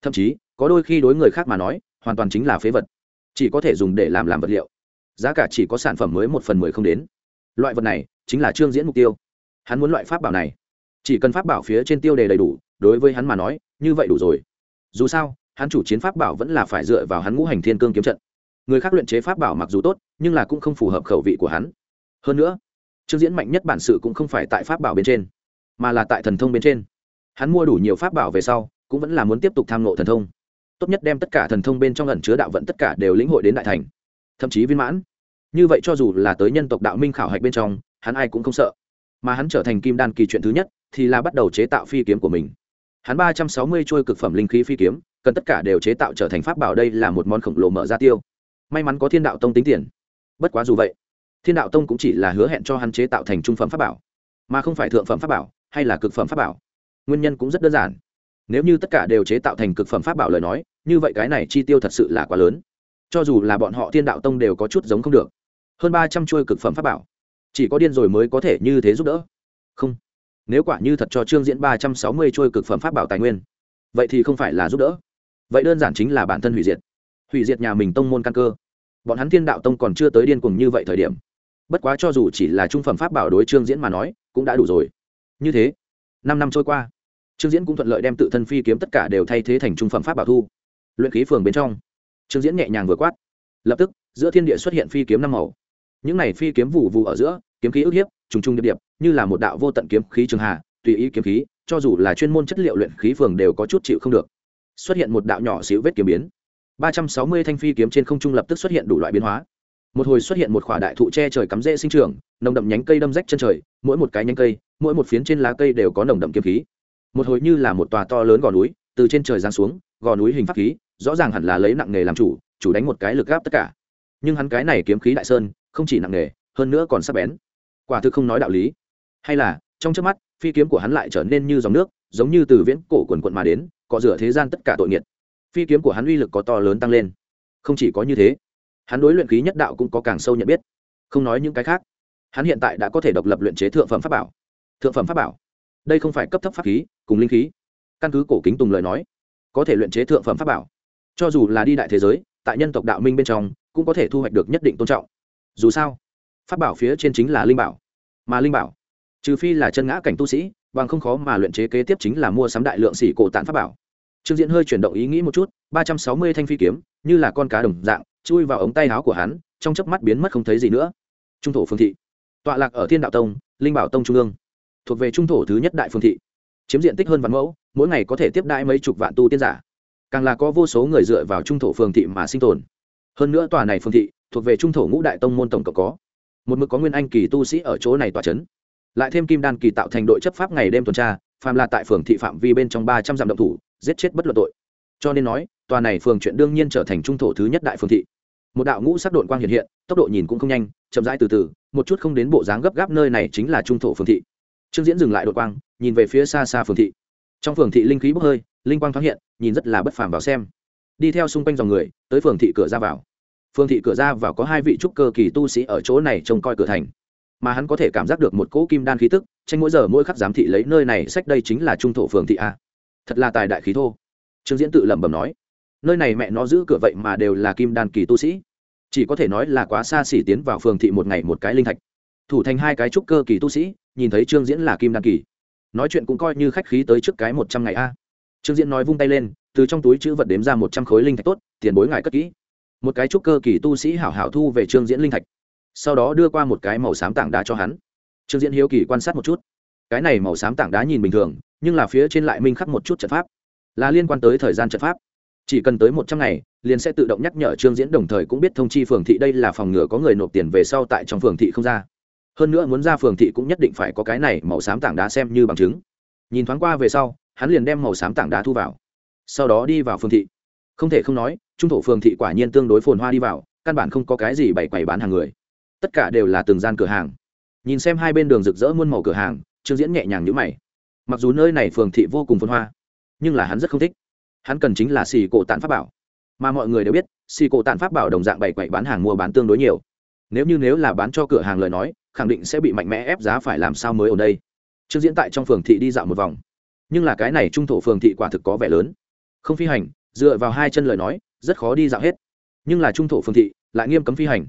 thậm chí, có đôi khi đối người khác mà nói, hoàn toàn chính là phế vật. Chỉ có thể dùng để làm làm vật liệu. Giá cả chỉ có sản phẩm mới một phần mười không đến. Loại vật này chính là trương diễn mục tiêu. Hắn muốn loại pháp bảo này. Chỉ cần pháp bảo phía trên tiêu đề đầy đủ, đối với hắn mà nói, như vậy đủ rồi. Dù sao, hắn chủ chiến pháp bảo vẫn là phải dựa vào hắn ngũ hành thiên cương kiếm trận. Người khác luyện chế pháp bảo mặc dù tốt, nhưng là cũng không phù hợp khẩu vị của hắn. Hơn nữa, trương diễn mạnh nhất bản sự cũng không phải tại pháp bảo bên trên, mà là tại thần thông bên trên. Hắn mua đủ nhiều pháp bảo về sau cũng vẫn là muốn tiếp tục tham ngộ thần thông. Tốt nhất đem tất cả thần thông bên trong ẩn chứa đạo vận tất cả đều lĩnh hội đến đại thành. Thậm chí viên mãn. Như vậy cho dù là tới nhân tộc đạo minh khảo hạch bên trong, hắn ai cũng không sợ. Mà hắn trở thành kim đan kỳ chuyện thứ nhất, thì là bắt đầu chế tạo phi kiếm của mình. Hắn ba trăm sáu mươi trôi cực phẩm linh khí phi kiếm, cần tất cả đều chế tạo trở thành pháp bảo đây là một món khổng lồ mở ra tiêu. May mắn có thiên đạo tông tính tiền. Bất quá dù vậy, thiên đạo tông cũng chỉ là hứa hẹn cho hắn chế tạo thành trung phẩm pháp bảo, mà không phải thượng phẩm pháp bảo hay là cực phẩm pháp bảo. Nguyên nhân cũng rất đơn giản nếu như tất cả đều chế tạo thành cực phẩm pháp bảo lời nói, như vậy cái này chi tiêu thật sự là quá lớn. Cho dù là bọn họ thiên đạo tông đều có chút giống không được. Hơn ba trăm chuôi cực phẩm pháp bảo. Chỉ có điên rồi mới có thể như thế giúp đỡ. Không. Nếu quả như thật cho trương diễn ba trăm sáu mươi chuôi cực phẩm pháp bảo tài nguyên, vậy thì không phải là giúp đỡ. Vậy đơn giản chính là bản thân hủy diệt. Hủy diệt nhà mình tông môn căn cơ. Bọn hắn thiên đạo tông còn chưa tới điên cùng như vậy thời điểm. Bất quá cho dù chỉ là trung phẩm pháp bảo đối trương diễn mà nói, cũng đã đủ rồi. Như thế, năm năm trôi qua trương diễn cũng thuận lợi đem tự thân phi kiếm tất cả đều thay thế thành trung phẩm pháp bảo thu, luyện khí phường bên trong. Trương diễn nhẹ nhàng vừa quát. Lập tức, giữa thiên địa xuất hiện phi kiếm năm màu. Những này phi kiếm vụ vụ ở giữa, kiếm khí ức hiếp, trùng trùng điệp điệp, như là một đạo vô tận kiếm khí trường hà, tùy ý kiếm khí, cho dù là chuyên môn chất liệu luyện khí phường đều có chút chịu không được. Xuất hiện một đạo nhỏ xíu vết kiếm biến. Ba trăm sáu mươi thanh phi kiếm trên không trung lập tức xuất hiện đủ loại biến hóa. Một hồi xuất hiện một khỏa đại thụ che trời cắm rễ sinh trưởng, nồng đậm nhánh cây đâm rách chân trời, mỗi một cái nhánh cây, mỗi một phiến trên lá cây đều có nồng đậm kiếm khí một hồi như là một tòa to lớn gò núi, từ trên trời giáng xuống, gò núi hình pháp khí, rõ ràng hẳn là lấy nặng nghề làm chủ chủ đánh một cái lực gáp tất cả. Nhưng hắn cái này kiếm khí đại sơn, không chỉ nặng nghề, hơn nữa còn sắc bén. Quả thực không nói đạo lý. Hay là, trong trước mắt, phi kiếm của hắn lại trở nên như dòng nước, giống như từ viễn cổ quần quận mà đến cọ rửa thế gian tất cả tội nghiệt. Phi kiếm của hắn uy lực có to lớn tăng lên. Không chỉ có như thế, hắn đối luyện khí nhất đạo cũng có càng sâu nhận biết. Không nói những cái khác, hắn hiện tại đã có thể độc lập luyện chế thượng phẩm pháp bảo. Thượng phẩm pháp bảo đây không phải cấp thấp pháp khí, cùng linh khí. Căn cứ cổ kính tùng lời nói, có thể luyện chế thượng phẩm pháp bảo. Cho dù là đi đại thế giới, tại nhân tộc đạo minh bên trong, cũng có thể thu hoạch được nhất định tôn trọng. Dù sao, pháp bảo phía trên chính là linh bảo, mà linh bảo, trừ phi là chân ngã cảnh tu sĩ, bằng không khó mà luyện chế kế tiếp chính là mua sắm đại lượng xỉ cổ tản pháp bảo. Trương diễn hơi chuyển động ý nghĩ một chút, ba trăm sáu mươi thanh phi kiếm, như là con cá đồng dạng, chui vào ống tay áo của hắn, trong chớp mắt biến mất không thấy gì nữa. Trung thổ phương thị, tọa lạc ở thiên đạo tông, linh bảo tông trung ương thuộc về trung thổ thứ nhất đại phương thị. Chiếm diện tích hơn vạn mẫu, mỗi ngày có thể tiếp đãi mấy chục vạn tu tiên giả. Càng là có vô số người dựa vào trung thổ phương thị mà sinh tồn. Hơn nữa tòa này phương thị thuộc về trung thổ ngũ đại tông môn tổng cộng có. Một mực có nguyên anh kỳ tu sĩ ở chỗ này tòa c lại thêm kim đan kỳ tạo thành đội chấp pháp ngày đêm tuần tra, phàm là tại phường thị phạm vi bên trong ba trăm dặm động thủ, giết chết bất luận tội. Cho nên nói, tòa này phường chuyện đương nhiên trở thành trung thổ thứ nhất đại phường thị. Một đạo ngũ sắc đội quang hiện hiện, tốc độ nhìn cũng không nhanh, chậm rãi từ từ, một chút không đến bộ dáng gấp gáp nơi này chính là trung thổ phường thị trương diễn dừng lại đột quang, nhìn về phía xa xa phường thị. Trong phường thị linh khí bốc hơi, linh quang thoáng hiện, nhìn rất là bất phàm vào xem. Đi theo xung quanh dòng người, tới phường thị cửa ra vào. Phường thị cửa ra vào có hai vị trúc cơ kỳ tu sĩ ở chỗ này trông coi cửa thành. Mà hắn có thể cảm giác được một cỗ kim đan khí tức, tranh mỗi giờ mỗi khắc giám thị lấy nơi này sách đây chính là trung thổ phường thị a. Thật là tài đại khí thô. Trương diễn tự lẩm bẩm nói, nơi này mẹ nó giữ cửa vậy mà đều là kim đan kỳ tu sĩ. Chỉ có thể nói là quá xa xỉ tiến vào phường thị một ngày một cái linh thạch thủ thành hai cái trúc cơ kỳ tu sĩ, nhìn thấy trương diễn là kim đan kỳ. Nói chuyện cũng coi như khách khí tới trước cái một trăm ngày a. Trương diễn nói vung tay lên, từ trong túi chữ vật đếm ra một trăm khối linh thạch tốt, tiền bối ngài cất kỹ. Một cái trúc cơ kỳ tu sĩ hảo hảo thu về trương diễn linh thạch. Sau đó đưa qua một cái màu xám tảng đá cho hắn. Trương diễn hiếu kỳ quan sát một chút. Cái này màu xám tảng đá nhìn bình thường, nhưng là phía trên lại minh khắc một chút trận pháp. Là liên quan tới thời gian trận pháp. Chỉ cần tới một trăm ngày, liền sẽ tự động nhắc nhở trương diễn, đồng thời cũng biết thông chi phường thị đây là phòng ngừa có người nộp tiền về sau tại trong phường thị không ra hơn nữa muốn ra phường thị cũng nhất định phải có cái này màu xám tảng đá xem như bằng chứng. Nhìn thoáng qua về sau, hắn liền đem màu xám tảng đá thu vào. Sau đó đi vào phường thị. Không thể không nói, trung thổ phường thị quả nhiên tương đối phồn hoa đi vào, căn bản không có cái gì bày quầy bán hàng người. Tất cả đều là từng gian cửa hàng. Nhìn xem hai bên đường rực rỡ muôn màu cửa hàng, trương diễn nhẹ nhàng nhữ mày. Mặc dù nơi này phường thị vô cùng phồn hoa, nhưng là hắn rất không thích. Hắn cần chính là xì cổ tạn pháp bảo. Mà mọi người đều biết, xì cổ tạn pháp bảo đồng dạng bày quậy bán hàng mua bán tương đối nhiều. Nếu như nếu là bán cho cửa hàng lời nói khẳng định sẽ bị mạnh mẽ ép giá phải làm sao mới ở đây. Trương diễn tại trong phường thị đi dạo một vòng. Nhưng là cái này trung thổ phường thị quả thực có vẻ lớn. Không phi hành, dựa vào hai chân lời nói, rất khó đi dạo hết. Nhưng là trung thổ phường thị, lại nghiêm cấm phi hành.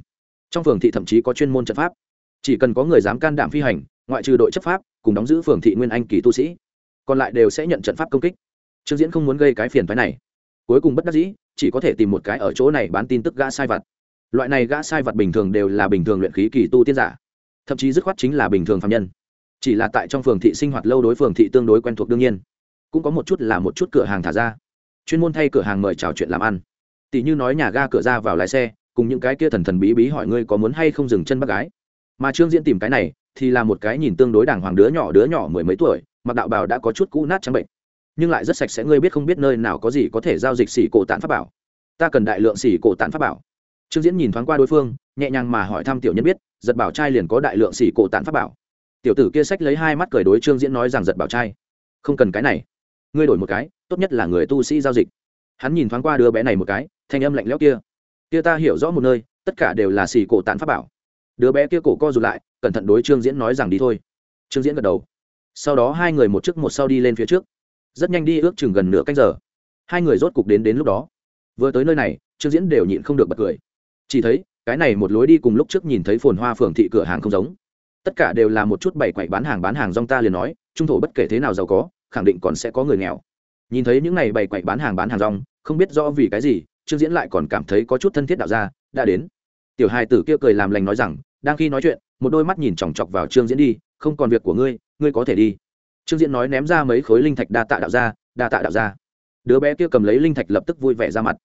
Trong phường thị thậm chí có chuyên môn trận pháp. Chỉ cần có người dám can đảm phi hành, ngoại trừ đội chấp pháp, cùng đóng giữ phường thị nguyên anh kỳ tu sĩ, còn lại đều sẽ nhận trận pháp công kích. Trương diễn không muốn gây cái phiền phái này. Cuối cùng bất đắc dĩ, chỉ có thể tìm một cái ở chỗ này bán tin tức gã sai vật loại này gã sai vật bình thường đều là bình thường luyện khí kỳ tu tiên giả thậm chí dứt khoát chính là bình thường phạm nhân. Chỉ là tại trong phường thị sinh hoạt lâu đối phường thị tương đối quen thuộc đương nhiên. Cũng có một chút là một chút cửa hàng thả ra. Chuyên môn thay cửa hàng mời chào chuyện làm ăn. Tỷ như nói nhà ga cửa ra vào lái xe, cùng những cái kia thần thần bí bí hỏi ngươi có muốn hay không dừng chân bác gái. Mà trương diễn tìm cái này, thì là một cái nhìn tương đối đàng hoàng đứa nhỏ đứa nhỏ mười mấy tuổi, mặc đạo bào đã có chút cũ nát trắng bệnh. Nhưng lại rất sạch sẽ, ngươi biết không biết nơi nào có gì có thể giao dịch xỉ cổ tản pháp bảo. Ta cần đại lượng xỉ cổ tản pháp bảo. Trương diễn nhìn thoáng qua đối phương nhẹ nhàng mà hỏi thăm tiểu nhân biết, giật bảo trai liền có đại lượng xỉ cổ tản pháp bảo. Tiểu tử kia sách lấy hai mắt cười đối trương diễn nói rằng giật bảo trai, không cần cái này, ngươi đổi một cái, tốt nhất là người tu sĩ giao dịch. Hắn nhìn thoáng qua đứa bé này một cái, thanh âm lạnh lẽo kia kia ta hiểu rõ một nơi, tất cả đều là xỉ cổ tản pháp bảo. Đứa bé kia cổ co rụt lại, cẩn thận đối trương diễn nói rằng đi thôi. Trương diễn gật đầu. Sau đó hai người một trước một sau đi lên phía trước. Rất nhanh đi ước chừng gần nửa canh giờ. Hai người rốt cục đến đến lúc đó. Vừa tới nơi này, trương diễn đều nhịn không được bật cười. Chỉ thấy cái này một lối đi cùng lúc trước nhìn thấy phồn hoa phường thị cửa hàng không giống. Tất cả đều là một chút bảy quậy bán hàng bán hàng rong ta liền nói, trung thổ bất kể thế nào giàu có, khẳng định còn sẽ có người nghèo. Nhìn thấy những này bảy quậy bán hàng bán hàng rong, không biết rõ vì cái gì, trương diễn lại còn cảm thấy có chút thân thiết đạo gia, đã đến. Tiểu hai tử kia cười làm lành nói rằng, đang khi nói chuyện, một đôi mắt nhìn chòng chọc vào trương diễn đi, không còn việc của ngươi ngươi có thể đi. Trương diễn nói ném ra mấy khối linh thạch đa tạ đạo gia, đa tạ đạo gia. Đứa bé kia cầm lấy linh thạch lập tức vui vẻ ra mặt.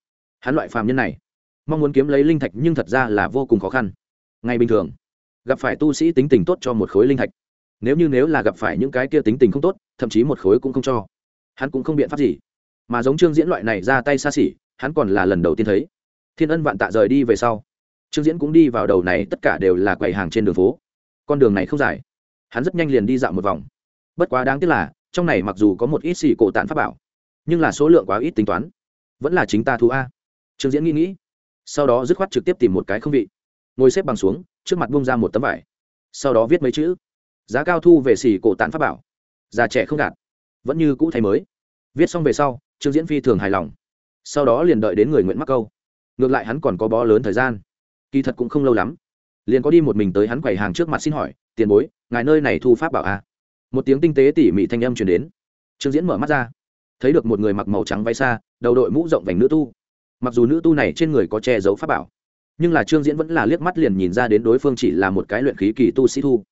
Hắn loại phàm nhân này mong muốn kiếm lấy linh thạch nhưng thật ra là vô cùng khó khăn. Ngay bình thường, gặp phải tu sĩ tính tình tốt cho một khối linh thạch. Nếu như nếu là gặp phải những cái kia tính tình không tốt, thậm chí một khối cũng không cho. Hắn cũng không biện pháp gì. Mà giống trương diễn loại này ra tay xa xỉ, hắn còn là lần đầu tiên thấy. Thiên ân vạn tạ rời đi về sau, trương diễn cũng đi vào đầu này, tất cả đều là quầy hàng trên đường phố. Con đường này không dài. Hắn rất nhanh liền đi dạo một vòng. Bất quá đáng tiếc là, trong này mặc dù có một ít xì cổ tạn pháp bảo, nhưng là số lượng quá ít tính toán. Vẫn là chính ta thu a. Trương diễn nghĩ nghĩ sau đó dứt khoát trực tiếp tìm một cái không vị. Ngồi xếp bằng xuống, trước mặt bung ra một tấm vải. Sau đó viết mấy chữ. Giá cao thu về xỉ cổ tạn pháp bảo. Già trẻ không đạt vẫn như cũ thay mới. Viết xong về sau, trương diễn phi thường hài lòng. Sau đó liền đợi đến người nguyễn mắc câu. Ngược lại hắn còn có bó lớn thời gian. Kỳ thật cũng không lâu lắm. Liền có đi một mình tới hắn quầy hàng trước mặt xin hỏi, tiền bối, ngài nơi này thu pháp bảo a à? một tiếng tinh tế tỉ mỉ thanh âm chuyển đến. Trương diễn mở mắt ra. Thấy được một người mặc màu trắng váy xa, đầu đội mũ rộng vành nữ tu mặc dù nữ tu này trên người có che giấu pháp bảo, nhưng là trương diễn vẫn là liếc mắt liền nhìn ra đến đối phương chỉ là một cái luyện khí kỳ tu sĩ thu.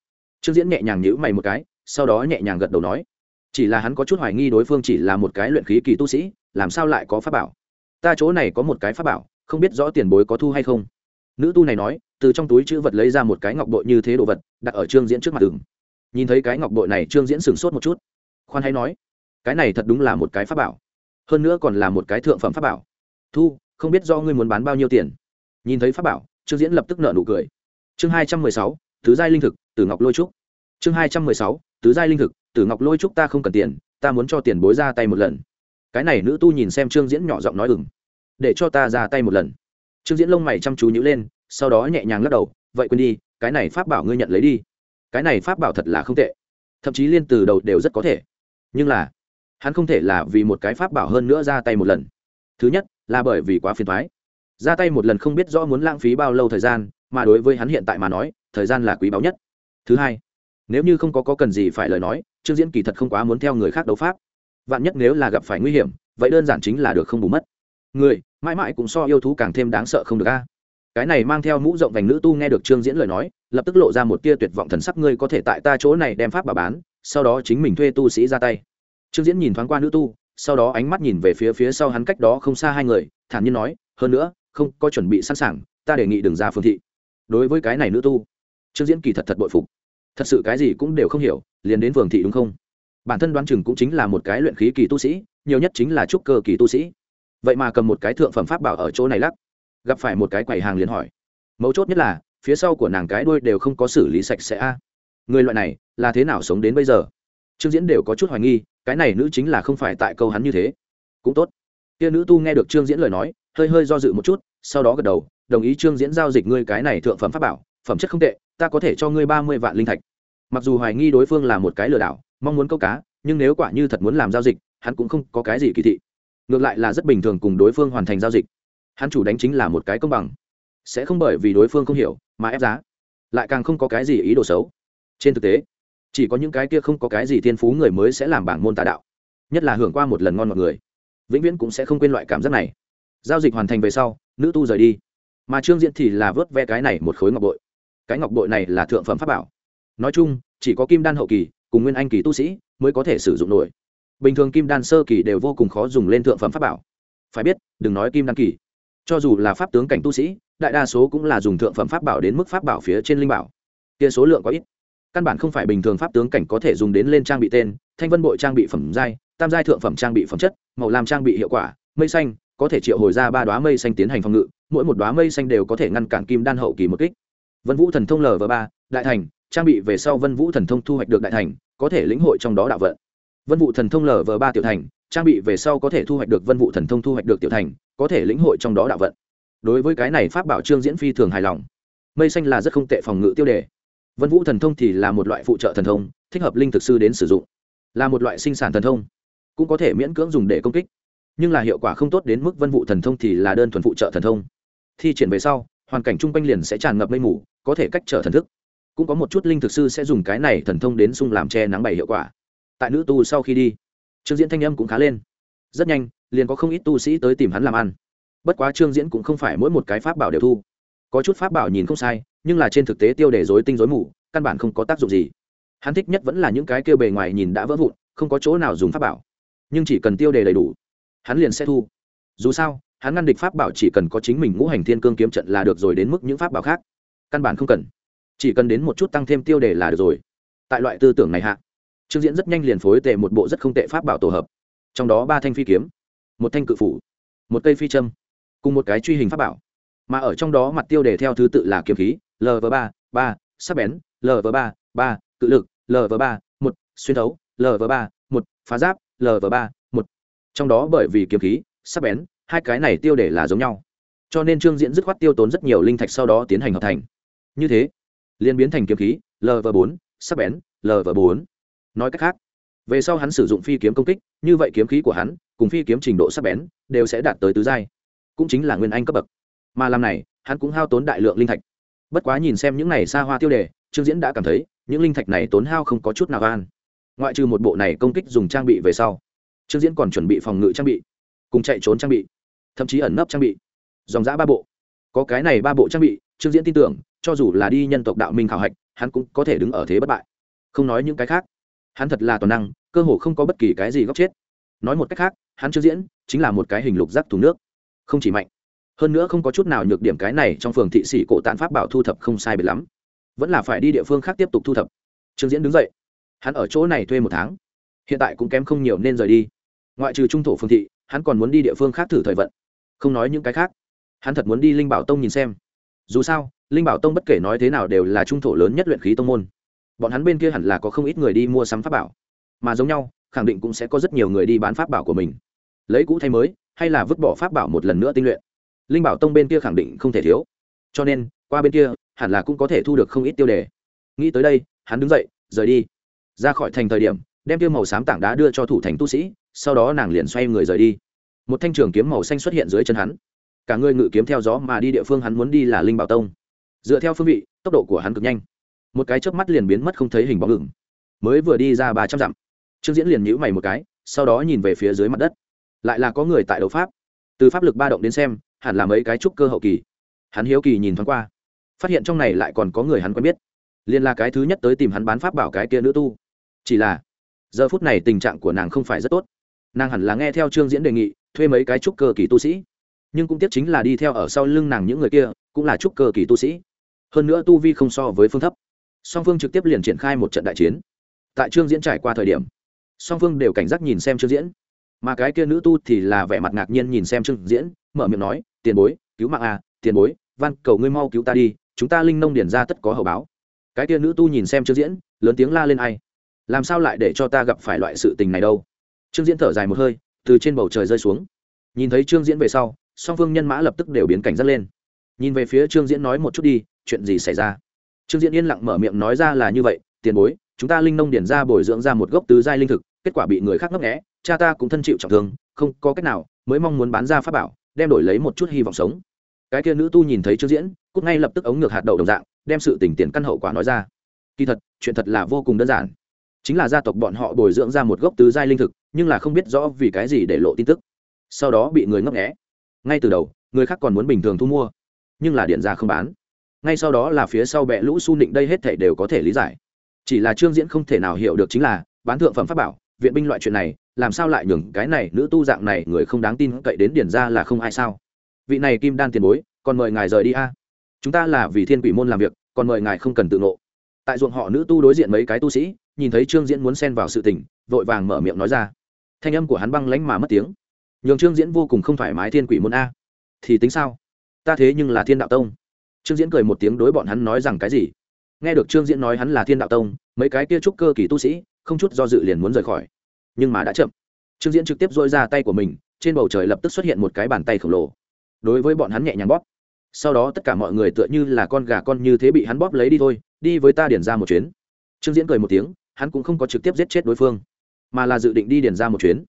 Trương diễn nhẹ nhàng nhữ mày một cái, sau đó nhẹ nhàng gật đầu nói, chỉ là hắn có chút hoài nghi đối phương chỉ là một cái luyện khí kỳ tu sĩ, làm sao lại có pháp bảo? Ta chỗ này có một cái pháp bảo, không biết rõ tiền bối có thu hay không? Nữ tu này nói, từ trong túi chữ vật lấy ra một cái ngọc bội như thế đồ vật, đặt ở trương diễn trước mặt đường nhìn thấy cái ngọc bội này, trương diễn sửng sốt một chút. Khoan hay nói, cái này thật đúng là một cái pháp bảo. Hơn nữa còn là một cái thượng phẩm pháp bảo thu, không biết do ngươi muốn bán bao nhiêu tiền. Nhìn thấy pháp bảo, trương diễn lập tức nợ nụ cười. Chương hai trăm mười sáu, tứ giai linh thực, tử ngọc lôi trúc. Chương hai trăm mười sáu, tứ giai linh thực, tử ngọc lôi trúc ta không cần tiền, ta muốn cho tiền bối ra tay một lần. Cái này nữ tu nhìn xem trương diễn nhỏ giọng nói ừng để cho ta ra tay một lần. Trương diễn lông mày chăm chú nhữ lên, sau đó nhẹ nhàng lắc đầu, vậy quên đi, cái này pháp bảo ngươi nhận lấy đi. Cái này pháp bảo thật là không tệ. Thậm chí liên từ đầu đều rất có thể. Nhưng là, hắn không thể là vì một cái pháp bảo hơn nữa ra tay một lần. Thứ nhất là bởi vì quá phiền thoái. Ra tay một lần không biết rõ muốn lãng phí bao lâu thời gian mà đối với hắn hiện tại mà nói thời gian là quý báu nhất. Thứ hai nếu như không có, có cần gì phải lời nói trương diễn kỳ thật không quá muốn theo người khác đấu pháp. Vạn nhất nếu là gặp phải nguy hiểm vậy đơn giản chính là được không bù mất. Người mãi mãi cũng so yêu thú càng thêm đáng sợ không được a. Cái này mang theo mũ rộng vành nữ tu nghe được trương diễn lời nói lập tức lộ ra một tia tuyệt vọng thần sắc ngươi có thể tại ta chỗ này đem pháp bà bán sau đó chính mình thuê tu sĩ ra tay. Trương diễn nhìn thoáng qua nữ tu sau đó ánh mắt nhìn về phía phía sau hắn cách đó không xa hai người, thản nhiên nói, hơn nữa, không có chuẩn bị sẵn sàng, ta đề nghị đừng ra phương thị. Đối với cái này nữ tu, trương diễn kỳ thật thật bội phục. Thật sự cái gì cũng đều không hiểu, liền đến phường thị đúng không? Bản thân đoán chừng cũng chính là một cái luyện khí kỳ tu sĩ, nhiều nhất chính là trúc cơ kỳ tu sĩ. Vậy mà cầm một cái thượng phẩm pháp bảo ở chỗ này lắc. Gặp phải một cái quầy hàng liền hỏi. Mấu chốt nhất là, phía sau của nàng cái đuôi đều không có xử lý sạch sẽ a. Người loại này, là thế nào sống đến bây giờ? Trương diễn đều có chút hoài nghi cái này nữ chính là không phải tại câu hắn như thế. Cũng tốt. Kia nữ tu nghe được trương diễn lời nói, hơi hơi do dự một chút, sau đó gật đầu, đồng ý trương diễn giao dịch ngươi cái này thượng phẩm pháp bảo, phẩm chất không tệ, ta có thể cho ngươi ba mươi vạn linh thạch. Mặc dù hoài nghi đối phương là một cái lừa đảo, mong muốn câu cá, nhưng nếu quả như thật muốn làm giao dịch, hắn cũng không có cái gì kỳ thị. Ngược lại là rất bình thường cùng đối phương hoàn thành giao dịch. Hắn chủ đánh chính là một cái công bằng. Sẽ không bởi vì đối phương không hiểu, mà ép giá. Lại càng không có cái gì ý đồ xấu. Trên thực tế chỉ có những cái kia không có cái gì thiên phú người mới sẽ làm bảng môn tà đạo, nhất là hưởng qua một lần ngon mọi người. Vĩnh viễn cũng sẽ không quên loại cảm giác này. Giao dịch hoàn thành về sau, nữ tu rời đi. Mà trương diễn thì là vớt ve cái này một khối ngọc bội. Cái ngọc bội này là thượng phẩm pháp bảo. Nói chung, chỉ có kim đan hậu kỳ cùng nguyên anh kỳ tu sĩ mới có thể sử dụng nổi. Bình thường kim đan sơ kỳ đều vô cùng khó dùng lên thượng phẩm pháp bảo. Phải biết, đừng nói kim đan kỳ. Cho dù là pháp tướng cảnh tu sĩ, đại đa số cũng là dùng thượng phẩm pháp bảo đến mức pháp bảo phía trên linh bảo. Kia số lượng có ít căn bản không phải bình thường pháp tướng cảnh có thể dùng đến lên trang bị tên, thanh vân bội trang bị phẩm giai, tam giai thượng phẩm trang bị phẩm chất, màu làm trang bị hiệu quả, mây xanh, có thể triệu hồi ra ba đoá mây xanh tiến hành phòng ngự, mỗi một đoá mây xanh đều có thể ngăn cản kim đan hậu kỳ một kích. Vân vũ thần thông l và ba, đại thành, trang bị về sau vân vũ thần thông thu hoạch được đại thành, có thể lĩnh hội trong đó đạo vận. Vân vũ thần thông l và ba tiểu thành, trang bị về sau có thể thu hoạch được vân vũ thần thông thu hoạch được tiểu thành, có thể lĩnh hội trong đó đạo vận. Đối với cái này pháp bảo trương diễn phi thường hài lòng. Mây xanh là rất không tệ phòng ngự tiêu đề vân vũ thần thông thì là một loại phụ trợ thần thông, thích hợp linh thực sư đến sử dụng. Là một loại sinh sản thần thông, cũng có thể miễn cưỡng dùng để công kích. Nhưng là hiệu quả không tốt đến mức vân vụ thần thông thì là đơn thuần phụ trợ thần thông. Thi triển về sau, hoàn cảnh chung quanh liền sẽ tràn ngập mây mù, có thể cách trở thần thức. Cũng có một chút linh thực sư sẽ dùng cái này thần thông đến sung làm che nắng bày hiệu quả. Tại nữ tu sau khi đi, trương diễn thanh âm cũng khá lên. Rất nhanh, liền có không ít tu sĩ tới tìm hắn làm ăn. Bất quá trương diễn cũng không phải mỗi một cái pháp bảo đều thu có chút pháp bảo nhìn không sai, nhưng là trên thực tế tiêu đề dối tinh dối mù, căn bản không có tác dụng gì. Hắn thích nhất vẫn là những cái kêu bề ngoài nhìn đã vỡ vụn, không có chỗ nào dùng pháp bảo. Nhưng chỉ cần tiêu đề đầy đủ, hắn liền sẽ thu. Dù sao, hắn ngăn địch pháp bảo chỉ cần có chính mình ngũ hành thiên cương kiếm trận là được rồi đến mức những pháp bảo khác. Căn bản không cần. Chỉ cần đến một chút tăng thêm tiêu đề là được rồi. Tại loại tư tưởng này hạ, trương diễn rất nhanh liền phối tệ một bộ rất không tệ pháp bảo tổ hợp. Trong đó ba thanh phi kiếm, một thanh cự phủ, một cây phi châm, cùng một cái truy hình pháp bảo mà ở trong đó mặt tiêu đề theo thứ tự là kiếm khí lv ba ba, sắc bén lv ba ba, cự lực lv ba, một, xuyên thấu lv ba, một, phá giáp lv ba, một. Trong đó bởi vì kiếm khí, sắc bén, hai cái này tiêu đề là giống nhau. Cho nên trương diễn dứt khoát tiêu tốn rất nhiều linh thạch sau đó tiến hành hợp thành. Như thế liên biến thành kiếm khí lv bốn, sắc bén lv bốn. Nói cách khác, về sau hắn sử dụng phi kiếm công kích, như vậy kiếm khí của hắn, cùng phi kiếm trình độ sắc bén, đều sẽ đạt tới tứ giai. Cũng chính là nguyên anh cấp bậc mà làm này, hắn cũng hao tốn đại lượng linh thạch. Bất quá nhìn xem những này xa hoa tiêu đề, trương diễn đã cảm thấy, những linh thạch này tốn hao không có chút nào gan ngoại trừ một bộ này công kích dùng trang bị về sau, trương diễn còn chuẩn bị phòng ngự trang bị, cùng chạy trốn trang bị, thậm chí ẩn nấp trang bị. Dòng giã ba bộ. Có cái này ba bộ trang bị, trương diễn tin tưởng, cho dù là đi nhân tộc đạo minh khảo hạch, hắn cũng có thể đứng ở thế bất bại. Không nói những cái khác, hắn thật là toàn năng, cơ hồ không có bất kỳ cái gì góc chết. Nói một cách khác, hắn trương diễn chính là một cái hình lục rác thùng nước, không chỉ mạnh hơn nữa không có chút nào nhược điểm cái này trong phường thị sĩ cổ tạn pháp bảo thu thập không sai biệt lắm. Vẫn là phải đi địa phương khác tiếp tục thu thập. Trương diễn đứng dậy. Hắn ở chỗ này thuê một tháng. Hiện tại cũng kém không nhiều nên rời đi. Ngoại trừ trung thổ phương thị, hắn còn muốn đi địa phương khác thử thời vận. Không nói những cái khác. Hắn thật muốn đi linh bảo tông nhìn xem. Dù sao, linh bảo tông bất kể nói thế nào đều là trung thổ lớn nhất luyện khí tông môn. Bọn hắn bên kia hẳn là có không ít người đi mua sắm pháp bảo. Mà giống nhau, khẳng định cũng sẽ có rất nhiều người đi bán pháp bảo của mình. Lấy cũ thay mới, hay là vứt bỏ pháp bảo một lần nữa tinh luyện linh bảo tông bên kia khẳng định không thể thiếu. Cho nên, qua bên kia, hẳn là cũng có thể thu được không ít tiêu đề. Nghĩ tới đây, hắn đứng dậy, rời đi. Ra khỏi thành thời điểm, đem tiêu màu xám tảng đá đưa cho thủ thành tu sĩ, sau đó nàng liền xoay người rời đi. Một thanh trường kiếm màu xanh xuất hiện dưới chân hắn. Cả người ngự kiếm theo gió mà đi địa phương hắn muốn đi là linh bảo tông. Dựa theo phương vị, tốc độ của hắn cực nhanh. Một cái chớp mắt liền biến mất không thấy hình bóng ngừng mới vừa đi ra ba trăm dặm, trương diễn liền nhữ mày một cái, sau đó nhìn về phía dưới mặt đất. Lại là có người tại đấu pháp. Từ pháp lực ba động đến xem hẳn là mấy cái trúc cơ hậu kỳ. Hắn hiếu kỳ nhìn thoáng qua, phát hiện trong này lại còn có người hắn quen biết. Liên là cái thứ nhất tới tìm hắn bán pháp bảo cái kia nữ tu. Chỉ là, giờ phút này tình trạng của nàng không phải rất tốt. Nàng hẳn là nghe theo trương diễn đề nghị, thuê mấy cái trúc cơ kỳ tu sĩ. Nhưng cũng tiếc chính là đi theo ở sau lưng nàng những người kia, cũng là trúc cơ kỳ tu sĩ. Hơn nữa tu vi không so với phương thấp. Song phương trực tiếp liền triển khai một trận đại chiến. Tại trương diễn trải qua thời điểm, song phương đều cảnh giác nhìn xem trương diễn. Mà cái kia nữ tu thì là vẻ mặt ngạc nhiên nhìn xem trương diễn, mở miệng nói tiền bối, cứu mạng à tiền bối, van, cầu ngươi mau cứu ta đi, chúng ta linh nông điển ra tất có hậu báo. Cái tia nữ tu nhìn xem trương diễn, lớn tiếng la lên ai? Làm sao lại để cho ta gặp phải loại sự tình này đâu? Trương diễn thở dài một hơi, từ trên bầu trời rơi xuống. Nhìn thấy trương diễn về sau, song phương nhân mã lập tức đều biến cảnh dắt lên. Nhìn về phía trương diễn nói một chút đi, chuyện gì xảy ra? Trương diễn yên lặng mở miệng nói ra là như vậy, tiền bối, chúng ta linh nông điển ra bồi dưỡng ra một gốc tứ giai linh thực, kết quả bị người khác ngấp nghẽ cha ta cũng thân chịu trọng thương, không có cách nào, mới mong muốn bán ra pháp bảo đem đổi lấy một chút hy vọng sống. Cái kia nữ tu nhìn thấy trương diễn, cút ngay lập tức ống ngược hạt đậu đồng dạng, đem sự tỉnh tiền căn hậu quả nói ra. Kỳ thật, chuyện thật là vô cùng đơn giản. Chính là gia tộc bọn họ bồi dưỡng ra một gốc tứ giai linh thực, nhưng là không biết rõ vì cái gì để lộ tin tức. Sau đó bị người ngấp nghẽ ngay từ đầu, người khác còn muốn bình thường thu mua, nhưng là điện ra không bán. Ngay sau đó là phía sau bệ lũ su nịnh đây hết thể đều có thể lý giải. Chỉ là trương diễn không thể nào hiểu được chính là bán thượng phẩm pháp bảo viện binh loại chuyện này, làm sao lại nhường cái này nữ tu dạng này người không đáng tin cậy đến điển ra là không ai sao? Vị này kim đan tiền bối, còn mời ngài rời đi a. Chúng ta là vì thiên quỷ môn làm việc, còn mời ngài không cần tự nộ tại ruộng họ nữ tu đối diện mấy cái tu sĩ, nhìn thấy trương diễn muốn xen vào sự tình, vội vàng mở miệng nói ra. Thanh âm của hắn băng lánh mà mất tiếng. Nhường trương diễn vô cùng không thoải mái thiên quỷ môn a. Thì tính sao? Ta thế nhưng là thiên đạo tông. Trương diễn cười một tiếng đối bọn hắn nói rằng cái gì? Nghe được trương diễn nói hắn là thiên đạo tông, mấy cái kia trúc cơ kỳ tu sĩ không chút do dự liền muốn rời khỏi. Nhưng mà đã chậm. Trương diễn trực tiếp dôi ra tay của mình, trên bầu trời lập tức xuất hiện một cái bàn tay khổng lồ. Đối với bọn hắn nhẹ nhàng bóp. Sau đó tất cả mọi người tựa như là con gà con như thế bị hắn bóp lấy đi thôi, đi với ta điển ra một chuyến. Trương diễn cười một tiếng, hắn cũng không có trực tiếp giết chết đối phương, mà là dự định đi điển ra một chuyến.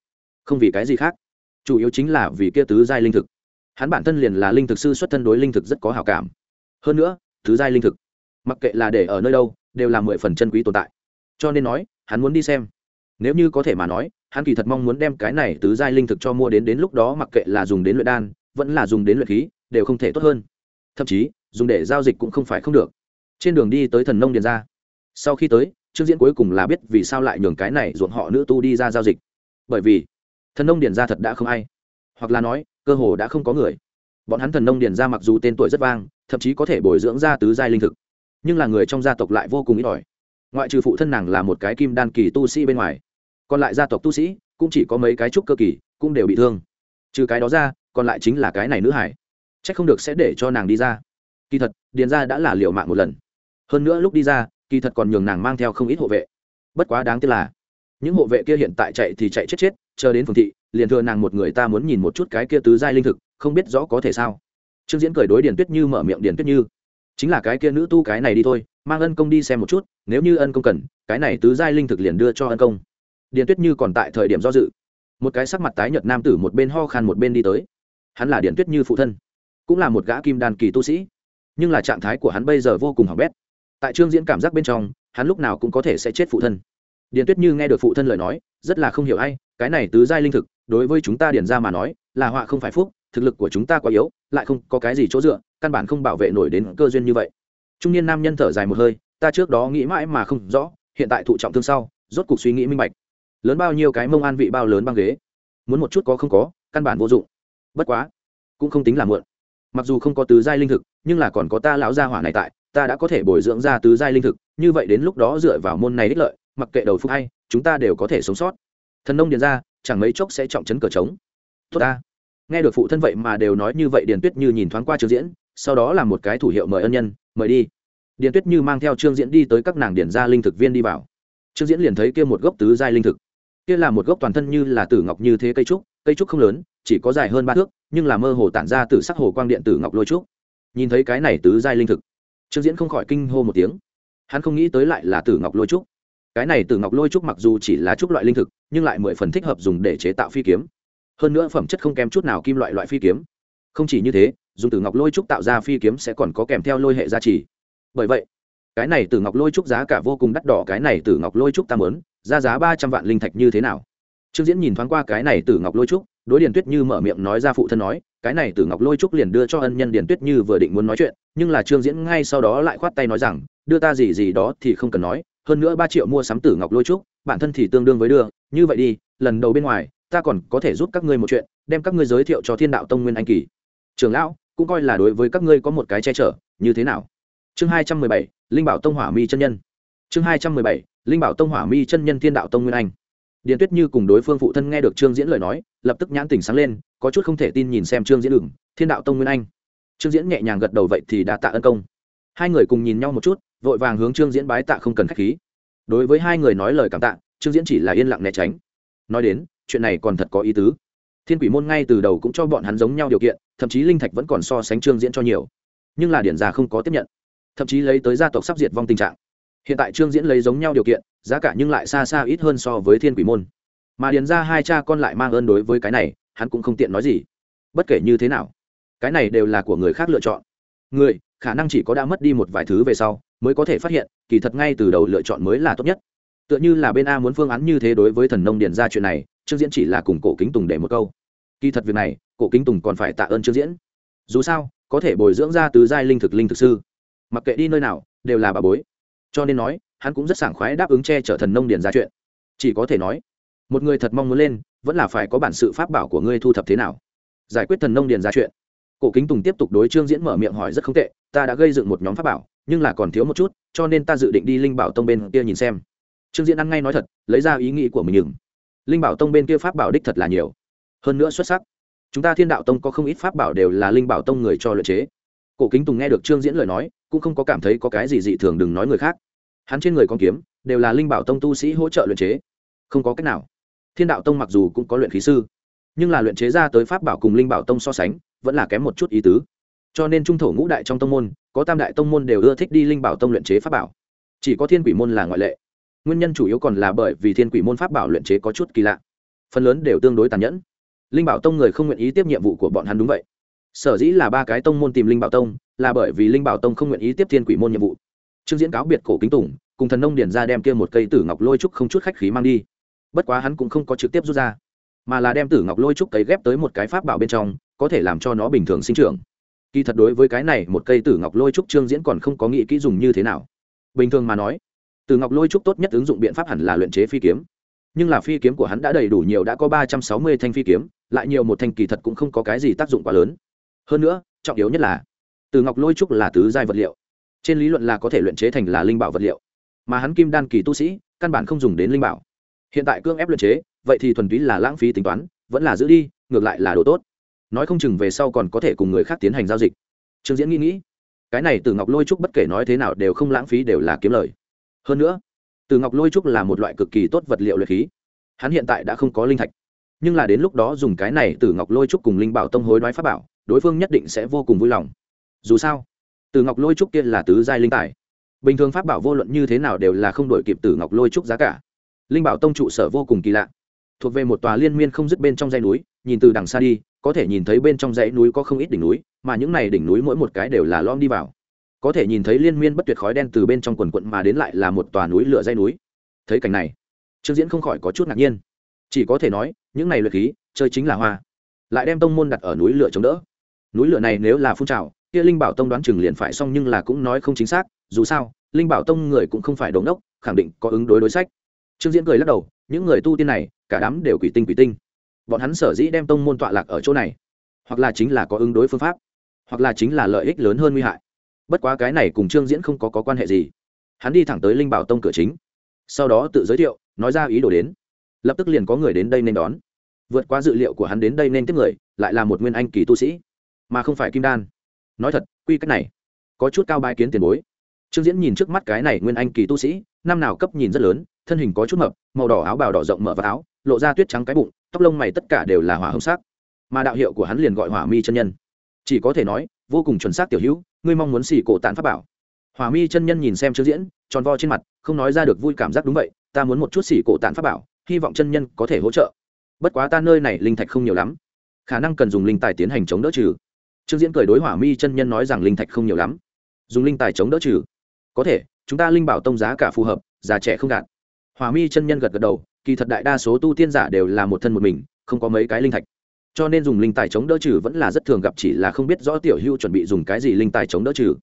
Không vì cái gì khác, chủ yếu chính là vì kia tứ giai linh thực. Hắn bản thân liền là linh thực sư xuất thân đối linh thực rất có hào cảm. Hơn nữa, tứ giai linh thực, mặc kệ là để ở nơi đâu, đều là mười phần chân quý tồn tại. Cho nên nói hắn muốn đi xem. Nếu như có thể mà nói, hắn kỳ thật mong muốn đem cái này tứ giai linh thực cho mua đến đến lúc đó mặc kệ là dùng đến luyện đan, vẫn là dùng đến luyện khí, đều không thể tốt hơn. Thậm chí, dùng để giao dịch cũng không phải không được. Trên đường đi tới thần nông điền ra. Sau khi tới, trương diễn cuối cùng là biết vì sao lại nhường cái này ruộng họ nữ tu đi ra giao dịch. Bởi vì, thần nông điền ra thật đã không ai. Hoặc là nói, cơ hồ đã không có người. Bọn hắn thần nông điền ra mặc dù tên tuổi rất vang, thậm chí có thể bồi dưỡng ra tứ giai linh thực. Nhưng là người trong gia tộc lại vô cùng ít ỏi ngoại trừ phụ thân nàng là một cái kim đan kỳ tu sĩ bên ngoài, còn lại gia tộc tu sĩ cũng chỉ có mấy cái trúc cơ kỳ cũng đều bị thương. Trừ cái đó ra, còn lại chính là cái này nữ hải. C h ắ c không được sẽ để cho nàng đi ra. Kỳ thật, điền ra đã là liệu mạng một lần. Hơn nữa lúc đi ra, kỳ thật còn nhường nàng mang theo không ít hộ vệ. Bất quá đáng tiếc là, những hộ vệ kia hiện tại chạy thì chạy chết chết, chờ đến phường thị, liền thừa nàng một người ta muốn nhìn một chút cái kia tứ giai linh thực, không biết rõ có thể sao. Trương diễn cười đối điền tuyết như mở miệng, điền tuyết như, chính là cái kia nữ tu cái này đi thôi mang ân công đi xem một chút, nếu như ân công cần, cái này tứ giai linh thực liền đưa cho ân công. Điền tuyết như còn tại thời điểm do dự. Một cái sắc mặt tái nhợt nam tử một bên ho khan một bên đi tới. Hắn là điền tuyết như phụ thân, cũng là một gã kim đàn kỳ tu sĩ, nhưng là trạng thái của hắn bây giờ vô cùng hỏng bét. Tại trương diễn cảm giác bên trong, hắn lúc nào cũng có thể sẽ chết phụ thân. Điền tuyết như nghe được phụ thân lời nói, rất là không hiểu ai, cái này tứ giai linh thực, đối với chúng ta điền ra mà nói, là họa không phải phúc, thực lực của chúng ta quá yếu, lại không có cái gì chỗ dựa, căn bản không bảo vệ nổi đến cơ duyên như vậy trung niên nam nhân thở dài một hơi, ta trước đó nghĩ mãi mà không rõ, hiện tại thụ trọng thương sau, rốt cuộc suy nghĩ minh bạch. Lớn bao nhiêu cái mông an vị bao lớn băng ghế? Muốn một chút có không có, căn bản vô dụng. Bất quá, cũng không tính là muộn. Mặc dù không có tứ giai linh thực, nhưng là còn có ta lão gia hỏa này tại, ta đã có thể bồi dưỡng ra tứ giai linh thực, như vậy đến lúc đó dựa vào môn này đích lợi, mặc kệ đầu phúc hay, chúng ta đều có thể sống sót. Thần nông điền ra, chẳng mấy chốc sẽ trọng chấn cờ trống. Tốt ta. Nghe được phụ thân vậy mà đều nói như vậy điền tuyết như nhìn thoáng qua trường diễn, sau đó là một cái thủ hiệu mời ân nhân mời đi. Điền tuyết như mang theo trương diễn đi tới các nàng điển gia linh thực viên đi vào. Trương diễn liền thấy kia một gốc tứ giai linh thực. Kia là một gốc toàn thân như là tử ngọc như thế cây trúc cây trúc không lớn, chỉ có dài hơn ba thước, nhưng là mơ hồ tản ra từ sắc hồ quang điện tử ngọc lôi trúc. Nhìn thấy cái này tứ giai linh thực, trương diễn không khỏi kinh hô một tiếng. Hắn không nghĩ tới lại là tử ngọc lôi trúc. Cái này tử ngọc lôi trúc mặc dù chỉ là trúc loại linh thực, nhưng lại mười phần thích hợp dùng để chế tạo phi kiếm. Hơn nữa phẩm chất không kém chút nào kim loại loại phi kiếm. Không chỉ như thế dùng tử ngọc lôi trúc tạo ra phi kiếm sẽ còn có kèm theo lôi hệ gia trì. Bởi vậy, cái này tử ngọc lôi trúc giá cả vô cùng đắt đỏ, cái này tử ngọc lôi trúc ta mớn ra giá ba trăm vạn linh thạch như thế nào? Trương diễn nhìn thoáng qua cái này tử ngọc lôi trúc, đối điền tuyết như mở miệng nói ra phụ thân nói, cái này tử ngọc lôi trúc liền đưa cho ân nhân điền tuyết như vừa định muốn nói chuyện, nhưng là trương diễn ngay sau đó lại khoát tay nói rằng, đưa ta gì gì đó thì không cần nói, hơn nữa ba triệu mua sắm tử ngọc lôi trúc, bản thân thì tương đương với đưa, như vậy đi, lần đầu bên ngoài, ta còn có thể giúp các ngươi một chuyện, đem các ngươi giới thiệu cho thiên đạo tông nguyên anh kỳ. Trường lão cũng coi là đối với các ngươi có một cái che chở, như thế nào? Chương hai trăm mười bảy, linh bảo tông hỏa mi chân nhân. Chương hai trăm mười bảy, linh bảo tông hỏa mi chân nhân thiên đạo tông nguyên anh. Điền tuyết như cùng đối phương phụ thân nghe được trương diễn lời nói, lập tức nhãn tỉnh sáng lên, có chút không thể tin nhìn xem trương diễn đường thiên đạo tông nguyên anh. Trương diễn nhẹ nhàng gật đầu vậy thì đã tạ ân công. Hai người cùng nhìn nhau một chút, vội vàng hướng trương diễn bái tạ không cần k h á c h khí. Đối với hai người nói lời cảm tạ, trương diễn chỉ là yên lặng né tránh. Nói đến, chuyện này còn thật có ý tứ thiên quỷ môn ngay từ đầu cũng cho bọn hắn giống nhau điều kiện, thậm chí linh thạch vẫn còn so sánh trương diễn cho nhiều. Nhưng là điển già không có tiếp nhận. Thậm chí lấy tới gia tộc sắp diệt vong tình trạng. Hiện tại trương diễn lấy giống nhau điều kiện, giá cả nhưng lại xa xa ít hơn so với thiên quỷ môn. Mà điền ra hai cha con lại mang ơn đối với cái này, hắn cũng không tiện nói gì. Bất kể như thế nào, cái này đều là của người khác lựa chọn. Người, khả năng chỉ có đã mất đi một vài thứ về sau, mới có thể phát hiện, kỳ thật ngay từ đầu lựa chọn mới là tốt nhất. Tựa như là bên a muốn phương án như thế đối với thần nông điền ra chuyện này trương diễn chỉ là cùng cổ kính tùng để một câu. Kỳ thật việc này, cổ kính tùng còn phải tạ ơn trương diễn. Dù sao, có thể bồi dưỡng ra từ giai linh thực linh thực sư. Mặc kệ đi nơi nào, đều là bà bối. Cho nên nói, hắn cũng rất sảng khoái đáp ứng che chở thần nông điền ra chuyện. Chỉ có thể nói, một người thật mong muốn lên, vẫn là phải có bản sự pháp bảo của ngươi thu thập thế nào. Giải quyết thần nông điền ra chuyện. Cổ kính tùng tiếp tục đối trương diễn mở miệng hỏi rất không tệ, ta đã gây dựng một nhóm pháp bảo, nhưng là còn thiếu một chút, cho nên ta dự định đi linh bảo tông bên kia nhìn xem. Trương diễn ăn ngay nói thật, lấy ra ý nghĩ của mình nhừng linh bảo tông bên kia pháp bảo đích thật là nhiều. Hơn nữa xuất sắc. Chúng ta thiên đạo tông có không ít pháp bảo đều là linh bảo tông người cho luyện chế. Cổ kính tùng nghe được trương diễn lời nói, cũng không có cảm thấy có cái gì dị thường đừng nói người khác. Hắn trên người con kiếm, đều là linh bảo tông tu sĩ hỗ trợ luyện chế. Không có cách nào. Thiên đạo tông mặc dù cũng có luyện khí sư, nhưng là luyện chế ra tới pháp bảo cùng linh bảo tông so sánh, vẫn là kém một chút ý tứ. Cho nên trung thổ ngũ đại trong tông môn, có tam đại tông môn đều ưa thích đi linh bảo tông luyện chế pháp bảo. Chỉ có thiên quỷ môn là ngoại lệ nguyên nhân chủ yếu còn là bởi vì thiên quỷ môn pháp bảo luyện chế có chút kỳ lạ. Phần lớn đều tương đối tàn nhẫn. Linh bảo tông người không nguyện ý tiếp nhiệm vụ của bọn hắn đúng vậy. Sở dĩ là ba cái tông môn tìm linh bảo tông, là bởi vì linh bảo tông không nguyện ý tiếp thiên quỷ môn nhiệm vụ. Trương diễn cáo biệt cổ kính tùng, cùng thần nông điển ra đem kia một cây tử ngọc lôi trúc không chút khách khí mang đi. Bất quá hắn cũng không có trực tiếp rút ra, mà là đem tử ngọc lôi trúc cấy ghép tới một cái pháp bảo bên trong, có thể làm cho nó bình thường sinh trưởng. Kỳ thật đối với cái này, một cây tử ngọc lôi trúc trương diễn còn không có nghĩ kỹ dùng như thế nào. Bình thường mà nói từ ngọc lôi trúc tốt nhất ứng dụng biện pháp hẳn là luyện chế phi kiếm. Nhưng là phi kiếm của hắn đã đầy đủ nhiều, đã có ba trăm sáu mươi thanh phi kiếm, lại nhiều một thanh kỳ thật cũng không có cái gì tác dụng quá lớn. Hơn nữa, trọng yếu nhất là, từ ngọc lôi trúc là tứ giai vật liệu. Trên lý luận là có thể luyện chế thành là linh bảo vật liệu. Mà hắn kim đan kỳ tu sĩ, căn bản không dùng đến linh bảo. Hiện tại cương ép luyện chế, vậy thì thuần túy là lãng phí tính toán, vẫn là giữ đi, ngược lại là đồ tốt. Nói không chừng về sau còn có thể cùng người khác tiến hành giao dịch. Trương diễn nghĩ nghĩ, cái này từ ngọc lôi trúc bất kể nói thế nào đều không lãng phí đều là kiếm lời hơn nữa, từ ngọc lôi trúc là một loại cực kỳ tốt vật liệu luyện khí. Hắn hiện tại đã không có linh thạch. Nhưng là đến lúc đó dùng cái này từ ngọc lôi trúc cùng linh bảo tông hối đoái pháp bảo, đối phương nhất định sẽ vô cùng vui lòng. Dù sao, từ ngọc lôi trúc kia là tứ giai linh tài. Bình thường pháp bảo vô luận như thế nào đều là không đổi kịp từ ngọc lôi trúc giá cả. Linh bảo tông trụ sở vô cùng kỳ lạ. Thuộc về một tòa liên miên không dứt bên trong dãy núi, nhìn từ đằng xa đi, có thể nhìn thấy bên trong dãy núi có không ít đỉnh núi, mà những này đỉnh núi mỗi một cái đều là lom đi vào có thể nhìn thấy liên miên bất tuyệt khói đen từ bên trong quần quận mà đến lại là một tòa núi lửa dây núi. Thấy cảnh này, trương diễn không khỏi có chút ngạc nhiên. Chỉ có thể nói, những này luyện khí, chơi chính là hoa. Lại đem tông môn đặt ở núi lửa chống đỡ. Núi lửa này nếu là phun trào, kia linh bảo tông đoán chừng liền phải xong nhưng là cũng nói không chính xác, dù sao, linh bảo tông người cũng không phải đống đốc khẳng định có ứng đối đối sách. Trương diễn cười lắc đầu, những người tu tiên này, cả đám đều quỷ tinh quỷ tinh. Bọn hắn sở dĩ đem tông môn tọa lạc ở chỗ này, hoặc là chính là có ứng đối phương pháp, hoặc là chính là lợi ích lớn hơn nguy hại bất quá cái này cùng trương diễn không có, có quan hệ gì. Hắn đi thẳng tới linh bảo tông cửa chính. Sau đó tự giới thiệu nói ra ý đồ đến. Lập tức liền có người đến đây nên đón. Vượt qua dự liệu của hắn đến đây nên tiếp người lại là một nguyên anh kỳ tu sĩ. Mà không phải kim đan. Nói thật quy cách này có chút cao bái kiến tiền bối. Trương diễn nhìn trước mắt cái này nguyên anh kỳ tu sĩ năm nào cấp nhìn rất lớn thân hình có chút mập màu đỏ áo bào đỏ rộng mở vào áo lộ ra tuyết trắng cái bụng tóc lông mày tất cả đều là hỏa hồng sắc. Mà đạo hiệu của hắn liền gọi hỏa mi chân nhân. Chỉ có thể nói vô cùng chuẩn xác tiểu hữu ngươi mong muốn xỉ cổ tán pháp bảo. Hòa mi chân nhân nhìn xem trước diễn, tròn vo trên mặt, không nói ra được vui cảm giác đúng vậy, ta muốn một chút xỉ cổ tán pháp bảo, hy vọng chân nhân có thể hỗ trợ. Bất quá ta nơi này linh thạch không nhiều lắm, khả năng cần dùng linh tài tiến hành chống đỡ trừ. Trương diễn cười đối hỏa mi chân nhân nói rằng linh thạch không nhiều lắm, dùng linh tài chống đỡ trừ. Có thể, chúng ta linh bảo tông giá cả phù hợp, già trẻ không gạt hỏa mi chân nhân gật gật đầu, kỳ thật đại đa số tu tiên giả đều là một thân một mình, không có mấy cái linh thạch cho nên dùng linh tài chống đỡ trừ vẫn là rất thường gặp, chỉ là không biết rõ tiểu hưu chuẩn bị dùng cái gì linh tài chống đỡ trừ.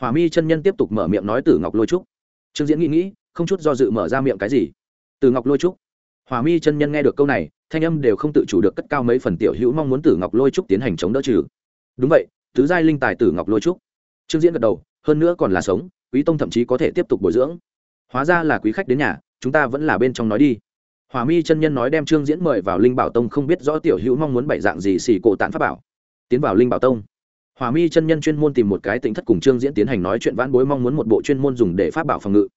Hòa mi chân nhân tiếp tục mở miệng nói từ ngọc lôi trúc. Trương diễn nghĩ nghĩ, không chút do dự mở ra miệng cái gì. Từ ngọc lôi trúc. Hòa mi chân nhân nghe được câu này, thanh âm đều không tự chủ được cất cao mấy phần tiểu hữu mong muốn tử ngọc lôi trúc tiến hành chống đỡ trừ. Đúng vậy, tứ giai linh tài tử ngọc lôi trúc. Trương diễn gật đầu, hơn nữa còn là sống, quý tông thậm chí có thể tiếp tục bồi dưỡng. Hóa ra là quý khách đến nhà, chúng ta vẫn là bên trong nói đi hòa mi chân nhân nói đem trương diễn mời vào linh bảo tông không biết rõ tiểu hữu mong muốn bảy dạng gì xỉ cổ tán pháp bảo. Tiến vào linh bảo tông. Hòa mi chân nhân chuyên môn tìm một cái tỉnh thất cùng trương diễn tiến hành nói chuyện vãn bối mong muốn một bộ chuyên môn dùng để pháp bảo phòng ngự.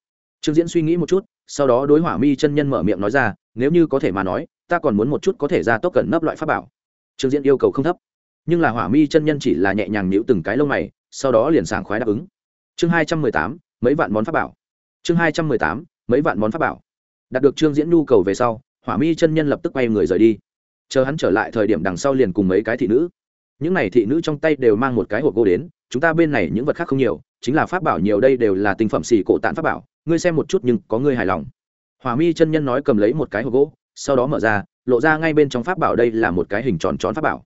Trương diễn suy nghĩ một chút, sau đó đối hỏa mi chân nhân mở miệng nói ra, nếu như có thể mà nói, ta còn muốn một chút có thể ra tốc cẩn nấp loại pháp bảo. Trương diễn yêu cầu không thấp. Nhưng là hỏa mi chân nhân chỉ là nhẹ nhàng nhịu từng cái lông mày, sau đó liền sảng khoái đáp ứng. Chương hai trăm mười tám, mấy vạn món pháp bảo. Chương hai trăm mười tám, mấy vạn món pháp bảo đạt được trương diễn nhu cầu về sau, hỏa mi chân nhân lập tức quay người rời đi. Chờ hắn trở lại thời điểm đằng sau liền cùng mấy cái thị nữ. Những n à y thị nữ trong tay đều mang một cái hộp gỗ đến, chúng ta bên này những vật khác không nhiều, chính là pháp bảo nhiều đây đều là tinh phẩm xì cổ tạn pháp bảo, ngươi xem một chút nhưng có ngươi hài lòng. Hỏa mi chân nhân nói cầm lấy một cái hộp gỗ, sau đó mở ra, lộ ra ngay bên trong pháp bảo đây là một cái hình tròn tròn pháp bảo.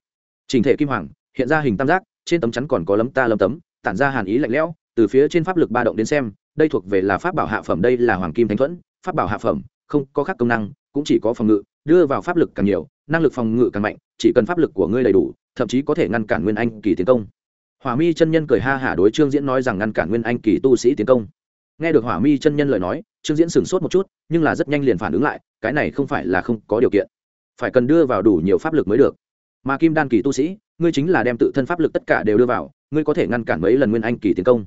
Trình thể kim hoàng, hiện ra hình tam giác, trên tấm chắn còn có lấm ta lấm tấm, tản ra hàn ý lạnh lẽo từ phía trên pháp lực ba động đến xem, đây thuộc về là pháp bảo hạ phẩm, đây là hoàng kim thánh thuẫn, pháp bảo hạ phẩm, không có khác công năng, cũng chỉ có phòng ngự, đưa vào pháp lực càng nhiều, năng lực phòng ngự càng mạnh, chỉ cần pháp lực của ngươi đầy đủ, thậm chí có thể ngăn cản nguyên anh kỳ tiến công. Hỏa mi chân nhân cười ha hả đối trương diễn nói rằng ngăn cản nguyên anh kỳ tu sĩ tiến công. Nghe được hỏa mi chân nhân lời nói, trương diễn sửng sốt một chút, nhưng là rất nhanh liền phản ứng lại, cái này không phải là không có điều kiện. Phải cần đưa vào đủ nhiều pháp lực mới được. Mà kim đan kỳ tu sĩ, ngươi chính là đem tự thân pháp lực tất cả đều đưa vào, ngươi có thể ngăn cản mấy lần nguyên anh kỳ tiến công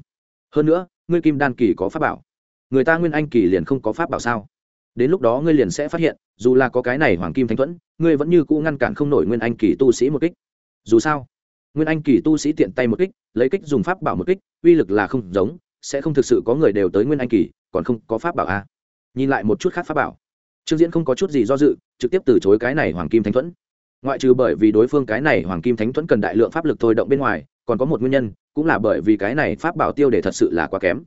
hơn nữa, ngươi kim đan kỳ có pháp bảo. Người ta nguyên anh kỳ liền không có pháp bảo sao? Đến lúc đó ngươi liền sẽ phát hiện, dù là có cái này hoàng kim thanh thuẫn, ngươi vẫn như cũ ngăn cản không nổi nguyên anh kỳ tu sĩ một kích. Dù sao, nguyên anh kỳ tu sĩ tiện tay một kích, lấy kích dùng pháp bảo một kích, uy lực là không giống, sẽ không thực sự có người đều tới nguyên anh kỳ, còn không có pháp bảo a à. nhìn lại một chút khác pháp bảo. Trương diễn không có chút gì do dự, trực tiếp từ chối cái này hoàng kim thánh thuẫn. Ngoại trừ bởi vì đối phương cái này hoàng kim thánh thuẫn cần đại lượng pháp lực thôi động bên ngoài còn có một nguyên nhân, cũng là bởi vì cái này pháp bảo tiêu để thật sự là quá kém.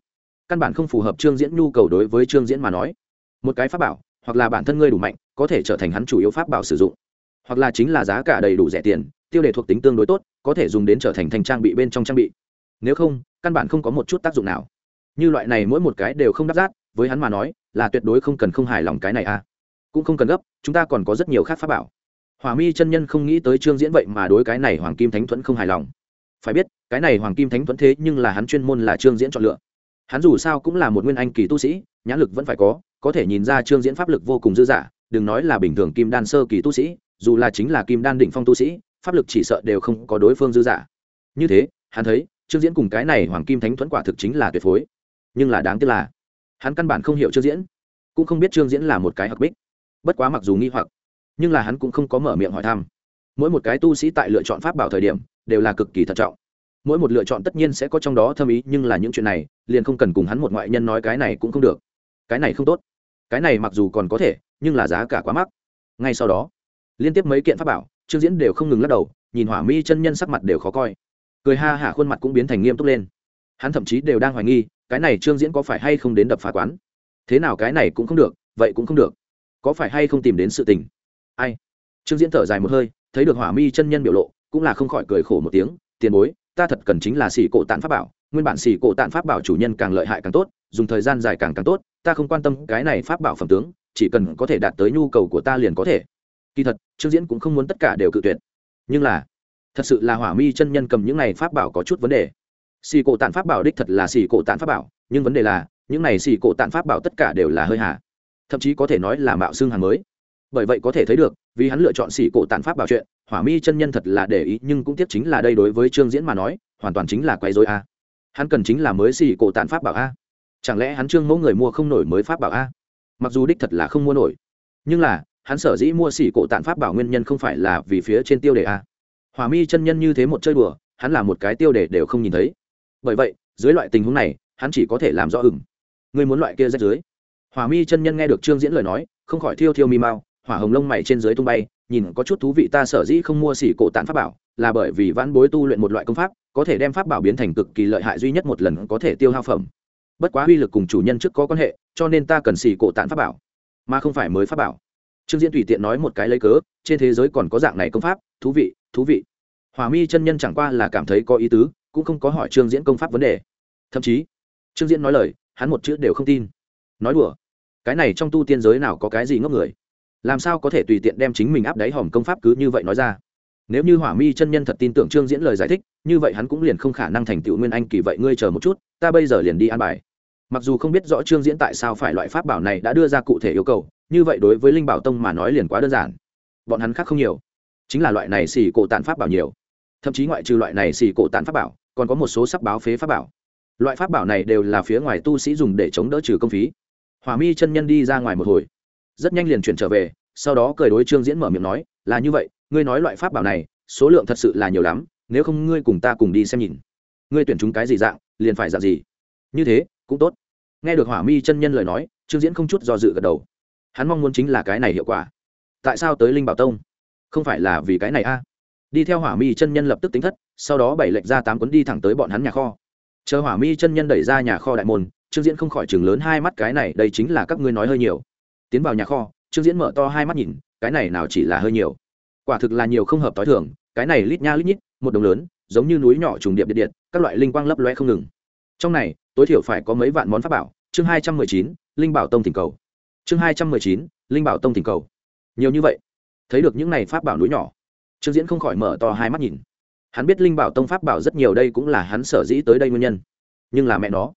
Căn bản không phù hợp trương diễn nhu cầu đối với trương diễn mà nói. Một cái pháp bảo, hoặc là bản thân ngươi đủ mạnh, có thể trở thành hắn chủ yếu pháp bảo sử dụng. Hoặc là chính là giá cả đầy đủ rẻ tiền, tiêu đề thuộc tính tương đối tốt, có thể dùng đến trở thành thành trang bị bên trong trang bị. Nếu không, căn bản không có một chút tác dụng nào. Như loại này mỗi một cái đều không đáp rát với hắn mà nói, là tuyệt đối không cần không hài lòng cái này à. Cũng không cần gấp, chúng ta còn có rất nhiều khác pháp bảo. Hỏa mi chân nhân không nghĩ tới trương diễn vậy mà đối cái này hoàng kim thánh thuẫn không hài lòng phải biết, cái này hoàng kim thánh thuẫn thế nhưng là hắn chuyên môn là trương diễn chọn lựa. Hắn dù sao cũng là một nguyên anh kỳ tu sĩ nhãn lực vẫn phải có có thể nhìn ra trương diễn pháp lực vô cùng dư dả, đừng nói là bình thường kim đan sơ kỳ tu sĩ, dù là chính là kim đan đỉnh phong tu sĩ, pháp lực chỉ sợ đều không có đối phương dư dả. Như thế, hắn thấy, trương diễn cùng cái này hoàng kim thánh thuẫn quả thực chính là tuyệt phối. Nhưng là đáng tiếc là, hắn căn bản không hiểu trương diễn, cũng không biết trương diễn là một cái hợp bích. Bất quá mặc dù nghi hoặc, nhưng là hắn cũng không có mở miệng hỏi thăm. Mỗi một cái tu sĩ tại lựa chọn pháp bảo thời điểm đều là cực kỳ thận trọng. Mỗi một lựa chọn tất nhiên sẽ có trong đó thâm ý, nhưng là những chuyện này, liền không cần cùng hắn một ngoại nhân nói cái này cũng không được. Cái này không tốt. Cái này mặc dù còn có thể, nhưng là giá cả quá mắc. Ngay sau đó, liên tiếp mấy kiện pháp bảo, trương diễn đều không ngừng lắc đầu, nhìn hỏa mi chân nhân sắc mặt đều khó coi. Cười ha hả khuôn mặt cũng biến thành nghiêm túc lên. Hắn thậm chí đều đang hoài nghi, cái này trương diễn có phải hay không đến đập phá quán? Thế nào cái này cũng không được, vậy cũng không được. Có phải hay không tìm đến sự tình? Ai? Trương diễn thở dài một hơi, thấy được hỏa mi chân nhân biểu lộ cũng là không khỏi cười khổ một tiếng, tiền bối, ta thật cần chính là xỉ cổ tạn pháp bảo, nguyên bản xỉ cổ tạn pháp bảo chủ nhân càng lợi hại càng tốt, dùng thời gian dài càng càng tốt, ta không quan tâm cái này pháp bảo phẩm tướng, chỉ cần có thể đạt tới nhu cầu của ta liền có thể. Kỳ thật, trương diễn cũng không muốn tất cả đều cự tuyệt. Nhưng là, thật sự là hỏa mi chân nhân cầm những này pháp bảo có chút vấn đề. Xì cổ tạn pháp bảo đích thật là xì cổ tạn pháp bảo, nhưng vấn đề là, những này xì cổ tạn pháp bảo tất cả đều là hơi hà. Thậm chí có thể nói là mạo xương hàng mới. Bởi vậy có thể thấy được vì hắn lựa chọn xì cổ tàn pháp bảo chuyện, hỏa mi chân nhân thật là để ý, nhưng cũng tiếc chính là đây đối với trương diễn mà nói, hoàn toàn chính là quấy dối a. Hắn cần chính là mới xì cổ tàn pháp bảo a. Chẳng lẽ hắn trương mẫu người mua không nổi mới pháp bảo a? Mặc dù đích thật là không mua nổi, nhưng là, hắn sở dĩ mua xỉ cổ tàn pháp bảo nguyên nhân không phải là vì phía trên tiêu đề a. Hòa mi chân nhân như thế một chơi đùa, hắn là một cái tiêu đề đều không nhìn thấy. Bởi vậy, dưới loại tình huống này, hắn chỉ có thể làm rõ ừng ngươi muốn loại kia rách dưới. Hòa mi chân nhân nghe được trương diễn lời nói, không khỏi thiêu thiêu mi mau hỏa hồng lông mày trên dưới tung bay, nhìn có chút thú vị ta sở dĩ không mua xỉ cổ tản pháp bảo, là bởi vì vãn bối tu luyện một loại công pháp, có thể đem pháp bảo biến thành cực kỳ lợi hại duy nhất một lần có thể tiêu hao phẩm. Bất quá uy lực cùng chủ nhân trước có quan hệ, cho nên ta cần xỉ cổ tản pháp bảo, mà không phải mới pháp bảo. Trương diễn tùy tiện nói một cái lấy cớ, trên thế giới còn có dạng này công pháp, thú vị thú vị. Hòa mi chân nhân chẳng qua là cảm thấy có ý tứ, cũng không có hỏi trương diễn công pháp vấn đề. Thậm chí, trương diễn nói lời, hắn một chữ đều không tin. Nói đùa, cái này trong tu tiên giới nào có cái gì ngốc người? Làm sao có thể tùy tiện đem chính mình áp đáy hòm công pháp cứ như vậy nói ra? Nếu như hỏa mi chân nhân thật tin tưởng trương diễn lời giải thích, như vậy hắn cũng liền không khả năng thành tựu nguyên anh kỳ vậy, ngươi chờ một chút, ta bây giờ liền đi an bài. Mặc dù không biết rõ trương diễn tại sao phải loại pháp bảo này đã đưa ra cụ thể yêu cầu, như vậy đối với linh bảo tông mà nói liền quá đơn giản. Bọn hắn khác không nhiều. Chính là loại này xì cổ tàn pháp bảo nhiều. Thậm chí ngoại trừ loại này xì cổ tàn pháp bảo, còn có một số sắc báo phế pháp bảo. Loại pháp bảo này đều là phía ngoài tu sĩ dùng để chống đỡ trừ công phí. Hòa mi chân nhân đi ra ngoài một hồi rất nhanh liền chuyển trở về, sau đó cười đối trương diễn mở miệng nói, là như vậy, ngươi nói loại pháp bảo này, số lượng thật sự là nhiều lắm, nếu không ngươi cùng ta cùng đi xem nhìn. Ngươi tuyển chúng cái gì dạng, liền phải dạng gì. Như thế, cũng tốt. Nghe được hỏa mi chân nhân lời nói, trương diễn không chút do dự gật đầu. Hắn mong muốn chính là cái này hiệu quả. Tại sao tới linh bảo tông? Không phải là vì cái này a? Đi theo hỏa mi chân nhân lập tức tính thất, sau đó bảy lệnh ra tám cuốn đi thẳng tới bọn hắn nhà kho. Chờ hỏa mi chân nhân đẩy ra nhà kho đại môn, trương diễn không khỏi chừng lớn hai mắt, cái này, đây chính là các ngươi nói hơi nhiều tiến vào nhà kho, trương diễn mở to hai mắt nhìn, cái này nào chỉ là hơi nhiều. Quả thực là nhiều không hợp t h i thường, cái này lít nha lít nhít, một đồng lớn, giống như núi nhỏ trùng điệp điện điện, các loại linh quang lấp loe không ngừng. Trong này, tối thiểu phải có mấy vạn món pháp bảo, chương hai trăm mười chín, linh bảo tông thỉnh cầu. Chương hai trăm mười chín, linh bảo tông thỉnh cầu. Nhiều như vậy, thấy được những này pháp bảo núi nhỏ, trương diễn không khỏi mở to hai mắt nhìn. Hắn biết linh bảo tông pháp bảo rất nhiều đây cũng là hắn sở dĩ tới đây nguyên nhân. Nhưng là mẹ nó,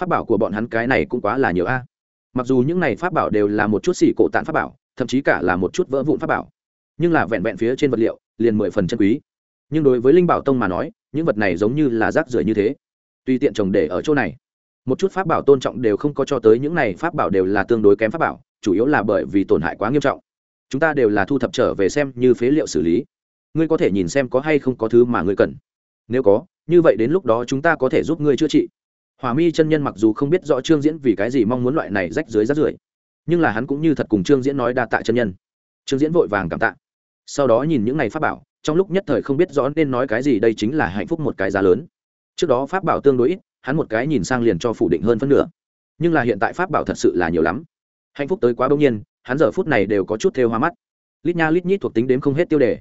pháp bảo của bọn hắn cái này cũng quá là nhiều a mặc dù những này pháp bảo đều là một chút xỉ cổ tạn pháp bảo, thậm chí cả là một chút vỡ vụn pháp bảo, nhưng là vẹn vẹn phía trên vật liệu, liền mười phần chân quý. Nhưng đối với linh bảo tông mà nói, những vật này giống như là rác rưởi như thế. Tùy tiện trồng để ở chỗ này, một chút pháp bảo tôn trọng đều không có cho tới những này pháp bảo đều là tương đối kém pháp bảo, chủ yếu là bởi vì tổn hại quá nghiêm trọng. Chúng ta đều là thu thập trở về xem như phế liệu xử lý. Ngươi có thể nhìn xem có hay không có thứ mà ngươi cần. Nếu có, như vậy đến lúc đó chúng ta có thể giúp ngươi chữa trị hòa mi chân nhân mặc dù không biết rõ trương diễn vì cái gì mong muốn loại này rách dưới rách rưởi, nhưng là hắn cũng như thật cùng trương diễn nói đa tạ chân nhân. Trương diễn vội vàng cảm tạ. Sau đó nhìn những này pháp bảo, trong lúc nhất thời không biết rõ nên nói cái gì đây chính là hạnh phúc một cái giá lớn. Trước đó pháp bảo tương đối ít, hắn một cái nhìn sang liền cho phủ định hơn phân nửa. Nhưng là hiện tại pháp bảo thật sự là nhiều lắm. Hạnh phúc tới quá bỗng nhiên, hắn giờ phút này đều có chút thêu hoa mắt. Lít nha lít nhít thuộc tính đếm không hết tiêu đề.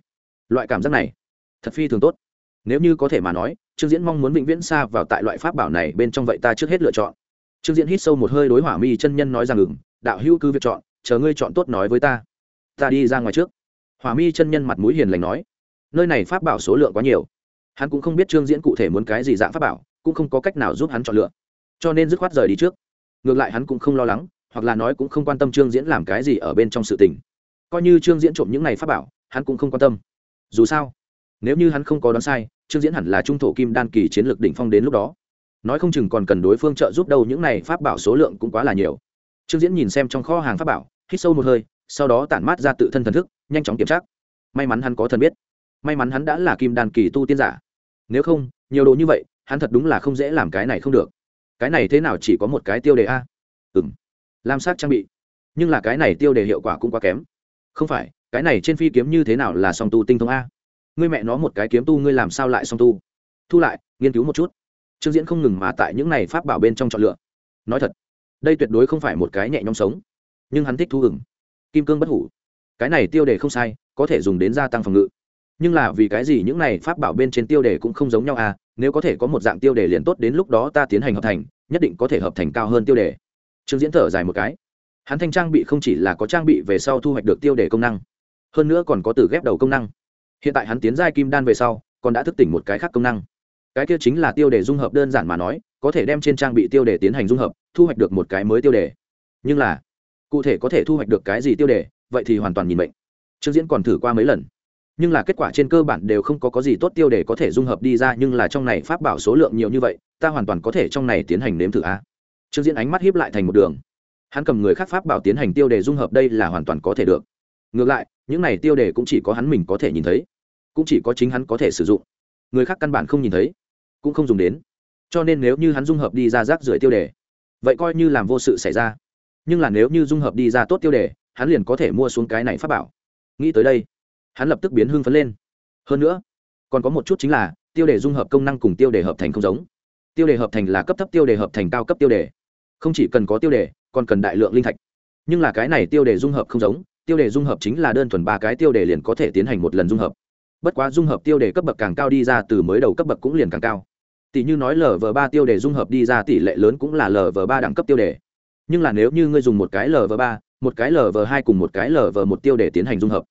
Loại cảm giác này, thật phi thường tốt nếu như có thể mà nói, trương diễn mong muốn vĩnh viễn xa vào tại loại pháp bảo này bên trong vậy ta trước hết lựa chọn. Trương diễn hít sâu một hơi đối hỏa mi chân nhân nói rằng ngừng đạo hữu cứ việc chọn, chờ ngươi chọn tốt nói với ta. Ta đi ra ngoài trước. Hỏa mi chân nhân mặt mũi hiền lành nói. Nơi này pháp bảo số lượng quá nhiều. Hắn cũng không biết trương diễn cụ thể muốn cái gì dạng pháp bảo, cũng không có cách nào giúp hắn chọn lựa. Cho nên dứt khoát rời đi trước. Ngược lại hắn cũng không lo lắng, hoặc là nói cũng không quan tâm trương diễn làm cái gì ở bên trong sự tình. Coi như trương diễn trộm những này pháp bảo, hắn cũng không quan tâm. Dù sao nếu như hắn không có đoán sai, trương diễn hẳn là trung thổ kim đan kỳ chiến lược đỉnh phong đến lúc đó. Nói không chừng còn cần đối phương trợ giúp đâu, những này pháp bảo số lượng cũng quá là nhiều. Trương diễn nhìn xem trong kho hàng pháp bảo, hít sâu một hơi, sau đó tản mát ra tự thân thần thức, nhanh chóng kiểm tra. May mắn hắn có thần biết. May mắn hắn đã là kim đan kỳ tu tiên giả. Nếu không, nhiều đồ như vậy, hắn thật đúng là không dễ làm cái này không được. Cái này thế nào chỉ có một cái tiêu đề a? Ừ m lam sát trang bị. Nhưng là cái này tiêu đề hiệu quả cũng quá kém. Không phải, cái này trên phi kiếm như thế nào là song tu tinh thông a? Ngươi mẹ nó một cái kiếm tu, ngươi làm sao lại song tu? Thu lại, nghiên cứu một chút. Trương diễn không ngừng mà tại những này pháp bảo bên trong chọn lựa. Nói thật, đây tuyệt đối không phải một cái nhẹ nhõm sống. Nhưng hắn thích thu hừng kim cương bất hủ. Cái này tiêu đề không sai, có thể dùng đến gia tăng phòng ngự. Nhưng là vì cái gì những này pháp bảo bên trên tiêu đề cũng không giống nhau à? Nếu có thể có một dạng tiêu đề liền tốt, đến lúc đó ta tiến hành hợp thành, nhất định có thể hợp thành cao hơn tiêu đề. Trương diễn thở dài một cái. Hắn thanh trang bị không chỉ là có trang bị về sau thu hoạch được tiêu đề công năng, hơn nữa còn có từ ghép đầu công năng hiện tại hắn tiến giai kim đan về sau, còn đã thức tỉnh một cái khác công năng. Cái kia chính là tiêu đề dung hợp đơn giản mà nói, có thể đem trên trang bị tiêu đề tiến hành dung hợp, thu hoạch được một cái mới tiêu đề. Nhưng là, cụ thể có thể thu hoạch được cái gì tiêu đề, vậy thì hoàn toàn nhìn bệnh. Trương diễn còn thử qua mấy lần. Nhưng là kết quả trên cơ bản đều không có có gì tốt tiêu đề có thể dung hợp đi ra, nhưng là trong này pháp bảo số lượng nhiều như vậy, ta hoàn toàn có thể trong này tiến hành nếm thử a. Trương diễn ánh mắt hiếp lại thành một đường. Hắn cầm người khác pháp bảo tiến hành tiêu đề dung hợp đây là hoàn toàn có thể được ngược lại, những này tiêu đề cũng chỉ có hắn mình có thể nhìn thấy, cũng chỉ có chính hắn có thể sử dụng. Người khác căn bản không nhìn thấy, cũng không dùng đến. Cho nên nếu như hắn dung hợp đi ra rác rưởi tiêu đề, vậy coi như làm vô sự xảy ra. Nhưng là nếu như dung hợp đi ra tốt tiêu đề, hắn liền có thể mua xuống cái này pháp bảo. Nghĩ tới đây, hắn lập tức biến hưng phấn lên. Hơn nữa, còn có một chút chính là, tiêu đề dung hợp công năng cùng tiêu đề hợp thành không giống. Tiêu đề hợp thành là cấp thấp, tiêu đề hợp thành cao cấp tiêu đề. Không chỉ cần có tiêu đề, còn cần đại lượng linh thạch. Nhưng là cái này tiêu đề dung hợp không giống tiêu đề dung hợp chính là đơn thuần ba cái tiêu đề liền có thể tiến hành một lần dung hợp. Bất quá dung hợp tiêu đề cấp bậc càng cao đi ra từ mới đầu cấp bậc cũng liền càng cao. Tỷ như nói lv ba tiêu đề dung hợp đi ra tỷ lệ lớn cũng là lv ba đẳng cấp tiêu đề. Nhưng là nếu như ngươi dùng một cái lv ba, một cái lv hai cùng một cái lv một tiêu đề tiến hành dung hợp,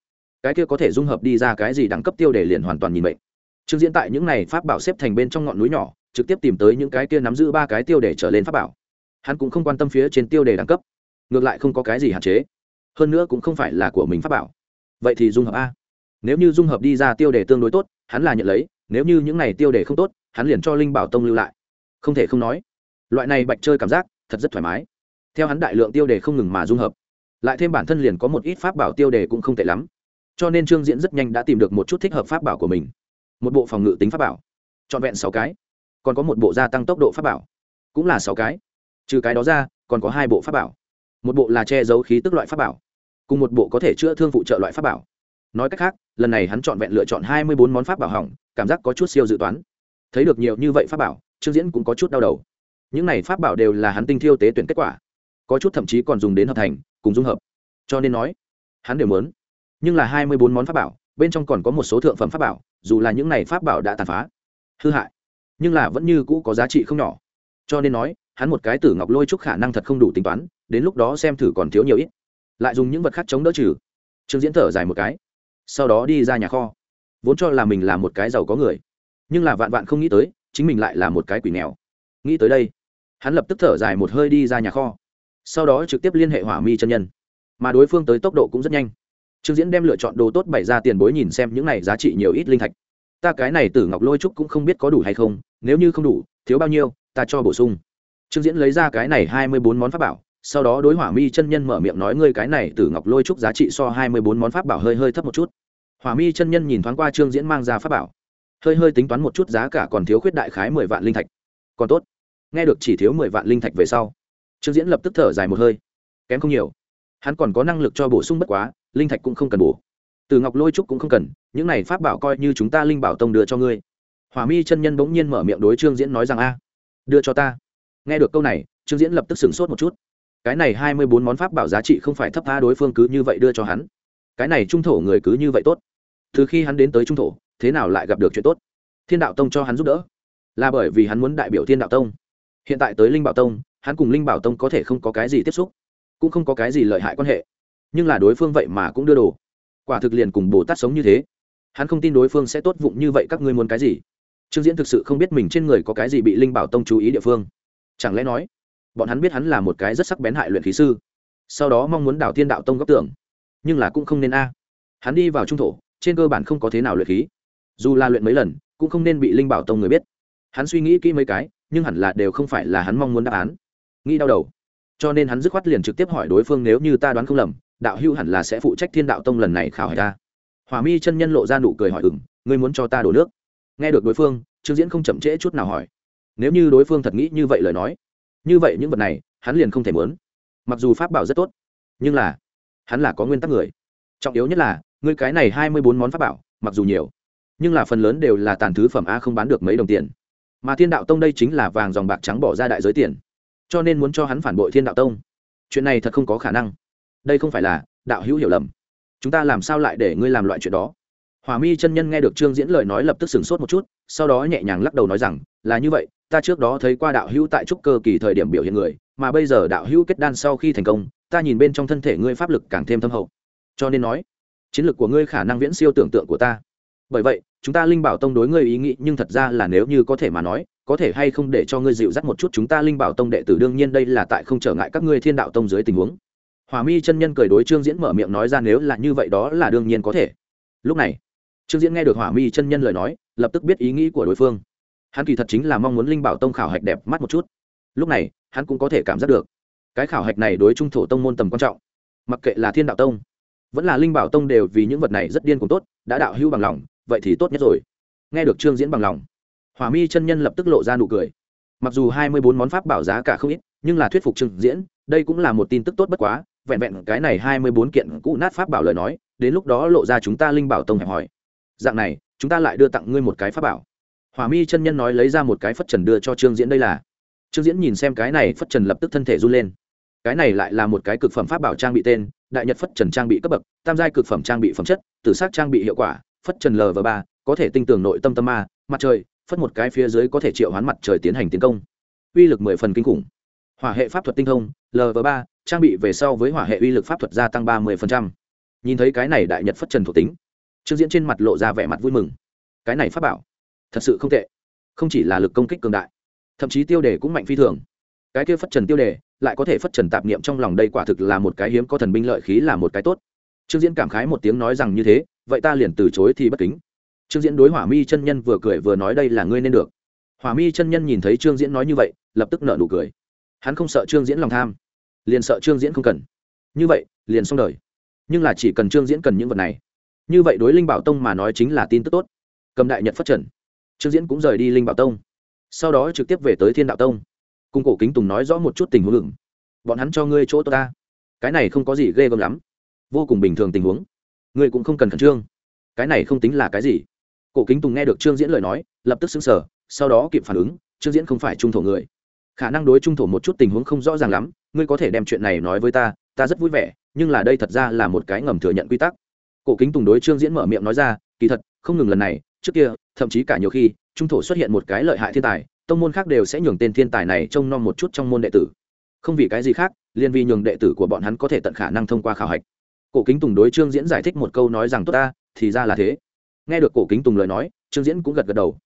cái kia có thể dung hợp đi ra cái gì đẳng cấp tiêu đề liền hoàn toàn nhìn mệnh. Trương diễn tại những này pháp bảo xếp thành bên trong ngọn núi nhỏ, trực tiếp tìm tới những cái kia nắm giữ ba cái tiêu đề trở lên pháp bảo. Hắn cũng không quan tâm phía trên tiêu đề đẳng cấp, ngược lại không có cái gì hạn chế hơn nữa cũng không phải là của mình pháp bảo. Vậy thì dung hợp a. Nếu như dung hợp đi ra tiêu đề tương đối tốt, hắn là nhận lấy, nếu như những này tiêu đề không tốt, hắn liền cho linh bảo tông lưu lại. Không thể không nói, loại này bạch chơi cảm giác, thật rất thoải mái. Theo hắn đại lượng tiêu đề không ngừng mà dung hợp, lại thêm bản thân liền có một ít pháp bảo tiêu đề cũng không tệ lắm. Cho nên trương diễn rất nhanh đã tìm được một chút thích hợp pháp bảo của mình. Một bộ phòng ngự tính pháp bảo, trọn vẹn sáu cái, còn có một bộ gia tăng tốc độ pháp bảo, cũng là sáu cái. Trừ cái đó ra, còn có hai bộ pháp bảo. Một bộ là che giấu khí tức loại pháp bảo cùng một bộ có thể chữa thương phụ trợ loại pháp bảo. Nói cách khác, lần này hắn chọn vẹn lựa chọn hai mươi bốn món pháp bảo hỏng, cảm giác có chút siêu dự toán. Thấy được nhiều như vậy pháp bảo, trương diễn cũng có chút đau đầu. Những này pháp bảo đều là hắn tinh thiêu tế tuyển kết quả, có chút thậm chí còn dùng đến hợp thành, cùng dung hợp. Cho nên nói, hắn đều muốn. Nhưng là hai mươi bốn món pháp bảo, bên trong còn có một số thượng phẩm pháp bảo, dù là những này pháp bảo đã tàn phá, hư hại, nhưng là vẫn như cũ có giá trị không nhỏ. Cho nên nói, hắn một cái tử ngọc lôi trúc khả năng thật không đủ tính toán, đến lúc đó xem thử còn thiếu nhiều ít lại dùng những vật khác chống đỡ trừ. Trương diễn thở dài một cái, sau đó đi ra nhà kho. Vốn cho là mình là một cái giàu có người, nhưng là vạn vạn không nghĩ tới, chính mình lại là một cái quỷ nghèo. Nghĩ tới đây, hắn lập tức thở dài một hơi đi ra nhà kho, sau đó trực tiếp liên hệ hỏa mi chân nhân. Mà đối phương tới tốc độ cũng rất nhanh. Trương diễn đem lựa chọn đồ tốt bày ra tiền bối nhìn xem những này giá trị nhiều ít linh thạch. Ta cái này tử ngọc lôi trúc cũng không biết có đủ hay không, nếu như không đủ, thiếu bao nhiêu, ta cho bổ sung. Trương diễn lấy ra cái này hai mươi bốn món pháp bảo sau đó đối hỏa mi chân nhân mở miệng nói, ngươi cái này tử ngọc lôi trúc giá trị so hai mươi bốn món pháp bảo hơi hơi thấp một chút. Hỏa mi chân nhân nhìn thoáng qua trương diễn mang ra pháp bảo. Hơi hơi tính toán một chút giá cả còn thiếu khuyết đại khái mười vạn linh thạch. Còn tốt. Nghe được chỉ thiếu mười vạn linh thạch về sau, trương diễn lập tức thở dài một hơi. Kém không nhiều. Hắn còn có năng lực cho bổ sung bất quá, linh thạch cũng không cần bổ. Từ ngọc lôi trúc cũng không cần, những này pháp bảo coi như chúng ta linh bảo tông đưa cho ngươi. Hỏa mi chân nhân bỗng nhiên mở miệng đối trương diễn nói rằng, a, đưa cho ta. Nghe được câu này, trương diễn lập tức sửng sốt một chút cái này hai mươi bốn món pháp bảo giá trị không phải thấp tha đối phương cứ như vậy đưa cho hắn. Cái này trung thổ người cứ như vậy tốt. Từ khi hắn đến tới trung thổ, thế nào lại gặp được chuyện tốt? Thiên đạo tông cho hắn giúp đỡ. Là bởi vì hắn muốn đại biểu thiên đạo tông. Hiện tại tới linh bảo tông, hắn cùng linh bảo tông có thể không có cái gì tiếp xúc, cũng không có cái gì lợi hại quan hệ. Nhưng là đối phương vậy mà cũng đưa đồ. Quả thực liền cùng bồ tát sống như thế. Hắn không tin đối phương sẽ tốt vụng như vậy, các ngươi muốn cái gì? Trương diễn thực sự không biết mình trên người có cái gì bị linh bảo tông chú ý địa phương. Chẳng lẽ nói bọn hắn biết hắn là một cái rất sắc bén hại luyện khí sư. Sau đó mong muốn đảo thiên đạo tông góc tưởng nhưng là cũng không nên a. Hắn đi vào trung thổ, trên cơ bản không có thế nào luyện khí. Dù là luyện mấy lần, cũng không nên bị linh bảo tông người biết. Hắn suy nghĩ kỹ mấy cái, nhưng hẳn là đều không phải là hắn mong muốn đáp án. Nghĩ đau đầu. Cho nên hắn dứt khoát liền trực tiếp hỏi đối phương nếu như ta đoán không lầm, đạo hưu hẳn là sẽ phụ trách thiên đạo tông lần này khảo hỏi ta hòa mi chân nhân lộ ra nụ cười hỏi ừng ngươi muốn cho ta đổ nước? Nghe được đối phương, trương diễn không chậm trễ chút nào hỏi. Nếu như đối phương thật nghĩ như vậy lời nói như vậy những vật này, hắn liền không thể muốn. Mặc dù pháp bảo rất tốt, nhưng là, hắn là có nguyên tắc người. Trọng yếu nhất là, ngươi cái này hai mươi bốn món pháp bảo, mặc dù nhiều, nhưng là phần lớn đều là tàn thứ phẩm a không bán được mấy đồng tiền. Mà thiên đạo tông đây chính là vàng dòng bạc trắng bỏ ra đại giới tiền. Cho nên muốn cho hắn phản bội thiên đạo tông, chuyện này thật không có khả năng. Đây không phải là đạo hữu hiểu lầm. Chúng ta làm sao lại để ngươi làm loại chuyện đó? Hòa mi chân nhân nghe được trương diễn lời nói lập tức sửng sốt một chút, sau đó nhẹ nhàng lắc đầu nói rằng, là như vậy ta trước đó thấy qua đạo hữu tại trúc cơ kỳ thời điểm biểu hiện người, mà bây giờ đạo hữu kết đan sau khi thành công, ta nhìn bên trong thân thể ngươi pháp lực càng thêm thâm hậu. Cho nên nói, chiến lược của ngươi khả năng viễn siêu tưởng tượng của ta. Bởi vậy, chúng ta linh bảo tông đối ngươi ý nghĩ, nhưng thật ra là nếu như có thể mà nói, có thể hay không để cho ngươi dịu dắt một chút chúng ta linh bảo tông đệ tử, đương nhiên đây là tại không trở ngại các ngươi thiên đạo tông dưới tình huống. Hòa mi chân nhân cười đối trương diễn mở miệng nói ra nếu là như vậy đó là đương nhiên có thể. Lúc này, trương diễn nghe được hỏa mi chân nhân lời nói, lập tức biết ý nghĩ của đối phương hắn kỳ thật chính là mong muốn linh bảo tông khảo hạch đẹp mắt một chút. Lúc này, hắn cũng có thể cảm giác được, cái khảo hạch này đối trung thổ tông môn tầm quan trọng, mặc kệ là thiên đạo tông, vẫn là linh bảo tông đều vì những vật này rất điên cùng tốt, đã đạo hưu bằng lòng, vậy thì tốt nhất rồi. Nghe được trương diễn bằng lòng, hỏa mi chân nhân lập tức lộ ra nụ cười. Mặc dù hai mươi bốn món pháp bảo giá cả không ít, nhưng là thuyết phục trương diễn, đây cũng là một tin tức tốt bất quá, vẹn vẹn cái này hai mươi bốn kiện cũ nát pháp bảo lời nói, đến lúc đó lộ ra chúng ta linh bảo tông hẹp hỏi. Dạng này, chúng ta lại đưa tặng ngươi một cái pháp bảo hỏa mi chân nhân nói lấy ra một cái phất trần đưa cho trương diễn đây là. Trương diễn nhìn xem cái này phất trần lập tức thân thể run lên. Cái này lại là một cái cực phẩm pháp bảo trang bị tên, đại nhật phất trần trang bị cấp bậc, tam giai cực phẩm trang bị phẩm chất, tử sắc trang bị hiệu quả, phất trần l và ba, có thể tinh tường nội tâm tâm ma, mặt trời, phất một cái phía dưới có thể triệu hoán mặt trời tiến hành tiến công. Uy lực mười phần kinh khủng. Hỏa hệ pháp thuật tinh thông l và ba, trang bị về sau với hỏa hệ uy lực pháp thuật gia tăng ba mươi nhìn thấy cái này đại nhật phất trần thuộc tính, trương diễn trên mặt lộ ra vẻ mặt vui mừng. Cái này pháp bảo thật sự không tệ. Không chỉ là lực công kích cường đại, thậm chí tiêu đề cũng mạnh phi thường. Cái kia phất trần tiêu đề lại có thể phất trần tạp niệm trong lòng đây quả thực là một cái hiếm có thần binh lợi khí là một cái tốt. Trương diễn cảm khái một tiếng nói rằng như thế, vậy ta liền từ chối thì bất kính. Trương diễn đối hỏa mi chân nhân vừa cười vừa nói đây là ngươi nên được. Hỏa mi chân nhân nhìn thấy trương diễn nói như vậy, lập tức nợ nụ cười. Hắn không sợ trương diễn lòng tham, liền sợ trương diễn không cần. Như vậy, liền xong đời. Nhưng là chỉ cần trương diễn cần những vật này. Như vậy đối linh bảo tông mà nói chính là tin tức tốt. Cầm đại nhật phát Trần trương diễn cũng rời đi linh bảo tông. Sau đó trực tiếp về tới thiên đạo tông. Cùng cổ kính tùng nói rõ một chút tình huống ngừng bọn hắn cho ngươi chỗ ta. Cái này không có gì ghê gớm lắm. Vô cùng bình thường tình huống. Ngươi cũng không cần khẩn trương. Cái này không tính là cái gì. Cổ kính tùng nghe được trương diễn lời nói, lập tức xứng sở sau đó kịp phản ứng, trương diễn không phải trung thổ người. Khả năng đối trung thổ một chút tình huống không rõ ràng lắm, ngươi có thể đem chuyện này nói với ta ta rất vui vẻ, nhưng là đây thật ra là một cái ngầm thừa nhận quy tắc. Cổ kính tùng đối trương diễn mở miệng nói ra, kỳ thật, không ngừng lần này trước kia, thậm chí cả nhiều khi, trung thổ xuất hiện một cái lợi hại thiên tài, tông môn khác đều sẽ nhường tên thiên tài này trông nom một chút trong môn đệ tử. Không vì cái gì khác liên vi nhường đệ tử của bọn hắn có thể tận khả năng thông qua khảo hạch. Cổ kính tùng đối trương diễn giải thích một câu nói rằng, tốt ta, thì ra là thế. Nghe được cổ kính tùng lời nói, trương diễn cũng gật gật đầu.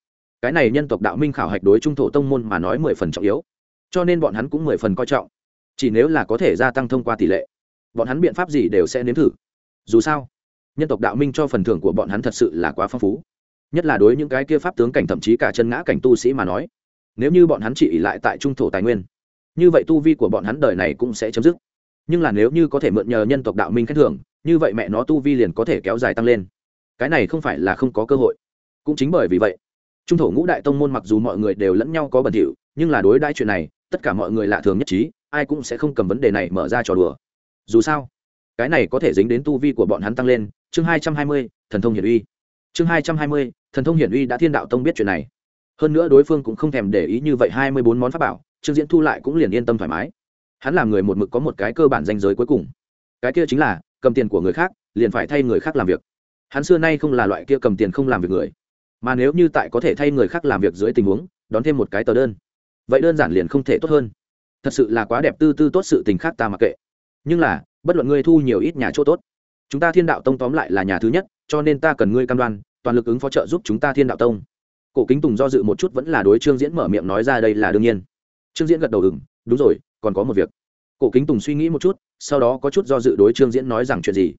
Cái này nhân tộc đạo minh khảo hạch đối trung thổ tông môn mà nói mười phần trọng yếu, cho nên bọn hắn cũng mười phần coi trọng. Chỉ nếu là có thể gia tăng thông qua tỷ lệ, bọn hắn biện pháp gì đều sẽ nếm thử. Dù sao, nhân tộc đạo minh cho phần thưởng của bọn hắn thật sự là quá phong phú nhất là đối những cái kia pháp tướng cảnh thậm chí cả chân ngã cảnh tu sĩ mà nói. Nếu như bọn hắn chỉ ỉ lại tại trung thổ tài nguyên, như vậy tu vi của bọn hắn đời này cũng sẽ chấm dứt. Nhưng là nếu như có thể mượn nhờ nhân tộc đạo minh khen thưởng, như vậy mẹ nó tu vi liền có thể kéo dài tăng lên. Cái này không phải là không có cơ hội. Cũng chính bởi vì vậy, trung thổ ngũ đại tông môn mặc dù mọi người đều lẫn nhau có bẩn thỉu, nhưng là đối đãi chuyện này, tất cả mọi người lạ thường nhất trí, ai cũng sẽ không cầm vấn đề này mở ra trò đùa. Dù sao, cái này có thể dính đến tu vi của bọn hắn tăng lên. Chương hai trăm hai mươi, thần thông hiển uy. Chương hai trăm hai mươi thần thông hiển uy đã thiên đạo tông biết chuyện này. Hơn nữa đối phương cũng không thèm để ý như vậy hai mươi bốn món pháp bảo, trương diễn thu lại cũng liền yên tâm thoải mái. Hắn làm người một mực có một cái cơ bản danh giới cuối cùng. Cái kia chính là, cầm tiền của người khác, liền phải thay người khác làm việc. Hắn xưa nay không là loại kia cầm tiền không làm việc người. Mà nếu như tại có thể thay người khác làm việc dưới tình huống, đón thêm một cái tờ đơn. Vậy đơn giản liền không thể tốt hơn. Thật sự là quá đẹp tư tư tốt sự tình khác ta mặc kệ. Nhưng là, bất luận ngươi thu nhiều ít nhà chỗ tốt, chúng ta thiên đạo tông tóm lại là nhà thứ nhất, cho nên ta cần ngươi cam đoan toàn lực ứng phó trợ giúp chúng ta thiên đạo tông. Cổ kính tùng do dự một chút vẫn là đối trương diễn mở miệng nói ra đây là đương nhiên. Trương diễn gật đầu ừng đúng rồi, còn có một việc. Cổ kính tùng suy nghĩ một chút, sau đó có chút do dự đối trương diễn nói rằng chuyện gì?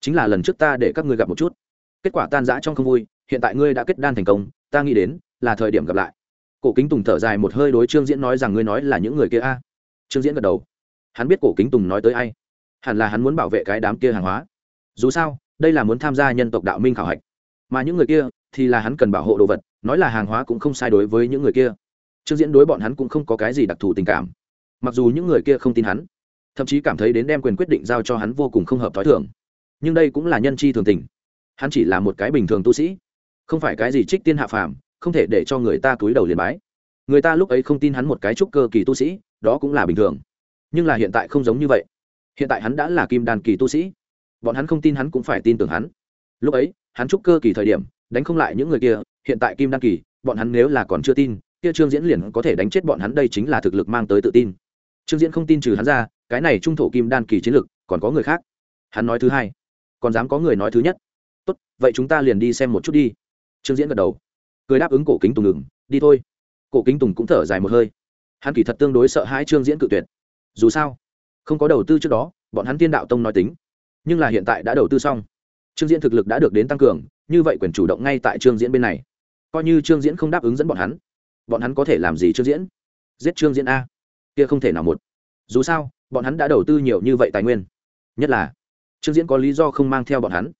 Chính là lần trước ta để các ngươi gặp một chút. Kết quả tan rã trong không vui, hiện tại ngươi đã kết đan thành công, ta nghĩ đến là thời điểm gặp lại. Cổ kính tùng thở dài một hơi đối trương diễn nói rằng ngươi nói là những người kia a. Trương diễn gật đầu. Hắn biết cổ kính tùng nói tới ai. Hẳn là hắn muốn bảo vệ cái đám kia hàng hóa. Dù sao, đây là muốn tham gia nhân tộc đạo minh khảo hạch mà những người kia thì là hắn cần bảo hộ đồ vật, nói là hàng hóa cũng không sai đối với những người kia. Trương diễn đối bọn hắn cũng không có cái gì đặc thù tình cảm. Mặc dù những người kia không tin hắn, thậm chí cảm thấy đến đem quyền quyết định giao cho hắn vô cùng không hợp t h ó i thường. Nhưng đây cũng là nhân chi thường tình. Hắn chỉ là một cái bình thường tu sĩ, không phải cái gì trích tiên hạ phàm, không thể để cho người ta túi đầu liền bái. Người ta lúc ấy không tin hắn một cái trúc cơ kỳ tu sĩ, đó cũng là bình thường. Nhưng là hiện tại không giống như vậy. Hiện tại hắn đã là kim đàn kỳ tu sĩ. Bọn hắn không tin hắn cũng phải tin tưởng hắn. Lúc ấy hắn trúc cơ kỳ thời điểm, đánh không lại những người kia, hiện tại kim đan kỳ, bọn hắn nếu là còn chưa tin, kia trương diễn liền có thể đánh chết bọn hắn, đây chính là thực lực mang tới tự tin. Trương diễn không tin trừ hắn ra, cái này trung thổ kim đan kỳ chiến lực, còn có người khác. Hắn nói thứ hai, còn dám có người nói thứ nhất. Tốt, vậy chúng ta liền đi xem một chút đi. Trương diễn gật đầu. Cười đáp ứng cổ kính tùng ngừng, đi thôi. Cổ kính tùng cũng thở dài một hơi. Hắn kỳ thật tương đối sợ hãi trương diễn cự tuyệt. Dù sao, không có đầu tư trước đó, bọn hắn tiên đạo tông nói tính. Nhưng là hiện tại đã đầu tư xong trương diễn thực lực đã được đến tăng cường, như vậy quyền chủ động ngay tại trương diễn bên này. Coi như trương diễn không đáp ứng dẫn bọn hắn bọn hắn có thể làm gì trương diễn? Giết trương diễn a. Kia không thể nào một. Dù sao, bọn hắn đã đầu tư nhiều như vậy tài nguyên. Nhất là, trương diễn có lý do không mang theo bọn hắn.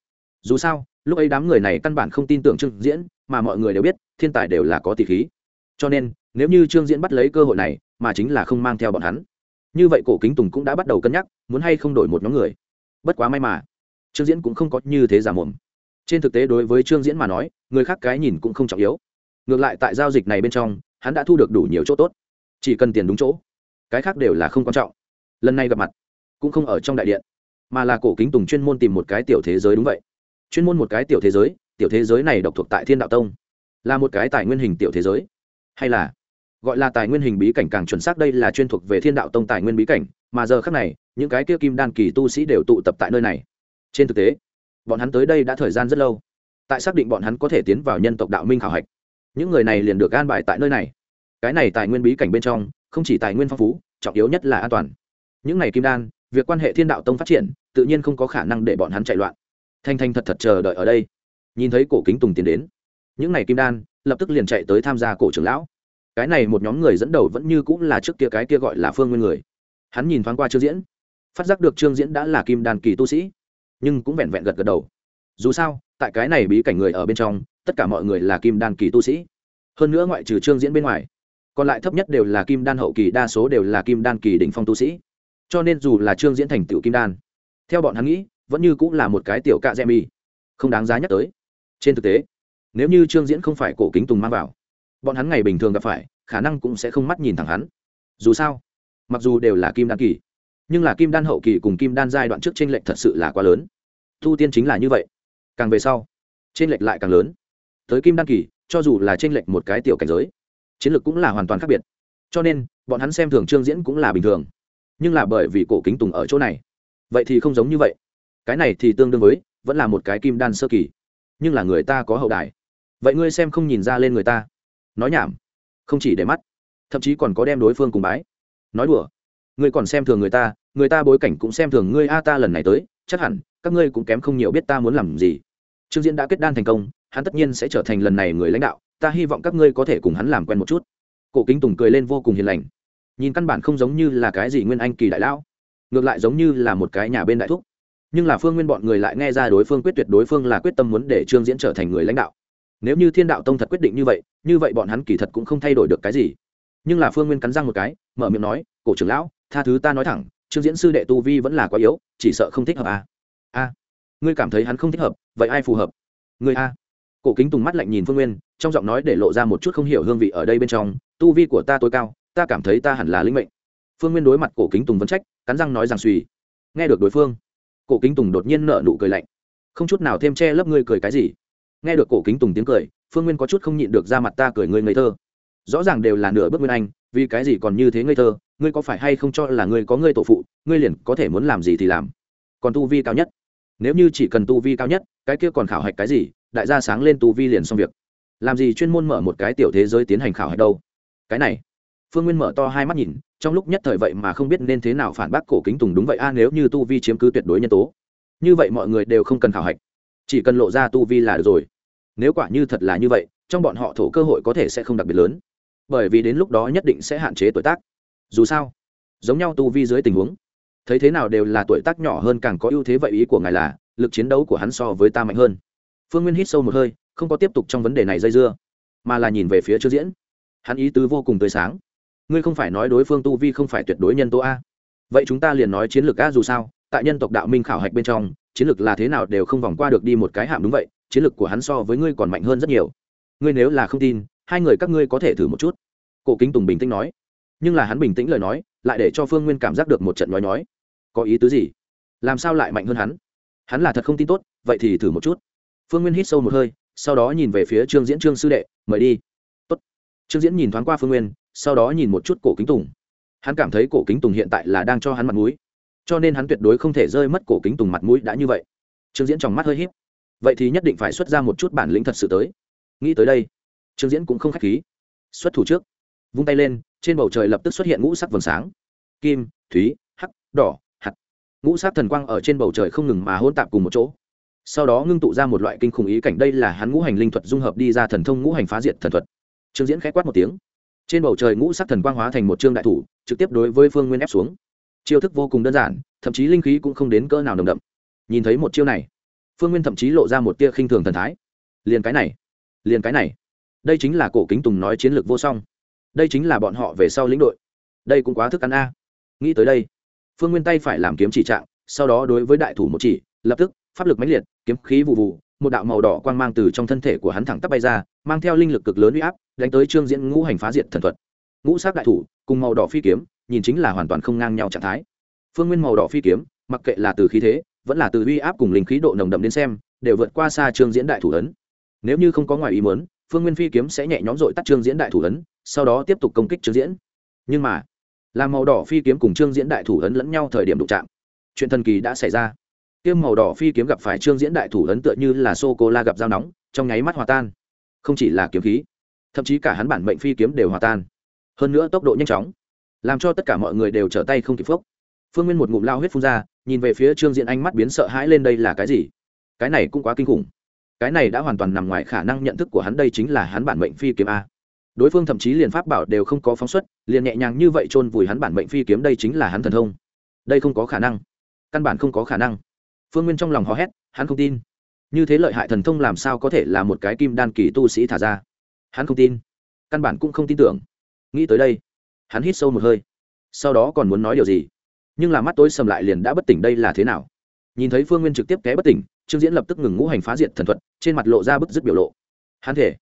Dù sao, lúc ấy đám người này căn bản không tin tưởng trương diễn, mà mọi người đều biết, thiên tài đều là có tỷ khí. Cho nên, nếu như trương diễn bắt lấy cơ hội này, mà chính là không mang theo bọn hắn. Như vậy cổ kính tùng cũng đã bắt đầu cân nhắc, muốn hay không đổi một nhóm người. Bất quá may mà trương diễn cũng không có như thế giả mồm. Trên thực tế đối với trương diễn mà nói, người khác cái nhìn cũng không trọng yếu. Ngược lại tại giao dịch này bên trong, hắn đã thu được đủ nhiều chỗ tốt. Chỉ cần tiền đúng chỗ, cái khác đều là không quan trọng. Lần này gặp mặt, cũng không ở trong đại điện, mà là cổ kính tùng chuyên môn tìm một cái tiểu thế giới đúng vậy. Chuyên môn một cái tiểu thế giới, tiểu thế giới này độc thuộc tại thiên đạo tông, là một cái tài nguyên hình tiểu thế giới. Hay là, gọi là tài nguyên hình bí cảnh càng chuẩn xác, đây là chuyên thuộc về thiên đạo tông tài nguyên bí cảnh, mà giờ khác này, những cái kia kim đan kỳ tu sĩ đều tụ tập tại nơi này trên thực tế, bọn hắn tới đây đã thời gian rất lâu. Tại xác định bọn hắn có thể tiến vào nhân tộc đạo minh khảo hạch, những người này liền được an bài tại nơi này. Cái này tài nguyên bí cảnh bên trong, không chỉ tài nguyên phong phú, trọng yếu nhất là an toàn. Những này kim đan, việc quan hệ thiên đạo tông phát triển, tự nhiên không có khả năng để bọn hắn chạy loạn. Thanh thanh thật thật chờ đợi ở đây. Nhìn thấy cổ kính tùng tiến đến, những này kim đan lập tức liền chạy tới tham gia cổ trưởng lão. Cái này một nhóm người dẫn đầu vẫn như cũng là trước kia cái kia gọi là phương nguyên người. Hắn nhìn thoáng qua trương diễn, phát giác được trương diễn đã là kim đàn kỳ tu sĩ nhưng cũng vẹn vẹn gật gật đầu. Dù sao, tại cái này bí cảnh người ở bên trong, tất cả mọi người là kim đan kỳ tu sĩ. Hơn nữa ngoại trừ trương diễn bên ngoài, còn lại thấp nhất đều là kim đan hậu kỳ, đa số đều là kim đan kỳ đỉnh phong tu sĩ. Cho nên dù là trương diễn thành tựu kim đan, theo bọn hắn nghĩ, vẫn như cũng là một cái tiểu cạ gemi không đáng giá nhắc tới. Trên thực tế, nếu như trương diễn không phải cổ kính tùng mang vào, bọn hắn ngày bình thường gặp phải, khả năng cũng sẽ không mắt nhìn thẳng hắn. Dù sao, mặc dù đều là kim đan kỳ nhưng là kim đan hậu kỳ cùng kim đan giai đoạn trước tranh lệch thật sự là quá lớn. Thu tiên chính là như vậy. Càng về sau tranh lệch lại càng lớn. Tới kim đan kỳ, cho dù là tranh lệch một cái tiểu cảnh giới, chiến lược cũng là hoàn toàn khác biệt. Cho nên, bọn hắn xem thường trương diễn cũng là bình thường. Nhưng là bởi vì cổ kính tùng ở chỗ này, vậy thì không giống như vậy. Cái này thì tương đương với, vẫn là một cái kim đan sơ kỳ. Nhưng là người ta có hậu đài. Vậy ngươi xem không nhìn ra lên người ta. Nói nhảm. Không chỉ để mắt. Thậm chí còn có đem đối phương cùng bái. Nói đùa ngươi còn xem thường người ta người ta bối cảnh cũng xem thường ngươi, a, ta lần này tới, chắc hẳn các ngươi cũng kém không nhiều biết ta muốn làm gì. Trương diễn đã kết đan thành công, hắn tất nhiên sẽ trở thành lần này người lãnh đạo, ta hy vọng các ngươi có thể cùng hắn làm quen một chút. Cổ kính tùng cười lên vô cùng hiền lành. Nhìn căn bản không giống như là cái gì nguyên anh kỳ đại lão, ngược lại giống như là một cái nhà bên đại thúc. Nhưng là phương nguyên bọn người lại nghe ra đối phương quyết tuyệt đối phương là quyết tâm muốn để trương diễn trở thành người lãnh đạo. Nếu như thiên đạo tông thật quyết định như vậy như vậy bọn hắn kỳ thật cũng không thay đổi được cái gì. Nhưng là phương nguyên cắn răng một cái, mở miệng nói, cổ trưởng lão tha thứ ta nói thẳng, trương diễn sư đệ tu vi vẫn là quá yếu, chỉ sợ không thích hợp à. a. Ngươi cảm thấy hắn không thích hợp, vậy ai phù hợp? Ngươi a. Cổ kính tùng mắt lạnh nhìn phương nguyên, trong giọng nói để lộ ra một chút không hiểu hương vị ở đây bên trong, tu vi của ta tối cao, ta cảm thấy ta hẳn là linh mệnh. Phương nguyên đối mặt cổ kính tùng vẫn trách, cắn răng nói rằng suy. Nghe được đối phương, cổ kính tùng đột nhiên nợ nụ cười lạnh. Không chút nào thêm che lấp ngươi cười cái gì. Nghe được cổ kính tùng tiếng cười, phương nguyên có chút không nhịn được ra mặt ta cười ngươi ngây thơ. Rõ ràng đều là nửa bước nguyên anh, vì cái gì còn như thế ngây thơ? Ngươi có phải hay không cho là ngươi có ngươi tổ phụ, ngươi liền có thể muốn làm gì thì làm. Còn tu vi cao nhất. Nếu như chỉ cần tu vi cao nhất, cái kia còn khảo hạch cái gì, đại gia sáng lên tu vi liền xong việc. Làm gì chuyên môn mở một cái tiểu thế giới tiến hành khảo hạch đâu? Cái này. Phương nguyên mở to hai mắt nhìn, trong lúc nhất thời vậy mà không biết nên thế nào phản bác cổ kính tùng đúng vậy a, nếu như tu vi chiếm cứ tuyệt đối nhân tố. Như vậy mọi người đều không cần khảo hạch. Chỉ cần lộ ra tu vi là được rồi. Nếu quả như thật là như vậy, trong bọn họ thổ cơ hội có thể sẽ không đặc biệt lớn. Bởi vì đến lúc đó nhất định sẽ hạn chế tuổi tác dù sao, giống nhau tu vi dưới tình huống, thấy thế nào đều là tuổi tác nhỏ hơn càng có ưu thế vậy ý của ngài là, lực chiến đấu của hắn so với ta mạnh hơn. Phương nguyên hít sâu một hơi, không có tiếp tục trong vấn đề này dây dưa, mà là nhìn về phía chưa diễn. Hắn ý tứ vô cùng tươi sáng. Ngươi không phải nói đối phương tu vi không phải tuyệt đối nhân tố a. Vậy chúng ta liền nói chiến lược a dù sao, tại nhân tộc đạo minh khảo hạch bên trong, chiến lược là thế nào đều không vòng qua được đi một cái hạm đúng vậy, chiến lược của hắn so với ngươi còn mạnh hơn rất nhiều. Ngươi nếu là không tin, hai người các ngươi có thể thử một chút. Cổ kính tùng bình tĩnh nói nhưng là hắn bình tĩnh lời nói, lại để cho phương nguyên cảm giác được một trận nói nói có ý tứ gì? Làm sao lại mạnh hơn hắn? Hắn là thật không tin tốt, vậy thì thử một chút. Phương nguyên hít sâu một hơi, sau đó nhìn về phía trương diễn. Trương sư đệ, mời đi. Tốt. trương diễn nhìn thoáng qua phương nguyên, sau đó nhìn một chút cổ kính tùng. Hắn cảm thấy cổ kính tùng hiện tại là đang cho hắn mặt mũi. Cho nên hắn tuyệt đối không thể rơi mất cổ kính tùng mặt mũi đã như vậy. Trương diễn trong mắt hơi h í p vậy thì nhất định phải xuất ra một chút bản lĩnh thật sự tới. Nghĩ tới đây, trương diễn cũng không k h á c h khí. Xuất thủ trước. Vung tay lên trên bầu trời lập tức xuất hiện ngũ sắc vầng sáng. Kim, thúy, hắc, đỏ, hạt. Ngũ sắc thần quang ở trên bầu trời không ngừng mà hôn tạp cùng một chỗ. Sau đó ngưng tụ ra một loại kinh khủng ý cảnh, đây là hắn ngũ hành linh thuật dung hợp đi ra thần thông ngũ hành phá diệt thần thuật. Trương diễn k h á quát một tiếng. Trên bầu trời ngũ sắc thần quang hóa thành một trương đại thủ, trực tiếp đối với phương nguyên ép xuống. Chiêu thức vô cùng đơn giản, thậm chí linh khí cũng không đến cỡ nào nồng đậm. Nhìn thấy một chiêu này, phương nguyên thậm chí lộ ra một tia khinh thường thần thái. Liền cái này, liền cái này. Đây chính là cổ kính tùng nói chiến lược vô song đây chính là bọn họ về sau lĩnh đội. Đây cũng quá thức ăn a. Nghĩ tới đây, phương nguyên tay phải làm kiếm chỉ trạng, sau đó đối với đại thủ một chỉ, lập tức, pháp lực mãnh liệt, kiếm khí vụ vụ một đạo màu đỏ quang mang từ trong thân thể của hắn thẳng tắp bay ra, mang theo linh lực cực lớn uy áp, đánh tới trương diễn ngũ hành phá diện thần thuật. Ngũ sát đại thủ, cùng màu đỏ phi kiếm, nhìn chính là hoàn toàn không ngang nhau trạng thái. Phương nguyên màu đỏ phi kiếm, mặc kệ là từ khí thế, vẫn là từ uy áp cùng linh khí độ nồng đậm đến xem, đều vượt qua xa trương diễn đại thủ ấn. Nếu như không có ngoài ý muốn, phương nguyên phi kiếm sẽ nhẹ nhõm dội tắt trương diễn đại thủ ấn sau đó tiếp tục công kích trương diễn. Nhưng mà, làm màu đỏ phi kiếm cùng trương diễn đại thủ ấn lẫn nhau thời điểm đụng chạm, chuyện thần kỳ đã xảy ra. Kiếm màu đỏ phi kiếm gặp phải trương diễn đại thủ ấn tựa như là sô cô la gặp dao nóng, trong nháy mắt hòa tan. Không chỉ là kiếm khí, thậm chí cả hắn bản mệnh phi kiếm đều hòa tan. Hơn nữa tốc độ nhanh chóng, làm cho tất cả mọi người đều trở tay không kịp phốc. Phương nguyên một ngụm lao huyết phun ra, nhìn về phía trương diễn anh mắt biến sợ hãi lên đây là cái gì? Cái này cũng quá kinh khủng. Cái này đã hoàn toàn nằm ngoài khả năng nhận thức của hắn, đây chính là hắn bản mệnh phi kiếm a đối phương thậm chí liền pháp bảo đều không có phóng xuất, liền nhẹ nhàng như vậy chôn vùi hắn bản mệnh phi kiếm đây chính là hắn thần thông. Đây không có khả năng. Căn bản không có khả năng. Phương nguyên trong lòng hò hét, hắn không tin. Như thế lợi hại thần thông làm sao có thể là một cái kim đan kỳ tu sĩ thả ra? Hắn không tin. Căn bản cũng không tin tưởng. Nghĩ tới đây, hắn hít sâu một hơi. Sau đó còn muốn nói điều gì? Nhưng là mắt tối sầm lại liền đã bất tỉnh đây là thế nào? Nhìn thấy phương nguyên trực tiếp té bất tỉnh, trương diễn lập tức ngừng ngũ hành phá diệt thần thuật, trên mặt lộ ra bức dứt biểu lộ. Hắn thể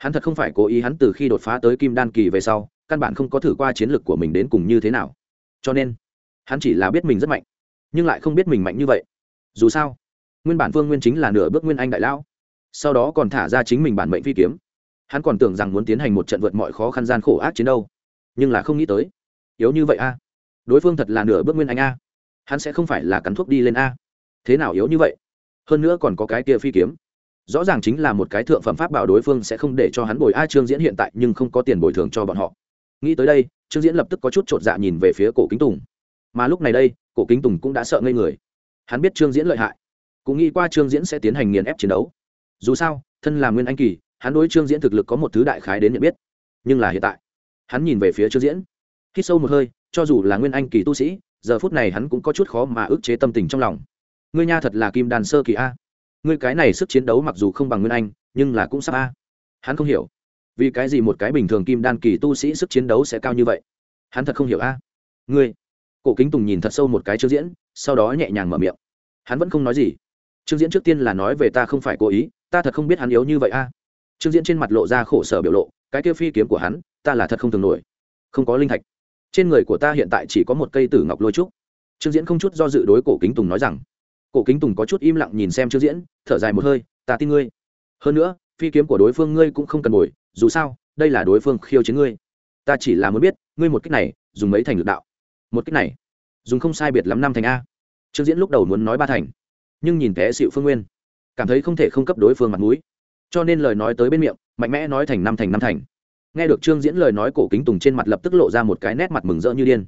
hắn thật không phải cố ý hắn từ khi đột phá tới kim đan kỳ về sau, căn bản không có thử qua chiến lược của mình đến cùng như thế nào. Cho nên, hắn chỉ là biết mình rất mạnh, nhưng lại không biết mình mạnh như vậy. Dù sao, nguyên bản Vương nguyên chính là nửa bước nguyên anh đại lão, sau đó còn thả ra chính mình bản mệnh phi kiếm. Hắn còn tưởng rằng muốn tiến hành một trận vượt mọi khó khăn gian khổ ác chiến đâu, nhưng là không nghĩ tới, yếu như vậy a. Đối phương thật là nửa bước nguyên anh a, hắn sẽ không phải là cắn thuốc đi lên a. Thế nào yếu như vậy? Hơn nữa còn có cái kia phi kiếm rõ ràng chính là một cái thượng phẩm pháp bảo đối phương sẽ không để cho hắn bồi a trương diễn hiện tại nhưng không có tiền bồi thường cho bọn họ. Nghĩ tới đây, trương diễn lập tức có chút t r ộ t dạ nhìn về phía cổ kính tùng. Mà lúc này đây, cổ kính tùng cũng đã sợ ngây người. Hắn biết trương diễn lợi hại. Cũng nghĩ qua trương diễn sẽ tiến hành nghiền ép chiến đấu. Dù sao, thân là nguyên anh kỳ, hắn đối trương diễn thực lực có một thứ đại khái đến nhận biết. Nhưng là hiện tại, hắn nhìn về phía trương diễn. Hít sâu một hơi, cho dù là nguyên anh kỳ tu sĩ, giờ phút này hắn cũng có chút khó mà ức chế tâm tình trong lòng. Ngươi nha thật là kim đàn sơ kỳ a ngươi cái này sức chiến đấu mặc dù không bằng nguyên anh, nhưng là cũng sắp a. Hắn không hiểu, vì cái gì một cái bình thường kim đan kỳ tu sĩ sức chiến đấu sẽ cao như vậy? Hắn thật không hiểu a. Ngươi, cổ kính tùng nhìn thật sâu một cái trương diễn, sau đó nhẹ nhàng mở miệng. Hắn vẫn không nói gì. Trương diễn trước tiên là nói về ta không phải cố ý, ta thật không biết hắn yếu như vậy a. Trương diễn trên mặt lộ ra khổ sở biểu lộ, cái kia phi kiếm của hắn, ta là thật không thường nổi. Không có linh thạch. Trên người của ta hiện tại chỉ có một cây tử ngọc lôi trúc. Trương diễn không chút do dự đối cổ kính tùng nói rằng cổ kính tùng có chút im lặng nhìn xem trương diễn, thở dài một hơi, ta tin ngươi. Hơn nữa, phi kiếm của đối phương ngươi cũng không cần bồi, dù sao, đây là đối phương khiêu chiến ngươi. Ta chỉ là muốn biết, ngươi một cách này, dùng mấy thành lực đạo? Một cách này, dùng không sai biệt lắm năm thành a. Trương diễn lúc đầu muốn nói ba thành, nhưng nhìn té xịu phương nguyên, cảm thấy không thể không cấp đối phương mặt mũi. Cho nên lời nói tới bên miệng, mạnh mẽ nói thành năm thành năm thành. Nghe được trương diễn lời nói, cổ kính tùng trên mặt lập tức lộ ra một cái nét mặt mừng rỡ như điên.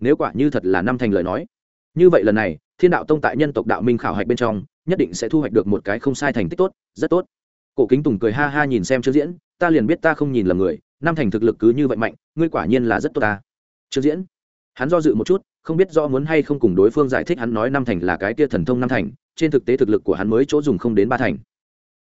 Nếu quả như thật là năm thành lời nói như vậy lần này, thiên đạo tông tại nhân tộc đạo minh khảo hạch bên trong, nhất định sẽ thu hoạch được một cái không sai thành tích tốt, rất tốt. Cổ kính tùng cười ha ha nhìn xem trương diễn, ta liền biết ta không nhìn lầm người Nam thành thực lực cứ như vậy mạnh, ngươi quả nhiên là rất tốt ta. Trương diễn, hắn do dự một chút, không biết do muốn hay không cùng đối phương giải thích hắn nói Nam thành là cái kia thần thông Nam thành, trên thực tế thực lực của hắn mới chỗ dùng không đến ba thành.